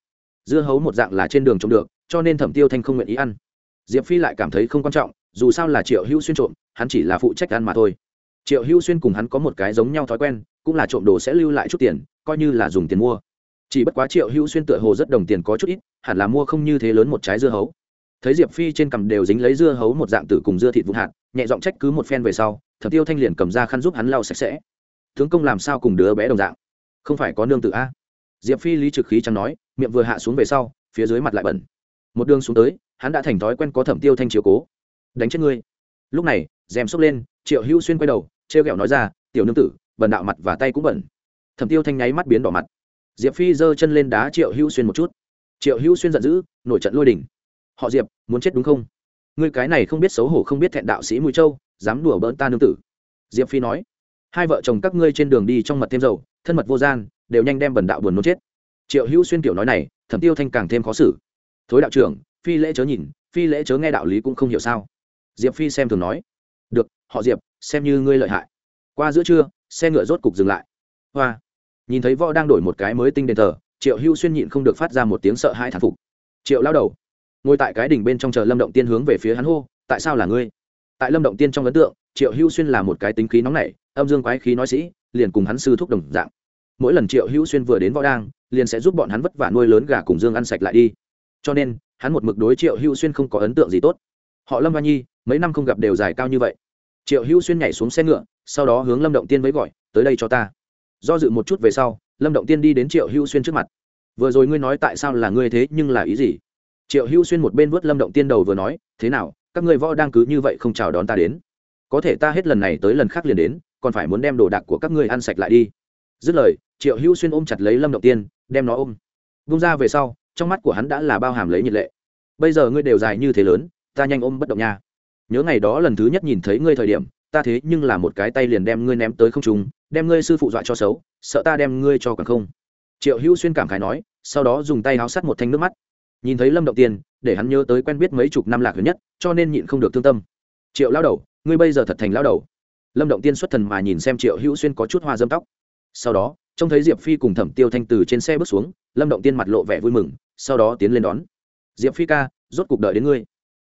Dưa hấu một dạng là trên đường trộm được, cho nên thẩm tiêu thanh không nguyện ý ăn. Diệp phi lại cảm thấy không quan trọng, dù sao là triệu hữu xuyên trộm, hắn chỉ là phụ trách ăn mà thôi. Triệu hữu xuyên cùng hắn có một cái giống nhau thói quen, cũng là trộm đồ sẽ lưu lại chút tiền, coi như là dùng tiền mua. Chỉ bất quá triệu hữu xuyên tựa hồ rất đồng tiền có chút ít, hẳn là mua không như thế lớn một trái dưa hấu. Thấy diệp phi trên cằm đều dính lấy dưa hấu một dạng tử cùng dưa thịt vụn hạt, nhẹ giọng trách cứ một phen về sau, thẩm tiêu thanh liền cầm ra khăn giúp hắn lau sạch sẽ tướng công làm sao cùng đứa bé đồng dạng? Không phải có nương tự a? Diệp phi lý trực khí chẳng nói, miệng vừa hạ xuống về sau, phía dưới mặt lại bẩn. Một đường xuống tới, hắn đã thành thói quen có thẩm tiêu thanh chiếu cố. Đánh chết ngươi. Lúc này, rèm xốc lên, triệu hữu xuyên quay đầu, trêu ghẹo nói ra, tiểu nương tử bẩn đạo mặt và tay cũng bẩn. Thẩm tiêu thanh nháy mắt biến đỏ mặt. Diệp phi giơ chân lên đá triệu hữu xuyên một chút. Triệu hữu xuyên giận dữ, nổi trận lôi đỉnh họ diệp, muốn chết đúng không? Ngươi cái này không biết xấu hổ không biết thẹn đạo sĩ mũi châu, dám đùa bỡn ta nương tử. Diệp phi nói hai vợ chồng các ngươi trên đường đi trong mật thêm dầu, thân mật vô gian, đều nhanh đem bần đạo buồn muốn chết. Triệu hữu xuyên kiểu nói này, thẩm tiêu thanh càng thêm khó xử. Thối đạo trưởng, phi lễ chớ nhìn, phi lễ chớ nghe đạo lý cũng không hiểu sao. Diệp phi xem thường nói, được, họ diệp, xem như ngươi lợi hại. Qua giữa trưa, xe ngựa rốt cục dừng lại. Hoa! Nhìn thấy võ đang đổi một cái mới tinh đền thờ, triệu hữu xuyên nhịn không được phát ra một tiếng sợ hai thản phục. Triệu lao đầu, ngồi tại cái đỉnh bên trong chờ lâm động tiên hướng về phía hắn hô, tại sao là ngươi? Tại lâm động tiên trong ấn tượng triệu hữu xuyên là một cái tính khí nóng nảy, âm dương quái khí nói sĩ, liền cùng hắn sư thúc đồng dạng. Mỗi lần triệu hữu xuyên vừa đến võ đang liền sẽ giúp bọn hắn vất vả nuôi lớn gà cùng dương ăn sạch lại đi. Cho nên, hắn một mực đối triệu hữu xuyên không có ấn tượng gì tốt. Họ lâm hoa nhi, mấy năm không gặp đều dài cao như vậy. Triệu hữu xuyên nhảy xuống xe ngựa, sau đó hướng lâm động tiên với gọi, tới đây cho ta. Do dự một chút về sau, lâm động tiên đi đến triệu hữu xuyên trước mặt. Vừa rồi ngươi nói tại sao là ngươi thế, nhưng là ý gì? Triệu hữu xuyên một bên vớt lâm động tiên đầu vừa nói, thế nào, các ngươi võ đang cứ như vậy không chào đón ta đến? Có thể ta hết lần này tới lần khác liền đến, còn phải muốn đem đồ đạc của các ngươi ăn sạch lại đi. Dứt lời, triệu hữu xuyên ôm chặt lấy lâm động tiên, đem nó ôm. Vung ra về sau, trong mắt của hắn đã là bao hàm lấy nhiệt lệ. Bây giờ ngươi đều dài như thế lớn, ta nhanh ôm bất động nha. Nhớ ngày đó lần thứ nhất nhìn thấy ngươi thời điểm, ta thế nhưng là một cái tay liền đem ngươi ném tới không trung, đem ngươi sư phụ dọa cho xấu, sợ ta đem ngươi cho còn không. Triệu hữu xuyên cảm khái nói, sau đó dùng tay háo sắt một thanh nước mắt. Nhìn thấy lâm động tiên, để hắn nhớ tới quen biết mấy chục năm lạc huyền nhất, cho nên nhịn không được thương tâm triệu lao đầu, ngươi bây giờ thật thành lao đầu. Lâm động tiên xuất thần mà nhìn xem triệu hữu xuyên có chút hoa dâm tóc. Sau đó, trông thấy diệp phi cùng thẩm tiêu thanh từ trên xe bước xuống, lâm động tiên mặt lộ vẻ vui mừng, sau đó tiến lên đón. Diệp phi ca, rốt cuộc đợi đến ngươi.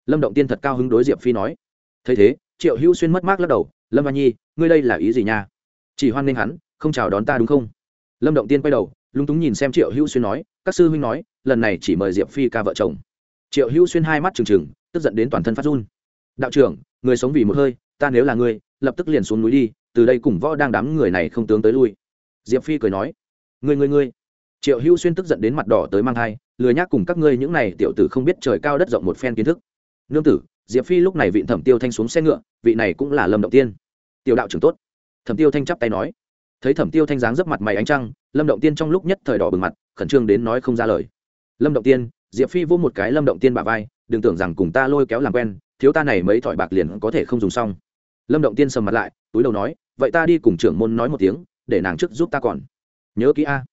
Lâm động tiên thật cao hứng đối diệp phi nói. Thấy thế, triệu hữu xuyên mất mát lắc đầu, lâm văn nhi, ngươi đây là ý gì nha? Chỉ hoan nghênh hắn, không chào đón ta đúng không? Lâm động tiên quay đầu, lúng túng nhìn xem triệu hữu xuyên nói, các sư huynh nói, lần này chỉ mời diệp phi ca vợ chồng. Triệu hữu xuyên hai mắt trừng trừng, tức giận đến toàn thân phát run. Đạo trưởng người sống vì một hơi, ta nếu là ngươi, lập tức liền xuống núi đi, từ đây cùng võ đang đám người này không tướng tới lui. Diệp phi cười nói. Ngươi ngươi ngươi. Triệu hữu xuyên tức giận đến mặt đỏ tới mang thai, lười nhác cùng các ngươi những này tiểu tử không biết trời cao đất rộng một phen kiến thức. Nương tử, diệp phi lúc này vị thẩm tiêu thanh xuống xe ngựa, vị này cũng là lâm động tiên. Tiểu đạo trưởng tốt. Thẩm tiêu thanh chắp tay nói. Thấy thẩm tiêu thanh dáng dấp mặt mày ánh trăng, lâm động tiên trong lúc nhất thời đỏ bừng mặt, khẩn trương đến nói không ra lời. Lâm động tiên, diệp phi vô một cái lâm động tiên bà vai, đừng tưởng rằng cùng ta lôi kéo làm quen thiếu ta này mấy thỏi bạc liền có thể không dùng xong. Lâm động tiên sầm mặt lại, túi đầu nói, vậy ta đi cùng trưởng môn nói một tiếng, để nàng trước giúp ta còn. Nhớ kỹ a.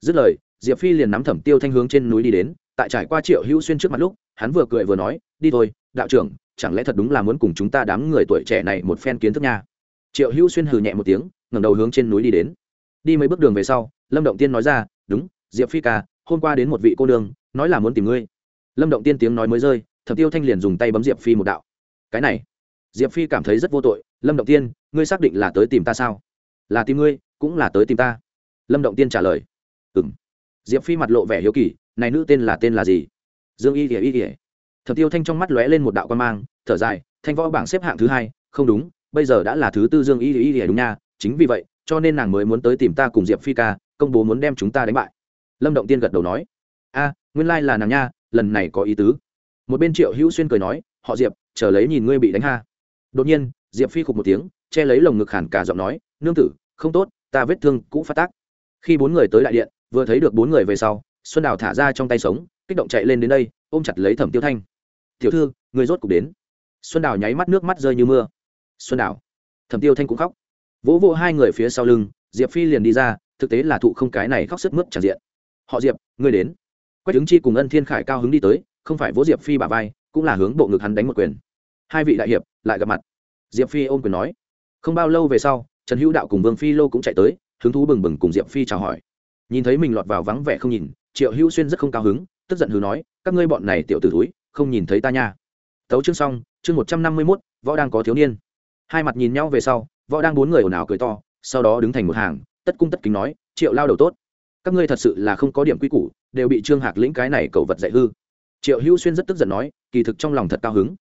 Dứt lời, diệp phi liền nắm thẩm tiêu thanh hướng trên núi đi đến, tại trải qua triệu hữu xuyên trước mặt lúc, hắn vừa cười vừa nói, đi thôi, đạo trưởng, chẳng lẽ thật đúng là muốn cùng chúng ta đám người tuổi trẻ này một phen kiến thức nha? Triệu hữu xuyên hừ nhẹ một tiếng, ngẩng đầu hướng trên núi đi đến. Đi mấy bước đường về sau, lâm động tiên nói ra, đúng, diệp phi ca, hôm qua đến một vị cô đường nói là muốn tìm ngươi. Lâm động tiên tiếng nói mới rơi thẩm tiêu thanh liền dùng tay bấm diệp phi một đạo. Cái này, diệp phi cảm thấy rất vô tội. Lâm động tiên, ngươi xác định là tới tìm ta sao? Là tìm ngươi, cũng là tới tìm ta. Lâm động tiên trả lời. Ừ m diệp phi mặt lộ vẻ hiếu kỳ, này nữ tên là tên là gì? Dương y kỉa y kỉa thẩm tiêu thanh trong mắt lóe lên một đạo quan mang, thở dài, thanh võ bảng xếp hạng thứ hai, không đúng, bây giờ đã là thứ tư dương y y y đúng nha, chính vì vậy, cho nên nàng mới muốn tới tìm ta cùng diệp phi ca, công bố muốn đem chúng ta đánh bại. Lâm động tiên gật đầu nói, a, nguyên lai là nàng nha, lần này có ý tứ một bên triệu hữu xuyên cười nói, họ diệp, chờ lấy nhìn ngươi bị đánh ha. Đột nhiên, diệp phi khục một tiếng, che lấy lồng ngực hẳn cả giọng nói, nương tử, không tốt, ta vết thương cũ phát tác. Khi bốn người tới đại điện, vừa thấy được bốn người về sau, xuân đào thả ra trong tay sống, kích động chạy lên đến đây, ôm chặt lấy thẩm tiêu thanh. Tiểu thư, người rốt cục đến. Xuân đào nháy mắt nước mắt rơi như mưa. Xuân đào? Thẩm tiêu thanh cũng khóc. Vỗ vỗ hai người phía sau lưng, diệp phi liền đi ra, thực tế là thụ không cái này khóc sức mướt tràn diện. Họ diệp ngươi đến. Quách ứng chi cùng ân thiên khải cao hứng đi tới không phải vỗ diệp phi bà vai, cũng là hướng bộ ngực hắn đánh một quyền. Hai vị đại hiệp lại gặp mặt. Diệp phi ôm quyền nói. Không bao lâu về sau, trần hữu đạo cùng vương phi lô cũng chạy tới, hứng thú bừng bừng cùng diệp phi chào hỏi. Nhìn thấy mình lọt vào vắng vẻ không nhìn, triệu hữu xuyên rất không cao hứng, tức giận hứ nói, các ngươi bọn này tiểu t ử túi không nhìn thấy ta nha. Tấu chương xong, chương một trăm năm mươi mốt, võ đang có thiếu niên. Hai mặt nhìn nhau về sau, võ đang bốn người ồn ào cười to, sau đó đứng thành một hàng, tất cung tất kính nói, triệu lao đầu tốt. Các ngươi thật sự là không có điểm quy củ, đều bị trương hạc lĩnh cái này cầu vật dạy hư triệu hữu xuyên rất tức giận nói, kỳ thực trong lòng thật cao hứng.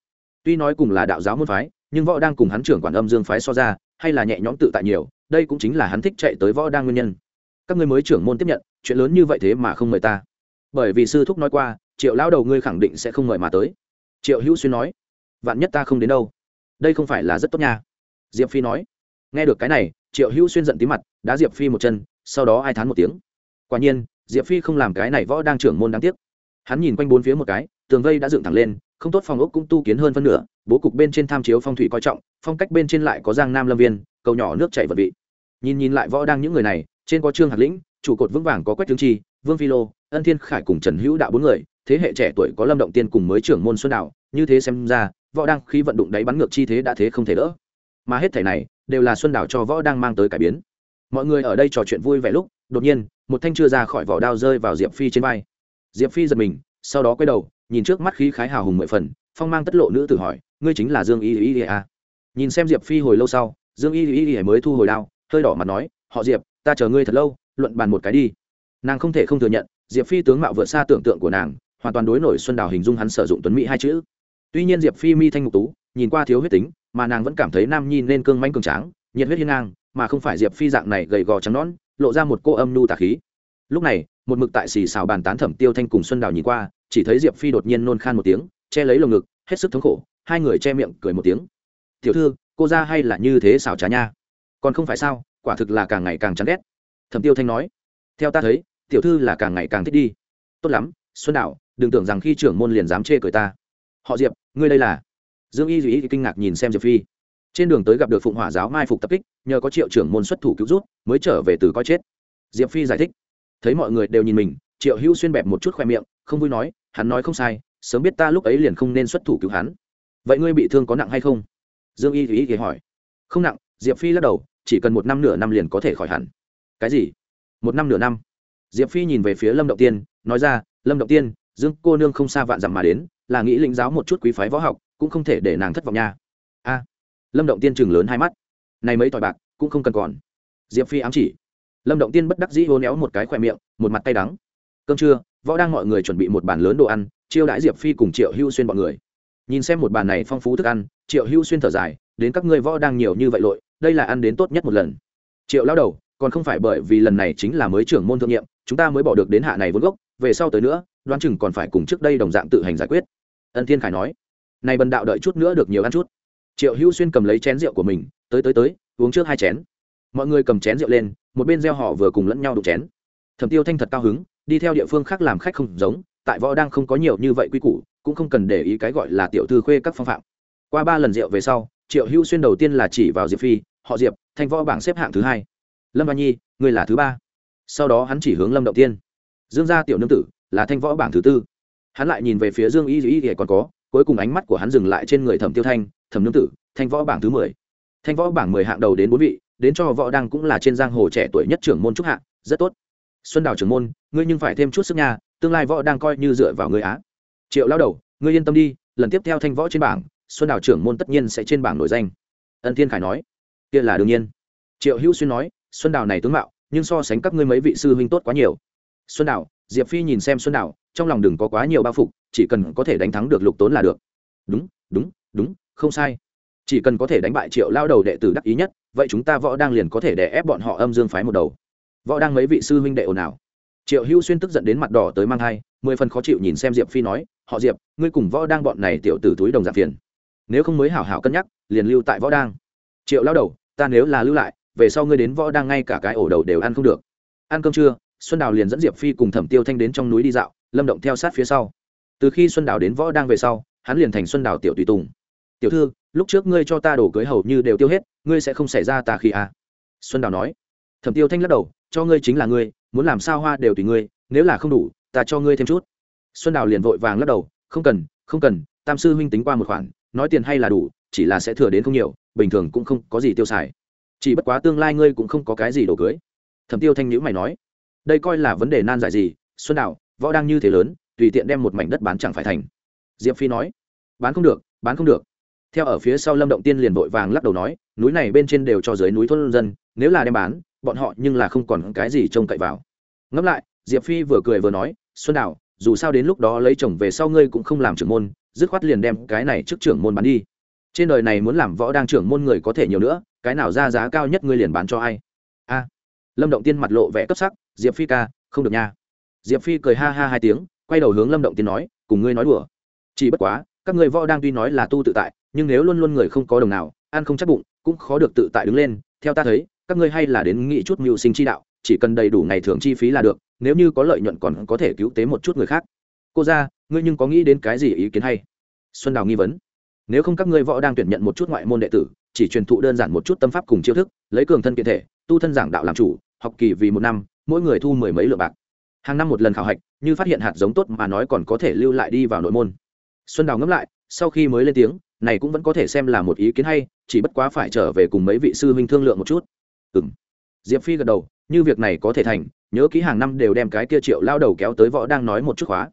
Tuy nói cùng là đạo giáo môn phái, nhưng võ đang cùng hắn trưởng quản âm dương phái so ra, hay là nhẹ nhõm tự tại nhiều, đây cũng chính là hắn thích chạy tới võ đang nguyên nhân. Các ngươi mới trưởng môn tiếp nhận, chuyện lớn như vậy thế mà không mời ta. Bởi vì sư thúc nói qua, triệu lão đầu ngươi khẳng định sẽ không mời mà tới. Triệu hữu xuyên nói, vạn nhất ta không đến đâu. Đây không phải là rất tốt nha. Diệp phi nói, nghe được cái này, triệu hữu xuyên giận tí mặt, đá diệp phi một chân, sau đó ai thán một tiếng. Quả nhiên, diệp phi không làm cái này võ đang trưởng môn đáng tiếc hắn nhìn quanh bốn phía một cái, tường vây đã dựng thẳng lên, không tốt phòng ốc cũng tu kiến hơn phân nửa, bố cục bên trên tham chiếu phong thủy coi trọng, phong cách bên trên lại có giang nam lâm viên, cầu nhỏ nước chảy vật vị. Nhìn nhìn lại võ đang những người này, trên có trương hạt lĩnh, trụ cột vững vàng có quách tướng chi, vương phi lô, ân thiên khải cùng trần hữu đạo bốn người, thế hệ trẻ tuổi có lâm động tiên cùng mới trưởng môn xuân đạo, như thế xem ra, võ đang khi vận động đáy bắn ngược chi thế đã thế không thể đỡ. Mà hết thể này, đều là xuân đảo cho võ đang mang tới cải biến. Mọi người ở đây trò chuyện vui vẻ lúc, đột nhiên, một thanh chưa ra khỏi vỏ đao rơi vào diệp phi trên vai diệp phi giật mình, sau đó quay đầu, nhìn trước mắt khí khái hào hùng mười phần, phong mang tất lộ nữ tử hỏi, ngươi chính là dương y y y a nhìn xem diệp phi hồi lâu sau, dương y y y mới thu hồi đao, hơi đỏ mặt nói, họ diệp, ta chờ ngươi thật lâu, luận bàn một cái đi. Nàng không thể không thừa nhận, diệp phi tướng mạo vượt xa tưởng tượng của nàng, hoàn toàn đối nổi xuân đào hình dung hắn sử dụng tuấn mỹ hai chữ. Tuy nhiên diệp phi mi thanh ngục tú, nhìn qua thiếu huyết tính, mà nàng vẫn cảm thấy nam nhi nên cương manh cường tráng, nhiệt huyết hiên ngang, mà không phải diệp phi dạng này gầy gò trắng nón lộ ra một cô âm nu tà khí. Lúc này một mực tại xì xào bàn tán thẩm tiêu thanh cùng xuân đào nhìn qua, chỉ thấy diệp phi đột nhiên nôn khan một tiếng, che lấy lồng ngực, hết sức thống khổ, hai người che miệng cười một tiếng. Tiểu thư, cô ra hay là như thế xào trá nha? Còn không phải sao, quả thực là càng ngày càng chán ghét. Thẩm tiêu thanh nói. Theo ta thấy, tiểu thư là càng ngày càng thích đi. Tốt lắm, xuân đào, đừng tưởng rằng khi trưởng môn liền dám chê cười ta. Họ diệp, ngươi đây là? Dương y duy kinh ngạc nhìn xem diệp phi. Trên đường tới gặp được phụng hỏa giáo mai phục tập kích, nhờ có triệu trưởng môn xuất thủ cứu rút mới trở về từ coi chết. Diệp phi giải thích thấy mọi người đều nhìn mình, triệu hữu xuyên bẹp một chút khoe miệng, không vui nói, hắn nói không sai, sớm biết ta lúc ấy liền không nên xuất thủ cứu hắn. Vậy ngươi bị thương có nặng hay không? Dương y thì y thì hỏi. Không nặng, diệp phi lắc đầu, chỉ cần một năm nửa năm liền có thể khỏi hẳn. Cái gì? Một năm nửa năm. Diệp phi nhìn về phía lâm động tiên, nói ra, lâm động tiên, dương cô nương không xa vạn dặm mà đến, là nghĩ lĩnh giáo một chút quý phái võ học, cũng không thể để nàng thất vọng nha. A. Lâm động tiên chừng lớn hai mắt. Này mấy tỏi bạc, cũng không cần còn. Diệp phi ám chỉ lâm động tiên bất đắc dĩ hô néo một cái khoe miệng, một mặt tay đắng. Cơm trưa, võ đang mọi người chuẩn bị một bàn lớn đồ ăn, chiêu đãi diệp phi cùng triệu hưu xuyên bọn người. Nhìn xem một bàn này phong phú thức ăn, triệu hưu xuyên thở dài, đến các ngươi võ đang nhiều như vậy lội, đây là ăn đến tốt nhất một lần. Triệu lao đầu, còn không phải bởi vì lần này chính là mới trưởng môn thương nhiệm, chúng ta mới bỏ được đến hạ này vốn gốc, về sau tới nữa, đoán chừng còn phải cùng trước đây đồng dạng tự hành giải quyết. Ân thiên khải nói, này bần đạo đợi chút nữa được nhiều ăn chút. Triệu hưu xuyên cầm lấy chén rượu của mình, tới tới tới, uống trước hai chén mọi người cầm chén rượu lên, một bên gieo họ vừa cùng lẫn nhau đụng chén. Thẩm tiêu thanh thật cao hứng, đi theo địa phương khác làm khách không giống, tại võ đang không có nhiều như vậy quy củ, cũng không cần để ý cái gọi là tiểu thư khuê các phong phạm. Qua ba lần rượu về sau, triệu hữu xuyên đầu tiên là chỉ vào diệp phi, họ diệp, thanh võ bảng xếp hạng thứ hai. Lâm Văn nhi, người là thứ ba. Sau đó hắn chỉ hướng lâm động tiên. Dương gia tiểu nương tử, là thanh võ bảng thứ tư. Hắn lại nhìn về phía dương y y y còn có, cuối cùng ánh mắt của hắn dừng lại trên người thẩm tiêu thanh, thẩm nương tử, thanh võ bảng thứ mười. Thanh võ bảng mười hạng đầu đến bốn vị đến cho võ đăng cũng là trên giang hồ trẻ tuổi nhất trưởng môn trúc hạ, rất tốt. Xuân đào trưởng môn, ngươi nhưng phải thêm chút sức nhà tương lai võ đang coi như dựa vào ngươi á. Triệu lao đầu, ngươi yên tâm đi, lần tiếp theo thanh võ trên bảng, xuân đào trưởng môn tất nhiên sẽ trên bảng nổi danh. Ân thiên khải nói. Kia là đương nhiên. Triệu hữu xuyên nói, xuân đào này tướng mạo, nhưng so sánh các ngươi mấy vị sư huynh tốt quá nhiều. Xuân đào, diệp phi nhìn xem xuân đào, trong lòng đừng có quá nhiều bao phục, chỉ cần có thể đánh thắng được lục tốn là được. Đúng đúng đúng, không sai chỉ cần có thể đánh bại triệu lao đầu đệ tử đắc ý nhất, vậy chúng ta võ đang liền có thể đè ép bọn họ âm dương phái một đầu. Võ đang mấy vị sư huynh đệ ồn ào. Triệu hữu xuyên tức giận đến mặt đỏ tới mang thai, mười phần khó chịu nhìn xem diệp phi nói, họ diệp, ngươi cùng võ đang bọn này tiểu tử túi đồng giảm phiền. Nếu không mới hảo hảo cân nhắc, liền lưu tại võ đang. Triệu lao đầu, ta nếu là lưu lại, về sau ngươi đến võ đang ngay cả cái ổ đầu đều ăn không được. Ăn cơm trưa. Xuân đào liền dẫn diệp phi cùng thẩm tiêu thanh đến trong núi đi dạo, lâm động theo sát phía sau. Từ khi xuân đào đến võ đang về sau, hắn liền thành xuân đào tiểu tùy tùng. Tiểu thư lúc trước ngươi cho ta đổ cưới hầu như đều tiêu hết, ngươi sẽ không xảy ra ta khi à. xuân đào nói. Thẩm tiêu thanh lắc đầu, cho ngươi chính là ngươi, muốn làm sao hoa đều tùy ngươi, nếu là không đủ, ta cho ngươi thêm chút. Xuân đào liền vội vàng lắc đầu, không cần không cần, tam sư huynh tính qua một khoản, nói tiền hay là đủ, chỉ là sẽ thừa đến không nhiều, bình thường cũng không có gì tiêu xài. Chỉ bất quá tương lai ngươi cũng không có cái gì đổ cưới. Thẩm tiêu thanh nhữ mày nói. Đây coi là vấn đề nan giải gì, xuân đào, võ đang như thế lớn, tùy tiện đem một mảnh đất bán chẳng phải thành. Diệp phi nói. Bán không được, bán không được theo ở phía sau lâm động tiên liền vội vàng lắc đầu nói, núi này bên trên đều cho dưới núi thôn dân, nếu là đem bán, bọn họ nhưng là không còn cái gì trông cậy vào. Ngẫm lại, diệp phi vừa cười vừa nói, xuân đào, dù sao đến lúc đó lấy chồng về sau ngươi cũng không làm trưởng môn, dứt khoát liền đem cái này trước trưởng môn bán đi. Trên đời này muốn làm võ đang trưởng môn người có thể nhiều nữa, cái nào ra giá cao nhất ngươi liền bán cho ai? A. Lâm động tiên mặt lộ vẻ cấp sắc, diệp phi ca, không được nha. Diệp phi cười ha ha hai tiếng, quay đầu hướng lâm động tiên nói, cùng ngươi nói đùa. Chỉ bất quá, các người võ đang tuy nói là tu tự tại nhưng nếu luôn luôn người không có đồng nào, ăn không chắc bụng, cũng khó được tự tại đứng lên. Theo ta thấy, các ngươi hay là đến nghĩ chút mưu sinh chi đạo, chỉ cần đầy đủ ngày thường chi phí là được, nếu như có lợi nhuận còn có thể cứu tế một chút người khác. Cô ra ngươi nhưng có nghĩ đến cái gì ý kiến hay? Xuân đào nghi vấn. Nếu không các ngươi võ đang tuyển nhận một chút ngoại môn đệ tử, chỉ truyền thụ đơn giản một chút tâm pháp cùng chiêu thức, lấy cường thân kiện thể, tu thân giảng đạo làm chủ, học kỳ vì một năm, mỗi người thu mười mấy lượng bạc. Hàng năm một lần khảo hạch, như phát hiện hạt giống tốt mà nói còn có thể lưu lại đi vào nội môn. Xuân đào ngẫm lại, sau khi mới lên tiếng này cũng vẫn có thể xem là một ý kiến hay, chỉ bất quá phải trở về cùng mấy vị sư huynh thương lượng một chút. Ừ m diệp phi gật đầu, như việc này có thể thành, nhớ ký hàng năm đều đem cái kia triệu lao đầu kéo tới võ đang nói một chút khóa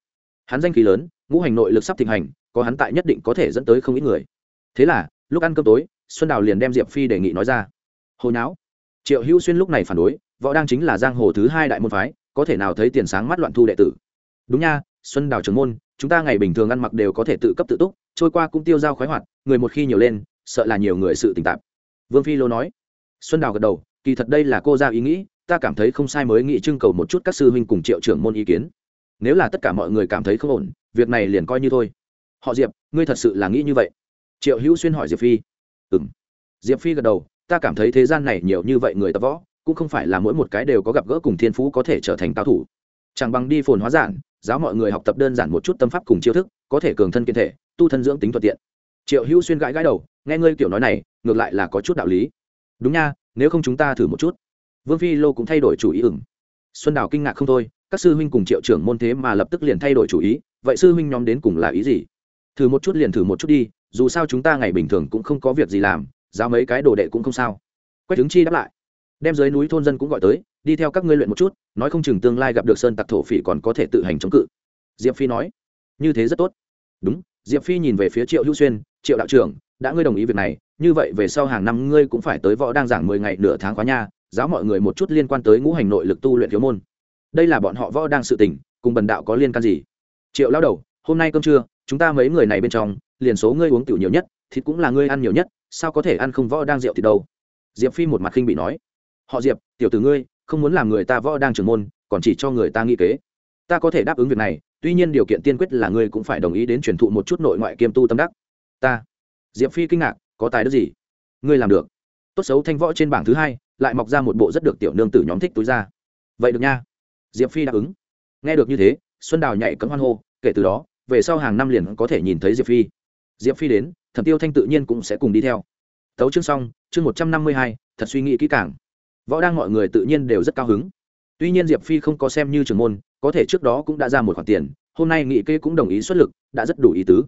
hắn danh khí lớn, ngũ hành nội lực sắp thịnh hành, có hắn tại nhất định có thể dẫn tới không ít người. Thế là, lúc ăn cơm tối, xuân đào liền đem diệp phi đề nghị nói ra. Hồi não triệu hữu xuyên lúc này phản đối, võ đang chính là giang hồ thứ hai đại môn phái, có thể nào thấy tiền sáng mắt loạn thu đệ tử. Đúng nha, xuân đào trưởng môn, chúng ta ngày bình thường ăn mặc đều có thể tự cấp tự túc trôi qua cũng tiêu dao khoái hoạt, người một khi nhiều lên, sợ là nhiều người sự tình tạp. Vương phi lô nói. Xuân đào gật đầu, kỳ thật đây là cô ra ý nghĩ, ta cảm thấy không sai mới nghĩ trưng cầu một chút các sư huynh cùng triệu trưởng môn ý kiến. Nếu là tất cả mọi người cảm thấy không ổn, việc này liền coi như thôi. Họ diệp, ngươi thật sự là nghĩ như vậy? Triệu hữu xuyên hỏi diệp phi. Ừ m diệp phi gật đầu, ta cảm thấy thế gian này nhiều như vậy người tập võ, cũng không phải là mỗi một cái đều có gặp gỡ cùng thiên phú có thể trở thành cao thủ. Chẳng bằng đi phồn hóa giản giáo mọi người học tập đơn giản một chút tâm pháp cùng chiêu thức, có thể cường thân kiên thể tu thân dưỡng tính thuận tiện. Triệu hữu xuyên gãi gãi đầu, nghe ngươi kiểu nói này, ngược lại là có chút đạo lý. Đúng nha, nếu không chúng ta thử một chút. Vương phi lô cũng thay đổi chủ ý ửng. Xuân đào kinh ngạc không thôi, các sư huynh cùng triệu trưởng môn thế mà lập tức liền thay đổi chủ ý, vậy sư huynh nhóm đến cùng là ý gì? Thử một chút liền thử một chút đi, dù sao chúng ta ngày bình thường cũng không có việc gì làm giao mấy cái đồ đệ cũng không sao. Quách đứng chi đáp lại. Đem dưới núi thôn dân cũng gọi tới, đi theo các ngươi luyện một chút, nói không chừng tương lai gặp được sơn tặc thổ phỉ còn có thể tự hành chống cự. Diệp phi nói. Như thế rất tốt. Đúng diệp phi nhìn về phía triệu hữu xuyên, triệu đạo trưởng, đã ngươi đồng ý việc này, như vậy về sau hàng năm ngươi cũng phải tới võ đang giảng mười ngày nửa tháng khóa nha, giáo mọi người một chút liên quan tới ngũ hành nội lực tu luyện thiếu môn. Đây là bọn họ võ đang sự tình, cùng bần đạo có liên can gì? Triệu lao đầu, hôm nay cơm trưa, chúng ta mấy người này bên trong, liền số ngươi uống tiểu nhiều nhất, thịt cũng là ngươi ăn nhiều nhất, sao có thể ăn không võ đang rượu thì đâu? Diệp phi một mặt khinh bị nói, họ diệp, tiểu tử ngươi, không muốn làm người ta võ đang trưởng môn, còn chỉ cho người ta nghĩ kế. Ta có thể đáp ứng việc này tuy nhiên điều kiện tiên quyết là ngươi cũng phải đồng ý đến truyền thụ một chút nội ngoại kiêm tu tâm đắc. Ta. Diệp phi kinh ngạc, có tài đức gì? Ngươi làm được. Tốt xấu thanh võ trên bảng thứ hai, lại mọc ra một bộ rất được tiểu nương tử nhóm thích túi ra. Vậy được nha. Diệp phi đáp ứng. Nghe được như thế, xuân đào nhảy cấm hoan hô, kể từ đó, về sau hàng năm liền có thể nhìn thấy diệp phi. Diệp phi đến, thẩm tiêu thanh tự nhiên cũng sẽ cùng đi theo. Tấu chương xong, chương một trăm năm mươi hai, thật suy nghĩ kỹ càng. Võ đang mọi người tự nhiên đều rất cao hứng. Tuy nhiên diệp phi không có xem như trưởng môn có thể trước đó cũng đã ra một khoản tiền, hôm nay nghị kê cũng đồng ý xuất lực, đã rất đủ ý tứ.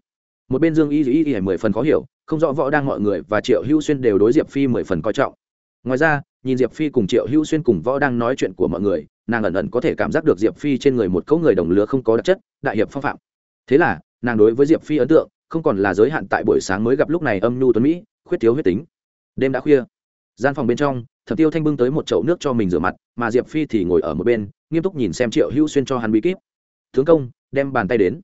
Một bên dương y y y mười phần khó hiểu, không rõ võ đang mọi người và triệu hữu xuyên đều đối diệp phi mười phần coi trọng. Ngoài ra, nhìn diệp phi cùng triệu hữu xuyên cùng võ đang nói chuyện của mọi người, nàng ẩn ẩn có thể cảm giác được diệp phi trên người một cấu người đồng lứa không có đặc chất, đại hiệp phong phạm. Thế là, nàng đối với diệp phi ấn tượng, không còn là giới hạn tại buổi sáng mới gặp lúc này âm nhu tuấn mỹ, khuyết thiếu huyết tính. Đêm đã khuya. Gian phòng bên trong, thẩm tiêu thanh bưng tới một chậu nước cho mình rửa mặt, mà diệp phi thì ngồi ở một bên nghiêm túc nhìn xem triệu hữu xuyên cho hắn bí kíp. Tướng công, đem bàn tay đến.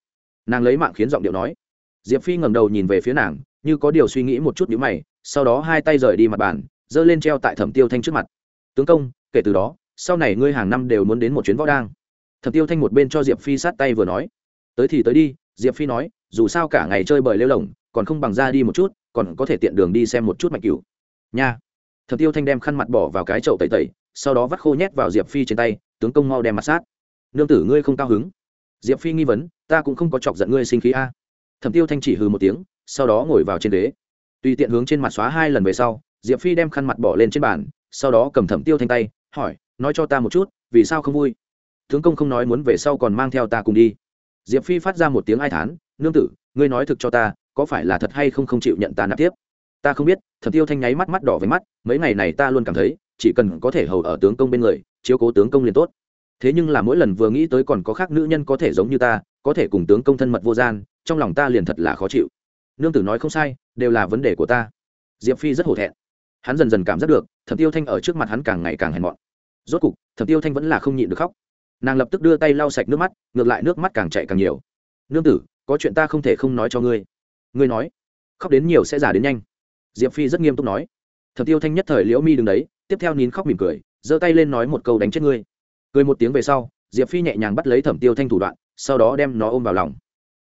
Nàng lấy mạng khiến giọng điệu nói. Diệp phi ngầm đầu nhìn về phía nàng, như có điều suy nghĩ một chút nhữ mày, sau đó hai tay rời đi mặt bàn, giơ lên treo tại thẩm tiêu thanh trước mặt. Tướng công, kể từ đó, sau này ngươi hàng năm đều muốn đến một chuyến võ đang thẩm tiêu thanh một bên cho diệp phi sát tay vừa nói. Tới thì tới đi, diệp phi nói, dù sao cả ngày chơi bời lêu lồng, còn không bằng ra đi một chút, còn có thể tiện đường đi xem một chút mạch cửu. Nha. Thẩm tiêu thanh đem khăn mặt bỏ vào cái chậu tẩy tẩy, sau đó vắt khô nhét vào diệp phi trên tay tướng công mau đem mặt sát. Nương tử ngươi không cao hứng. Diệp phi nghi vấn, ta cũng không có chọc giận ngươi sinh khí a. Thẩm tiêu thanh chỉ hừ một tiếng, sau đó ngồi vào trên ghế. Tùy tiện hướng trên mặt xóa hai lần về sau, diệp phi đem khăn mặt bỏ lên trên bàn, sau đó cầm thẩm tiêu thanh tay, hỏi, nói cho ta một chút, vì sao không vui? Tướng công không nói muốn về sau còn mang theo ta cùng đi. Diệp phi phát ra một tiếng ai thán, nương tử, ngươi nói thực cho ta, có phải là thật hay không không chịu nhận ta nạp tiếp? Ta không biết. Thẩm tiêu thanh nháy mắt mắt đỏ với mắt, mấy ngày này ta luôn cảm thấy, chỉ cần có thể hầu ở tướng công bên người chiếu cố tướng công liền tốt. Thế nhưng là mỗi lần vừa nghĩ tới còn có khác nữ nhân có thể giống như ta, có thể cùng tướng công thân mật vô gian, trong lòng ta liền thật là khó chịu. Nương tử nói không sai, đều là vấn đề của ta. Diệp phi rất hổ thẹn. Hắn dần dần cảm giác được, thẩm tiêu thanh ở trước mặt hắn càng ngày càng hèn mọn. Rốt cục, thẩm tiêu thanh vẫn là không nhịn được khóc. Nàng lập tức đưa tay lau sạch nước mắt, ngược lại nước mắt càng chạy càng nhiều. Nương tử, có chuyện ta không thể không nói cho ngươi. Ngươi nói? Khóc đến nhiều sẽ già đến nhanh. Diệp phi rất nghiêm túc nói. Thẩm tiêu thanh nhất thời liễu mi đứng đấy, tiếp theo nín khóc mỉm cười giơ tay lên nói một câu đánh chết ngươi. Cười một tiếng về sau, diệp phi nhẹ nhàng bắt lấy thẩm tiêu thanh thủ đoạn, sau đó đem nó ôm vào lòng.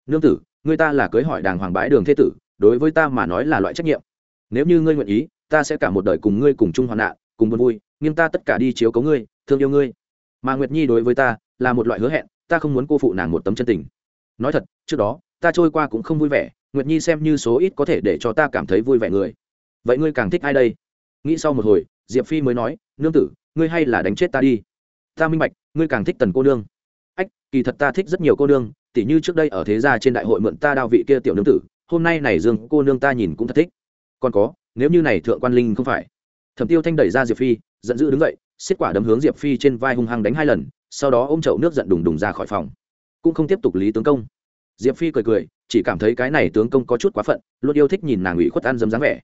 Nương tử ngươi ta là cưới hỏi đàng hoàng bãi đường thế tử, đối với ta mà nói là loại trách nhiệm. Nếu như ngươi nguyện ý, ta sẽ cả một đời cùng ngươi cùng chung hoạn nạn, cùng buồn vui, nhưng ta tất cả đi chiếu cấu ngươi, thương yêu ngươi. Mà nguyệt nhi đối với ta, là một loại hứa hẹn, ta không muốn cô phụ nàng một tấm chân tình. Nói thật, trước đó, ta trôi qua cũng không vui vẻ, nguyệt nhi xem như số ít có thể để cho ta cảm thấy vui vẻ người. Vậy ngươi càng thích ai đây? Nghĩ sau một hồi, diệp phi mới nói, nương tử ngươi hay là đánh chết ta đi. Ta minh bạch, ngươi càng thích tần cô nương. Ách, kỳ thật ta thích rất nhiều cô nương, tỉ như trước đây ở thế gia trên đại hội mượn ta đao vị kia tiểu nương tử, hôm nay này dương cô nương ta nhìn cũng thật thích. Còn có, nếu như này thượng quan linh không phải. Thẩm tiêu thanh đẩy ra diệp phi, giận dữ đứng dậy, xiết quả đấm hướng diệp phi trên vai hung hăng đánh hai lần, sau đó ôm chậu nước giận đùng đùng ra khỏi phòng. Cũng không tiếp tục lý tướng công. Diệp phi cười cười, chỉ cảm thấy cái này tướng công có chút quá phận, luôn yêu thích nhìn nàng ủy khuất ăn dấm dáng vẻ.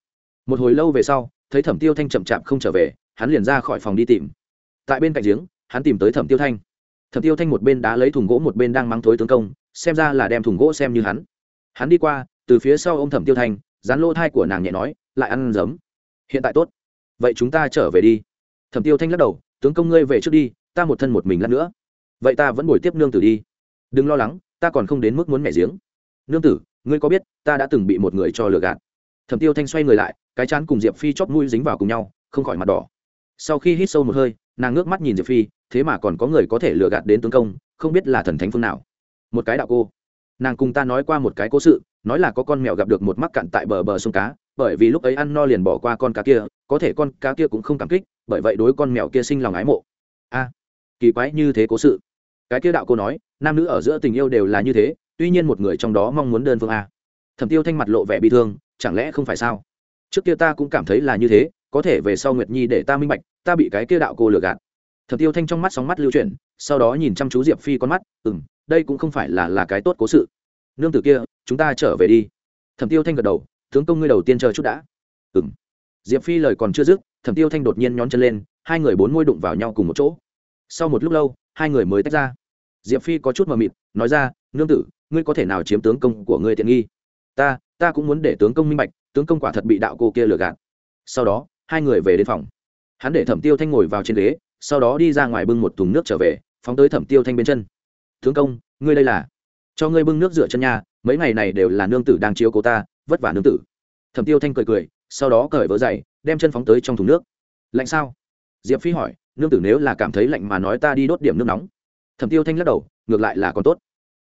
Một hồi lâu về sau, thấy thẩm tiêu thanh chậm chạp không trở về hắn liền ra khỏi phòng đi tìm. Tại bên cạnh giếng, hắn tìm tới thẩm tiêu thanh. Thẩm tiêu thanh một bên đá lấy thùng gỗ một bên đang mắng thối tướng công, xem ra là đem thùng gỗ xem như hắn. Hắn đi qua, từ phía sau ô m thẩm tiêu thanh, dán lỗ thai của nàng nhẹ nói, lại ăn giấm. Hiện tại tốt. Vậy chúng ta trở về đi. Thẩm tiêu thanh lắc đầu, tướng công ngươi về trước đi, ta một thân một mình lát nữa. Vậy ta vẫn bồi tiếp nương tử đi. Đừng lo lắng, ta còn không đến mức muốn mẹ giếng. Nương tử, ngươi có biết, ta đã từng bị một người cho lừa gạt. Thẩm tiêu thanh xoay người lại, cái chán cùng diệp phi chóp mũi dính vào cùng nhau, không khỏi mặt đỏ sau khi hít sâu một hơi, nàng ngước mắt nhìn diệp phi, thế mà còn có người có thể lừa gạt đến tướng công, không biết là thần thánh phương nào. Một cái đạo cô. Nàng cùng ta nói qua một cái cố sự, nói là có con mèo gặp được một mắc cạn tại bờ bờ sông cá, bởi vì lúc ấy ăn no liền bỏ qua con cá kia, có thể con cá kia cũng không cảm kích, bởi vậy đối con mèo kia sinh lòng ái mộ. A, kỳ quái như thế cố sự. Cái kia đạo cô nói, nam nữ ở giữa tình yêu đều là như thế, tuy nhiên một người trong đó mong muốn đơn phương a. Thẩm tiêu thanh mặt lộ vẻ bị thương, chẳng lẽ không phải sao? Trước kia ta cũng cảm thấy là như thế, có thể về sau nguyệt nhi để ta minh bạch ta bị cái kia đạo cô lừa gạt. Thẩm tiêu thanh trong mắt sóng mắt lưu chuyển, sau đó nhìn chăm chú diệp phi con mắt ừ m đây cũng không phải là là cái tốt cố sự. Nương tử kia, chúng ta trở về đi. Thẩm tiêu thanh gật đầu, tướng công ngươi đầu tiên chờ chút đã. Ừ m diệp phi lời còn chưa dứt, thẩm tiêu thanh đột nhiên nhón chân lên, hai người bốn ngôi đụng vào nhau cùng một chỗ. Sau một lúc lâu, hai người mới tách ra. Diệp phi có chút mờ mịt, nói ra, nương tử, ngươi có thể nào chiếm tướng công của ngươi tiện nghi? Ta ta cũng muốn để tướng công minh bạch, tướng công quả thật bị đạo cô kia lừa gạt. Sau đó, hai người về đến phòng hắn để thẩm tiêu thanh ngồi vào trên ghế, sau đó đi ra ngoài bưng một thùng nước trở về, phóng tới thẩm tiêu thanh bên chân. Tướng công, ngươi đây là cho ngươi bưng nước rửa chân nhà mấy ngày này đều là nương tử đang chiếu cố ta, vất vả nương tử. Thẩm tiêu thanh cười cười, sau đó cởi vỡ dày, đem chân phóng tới trong thùng nước. Lạnh sao? Diệp phi hỏi, nương tử nếu là cảm thấy lạnh mà nói ta đi đốt điểm nước nóng. Thẩm tiêu thanh lắc đầu, ngược lại là còn tốt.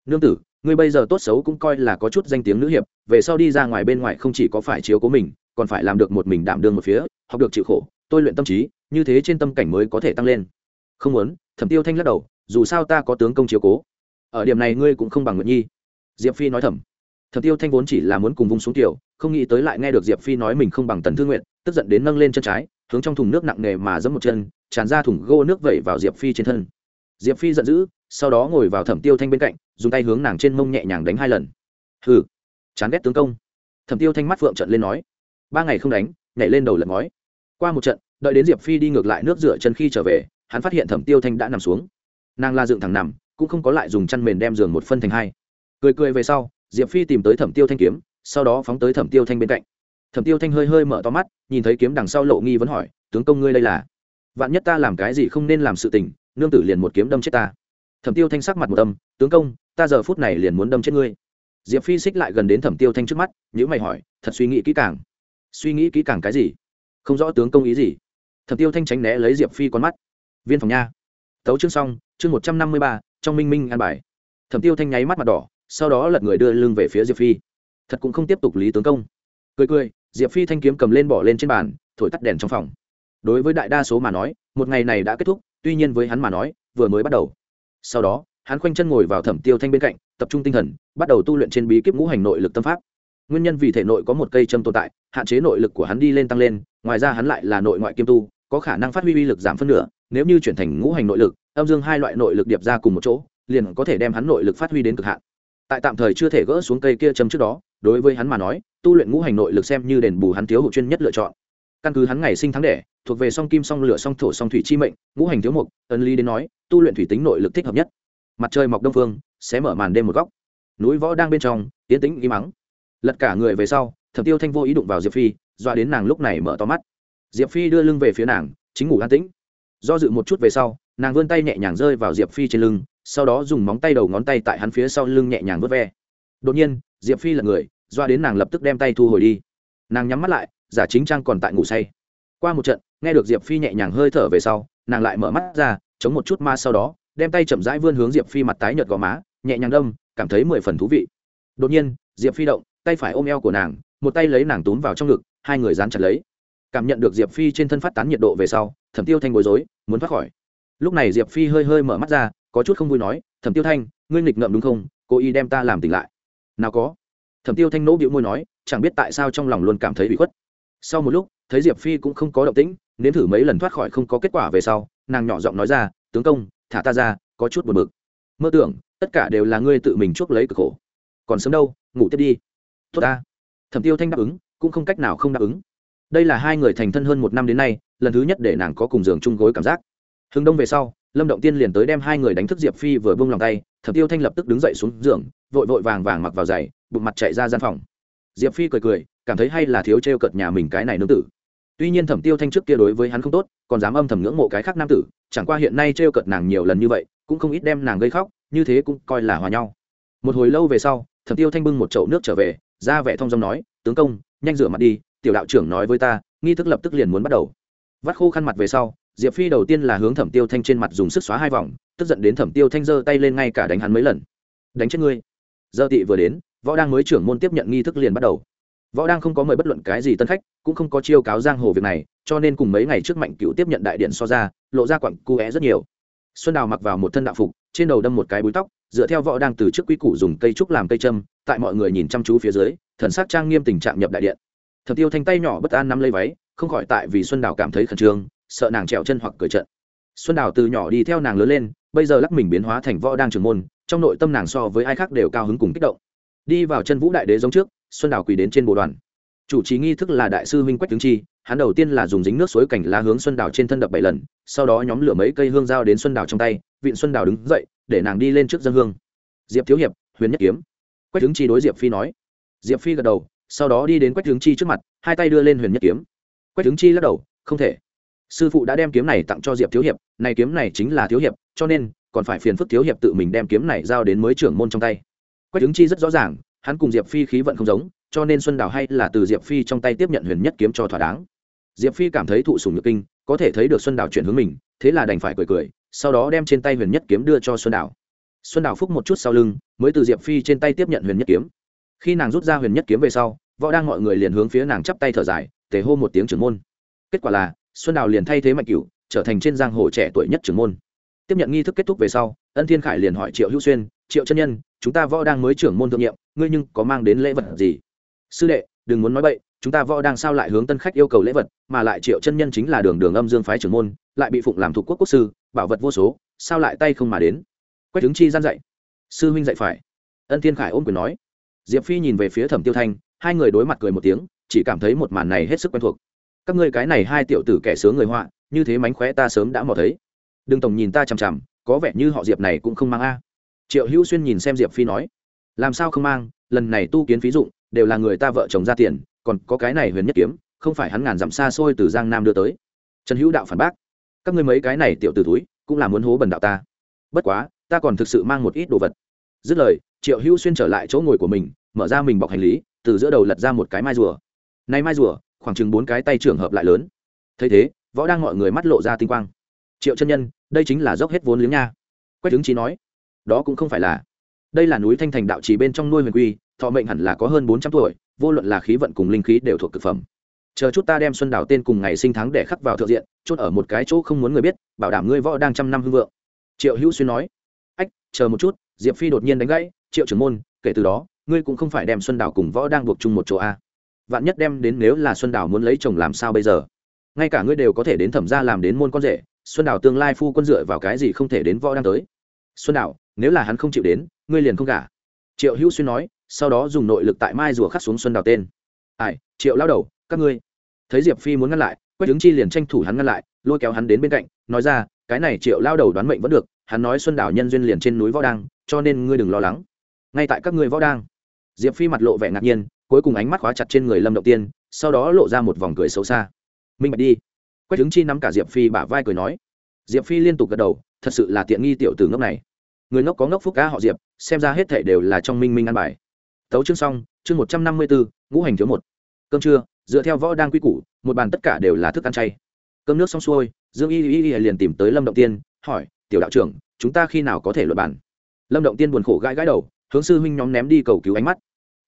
Nương tử, ngươi bây giờ tốt xấu cũng coi là có chút danh tiếng nữ hiệp, về sau đi ra ngoài bên ngoài không chỉ có phải chiếu cố mình, còn phải làm được một mình đảm đương một phía, học được chịu khổ tôi luyện tâm trí, như thế trên tâm cảnh mới có thể tăng lên. Không muốn, thẩm tiêu thanh lắc đầu, dù sao ta có tướng công chiếu cố. Ở điểm này ngươi cũng không bằng nguyện nhi. Diệp phi nói thầm. Thẩm tiêu thanh vốn chỉ là muốn cùng vung xuống tiểu, không nghĩ tới lại nghe được diệp phi nói mình không bằng tần thương nguyện tức giận đến nâng lên chân trái, hướng trong thùng nước nặng nề mà giẫm một chân, tràn ra thùng gô nước vẩy vào diệp phi trên thân. Diệp phi giận dữ, sau đó ngồi vào thẩm tiêu thanh bên cạnh, dùng tay hướng nàng trên mông nhẹ nhàng đánh hai lần. Hừ, chán ghét tướng công. Thẩm tiêu thanh mắt phượng trận lên nói, ba ngày không đánh, nhảy lên đầu lật ngói qua một trận, đợi đến diệp phi đi ngược lại nước rửa chân khi trở về, hắn phát hiện thẩm tiêu thanh đã nằm xuống. Nàng la dựng thẳng nằm, cũng không có lại dùng chăn mền đem giường một phân thành hai. Cười cười về sau, diệp phi tìm tới thẩm tiêu thanh kiếm, sau đó phóng tới thẩm tiêu thanh bên cạnh. Thẩm tiêu thanh hơi hơi mở to mắt, nhìn thấy kiếm đằng sau lộ nghi vẫn hỏi, tướng công ngươi đây là? Vạn nhất ta làm cái gì không nên làm sự tình, nương tử liền một kiếm đâm chết ta. Thẩm tiêu thanh sắc mặt một tâm tướng công, ta giờ phút này liền muốn đâm chết ngươi. Diệp phi xích lại gần đến thẩm tiêu thanh trước mắt nhữ mày hỏi, thật suy nghĩ kỹ càng. Suy nghĩ kỹ càng cái gì? Không rõ tướng công ý gì. Thẩm tiêu thanh tránh né lấy diệp phi con mắt. Viên phòng nha. Tấu chương xong, chương một trăm năm mươi ba, trong minh minh an bài. Thẩm tiêu thanh nháy mắt mặt đỏ, sau đó lật người đưa lưng về phía diệp phi. Thật cũng không tiếp tục lý tướng công. Cười cười, diệp phi thanh kiếm cầm lên bỏ lên trên bàn, thổi tắt đèn trong phòng. Đối với đại đa số mà nói, một ngày này đã kết thúc, tuy nhiên với hắn mà nói, vừa mới bắt đầu. Sau đó, hắn khoanh chân ngồi vào thẩm tiêu thanh bên cạnh, tập trung tinh thần, bắt đầu tu luyện trên bí kíp ngũ hành nội lực tâm pháp. Nguyên nhân vì thể nội có một cây châm tồn tại, hạn chế nội lực của hắn đi lên tăng lên ngoài ra hắn lại là nội ngoại kiêm tu, có khả năng phát huy uy lực giảm phân nửa, nếu như chuyển thành ngũ hành nội lực, âm dương hai loại nội lực điệp ra cùng một chỗ, liền có thể đem hắn nội lực phát huy đến cực hạn. Tại tạm thời chưa thể gỡ xuống cây kia châm trước đó, đối với hắn mà nói, tu luyện ngũ hành nội lực xem như đền bù hắn thiếu hụt chuyên nhất lựa chọn. Căn cứ hắn ngày sinh tháng đẻ, thuộc về song kim song lửa song thổ song thủy chi mệnh, ngũ hành thiếu mục, ân ly đến nói, tu luyện thủy tính nội lực thích hợp nhất. Mặt trời mọc đông phương, sẽ mở màn đêm một góc. Núi võ đang bên trong, tiến tĩnh im mắng lật cả người về sau thẩm tiêu thanh vô ý đụng vào diệp phi doa đến nàng lúc này mở to mắt. Diệp phi đưa lưng về phía nàng, chính ngủ an tĩnh. Do dự một chút về sau, nàng vươn tay nhẹ nhàng rơi vào diệp phi trên lưng, sau đó dùng móng tay đầu ngón tay tại hắn phía sau lưng nhẹ nhàng vớt ve. Đột nhiên, diệp phi là người doa đến nàng lập tức đem tay thu hồi đi. Nàng nhắm mắt lại, giả chính trang còn tại ngủ say. Qua một trận, nghe được diệp phi nhẹ nhàng hơi thở về sau, nàng lại mở mắt ra, chống một chút ma sau đó, đem tay chậm rãi vươn hướng diệp phi mặt tái nhợt gò má, nhẹ nhàng đâm, cảm thấy mười phần thú vị. Đột nhiên, diệp phi động, tay phải ôm eo của nàng một tay lấy nàng túm vào trong ngực, hai người dán chặt lấy. Cảm nhận được diệp phi trên thân phát tán nhiệt độ về sau, thẩm tiêu thanh bối rối, muốn thoát khỏi. Lúc này diệp phi hơi hơi mở mắt ra, có chút không vui nói, thẩm tiêu thanh, ngươi nghịch ngợm đúng không? Cô y đem ta làm tỉnh lại. Nào có. Thẩm tiêu thanh nỗ bĩu môi nói, chẳng biết tại sao trong lòng luôn cảm thấy bị khuất. Sau một lúc, thấy diệp phi cũng không có động tĩnh, nếm thử mấy lần thoát khỏi không có kết quả về sau, nàng nhỏ giọng nói ra, tướng công, thả ta ra, có chút buồn bực. Mơ tưởng, tất cả đều là ngươi tự mình chuốc lấy cực khổ. Còn sớm đâu, ngủ tiếp đi. Tốt ta thẩm tiêu thanh đáp ứng, cũng không cách nào không đáp ứng. Đây là hai người thành thân hơn một năm đến nay, lần thứ nhất để nàng có cùng giường chung gối cảm giác. Hừng đông về sau, lâm động tiên liền tới đem hai người đánh thức diệp phi vừa bông lòng tay, thẩm tiêu thanh lập tức đứng dậy xuống giường, vội vội vàng vàng mặc vào giày, bụng mặt chạy ra gian phòng. Diệp phi cười cười, cảm thấy hay là thiếu t r e o cợt nhà mình cái này nương tử. Tuy nhiên thẩm tiêu thanh trước kia đối với hắn không tốt, còn dám âm thầm ngưỡng mộ cái khác nam tử, chẳng qua hiện nay t r e o cợt nàng nhiều lần như vậy, cũng không ít đem nàng gây khóc, như thế cũng coi là hòa nhau. Một hồi lâu về sau, thẩm tiêu thanh bưng một chậu nước trở về ra vẻ thông dong nói, tướng công, nhanh rửa mặt đi, tiểu đạo trưởng nói với ta, nghi thức lập tức liền muốn bắt đầu. Vắt khô khăn mặt về sau, diệp phi đầu tiên là hướng thẩm tiêu thanh trên mặt dùng sức xóa hai vòng, tức giận đến thẩm tiêu thanh giơ tay lên ngay cả đánh hắn mấy lần. Đánh chết ngươi. Giờ tị vừa đến, võ đang mới trưởng môn tiếp nhận nghi thức liền bắt đầu. Võ đang không có mời bất luận cái gì tân khách, cũng không có chiêu cáo giang hồ việc này, cho nên cùng mấy ngày trước mạnh cựu tiếp nhận đại điện so ra, lộ ra quặng cu é rất nhiều. Xuân đào mặc vào một thân đạo phục, trên đầu đâm một cái búi tóc dựa theo võ đang từ trước quý củ dùng cây trúc làm cây châm, tại mọi người nhìn chăm chú phía dưới, thần sắc trang nghiêm tình trạng nhập đại điện. Thẩm tiêu thanh tay nhỏ bất an nắm lấy váy, không khỏi tại vì xuân đào cảm thấy khẩn trương, sợ nàng trèo chân hoặc cười trận. Xuân đào từ nhỏ đi theo nàng lớn lên, bây giờ lắc mình biến hóa thành võ đang trưởng môn, trong nội tâm nàng so với ai khác đều cao hứng cùng kích động. Đi vào chân vũ đại đế giống trước, xuân đào quỳ đến trên bộ đoàn chủ trì nghi thức là đại sư huynh quách tướng chi, hắn đầu tiên là dùng dính nước suối cảnh lá hướng xuân đào trên thân đập bảy lần, sau đó nhóm lửa mấy cây hương dao đến xuân đào trong tay, vịn xuân đào đứng dậy, để nàng đi lên trước dân hương. Diệp thiếu hiệp, huyền nhất kiếm. Quách tướng chi đối diệp phi nói. Diệp phi gật đầu, sau đó đi đến quách tướng chi trước mặt, hai tay đưa lên huyền nhất kiếm. Quách tướng chi lắc đầu, không thể. Sư phụ đã đem kiếm này tặng cho diệp thiếu hiệp, này kiếm này chính là thiếu hiệp, cho nên, còn phải phiền phức thiếu hiệp tự mình đem kiếm này giao đến mới trưởng môn trong tay. Quách tướng chi rất rõ ràng, hắn cùng diệp phi khí vận không giống cho nên xuân đào hay là từ diệp phi trong tay tiếp nhận huyền nhất kiếm cho thỏa đáng. Diệp phi cảm thấy thụ sùng nhược kinh, có thể thấy được xuân đào chuyển hướng mình, thế là đành phải cười cười, sau đó đem trên tay huyền nhất kiếm đưa cho xuân đào. Xuân đào phúc một chút sau lưng, mới từ diệp phi trên tay tiếp nhận huyền nhất kiếm. Khi nàng rút ra huyền nhất kiếm về sau, võ đang mọi người liền hướng phía nàng chắp tay thở dài, tề hô một tiếng trưởng môn. Kết quả là, xuân đào liền thay thế mạnh cửu, trở thành trên giang hồ trẻ tuổi nhất trưởng môn. Tiếp nhận nghi thức kết thúc về sau, ân thiên khải liền hỏi triệu hữu xuyên, triệu chân nhân, chúng ta võ đang mới trưởng môn thượng nhiệm, ngươi nhưng có mang đến lễ vật gì? Sư đệ, đừng muốn nói bậy, chúng ta võ đang sao lại hướng tân khách yêu cầu lễ vật, mà lại triệu chân nhân chính là đường đường âm dương phái trưởng môn, lại bị phụng làm thuộc quốc quốc sư, bảo vật vô số, sao lại tay không mà đến? Quách tướng chi gian dạy. Sư huynh dạy phải. Ân thiên khải ôm quyền nói. Diệp phi nhìn về phía thẩm tiêu thanh, hai người đối mặt cười một tiếng, chỉ cảm thấy một màn này hết sức quen thuộc. Các ngươi cái này hai tiểu tử kẻ sướng người họa, như thế mánh khóe ta sớm đã mò thấy. Đừng tổng nhìn ta chằm chằm, có vẻ như họ diệp này cũng không mang a. Triệu hữu xuyên nhìn xem diệp phi nói. Làm sao không mang, lần này tu kiến phí dụng đều là người ta vợ chồng ra tiền, còn có cái này huyền nhất kiếm, không phải hắn ngàn dặm xa xôi từ giang nam đưa tới. Trần hữu đạo phản bác, các ngươi mấy cái này tiểu t túi cũng là muốn hố bần đạo ta. Bất quá, ta còn thực sự mang một ít đồ vật. Dứt lời, triệu hữu xuyên trở lại chỗ ngồi của mình, mở ra mình bọc hành lý, từ giữa đầu lật ra một cái mai rùa. Nay mai rùa, khoảng chừng bốn cái tay trường hợp lại lớn. Thấy thế, võ đang mọi người mắt lộ ra tinh quang. Triệu chân nhân, đây chính là dốc hết vốn liếng nha. Quách tướng trí nói, đó cũng không phải là. Đây là núi thanh thành đạo trì bên trong nuôi huyền quy thọ mệnh hẳn là có hơn bốn trăm tuổi, vô luận là khí vận cùng linh khí đều thuộc thực phẩm. Chờ chút ta đem xuân đào tên cùng ngày sinh tháng để khắc vào thượng diện, chốt ở một cái chỗ không muốn người biết, bảo đảm ngươi võ đang trăm năm hưng vượng. Triệu hữu xuyên nói. Ách, chờ một chút, diệp phi đột nhiên đánh gãy, triệu trưởng môn, kể từ đó, ngươi cũng không phải đem xuân đào cùng võ đang buộc chung một chỗ a. Vạn nhất đem đến nếu là xuân đào muốn lấy chồng làm sao bây giờ? Ngay cả ngươi đều có thể đến thẩm ra làm đến môn con rể, xuân đào tương lai phu quân dựa vào cái gì không thể đến võ đang tới? Xuân đào, nếu là hắn không chịu đến, ngươi liền không gả. Triệu hữu xuyên nói sau đó dùng nội lực tại mai rùa khắc xuống xuân đào tên. Ai, triệu lao đầu, các ngươi. Thấy diệp phi muốn ngăn lại, quách đứng chi liền tranh thủ hắn ngăn lại, lôi kéo hắn đến bên cạnh, nói ra, cái này triệu lao đầu đoán mệnh vẫn được, hắn nói xuân đảo nhân duyên liền trên núi võ đang, cho nên ngươi đừng lo lắng. Ngay tại các ngươi võ đang. Diệp phi mặt lộ vẻ ngạc nhiên, cuối cùng ánh mắt khóa chặt trên người lâm động tiên, sau đó lộ ra một vòng cười xấu xa. Minh bạch đi. Quách đứng chi nắm cả diệp phi bả vai cười nói. Diệp phi liên tục gật đầu, thật sự là tiện nghi tiểu tử ngốc này. Người ngốc có ngốc phúc cá họ diệp, xem ra hết thể đều là trong minh minh ăn bài tấu chương xong, chương một trăm năm mươi bốn ngũ hành thiếu một. Cơm trưa, dựa theo võ đang quy củ, một bàn tất cả đều là thức ăn chay. Cơm nước xong xuôi, dương y y y liền tìm tới lâm động tiên, hỏi, tiểu đạo trưởng, chúng ta khi nào có thể luật bàn? Lâm động tiên buồn khổ gãi gãi đầu, hướng sư huynh nhóm ném đi cầu cứu ánh mắt.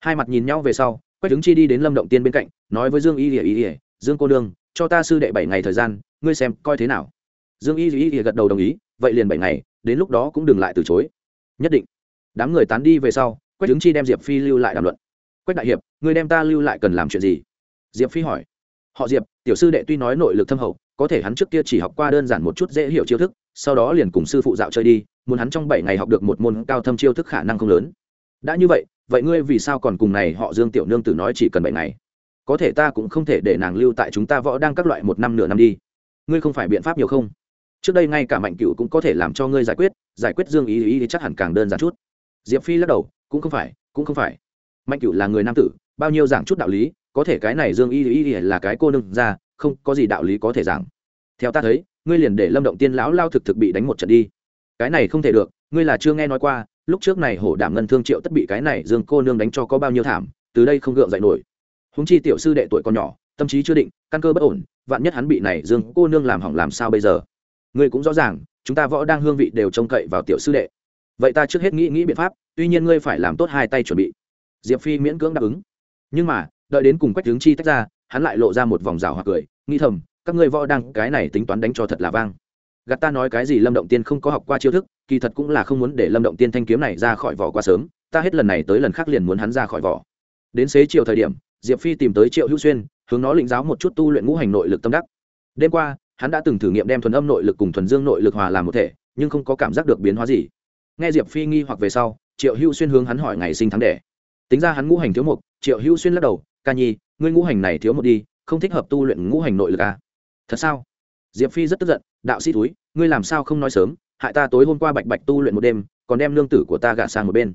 Hai mặt nhìn nhau về sau, quách đứng chi đi đến lâm động tiên bên cạnh, nói với dương y y y dương cô đương cho ta sư đệ bảy ngày thời gian, ngươi xem coi thế nào. Dương y y y gật đầu đồng ý, vậy liền bảy ngày, đến lúc đó cũng đừng lại từ chối. Nhất định. Đám người tán đi về sau quách đứng chi đem diệp phi lưu lại đàm luận. Quách đại hiệp, người đem ta lưu lại cần làm chuyện gì? Diệp phi hỏi. Họ diệp, tiểu sư đệ tuy nói nội lực thâm hậu, có thể hắn trước kia chỉ học qua đơn giản một chút dễ hiểu chiêu thức, sau đó liền cùng sư phụ dạo chơi đi, muốn hắn trong bảy ngày học được một môn cao thâm chiêu thức khả năng không lớn. Đã như vậy vậy ngươi vì sao còn cùng này họ dương tiểu nương tử nói chỉ cần bảy ngày? Có thể ta cũng không thể để nàng lưu tại chúng ta võ đang các loại một năm nửa năm đi. Ngươi không phải biện pháp nhiều không? Trước đây ngay cả mạnh cựu cũng có thể làm cho ngươi giải quyết giải quyết dương ý ý thì chắc hẳn càng đơn giản chút. Diệp phi lắc đầu cũng không phải, cũng không phải. Mạnh cửu là người nam tử, bao nhiêu giảng chút đạo lý, có thể cái này dương y y là cái cô nương ra, không có gì đạo lý có thể giảng. Theo ta thấy, ngươi liền để lâm động tiên lão lao thực thực bị đánh một trận đi. Cái này không thể được, ngươi là chưa nghe nói qua, lúc trước này hổ đảm ngân thương triệu tất bị cái này dương cô nương đánh cho có bao nhiêu thảm, từ đây không gượng dậy nổi. Húng chi tiểu sư đệ tuổi còn nhỏ, tâm trí chưa định, căn cơ bất ổn, vạn nhất hắn bị này dương cô nương làm hỏng làm sao bây giờ? Ngươi cũng rõ ràng, chúng ta võ đang hương vị đều trông cậy vào tiểu sư đệ vậy ta trước hết nghĩ nghĩ biện pháp, tuy nhiên ngươi phải làm tốt hai tay chuẩn bị. Diệp phi miễn cưỡng đáp ứng. Nhưng mà, đợi đến cùng quách tướng chi tách ra, hắn lại lộ ra một vòng rào hoặc cười, nghĩ thầm, các ngươi võ đang cái này tính toán đánh cho thật là vang. Gạt ta nói cái gì lâm động tiên không có học qua chiêu thức, kỳ thật cũng là không muốn để lâm động tiên thanh kiếm này ra khỏi vỏ quá sớm, ta hết lần này tới lần khác liền muốn hắn ra khỏi vỏ. Đến xế chiều thời điểm, diệp phi tìm tới triệu hữu xuyên, hướng nó lĩnh giáo một chút tu luyện ngũ hành nội lực tâm đắc. Đêm qua, hắn đã từng thử nghiệm đem thuần âm nội lực cùng thuần dương nội lực hòa làm một thể, nhưng không có cảm giác được biến hóa gì nghe diệp phi nghi hoặc về sau, triệu hữu xuyên hướng hắn hỏi ngày sinh tháng đẻ. Tính ra hắn ngũ hành thiếu một triệu hữu xuyên lắc đầu, ca nhi, ngươi ngũ hành này thiếu một đi, không thích hợp tu luyện ngũ hành nội lực à? thật sao? Diệp phi rất tức giận, đạo sĩ túi ngươi làm sao không nói sớm, hại ta tối hôm qua bạch bạch tu luyện một đêm, còn đem lương tử của ta gả sang một bên.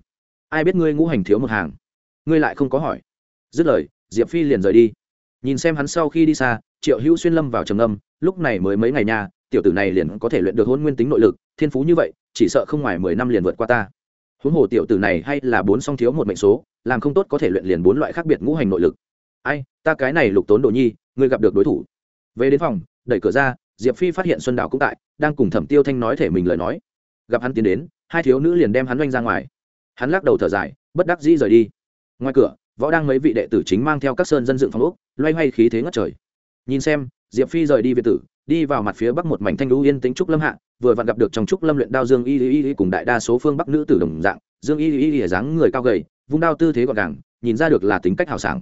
Ai biết ngươi ngũ hành thiếu một hàng? Ngươi lại không có hỏi. Dứt lời, diệp phi liền rời đi. Nhìn xem hắn sau khi đi xa, triệu hữu xuyên lâm vào trầm âm lúc này mới mấy ngày nha, tiểu tử này liền có thể luyện được hôn nguyên tính nội lực, thiên phú như vậy chỉ sợ không ngoài mười năm liền vượt qua ta. Huống hồ tiểu tử này hay là bốn song thiếu một mệnh số, làm không tốt có thể luyện liền bốn loại khác biệt ngũ hành nội lực. Ai, ta cái này lục tốn đồ nhi, ngươi gặp được đối thủ. Về đến phòng, đẩy cửa ra, diệp phi phát hiện xuân đào cũng tại, đang cùng thẩm tiêu thanh nói thể mình lời nói. Gặp hắn tiến đến, hai thiếu nữ liền đem hắn oanh ra ngoài. Hắn lắc đầu thở dài, bất đắc dĩ rời đi. Ngoài cửa, võ đang mấy vị đệ tử chính mang theo các sơn dân dựng phòng úc loay hoay khí thế ngất trời. Nhìn xem, diệp phi rời đi việt tử đi vào mặt phía bắc một mảnh thanh lũ yên tĩnh trúc lâm hạ vừa vặn gặp được trong trúc lâm luyện đao dương y y y cùng đại đa số phương bắc nữ tử đồng dạng dương y y y dáng người cao gầy vung đao tư thế gọn gàng nhìn ra được là tính cách hào sảng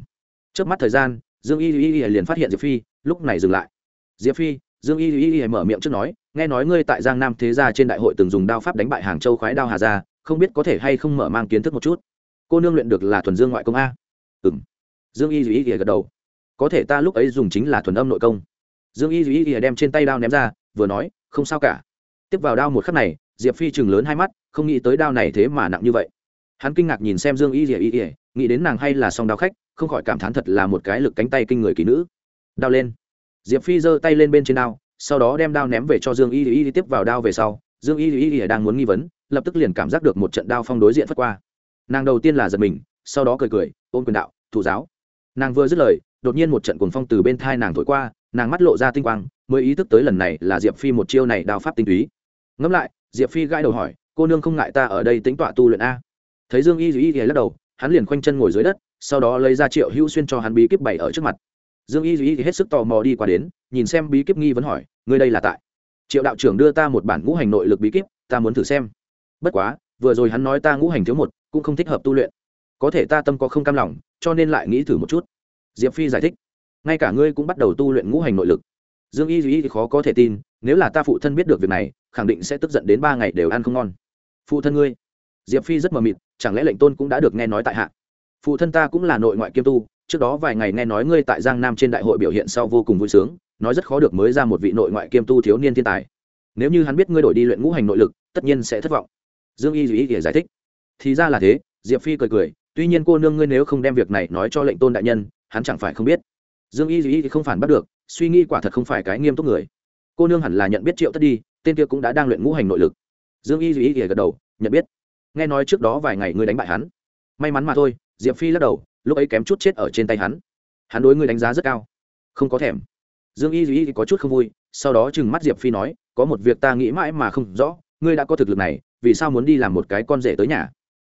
trước mắt thời gian dương y y y liền phát hiện diệp phi lúc này dừng lại diệp phi dương y y y mở miệng trước nói nghe nói ngươi tại giang nam thế gia trên đại hội từng dùng đao pháp đánh bại hàng châu khoái đao hà gia không biết có thể hay không mở mang kiến thức một chút cô nương luyện được là thuần dương ngoại công a ừ dương y y y gật đầu có thể ta lúc ấy dùng chính là thuần âm nội công dương y duy y đem trên tay đao ném ra, vừa nói, không sao cả. Tiếp vào đao một khắc này, diệp phi chừng lớn hai mắt, không nghĩ tới đao này thế mà nặng như vậy. Hắn kinh ngạc nhìn xem dương y duy y, nghĩ đến nàng hay là song đao khách, không khỏi cảm thán thật là một cái lực cánh tay kinh người kỳ nữ. Đao lên. Diệp phi giơ tay lên bên trên đao, sau đó đem đao ném về cho dương y y tiếp vào đao về sau, dương y y y đang muốn nghi vấn, lập tức liền cảm giác được một trận đao phong đối diện phất qua. Nàng đầu tiên là giật mình, sau đó cười cười ôm quyền đạo, thủ giáo. Nàng vừa dứt lời, đột nhiên một trận cuồng phong từ bên thai nàng thổi qua nàng mắt lộ ra tinh quang, mới ý thức tới lần này là diệp phi một chiêu này đao pháp tinh túy. Ngẫm lại, diệp phi gãi đầu hỏi, cô nương không ngại ta ở đây tính tọa tu luyện a? Thấy dương y y y lắc đầu, hắn liền khoanh chân ngồi dưới đất, sau đó lấy ra triệu hữu xuyên cho hắn bí kíp bảy ở trước mặt. Dương y y hết sức tò mò đi qua đến, nhìn xem bí kíp nghi vấn hỏi, ngươi đây là tại? Triệu đạo trưởng đưa ta một bản ngũ hành nội lực bí kíp, ta muốn thử xem. Bất quá, vừa rồi hắn nói ta ngũ hành thiếu một, cũng không thích hợp tu luyện. Có thể ta tâm có không cam lòng, cho nên lại nghĩ thử một chút. Diệp phi giải thích ngay cả ngươi cũng bắt đầu tu luyện ngũ hành nội lực. Dương y duy khó có thể tin, nếu là ta phụ thân biết được việc này, khẳng định sẽ tức giận đến ba ngày đều ăn không ngon. Phụ thân ngươi? Diệp phi rất mờ mịt, chẳng lẽ lệnh tôn cũng đã được nghe nói tại hạ? Phụ thân ta cũng là nội ngoại kiêm tu, trước đó vài ngày nghe nói ngươi tại giang nam trên đại hội biểu hiện sau vô cùng vui sướng, nói rất khó được mới ra một vị nội ngoại kiêm tu thiếu niên thiên tài. Nếu như hắn biết ngươi đổi đi luyện ngũ hành nội lực, tất nhiên sẽ thất vọng. Dương y duy để giải thích. Thì ra là thế, diệp phi cười cười, tuy nhiên cô nương ngươi nếu không đem việc này nói cho lệnh tôn đại nhân, hắn chẳng phải không biết dương y duy thì không phản bắt được, suy nghĩ quả thật không phải cái nghiêm túc người. Cô nương hẳn là nhận biết triệu tất đi, tên kia cũng đã đang luyện ngũ hành nội lực. Dương y duy gật đầu, nhận biết. Nghe nói trước đó vài ngày ngươi đánh bại hắn. May mắn mà thôi, diệp phi lắc đầu, lúc ấy kém chút chết ở trên tay hắn. Hắn đối ngươi đánh giá rất cao. Không có thèm. Dương y duy có chút không vui, sau đó chừng mắt diệp phi nói, có một việc ta nghĩ mãi mà không rõ, ngươi đã có thực lực này, vì sao muốn đi làm một cái con rể tới nhà?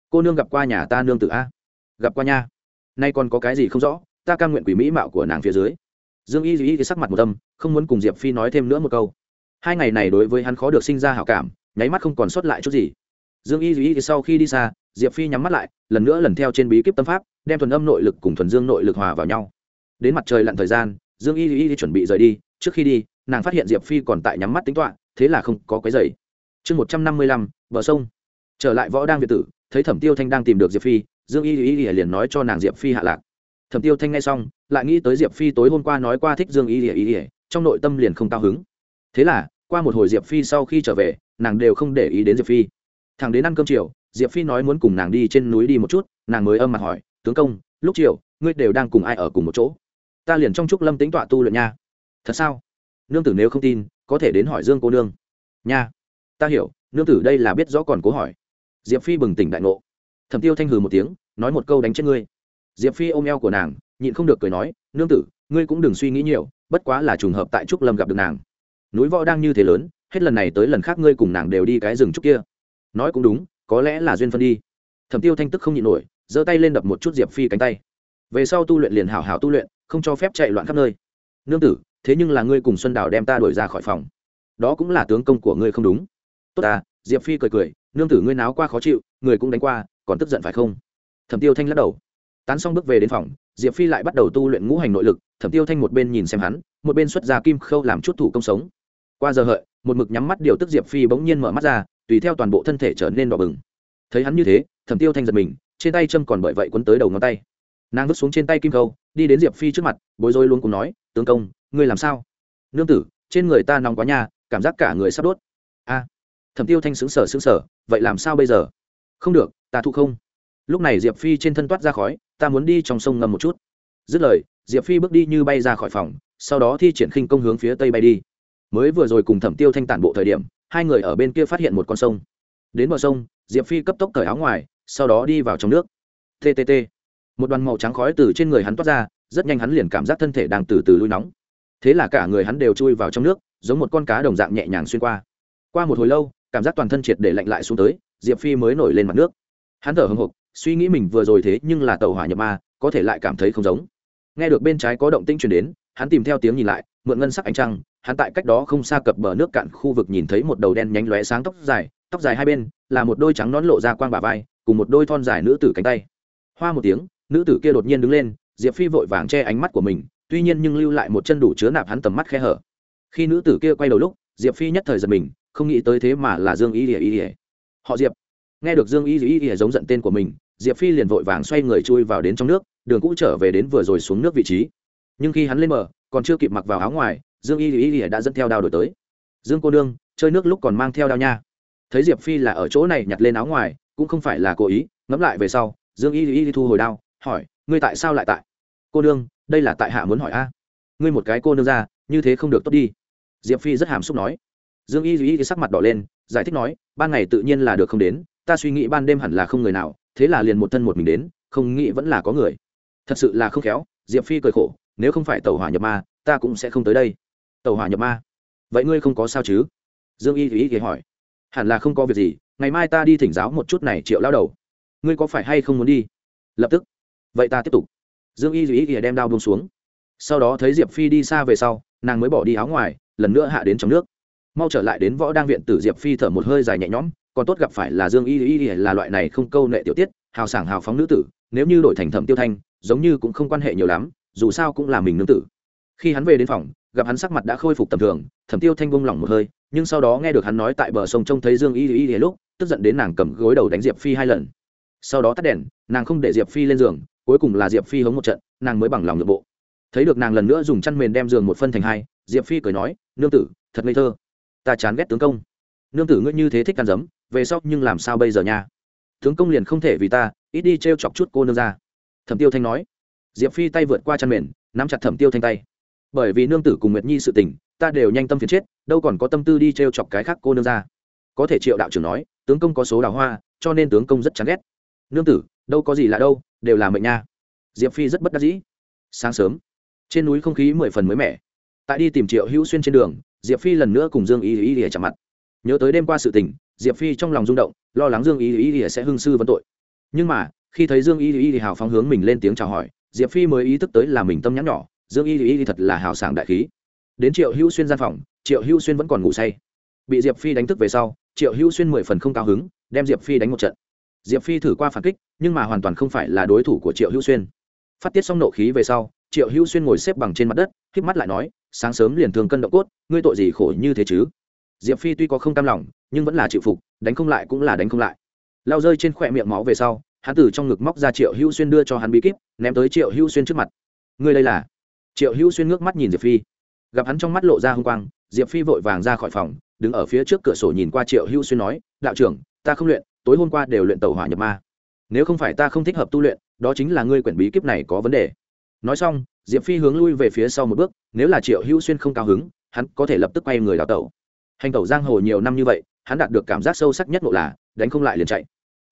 Cô nương gặp qua nhà ta nương tự a? Gặp qua nha. Nay còn có cái gì không rõ? Ta cam nguyện quỷ mỹ mạo của nàng phía dưới. Dương y duy sắc mặt một tâm không muốn cùng diệp phi nói thêm nữa một câu. Hai ngày này đối với hắn khó được sinh ra hảo cảm, nháy mắt không còn sót lại chút gì. Dương y duy sau khi đi xa, diệp phi nhắm mắt lại, lần nữa lần theo trên bí kíp tâm pháp, đem thuần âm nội lực cùng thuần dương nội lực hòa vào nhau. Đến mặt trời lặn thời gian, dương y duy chuẩn bị rời đi. Trước khi đi, nàng phát hiện diệp phi còn tại nhắm mắt tính toạ thế là không có cái giày chương một trăm năm mươi lăm, bờ sông. Trở lại võ đang việt tử, thấy thẩm tiêu thanh đang tìm được diệp phi, dương y dĩ liền nói cho nàng diệp phi hạ lạc thẩm tiêu thanh nghe xong, lại nghĩ tới diệp phi tối hôm qua nói qua thích dương y y ỉa trong nội tâm liền không cao hứng. Thế là, qua một hồi diệp phi sau khi trở về, nàng đều không để ý đến diệp phi. Thằng đến ăn cơm chiều, diệp phi nói muốn cùng nàng đi trên núi đi một chút, nàng mới âm mặt hỏi, tướng công, lúc chiều, ngươi đều đang cùng ai ở cùng một chỗ? Ta liền trong chúc lâm tính tọa tu luyện nha. Thật sao? Nương tử nếu không tin, có thể đến hỏi dương cô nương. Nha, ta hiểu, nương tử đây là biết rõ còn cố hỏi. Diệp phi bừng tỉnh đại ngộ. Thẩm tiêu thanh hừ một tiếng, nói một câu đánh chết ngươi diệp phi ôm eo của nàng, nhịn không được cười nói, nương tử, ngươi cũng đừng suy nghĩ nhiều, bất quá là trùng hợp tại trúc lâm gặp được nàng. Núi võ đang như thế lớn, hết lần này tới lần khác ngươi cùng nàng đều đi cái rừng trúc kia. Nói cũng đúng, có lẽ là duyên phân đi. Thẩm tiêu thanh tức không nhịn nổi, giơ tay lên đập một chút diệp phi cánh tay. Về sau tu luyện liền hảo hảo tu luyện, không cho phép chạy loạn khắp nơi. Nương tử, thế nhưng là ngươi cùng xuân đào đem ta đuổi ra khỏi phòng. Đó cũng là tướng công của ngươi không đúng. Tốt ta, diệp phi cười cười, nương tử ngươi náo qua khó chịu, người cũng đánh qua, còn tức giận phải không? Thẩm tiêu thanh lắc đầu tán xong bước về đến phòng, diệp phi lại bắt đầu tu luyện ngũ hành nội lực, thẩm tiêu thanh một bên nhìn xem hắn, một bên xuất ra kim khâu làm chút thủ công sống. Qua giờ hợi, một mực nhắm mắt điều tức diệp phi bỗng nhiên mở mắt ra, tùy theo toàn bộ thân thể trở nên đỏ bừng. Thấy hắn như thế, thẩm tiêu thanh giật mình, trên tay châm còn bởi vậy quấn tới đầu ngón tay. Nàng vứt xuống trên tay kim khâu, đi đến diệp phi trước mặt, bối rối luôn cùng nói, tướng công, ngươi làm sao? Nương tử, trên người ta nóng quá nha, cảm giác cả người sắp đốt. A. Thẩm tiêu thanh xứng sở xứng sở vậy làm sao bây giờ? Không được, ta thu không. Lúc này diệp phi trên thân toát ra khói ta muốn đi trong sông ngâm một chút. Dứt lời, diệp phi bước đi như bay ra khỏi phòng, sau đó thi triển khinh công hướng phía tây bay đi. Mới vừa rồi cùng thẩm tiêu thanh tản bộ thời điểm, hai người ở bên kia phát hiện một con sông. Đến bờ sông, diệp phi cấp tốc cởi áo ngoài, sau đó đi vào trong nước. Ttt một đoàn màu trắng khói từ trên người hắn toát ra, rất nhanh hắn liền cảm giác thân thể đang từ từ lui nóng. Thế là cả người hắn đều chui vào trong nước, giống một con cá đồng dạng nhẹ nhàng xuyên qua. Qua một hồi lâu, cảm giác toàn thân triệt để lạnh lại xuống tới, diệp phi mới nổi lên mặt nước. Hắn thở hưng hục suy nghĩ mình vừa rồi thế nhưng là tàu hỏa nhập ma, có thể lại cảm thấy không giống. Nghe được bên trái có động tinh chuyển đến, hắn tìm theo tiếng nhìn lại, mượn ngân sắc ánh trăng, hắn tại cách đó không xa cập bờ nước cạn khu vực nhìn thấy một đầu đen nhánh lóe sáng tóc dài tóc dài hai bên là một đôi trắng nón lộ ra quang bà vai, cùng một đôi thon dài nữ tử cánh tay. Hoa một tiếng, nữ tử kia đột nhiên đứng lên, diệp phi vội vàng che ánh mắt của mình, tuy nhiên nhưng lưu lại một chân đủ chứa nạp hắn tầm mắt khe hở. Khi nữ tử kia quay đầu lúc, diệp phi nhất thời giật mình, không nghĩ tới thế mà là dương y ỉa y ỉa họ diệp. Nghe được dương y ỉa ỉa giống giận tên của mình diệp phi liền vội vàng xoay người chui vào đến trong nước, đường cũ trở về đến vừa rồi xuống nước vị trí. Nhưng khi hắn lên bờ, còn chưa kịp mặc vào áo ngoài, dương y y y đã dẫn theo đao đổi tới. Dương cô nương, chơi nước lúc còn mang theo đao nha. Thấy diệp phi là ở chỗ này nhặt lên áo ngoài, cũng không phải là cố ý, ngẫm lại về sau, dương y y thu hồi đao, hỏi, ngươi tại sao lại tại? Cô nương, đây là tại hạ muốn hỏi a. Ngươi một cái cô nương ra, như thế không được tốt đi. Diệp phi rất hàm xúc nói. Dương y y sắc mặt đỏ lên, giải thích nói, ban ngày tự nhiên là được không đến, ta suy nghĩ ban đêm hẳn là không người nào thế là liền một thân một mình đến, không nghĩ vẫn là có người. Thật sự là không khéo, diệp phi cười khổ, nếu không phải tàu hỏa nhập ma, ta cũng sẽ không tới đây. Tàu hỏa nhập ma? Vậy ngươi không có sao chứ? Dương y thì y hỏi. Hẳn là không có việc gì, ngày mai ta đi thỉnh giáo một chút này triệu lao đầu. Ngươi có phải hay không muốn đi? Lập tức. Vậy ta tiếp tục. Dương y thì y đem đao buông xuống. Sau đó thấy diệp phi đi xa về sau, nàng mới bỏ đi áo ngoài, lần nữa hạ đến trong nước. Mau trở lại đến võ đang viện tử diệp phi thở một hơi dài nhẹ nhõm còn tốt gặp phải là dương y y là loại này không câu nệ tiểu tiết, hào sảng hào phóng nữ tử, nếu như đổi thành thẩm tiêu thanh, giống như cũng không quan hệ nhiều lắm, dù sao cũng là mình nương tử. Khi hắn về đến phòng, gặp hắn sắc mặt đã khôi phục tầm thường, thẩm tiêu thanh bông lỏng một hơi, nhưng sau đó nghe được hắn nói tại bờ sông trông thấy dương y y y lúc, tức giận đến nàng cầm gối đầu đánh diệp phi hai lần. Sau đó tắt đèn, nàng không để diệp phi lên giường, cuối cùng là diệp phi hống một trận, nàng mới bằng lòng nội bộ. Thấy được nàng lần nữa dùng chăn mền đem giường một phân thành hai, diệp phi cười nói, nương tử, thật ngây thơ. Ta chán ghét tướng công. Nương tử ngươi như thế thích ăn dấm về sau nhưng làm sao bây giờ nha? Tướng công liền không thể vì ta, ít đi t r e o chọc chút cô nương ra. Thẩm tiêu thanh nói. Diệp phi tay vượt qua chăn mền, nắm chặt thẩm tiêu thanh tay. Bởi vì nương tử cùng nguyệt nhi sự tình, ta đều nhanh tâm phiền chết, đâu còn có tâm tư đi t r e o chọc cái khác cô nương ra. Có thể triệu đạo trưởng nói, tướng công có số đào hoa, cho nên tướng công rất chán ghét. Nương tử, đâu có gì lạ đâu, đều là mệnh nha. Diệp phi rất bất đắc dĩ. Sáng sớm, trên núi không khí mười phần mới mẻ. Tại đi tìm triệu hữu xuyên trên đường, diệp phi lần nữa cùng dương y y y chạm mặt. Nhớ tới đêm qua sự tình diệp phi trong lòng rung động, lo lắng dương y y y sẽ hưng sư vấn tội. Nhưng mà, khi thấy dương y y y hào phóng hướng mình lên tiếng chào hỏi, diệp phi mới ý thức tới là mình tâm nhắn nhỏ, dương y y thật là hào sảng đại khí. Đến triệu hữu xuyên gian phòng, triệu hữu xuyên vẫn còn ngủ say. Bị diệp phi đánh thức về sau, triệu hữu xuyên mười phần không cao hứng, đem diệp phi đánh một trận. Diệp phi thử qua phản kích, nhưng mà hoàn toàn không phải là đối thủ của triệu hữu xuyên. Phát tiết xong nộ khí về sau, triệu hữu xuyên ngồi xếp bằng trên mặt đất k mắt lại nói, sáng sớm liền thường cân động cốt, ngươi tội gì khổ như thế chứ? Diệp phi tuy có không cam lòng, nhưng vẫn là chịu phục, đánh không lại cũng là đánh không lại. Lao rơi trên khỏe miệng máu về sau, hắn từ trong ngực móc ra triệu hữu xuyên đưa cho hắn bí kíp, ném tới triệu hữu xuyên trước mặt. Ngươi đây là? Triệu hữu xuyên ngước mắt nhìn diệp phi. Gặp hắn trong mắt lộ ra h ư n g quang, diệp phi vội vàng ra khỏi phòng, đứng ở phía trước cửa sổ nhìn qua triệu hữu xuyên nói, đạo trưởng, ta không luyện, tối hôm qua đều luyện tàu hỏa nhập ma. Nếu không phải ta không thích hợp tu luyện, đó chính là ngươi quyển bí kíp này có vấn đề. Nói xong, diệp phi hướng lui về phía sau một bước, nếu là triệu hữu xuyên không cao hứng, hắn có thể lập tức quay người đào tẩu hành tẩu giang hồ nhiều năm như vậy, hắn đạt được cảm giác sâu sắc nhất ngộ là, đánh không lại liền chạy.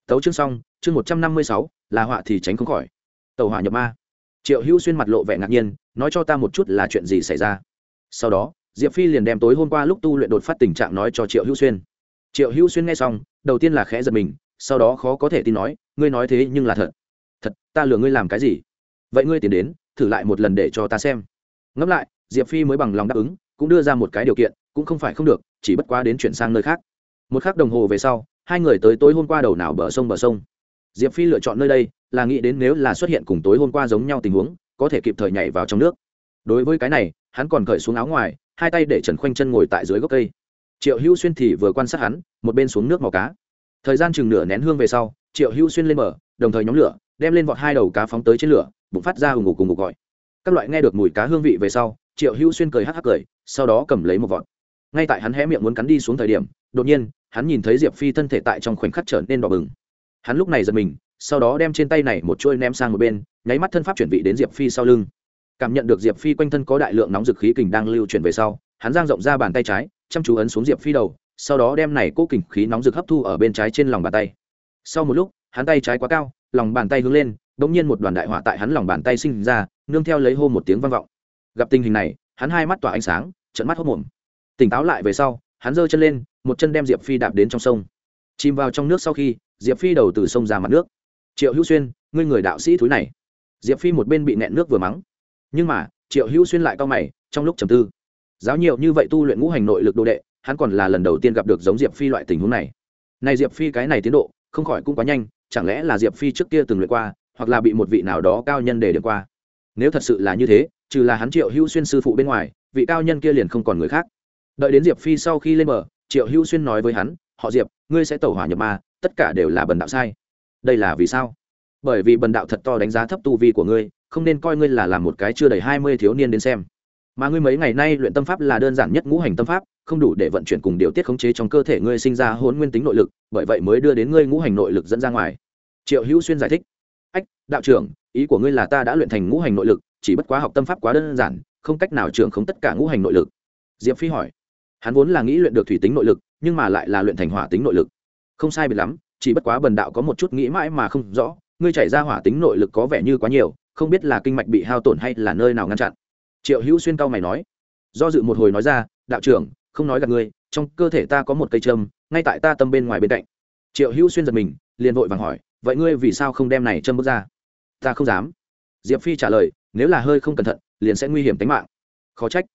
Tấu chương xong, chương một trăm năm mươi sáu, là họa thì tránh không khỏi. Tàu hỏa nhập ma. Triệu hữu xuyên mặt lộ vẻ ngạc nhiên, nói cho ta một chút là chuyện gì xảy ra. Sau đó, diệp phi liền đem tối hôm qua lúc tu luyện đột phát tình trạng nói cho triệu hữu xuyên. Triệu hữu xuyên nghe xong, đầu tiên là khẽ giật mình, sau đó khó có thể tin nói, ngươi nói thế nhưng là thật. Thật, ta lừa ngươi làm cái gì? Vậy ngươi tiến đến, thử lại một lần để cho ta xem. Ngẫm lại, diệp phi mới bằng lòng đáp ứng, cũng đưa ra một cái điều kiện cũng không phải không được chỉ bất quá đến chuyển sang nơi khác. Một k h ắ c đồng hồ về sau hai người tới tối hôm qua đầu nào bờ sông bờ sông. Diệp phi lựa chọn nơi đây là nghĩ đến nếu là xuất hiện cùng tối hôm qua giống nhau tình huống có thể kịp thời nhảy vào trong nước. Đối với cái này hắn còn cởi xuống áo ngoài hai tay để trần khoanh chân ngồi tại dưới gốc cây. Triệu hữu xuyên thì vừa quan sát hắn một bên xuống nước màu cá. Thời gian chừng nửa nén hương về sau triệu hữu xuyên lên mở, đồng thời nhóm lửa đem lên vọt hai đầu cá phóng tới trên lửa bụng phát ra hùng ngục cùng ngục gọi. Các loại nghe được mùi cá hương vị về sau triệu hữu xuyên cười hắc hắc cười sau đó cầm lấy một vọt ngay tại hắn hé miệng muốn cắn đi xuống thời điểm, đột nhiên, hắn nhìn thấy diệp phi thân thể tại trong khoảnh khắc trở nên đỏ bừng. Hắn lúc này giật mình, sau đó đem trên tay này một chuôi ném sang một bên, nháy mắt thân pháp chuyển vị đến diệp phi sau lưng. Cảm nhận được diệp phi quanh thân có đại lượng nóng dực khí kình đang lưu chuyển về sau, hắn giang rộng ra bàn tay trái, chăm chú ấn xuống diệp phi đầu, sau đó đem này cố kình khí nóng rực hấp thu ở bên trái trên lòng bàn tay. Sau một lúc, hắn tay trái quá cao, lòng bàn tay hướng lên bỗng nhiên một đoàn đại hỏa tại hắn lòng bàn tay sinh ra, nương theo lấy hô một tiếng vang vọng. Gặp tình hình này, hắn hai mắt tỏa ánh sáng trận mắt hốc mồm tỉnh táo lại về sau, hắn giơ chân lên, một chân đem diệp phi đạp đến trong sông. Chìm vào trong nước sau khi, diệp phi đầu từ sông ra mặt nước. Triệu hữu xuyên, ngươi người đạo sĩ thúi này. Diệp phi một bên bị nẹn nước vừa mắng. Nhưng mà, triệu hữu xuyên lại cao mày, trong lúc trầm tư. Giáo nhiều như vậy tu luyện ngũ hành nội lực đồ đệ, hắn còn là lần đầu tiên gặp được giống diệp phi loại tình huống này. Này diệp phi cái này tiến độ, không khỏi cũng quá nhanh, chẳng lẽ là diệp phi trước kia từng luyện qua, hoặc là bị một vị nào đó cao nhân để được qua? Nếu thật sự là như thế, trừ là hắn triệu hữu xuyên sư phụ bên ngoài, vị cao nhân kia liền không còn người khác đợi đến diệp phi sau khi lên bờ, triệu hữu xuyên nói với hắn, họ diệp, ngươi sẽ tẩu hỏa nhập ma, tất cả đều là bần đạo sai. Đây là vì sao? Bởi vì bần đạo thật to đánh giá thấp tu vi của ngươi, không nên coi ngươi là làm một cái chưa đầy hai mươi thiếu niên đến xem. Mà ngươi mấy ngày nay luyện tâm pháp là đơn giản nhất ngũ hành tâm pháp, không đủ để vận chuyển cùng điều tiết khống chế trong cơ thể ngươi sinh ra hôn nguyên tính nội lực, bởi vậy mới đưa đến ngươi ngũ hành nội lực dẫn ra ngoài. Triệu hữu xuyên giải thích, ách, đạo trưởng, ý của ngươi là ta đã luyện thành ngũ hành nội lực, chỉ bất quá học tâm pháp quá đơn giản, không cách nào trưởng không tất cả ngũ hành nội lực. Diệp phi hỏi hắn vốn là nghĩ luyện được thủy tính nội lực, nhưng mà lại là luyện thành hỏa tính nội lực. Không sai biệt lắm, chỉ bất quá bần đạo có một chút nghĩ mãi mà không rõ, ngươi chảy ra hỏa tính nội lực có vẻ như quá nhiều, không biết là kinh mạch bị hao tổn hay là nơi nào ngăn chặn. Triệu hữu xuyên cao mày nói, do dự một hồi nói ra, đạo trưởng, không nói gặp ngươi, trong cơ thể ta có một cây châm, ngay tại ta tâm bên ngoài bên cạnh. Triệu hữu xuyên giật mình, liền vội vàng hỏi, vậy ngươi vì sao không đem này châm bước ra? Ta không dám. Diệp phi trả lời, nếu là hơi không cẩn thận, liền sẽ nguy hiểm tính mạng. Khó trách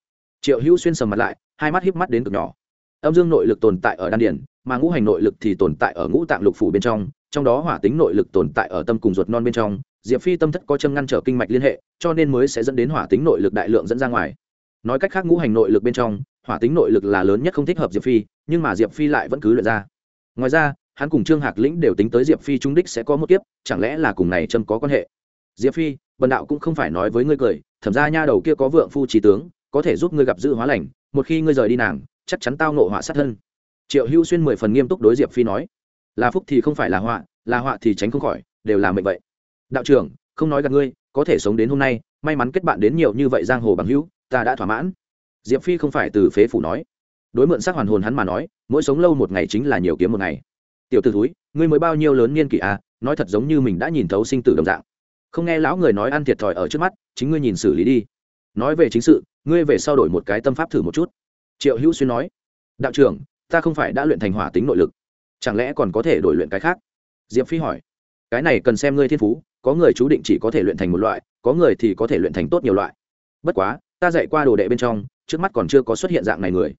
triệu hữu xuyên sầm mặt lại, hai mắt híp mắt đến cực nhỏ. Âm dương nội lực tồn tại ở đan điển mà ngũ hành nội lực thì tồn tại ở ngũ tạng lục phủ bên trong trong đó hỏa tính nội lực tồn tại ở tâm cùng ruột non bên trong. Diệp phi tâm thất có châm ngăn trở kinh mạch liên hệ, cho nên mới sẽ dẫn đến hỏa tính nội lực đại lượng dẫn ra ngoài. Nói cách khác ngũ hành nội lực bên trong, hỏa tính nội lực là lớn nhất không thích hợp diệp phi, nhưng mà diệp phi lại vẫn cứ luyện ra. Ngoài ra, hắn cùng trương hạc lĩnh đều tính tới diệp phi trung đích sẽ có một kiếp, chẳng lẽ là cùng này châm có quan hệ? Diệp phi, bần đạo cũng không phải nói với ngươi cười, thẩm ra nha đầu kia có vượng phu trí tướng có thể giúp ngươi gặp dự hóa lành, một khi ngươi rời đi nàng, chắc chắn tao nộ họa sát thân. Triệu hữu xuyên mười phần nghiêm túc đối diệp phi nói. Là phúc thì không phải là họa là họa thì tránh không khỏi, đều là mệnh vậy. Đạo trưởng, không nói gặp ngươi, có thể sống đến hôm nay, may mắn kết bạn đến nhiều như vậy giang hồ bằng hữu, ta đã thỏa mãn. Diệp phi không phải từ phế phủ nói. Đối mượn sắc hoàn hồn hắn mà nói, mỗi sống lâu một ngày chính là nhiều kiếm một ngày. Tiểu t ử thúi, ngươi mới bao nhiêu lớn niên kỷ à nói thật giống như mình đã nhìn thấu sinh tử đồng dạng. Không nghe lão người nói ăn thiệt thòi ở trước mắt, chính ngươi nhìn xử lý đi nói về chính sự, ngươi về sau đổi một cái tâm pháp thử một chút. Triệu hữu xuyên nói. Đạo trưởng, ta không phải đã luyện thành hỏa tính nội lực. Chẳng lẽ còn có thể đổi luyện cái khác? Diệp phi hỏi. Cái này cần xem ngươi thiên phú, có người chú định chỉ có thể luyện thành một loại, có người thì có thể luyện thành tốt nhiều loại. Bất quá, ta dạy qua đồ đệ bên trong, trước mắt còn chưa có xuất hiện dạng này người.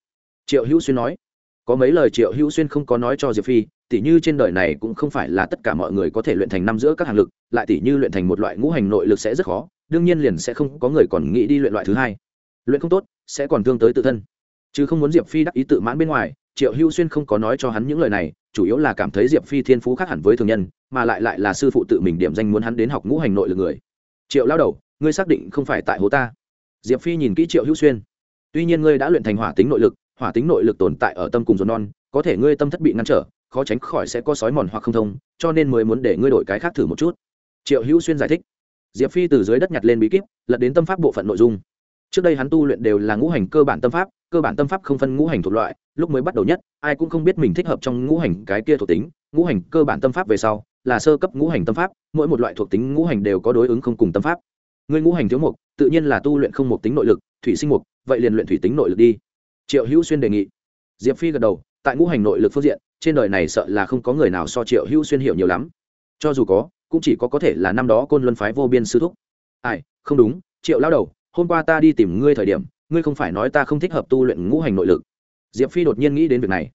Triệu hữu xuyên nói. Có mấy lời triệu hữu xuyên không có nói cho diệp phi tỉ như trên đời này cũng không phải là tất cả mọi người có thể luyện thành năm giữa các hàng lực, lại tỉ như luyện thành một loại ngũ hành nội lực sẽ rất khó, đương nhiên liền sẽ không có người còn nghĩ đi luyện loại thứ hai. Luyện không tốt, sẽ còn thương tới tự thân. Chứ không muốn diệp phi đắc ý tự mãn bên ngoài, triệu Hưu xuyên không có nói cho hắn những lời này, chủ yếu là cảm thấy diệp phi thiên phú khác hẳn với thường nhân, mà lại lại là sư phụ tự mình điểm danh muốn hắn đến học ngũ hành nội lực người. Triệu lao đầu, ngươi xác định không phải tại hố ta? Diệp phi nhìn kỹ triệu hữu xuyên. Tuy nhiên ngươi đã luyện thành hỏa tính nội lực, hỏa tính nội lực tồn tại ở tâm cùng ruột non, có thể ngươi tâm thất bị ngăn trở khó tránh khỏi sẽ có sói mòn hoặc không thông, cho nên mới muốn để ngươi đổi cái khác thử một chút. Triệu hữu xuyên giải thích. Diệp phi từ dưới đất nhặt lên bí kíp, lật đến tâm pháp bộ phận nội dung. Trước đây hắn tu luyện đều là ngũ hành cơ bản tâm pháp, cơ bản tâm pháp không phân ngũ hành thuộc loại, lúc mới bắt đầu nhất, ai cũng không biết mình thích hợp trong ngũ hành cái kia thuộc tính, ngũ hành cơ bản tâm pháp về sau, là sơ cấp ngũ hành tâm pháp, mỗi một loại thuộc tính ngũ hành đều có đối ứng không cùng tâm pháp. Người ngũ hành thiếu mục, tự nhiên là tu luyện không một tính nội lực, thủy sinh mục, vậy liền luyện thủy tính nội lực đi. Triệu hữu xuyên đề nghị. Diệp phi gật đầu, tại ngũ hành nội lực phương diện trên đời này sợ là không có người nào so triệu hữu xuyên hiểu nhiều lắm. Cho dù có, cũng chỉ có có thể là năm đó côn luân phái vô biên sư thúc. Ai, không đúng, triệu lao đầu, hôm qua ta đi tìm ngươi thời điểm, ngươi không phải nói ta không thích hợp tu luyện ngũ hành nội lực. Diệp phi đột nhiên nghĩ đến việc này.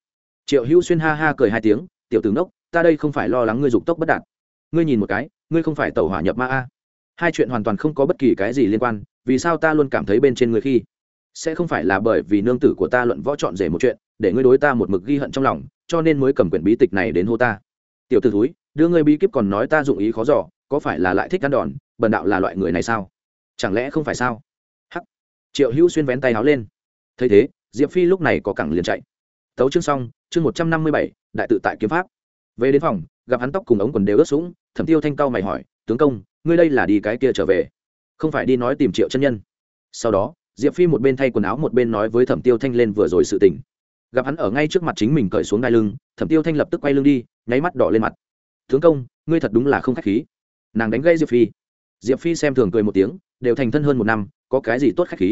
Triệu hữu xuyên ha ha cười hai tiếng, tiểu tướng đốc ta đây không phải lo lắng ngươi dục tốc bất đạt. Ngươi nhìn một cái, ngươi không phải tẩu hỏa nhập ma a. Hai chuyện hoàn toàn không có bất kỳ cái gì liên quan, vì sao ta luôn cảm thấy bên trên ngươi khi? Sẽ không phải là bởi vì nương tử của ta luận võ chọn rể một chuyện, để ngươi đối ta một mực ghi hận trong lòng cho nên mới cầm quyển bí tịch này đến hô ta. Tiểu t ử thúi, đưa ngươi bí kíp còn nói ta dụng ý khó giỏ có phải là lại thích ăn đòn, bần đạo là loại người này sao? Chẳng lẽ không phải sao? Hắc. Triệu hữu xuyên vén tay áo lên. Thấy thế, diệp phi lúc này có cẳng liền chạy. Tấu chương xong, chương một trăm năm mươi bảy, đại tự tại kiếm pháp. Về đến phòng, gặp hắn tóc cùng ống quần đều ướt sũng, thẩm tiêu thanh cao mày hỏi, tướng công, ngươi đây là đi cái kia trở về? Không phải đi nói tìm triệu chân nhân? Sau đó, diệp phi một bên thay quần áo một bên nói với thẩm tiêu thanh lên vừa rồi sự tình gặp hắn ở ngay trước mặt chính mình cởi xuống đai lưng, thẩm tiêu thanh lập tức quay lưng đi, nháy mắt đỏ lên mặt. Tướng công, ngươi thật đúng là không k h á c h khí. Nàng đánh gây diệp phi. Diệp phi xem thường cười một tiếng, đều thành thân hơn một năm, có cái gì tốt k h á c h khí?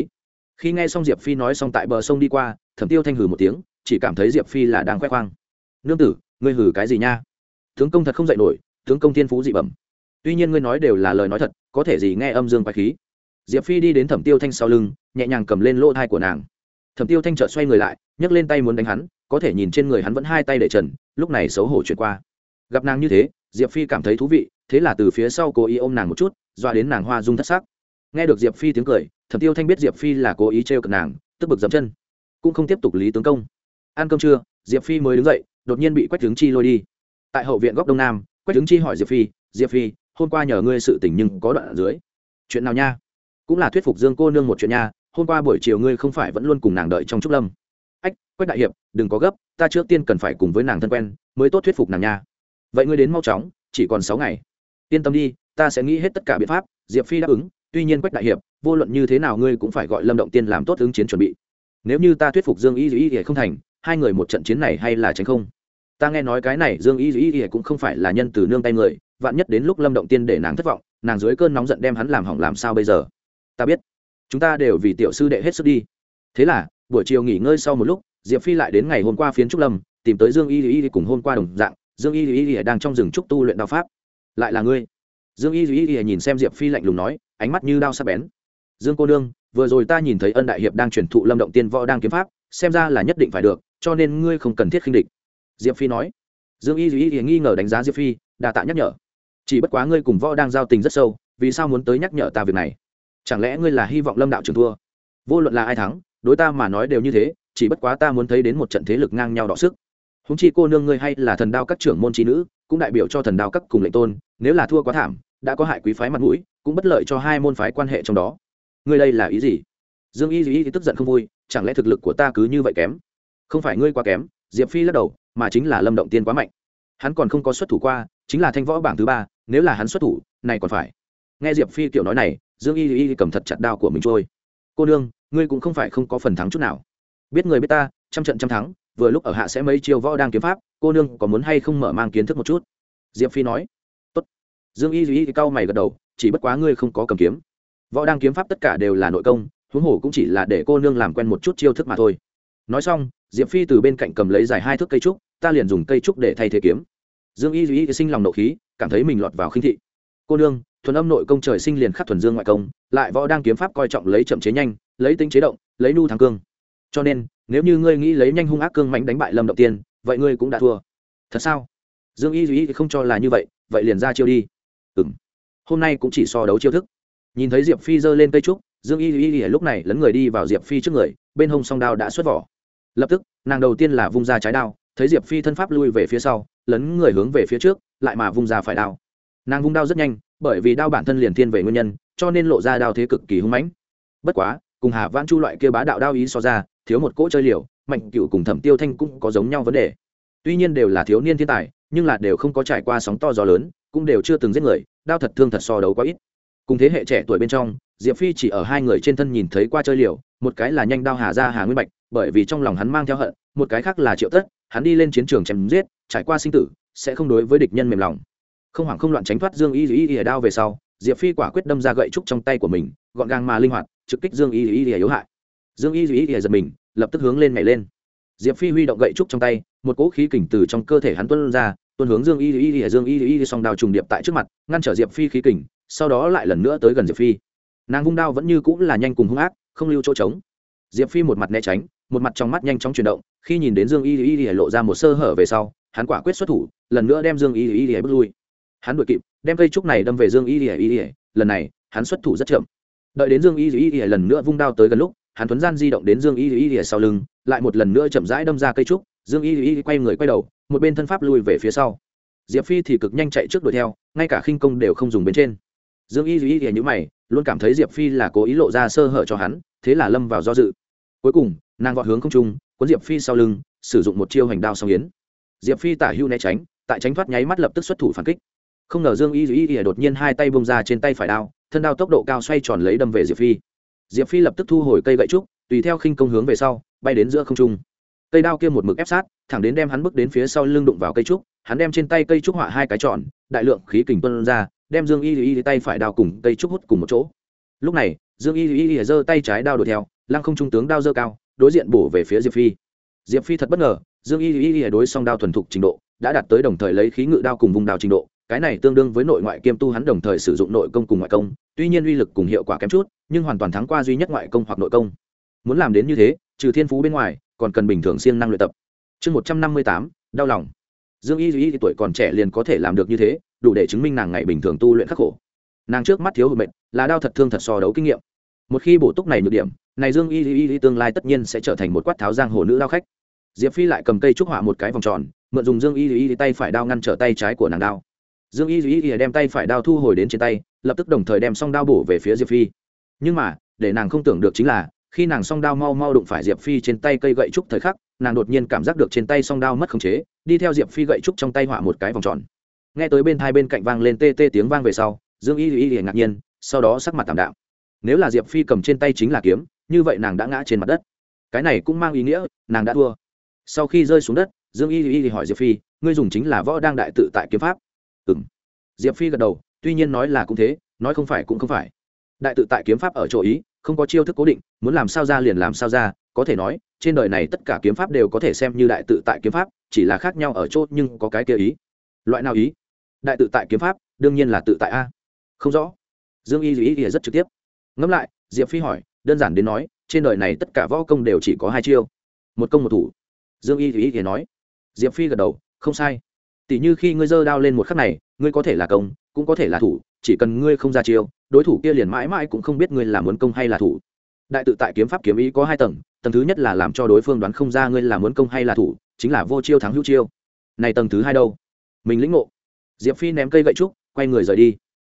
Khi nghe xong diệp phi nói xong tại bờ sông đi qua, thẩm tiêu thanh hử một tiếng, chỉ cảm thấy diệp phi là đang khoe khoang. Nương tử, ngươi hử cái gì nha? Tướng công thật không dạy nổi, tướng công thiên phú dị bẩm. Tuy nhiên ngươi nói đều là lời nói thật, có thể gì nghe âm dương quái khí? Diệp phi đi đến thẩm tiêu thanh sau lưng, nhẹ nhàng cầm lên lỗ thai của nàng. Thẩm tiêu thanh trợ xoay người lại nhấc lên tay muốn đánh hắn, có thể nhìn trên người hắn vẫn hai tay để trần, lúc này xấu hổ chuyển qua. Gặp nàng như thế, diệp phi cảm thấy thú vị, thế là từ phía sau cố ý ôm nàng một chút, dọa đến nàng hoa dung thất sắc. Nghe được diệp phi tiếng cười, thẩm tiêu thanh biết diệp phi là cố ý trêu cận nàng, tức bực dậm chân. Cũng không tiếp tục lý tướng công. Ăn cơm trưa, diệp phi mới đứng dậy, đột nhiên bị quách tướng chi lôi đi. Tại hậu viện góc đông nam, quách tướng chi hỏi diệp phi diệp phi, hôm qua nhờ ngươi sự tình nhưng có đoạn ở dưới. Chuyện nào nha? Cũng là thuyết phục dương cô nương một chuyện nha, hôm qua buổi chiều ngươi không phải vẫn luôn cùng nàng đợi trong trúc lâm quách đại hiệp, đừng có gấp, ta trước tiên cần phải cùng với nàng thân quen, mới tốt thuyết phục nàng nha. Vậy ngươi đến mau chóng, chỉ còn sáu ngày. Yên tâm đi, ta sẽ nghĩ hết tất cả biện pháp, diệp phi đáp ứng, tuy nhiên quách đại hiệp, vô luận như thế nào ngươi cũng phải gọi lâm động tiên làm tốt ứng chiến chuẩn bị. Nếu như ta thuyết phục dương y y thì không thành, hai người một trận chiến này hay là tránh không? Ta nghe nói cái này dương y Dĩ y cũng không phải là nhân từ nương tay người, vạn nhất đến lúc lâm động tiên để nàng thất vọng, nàng dưới cơn nóng giận đem hắn làm hỏng làm sao bây giờ? Ta biết. Chúng ta đều vì tiểu sư đệ hết sức đi. Thế là, buổi chiều nghỉ ngơi sau một lúc diệp phi lại đến ngày hôm qua phiến trúc lâm, tìm tới dương y y cùng hôm qua đồng dạng, dương y y y đang trong rừng trúc tu luyện đao pháp. Lại là ngươi. Dương y y y nhìn xem diệp phi lạnh lùng nói, ánh mắt như đao sắc bén. Dương cô nương, vừa rồi ta nhìn thấy ân đại hiệp đang truyền thụ lâm động tiên võ đang kiếm pháp, xem ra là nhất định phải được, cho nên ngươi không cần thiết khinh địch. Diệp phi nói. Dương y y nghi ngờ đánh giá diệp phi đà tạ nhắc nhở. Chỉ bất quá ngươi cùng võ đang giao tình rất sâu, vì sao muốn tới nhắc nhở ta việc này? Chẳng lẽ ngươi là hy vọng lâm đạo trưởng thua? Vô luận là ai thắng, đối ta mà nói đều như thế chỉ bất quá ta muốn thấy đến một trận thế lực ngang nhau đọ sức. Húng chi cô nương ngươi hay là thần đao các trưởng môn trí nữ, cũng đại biểu cho thần đao các cùng lệnh tôn, nếu là thua quá thảm, đã có hại quý phái mặt mũi, cũng bất lợi cho hai môn phái quan hệ trong đó. Ngươi đây là ý gì? Dương y duy tức giận không vui, chẳng lẽ thực lực của ta cứ như vậy kém? Không phải ngươi quá kém, diệp phi lắc đầu, mà chính là lâm động tiên quá mạnh. Hắn còn không có xuất thủ qua, chính là thanh võ bảng thứ ba, nếu là hắn xuất thủ, này còn phải. Nghe diệp phi kiểu nói này, dương y y cầm thật chặt đao của mình trôi. Cô nương, ngươi cũng không phải không có phần thắng chút nào biết người biết ta, trăm trận trăm thắng, vừa lúc ở hạ sẽ mấy chiêu võ đang kiếm pháp, cô nương có muốn hay không mở mang kiến thức một chút? Diệp phi nói. Tốt. dương y y cau mày gật đầu, chỉ bất quá ngươi không có cầm kiếm. Võ đang kiếm pháp tất cả đều là nội công, huống hồ cũng chỉ là để cô nương làm quen một chút chiêu thức mà thôi. Nói xong, diệp phi từ bên cạnh cầm lấy dài hai thước cây trúc, ta liền dùng cây trúc để thay thế kiếm. Dương y duy sinh lòng nộ khí, cảm thấy mình lọt vào khinh thị. Cô nương, thuần âm nội công trời sinh liền khắc thuần dương ngoại công, lại võ đang kiếm pháp coi trọng lấy chậm chế nhanh, lấy tính chế động, lấy nu thắng cương cho nên, nếu như ngươi nghĩ lấy nhanh hung ác cương mánh đánh bại lâm động tiên, vậy ngươi cũng đã thua. Thật sao? Dương y duy không cho là như vậy vậy liền ra chiêu đi. Ừng hôm nay cũng chỉ so đấu chiêu thức. Nhìn thấy diệp phi giơ lên cây trúc, dương y duy lúc này lấn người đi vào diệp phi trước người, bên hông song đao đã xuất vỏ. Lập tức, nàng đầu tiên là vung ra trái đao, thấy diệp phi thân pháp lui về phía sau, lấn người hướng về phía trước, lại mà vung ra phải đao. Nàng vung đao rất nhanh, bởi vì đao bản thân liền thiên về nguyên nhân, cho nên lộ ra đao thế cực kỳ hung mãnh. Bất quá, cùng hà vãn chu loại kia bá đạo đao ý so ra thiếu một cỗ chơi liều, mạnh cựu cùng thẩm tiêu thanh cũng có giống nhau vấn đề. Tuy nhiên đều là thiếu niên thiên tài, nhưng là đều không có trải qua sóng to gió lớn, cũng đều chưa từng giết người, đao thật thương thật so đấu quá ít. Cùng thế hệ trẻ tuổi bên trong, diệp phi chỉ ở hai người trên thân nhìn thấy qua chơi liều, một cái là nhanh đao hà ra hà nguyên bạch, bởi vì trong lòng hắn mang theo hận, một cái khác là triệu tất, hắn đi lên chiến trường chém giết, trải qua sinh tử, sẽ không đối với địch nhân mềm lòng. Không hoảng không loạn tránh thoát dương y y y đao về sau, diệp phi quả quyết đâm ra gậy trúc trong tay của mình, gọn gàng mà linh hoạt, trực kích dương y y y yếu hại dương y y y giật mình, lập tức hướng lên nhảy lên. Diệp phi huy động gậy trúc trong tay, một cỗ khí kình từ trong cơ thể hắn tuân ra tuân hướng dương y y y dương y y song đao trùng điệp tại trước mặt, ngăn trở diệp phi khí kình, sau đó lại lần nữa tới gần diệp phi. Nàng vung đao vẫn như cũng là nhanh cùng hung ác, không lưu chỗ trống. Diệp phi một mặt né tránh, một mặt trong mắt nhanh chóng chuyển động, khi nhìn đến dương y y y lộ ra một sơ hở về sau, hắn quả quyết xuất thủ, lần nữa đem dương y y y bước lui. Hắn đuổi kịp, đem cây trúc này đâm về dương y y y lần này, hắn xuất thủ rất chậm. Đợi đến dương y y y lần nữa vung đao tới gần lúc hắn tuấn gian di động đến dương y y y sau lưng lại một lần nữa chậm rãi đâm ra cây trúc dương y y quay người quay đầu một bên thân pháp lui về phía sau diệp phi thì cực nhanh chạy trước đuổi theo ngay cả khinh công đều không dùng bên trên dương y y y nhữ mày luôn cảm thấy diệp phi là cố ý lộ ra sơ hở cho hắn thế là lâm vào do dự cuối cùng nàng vọt hướng không trung cuốn diệp phi sau lưng sử dụng một chiêu hành đao song yến diệp phi tả hưu né tránh tại tránh thoát nháy mắt lập tức xuất thủ phản kích không ngờ dương y y y đột nhiên hai tay bông ra trên tay phải đao thân đao tốc độ cao xoay tròn lấy đâm về diệp phi diệp phi lập tức thu hồi cây gậy trúc, tùy theo khinh công hướng về sau, bay đến giữa không trung. Cây đao kia một mực ép sát, thẳng đến đem hắn bước đến phía sau lưng đụng vào cây trúc, hắn đem trên tay cây trúc họa hai cái tròn, đại lượng khí kình tuân ra, đem dương y y tay phải đao cùng cây trúc hút cùng một chỗ. Lúc này, dương y y giơ tay trái đao đuổi theo, lăng không trung tướng đao dơ cao, đối diện bổ về phía diệp phi. Diệp phi thật bất ngờ, dương y y đối song đao thuần thục trình độ, đã đạt tới đồng thời lấy khí ngự đao cùng vùng đao trình độ cái này tương đương với nội ngoại kiêm tu hắn đồng thời sử dụng nội công cùng ngoại công, tuy nhiên uy lực cùng hiệu quả kém chút, nhưng hoàn toàn thắng qua duy nhất ngoại công hoặc nội công. Muốn làm đến như thế, trừ thiên phú bên ngoài, còn cần bình thường siêng năng luyện tập. Chương một trăm năm mươi tám, đau lòng. Dương y duy tuổi còn trẻ liền có thể làm được như thế, đủ để chứng minh nàng ngày bình thường tu luyện khắc khổ. Nàng trước mắt thiếu hụt mệnh là đau thật thương thật so đấu kinh nghiệm. Một khi bổ túc này nhược điểm, này dương y y tương lai tất nhiên sẽ trở thành một quát tháo giang hồ nữ đao khách. Diệp phi lại cầm cây trúc họa một cái vòng tròn, mượn dùng dương y y tay phải đao ngăn trở tay trái của nàng đao dương y y y đem tay phải đao thu hồi đến trên tay, lập tức đồng thời đem song đao bổ về phía diệp phi. Nhưng mà, để nàng không tưởng được chính là, khi nàng song đao mau mau đụng phải diệp phi trên tay cây gậy trúc thời khắc, nàng đột nhiên cảm giác được trên tay song đao mất khống chế, đi theo diệp phi gậy trúc trong tay họa một cái vòng tròn. Nghe tới bên thai bên cạnh vang lên tê tê tiếng vang về sau, dương y y y ngạc nhiên, sau đó sắc mặt tạm đạo nếu là diệp phi cầm trên tay chính là kiếm, như vậy nàng đã ngã trên mặt đất. Cái này cũng mang ý nghĩa, nàng đã thua. Sau khi rơi xuống đất, dương y y hỏi diệp phi, ngươi dùng chính là võ đang đại tự tại kiếm pháp Ừm, diệp phi gật đầu tuy nhiên nói là cũng thế nói không phải cũng không phải. Đại tự tại kiếm pháp ở chỗ ý không có chiêu thức cố định muốn làm sao ra liền làm sao ra có thể nói trên đời này tất cả kiếm pháp đều có thể xem như đại tự tại kiếm pháp chỉ là khác nhau ở chỗ nhưng có cái kia ý. Loại nào ý? Đại tự tại kiếm pháp đương nhiên là tự tại a. Không rõ. Dương y ý ý rất trực tiếp. Ngẫm lại diệp phi hỏi đơn giản đến nói trên đời này tất cả võ công đều chỉ có hai chiêu. Một công một thủ. Dương y ý ý nói. Diệp phi gật đầu không sai tỷ như khi ngươi giơ đao lên một khắc này, ngươi có thể là công, cũng có thể là thủ, chỉ cần ngươi không ra chiêu, đối thủ kia liền mãi mãi cũng không biết ngươi là muốn công hay là thủ. Đại tự tại kiếm pháp kiếm ý có hai tầng tầng thứ nhất là làm cho đối phương đoán không ra ngươi là muốn công hay là thủ, chính là vô chiêu thắng hữu chiêu. Này tầng thứ hai đâu? Mình lĩnh ngộ. Diệp phi ném cây gậy trúc, quay người rời đi.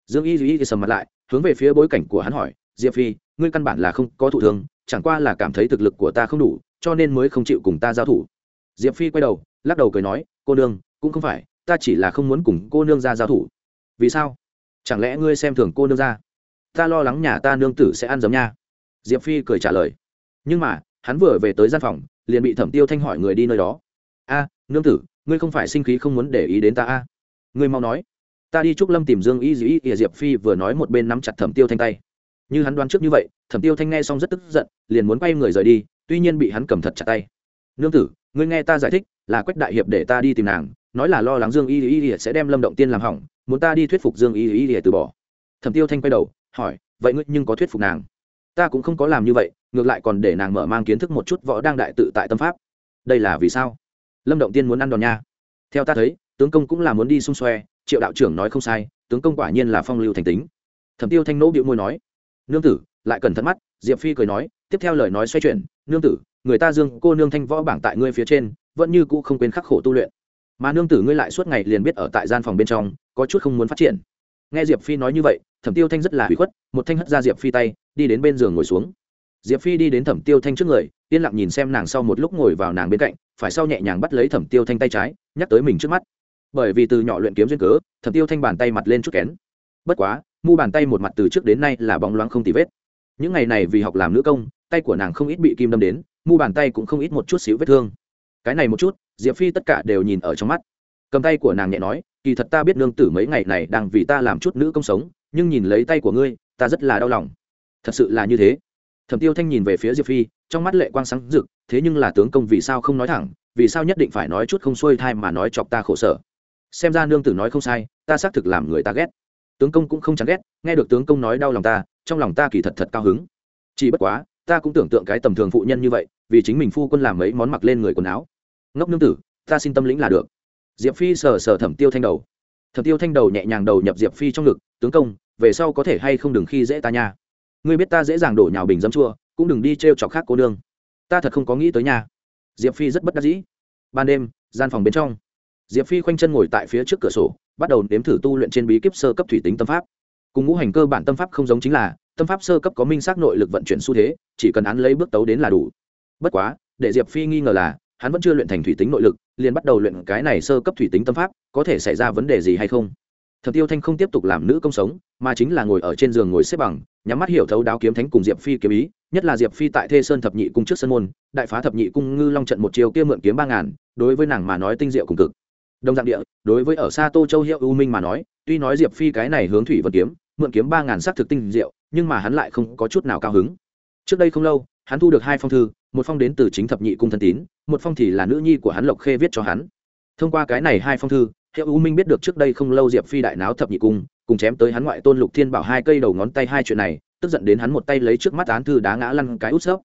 Dương y duy sầm mặt lại, hướng về phía bối cảnh của hắn hỏi, diệp phi, ngươi căn bản là không có thụ thương chẳng qua là cảm thấy thực lực của ta không đủ, cho nên mới không chịu cùng ta giao thủ. Diệp phi quay đầu, lắc đầu cười nói, cô nương cũng không phải, ta chỉ là không muốn cùng cô nương ra giao thủ. Vì sao? Chẳng lẽ ngươi xem thường cô nương ra? Ta lo lắng nhà ta nương tử sẽ ăn giấm nha. Diệp phi cười trả lời. Nhưng mà, hắn vừa về tới gian phòng, liền bị thẩm tiêu thanh hỏi người đi nơi đó. A, nương tử, ngươi không phải sinh khí không muốn để ý đến ta a? Ngươi mau nói. Ta đi trúc lâm tìm dương y dĩ ỉa diệp phi vừa nói một bên nắm chặt thẩm tiêu thanh tay. Như hắn đoán trước như vậy, thẩm tiêu thanh nghe xong rất tức giận, liền muốn quay người rời đi, tuy nhiên bị hắn cầm thật chặt tay. Nương tử, ngươi nghe ta giải thích, là quách đại hiệp để ta đi tìm nàng nói là lo lắng dương y y y sẽ đem lâm động tiên làm hỏng, muốn ta đi thuyết phục dương y y y từ bỏ. Thẩm tiêu thanh quay đầu, hỏi, vậy ngươi nhưng có thuyết phục nàng? Ta cũng không có làm như vậy, ngược lại còn để nàng mở mang kiến thức một chút võ đang đại tự tại tâm pháp. Đây là vì sao? Lâm động tiên muốn ăn đòn nha. Theo ta thấy, tướng công cũng là muốn đi xung xoe, triệu đạo trưởng nói không sai, tướng công quả nhiên là phong lưu thành tính. Thẩm tiêu thanh nỗ bịu môi nói, nương tử, lại cẩn thận mắt. Diệp phi cười nói, tiếp theo lời nói xoay chuyển, nương tử, người ta dương cô nương thanh võ bảng tại ngươi phía trên, vẫn như cũ không quên khắc khổ tu luyện mà nương tử ngươi lại suốt ngày liền biết ở tại gian phòng bên trong, có chút không muốn phát triển. Nghe diệp phi nói như vậy, thẩm tiêu thanh rất là hủy khuất, một thanh hất ra diệp phi tay, đi đến bên giường ngồi xuống. Diệp phi đi đến thẩm tiêu thanh trước người, yên lặng nhìn xem nàng sau một lúc ngồi vào nàng bên cạnh, phải sau nhẹ nhàng bắt lấy thẩm tiêu thanh tay trái, nhắc tới mình trước mắt. Bởi vì từ nhỏ luyện kiếm duyên cớ, thẩm tiêu thanh bàn tay mặt lên chút kén. Bất quá, mu bàn tay một mặt từ trước đến nay là bóng loáng không tì vết. Những ngày này vì học làm nữ công, tay của nàng không ít bị kim đâm đến, mu bàn tay cũng không ít một chút xíu vết thương. Cái này một chút diệp phi tất cả đều nhìn ở trong mắt. Cầm tay của nàng nhẹ nói, kỳ thật ta biết nương tử mấy ngày này đang vì ta làm chút nữ công sống, nhưng nhìn lấy tay của ngươi, ta rất là đau lòng. Thật sự là như thế. Thẩm tiêu thanh nhìn về phía diệp phi, trong mắt lệ quang sáng rực, thế nhưng là tướng công vì sao không nói thẳng, vì sao nhất định phải nói chút không xuôi thai mà nói chọc ta khổ sở? Xem ra nương tử nói không sai, ta xác thực làm người ta ghét. Tướng công cũng không chán ghét, nghe được tướng công nói đau lòng ta, trong lòng ta kỳ thật thật cao hứng. Chỉ bất quá, ta cũng tưởng tượng cái tầm thường phụ nhân như vậy, vì chính mình phu quân làm mấy món mặc lên người quần áo ngốc nương tử, ta xin tâm lĩnh là được. Diệp phi sờ sờ thẩm tiêu thanh đầu. Thẩm tiêu thanh đầu nhẹ nhàng đầu nhập diệp phi trong ngực, tướng công, về sau có thể hay không đừng khi dễ ta nha. Ngươi biết ta dễ dàng đổ nhào bình dấm chua, cũng đừng đi t r e o chọc khác cô nương. Ta thật không có nghĩ tới nhà diệp phi rất bất đắc dĩ. Ban đêm, gian phòng bên trong, diệp phi khoanh chân ngồi tại phía trước cửa sổ, bắt đầu nếm thử tu luyện trên bí kíp sơ cấp thủy tính tâm pháp. Cùng ngũ hành cơ bản tâm pháp không giống chính là, tâm pháp sơ cấp có minh xác nội lực vận chuyển xu thế, chỉ cần án lấy bước tấu đến là đủ. Bất quá, để diệp phi nghi ngờ là hắn vẫn chưa luyện thành thủy tính nội lực, liền bắt đầu luyện cái này sơ cấp thủy tính tâm pháp, có thể xảy ra vấn đề gì hay không? Thập tiêu thanh không tiếp tục làm nữ công sống, mà chính là ngồi ở trên giường ngồi xếp bằng, nhắm mắt hiểu thấu đáo kiếm thánh cùng diệp phi kiếm ý, nhất là diệp phi tại thê sơn thập nhị cung trước sân môn, đại phá thập nhị cung ngư long trận một chiều kia mượn kiếm ba ngàn, đối với nàng mà nói tinh diệu cùng cực. Đồng dạng địa, đối với ở xa tô châu hiệu u minh mà nói, tuy nói diệp phi cái này hướng thủy vật kiếm, mượn kiếm ba ngàn s thực tinh diệu, nhưng mà hắn lại không có chút nào cao hứng. Trước đây không lâu hắn thu được hai phong thư, một phong đến từ chính thập nhị cung thân tín, một phong thì là nữ nhi của hắn lộc khê viết cho hắn. Thông qua cái này hai phong thư, hiệu u minh biết được trước đây không lâu diệp phi đại náo thập nhị cung, cùng chém tới hắn ngoại tôn lục thiên bảo hai cây đầu ngón tay hai chuyện này, tức giận đến hắn một tay lấy trước mắt án thư đá ngã lăn cái út xốc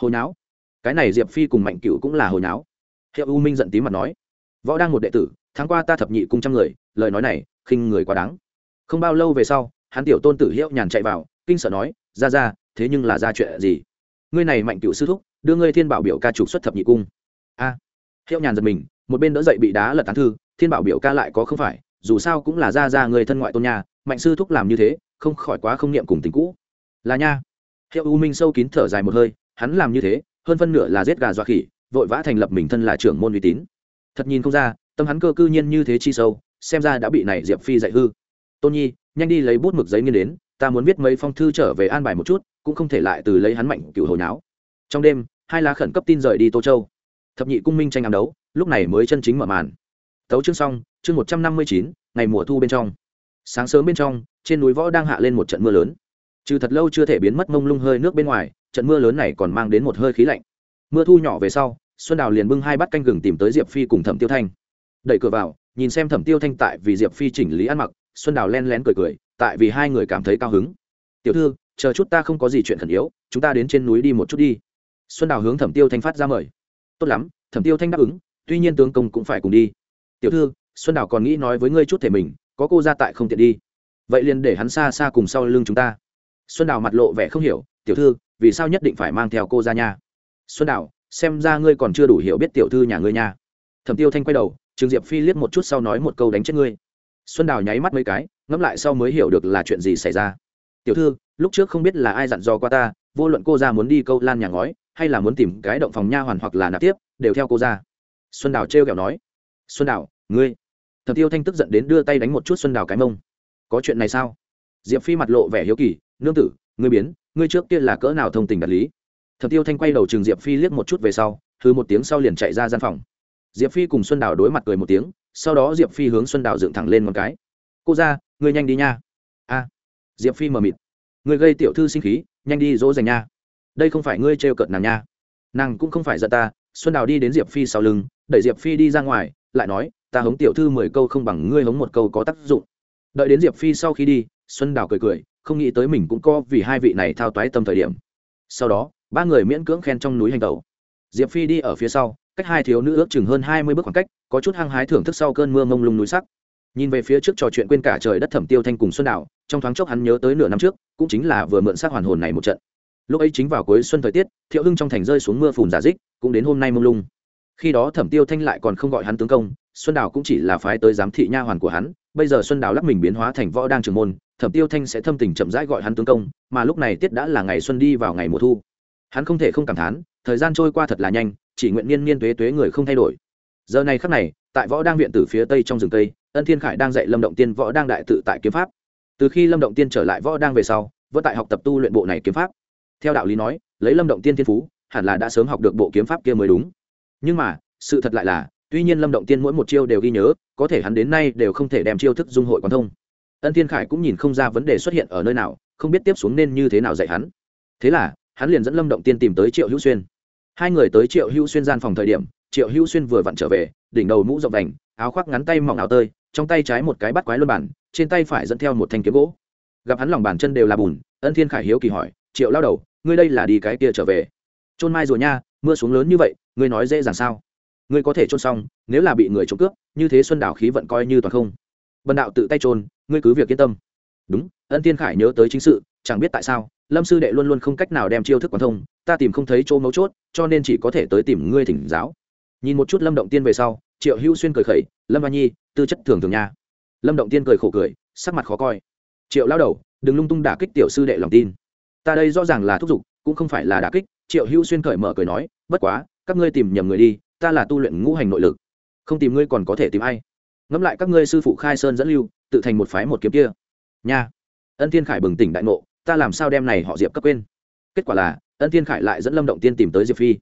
hồi náo cái này diệp phi cùng mạnh cựu cũng là hồi náo hiệu u minh giận tí mặt nói. Võ đang một đệ tử tháng qua ta thập nhị cung trăm người, lời nói này, khinh người quá đáng. Không bao lâu về sau, hắn tiểu tôn tử hiệu nhàn chạy vào, kinh sợ nói, ra ra, thế nhưng là ra chuyện gì? Ngươi này mạnh cựu sư thúc, đưa ngươi thiên bảo biểu ca trục xuất thập nhị cung. A. Hiệu nhàn giật mình, một bên đỡ dậy bị đá lật tán thư, thiên bảo biểu ca lại có không phải, dù sao cũng là ra ra người thân ngoại tôn nhà mạnh sư thúc làm như thế, không khỏi quá không niệm cùng tình cũ. Là nha. Hiệu u minh sâu kín thở dài một hơi, hắn làm như thế, hơn phân nửa là giết gà dọa khỉ, vội vã thành lập mình thân là trưởng môn uy tín. Thật nhìn không ra, tâm hắn cơ cư nhiên như thế chi sâu, xem ra đã bị này diệp phi dạy hư. Tôn nhi, nhanh đi lấy bút mực giấy nghiên đến ta muốn viết mấy phong thư trở về an bài một chút, cũng không thể lại từ lấy hắn mạnh cựu hồi náo trong đêm, hai lá khẩn cấp tin rời đi tô châu. Thập nhị cung minh tranh ám đấu, lúc này mới chân chính mở màn. Tấu chương xong, chương một trăm năm mươi chín, ngày mùa thu bên trong. Sáng sớm bên trong, trên núi võ đang hạ lên một trận mưa lớn. Trừ thật lâu chưa thể biến mất mông lung hơi nước bên ngoài, trận mưa lớn này còn mang đến một hơi khí lạnh. Mưa thu nhỏ về sau, xuân đào liền bưng hai bát canh gừng tìm tới diệp phi cùng thẩm tiêu thanh. Đẩy cửa vào, nhìn xem thẩm tiêu thanh tại vì diệp phi chỉnh lý ăn mặc, xuân đào len lén cười cười tại vì hai người cảm thấy cao hứng. Tiểu thư, chờ chút ta không có gì chuyện khẩn yếu, chúng ta đến trên núi đi một chút đi. Xuân đào hướng thẩm tiêu thanh phát ra mời. Tốt lắm, thẩm tiêu thanh đáp ứng, tuy nhiên tướng công cũng phải cùng đi. Tiểu thư, xuân đào còn nghĩ nói với ngươi chút thể mình, có cô ra tại không tiện đi. Vậy liền để hắn xa xa cùng sau lưng chúng ta. Xuân đào mặt lộ vẻ không hiểu, tiểu thư, vì sao nhất định phải mang theo cô ra nhà? xuân đào, xem ra ngươi còn chưa đủ hiểu biết tiểu thư nhà ngươi nha. Thẩm tiêu thanh quay đầu trường diệp phi liếc một chút sau nói một câu đánh chết ngươi xuân đào nháy mắt mấy cái, ngẫm lại sau mới hiểu được là chuyện gì xảy ra. Tiểu thư, lúc trước không biết là ai dặn dò qua ta, vô luận cô ra muốn đi câu lan nhà ngói, hay là muốn tìm cái động phòng nha hoàn hoặc là nạp tiếp, đều theo cô ra. Xuân đào trêu kẹo nói. Xuân đào, ngươi. Thật tiêu thanh tức giận đến đưa tay đánh một chút xuân đào cái mông. Có chuyện này sao? Diệp phi mặt lộ vẻ hiếu kỳ. Nương tử, ngươi biến, ngươi trước kia là cỡ nào thông tình đạt lý? Thật tiêu thanh quay đầu trường diệp phi liếc một chút về sau thứ một tiếng sau liền chạy ra gian phòng. Diệp phi cùng xuân đào đối mặt cười một tiếng sau đó diệp phi hướng xuân đào dựng thẳng lên một cái cô ra ngươi nhanh đi nha a diệp phi mờ mịt ngươi gây tiểu thư sinh khí nhanh đi dỗ dành nha đây không phải ngươi trêu cợt nàng nha nàng cũng không phải giận ta xuân đào đi đến diệp phi sau lưng đẩy diệp phi đi ra ngoài lại nói ta hống tiểu thư mười câu không bằng ngươi hống một câu có tác dụng đợi đến diệp phi sau khi đi xuân đào cười cười không nghĩ tới mình cũng có vì hai vị này thao toái tâm thời điểm sau đó ba người miễn cưỡng khen trong núi hành tàu diệp phi đi ở phía sau cách hai thiếu nữ ước chừng hơn hai mươi bước khoảng cách có chút hăng hái thưởng thức sau cơn mưa mông lung núi sắc. Nhìn về phía trước trò chuyện quên cả trời đất thẩm tiêu thanh cùng xuân đảo trong thoáng chốc hắn nhớ tới nửa năm trước, cũng chính là vừa mượn xác hoàn hồn này một trận. Lúc ấy chính vào cuối xuân thời tiết, thiệu hưng trong thành rơi xuống mưa phùn giả dích, cũng đến hôm nay mông lung. Khi đó thẩm tiêu thanh lại còn không gọi hắn tướng công, xuân đảo cũng chỉ là phái tới giám thị nha hoàn của hắn. Bây giờ xuân đảo lắc mình biến hóa thành võ đang trường môn, thẩm tiêu thanh sẽ thâm tình chậm rãi gọi hắn tướng công, mà lúc này tiết đã là ngày xuân đi vào ngày mùa thu. Hắn không thể không cảm thán, thời gian trôi qua thật là nhanh, chỉ nguyện niên niên tuế tuế người không thay đổi giờ này khắc này, tại võ đang viện từ phía tây trong rừng tây, ân thiên khải đang dạy lâm động tiên võ đang đại tự tại kiếm pháp. Từ khi lâm động tiên trở lại võ đang về sau, vẫn tại học tập tu luyện bộ này kiếm pháp. Theo đạo lý nói, lấy lâm động tiên thiên phú, hẳn là đã sớm học được bộ kiếm pháp kia mới đúng. Nhưng mà, sự thật lại là, tuy nhiên lâm động tiên mỗi một chiêu đều ghi nhớ, có thể hắn đến nay đều không thể đem chiêu thức dung hội quán thông. Ân thiên khải cũng nhìn không ra vấn đề xuất hiện ở nơi nào, không biết tiếp xuống nên như thế nào dạy hắn. Thế là, hắn liền dẫn lâm động tiên tìm tới triệu hữu xuyên. Hai người tới triệu hữu xuyên gian phòng thời điểm triệu hữu xuyên vừa vặn trở về, đỉnh đầu mũ rộng vành, áo khoác ngắn tay mỏng áo tơi, trong tay trái một cái bắt quái luân bản, trên tay phải dẫn theo một thanh kiếm gỗ. Gặp hắn lòng bàn chân đều là bùn, ân thiên khải hiếu kỳ hỏi, triệu lao đầu, ngươi đây là đi cái kia trở về? Trôn mai rồi nha, mưa xuống lớn như vậy, ngươi nói dễ dàng sao? Ngươi có thể trôn xong, nếu là bị người trộm cướp, như thế xuân đảo khí vận coi như toàn không. Bần đạo tự tay trôn ngươi cứ việc yên tâm. Đúng, ân Thiên khải nhớ tới chính sự, chẳng biết tại sao, lâm sư đệ luôn luôn không cách nào đem chiêu thức quan thông, ta tìm không thấy chỗ mấu chốt, cho nên chỉ có thể tới tìm ngươi thỉnh giáo nhìn một chút lâm động tiên về sau, triệu hữu xuyên cười khẩy, lâm văn nhi, tư chất thường thường nha. Lâm động tiên cười khổ cười, sắc mặt khó coi. Triệu lao đầu, đừng lung tung đả kích tiểu sư đệ lòng tin. Ta đây rõ ràng là thúc giục, cũng không phải là đả kích. Triệu hữu xuyên cởi mở cười nói, bất quá, các ngươi tìm nhầm người đi, ta là tu luyện ngũ hành nội lực. Không tìm ngươi còn có thể tìm ai? Ngẫm lại các ngươi sư phụ khai sơn dẫn lưu, tự thành một phái một kiếm kia. Nha. Ân thiên khải bừng tỉnh đại ngộ, ta làm sao đem này họ diệp cấp quên? Kết quả là, ân thiên khải lại dẫn lâm động tiên tìm tới diệp phi.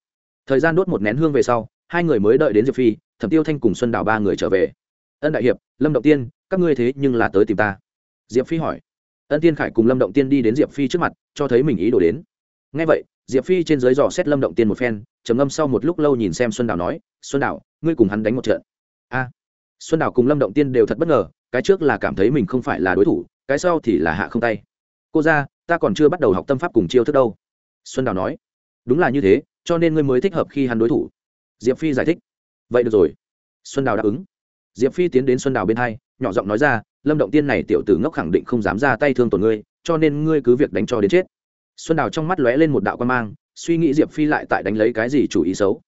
Thời gian đốt một nén hương về sau hai người mới đợi đến diệp phi, thẩm tiêu thanh cùng xuân đào ba người trở về. Ân đại hiệp, lâm động tiên, các ngươi thế nhưng là tới tìm ta. Diệp phi hỏi. Ân Tiên khải cùng lâm động tiên đi đến diệp phi trước mặt, cho thấy mình ý đồ đến. Ngay vậy, diệp phi trên dưới dò xét lâm động tiên một phen, trầm ngâm sau một lúc lâu nhìn xem xuân đào nói, xuân đào ngươi cùng hắn đánh một trận. A. Xuân đào cùng lâm động tiên đều thật bất ngờ, cái trước là cảm thấy mình không phải là đối thủ, cái sau thì là hạ không tay. Cô ra ta còn chưa bắt đầu học tâm pháp cùng chiêu thức đâu. Xuân đào nói. Đúng là như thế, cho nên ngươi mới thích hợp khi hắn đối thủ diệp phi giải thích. Vậy được rồi. Xuân đào đáp ứng. Diệp phi tiến đến xuân đào bên hai, nhỏ giọng nói ra, lâm động tiên này tiểu tử ngốc khẳng định không dám ra tay thương tổn ngươi, cho nên ngươi cứ việc đánh cho đến chết. Xuân đào trong mắt lóe lên một đạo quan mang, suy nghĩ diệp phi lại tại đánh lấy cái gì chủ ý xấu.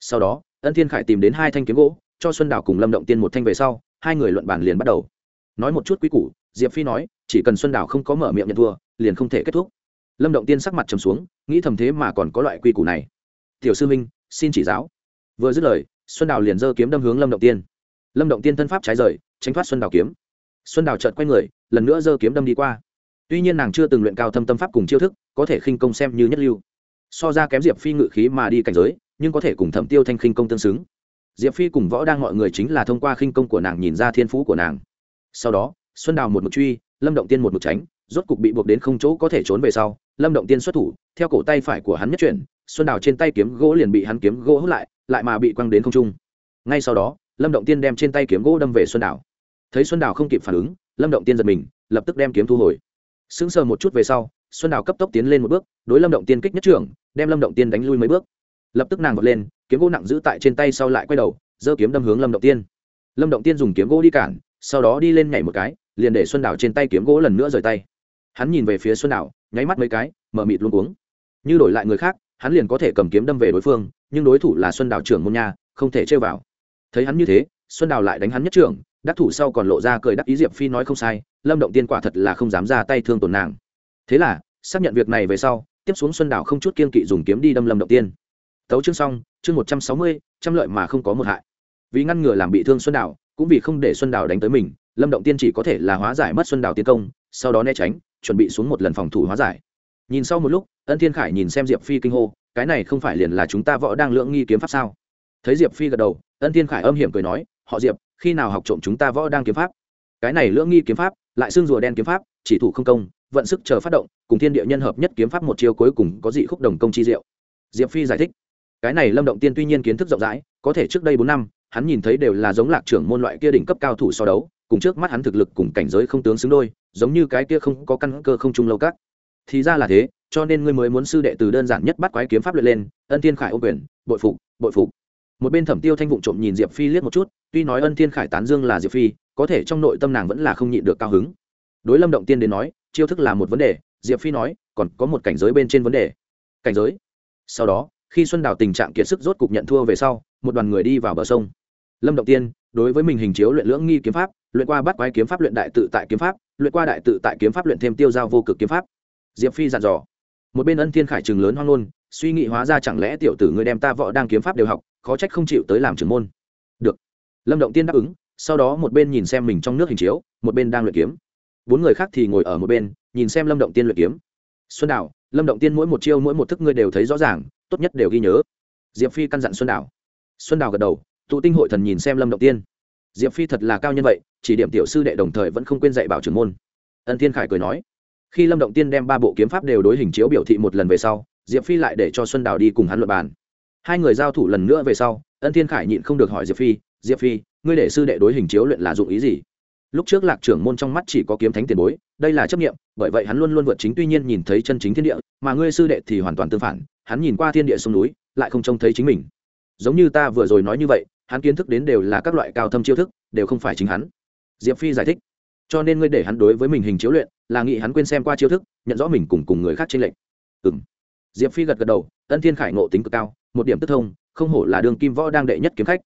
Sau đó, ân thiên khải tìm đến hai thanh kiếm gỗ, cho xuân đào cùng lâm động tiên một thanh về sau, hai người luận bàn liền bắt đầu. Nói một chút quý củ, diệp phi nói, chỉ cần xuân đào không có mở miệng nhận thua, liền không thể kết thúc. Lâm động tiên sắc mặt trầm xuống, nghĩ thầm thế mà còn có loại quy củ này. Tiểu sư minh xin chỉ giáo vừa dứt lời, xuân đào liền giơ kiếm đâm hướng lâm động tiên. Lâm động tiên thân pháp trái rời, tránh thoát xuân đào kiếm. Xuân đào chợt quay người, lần nữa giơ kiếm đâm đi qua. Tuy nhiên nàng chưa từng luyện cao thâm tâm pháp cùng chiêu thức, có thể khinh công xem như nhất lưu. So ra kém diệp phi ngự khí mà đi cảnh giới, nhưng có thể cùng thẩm tiêu thanh khinh công tương xứng. Diệp phi cùng võ đang mọi người chính là thông qua khinh công của nàng nhìn ra thiên phú của nàng. Sau đó, xuân đào một mực truy, lâm động tiên một mực tránh, rốt cục bị buộc đến không chỗ có thể trốn về sau, lâm động tiên xuất thủ, theo cổ tay phải của hắn nhất chuyển, xuân đào trên tay kiếm gỗ liền bị hắn kiếm gỗ hút lại lại mà bị quăng đến không trung. Ngay sau đó, lâm động tiên đem trên tay kiếm gỗ đâm về xuân đảo. Thấy xuân đảo không kịp phản ứng, lâm động tiên giật mình, lập tức đem kiếm thu hồi. Sững sờ một chút về sau, xuân đảo cấp tốc tiến lên một bước, đối lâm động tiên kích nhất trưởng, đem lâm động tiên đánh lui mấy bước. Lập tức nàng vọt lên, kiếm gỗ nặng giữ tại trên tay sau lại quay đầu, giơ kiếm đâm hướng lâm động tiên. Lâm động tiên dùng kiếm gỗ đi cản, sau đó đi lên nhảy một cái, liền để xuân đảo trên tay kiếm gỗ lần nữa rời tay. Hắn nhìn về phía xuân đảo, nháy mắt mấy cái, mở mịt luôn cuống. Như đổi lại người khác, hắn liền có thể cầm kiếm đâm về đối phương nhưng đối thủ là xuân đào trưởng môn nha, không thể chơi vào. Thấy hắn như thế, xuân đào lại đánh hắn nhất trưởng, đắc thủ sau còn lộ ra cười đắc ý diệp phi nói không sai, lâm động tiên quả thật là không dám ra tay thương tổn nàng. Thế là, xác nhận việc này về sau, tiếp xuống xuân đào không chút kiên kỵ dùng kiếm đi đâm lâm động tiên. Tấu chương xong, chương một trăm sáu mươi, trăm lợi mà không có một hại. Vì ngăn ngừa làm bị thương xuân đào, cũng vì không để xuân đào đánh tới mình, lâm động tiên chỉ có thể là hóa giải mất xuân đào tiến công, sau đó né tránh, chuẩn bị xuống một lần phòng thủ hóa giải. Nhìn sau một lúc, ân thiên khải nhìn xem diệp phi kinh hô cái này không phải liền là chúng ta võ đang lưỡng nghi kiếm pháp sao? Thấy diệp phi gật đầu, ân thiên khải âm hiểm cười nói, họ diệp, khi nào học trộm chúng ta võ đang kiếm pháp? Cái này lưỡng nghi kiếm pháp, lại xương rùa đen kiếm pháp, chỉ thủ không công, vận sức chờ phát động, cùng thiên địa nhân hợp nhất kiếm pháp một chiêu cuối cùng có dị khúc đồng công chi diệu. Diệp phi giải thích, cái này lâm động tiên tuy nhiên kiến thức rộng rãi, có thể trước đây bốn năm, hắn nhìn thấy đều là giống lạc trưởng môn loại kia đỉnh cấp cao thủ so đấu, cùng trước mắt hắn thực lực cùng cảnh giới không tướng xứng đôi, giống như cái kia không có căn cơ không trung lâu các thì ra là thế, cho nên ngươi mới muốn sư đệ từ đơn giản nhất bắt quái kiếm pháp luyện lên, ân thiên khải ô quyền, bội phục bội phục. Một bên thẩm tiêu thanh vụng trộm nhìn diệp phi liếc một chút, tuy nói ân thiên khải tán dương là diệp phi, có thể trong nội tâm nàng vẫn là không nhịn được cao hứng. Đối lâm động tiên đến nói, chiêu thức là một vấn đề, diệp phi nói, còn có một cảnh giới bên trên vấn đề. Cảnh giới? Sau đó, khi xuân đào tình trạng kiệt sức rốt cục nhận thua về sau, một đoàn người đi vào bờ sông. Lâm động tiên, đối với mình hình chiếu luyện lưỡng nghi kiếm pháp, luyện qua bắt quái kiếm pháp luyện đại tự tại kiếm pháp, luyện qua đại tự tại kiếm pháp luyện thêm tiêu giao vô cực kiếm pháp diệp phi dặn dò. Một bên ân thiên khải trường lớn hoang ngôn, suy nghĩ hóa ra chẳng lẽ tiểu tử người đem ta võ đang kiếm pháp đều học, khó trách không chịu tới làm trưởng môn. Được. Lâm động tiên đáp ứng, sau đó một bên nhìn xem mình trong nước hình chiếu, một bên đang luyện kiếm. Bốn người khác thì ngồi ở một bên, nhìn xem lâm động tiên luyện kiếm. Xuân đảo, lâm động tiên mỗi một chiêu, mỗi một thức ngươi đều thấy rõ ràng, tốt nhất đều ghi nhớ. Diệp phi căn dặn xuân đảo. Xuân đảo gật đầu, tụ tinh hội thần nhìn xem lâm động tiên. Diệp phi thật là cao nhân vậy, chỉ điểm tiểu sư đệ đồng thời vẫn không quên dạy bảo trưởng môn. Ân thiên khải cười nói khi lâm động tiên đem ba bộ kiếm pháp đều đối hình chiếu biểu thị một lần về sau, diệp phi lại để cho xuân đào đi cùng hắn luật bàn. Hai người giao thủ lần nữa về sau, ân thiên khải nhịn không được hỏi diệp phi diệp phi, ngươi để sư đệ đối hình chiếu luyện là dụng ý gì? Lúc trước lạc trưởng môn trong mắt chỉ có kiếm thánh tiền bối, đây là chấp nghiệm bởi vậy hắn luôn luôn vượt chính, tuy nhiên nhìn thấy chân chính thiên địa, mà ngươi sư đệ thì hoàn toàn tương phản, hắn nhìn qua thiên địa sông núi, lại không trông thấy chính mình. Giống như ta vừa rồi nói như vậy, hắn kiến thức đến đều là các loại cao thâm chiêu thức, đều không phải chính hắn. Diệp phi giải thích cho nên ngươi để hắn đối với mình hình chiếu luyện, là nghĩ hắn quên xem qua chiêu thức, nhận rõ mình cùng cùng người khác trên lệnh ừ m diệp phi gật gật đầu, ân thiên khải ngộ tính cực cao, một điểm tức thông, không hổ là đường kim võ đang đệ nhất kiếm khách.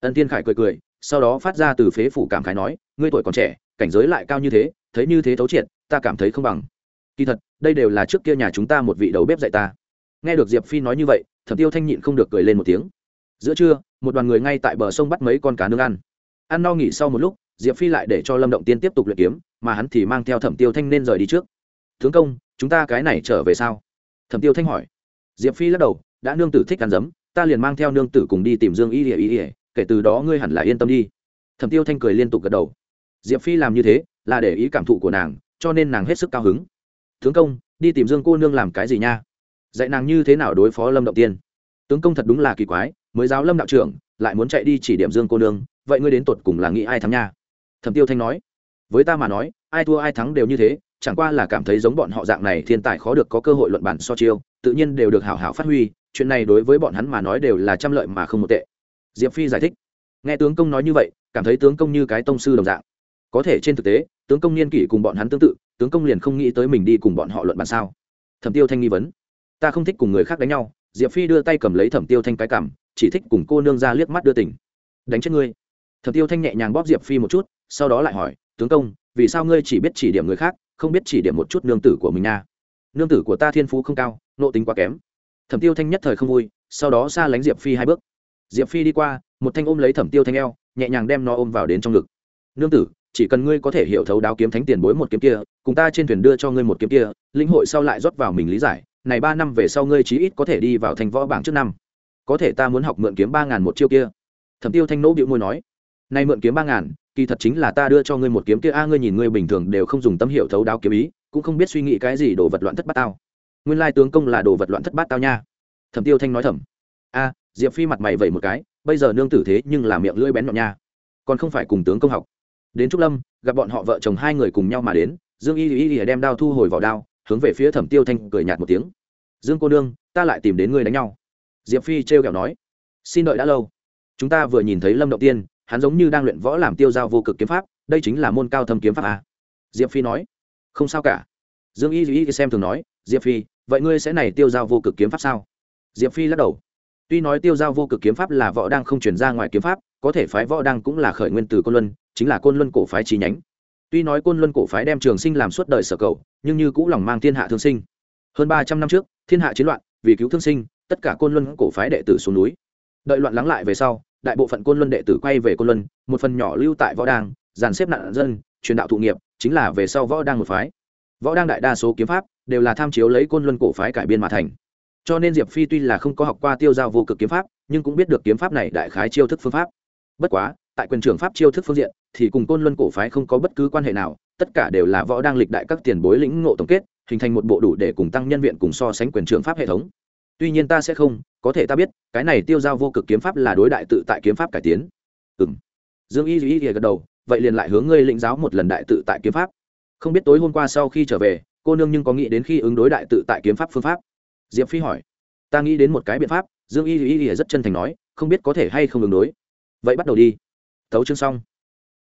Ân thiên khải cười cười, sau đó phát ra từ phế phủ cảm khái nói, ngươi tuổi còn trẻ, cảnh giới lại cao như thế, thấy như thế thấu triệt, ta cảm thấy không bằng. Kỳ thật, đây đều là trước kia nhà chúng ta một vị đầu bếp dạy ta. Nghe được diệp phi nói như vậy, thẩm tiêu thanh nhịn không được cười lên một tiếng. Giữa trưa, một đoàn người ngay tại bờ sông bắt mấy con cá nướng ăn. Ăn no nghỉ sau một lúc diệp phi lại để cho lâm động tiên tiếp tục luyện kiếm, mà hắn thì mang theo thẩm tiêu thanh nên rời đi trước. Tướng công, chúng ta cái này trở về sao? Thẩm tiêu thanh hỏi. Diệp phi lắc đầu, đã nương tử thích ăn dấm, ta liền mang theo nương tử cùng đi tìm dương y ỉa y ỉa kể từ đó ngươi hẳn là yên tâm đi. Thẩm tiêu thanh cười liên tục gật đầu. Diệp phi làm như thế, là để ý cảm thụ của nàng, cho nên nàng hết sức cao hứng. Tướng công, đi tìm dương cô nương làm cái gì nha? Dạy nàng như thế nào đối phó lâm động tiên. Tướng công thật đúng là kỳ quái, mới giáo lâm đạo trưởng, lại muốn chạy đi chỉ điểm dương cô nương, vậy ngươi đến tột cùng là nghĩ ai thắng nha? Thẩm tiêu thanh nói, với ta mà nói, ai thua ai thắng đều như thế, chẳng qua là cảm thấy giống bọn họ dạng này thiên tài khó được có cơ hội luận bản so chiêu, tự nhiên đều được hảo hảo phát huy, chuyện này đối với bọn hắn mà nói đều là trăm lợi mà không một tệ. Diệp phi giải thích, nghe tướng công nói như vậy, cảm thấy tướng công như cái tông sư đồng dạng. Có thể trên thực tế, tướng công niên kỷ cùng bọn hắn tương tự, tướng công liền không nghĩ tới mình đi cùng bọn họ luận bàn sao? Thẩm tiêu thanh nghi vấn, ta không thích cùng người khác đánh nhau. Diệp phi đưa tay cầm lấy thẩm tiêu thanh cái cảm chỉ thích cùng cô nương ra liếc mắt đưa tỉnh đánh chết ngươi. Thẩm tiêu thanh nhẹ nhàng bóp diệp phi một chút sau đó lại hỏi, tướng công, vì sao ngươi chỉ biết chỉ điểm người khác, không biết chỉ điểm một chút nương tử của mình nha? Nương tử của ta thiên phú không cao, nộ tính quá kém. Thẩm tiêu thanh nhất thời không vui, sau đó xa lánh diệp phi hai bước. Diệp phi đi qua, một thanh ôm lấy thẩm tiêu thanh eo, nhẹ nhàng đem nó ôm vào đến trong ngực. Nương tử, chỉ cần ngươi có thể hiểu thấu đáo kiếm thánh tiền bối một kiếm kia, cùng ta trên thuyền đưa cho ngươi một kiếm kia, lĩnh hội sau lại rót vào mình lý giải, này ba năm về sau ngươi chí ít có thể đi vào thành võ bảng trước năm. Có thể ta muốn học mượn kiếm ba ngàn một chiêu kia. Thẩm tiêu thanh nỗ bịu môi nói nay mượn kiếm ba ngàn kỳ thật chính là ta đưa cho ngươi một kiếm kia, a, ngươi nhìn ngươi bình thường đều không dùng tâm hiệu thấu đáo kiếm ý, cũng không biết suy nghĩ cái gì đồ vật loạn thất bát tao. Nguyên lai tướng công là đồ vật loạn thất bát tao nha. Thẩm tiêu thanh nói thầm. A, diệp phi mặt mày vẩy một cái, bây giờ nương tử thế nhưng là miệng lưỡi bén nhọn nha. Còn không phải cùng tướng công học. Đến trúc lâm, gặp bọn họ vợ chồng hai người cùng nhau mà đến, dương y y y đem đao thu hồi vào đao, hướng về phía thẩm tiêu thanh cười nhạt một tiếng. Dương cô nương, ta lại tìm đến ngươi đánh nhau. Diệp phi trêu kẹo nói. Xin đợi đã lâu. Chúng ta vừa nhìn thấy lâm động tiên hắn giống như đang luyện võ làm tiêu giao vô cực kiếm pháp, đây chính là môn cao thâm kiếm pháp à? diệp phi nói, không sao cả. Dương y y xem thường nói, diệp phi, vậy ngươi sẽ này tiêu giao vô cực kiếm pháp sao? Diệp phi lắc đầu, tuy nói tiêu giao vô cực kiếm pháp là võ đang không chuyển ra ngoài kiếm pháp, có thể phái võ đang cũng là khởi nguyên từ côn luân, chính là côn luân cổ phái chi nhánh. Tuy nói côn luân cổ phái đem trường sinh làm suốt đời sở cầu, nhưng như cũng lòng mang thiên hạ thương sinh. Hơn ba trăm năm trước, thiên hạ chiến loạn, vì cứu thương sinh, tất cả côn luân cổ phái đệ tử xuống núi. Đợi loạn lắng lại về sau đại bộ phận côn luân đệ tử quay về côn luân, một phần nhỏ lưu tại võ đang dàn xếp nạn dân, truyền đạo thụ nghiệp, chính là về sau võ đang một phái. Võ đang đại đa số kiếm pháp đều là tham chiếu lấy côn luân cổ phái cải biên mà thành. Cho nên diệp phi tuy là không có học qua tiêu giao vô cực kiếm pháp, nhưng cũng biết được kiếm pháp này đại khái chiêu thức phương pháp. Bất quá, tại quyền trưởng pháp chiêu thức phương diện, thì cùng côn luân cổ phái không có bất cứ quan hệ nào, tất cả đều là võ đang lịch đại các tiền bối lĩnh ngộ tổng kết, hình thành một bộ đủ để cùng tăng nhân viện cùng so sánh quyền trưởng pháp hệ thống tuy nhiên ta sẽ không, có thể ta biết, cái này tiêu giao vô cực kiếm pháp là đối đại tự tại kiếm pháp cải tiến. Ừ m dương y duy gật đầu, vậy liền lại hướng ngươi lĩnh giáo một lần đại tự tại kiếm pháp. Không biết tối hôm qua sau khi trở về, cô nương nhưng có nghĩ đến khi ứng đối đại tự tại kiếm pháp phương pháp? Diệp phi hỏi. Ta nghĩ đến một cái biện pháp, dương y duy rất chân thành nói, không biết có thể hay không ứng đối. Vậy bắt đầu đi. Thấu chương xong.